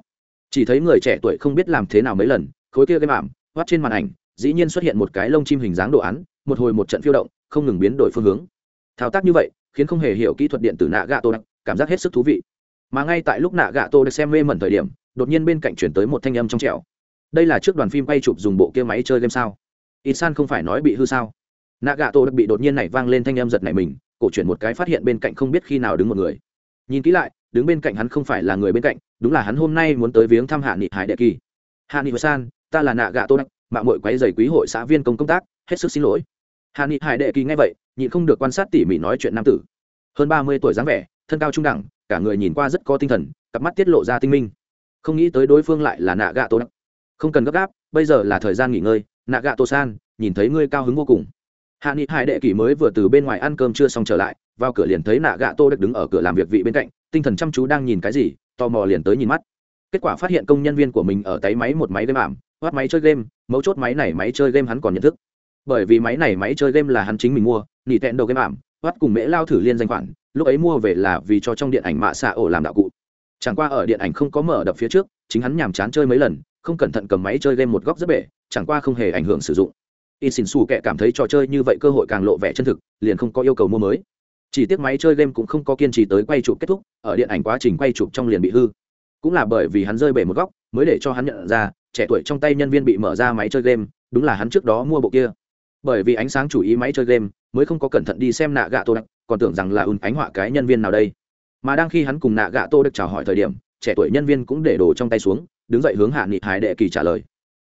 Chỉ thấy người trẻ tuổi không biết làm thế nào mấy lần, khối kia game ảm, hoắt trên màn ảnh, dĩ nhiên xuất hiện một cái lông chim hình dáng đồ án, một hồi một trận phiêu động, không ngừng biến đổi phương hướng. Thao tác như vậy, khiến không hề hiểu kỹ thuật điện tử nạ gạ tô đặc, cảm giác hết sức thú vị. Mà ngay tại lúc nạ gạ tô được xem mê mẩn thời điểm, đột nhiên bên cạnh chuyển tới một thanh âm trong trẻo. Đây là trước đoàn phim quay chụp dùng bộ kia máy chơi game sao? Ít san không phải nói bị hư sao? Nạ gạ tô được bị đột nhiên này vang lên thanh âm giật này mình cổ chuyển một cái phát hiện bên cạnh không biết khi nào đứng một người. Nhìn kỹ lại, đứng bên cạnh hắn không phải là người bên cạnh, đúng là hắn hôm nay muốn tới viếng thăm hạ nghị hải đệ kỳ. Hạ nghị san, ta là nạ gạ tô đắc mạng mội quấy dày quý hội xã viên công công tác, hết sức xin lỗi. Hạ nghị hải đệ kỳ nghe vậy, nhịn không được quan sát tỉ mỉ nói chuyện nam tử. Hơn ba mươi tuổi dáng vẻ, thân cao trung đẳng, cả người nhìn qua rất có tinh thần, cặp mắt tiết lộ ra tinh minh. Không nghĩ tới đối phương lại là nạ gạ tô đắc không cần gấp gáp, bây giờ là thời gian nghỉ ngơi, nạ gạ tô san, nhìn thấy ngươi cao hứng vô cùng hạ nghị hải đệ kỳ mới vừa từ bên ngoài ăn cơm chưa xong trở lại, vào cửa liền thấy nạ gạ tô được đứng ở cửa làm việc vị bên cạnh, tinh thần chăm chú đang nhìn cái gì, tò mò liền tới nhìn mắt. Kết quả phát hiện công nhân viên của mình ở tay máy một máy game ảm hoát máy chơi game, mấu chốt máy này máy chơi game hắn còn nhận thức. Bởi vì máy này máy chơi game là hắn chính mình mua nỉ tẹn đầu game ảm hoát cùng mễ lao thử liên danh khoản, lúc ấy mua về là vì cho trong điện ảnh mạ xạ ổ làm đạo cụ. Chẳng qua ở điện ảnh không có mở đập phía trước, chính hắn nhàm chán chơi mấy lần, không cẩn thận cầm máy chơi game một góc rất bể, chẳng qua không hề ảnh hưởng sử dụng in xin xù kệ cảm thấy trò chơi như vậy cơ hội càng lộ vẻ chân thực, liền không có yêu cầu mua mới. Chỉ tiếc máy chơi game cũng không có kiên trì tới quay chụp kết thúc, ở điện ảnh quá trình quay chụp trong liền bị hư. Cũng là bởi vì hắn rơi bể một góc, mới để cho hắn nhận ra, trẻ tuổi trong tay nhân viên bị mở ra máy chơi game, đúng là hắn trước đó mua bộ kia. Bởi vì ánh sáng chủ ý máy chơi game, mới không có cẩn thận đi xem nạ gạ tô đặc, còn tưởng rằng là ùn ánh họa cái nhân viên nào đây. Mà đang khi hắn cùng nạ gạ tô được chào hỏi thời điểm, trẻ tuổi nhân viên cũng để đồ trong tay xuống, đứng dậy hướng hạ nghị hải đệ kỳ trả lời.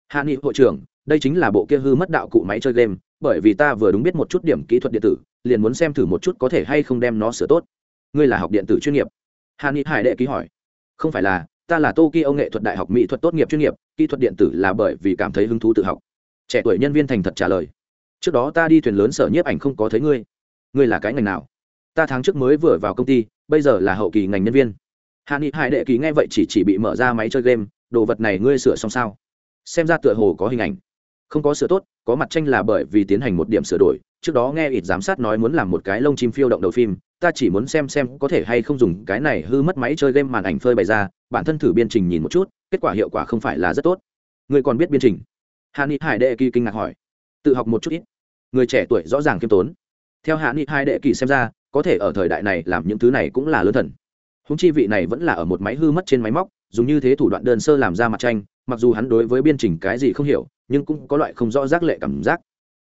Hạ nghị, hội trưởng đây chính là bộ kia hư mất đạo cụ máy chơi game, bởi vì ta vừa đúng biết một chút điểm kỹ thuật điện tử, liền muốn xem thử một chút có thể hay không đem nó sửa tốt. Ngươi là học điện tử chuyên nghiệp? Hàn ni hải đệ ký hỏi. Không phải là, ta là tokyo nghệ thuật đại học mỹ thuật tốt nghiệp chuyên nghiệp, kỹ thuật điện tử là bởi vì cảm thấy hứng thú tự học. Trẻ tuổi nhân viên thành thật trả lời. Trước đó ta đi thuyền lớn sở nhiếp ảnh không có thấy ngươi. Ngươi là cái ngành nào? Ta tháng trước mới vừa vào công ty, bây giờ là hậu kỳ ngành nhân viên. Hàn ni hải đệ ký nghe vậy chỉ chỉ bị mở ra máy chơi game, đồ vật này ngươi sửa xong sao? Xem ra tựa hồ có hình ảnh không có sửa tốt, có mặt tranh là bởi vì tiến hành một điểm sửa đổi. Trước đó nghe ít giám sát nói muốn làm một cái lông chim phiêu động đầu phim, ta chỉ muốn xem xem có thể hay không dùng cái này hư mất máy chơi game màn ảnh phơi bày ra, bản thân thử biên trình nhìn một chút, kết quả hiệu quả không phải là rất tốt. Người còn biết biên trình? Hạ nghị hải đệ kỳ kinh ngạc hỏi. Tự học một chút ít. Người trẻ tuổi rõ ràng khiêm tốn. Theo hạ nghị hai đệ kỳ xem ra, có thể ở thời đại này làm những thứ này cũng là lớn thần. Húng chi vị này vẫn là ở một máy hư mất trên máy móc, dùng như thế thủ đoạn đơn sơ làm ra mặt tranh, mặc dù hắn đối với biên trình cái gì không hiểu nhưng cũng có loại không rõ rác lệ cảm giác.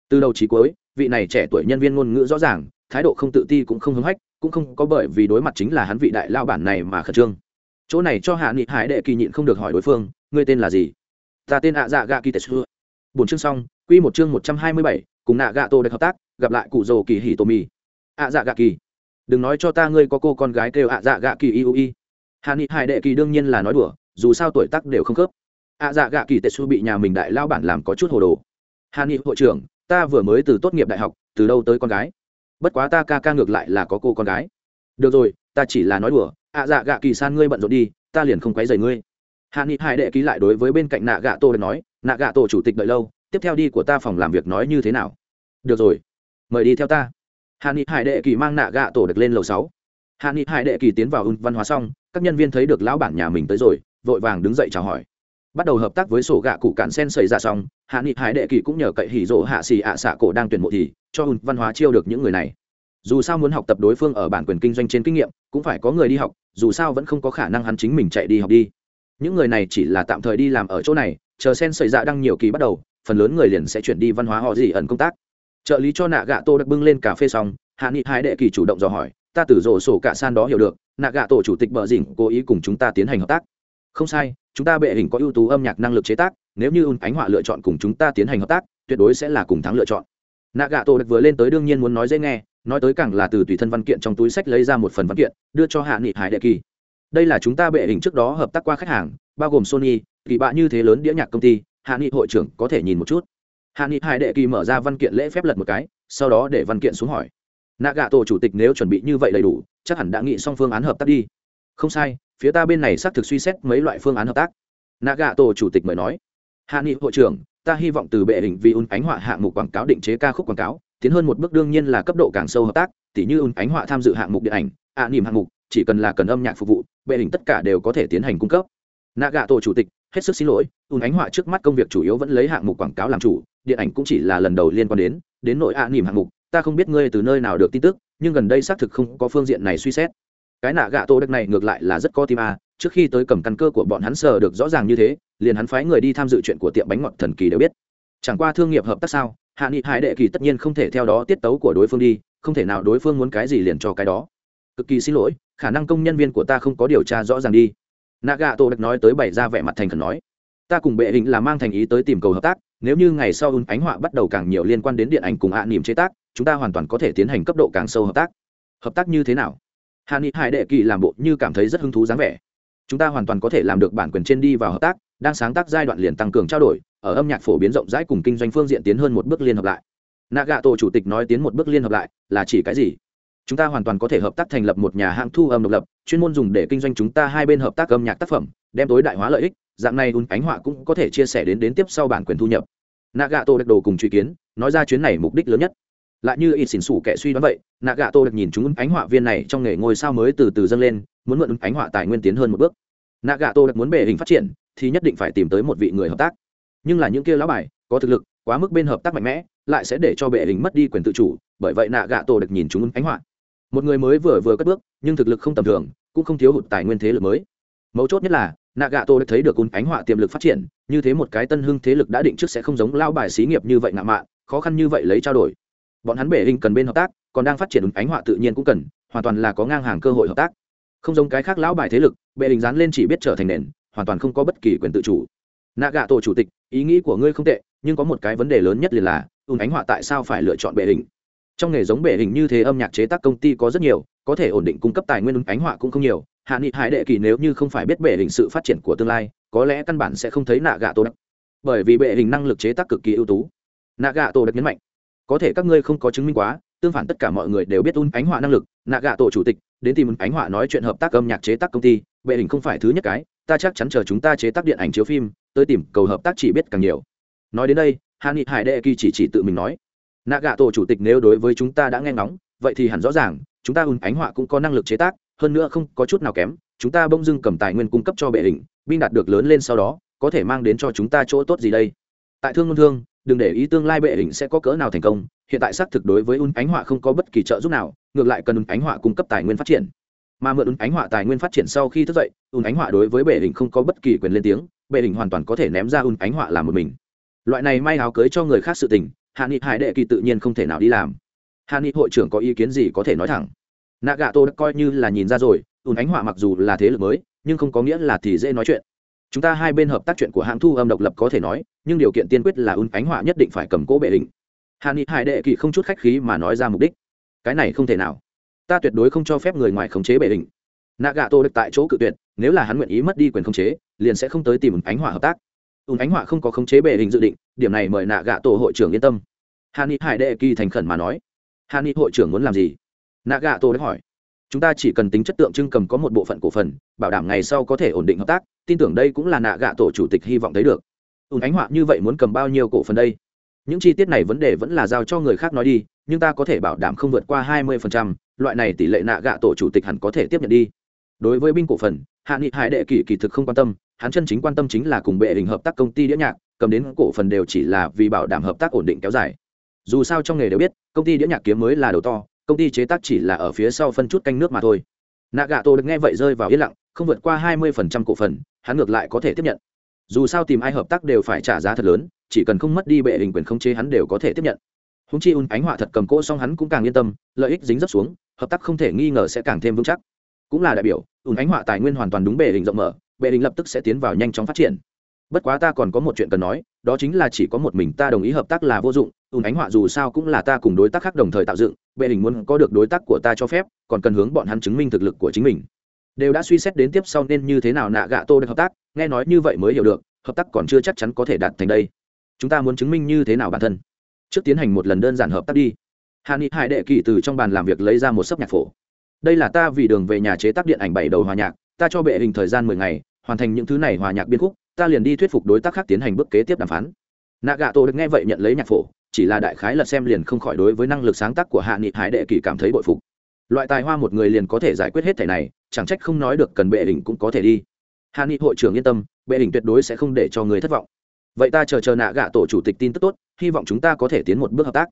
Từ đầu chí cuối, vị này trẻ tuổi nhân viên ngôn ngữ rõ ràng, thái độ không tự ti cũng không hứng hách, cũng không có bởi vì đối mặt chính là hắn vị đại lao bản này mà khẩn trương. Chỗ này cho hạ nghị hải đệ kỳ nhịn không được hỏi đối phương, ngươi tên là gì? Ta tên ạ dạ gạ kỳ tetsu bốn chương xong, quy một chương một trăm hai mươi bảy, cùng nạ gạ tô được hợp tác, gặp lại cụ rồ kỳ hỉ tô mì. Ạ dạ gạ kỳ, đừng nói cho ta ngươi có cô con gái kêu ạ dạ gạ kỳ iu i. Hạ nghị hải đệ kỳ đương nhiên là nói đùa, dù sao tuổi tác đều không khớp ạ dạ gạ kỳ tetsu bị nhà mình đại lao bản làm có chút hồ đồ. Hà nghị, hội trưởng, ta vừa mới từ tốt nghiệp đại học, từ đâu tới con gái? Bất quá ta ca ca ngược lại là có cô con gái. Được rồi, ta chỉ là nói đùa, ạ dạ gạ kỳ san ngươi bận rộn đi, ta liền không quấy dày ngươi. Hạ nghị hải đệ ký lại đối với bên cạnh nạ gạ tổ nói, nạ gạ tổ chủ tịch đợi lâu, tiếp theo đi của ta phòng làm việc nói như thế nào? Được rồi, mời đi theo ta. Hạ nghị hải đệ kỳ mang nạ gạ tổ được lên lầu sáu. Hạ nghị hải đệ kỳ tiến vào ưng văn hóa xong, các nhân viên thấy được lão bản nhà mình tới rồi, vội vàng đứng dậy chào hỏi bắt đầu hợp tác với sổ gạ cụ cản sen xảy ra xong, hạ nghị hải đệ kỳ cũng nhờ cậy hỉ rộ hạ xì ạ xạ cổ đang tuyển mộ thì, cho hùn văn hóa chiêu được những người này. Dù sao muốn học tập đối phương ở bản quyền kinh doanh trên kinh nghiệm, cũng phải có người đi học, dù sao vẫn không có khả năng hắn chính mình chạy đi học đi. Những người này chỉ là tạm thời đi làm ở chỗ này, chờ sen xảy ra đăng nhiều kỳ bắt đầu, phần lớn người liền sẽ chuyển đi văn hóa họ gì ẩn công tác. Trợ lý cho nạ gạ tô đặc bưng lên cà phê xong, hạ nghị hải đệ kỳ chủ động dò hỏi, ta từ rổ sổ cả san đó hiểu được, nạ gạ tổ chủ tịch bờ dỉnh cố ý cùng chúng ta tiến hành hợp tác. Không sai chúng ta bệ hình có ưu tú âm nhạc năng lực chế tác, nếu như ánh họa lựa chọn cùng chúng ta tiến hành hợp tác, tuyệt đối sẽ là cùng thắng lựa chọn. Nạ gạ tổ vừa lên tới đương nhiên muốn nói dễ nghe, nói tới càng là từ tùy thân văn kiện trong túi sách lấy ra một phần văn kiện, đưa cho hạ nghị hải đệ kỳ. Đây là chúng ta bệ hình trước đó hợp tác qua khách hàng, bao gồm sony, kỳ bạ như thế lớn đĩa nhạc công ty, hạ nghị hội trưởng có thể nhìn một chút. Hạ nghị hải đệ kỳ mở ra văn kiện lễ phép lật một cái, sau đó để văn kiện xuống hỏi. Nạ gạ tổ chủ tịch nếu chuẩn bị như vậy đầy đủ, chắc hẳn đã nghị xong phương án hợp tác đi. Không sai phía ta bên này xác thực suy xét mấy loại phương án hợp tác. Nạ gạ tổ chủ tịch mời nói hạ nghị hội trưởng ta hy vọng từ bệ hình vì un ánh họa hạng mục quảng cáo định chế ca khúc quảng cáo tiến hơn một bước đương nhiên là cấp độ càng sâu hợp tác tỉ như un ánh họa tham dự hạng mục điện ảnh ạ à, nỉm hạng mục chỉ cần là cần âm nhạc phục vụ bệ hình tất cả đều có thể tiến hành cung cấp. Nạ gạ tổ chủ tịch hết sức xin lỗi un ánh họa trước mắt công việc chủ yếu vẫn lấy hạng mục quảng cáo làm chủ điện ảnh cũng chỉ là lần đầu liên quan đến đến nội ạ à, nỉm hạng mục ta không biết ngươi từ nơi nào được tin tức nhưng gần đây xác thực không có phương diện này suy xét cái nạ gạ tổ đất này ngược lại là rất có tim a, trước khi tới cầm căn cơ của bọn hắn sờ được rõ ràng như thế, liền hắn phái người đi tham dự chuyện của tiệm bánh ngọt thần kỳ đều biết. Chẳng qua thương nghiệp hợp tác sao, hạ nghị hải đệ kỳ tất nhiên không thể theo đó tiết tấu của đối phương đi, không thể nào đối phương muốn cái gì liền cho cái đó. Cực kỳ xin lỗi, khả năng công nhân viên của ta không có điều tra rõ ràng đi. Nạ gạ tổ đất nói tới bày ra vẻ mặt thành khẩn nói, ta cùng bệ hình là mang thành ý tới tìm cầu hợp tác, nếu như ngày sau un ánh họa bắt đầu càng nhiều liên quan đến điện ảnh cùng ạ niềm chế tác, chúng ta hoàn toàn có thể tiến hành cấp độ càng sâu hợp tác. Hợp tác như thế nào? Hạ nghị hải đệ kỳ làm bộ như cảm thấy rất hứng thú dáng vẻ. Chúng ta hoàn toàn có thể làm được bản quyền trên đi vào hợp tác, đang sáng tác giai đoạn liền tăng cường trao đổi, ở âm nhạc phổ biến rộng rãi cùng kinh doanh phương diện tiến hơn một bước liên hợp lại. Nạ gạ tổ chủ tịch nói tiến một bước liên hợp lại là chỉ cái gì? Chúng ta hoàn toàn có thể hợp tác thành lập một nhà hãng thu âm độc lập, chuyên môn dùng để kinh doanh chúng ta hai bên hợp tác âm nhạc tác phẩm, đem tối đại hóa lợi ích, dạng này Un ánh họa cũng có thể chia sẻ đến đến tiếp sau bản quyền thu nhập. Nạ gạ tổ đặc đồ cùng truy kiến, nói ra chuyến này mục đích lớn nhất lại như ít xỉn xủ kẻ suy đoán vậy nạ gạ tô được nhìn chúng ánh họa viên này trong nghề ngôi sao mới từ từ dâng lên, muốn mượn ánh họa tài nguyên tiến hơn một bước. Nạ gạ tô được muốn bể hình phát triển, thì nhất định phải tìm tới một vị người hợp tác. Nhưng là những kia lão bài, có thực lực, quá mức bên hợp tác mạnh mẽ, lại sẽ để cho bệ hình mất đi quyền tự chủ, bởi vậy nạ gạ tô được nhìn chúng ánh họa. Một người mới vừa vừa cất bước, nhưng thực lực không tầm thường, cũng không thiếu hụt tài nguyên thế lực mới. Mấu chốt nhất là nạ gạ tô được thấy được cún ánh họa tiềm lực phát triển, như thế một cái tân hưng thế lực đã định trước sẽ không giống lao bài xí nghiệp như vậy ngạ mạ khó khăn như vậy lấy trao đổi bọn hắn bể hình cần bên hợp tác, còn đang phát triển ứng ánh họa tự nhiên cũng cần, hoàn toàn là có ngang hàng cơ hội hợp tác. Không giống cái khác lão bài thế lực bệ hình dán lên chỉ biết trở thành nền, hoàn toàn không có bất kỳ quyền tự chủ. Nạ gạ tổ chủ tịch, ý nghĩ của ngươi không tệ, nhưng có một cái vấn đề lớn nhất liền là, ứng ánh họa tại sao phải lựa chọn bệ hình? Trong nghề giống bệ hình như thế âm nhạc chế tác công ty có rất nhiều, có thể ổn định cung cấp tài nguyên ứng ánh họa cũng không nhiều. Hạ nghị hải đệ kỳ nếu như không phải biết bệ hình sự phát triển của tương lai, có lẽ căn bản sẽ không thấy nạ gạ tổ đặc bởi vì bệ hình năng lực chế tác cực kỳ ưu tú. Nạ gạ tổ đặc nhấn mạnh có thể các ngươi không có chứng minh quá, tương phản tất cả mọi người đều biết un ánh họa năng lực, nạ gạ tổ chủ tịch, đến tìm ánh họa nói chuyện hợp tác âm nhạc chế tác công ty, bệ hình không phải thứ nhất cái, ta chắc chắn chờ chúng ta chế tác điện ảnh chiếu phim, tới tìm cầu hợp tác chỉ biết càng nhiều. Nói đến đây hạ nghị hải đệ kỳ chỉ chỉ tự mình nói, nạ gạ tổ chủ tịch nếu đối với chúng ta đã nghe ngóng, vậy thì hẳn rõ ràng, chúng ta un ánh họa cũng có năng lực chế tác, hơn nữa không có chút nào kém, chúng ta bỗng dưng cầm tài nguyên cung cấp cho bệ hình binh đạt được lớn lên sau đó, có thể mang đến cho chúng ta chỗ tốt gì đây? Tại thương ngôn thương đừng để ý tương lai bệ hình sẽ có cỡ nào thành công, hiện tại xác thực đối với un ánh họa không có bất kỳ trợ giúp nào, ngược lại cần un ánh họa cung cấp tài nguyên phát triển. Mà mượn un ánh họa tài nguyên phát triển sau khi thức dậy un ánh họa đối với bệ hình không có bất kỳ quyền lên tiếng, bệ hình hoàn toàn có thể ném ra un ánh họa làm một mình. Loại này may áo cưới cho người khác sự tình, hạ nghị hải đệ kỳ tự nhiên không thể nào đi làm. Hạ nghị hội trưởng có ý kiến gì có thể nói thẳng. Nạ gà tô đã coi như là nhìn ra rồi Un ánh họa mặc dù là thế lực mới, nhưng không có nghĩa là thì dễ nói chuyện chúng ta hai bên hợp tác chuyện của hãng thu âm độc lập có thể nói, nhưng điều kiện tiên quyết là un ánh họa nhất định phải cầm cố bệ hình hạ nghị hải đệ kỳ không chút khách khí mà nói ra mục đích. Cái này không thể nào. Ta tuyệt đối không cho phép người ngoài khống chế bệ hình nạ gà tô được tại chỗ cự tuyệt, nếu là hắn nguyện ý mất đi quyền khống chế, liền sẽ không tới tìm un ánh họa hợp tác. Un ánh họa không có khống chế bệ hình dự định, điểm này mời nạ gà tổ hội trưởng yên tâm. Hạ nghị hải đệ kỳ thành khẩn mà nói. Hạ nghị hội trưởng muốn làm gì? Nạ gạ Tô đã hỏi chúng ta chỉ cần tính chất tượng trưng cầm có một bộ phận cổ phần bảo đảm ngày sau có thể ổn định hợp tác tin tưởng đây cũng là nạ gạ tổ chủ tịch hy vọng thấy được. Ùn ánh họa như vậy muốn cầm bao nhiêu cổ phần đây? Những chi tiết này vấn đề vẫn là giao cho người khác nói đi nhưng ta có thể bảo đảm không vượt qua hai mươi phần trăm, loại này tỷ lệ nạ gạ tổ chủ tịch hẳn có thể tiếp nhận đi. Đối với binh cổ phần hạ nghị hải đệ kỳ kỳ thực không quan tâm hắn chân chính quan tâm chính là cùng bệ hình hợp tác công ty đĩa nhạc cầm đến cổ phần đều chỉ là vì bảo đảm hợp tác ổn định kéo dài. Dù sao trong nghề đều biết công ty đĩa nhạc kiếm mới là đầu to công ty chế tác chỉ là ở phía sau phân chút canh nước mà thôi. Nạ gà tổ được nghe vậy rơi vào yên lặng, không vượt qua hai mươi phần trăm cổ phần, hắn ngược lại có thể tiếp nhận. Dù sao tìm ai hợp tác đều phải trả giá thật lớn, chỉ cần không mất đi bệ hình quyền khống chế hắn đều có thể tiếp nhận. Húng chi un ánh họa thật cầm cỗ xong hắn cũng càng yên tâm, lợi ích dính dấp xuống, hợp tác không thể nghi ngờ sẽ càng thêm vững chắc. Cũng là đại biểu, un ánh họa tài nguyên hoàn toàn đúng bệ hình rộng mở, bệ hình lập tức sẽ tiến vào nhanh chóng phát triển. Bất quá ta còn có một chuyện cần nói đó chính là chỉ có một mình ta đồng ý hợp tác là vô dụng, ùn ánh họa dù sao cũng là ta cùng đối tác khác đồng thời tạo dựng, bệ hình muốn có được đối tác của ta cho phép, còn cần hướng bọn hắn chứng minh thực lực của chính mình. Đều đã suy xét đến tiếp sau nên như thế nào nạ gạ tô được hợp tác, nghe nói như vậy mới hiểu được, hợp tác còn chưa chắc chắn có thể đạt thành đây. Chúng ta muốn chứng minh như thế nào bản thân? Trước tiến hành một lần đơn giản hợp tác đi. Hà Nghị hải đệ kỳ từ trong bàn làm việc lấy ra một sấp nhạc phổ. Đây là ta vì đường về nhà chế tác điện ảnh bảy đầu hòa nhạc, ta cho bệ hình thời gian mười ngày, hoàn thành những thứ này hòa nhạc biên khúc ta liền đi thuyết phục đối tác khác tiến hành bước kế tiếp đàm phán. Nạ gạ tổ được nghe vậy nhận lấy nhạc phổ, chỉ là đại khái lật xem liền không khỏi đối với năng lực sáng tác của hạ nghị hải đệ kỳ cảm thấy bội phục. Loại tài hoa một người liền có thể giải quyết hết thẻ này, chẳng trách không nói được cần bệ đỉnh cũng có thể đi. Hạ nghị hội trưởng yên tâm, bệ đỉnh tuyệt đối sẽ không để cho người thất vọng. Vậy ta chờ chờ nạ gạ tổ chủ tịch tin tức tốt, hy vọng chúng ta có thể tiến một bước hợp tác.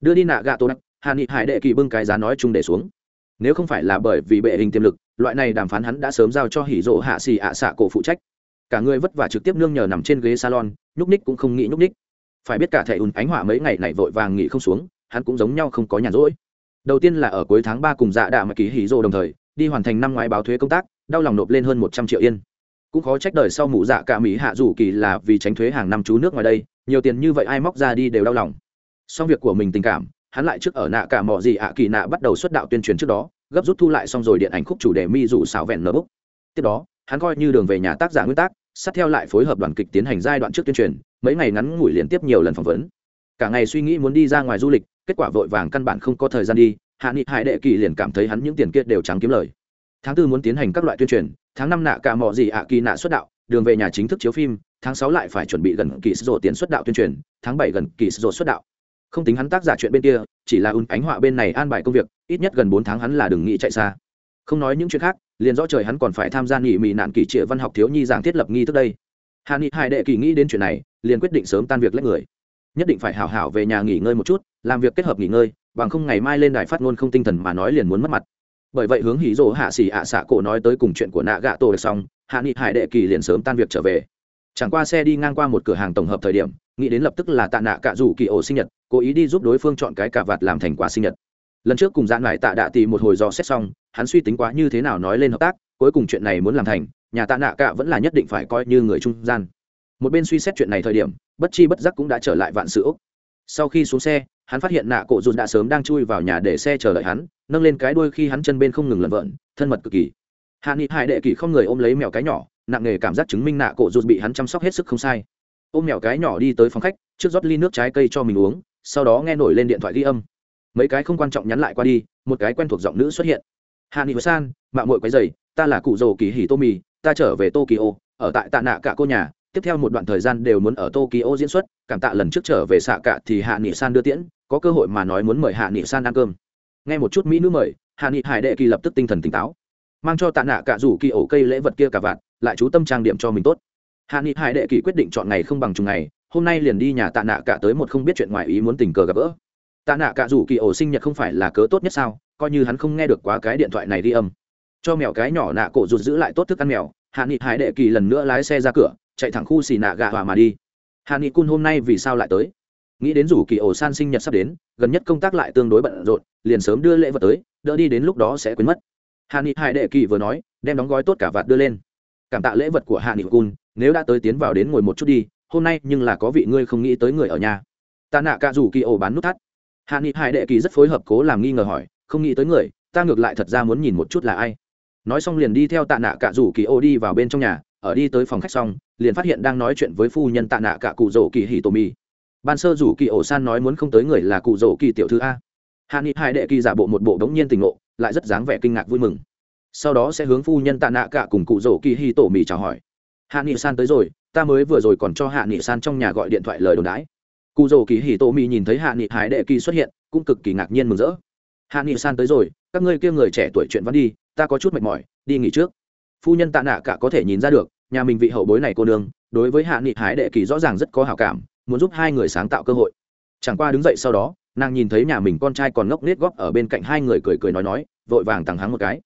Đưa đi nạ gạ tổ đắc hạ nghị hải đệ kỳ bưng cái giá nói chung để xuống. Nếu không phải là bởi vì bệ hình tiềm lực, loại này đàm phán hắn đã sớm giao cho hỉ rộ hạ xì ạ xạ cổ phụ trách cả người vất vả trực tiếp nương nhờ nằm trên ghế salon, nhúc ních cũng không nghĩ nhúc ních phải biết cả thẻ ùn ánh hỏa mấy ngày này vội vàng nghỉ không xuống, hắn cũng giống nhau không có nhàn rỗi. Đầu tiên là ở cuối tháng ba cùng dạ đạ mà ký hỉ rộ đồng thời, đi hoàn thành năm ngoái báo thuế công tác, đau lòng nộp lên hơn một trăm triệu yên. Cũng khó trách đời sau mụ dạ cả mỹ hạ rủ kỳ là vì tránh thuế hàng năm chú nước ngoài đây, nhiều tiền như vậy ai móc ra đi đều đau lòng. Xong việc của mình tình cảm, hắn lại trước ở nạ cả mỏ gì ạ kỳ nạ bắt đầu xuất đạo tuyên truyền trước đó, gấp rút thu lại xong rồi điện ảnh khúc chủ đề mi rủ xảo vẹn nở búc. Tiếp đó, hắn coi như đường về nhà tác giả nguyên tác sát theo lại phối hợp đoàn kịch tiến hành giai đoạn trước tuyên truyền, mấy ngày ngắn ngủi liên tiếp nhiều lần phỏng vấn. Cả ngày suy nghĩ muốn đi ra ngoài du lịch, kết quả vội vàng căn bản không có thời gian đi, hạ nghị hải đệ kỳ liền cảm thấy hắn những tiền kia đều trắng kiếm lời. Tháng tư muốn tiến hành các loại tuyên truyền, tháng năm nạ cả mọi gì ạ kỳ nạ xuất đạo, đường về nhà chính thức chiếu phim, tháng sáu lại phải chuẩn bị gần kỳ sổ tiền xuất đạo tuyên truyền, tháng bảy gần kỳ sổ xuất đạo. Không tính hắn tác giả chuyện bên kia, chỉ là un ánh họa bên này an bài công việc, ít nhất gần bốn tháng hắn là đừng nghĩ chạy xa. Không nói những chuyện khác liền rõ trời hắn còn phải tham gia nghỉ mỹ nạn kỷ trịa văn học thiếu nhi giảng thiết lập nghi thức đây. Hà nghị hải đệ kỳ nghĩ đến chuyện này, liền quyết định sớm tan việc lấy người. Nhất định phải hảo hảo về nhà nghỉ ngơi một chút, làm việc kết hợp nghỉ ngơi, bằng không ngày mai lên đài phát ngôn không tinh thần mà nói liền muốn mất mặt. Bởi vậy hướng hỉ rỗ hạ xỉ ạ xạ cổ nói tới cùng chuyện của nạ gạ tổ được xong hạ nghị hải đệ kỳ liền sớm tan việc trở về. Chẳng qua xe đi ngang qua một cửa hàng tổng hợp thời điểm, nghĩ đến lập tức là tạ nạ cạ rủ kỳ ổ sinh nhật, cố ý đi giúp đối phương chọn cái cà vạt làm thành quà sinh nhật. Lần trước cùng dạn lại tạ đạ tì một hồi dò xét xong hắn suy tính quá như thế nào nói lên hợp tác, cuối cùng chuyện này muốn làm thành, nhà tạ nạ Cả vẫn là nhất định phải coi như người trung gian. Một bên suy xét chuyện này thời điểm, bất chi bất giác cũng đã trở lại vạn sự úc sau khi xuống xe, hắn phát hiện nạ cổ dùn đã sớm đang chui vào nhà để xe chờ đợi hắn, nâng lên cái đuôi khi hắn chân bên không ngừng lẩn vợn thân mật cực kỳ. Hạ nghị hải đệ kỳ không người ôm lấy mèo cái nhỏ, nặng nề cảm giác chứng minh nạ cổ dùn bị hắn chăm sóc hết sức không sai. Ôm mèo cái nhỏ đi tới phòng khách, trước rót ly nước trái cây cho mình uống, sau đó nghe nổi lên điện thoại ghi âm. Mấy cái không quan trọng nhắn lại qua đi, một cái quen thuộc giọng nữ xuất hiện hạ nghị san mạng mội quấy dày ta là cụ rồ kỳ hỉ tô mì ta trở về tokyo, ở tại tạ nạ cả cô nhà. Tiếp theo một đoạn thời gian đều muốn ở tokyo diễn xuất, cảm tạ lần trước trở về xạ cả thì hạ nghị san đưa tiễn, có cơ hội mà nói muốn mời hạ nghị san ăn cơm. Nghe một chút mỹ nữ mời, hạ nghị hải đệ kỳ lập tức tinh thần tỉnh táo. Mang cho tạ nạ cả rủ kỳ ổ cây lễ vật kia cả vạn, lại chú tâm trang điểm cho mình tốt. Hạ nghị hải đệ kỳ quyết định chọn ngày không bằng chừng ngày, hôm nay liền đi nhà tạ nạ cả tới một không biết chuyện ngoài ý muốn tình cờ gặp gỡ tạ nạ cả rủ kỳ ổ sinh nhật không phải là cớ tốt nhất sao? Coi như hắn không nghe được quá cái điện thoại này đi âm. Cho mèo cái nhỏ nạ cổ rụt giữ lại tốt thức ăn mèo. Hạ nghị hải đệ kỳ lần nữa lái xe ra cửa, chạy thẳng khu xì nạ gạ hòa mà đi. Hạ nghị cun hôm nay vì sao lại tới? Nghĩ đến rủ kỳ ổ san sinh nhật sắp đến, gần nhất công tác lại tương đối bận rộn, liền sớm đưa lễ vật tới, đỡ đi đến lúc đó sẽ quên mất. Hạ nghị hải đệ kỳ vừa nói, đem đóng gói tốt cả vạt đưa lên. Cảm tạ lễ vật của hạ nghị cun, nếu đã tới tiến vào đến ngồi một chút đi, hôm nay nhưng là có vị ngươi không nghĩ tới người ở nhà. Ta nạ cả rủ kỳ ổ bán nút thắt hạ nghị hải đệ kỳ rất phối hợp cố làm nghi ngờ hỏi, không nghĩ tới người, ta ngược lại thật ra muốn nhìn một chút là ai. Nói xong liền đi theo tạ nạ cả rủ kỳ ô đi vào bên trong nhà, ở đi tới phòng khách xong, liền phát hiện đang nói chuyện với phu nhân tạ nạ cả cụ rổ kỳ hì tổ mì ban sơ rủ kỳ ổ san nói muốn không tới người là cụ rổ kỳ tiểu thư a. Hạ nghị hai đệ kỳ giả bộ một bộ đống nhiên tình ngộ, lại rất dáng vẻ kinh ngạc vui mừng. Sau đó sẽ hướng phu nhân tạ nạ cả cùng cụ rổ kỳ hì tổ mì chào hỏi. Hạ nghị san tới rồi, ta mới vừa rồi còn cho hạ nghị san trong nhà gọi điện thoại lời đồn đãi cụ dầu kỳ hì tô mi nhìn thấy hạ nghị hải đệ kỳ xuất hiện, cũng cực kỳ ngạc nhiên mừng rỡ. Hạ nghị san tới rồi, các ngươi kia người trẻ tuổi chuyện văn đi, ta có chút mệt mỏi, đi nghỉ trước. Phu nhân tạ nạ cả có thể nhìn ra được, nhà mình vị hậu bối này cô nương, đối với hạ nghị hải đệ kỳ rõ ràng rất có hào cảm, muốn giúp hai người sáng tạo cơ hội. Chẳng qua đứng dậy sau đó, nàng nhìn thấy nhà mình con trai còn ngốc nết góp ở bên cạnh hai người cười cười nói nói, vội vàng tằng hắng một cái.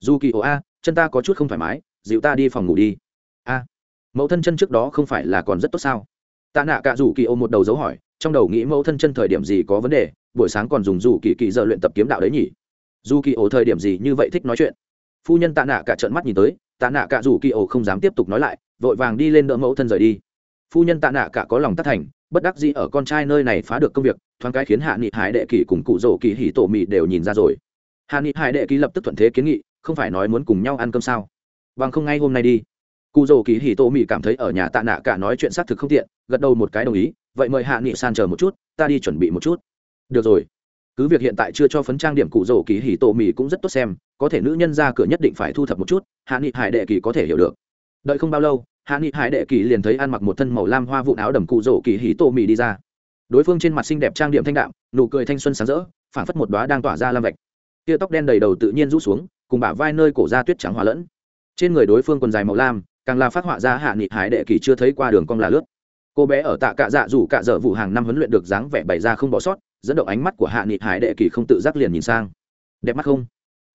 Dù kỳ ồ a, chân ta có chút không thoải mái, dịu ta đi phòng ngủ đi. A, mẫu thân chân trước đó không phải là còn rất tốt sao? Tạ nạ cả rủ kỳ ô một đầu dấu hỏi, trong đầu nghĩ mẫu thân chân thời điểm gì có vấn đề, buổi sáng còn dùng dù kỳ kỳ giờ luyện tập kiếm đạo đấy nhỉ? Dù kỳ ô thời điểm gì như vậy thích nói chuyện? Phu nhân tạ nạ cả trận mắt nhìn tới, tạ nạ cả rủ kỳ ô không dám tiếp tục nói lại, vội vàng đi lên đỡ mẫu thân rời đi. Phu nhân tạ nạ cả có lòng tắt thành, bất đắc dĩ ở con trai nơi này phá được công việc, thoáng cái khiến hạ nghị hải đệ kỳ cùng cụ rổ kỳ hỉ tổ mị đều nhìn ra rồi. Hạ nghị hải đệ kỳ lập tức thuận thế kiến nghị, không phải nói muốn cùng nhau ăn cơm sao? Bằng không ngay hôm nay đi cụ dầu kỳ hì tổ mì cảm thấy ở nhà tạ nạ cả nói chuyện xác thực không tiện, gật đầu một cái đồng ý, vậy mời hạ nghị san chờ một chút, ta đi chuẩn bị một chút. Được rồi. Cứ việc hiện tại chưa cho phấn trang điểm cụ dầu kỳ hì tổ mì cũng rất tốt xem, có thể nữ nhân ra cửa nhất định phải thu thập một chút, hạ nghị hải đệ kỳ có thể hiểu được. Đợi không bao lâu, hạ nghị hải đệ kỳ liền thấy ăn mặc một thân màu lam hoa vụn áo đầm cụ dầu kỳ hì tổ mì đi ra. Đối phương trên mặt xinh đẹp trang điểm thanh đạm, nụ cười thanh xuân sáng rỡ, phảng phất một đoá đang tỏa ra lam vạch. Tia tóc đen đầy đầu tự nhiên rũ xuống, cùng bả vai nơi cổ da tuyết trắng hòa lẫn. Trên người đối phương quần dài màu lam càng là phát họa ra hạ nghị hải đệ kỳ chưa thấy qua đường cong là lướt. Cô bé ở tạ cạ dạ dù cạ dở vụ hàng năm huấn luyện được dáng vẻ bày ra không bỏ sót, dẫn động ánh mắt của hạ nghị hải đệ kỳ không tự giác liền nhìn sang. Đẹp mắt không?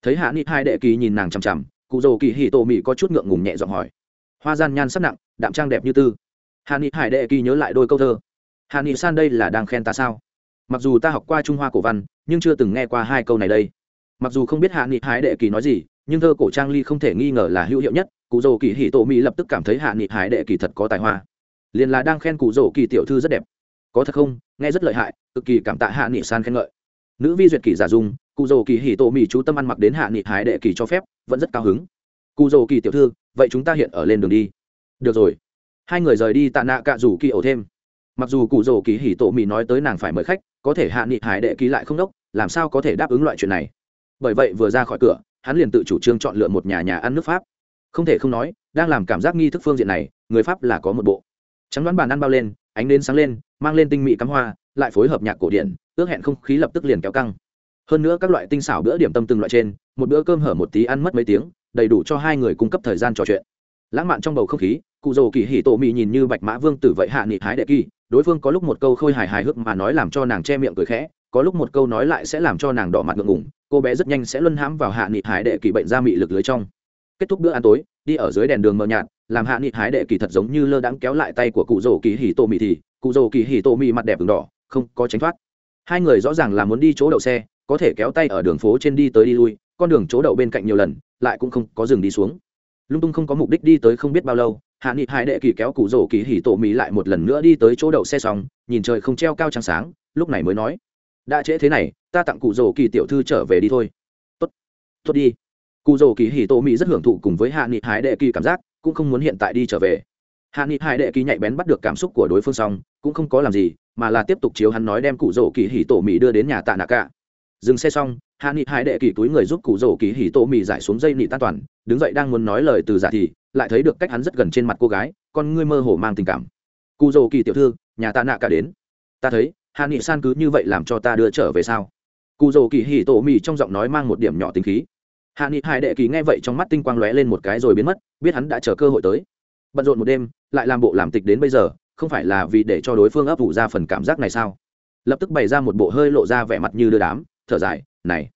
Thấy hạ nghị hải đệ kỳ nhìn nàng chằm chằm, cụ dầu kỳ hì tổ mị có chút ngượng ngùng nhẹ giọng hỏi. Hoa gian nhan sắc nặng, đạm trang đẹp như tư. Hạ nghị hải đệ kỳ nhớ lại đôi câu thơ. Hạ nghị san đây là đang khen ta sao? Mặc dù ta học qua trung hoa cổ văn, nhưng chưa từng nghe qua hai câu này đây. Mặc dù không biết hạ nghị hải đệ kỳ nói gì, nhưng thơ cổ trang ly không thể nghi ngờ là hữu hiệu nhất cụ rồ kỳ hì tổ mỹ lập tức cảm thấy hạ nghị hải đệ kỳ thật có tài hoa. Liền là đang khen cụ rồ kỳ tiểu thư rất đẹp. Có thật không? Nghe rất lợi hại, cực kỳ cảm tạ hạ nghị san khen ngợi. Nữ vi duyệt kỳ giả dung, cụ rồ kỳ hì tổ mỹ chú tâm ăn mặc đến hạ nghị hải đệ kỳ cho phép, vẫn rất cao hứng. Cụ rồ kỳ tiểu thư, vậy chúng ta hiện ở lên đường đi. Được rồi. Hai người rời đi tạ nạ cạ rủ kỳ ổ thêm. Mặc dù cụ rồ kỳ hì tổ mỹ nói tới nàng phải mời khách, có thể hạ nghị hải đệ kỳ lại không đốc, làm sao có thể đáp ứng loại chuyện này? Bởi vậy vừa ra khỏi cửa, hắn liền tự chủ trương chọn lựa một nhà nhà ăn nước pháp không thể không nói, đang làm cảm giác nghi thức phương diện này, người pháp là có một bộ. Trắng đoán bàn ăn bao lên, ánh đến sáng lên, mang lên tinh mị cắm hoa, lại phối hợp nhạc cổ điển, ước hẹn không khí lập tức liền kéo căng. Hơn nữa các loại tinh xảo bữa điểm tâm từng loại trên, một bữa cơm hở một tí ăn mất mấy tiếng, đầy đủ cho hai người cung cấp thời gian trò chuyện. Lãng mạn trong bầu không khí, cụ dầu kỳ hỉ tổ mị nhìn như bạch mã vương tử vậy hạ nghị hái đệ kỳ, đối phương có lúc một câu khôi hài hài hước mà nói làm cho nàng che miệng cười khẽ, có lúc một câu nói lại sẽ làm cho nàng đỏ mặt ngượng ngủng cô bé rất nhanh sẽ luân hãm vào hạ nghị hái đệ kỳ bệnh ra mị lực lưới trong kết thúc bữa ăn tối, đi ở dưới đèn đường mờ nhạt, làm hạ nghị hái đệ kỳ thật giống như lơ đãng kéo lại tay của cụ rổ kỳ hì tô mì thì, cụ rổ kỳ hì tô mì mặt đẹp đường đỏ, không có tránh thoát. Hai người rõ ràng là muốn đi chỗ đậu xe, có thể kéo tay ở đường phố trên đi tới đi lui, con đường chỗ đậu bên cạnh nhiều lần, lại cũng không có dừng đi xuống. Lung tung không có mục đích đi tới không biết bao lâu, hạ nghị hai đệ kỳ kéo cụ rổ kỳ hì tổ mì lại một lần nữa đi tới chỗ đậu xe xong, nhìn trời không treo cao trắng sáng, lúc này mới nói, đã trễ thế này, ta tặng cụ rổ kỳ tiểu thư trở về đi thôi. Tốt tốt đi cụ rổ kỳ hì tổ mì rất hưởng thụ cùng với hạ nghị hải đệ kỳ cảm giác, cũng không muốn hiện tại đi trở về. Hạ nghị hải đệ kỳ nhạy bén bắt được cảm xúc của đối phương xong, cũng không có làm gì, mà là tiếp tục chiếu hắn nói đem cụ rổ kỳ hì tổ mì đưa đến nhà tạ nạ cả dừng xe xong, hạ nghị hải đệ kỳ túi người giúp cụ rổ kỳ hì tổ mì giải xuống dây nị tan toàn, đứng dậy đang muốn nói lời từ giả thì, lại thấy được cách hắn rất gần trên mặt cô gái, con ngươi mơ hồ mang tình cảm. Cụ rổ kỳ tiểu thư, nhà tạ nạ cả đến. Ta thấy, hạ nghị san cứ như vậy làm cho ta đưa trở về sao? Cụ rổ kỳ hì tổ mì trong giọng nói mang một điểm nhỏ tính khí hạ nghị Hải đệ kỳ nghe vậy trong mắt tinh quang lóe lên một cái rồi biến mất, biết hắn đã chờ cơ hội tới. Bận rộn một đêm, lại làm bộ làm tịch đến bây giờ, không phải là vì để cho đối phương ấp ủ ra phần cảm giác này sao? Lập tức bày ra một bộ hơi lộ ra vẻ mặt như đưa đám, thở dài, này.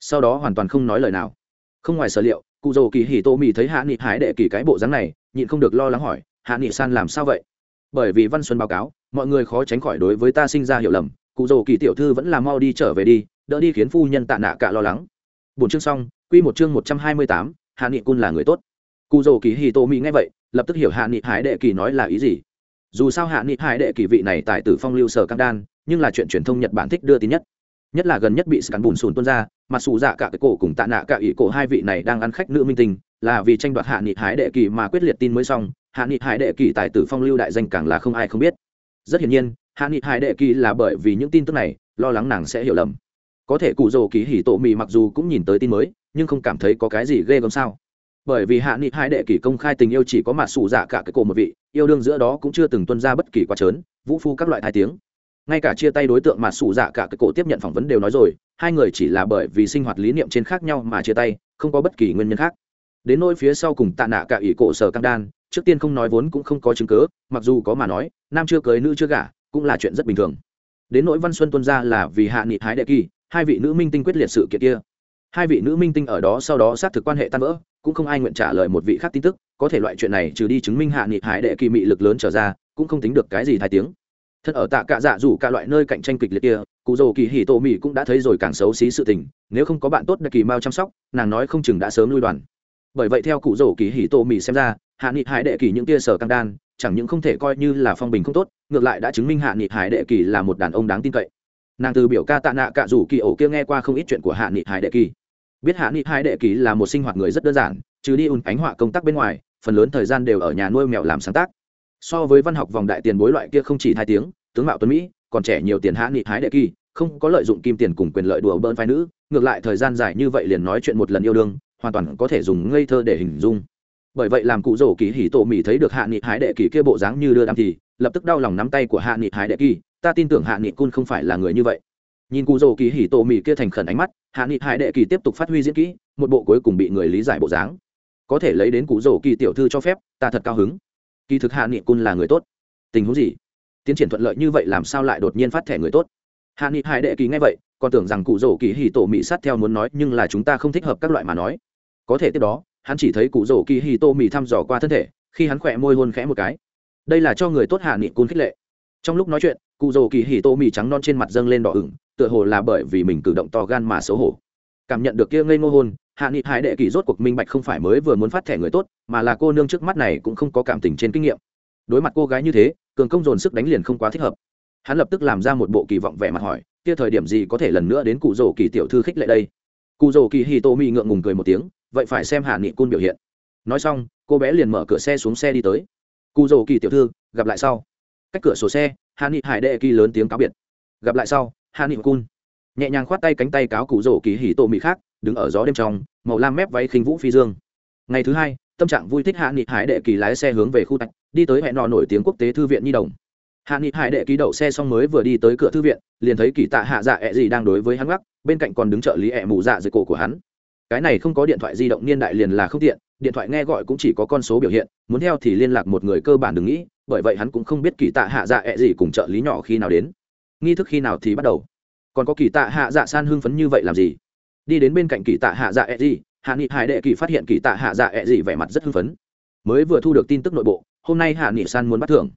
Sau đó hoàn toàn không nói lời nào. Không ngoài sở liệu cụ dầu kỳ hì tô mì thấy hạ nghị Hải đệ kỳ cái bộ dáng này, nhịn không được lo lắng hỏi, hạ nghị san làm sao vậy? Bởi vì văn xuân báo cáo, mọi người khó tránh khỏi đối với ta sinh ra hiểu lầm cụ dầu kỳ tiểu thư vẫn là mau đi trở về đi, đỡ đi khiến phu nhân tạ nạ cả lo lắng. Bốn chương xong quy một chương một trăm hai mươi tám, hạ nghị cun là người tốt. Cụ dầu kỳ Hỉ tô Mị nghe vậy, lập tức hiểu hạ nghị hải đệ kỳ nói là ý gì. Dù sao hạ nghị hải đệ kỳ vị này tại tử phong lưu sở cam đan, nhưng là chuyện truyền thông nhật bản thích đưa tin nhất. Nhất là gần nhất bị scan bùn sùn tuôn ra, mà xù dạ cả cái cổ cùng tạ nạ cả ý cổ hai vị này đang ăn khách nữ minh tình là vì tranh đoạt hạ nghị hải đệ kỳ mà quyết liệt tin mới xong, hạ nghị hải đệ kỳ tại tử phong lưu đại danh càng là không ai không biết. Rất hiển nhiên, hạ nghị hải đệ kỳ là bởi vì những tin tức này, lo lắng nàng sẽ hiểu lầm. Có thể cụ rồ kỳ Hỉ tổ mì mặc dù cũng nhìn tới tin mới nhưng không cảm thấy có cái gì ghê gớm sao. Bởi vì hạ nghị hai đệ kỷ công khai tình yêu chỉ có mặt sủ dạ cả cái cổ một vị, yêu đương giữa đó cũng chưa từng tuân ra bất kỳ quá trớn, vũ phu các loại thai tiếng. Ngay cả chia tay đối tượng mặt sủ dạ cả cái cổ tiếp nhận phỏng vấn đều nói rồi, hai người chỉ là bởi vì sinh hoạt lý niệm trên khác nhau mà chia tay, không có bất kỳ nguyên nhân khác. Đến nỗi phía sau cùng tạ nạ cả ỷ cổ sở căng đan, trước tiên không nói vốn cũng không có chứng cớ mặc dù có mà nói, nam chưa cưới nữ chưa gả, cũng là chuyện rất bình thường. Đến nỗi văn xuân tuân ra là vì hạ nghị hái đệ kỳ hai vị nữ minh tinh quyết liệt sự kiện kia hai vị nữ minh tinh ở đó sau đó xác thực quan hệ tan vỡ, cũng không ai nguyện trả lời một vị khác tin tức, có thể loại chuyện này trừ đi chứng minh hạ nghị hải đệ kỳ mị lực lớn trở ra, cũng không tính được cái gì thái tiếng. Thật ở tạ cạ dạ dù cả loại nơi cạnh tranh kịch liệt kia, cụ dồ kỳ hì tổ mị cũng đã thấy rồi càng xấu xí sự tình, nếu không có bạn tốt đặc kỳ mao chăm sóc, nàng nói không chừng đã sớm lui đoàn. Bởi vậy theo cụ dồ kỳ hì tổ mị xem ra, hạ nghị hải đệ kỳ những tia sở căng đan, chẳng những không thể coi như là phong bình không tốt, ngược lại đã chứng minh hạ nghị hải đệ kỳ là một đàn ông đáng tin cậy. Nàng từ biểu ca tạ nạ cạ rủ kỳ ổ kia nghe qua không ít chuyện của hạ nghị hải đệ kỳ biết hạ nghị hai đệ kỳ là một sinh hoạt người rất đơn giản, trừ đi ùn ánh họa công tác bên ngoài, phần lớn thời gian đều ở nhà nuôi mèo làm sáng tác. So với văn học vòng đại tiền bối loại kia không chỉ hai tiếng, tướng mạo tuấn mỹ, còn trẻ nhiều tiền hạ nghị hái đệ kỳ không có lợi dụng kim tiền cùng quyền lợi đùa bỡn phái nữ, ngược lại thời gian dài như vậy liền nói chuyện một lần yêu đương, hoàn toàn có thể dùng ngây thơ để hình dung. Bởi vậy làm cụ rổ kỳ hỉ tổ mỹ thấy được hạ nghị hái đệ kỳ kia bộ dáng như đưa đám thì, lập tức đau lòng nắm tay của hạ nghị hái đệ kỳ ta tin tưởng hạ nghị cun không phải là người như vậy nhìn cụ rổ kỳ hỉ tổ mỹ kia thành khẩn ánh mắt, hạ nghị hải đệ kỳ tiếp tục phát huy diễn kỹ, một bộ cuối cùng bị người lý giải bộ dáng. Có thể lấy đến cụ rổ kỳ tiểu thư cho phép, ta thật cao hứng. Kỳ thực hạ nghị cun là người tốt. Tình huống gì? Tiến triển thuận lợi như vậy làm sao lại đột nhiên phát thẻ người tốt? Hạ nghị hải đệ kỳ nghe vậy, còn tưởng rằng cụ rổ kỳ hì tổ mỹ sát theo muốn nói, nhưng là chúng ta không thích hợp các loại mà nói. Có thể tiếp đó, hắn chỉ thấy cụ rổ kỳ hì tô mì thăm dò qua thân thể, khi hắn khỏe môi hôn khẽ một cái. Đây là cho người tốt hạ nghị cun khích lệ. Trong lúc nói chuyện, cụ rổ kỳ hì tô mì trắng non trên mặt dâng lên đỏ ửng tựa hồ là bởi vì mình cử động to gan mà xấu hổ. Cảm nhận được kia ngây ngô hôn, hạ nghị hải đệ kỳ rốt cuộc minh bạch không phải mới vừa muốn phát thẻ người tốt, mà là cô nương trước mắt này cũng không có cảm tình trên kinh nghiệm. Đối mặt cô gái như thế, cường công dồn sức đánh liền không quá thích hợp. Hắn lập tức làm ra một bộ kỳ vọng vẻ mặt hỏi, kia thời điểm gì có thể lần nữa đến cụ rổ kỳ tiểu thư khích lệ đây? Cụ rổ kỳ hì tô mi ngượng ngùng cười một tiếng, vậy phải xem hạ nghị cun biểu hiện. Nói xong, cô bé liền mở cửa xe xuống xe đi tới. Cụ rổ kỳ tiểu thư, gặp lại sau. Cách cửa sổ xe, hạ nghị hải đệ kỳ lớn tiếng cáo biệt. Gặp lại sau hạ nghị cun. Nhẹ nhàng khoát tay cánh tay cáo cụ rổ kỳ hì tô mỹ khác, đứng ở gió đêm trong, màu lam mép váy khinh vũ phi dương. Ngày thứ hai, tâm trạng vui thích hạ nghị hải đệ kỳ lái xe hướng về khu tạch, đi tới hẹn nọ nổi tiếng quốc tế thư viện nhi đồng. Hạ nghị hải đệ ký đậu xe xong mới vừa đi tới cửa thư viện, liền thấy kỳ tạ hạ dạ ẹ、e、gì đang đối với hắn gác, bên cạnh còn đứng trợ lý ẹ、e、mù mù dạ dưới cổ của hắn. Cái này không có điện thoại di động niên đại liền là không tiện, điện thoại nghe gọi cũng chỉ có con số biểu hiện, muốn theo thì liên lạc một người cơ bản đừng nghĩ, bởi vậy hắn cũng không biết kỳ tạ hạ dạ ẹ、e、gì cùng trợ lý nhỏ khi nào đến nghi thức khi nào thì bắt đầu? Còn có kỳ tạ hạ dạ san hưng phấn như vậy làm gì? Đi đến bên cạnh kỳ tạ hạ dạ e gì hạ nghị hải đệ kỳ phát hiện kỳ tạ hạ dạ e gì vẻ mặt rất hưng phấn. Mới vừa thu được tin tức nội bộ, hôm nay hạ nghị san muốn bắt thưởng.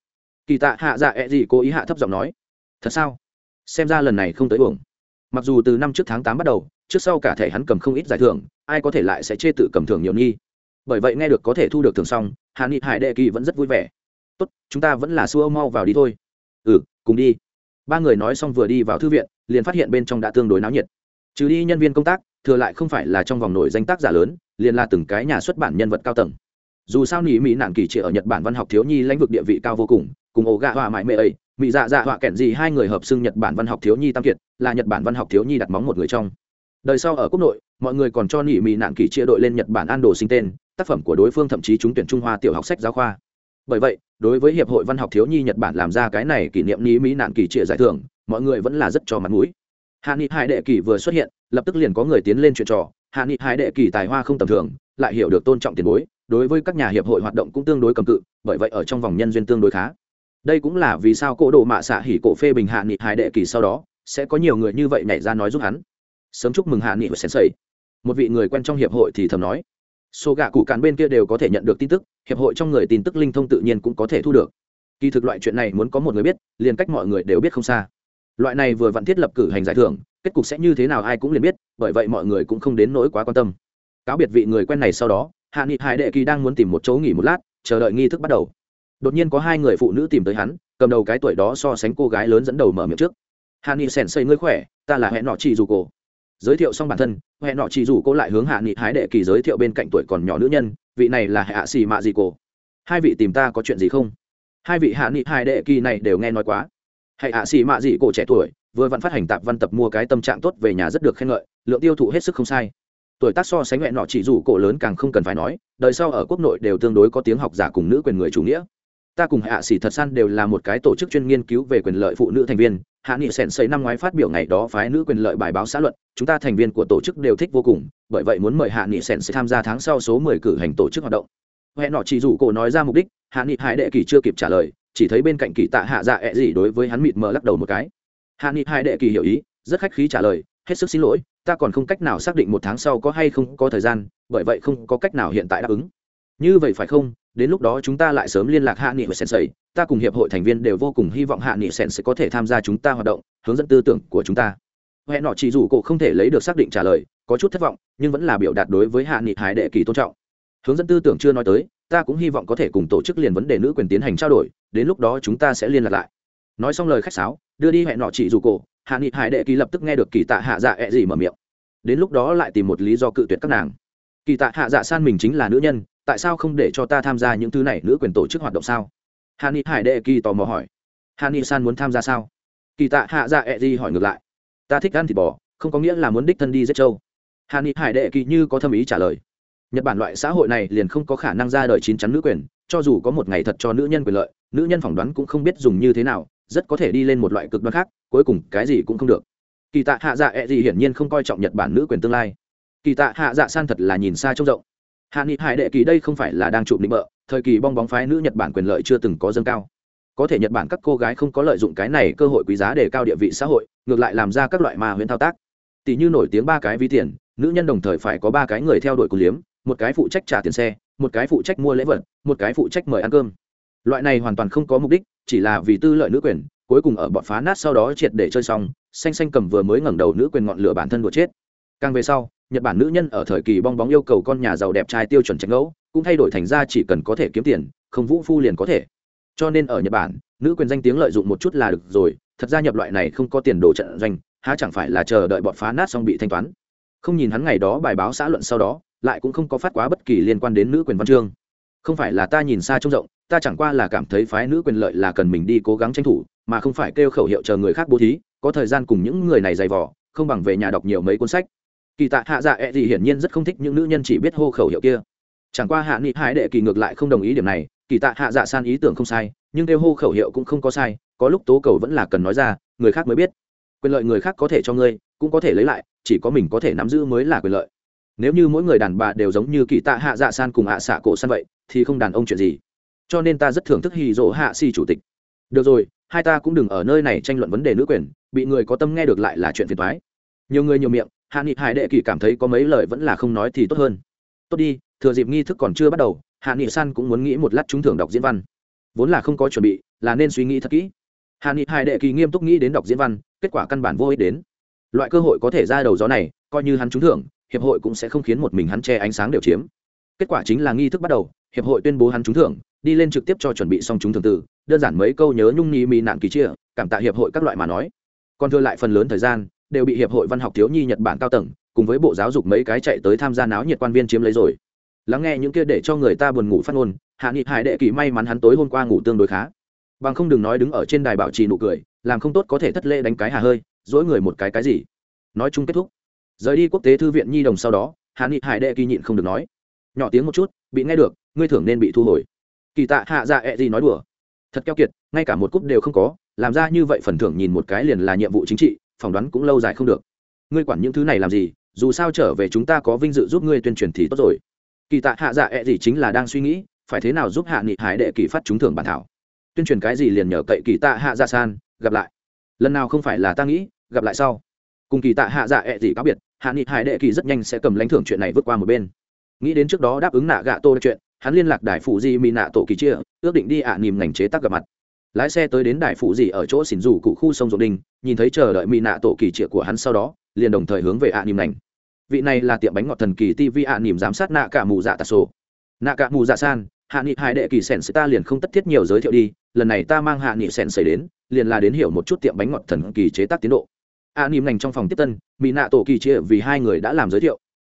Kỳ tạ hạ dạ e gì cố ý hạ thấp giọng nói, thật sao? Xem ra lần này không tới uổng. Mặc dù từ năm trước tháng tám bắt đầu, trước sau cả thể hắn cầm không ít giải thưởng, ai có thể lại sẽ chê tự cầm thưởng nhiều nghi. Bởi vậy nghe được có thể thu được thưởng xong, hạ nghị hải đệ kỳ vẫn rất vui vẻ. Tốt, chúng ta vẫn là xua mau vào đi thôi. Ừ cùng đi ba người nói xong vừa đi vào thư viện, liền phát hiện bên trong đã tương đối náo nhiệt. Trừ đi nhân viên công tác, thừa lại không phải là trong vòng nổi danh tác giả lớn, liền là từng cái nhà xuất bản nhân vật cao tầng. Dù sao nỉ mỹ nạn kỳ trị ở nhật bản văn học thiếu nhi lãnh vực địa vị cao vô cùng cùng ổ gạ họa mãi mê ấy mỹ dạ dạ họa kẹn gì hai người hợp xưng nhật bản văn học thiếu nhi tam kiệt, là nhật bản văn học thiếu nhi đặt móng một người trong. Đời sau ở quốc nội, mọi người còn cho nỉ mỹ nạn kỳ chia đội lên nhật bản an đồ sinh tên, tác phẩm của đối phương thậm chí trúng tuyển trung hoa tiểu học sách giáo khoa bởi vậy, đối với hiệp hội văn học thiếu nhi nhật bản làm ra cái này kỷ niệm ní mỹ nạn kỳ trịa giải thưởng, mọi người vẫn là rất cho mặt mũi. Hạ nghị hải đệ kỳ vừa xuất hiện, lập tức liền có người tiến lên chuyện trò. Hạ nghị hải đệ kỳ tài hoa không tầm thường, lại hiểu được tôn trọng tiền bối, đối với các nhà hiệp hội hoạt động cũng tương đối cầm cự, bởi vậy ở trong vòng nhân duyên tương đối khá. Đây cũng là vì sao cỗ đồ mạ xạ hỉ cổ phê bình hạ nghị hải đệ kỳ sau đó, sẽ có nhiều người như vậy nhảy ra nói giúp hắn. Sớm chúc mừng hạ nghị và sensei. Một vị người quen trong hiệp hội thì thầm nói số gạ cụ cán bên kia đều có thể nhận được tin tức, hiệp hội trong người tin tức linh thông tự nhiên cũng có thể thu được. Kỳ thực loại chuyện này muốn có một người biết, liền cách mọi người đều biết không xa. Loại này vừa vặn thiết lập cử hành giải thưởng, kết cục sẽ như thế nào ai cũng liền biết, bởi vậy mọi người cũng không đến nỗi quá quan tâm. Cáo biệt vị người quen này sau đó, hạ nghị hải đệ kỳ đang muốn tìm một chỗ nghỉ một lát, chờ đợi nghi thức bắt đầu. Đột nhiên có hai người phụ nữ tìm tới hắn, cầm đầu cái tuổi đó so sánh cô gái lớn dẫn đầu mở miệng trước. Hạ nghị sèn xây ngươi khỏe, ta là hẹn nọ chị dù cổ giới thiệu xong bản thân hẹn nọ chỉ dù cô lại hướng hạ nghị hái đệ kỳ giới thiệu bên cạnh tuổi còn nhỏ nữ nhân, vị này là hạ xì mạ gì cô hai vị tìm ta có chuyện gì không? Hai vị hạ nghị hai đệ kỳ này đều nghe nói quá. Hãy hạ xì mạ gì cô trẻ tuổi, vừa vặn phát hành tạp văn tập mua cái tâm trạng tốt về nhà rất được khen ngợi, lượng tiêu thụ hết sức không sai. Tuổi tác so sánh mẹ nọ chỉ dù cổ lớn càng không cần phải nói, đời sau ở quốc nội đều tương đối có tiếng học giả cùng nữ quyền người chủ nghĩa ta cùng hạ sĩ thật san đều là một cái tổ chức chuyên nghiên cứu về quyền lợi phụ nữ thành viên. Hạ nghị sèn xây năm ngoái phát biểu ngày đó phái nữ quyền lợi bài báo xã luận, chúng ta thành viên của tổ chức đều thích vô cùng, bởi vậy muốn mời hạ nghị sèn sẽ tham gia tháng sau số mười cử hành tổ chức hoạt động. Hẹn nọ chỉ dù cổ nói ra mục đích, hạ nghị hải đệ kỳ chưa kịp trả lời, chỉ thấy bên cạnh kỳ tạ hạ dạ ẹ gì đối với hắn mịt mờ lắc đầu một cái. Hạ nghị hải đệ kỳ hiểu ý, rất khách khí trả lời, hết sức xin lỗi, ta còn không cách nào xác định một tháng sau có hay không có thời gian, bởi vậy không có cách nào hiện tại đáp ứng. Như vậy phải không? Đến lúc đó chúng ta lại sớm liên lạc hạ nghị và sensei. Ta cùng hiệp hội thành viên đều vô cùng hy vọng hạ nghị sensei có thể tham gia chúng ta hoạt động, hướng dẫn tư tưởng của chúng ta. Hẹn nọ chỉ dù cổ không thể lấy được xác định trả lời, có chút thất vọng, nhưng vẫn là biểu đạt đối với hạ nghị hải đệ kỳ tôn trọng. Hướng dẫn tư tưởng chưa nói tới, ta cũng hy vọng có thể cùng tổ chức liền vấn đề nữ quyền tiến hành trao đổi, đến lúc đó chúng ta sẽ liên lạc lại. Nói xong lời khách sáo, đưa đi hẹn nọ chỉ dù cổ, hạ nghị hải đệ kỳ lập tức nghe được kỳ tạ hạ dạ ẹ、e、gì gì mở miệng. Đến lúc đó lại tìm một lý do cự tuyệt các nàng. Kỳ tạ hạ dạ san mình chính là nữ nhân tại sao không để cho ta tham gia những thứ này nữ quyền tổ chức hoạt động sao? Hạ nghị hải đệ kỳ tò mò hỏi. Hạ nghị san muốn tham gia sao? Kỳ tạ hạ dạ e ẹ hỏi ngược lại. Ta thích ăn thịt bò, không có nghĩa là muốn đích thân đi giết châu hạ nghị hải đệ kỳ như có thâm ý trả lời. Nhật bản loại xã hội này liền không có khả năng ra đời chín chắn nữ quyền, cho dù có một ngày thật cho nữ nhân quyền lợi, nữ nhân phỏng đoán cũng không biết dùng như thế nào, rất có thể đi lên một loại cực đoan khác, cuối cùng cái gì cũng không được. Kỳ tạ hạ dạ ẹ、e、gì hiển nhiên không coi trọng nhật bản nữ quyền tương lai. Kỳ tạ hạ dạ san thật là nhìn xa trông rộng hạ nghị hải đệ kỳ đây không phải là đang chụp định bợ, thời kỳ bong bóng phái nữ nhật bản quyền lợi chưa từng có dâng cao. Có thể nhật bản các cô gái không có lợi dụng cái này cơ hội quý giá để cao địa vị xã hội, ngược lại làm ra các loại ma huyễn thao tác. Tỷ như nổi tiếng ba cái ví tiền, nữ nhân đồng thời phải có ba cái người theo đuổi cùng liếm, một cái phụ trách trả tiền xe, một cái phụ trách mua lễ vật, một cái phụ trách mời ăn cơm. Loại này hoàn toàn không có mục đích, chỉ là vì tư lợi nữ quyền, cuối cùng ở bọn phá nát sau đó triệt để chơi xong, xanh xanh cầm vừa mới ngẩng đầu nữ quyền ngọn lửa bản thân đùa chết. Càng về sau nhật bản nữ nhân ở thời kỳ bong bóng yêu cầu con nhà giàu đẹp trai tiêu chuẩn tránh ngẫu, cũng thay đổi thành ra chỉ cần có thể kiếm tiền, không vũ phu liền có thể. Cho nên ở nhật bản, nữ quyền danh tiếng lợi dụng một chút là được rồi, thật ra nhập loại này không có tiền đồ trận doanh, há chẳng phải là chờ đợi bọn phá nát xong bị thanh toán. Không nhìn hắn ngày đó bài báo xã luận sau đó, lại cũng không có phát quá bất kỳ liên quan đến nữ quyền văn chương. Không phải là ta nhìn xa trông rộng, ta chẳng qua là cảm thấy phái nữ quyền lợi là cần mình đi cố gắng tranh thủ, mà không phải kêu khẩu hiệu chờ người khác bố thí, có thời gian cùng những người này dày vò, không bằng về nhà đọc nhiều mấy cuốn sách kỳ tạ hạ dạ ẹ thì hiển nhiên rất không thích những nữ nhân chỉ biết hô khẩu hiệu kia. Chẳng qua hạ nghị hải đệ kỳ ngược lại không đồng ý điểm này, kỳ tạ hạ dạ san ý tưởng không sai, nhưng kêu hô khẩu hiệu cũng không có sai, có lúc tố cầu vẫn là cần nói ra, người khác mới biết. Quyền lợi người khác có thể cho ngươi, cũng có thể lấy lại, chỉ có mình có thể nắm giữ mới là quyền lợi. Nếu như mỗi người đàn bà đều giống như kỳ tạ hạ dạ san cùng hạ xạ cổ san vậy, thì không đàn ông chuyện gì. Cho nên ta rất thưởng thức hì dỗ hạ si chủ tịch. Được rồi, hai ta cũng đừng ở nơi này tranh luận vấn đề nữ quyền, bị người có tâm nghe được lại là chuyện phiền thoái nhiều người nhiều miệng hạ nghị hải đệ kỳ cảm thấy có mấy lời vẫn là không nói thì tốt hơn. Tốt đi, thừa dịp nghi thức còn chưa bắt đầu, hạ nghị san cũng muốn nghĩ một lát trúng thưởng đọc diễn văn. Vốn là không có chuẩn bị, là nên suy nghĩ thật kỹ. Hạ nghị hải đệ kỳ nghiêm túc nghĩ đến đọc diễn văn, kết quả căn bản vô ích đến. Loại cơ hội có thể ra đầu gió này, coi như hắn trúng thưởng, hiệp hội cũng sẽ không khiến một mình hắn che ánh sáng đều chiếm. Kết quả chính là nghi thức bắt đầu, hiệp hội tuyên bố hắn trúng thưởng, đi lên trực tiếp cho chuẩn bị xong trúng thưởng từ, đơn giản mấy câu nhớ nhung nhì mì nạn kỳ chia, cảm tạ hiệp hội các loại mà nói. Còn thừa lại phần lớn thời gian đều bị hiệp hội văn học thiếu nhi nhật bản cao tầng, cùng với bộ giáo dục mấy cái chạy tới tham gia náo nhiệt quan viên chiếm lấy rồi. Lắng nghe những kia để cho người ta buồn ngủ phát ngôn, hạ nghị hải đệ kỳ may mắn hắn tối hôm qua ngủ tương đối khá. Bằng không đừng nói đứng ở trên đài bảo trì nụ cười, làm không tốt có thể thất lễ đánh cái hà hơi, dỗi người một cái cái gì. Nói chung kết thúc. Rời đi quốc tế thư viện nhi đồng sau đó, hạ nghị hải đệ kỳ nhịn không được nói. Nhỏ tiếng một chút, bị nghe được, ngươi thưởng nên bị thu hồi. Kỳ tạ hạ dạ ẹ、e、gì nói đùa. Thật keo kiệt, ngay cả một cúp đều không có, làm ra như vậy phần thưởng nhìn một cái liền là nhiệm vụ chính trị phỏng đoán cũng lâu dài không được. Ngươi quản những thứ này làm gì, dù sao trở về chúng ta có vinh dự giúp ngươi tuyên truyền thì tốt rồi. Kỳ tạ hạ dạ ẹ、e、gì chính là đang suy nghĩ, phải thế nào giúp hạ nghị hải đệ kỳ phát trúng thưởng bản thảo. Tuyên truyền cái gì liền nhờ cậy kỳ tạ hạ dạ san, gặp lại. Lần nào không phải là ta nghĩ, gặp lại sau. Cùng kỳ tạ hạ dạ ẹ、e、gì cáo biệt, hạ nghị hải đệ kỳ rất nhanh sẽ cầm lãnh thưởng chuyện này vượt qua một bên. Nghĩ đến trước đó đáp ứng nạ gạ tô chuyện, hắn liên lạc đài phụ di mỹ nạ tổ kỳ chia, ước định đi ạ à nìm ngành chế tác gặp mặt lái xe tới đến đại phụ gì ở chỗ xỉn rủ cụ khu sông ruộng đình nhìn thấy chờ đợi mỹ nạ tổ kỳ chia của hắn sau đó, liền đồng thời hướng về ạ à nìm vị này là tiệm bánh ngọt thần kỳ tv ạ à nìm giám sát nạ cả mù dạ tà sổ. Nạ cả mù dạ san, hạ nghị hai đệ kỳ sèn sẽ ta liền không tất thiết nhiều giới thiệu đi, lần này ta mang hạ nghị sèn xảy đến, liền là đến hiểu một chút tiệm bánh ngọt thần kỳ chế tác tiến độ. Ạ nìm lành trong phòng tiếp tân mỹ nạ tổ kỳ chia vì hai người đã làm giới thiệu.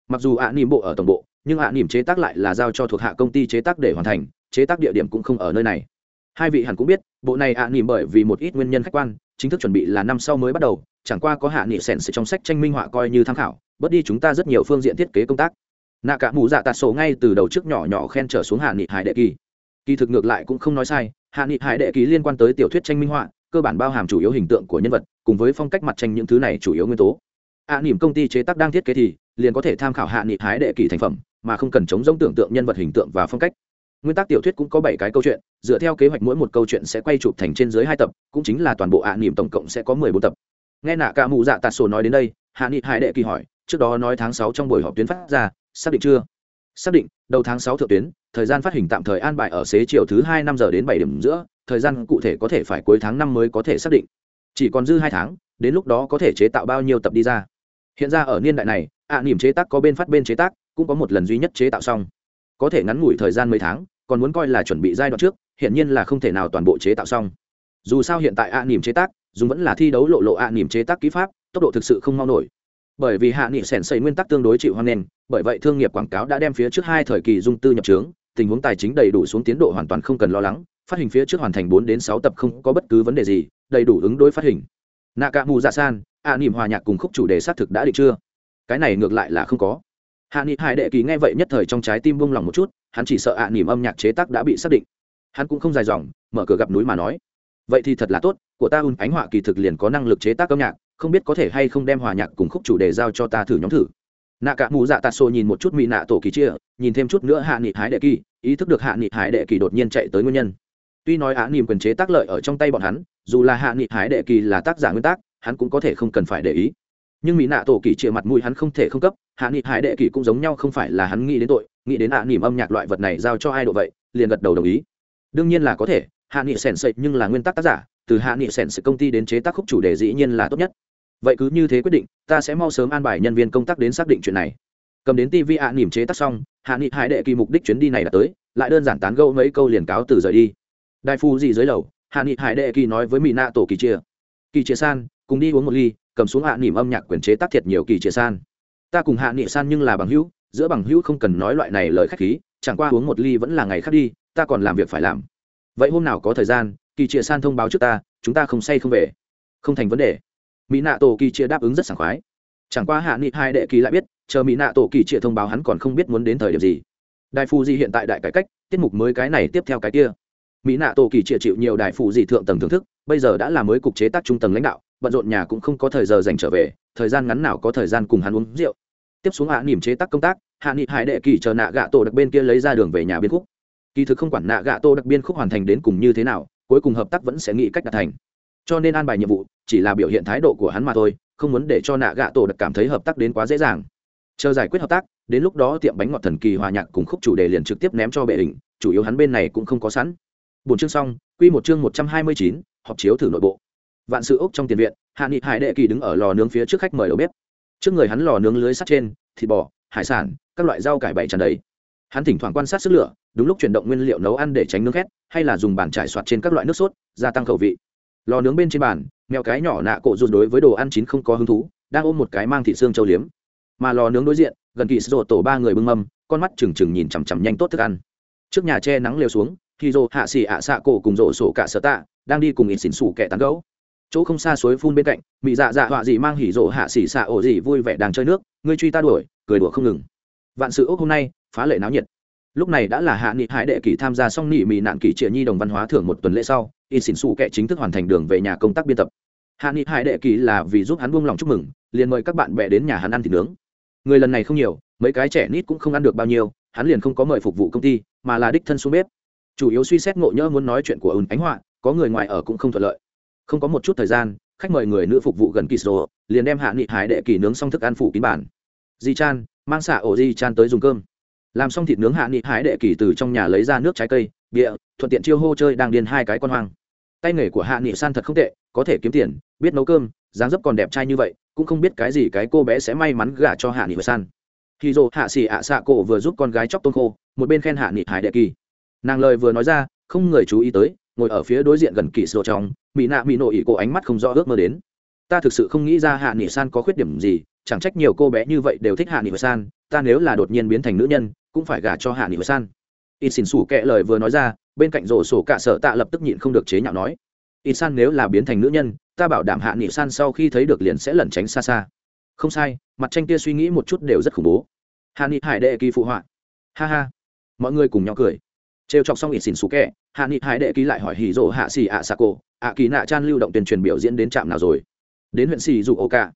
Mặc dù ạ nìm bộ ở tổng bộ, nhưng ạ nỉm chế tác lại là giao cho thuộc hạ công ty chế tác để hoàn thành, chế tác địa điểm cũng không ở nơi này. Hai vị hẳn cũng biết bộ này ạ nỉm bởi vì một ít nguyên nhân khách quan chính thức chuẩn bị là năm sau mới bắt đầu chẳng qua có hạ nghị sèn sẽ trong sách tranh minh họa coi như tham khảo bớt đi chúng ta rất nhiều phương diện thiết kế công tác. Nạ cả mù dạ tạt sổ ngay từ đầu trước nhỏ nhỏ khen trở xuống hạ nghị hải đệ kỳ. Kỳ thực ngược lại cũng không nói sai hạ nghị hải đệ kỳ liên quan tới tiểu thuyết tranh minh họa cơ bản bao hàm chủ yếu hình tượng của nhân vật cùng với phong cách mặt tranh những thứ này chủ yếu nguyên tố. Hạ à, nỉm công ty chế tác đang thiết kế thì liền có thể tham khảo hạ nghị hái đệ kỳ thành phẩm mà không cần chống giống tưởng tượng nhân vật hình tượng và phong cách nguyên tắc tiểu thuyết cũng có bảy cái câu chuyện dựa theo kế hoạch mỗi một câu chuyện sẽ quay chụp thành trên dưới hai tập cũng chính là toàn bộ ạ à nỉm tổng cộng sẽ có mười bốn tập. Nghe nạ cả mụ dạ tạt sổ nói đến đây hạ nghị hải đệ kỳ hỏi trước đó nói tháng sáu trong buổi họp tuyến phát ra xác định chưa? Xác định đầu tháng sáu thượng tuyến thời gian phát hình tạm thời an bài ở xế chiều thứ hai năm giờ đến bảy điểm giữa thời gian cụ thể có thể phải cuối tháng năm mới có thể xác định. Chỉ còn dư hai tháng đến lúc đó có thể chế tạo bao nhiêu tập đi ra. Hiện ra ở niên đại này ạ à, chế tác có bên phát bên chế tác cũng có một lần duy nhất chế tạo xong có thể ngắn ngủi thời gian mấy tháng còn muốn coi là chuẩn bị giai đoạn trước hiện nhiên là không thể nào toàn bộ chế tạo xong. Dù sao hiện tại ạ à, chế tác dùng vẫn là thi đấu lộ lộ ạ à, chế tác ký pháp tốc độ thực sự không mau nổi. Bởi vì hạ nghị sèn xây nguyên tắc tương đối chịu hoan nền bởi vậy thương nghiệp quảng cáo đã đem phía trước hai thời kỳ dung tư nhập trướng tình huống tài chính đầy đủ xuống tiến độ hoàn toàn không cần lo lắng phát hình phía trước hoàn thành bốn đến sáu tập không có bất cứ vấn đề gì đầy đủ ứng đối phát hình. Nạ cả mù dạ san ạ à, hòa nhạc cùng khúc chủ đề xác thực đã định chưa? Cái này ngược lại là không có hạ nghị hải đệ kỳ nghe vậy nhất thời trong trái tim buông lòng một chút hắn chỉ sợ ạ à, âm nhạc chế tác đã bị xác định. Hắn cũng không dài dòng mở cửa gặp núi mà nói vậy thì thật là tốt của ta un ánh họa kỳ thực liền có năng lực chế tác âm nhạc không biết có thể hay không đem hòa nhạc cùng khúc chủ đề giao cho ta thử nhóm thử. Nạ cả mù dạ tạ xô nhìn một chút mỹ nạ tổ kỳ chia nhìn thêm chút nữa hạ nghị hải đệ kỳ ý thức được hạ nghị hải đệ kỳ đột nhiên chạy tới nguyên nhân. Tuy nói á nỉm quyền chế tác lợi ở trong tay bọn hắn dù là hạ nghị hải đệ kỳ là tác giả nguyên tác hắn cũng có thể không cần phải để ý nhưng mỹ nạ tổ kỳ chia mặt mũi hắn không thể không cấp, hạ nghị hải đệ kỳ cũng giống nhau không phải là hắn nghĩ đến tội, nghĩ đến hạ nỉm âm nhạc loại vật này giao cho ai độ vậy, liền gật đầu đồng ý. Đương nhiên là có thể, hạ nghị sèn sậy nhưng là nguyên tắc tác giả, từ hạ nghị sèn sậy công ty đến chế tác khúc chủ đề dĩ nhiên là tốt nhất. Vậy cứ như thế quyết định, ta sẽ mau sớm an bài nhân viên công tác đến xác định chuyện này. Cầm đến tv hạ nỉm chế tác xong, hạ nghị hải đệ kỳ mục đích chuyến đi này đã tới, lại đơn giản tán gẫu mấy câu liền cáo từ rời đi. Đại phu gì dưới lầu, hạ nghị hải đệ kỳ nói với mỹ nạ tổ kỳ chia kỳ chia san cùng đi uống một ly, cầm xuống hạ nỉm âm nhạc quyền chế tác thiệt nhiều kỳ chia san. Ta cùng hạ nghị san nhưng là bằng hữu, giữa bằng hữu không cần nói loại này lời khách khí, chẳng qua uống một ly vẫn là ngày khác đi, ta còn làm việc phải làm. Vậy hôm nào có thời gian, kỳ chia san thông báo trước ta, chúng ta không say không về. Không thành vấn đề. Mỹ nạ tổ kỳ chia đáp ứng rất sảng khoái. Chẳng qua hạ nghị hai đệ kỳ lại biết, chờ mỹ nạ tổ kỳ chia thông báo hắn còn không biết muốn đến thời điểm gì. Đại phu gì hiện tại đại cải cách, tiết mục mới cái này tiếp theo cái kia. Mỹ nạ tổ kỳ chia chịu nhiều đại phụ gì thượng tầng thưởng thức, bây giờ đã là mới cục chế tác trung tầng lãnh đạo bận rộn nhà cũng không có thời giờ dành trở về, thời gian ngắn nào có thời gian cùng hắn uống rượu. Tiếp xuống hạ nỉm chế tác công tác, hạ nghị hải đệ kỳ chờ nạ gạ tổ đặc bên kia lấy ra đường về nhà biên khúc. Kỳ thực không quản nạ gạ tổ đặc biên khúc hoàn thành đến cùng như thế nào, cuối cùng hợp tác vẫn sẽ nghĩ cách đạt thành. Cho nên an bài nhiệm vụ, chỉ là biểu hiện thái độ của hắn mà thôi, không muốn để cho nạ gạ tổ đặc cảm thấy hợp tác đến quá dễ dàng. Chờ giải quyết hợp tác, đến lúc đó tiệm bánh ngọt thần kỳ hòa nhạc cùng khúc chủ đề liền trực tiếp ném cho bệ hình, chủ yếu hắn bên này cũng không có sẵn. Bốn chương xong, quy một chương một trăm hai mươi chín, họp chiếu thử nội bộ vạn sự ốc trong tiền viện, hạ nghị hải đệ kỳ đứng ở lò nướng phía trước khách mời đầu bếp. Trước người hắn lò nướng lưới sắt trên, thịt bò, hải sản, các loại rau cải bày tràn đầy. Hắn thỉnh thoảng quan sát sức lửa, đúng lúc chuyển động nguyên liệu nấu ăn để tránh nướng khét, hay là dùng bàn trải soạt trên các loại nước sốt, gia tăng khẩu vị. Lò nướng bên trên bàn, mèo cái nhỏ nạ cổ rụt đối với đồ ăn chín không có hứng thú, đang ôm một cái mang thịt xương châu liếm. Mà lò nướng đối diện, gần kỳ sổ tổ ba người bưng mâm, con mắt trừng trừng nhìn chằm chằm nhanh tốt thức ăn. Trước nhà che nắng lều xuống khi rô hạ xỉ ạ xạ cổ cùng rổ sổ cả sở tạ đang đi cùng ít xỉn xủ kẻ tán gấu chỗ không xa suối phun bên cạnh, mị dạ dạ họa dị mang hỉ rộ hạ xỉ xạ ổ dị vui vẻ đang chơi nước, ngươi truy ta đuổi, cười đùa không ngừng. Vạn sự ốc hôm nay, phá lệ náo nhiệt. Lúc này đã là hạ nghị hải đệ kỷ tham gia xong nỉ mị nạn kỷ triệt nhi đồng văn hóa thưởng một tuần lễ sau in xỉn xù kệ chính thức hoàn thành đường về nhà công tác biên tập. Hạ nghị hải đệ kỷ là vì giúp hắn buông lòng chúc mừng, liền mời các bạn bè đến nhà hắn ăn thịt nướng. Người lần này không nhiều, mấy cái trẻ nít cũng không ăn được bao nhiêu, hắn liền không có mời phục vụ công ty, mà là đích thân xuống bếp. Chủ yếu suy xét ngộ nhỡ muốn nói chuyện của ùn ánh họa, có người ngoài ở cũng không thuận lợi không có một chút thời gian, khách mời người nữ phục vụ gần kỳ sổ liền đem hạ nghị hải đệ kỳ nướng xong thức ăn phủ kín bàn. Di chan, mang xạ ổ di chan tới dùng cơm. Làm xong thịt nướng, hạ nghị hải đệ kỳ từ trong nhà lấy ra nước trái cây bịa thuận tiện chiêu hô chơi đang điên hai cái con hoang. Tay nghề của hạ nghị san thật không tệ, có thể kiếm tiền, biết nấu cơm, dáng dấp còn đẹp trai như vậy, cũng không biết cái gì cái cô bé sẽ may mắn gả cho hạ nghị san. Khi dồ hạ xỉ ạ xạ cổ vừa giúp con gái chóc tôn khô, một bên khen hạ nghị hải đệ kỳ nàng lời vừa nói ra, không người chú ý tới ngồi ở phía đối diện gần kỳ sổ trong, mỹ nạ mỹ nội ý cô ánh mắt không rõ ước mơ đến. Ta thực sự không nghĩ ra hạ nghị san có khuyết điểm gì, chẳng trách nhiều cô bé như vậy đều thích hạ nghị san, ta nếu là đột nhiên biến thành nữ nhân, cũng phải gả cho hạ nghị san. Ít xỉn xủ kệ lời vừa nói ra, bên cạnh rổ sổ cả sợ tạ lập tức nhịn không được chế nhạo nói. Ít san nếu là biến thành nữ nhân, ta bảo đảm hạ nghị san sau khi thấy được liền sẽ lẩn tránh xa xa. Không sai, mặt tranh kia suy nghĩ một chút đều rất khủng bố. Hạ nghị hải đệ kỳ phụ họa. Ha ha. Mọi người cùng nhau cười trêu chọc xong ít xỉn xú kẹ hạ nghị hải đệ ký lại hỏi hì rỗ hạ xì ạ xà cổ, ạ kỳ nạ chan lưu động tuyên truyền biểu diễn đến trạm nào rồi? Đến huyện xì dù ổ cả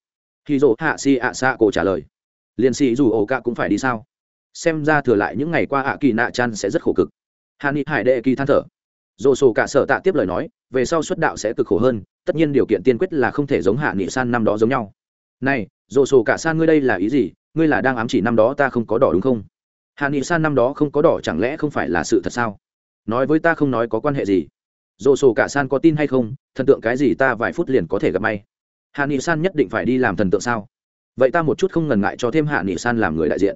hì rỗ hạ xì ạ xà cổ trả lời liền xì dù ổ cả cũng phải đi sao? Xem ra thừa lại những ngày qua ạ kỳ nạ chan sẽ rất khổ cực. Hạ nghị hải đệ kỳ than thở. Dồ sổ cả sở tạ tiếp lời nói, về sau xuất đạo sẽ cực khổ hơn, tất nhiên điều kiện tiên quyết là không thể giống hạ nghị san năm đó giống nhau. Này dồ sổ cả san ngươi đây là ý gì? Ngươi là đang ám chỉ năm đó ta không có đỏ đúng không? Hạ nghị san năm đó không có đỏ chẳng lẽ không phải là sự thật sao? Nói với ta không nói có quan hệ gì. Dồ sổ cả san có tin hay không, thần tượng cái gì ta vài phút liền có thể gặp may. Hạ nghị san nhất định phải đi làm thần tượng sao? Vậy ta một chút không ngần ngại cho thêm hạ nghị san làm người đại diện.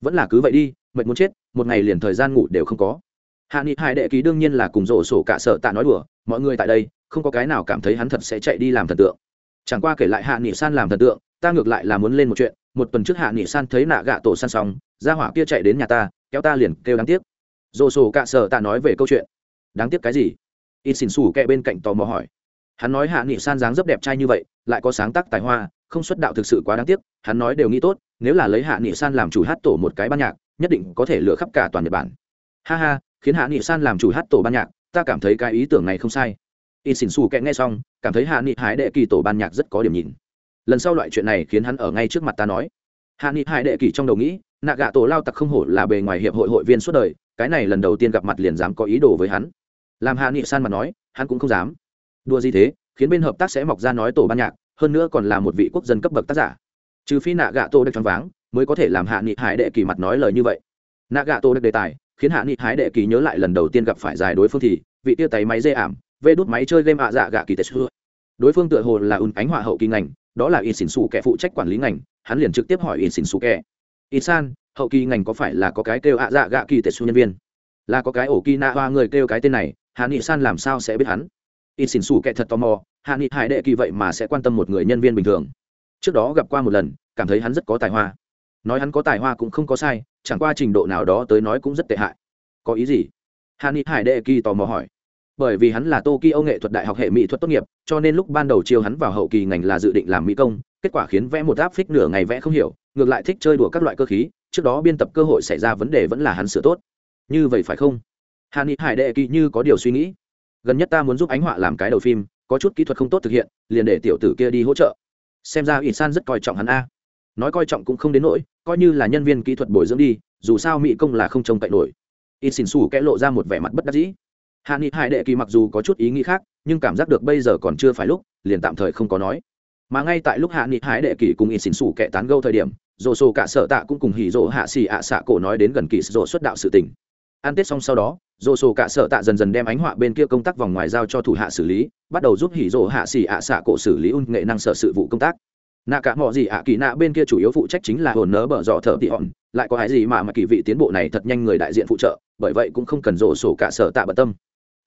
Vẫn là cứ vậy đi, mệt muốn chết, một ngày liền thời gian ngủ đều không có. Hạ nghị hải đệ ký đương nhiên là cùng rổ sổ cả sợ tạ nói đùa, mọi người tại đây, không có cái nào cảm thấy hắn thật sẽ chạy đi làm thần tượng. Chẳng qua kể lại hạ nghị san làm thần tượng, ta ngược lại là muốn lên một chuyện một tuần trước hạ nghị san thấy nạ gạ tổ san xong ra hỏa kia chạy đến nhà ta, kéo ta liền kêu đáng tiếc. Dồ sổ cả sợ ta nói về câu chuyện. Đáng tiếc cái gì? Ít xỉn xù kẹ bên cạnh tò mò hỏi. Hắn nói hạ nghị san dáng rất đẹp trai như vậy, lại có sáng tác tài hoa, không xuất đạo thực sự quá đáng tiếc, hắn nói đều nghĩ tốt, nếu là lấy hạ nghị san làm chủ hát tổ một cái ban nhạc, nhất định có thể lựa khắp cả toàn nhật bản. Ha ha, khiến hạ nghị san làm chủ hát tổ ban nhạc, ta cảm thấy cái ý tưởng này không sai. Y xỉn xù kẹ nghe xong, cảm thấy hạ nghị hái đệ kỳ tổ ban nhạc rất có điểm nhìn lần sau loại chuyện này khiến hắn ở ngay trước mặt ta nói. Hạ nghị hải đệ kỳ trong đầu nghĩ, nạ gạ tổ lao tặc không hổ là bề ngoài hiệp hội hội viên suốt đời, cái này lần đầu tiên gặp mặt liền dám có ý đồ với hắn. Làm hạ nghị san mà nói, hắn cũng không dám. Đua gì thế, khiến bên hợp tác sẽ mọc ra nói tổ ban nhạc, hơn nữa còn là một vị quốc dân cấp bậc tác giả. Trừ phi nạ gạ tổ được choáng váng, mới có thể làm hạ nghị hải đệ kỳ mặt nói lời như vậy. Nạ gạ tổ được đề tài, khiến hạ nghị hải đệ kỳ nhớ lại lần đầu tiên gặp phải giải đối phương thì, vị tia tay máy dê ảm, vê đút máy chơi game ạ dạ gạ kỳ tệ xưa. Đối phương tựa hồ là ùn ánh họa hậu kỳ ngành đó là ít xỉn xù kẻ phụ trách quản lý ngành, hắn liền trực tiếp hỏi ít xỉn xù kẻ. Ít san, hậu kỳ ngành có phải là có cái kêu ạ dạ gạ kỳ tệ xu nhân viên? Là có cái ổ kỳ nạ hoa người kêu cái tên này hạ nghị san làm sao sẽ biết hắn? Ít xỉn xù kẻ thật tò mò hạ nghị hải đệ kỳ vậy mà sẽ quan tâm một người nhân viên bình thường. Trước đó gặp qua một lần, cảm thấy hắn rất có tài hoa. Nói hắn có tài hoa cũng không có sai, chẳng qua trình độ nào đó tới nói cũng rất tệ hại. Có ý gì? Hắn ni hải đệ kỳ tò mò hỏi bởi vì hắn là tokyo nghệ thuật đại học hệ mỹ thuật tốt nghiệp, cho nên lúc ban đầu chiêu hắn vào hậu kỳ ngành là dự định làm mỹ công, kết quả khiến vẽ một áp phích nửa ngày vẽ không hiểu, ngược lại thích chơi đùa các loại cơ khí, trước đó biên tập cơ hội xảy ra vấn đề vẫn là hắn sửa tốt. Như vậy phải không? Hàn ni hải đệ kỳ như có điều suy nghĩ. Gần nhất ta muốn giúp ánh họa làm cái đầu phim, có chút kỹ thuật không tốt thực hiện, liền để tiểu tử kia đi hỗ trợ. Xem ra ỷ san rất coi trọng hắn a. Nói coi trọng cũng không đến nỗi, coi như là nhân viên kỹ thuật bồi dưỡng đi, dù sao mỹ công là không trông cậy nổi. Ít xỉn xù kẽ lộ ra một vẻ mặt bất đắc dĩ hạ nghị hải đệ kỳ mặc dù có chút ý nghĩ khác, nhưng cảm giác được bây giờ còn chưa phải lúc, liền tạm thời không có nói. Mà ngay tại lúc hạ nghị hải đệ kỳ cùng ít xỉn xủ kẻ tán gâu thời điểm dồ sổ cả sở tạ cũng cùng hỉ rộ hạ xì ạ xạ cổ nói đến gần kỳ rộ xuất đạo sự tình. Ăn tết xong sau đó dồ sổ cả sở tạ dần dần đem ánh họa bên kia công tác vòng ngoài giao cho thủ hạ xử lý, bắt đầu giúp hỉ rộ hạ xì ạ xạ cổ xử lý un nghệ năng sở sự vụ công tác. Nạ cả mọi gì ạ kỳ nạ bên kia chủ yếu phụ trách chính là hồn nớ bở dọ thợ tị hòn, lại có cái gì mà mà kỳ vị tiến bộ này thật nhanh người đại diện phụ trợ, bởi vậy cũng không cần rổ sổ cả sở tạ bận tâm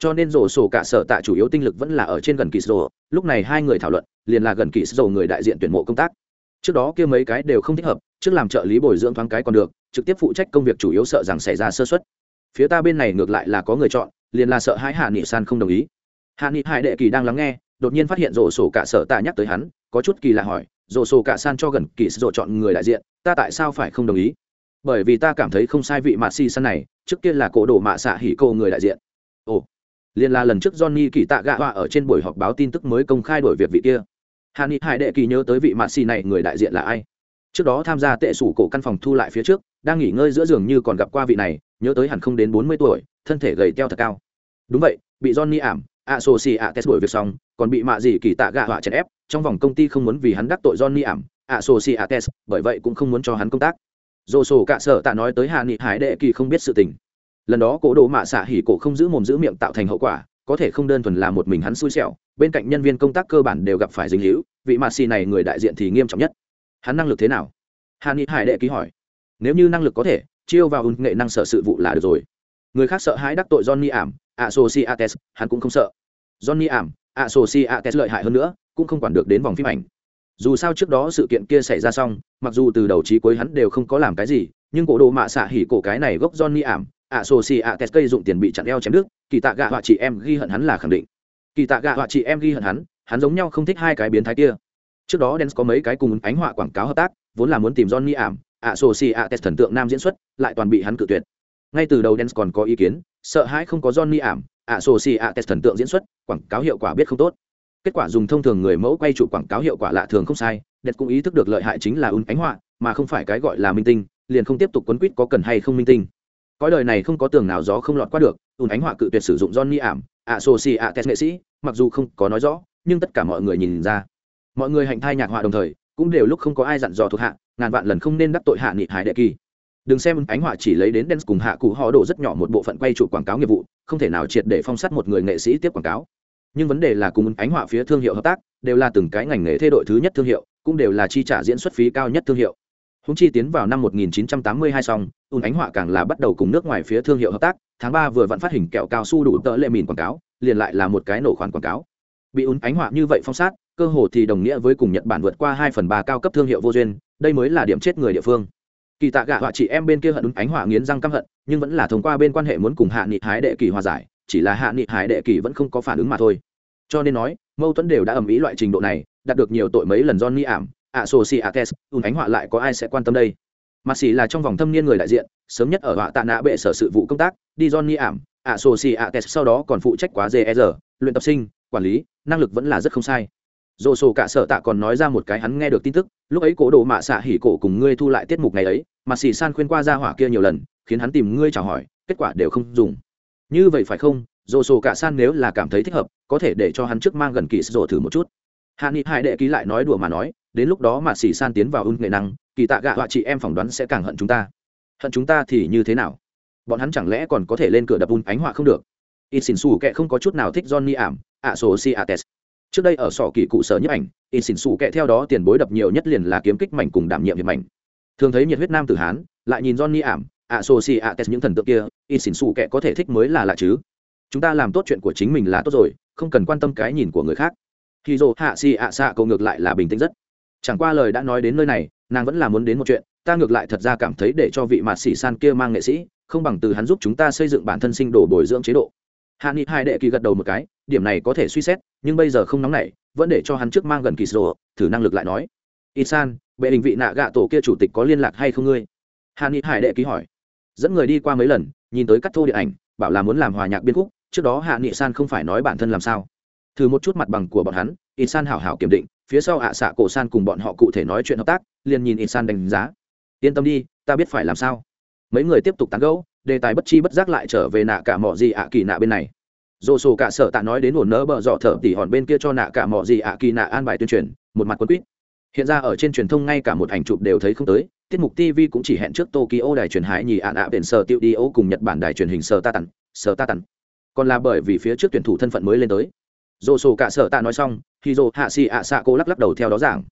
cho nên rổ sổ cả sở tạ chủ yếu tinh lực vẫn là ở trên gần kỳ rổ. Lúc này hai người thảo luận, liền là gần kỳ rổ người đại diện tuyển mộ công tác. Trước đó kia mấy cái đều không thích hợp, trước làm trợ lý bồi dưỡng thoáng cái còn được, trực tiếp phụ trách công việc chủ yếu sợ rằng xảy ra sơ xuất phía ta bên này ngược lại là có người chọn, liền là sợ hãi hạ nghị san không đồng ý. Hạ nghị hải đệ kỳ đang lắng nghe, đột nhiên phát hiện rổ sổ cả sở tạ nhắc tới hắn, có chút kỳ lạ hỏi, rổ sổ cả san cho gần kỳ rổ chọn người đại diện, ta tại sao phải không đồng ý? Bởi vì ta cảm thấy không sai vị mạ si san này, trước kia là cổ đồ mạ xạ hỉ cô người đại diện. Ồ liền là lần trước johnny kỳ tạ gạ họa ở trên buổi họp báo tin tức mới công khai đổi việc vị kia. Hà ni hải đệ kỳ nhớ tới vị mạ xì này người đại diện là ai? Trước đó tham gia tệ sủ cổ căn phòng thu lại phía trước, đang nghỉ ngơi giữa giường như còn gặp qua vị này, nhớ tới hẳn không đến bốn mươi tuổi, thân thể gầy teo thật cao. Đúng vậy, bị johnny ảm a sô si a test đuổi việc xong, còn bị mạ gì kỳ tạ gạ họa chèn ép, trong vòng công ty không muốn vì hắn đắc tội johnny ảm a sô si a test bởi vậy cũng không muốn cho hắn công tác. Dồ sổ cạ sở tạ nói tới hạ nghị hải đệ kỳ không biết sự tình lần đó cố đồ mạ xạ hỉ cổ không giữ mồm giữ miệng tạo thành hậu quả, có thể không đơn thuần là một mình hắn xui xẻo, bên cạnh nhân viên công tác cơ bản đều gặp phải dính hữu vị mạ xì này người đại diện thì nghiêm trọng nhất. Hắn năng lực thế nào? Hàn ni hải đệ ký hỏi. Nếu như năng lực có thể, chiêu vào ứng nghệ năng sở sự vụ là được rồi. Người khác sợ hãi đắc tội johnny ảm, associates, hắn cũng không sợ. Johnny ảm, associates lợi hại hơn nữa, cũng không quản được đến vòng phim ảnh. Dù sao trước đó sự kiện kia xảy ra xong, mặc dù từ đầu chí cuối hắn đều không có làm cái gì, nhưng cổ đồ mạ xạ hỉ cổ cái này gốc johnny ảm ạ sổ si ạ tes cây dụng tiền bị chặn eo chém đứt, kỳ tạ gạ họa chị em ghi hận hắn là khẳng định. Kỳ tạ gạ họa chị em ghi hận hắn hắn giống nhau không thích hai cái biến thái kia. Trước đó đen có mấy cái cùng ánh họa quảng cáo hợp tác, vốn là muốn tìm johnny ảm, ạ sổ si ạ tes thần tượng nam diễn xuất, lại toàn bị hắn cự tuyệt. Ngay từ đầu đen còn có ý kiến, sợ hãi không có johnny ảm, ạ sổ si ạ tes thần tượng diễn xuất, quảng cáo hiệu quả biết không tốt. Kết quả dùng thông thường người mẫu quay trụ quảng cáo hiệu quả lạ thường không sai đẹp cũng ý thức được lợi hại chính là ứng ánh họa, mà không phải cái gọi là minh tinh, liền không tiếp tục quấn quýt có cần hay không minh tinh cõi đời này không có tường nào gió không lọt qua được, ùn ánh họa cự tuyệt sử dụng johnny ảm ạ sô xì ạ test nghệ sĩ, mặc dù không có nói rõ, nhưng tất cả mọi người nhìn ra. Mọi người hạnh thai nhạc họa đồng thời, cũng đều lúc không có ai dặn dò thuộc hạ, ngàn vạn lần không nên đắc tội hạ nghị hải đệ kỳ. Đừng xem ánh họa chỉ lấy đến đen cùng hạ cụ họ đổ rất nhỏ một bộ phận quay trụ quảng cáo nghiệp vụ, không thể nào triệt để phong sát một người nghệ sĩ tiếp quảng cáo. Nhưng vấn đề là cùng ánh họa phía thương hiệu hợp tác, đều là từng cái ngành nghề thay đổi thứ nhất thương hiệu, cũng đều là chi trả diễn xuất phí cao nhất thương hiệu húng chi tiến vào năm 1982 xong, ùn ánh họa càng là bắt đầu cùng nước ngoài phía thương hiệu hợp tác, tháng ba vừa vẫn phát hình kẹo cao su đủ tợ lệ mìn quảng cáo, liền lại là một cái nổ khoản quảng cáo. Bị ùn ánh họa như vậy phong sát, cơ hồ thì đồng nghĩa với cùng nhật bản vượt qua hai phần ba cao cấp thương hiệu vô duyên, đây mới là điểm chết người địa phương. Kỳ tạ gạ họa chị em bên kia hận ùn ánh họa nghiến răng căm hận, nhưng vẫn là thông qua bên quan hệ muốn cùng hạ nghị hái đệ kỳ hòa giải, chỉ là hạ nghị hái đệ kỳ vẫn không có phản ứng mà thôi. Cho nên nói, mâu thuẫn đều đã ầm ĩ loại trình độ này, đạt được nhiều tội mấy lần Johnny ảm ạ sổ xì à, ạ ates ùn ánh họa lại có ai sẽ quan tâm đây? Mặt xì là trong vòng thâm niên người đại diện, sớm nhất ở họa tạ nạ bệ sở sự vụ công tác, đi Johnny ảm. Ạ sổ xì ạ ates sau đó còn phụ trách quá gr e luyện tập sinh, quản lý, năng lực vẫn là rất không sai. Dồ sổ cả sở tạ còn nói ra một cái hắn nghe được tin tức, lúc ấy cổ đồ mạ xạ hỉ cổ cùng ngươi thu lại tiết mục ngày ấy mặt xì san khuyên qua ra hỏa kia nhiều lần, khiến hắn tìm ngươi chào hỏi, kết quả đều không dùng. Như vậy phải không? Dồ sổ cả san nếu là cảm thấy thích hợp, có thể để cho hắn trước mang gần kỳ sổ thử một chút. Hạ nghị hai đệ ký lại nói đùa mà nói đến lúc đó mà xỉ san tiến vào ưng nghệ năng, kỳ tạ gạ họa chị em phỏng đoán sẽ càng hận chúng ta. Hận chúng ta thì như thế nào? Bọn hắn chẳng lẽ còn có thể lên cửa đập un ánh họa không được? Ít xỉn xù kệ không có chút nào thích johnny ảm ạ sổ si ates trước đây ở sọ kỳ cụ sở nhấp ảnh in xỉn xù kệ theo đó tiền bối đập nhiều nhất liền là kiếm kích mảnh cùng đảm nhiệm hiệp mảnh. Thường thấy nhiệt huyết nam tử hán, lại nhìn johnny ảm ạ sổ si ates những thần tượng kia in xỉn xù kệ có thể thích mới là lạ chứ. Chúng ta làm tốt chuyện của chính mình là tốt rồi, không cần quan tâm cái nhìn của người khác. Khi dồ hạ si ạ xạ cầu ngược lại là bình tĩnh rất chẳng qua lời đã nói đến nơi này, nàng vẫn là muốn đến một chuyện, ta ngược lại thật ra cảm thấy để cho vị mạt sĩ san kia mang nghệ sĩ, không bằng từ hắn giúp chúng ta xây dựng bản thân sinh đồ bồi dưỡng chế độ. Hạ nghị hai đệ kỳ gật đầu một cái, điểm này có thể suy xét, nhưng bây giờ không nóng nảy, vẫn để cho hắn trước mang gần kỳ sổ, thử năng lực lại nói. Y san bệ hình vị nạ gạ tổ kia chủ tịch có liên lạc hay không ngươi? Hạ nghị hải đệ ký hỏi. Dẫn người đi qua mấy lần, nhìn tới cắt thô điện ảnh, bảo là muốn làm hòa nhạc biên khúc, trước đó hạ nghị san không phải nói bản thân làm sao. Thử một chút mặt bằng của bọn hắn y san hảo hảo kiểm định phía sau ạ xạ cổ san cùng bọn họ cụ thể nói chuyện hợp tác, liền nhìn ít san đánh giá. Yên tâm đi, ta biết phải làm sao. Mấy người tiếp tục tán gẫu, đề tài bất chi bất giác lại trở về nạ cả mỏ gì ạ kỳ nạ bên này. Dồ sổ cả sở tạ nói đến ổn nỡ bợ dọ thở tỉ hòn bên kia cho nạ cả mỏ gì ạ kỳ nạ an bài tuyên truyền, một mặt quân quýt. Hiện ra ở trên truyền thông ngay cả một ảnh chụp đều thấy không tới, tiết mục tv cũng chỉ hẹn trước tokyo đài truyền hải nhì ạn ạ biển sở tiêu đi ô cùng nhật bản đài truyền hình sở ta tặng, sở ta tặng. Còn là bởi vì phía trước tuyển thủ thân phận mới lên tới dồ sổ cả sở tạ nói xong, thì dồ hạ xì ạ xạ cô lắc lắc đầu theo đó giảng.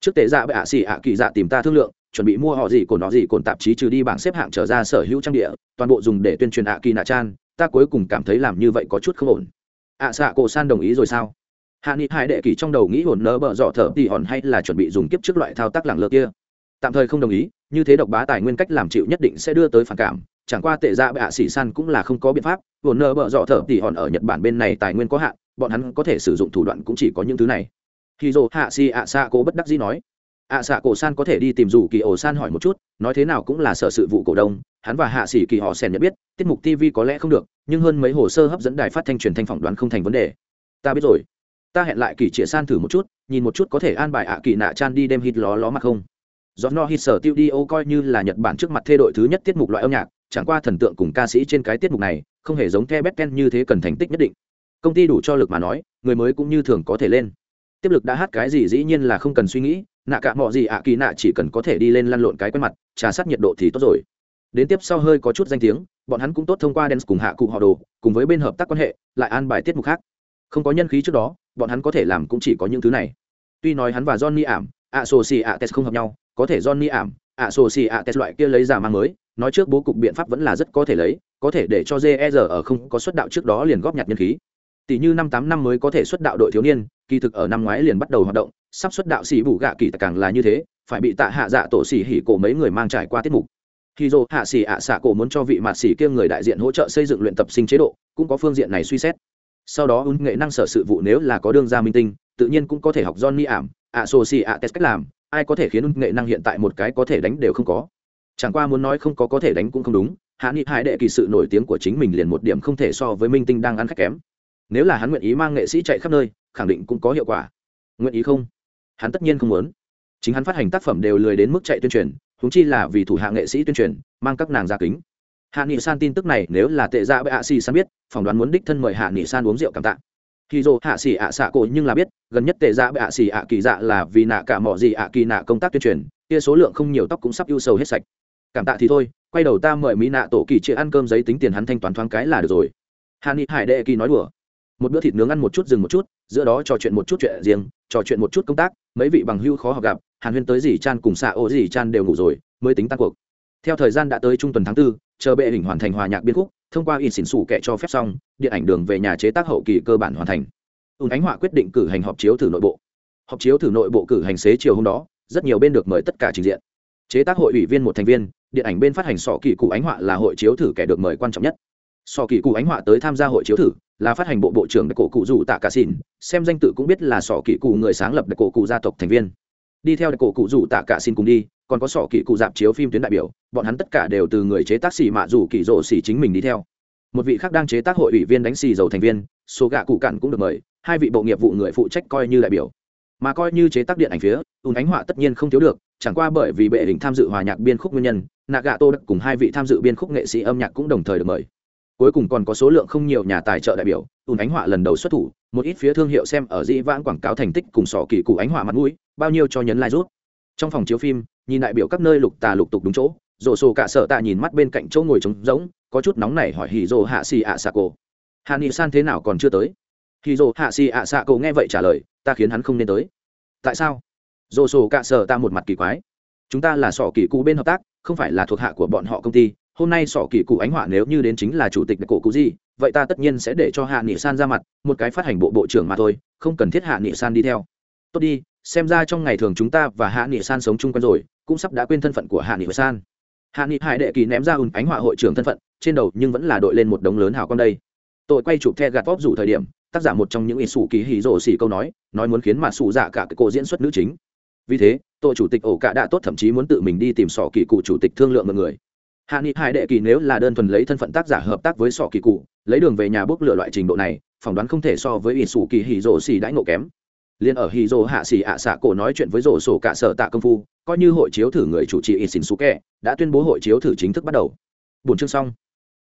Trước tệ dạ bệ ạ xì ạ kỳ dạ tìm ta thương lượng, chuẩn bị mua họ gì của nó gì cồn tạp chí trừ đi bảng xếp hạng trở ra sở hữu trang địa, toàn bộ dùng để tuyên truyền ạ kỳ nạ chan, ta cuối cùng cảm thấy làm như vậy có chút không ổn. Ạ xạ cổ san đồng ý rồi sao? Hạ nghị hai đệ kỳ trong đầu nghĩ hồn nỡ bợ dọ thở tỉ hòn hay là chuẩn bị dùng kiếp trước loại thao tác lẳng lơ kia? Tạm thời không đồng ý, như thế độc bá tài nguyên cách làm chịu nhất định sẽ đưa tới phản cảm. Chẳng qua tệ ra bệ ạ xỉ san cũng là không có biện pháp, hồn nỡ bợ dọ thở tỉ hòn ở nhật bản bên này tài nguyên có hạn bọn hắn có thể sử dụng thủ đoạn cũng chỉ có những thứ này. Khi dồ hạ xì ạ xạ cổ bất đắc dĩ nói. Ạ xạ cổ san có thể đi tìm dù kỳ ổ san hỏi một chút, nói thế nào cũng là sở sự vụ cổ đông, hắn và hạ sĩ kỳ họ sen nhận biết, tiết mục tv có lẽ không được, nhưng hơn mấy hồ sơ hấp dẫn đài phát thanh truyền thanh phỏng đoán không thành vấn đề. Ta biết rồi. Ta hẹn lại kỳ trịa san thử một chút, nhìn một chút có thể an bài ạ kỳ nạ chan đi đem hít ló ló mặt không. Do no hít sở tiêu đi ô coi như là nhật bản trước mặt thê đội thứ nhất tiết mục loại âm nhạc, chẳng qua thần tượng cùng ca sĩ trên cái tiết mục này, không hề giống the betten như thế cần thành tích nhất định công ty đủ cho lực mà nói, người mới cũng như thường có thể lên. Tiếp lực đã hát cái gì dĩ nhiên là không cần suy nghĩ, nạ cả mọi gì ạ kỳ nạ chỉ cần có thể đi lên lăn lộn cái quen mặt, trà sát nhiệt độ thì tốt rồi. Đến tiếp sau hơi có chút danh tiếng, bọn hắn cũng tốt thông qua dance cùng hạ cụ họ đồ, cùng với bên hợp tác quan hệ, lại an bài tiết mục khác. Không có nhân khí trước đó, bọn hắn có thể làm cũng chỉ có những thứ này. Tuy nói hắn và johnny ảm ạ sô xì ạ tes không hợp nhau, có thể johnny ảm ạ sô xì ạ tes loại kia lấy giả mang mới, nói trước bố cục biện pháp vẫn là rất có thể lấy, có thể để cho jer ở không có xuất đạo trước đó liền góp nhặt nhân khí tỷ như năm tám năm mới có thể xuất đạo đội thiếu niên, kỳ thực ở năm ngoái liền bắt đầu hoạt động, sắp xuất đạo xỉ bù gạ kỳ càng là như thế, phải bị tạ hạ dạ tổ xỉ hỉ cổ mấy người mang trải qua tiết mục. Khi dô hạ xỉ ạ xạ cổ muốn cho vị mạt xỉ kia người đại diện hỗ trợ xây dựng luyện tập sinh chế độ, cũng có phương diện này suy xét. Sau đó ứng nghệ năng sở sự vụ nếu là có đương gia minh tinh, tự nhiên cũng có thể học johnny ảm, ạ sô xỉ ạ test cách làm, ai có thể khiến ứng nghệ năng hiện tại một cái có thể đánh đều không có. Chẳng qua muốn nói không có có thể đánh cũng không đúng, hạ nghị hải đệ kỳ sự nổi tiếng của chính mình liền một điểm không thể so với minh tinh đang ăn khách kém nếu là hắn nguyện ý mang nghệ sĩ chạy khắp nơi, khẳng định cũng có hiệu quả. Nguyện ý không? Hắn tất nhiên không muốn. Chính hắn phát hành tác phẩm đều lười đến mức chạy tuyên truyền húng chi là vì thủ hạ nghệ sĩ tuyên truyền, mang các nàng ra kính. Hạ nghị san tin tức này nếu là tệ ra bệ ạ xì san biết, phỏng đoán muốn đích thân mời hạ nghị san uống rượu cảm tạ. Khi dô hạ xì ạ xạ cổ nhưng là biết, gần nhất tệ ra bệ ạ xì ạ kỳ dạ là vì nạ cả mọi gì ạ kỳ nạ công tác tuyên truyền, kia số lượng không nhiều tóc cũng sắp ưu sầu hết sạch. Cảm tạ thì thôi, quay đầu ta mời mỹ nạ tổ kỳ chia ăn cơm giấy tính tiền hắn thanh toán thoáng cái là được rồi. Hạ nghị hải đệ kỳ nói đùa một bữa thịt nướng ăn một chút dừng một chút, giữa đó trò chuyện một chút chuyện riêng, trò chuyện một chút công tác, mấy vị bằng hưu khó học gặp, hàn huyên tới dì chan cùng xạ ô dì chan đều ngủ rồi, mới tính tăng cuộc. Theo thời gian đã tới trung tuần tháng tư, chờ bệ hình hoàn thành hòa nhạc biên khúc, thông qua in xỉn xủ kệ cho phép xong, điện ảnh đường về nhà chế tác hậu kỳ cơ bản hoàn thành. Ùn ánh họa quyết định cử hành họp chiếu thử nội bộ. Họp chiếu thử nội bộ cử hành xế chiều hôm đó, rất nhiều bên được mời tất cả trình diện. Chế tác hội ủy viên một thành viên, điện ảnh bên phát hành sọ kỳ cụ ánh họa là hội chiếu thử kẻ được mời quan trọng nhất. Sọ kỳ cụ ánh họa tới tham gia hội chiếu thử là phát hành bộ bộ trưởng đại cổ cụ dù tạ cả xỉn, xem danh tự cũng biết là sọ kỷ cụ người sáng lập đại cổ cụ gia tộc thành viên. Đi theo đại cổ cụ dù tạ cả xỉn cùng đi, còn có sọ kỷ cụ dạp chiếu phim tuyến đại biểu, bọn hắn tất cả đều từ người chế tác xì mạ dù kỷ rộ xì chính mình đi theo. Một vị khác đang chế tác hội ủy viên đánh xì dầu thành viên, số gạ cụ cặn cũng được mời, hai vị bộ nghiệp vụ người phụ trách coi như đại biểu. Mà coi như chế tác điện ảnh phía, ùn ánh họa tất nhiên không thiếu được, chẳng qua bởi vì bệ hình tham dự hòa nhạc biên khúc nguyên nhân nạ gạ tô đất cùng hai vị tham dự biên khúc nghệ sĩ âm nhạc cũng đồng thời được mời cuối cùng còn có số lượng không nhiều nhà tài trợ đại biểu ùn ánh họa lần đầu xuất thủ, một ít phía thương hiệu xem ở dĩ vãng quảng cáo thành tích cùng sỏ kỳ cụ ánh họa mặt mũi, bao nhiêu cho nhấn lai rút. Trong phòng chiếu phim, nhìn đại biểu các nơi lục tà lục tục đúng chỗ rổ sổ cả sợ tạ nhìn mắt bên cạnh chỗ ngồi trống rỗng, có chút nóng nảy hỏi hì rồ hạ xì ạ xạ cổ. Hạ nghị san thế nào còn chưa tới? Hì rồ hạ xì ạ xạ cổ nghe vậy trả lời, ta khiến hắn không nên tới. Tại sao? Rổ sổ cả sợ ta một mặt kỳ quái. Chúng ta là sỏ kỳ cụ bên hợp tác, không phải là thuộc hạ của bọn họ công ty hôm nay sỏ kỳ cụ ánh họa nếu như đến chính là chủ tịch cổ cụ gì, vậy ta tất nhiên sẽ để cho hạ nghị san ra mặt, một cái phát hành bộ bộ trưởng mà thôi, không cần thiết hạ nghị san đi theo. Tốt đi, xem ra trong ngày thường chúng ta và hạ nghị san sống chung quen rồi, cũng sắp đã quên thân phận của hạ nghị san. Hạ nghị hải đệ kỳ ném ra ùn ánh họa hội trưởng thân phận, trên đầu nhưng vẫn là đội lên một đống lớn hào con đây. Tội quay chụp the gạt vóp rủ thời điểm, tác giả một trong những ý sủ kỳ hì rổ xỉ câu nói nói muốn khiến mà sủ dạ cả cái cô diễn xuất nữ chính. Vì thế, tội chủ tịch ổ cả đã tốt thậm chí muốn tự mình đi tìm sỏ kỳ cụ chủ tịch thương lượng mọi người hạ nghị hải đệ kỳ nếu là đơn thuần lấy thân phận tác giả hợp tác với sọ kỳ cụ, lấy đường về nhà bốc lựa loại trình độ này, phỏng đoán không thể so với ỷ sủ kỳ hì rổ xì đãi ngộ kém. Liền ở hì rổ hạ xì ạ xạ cổ nói chuyện với rổ sổ cả sở tạ công phu, coi như hội chiếu thử người chủ trì ít xin xú kẹ đã tuyên bố hội chiếu thử chính thức bắt đầu. Bốn chương xong.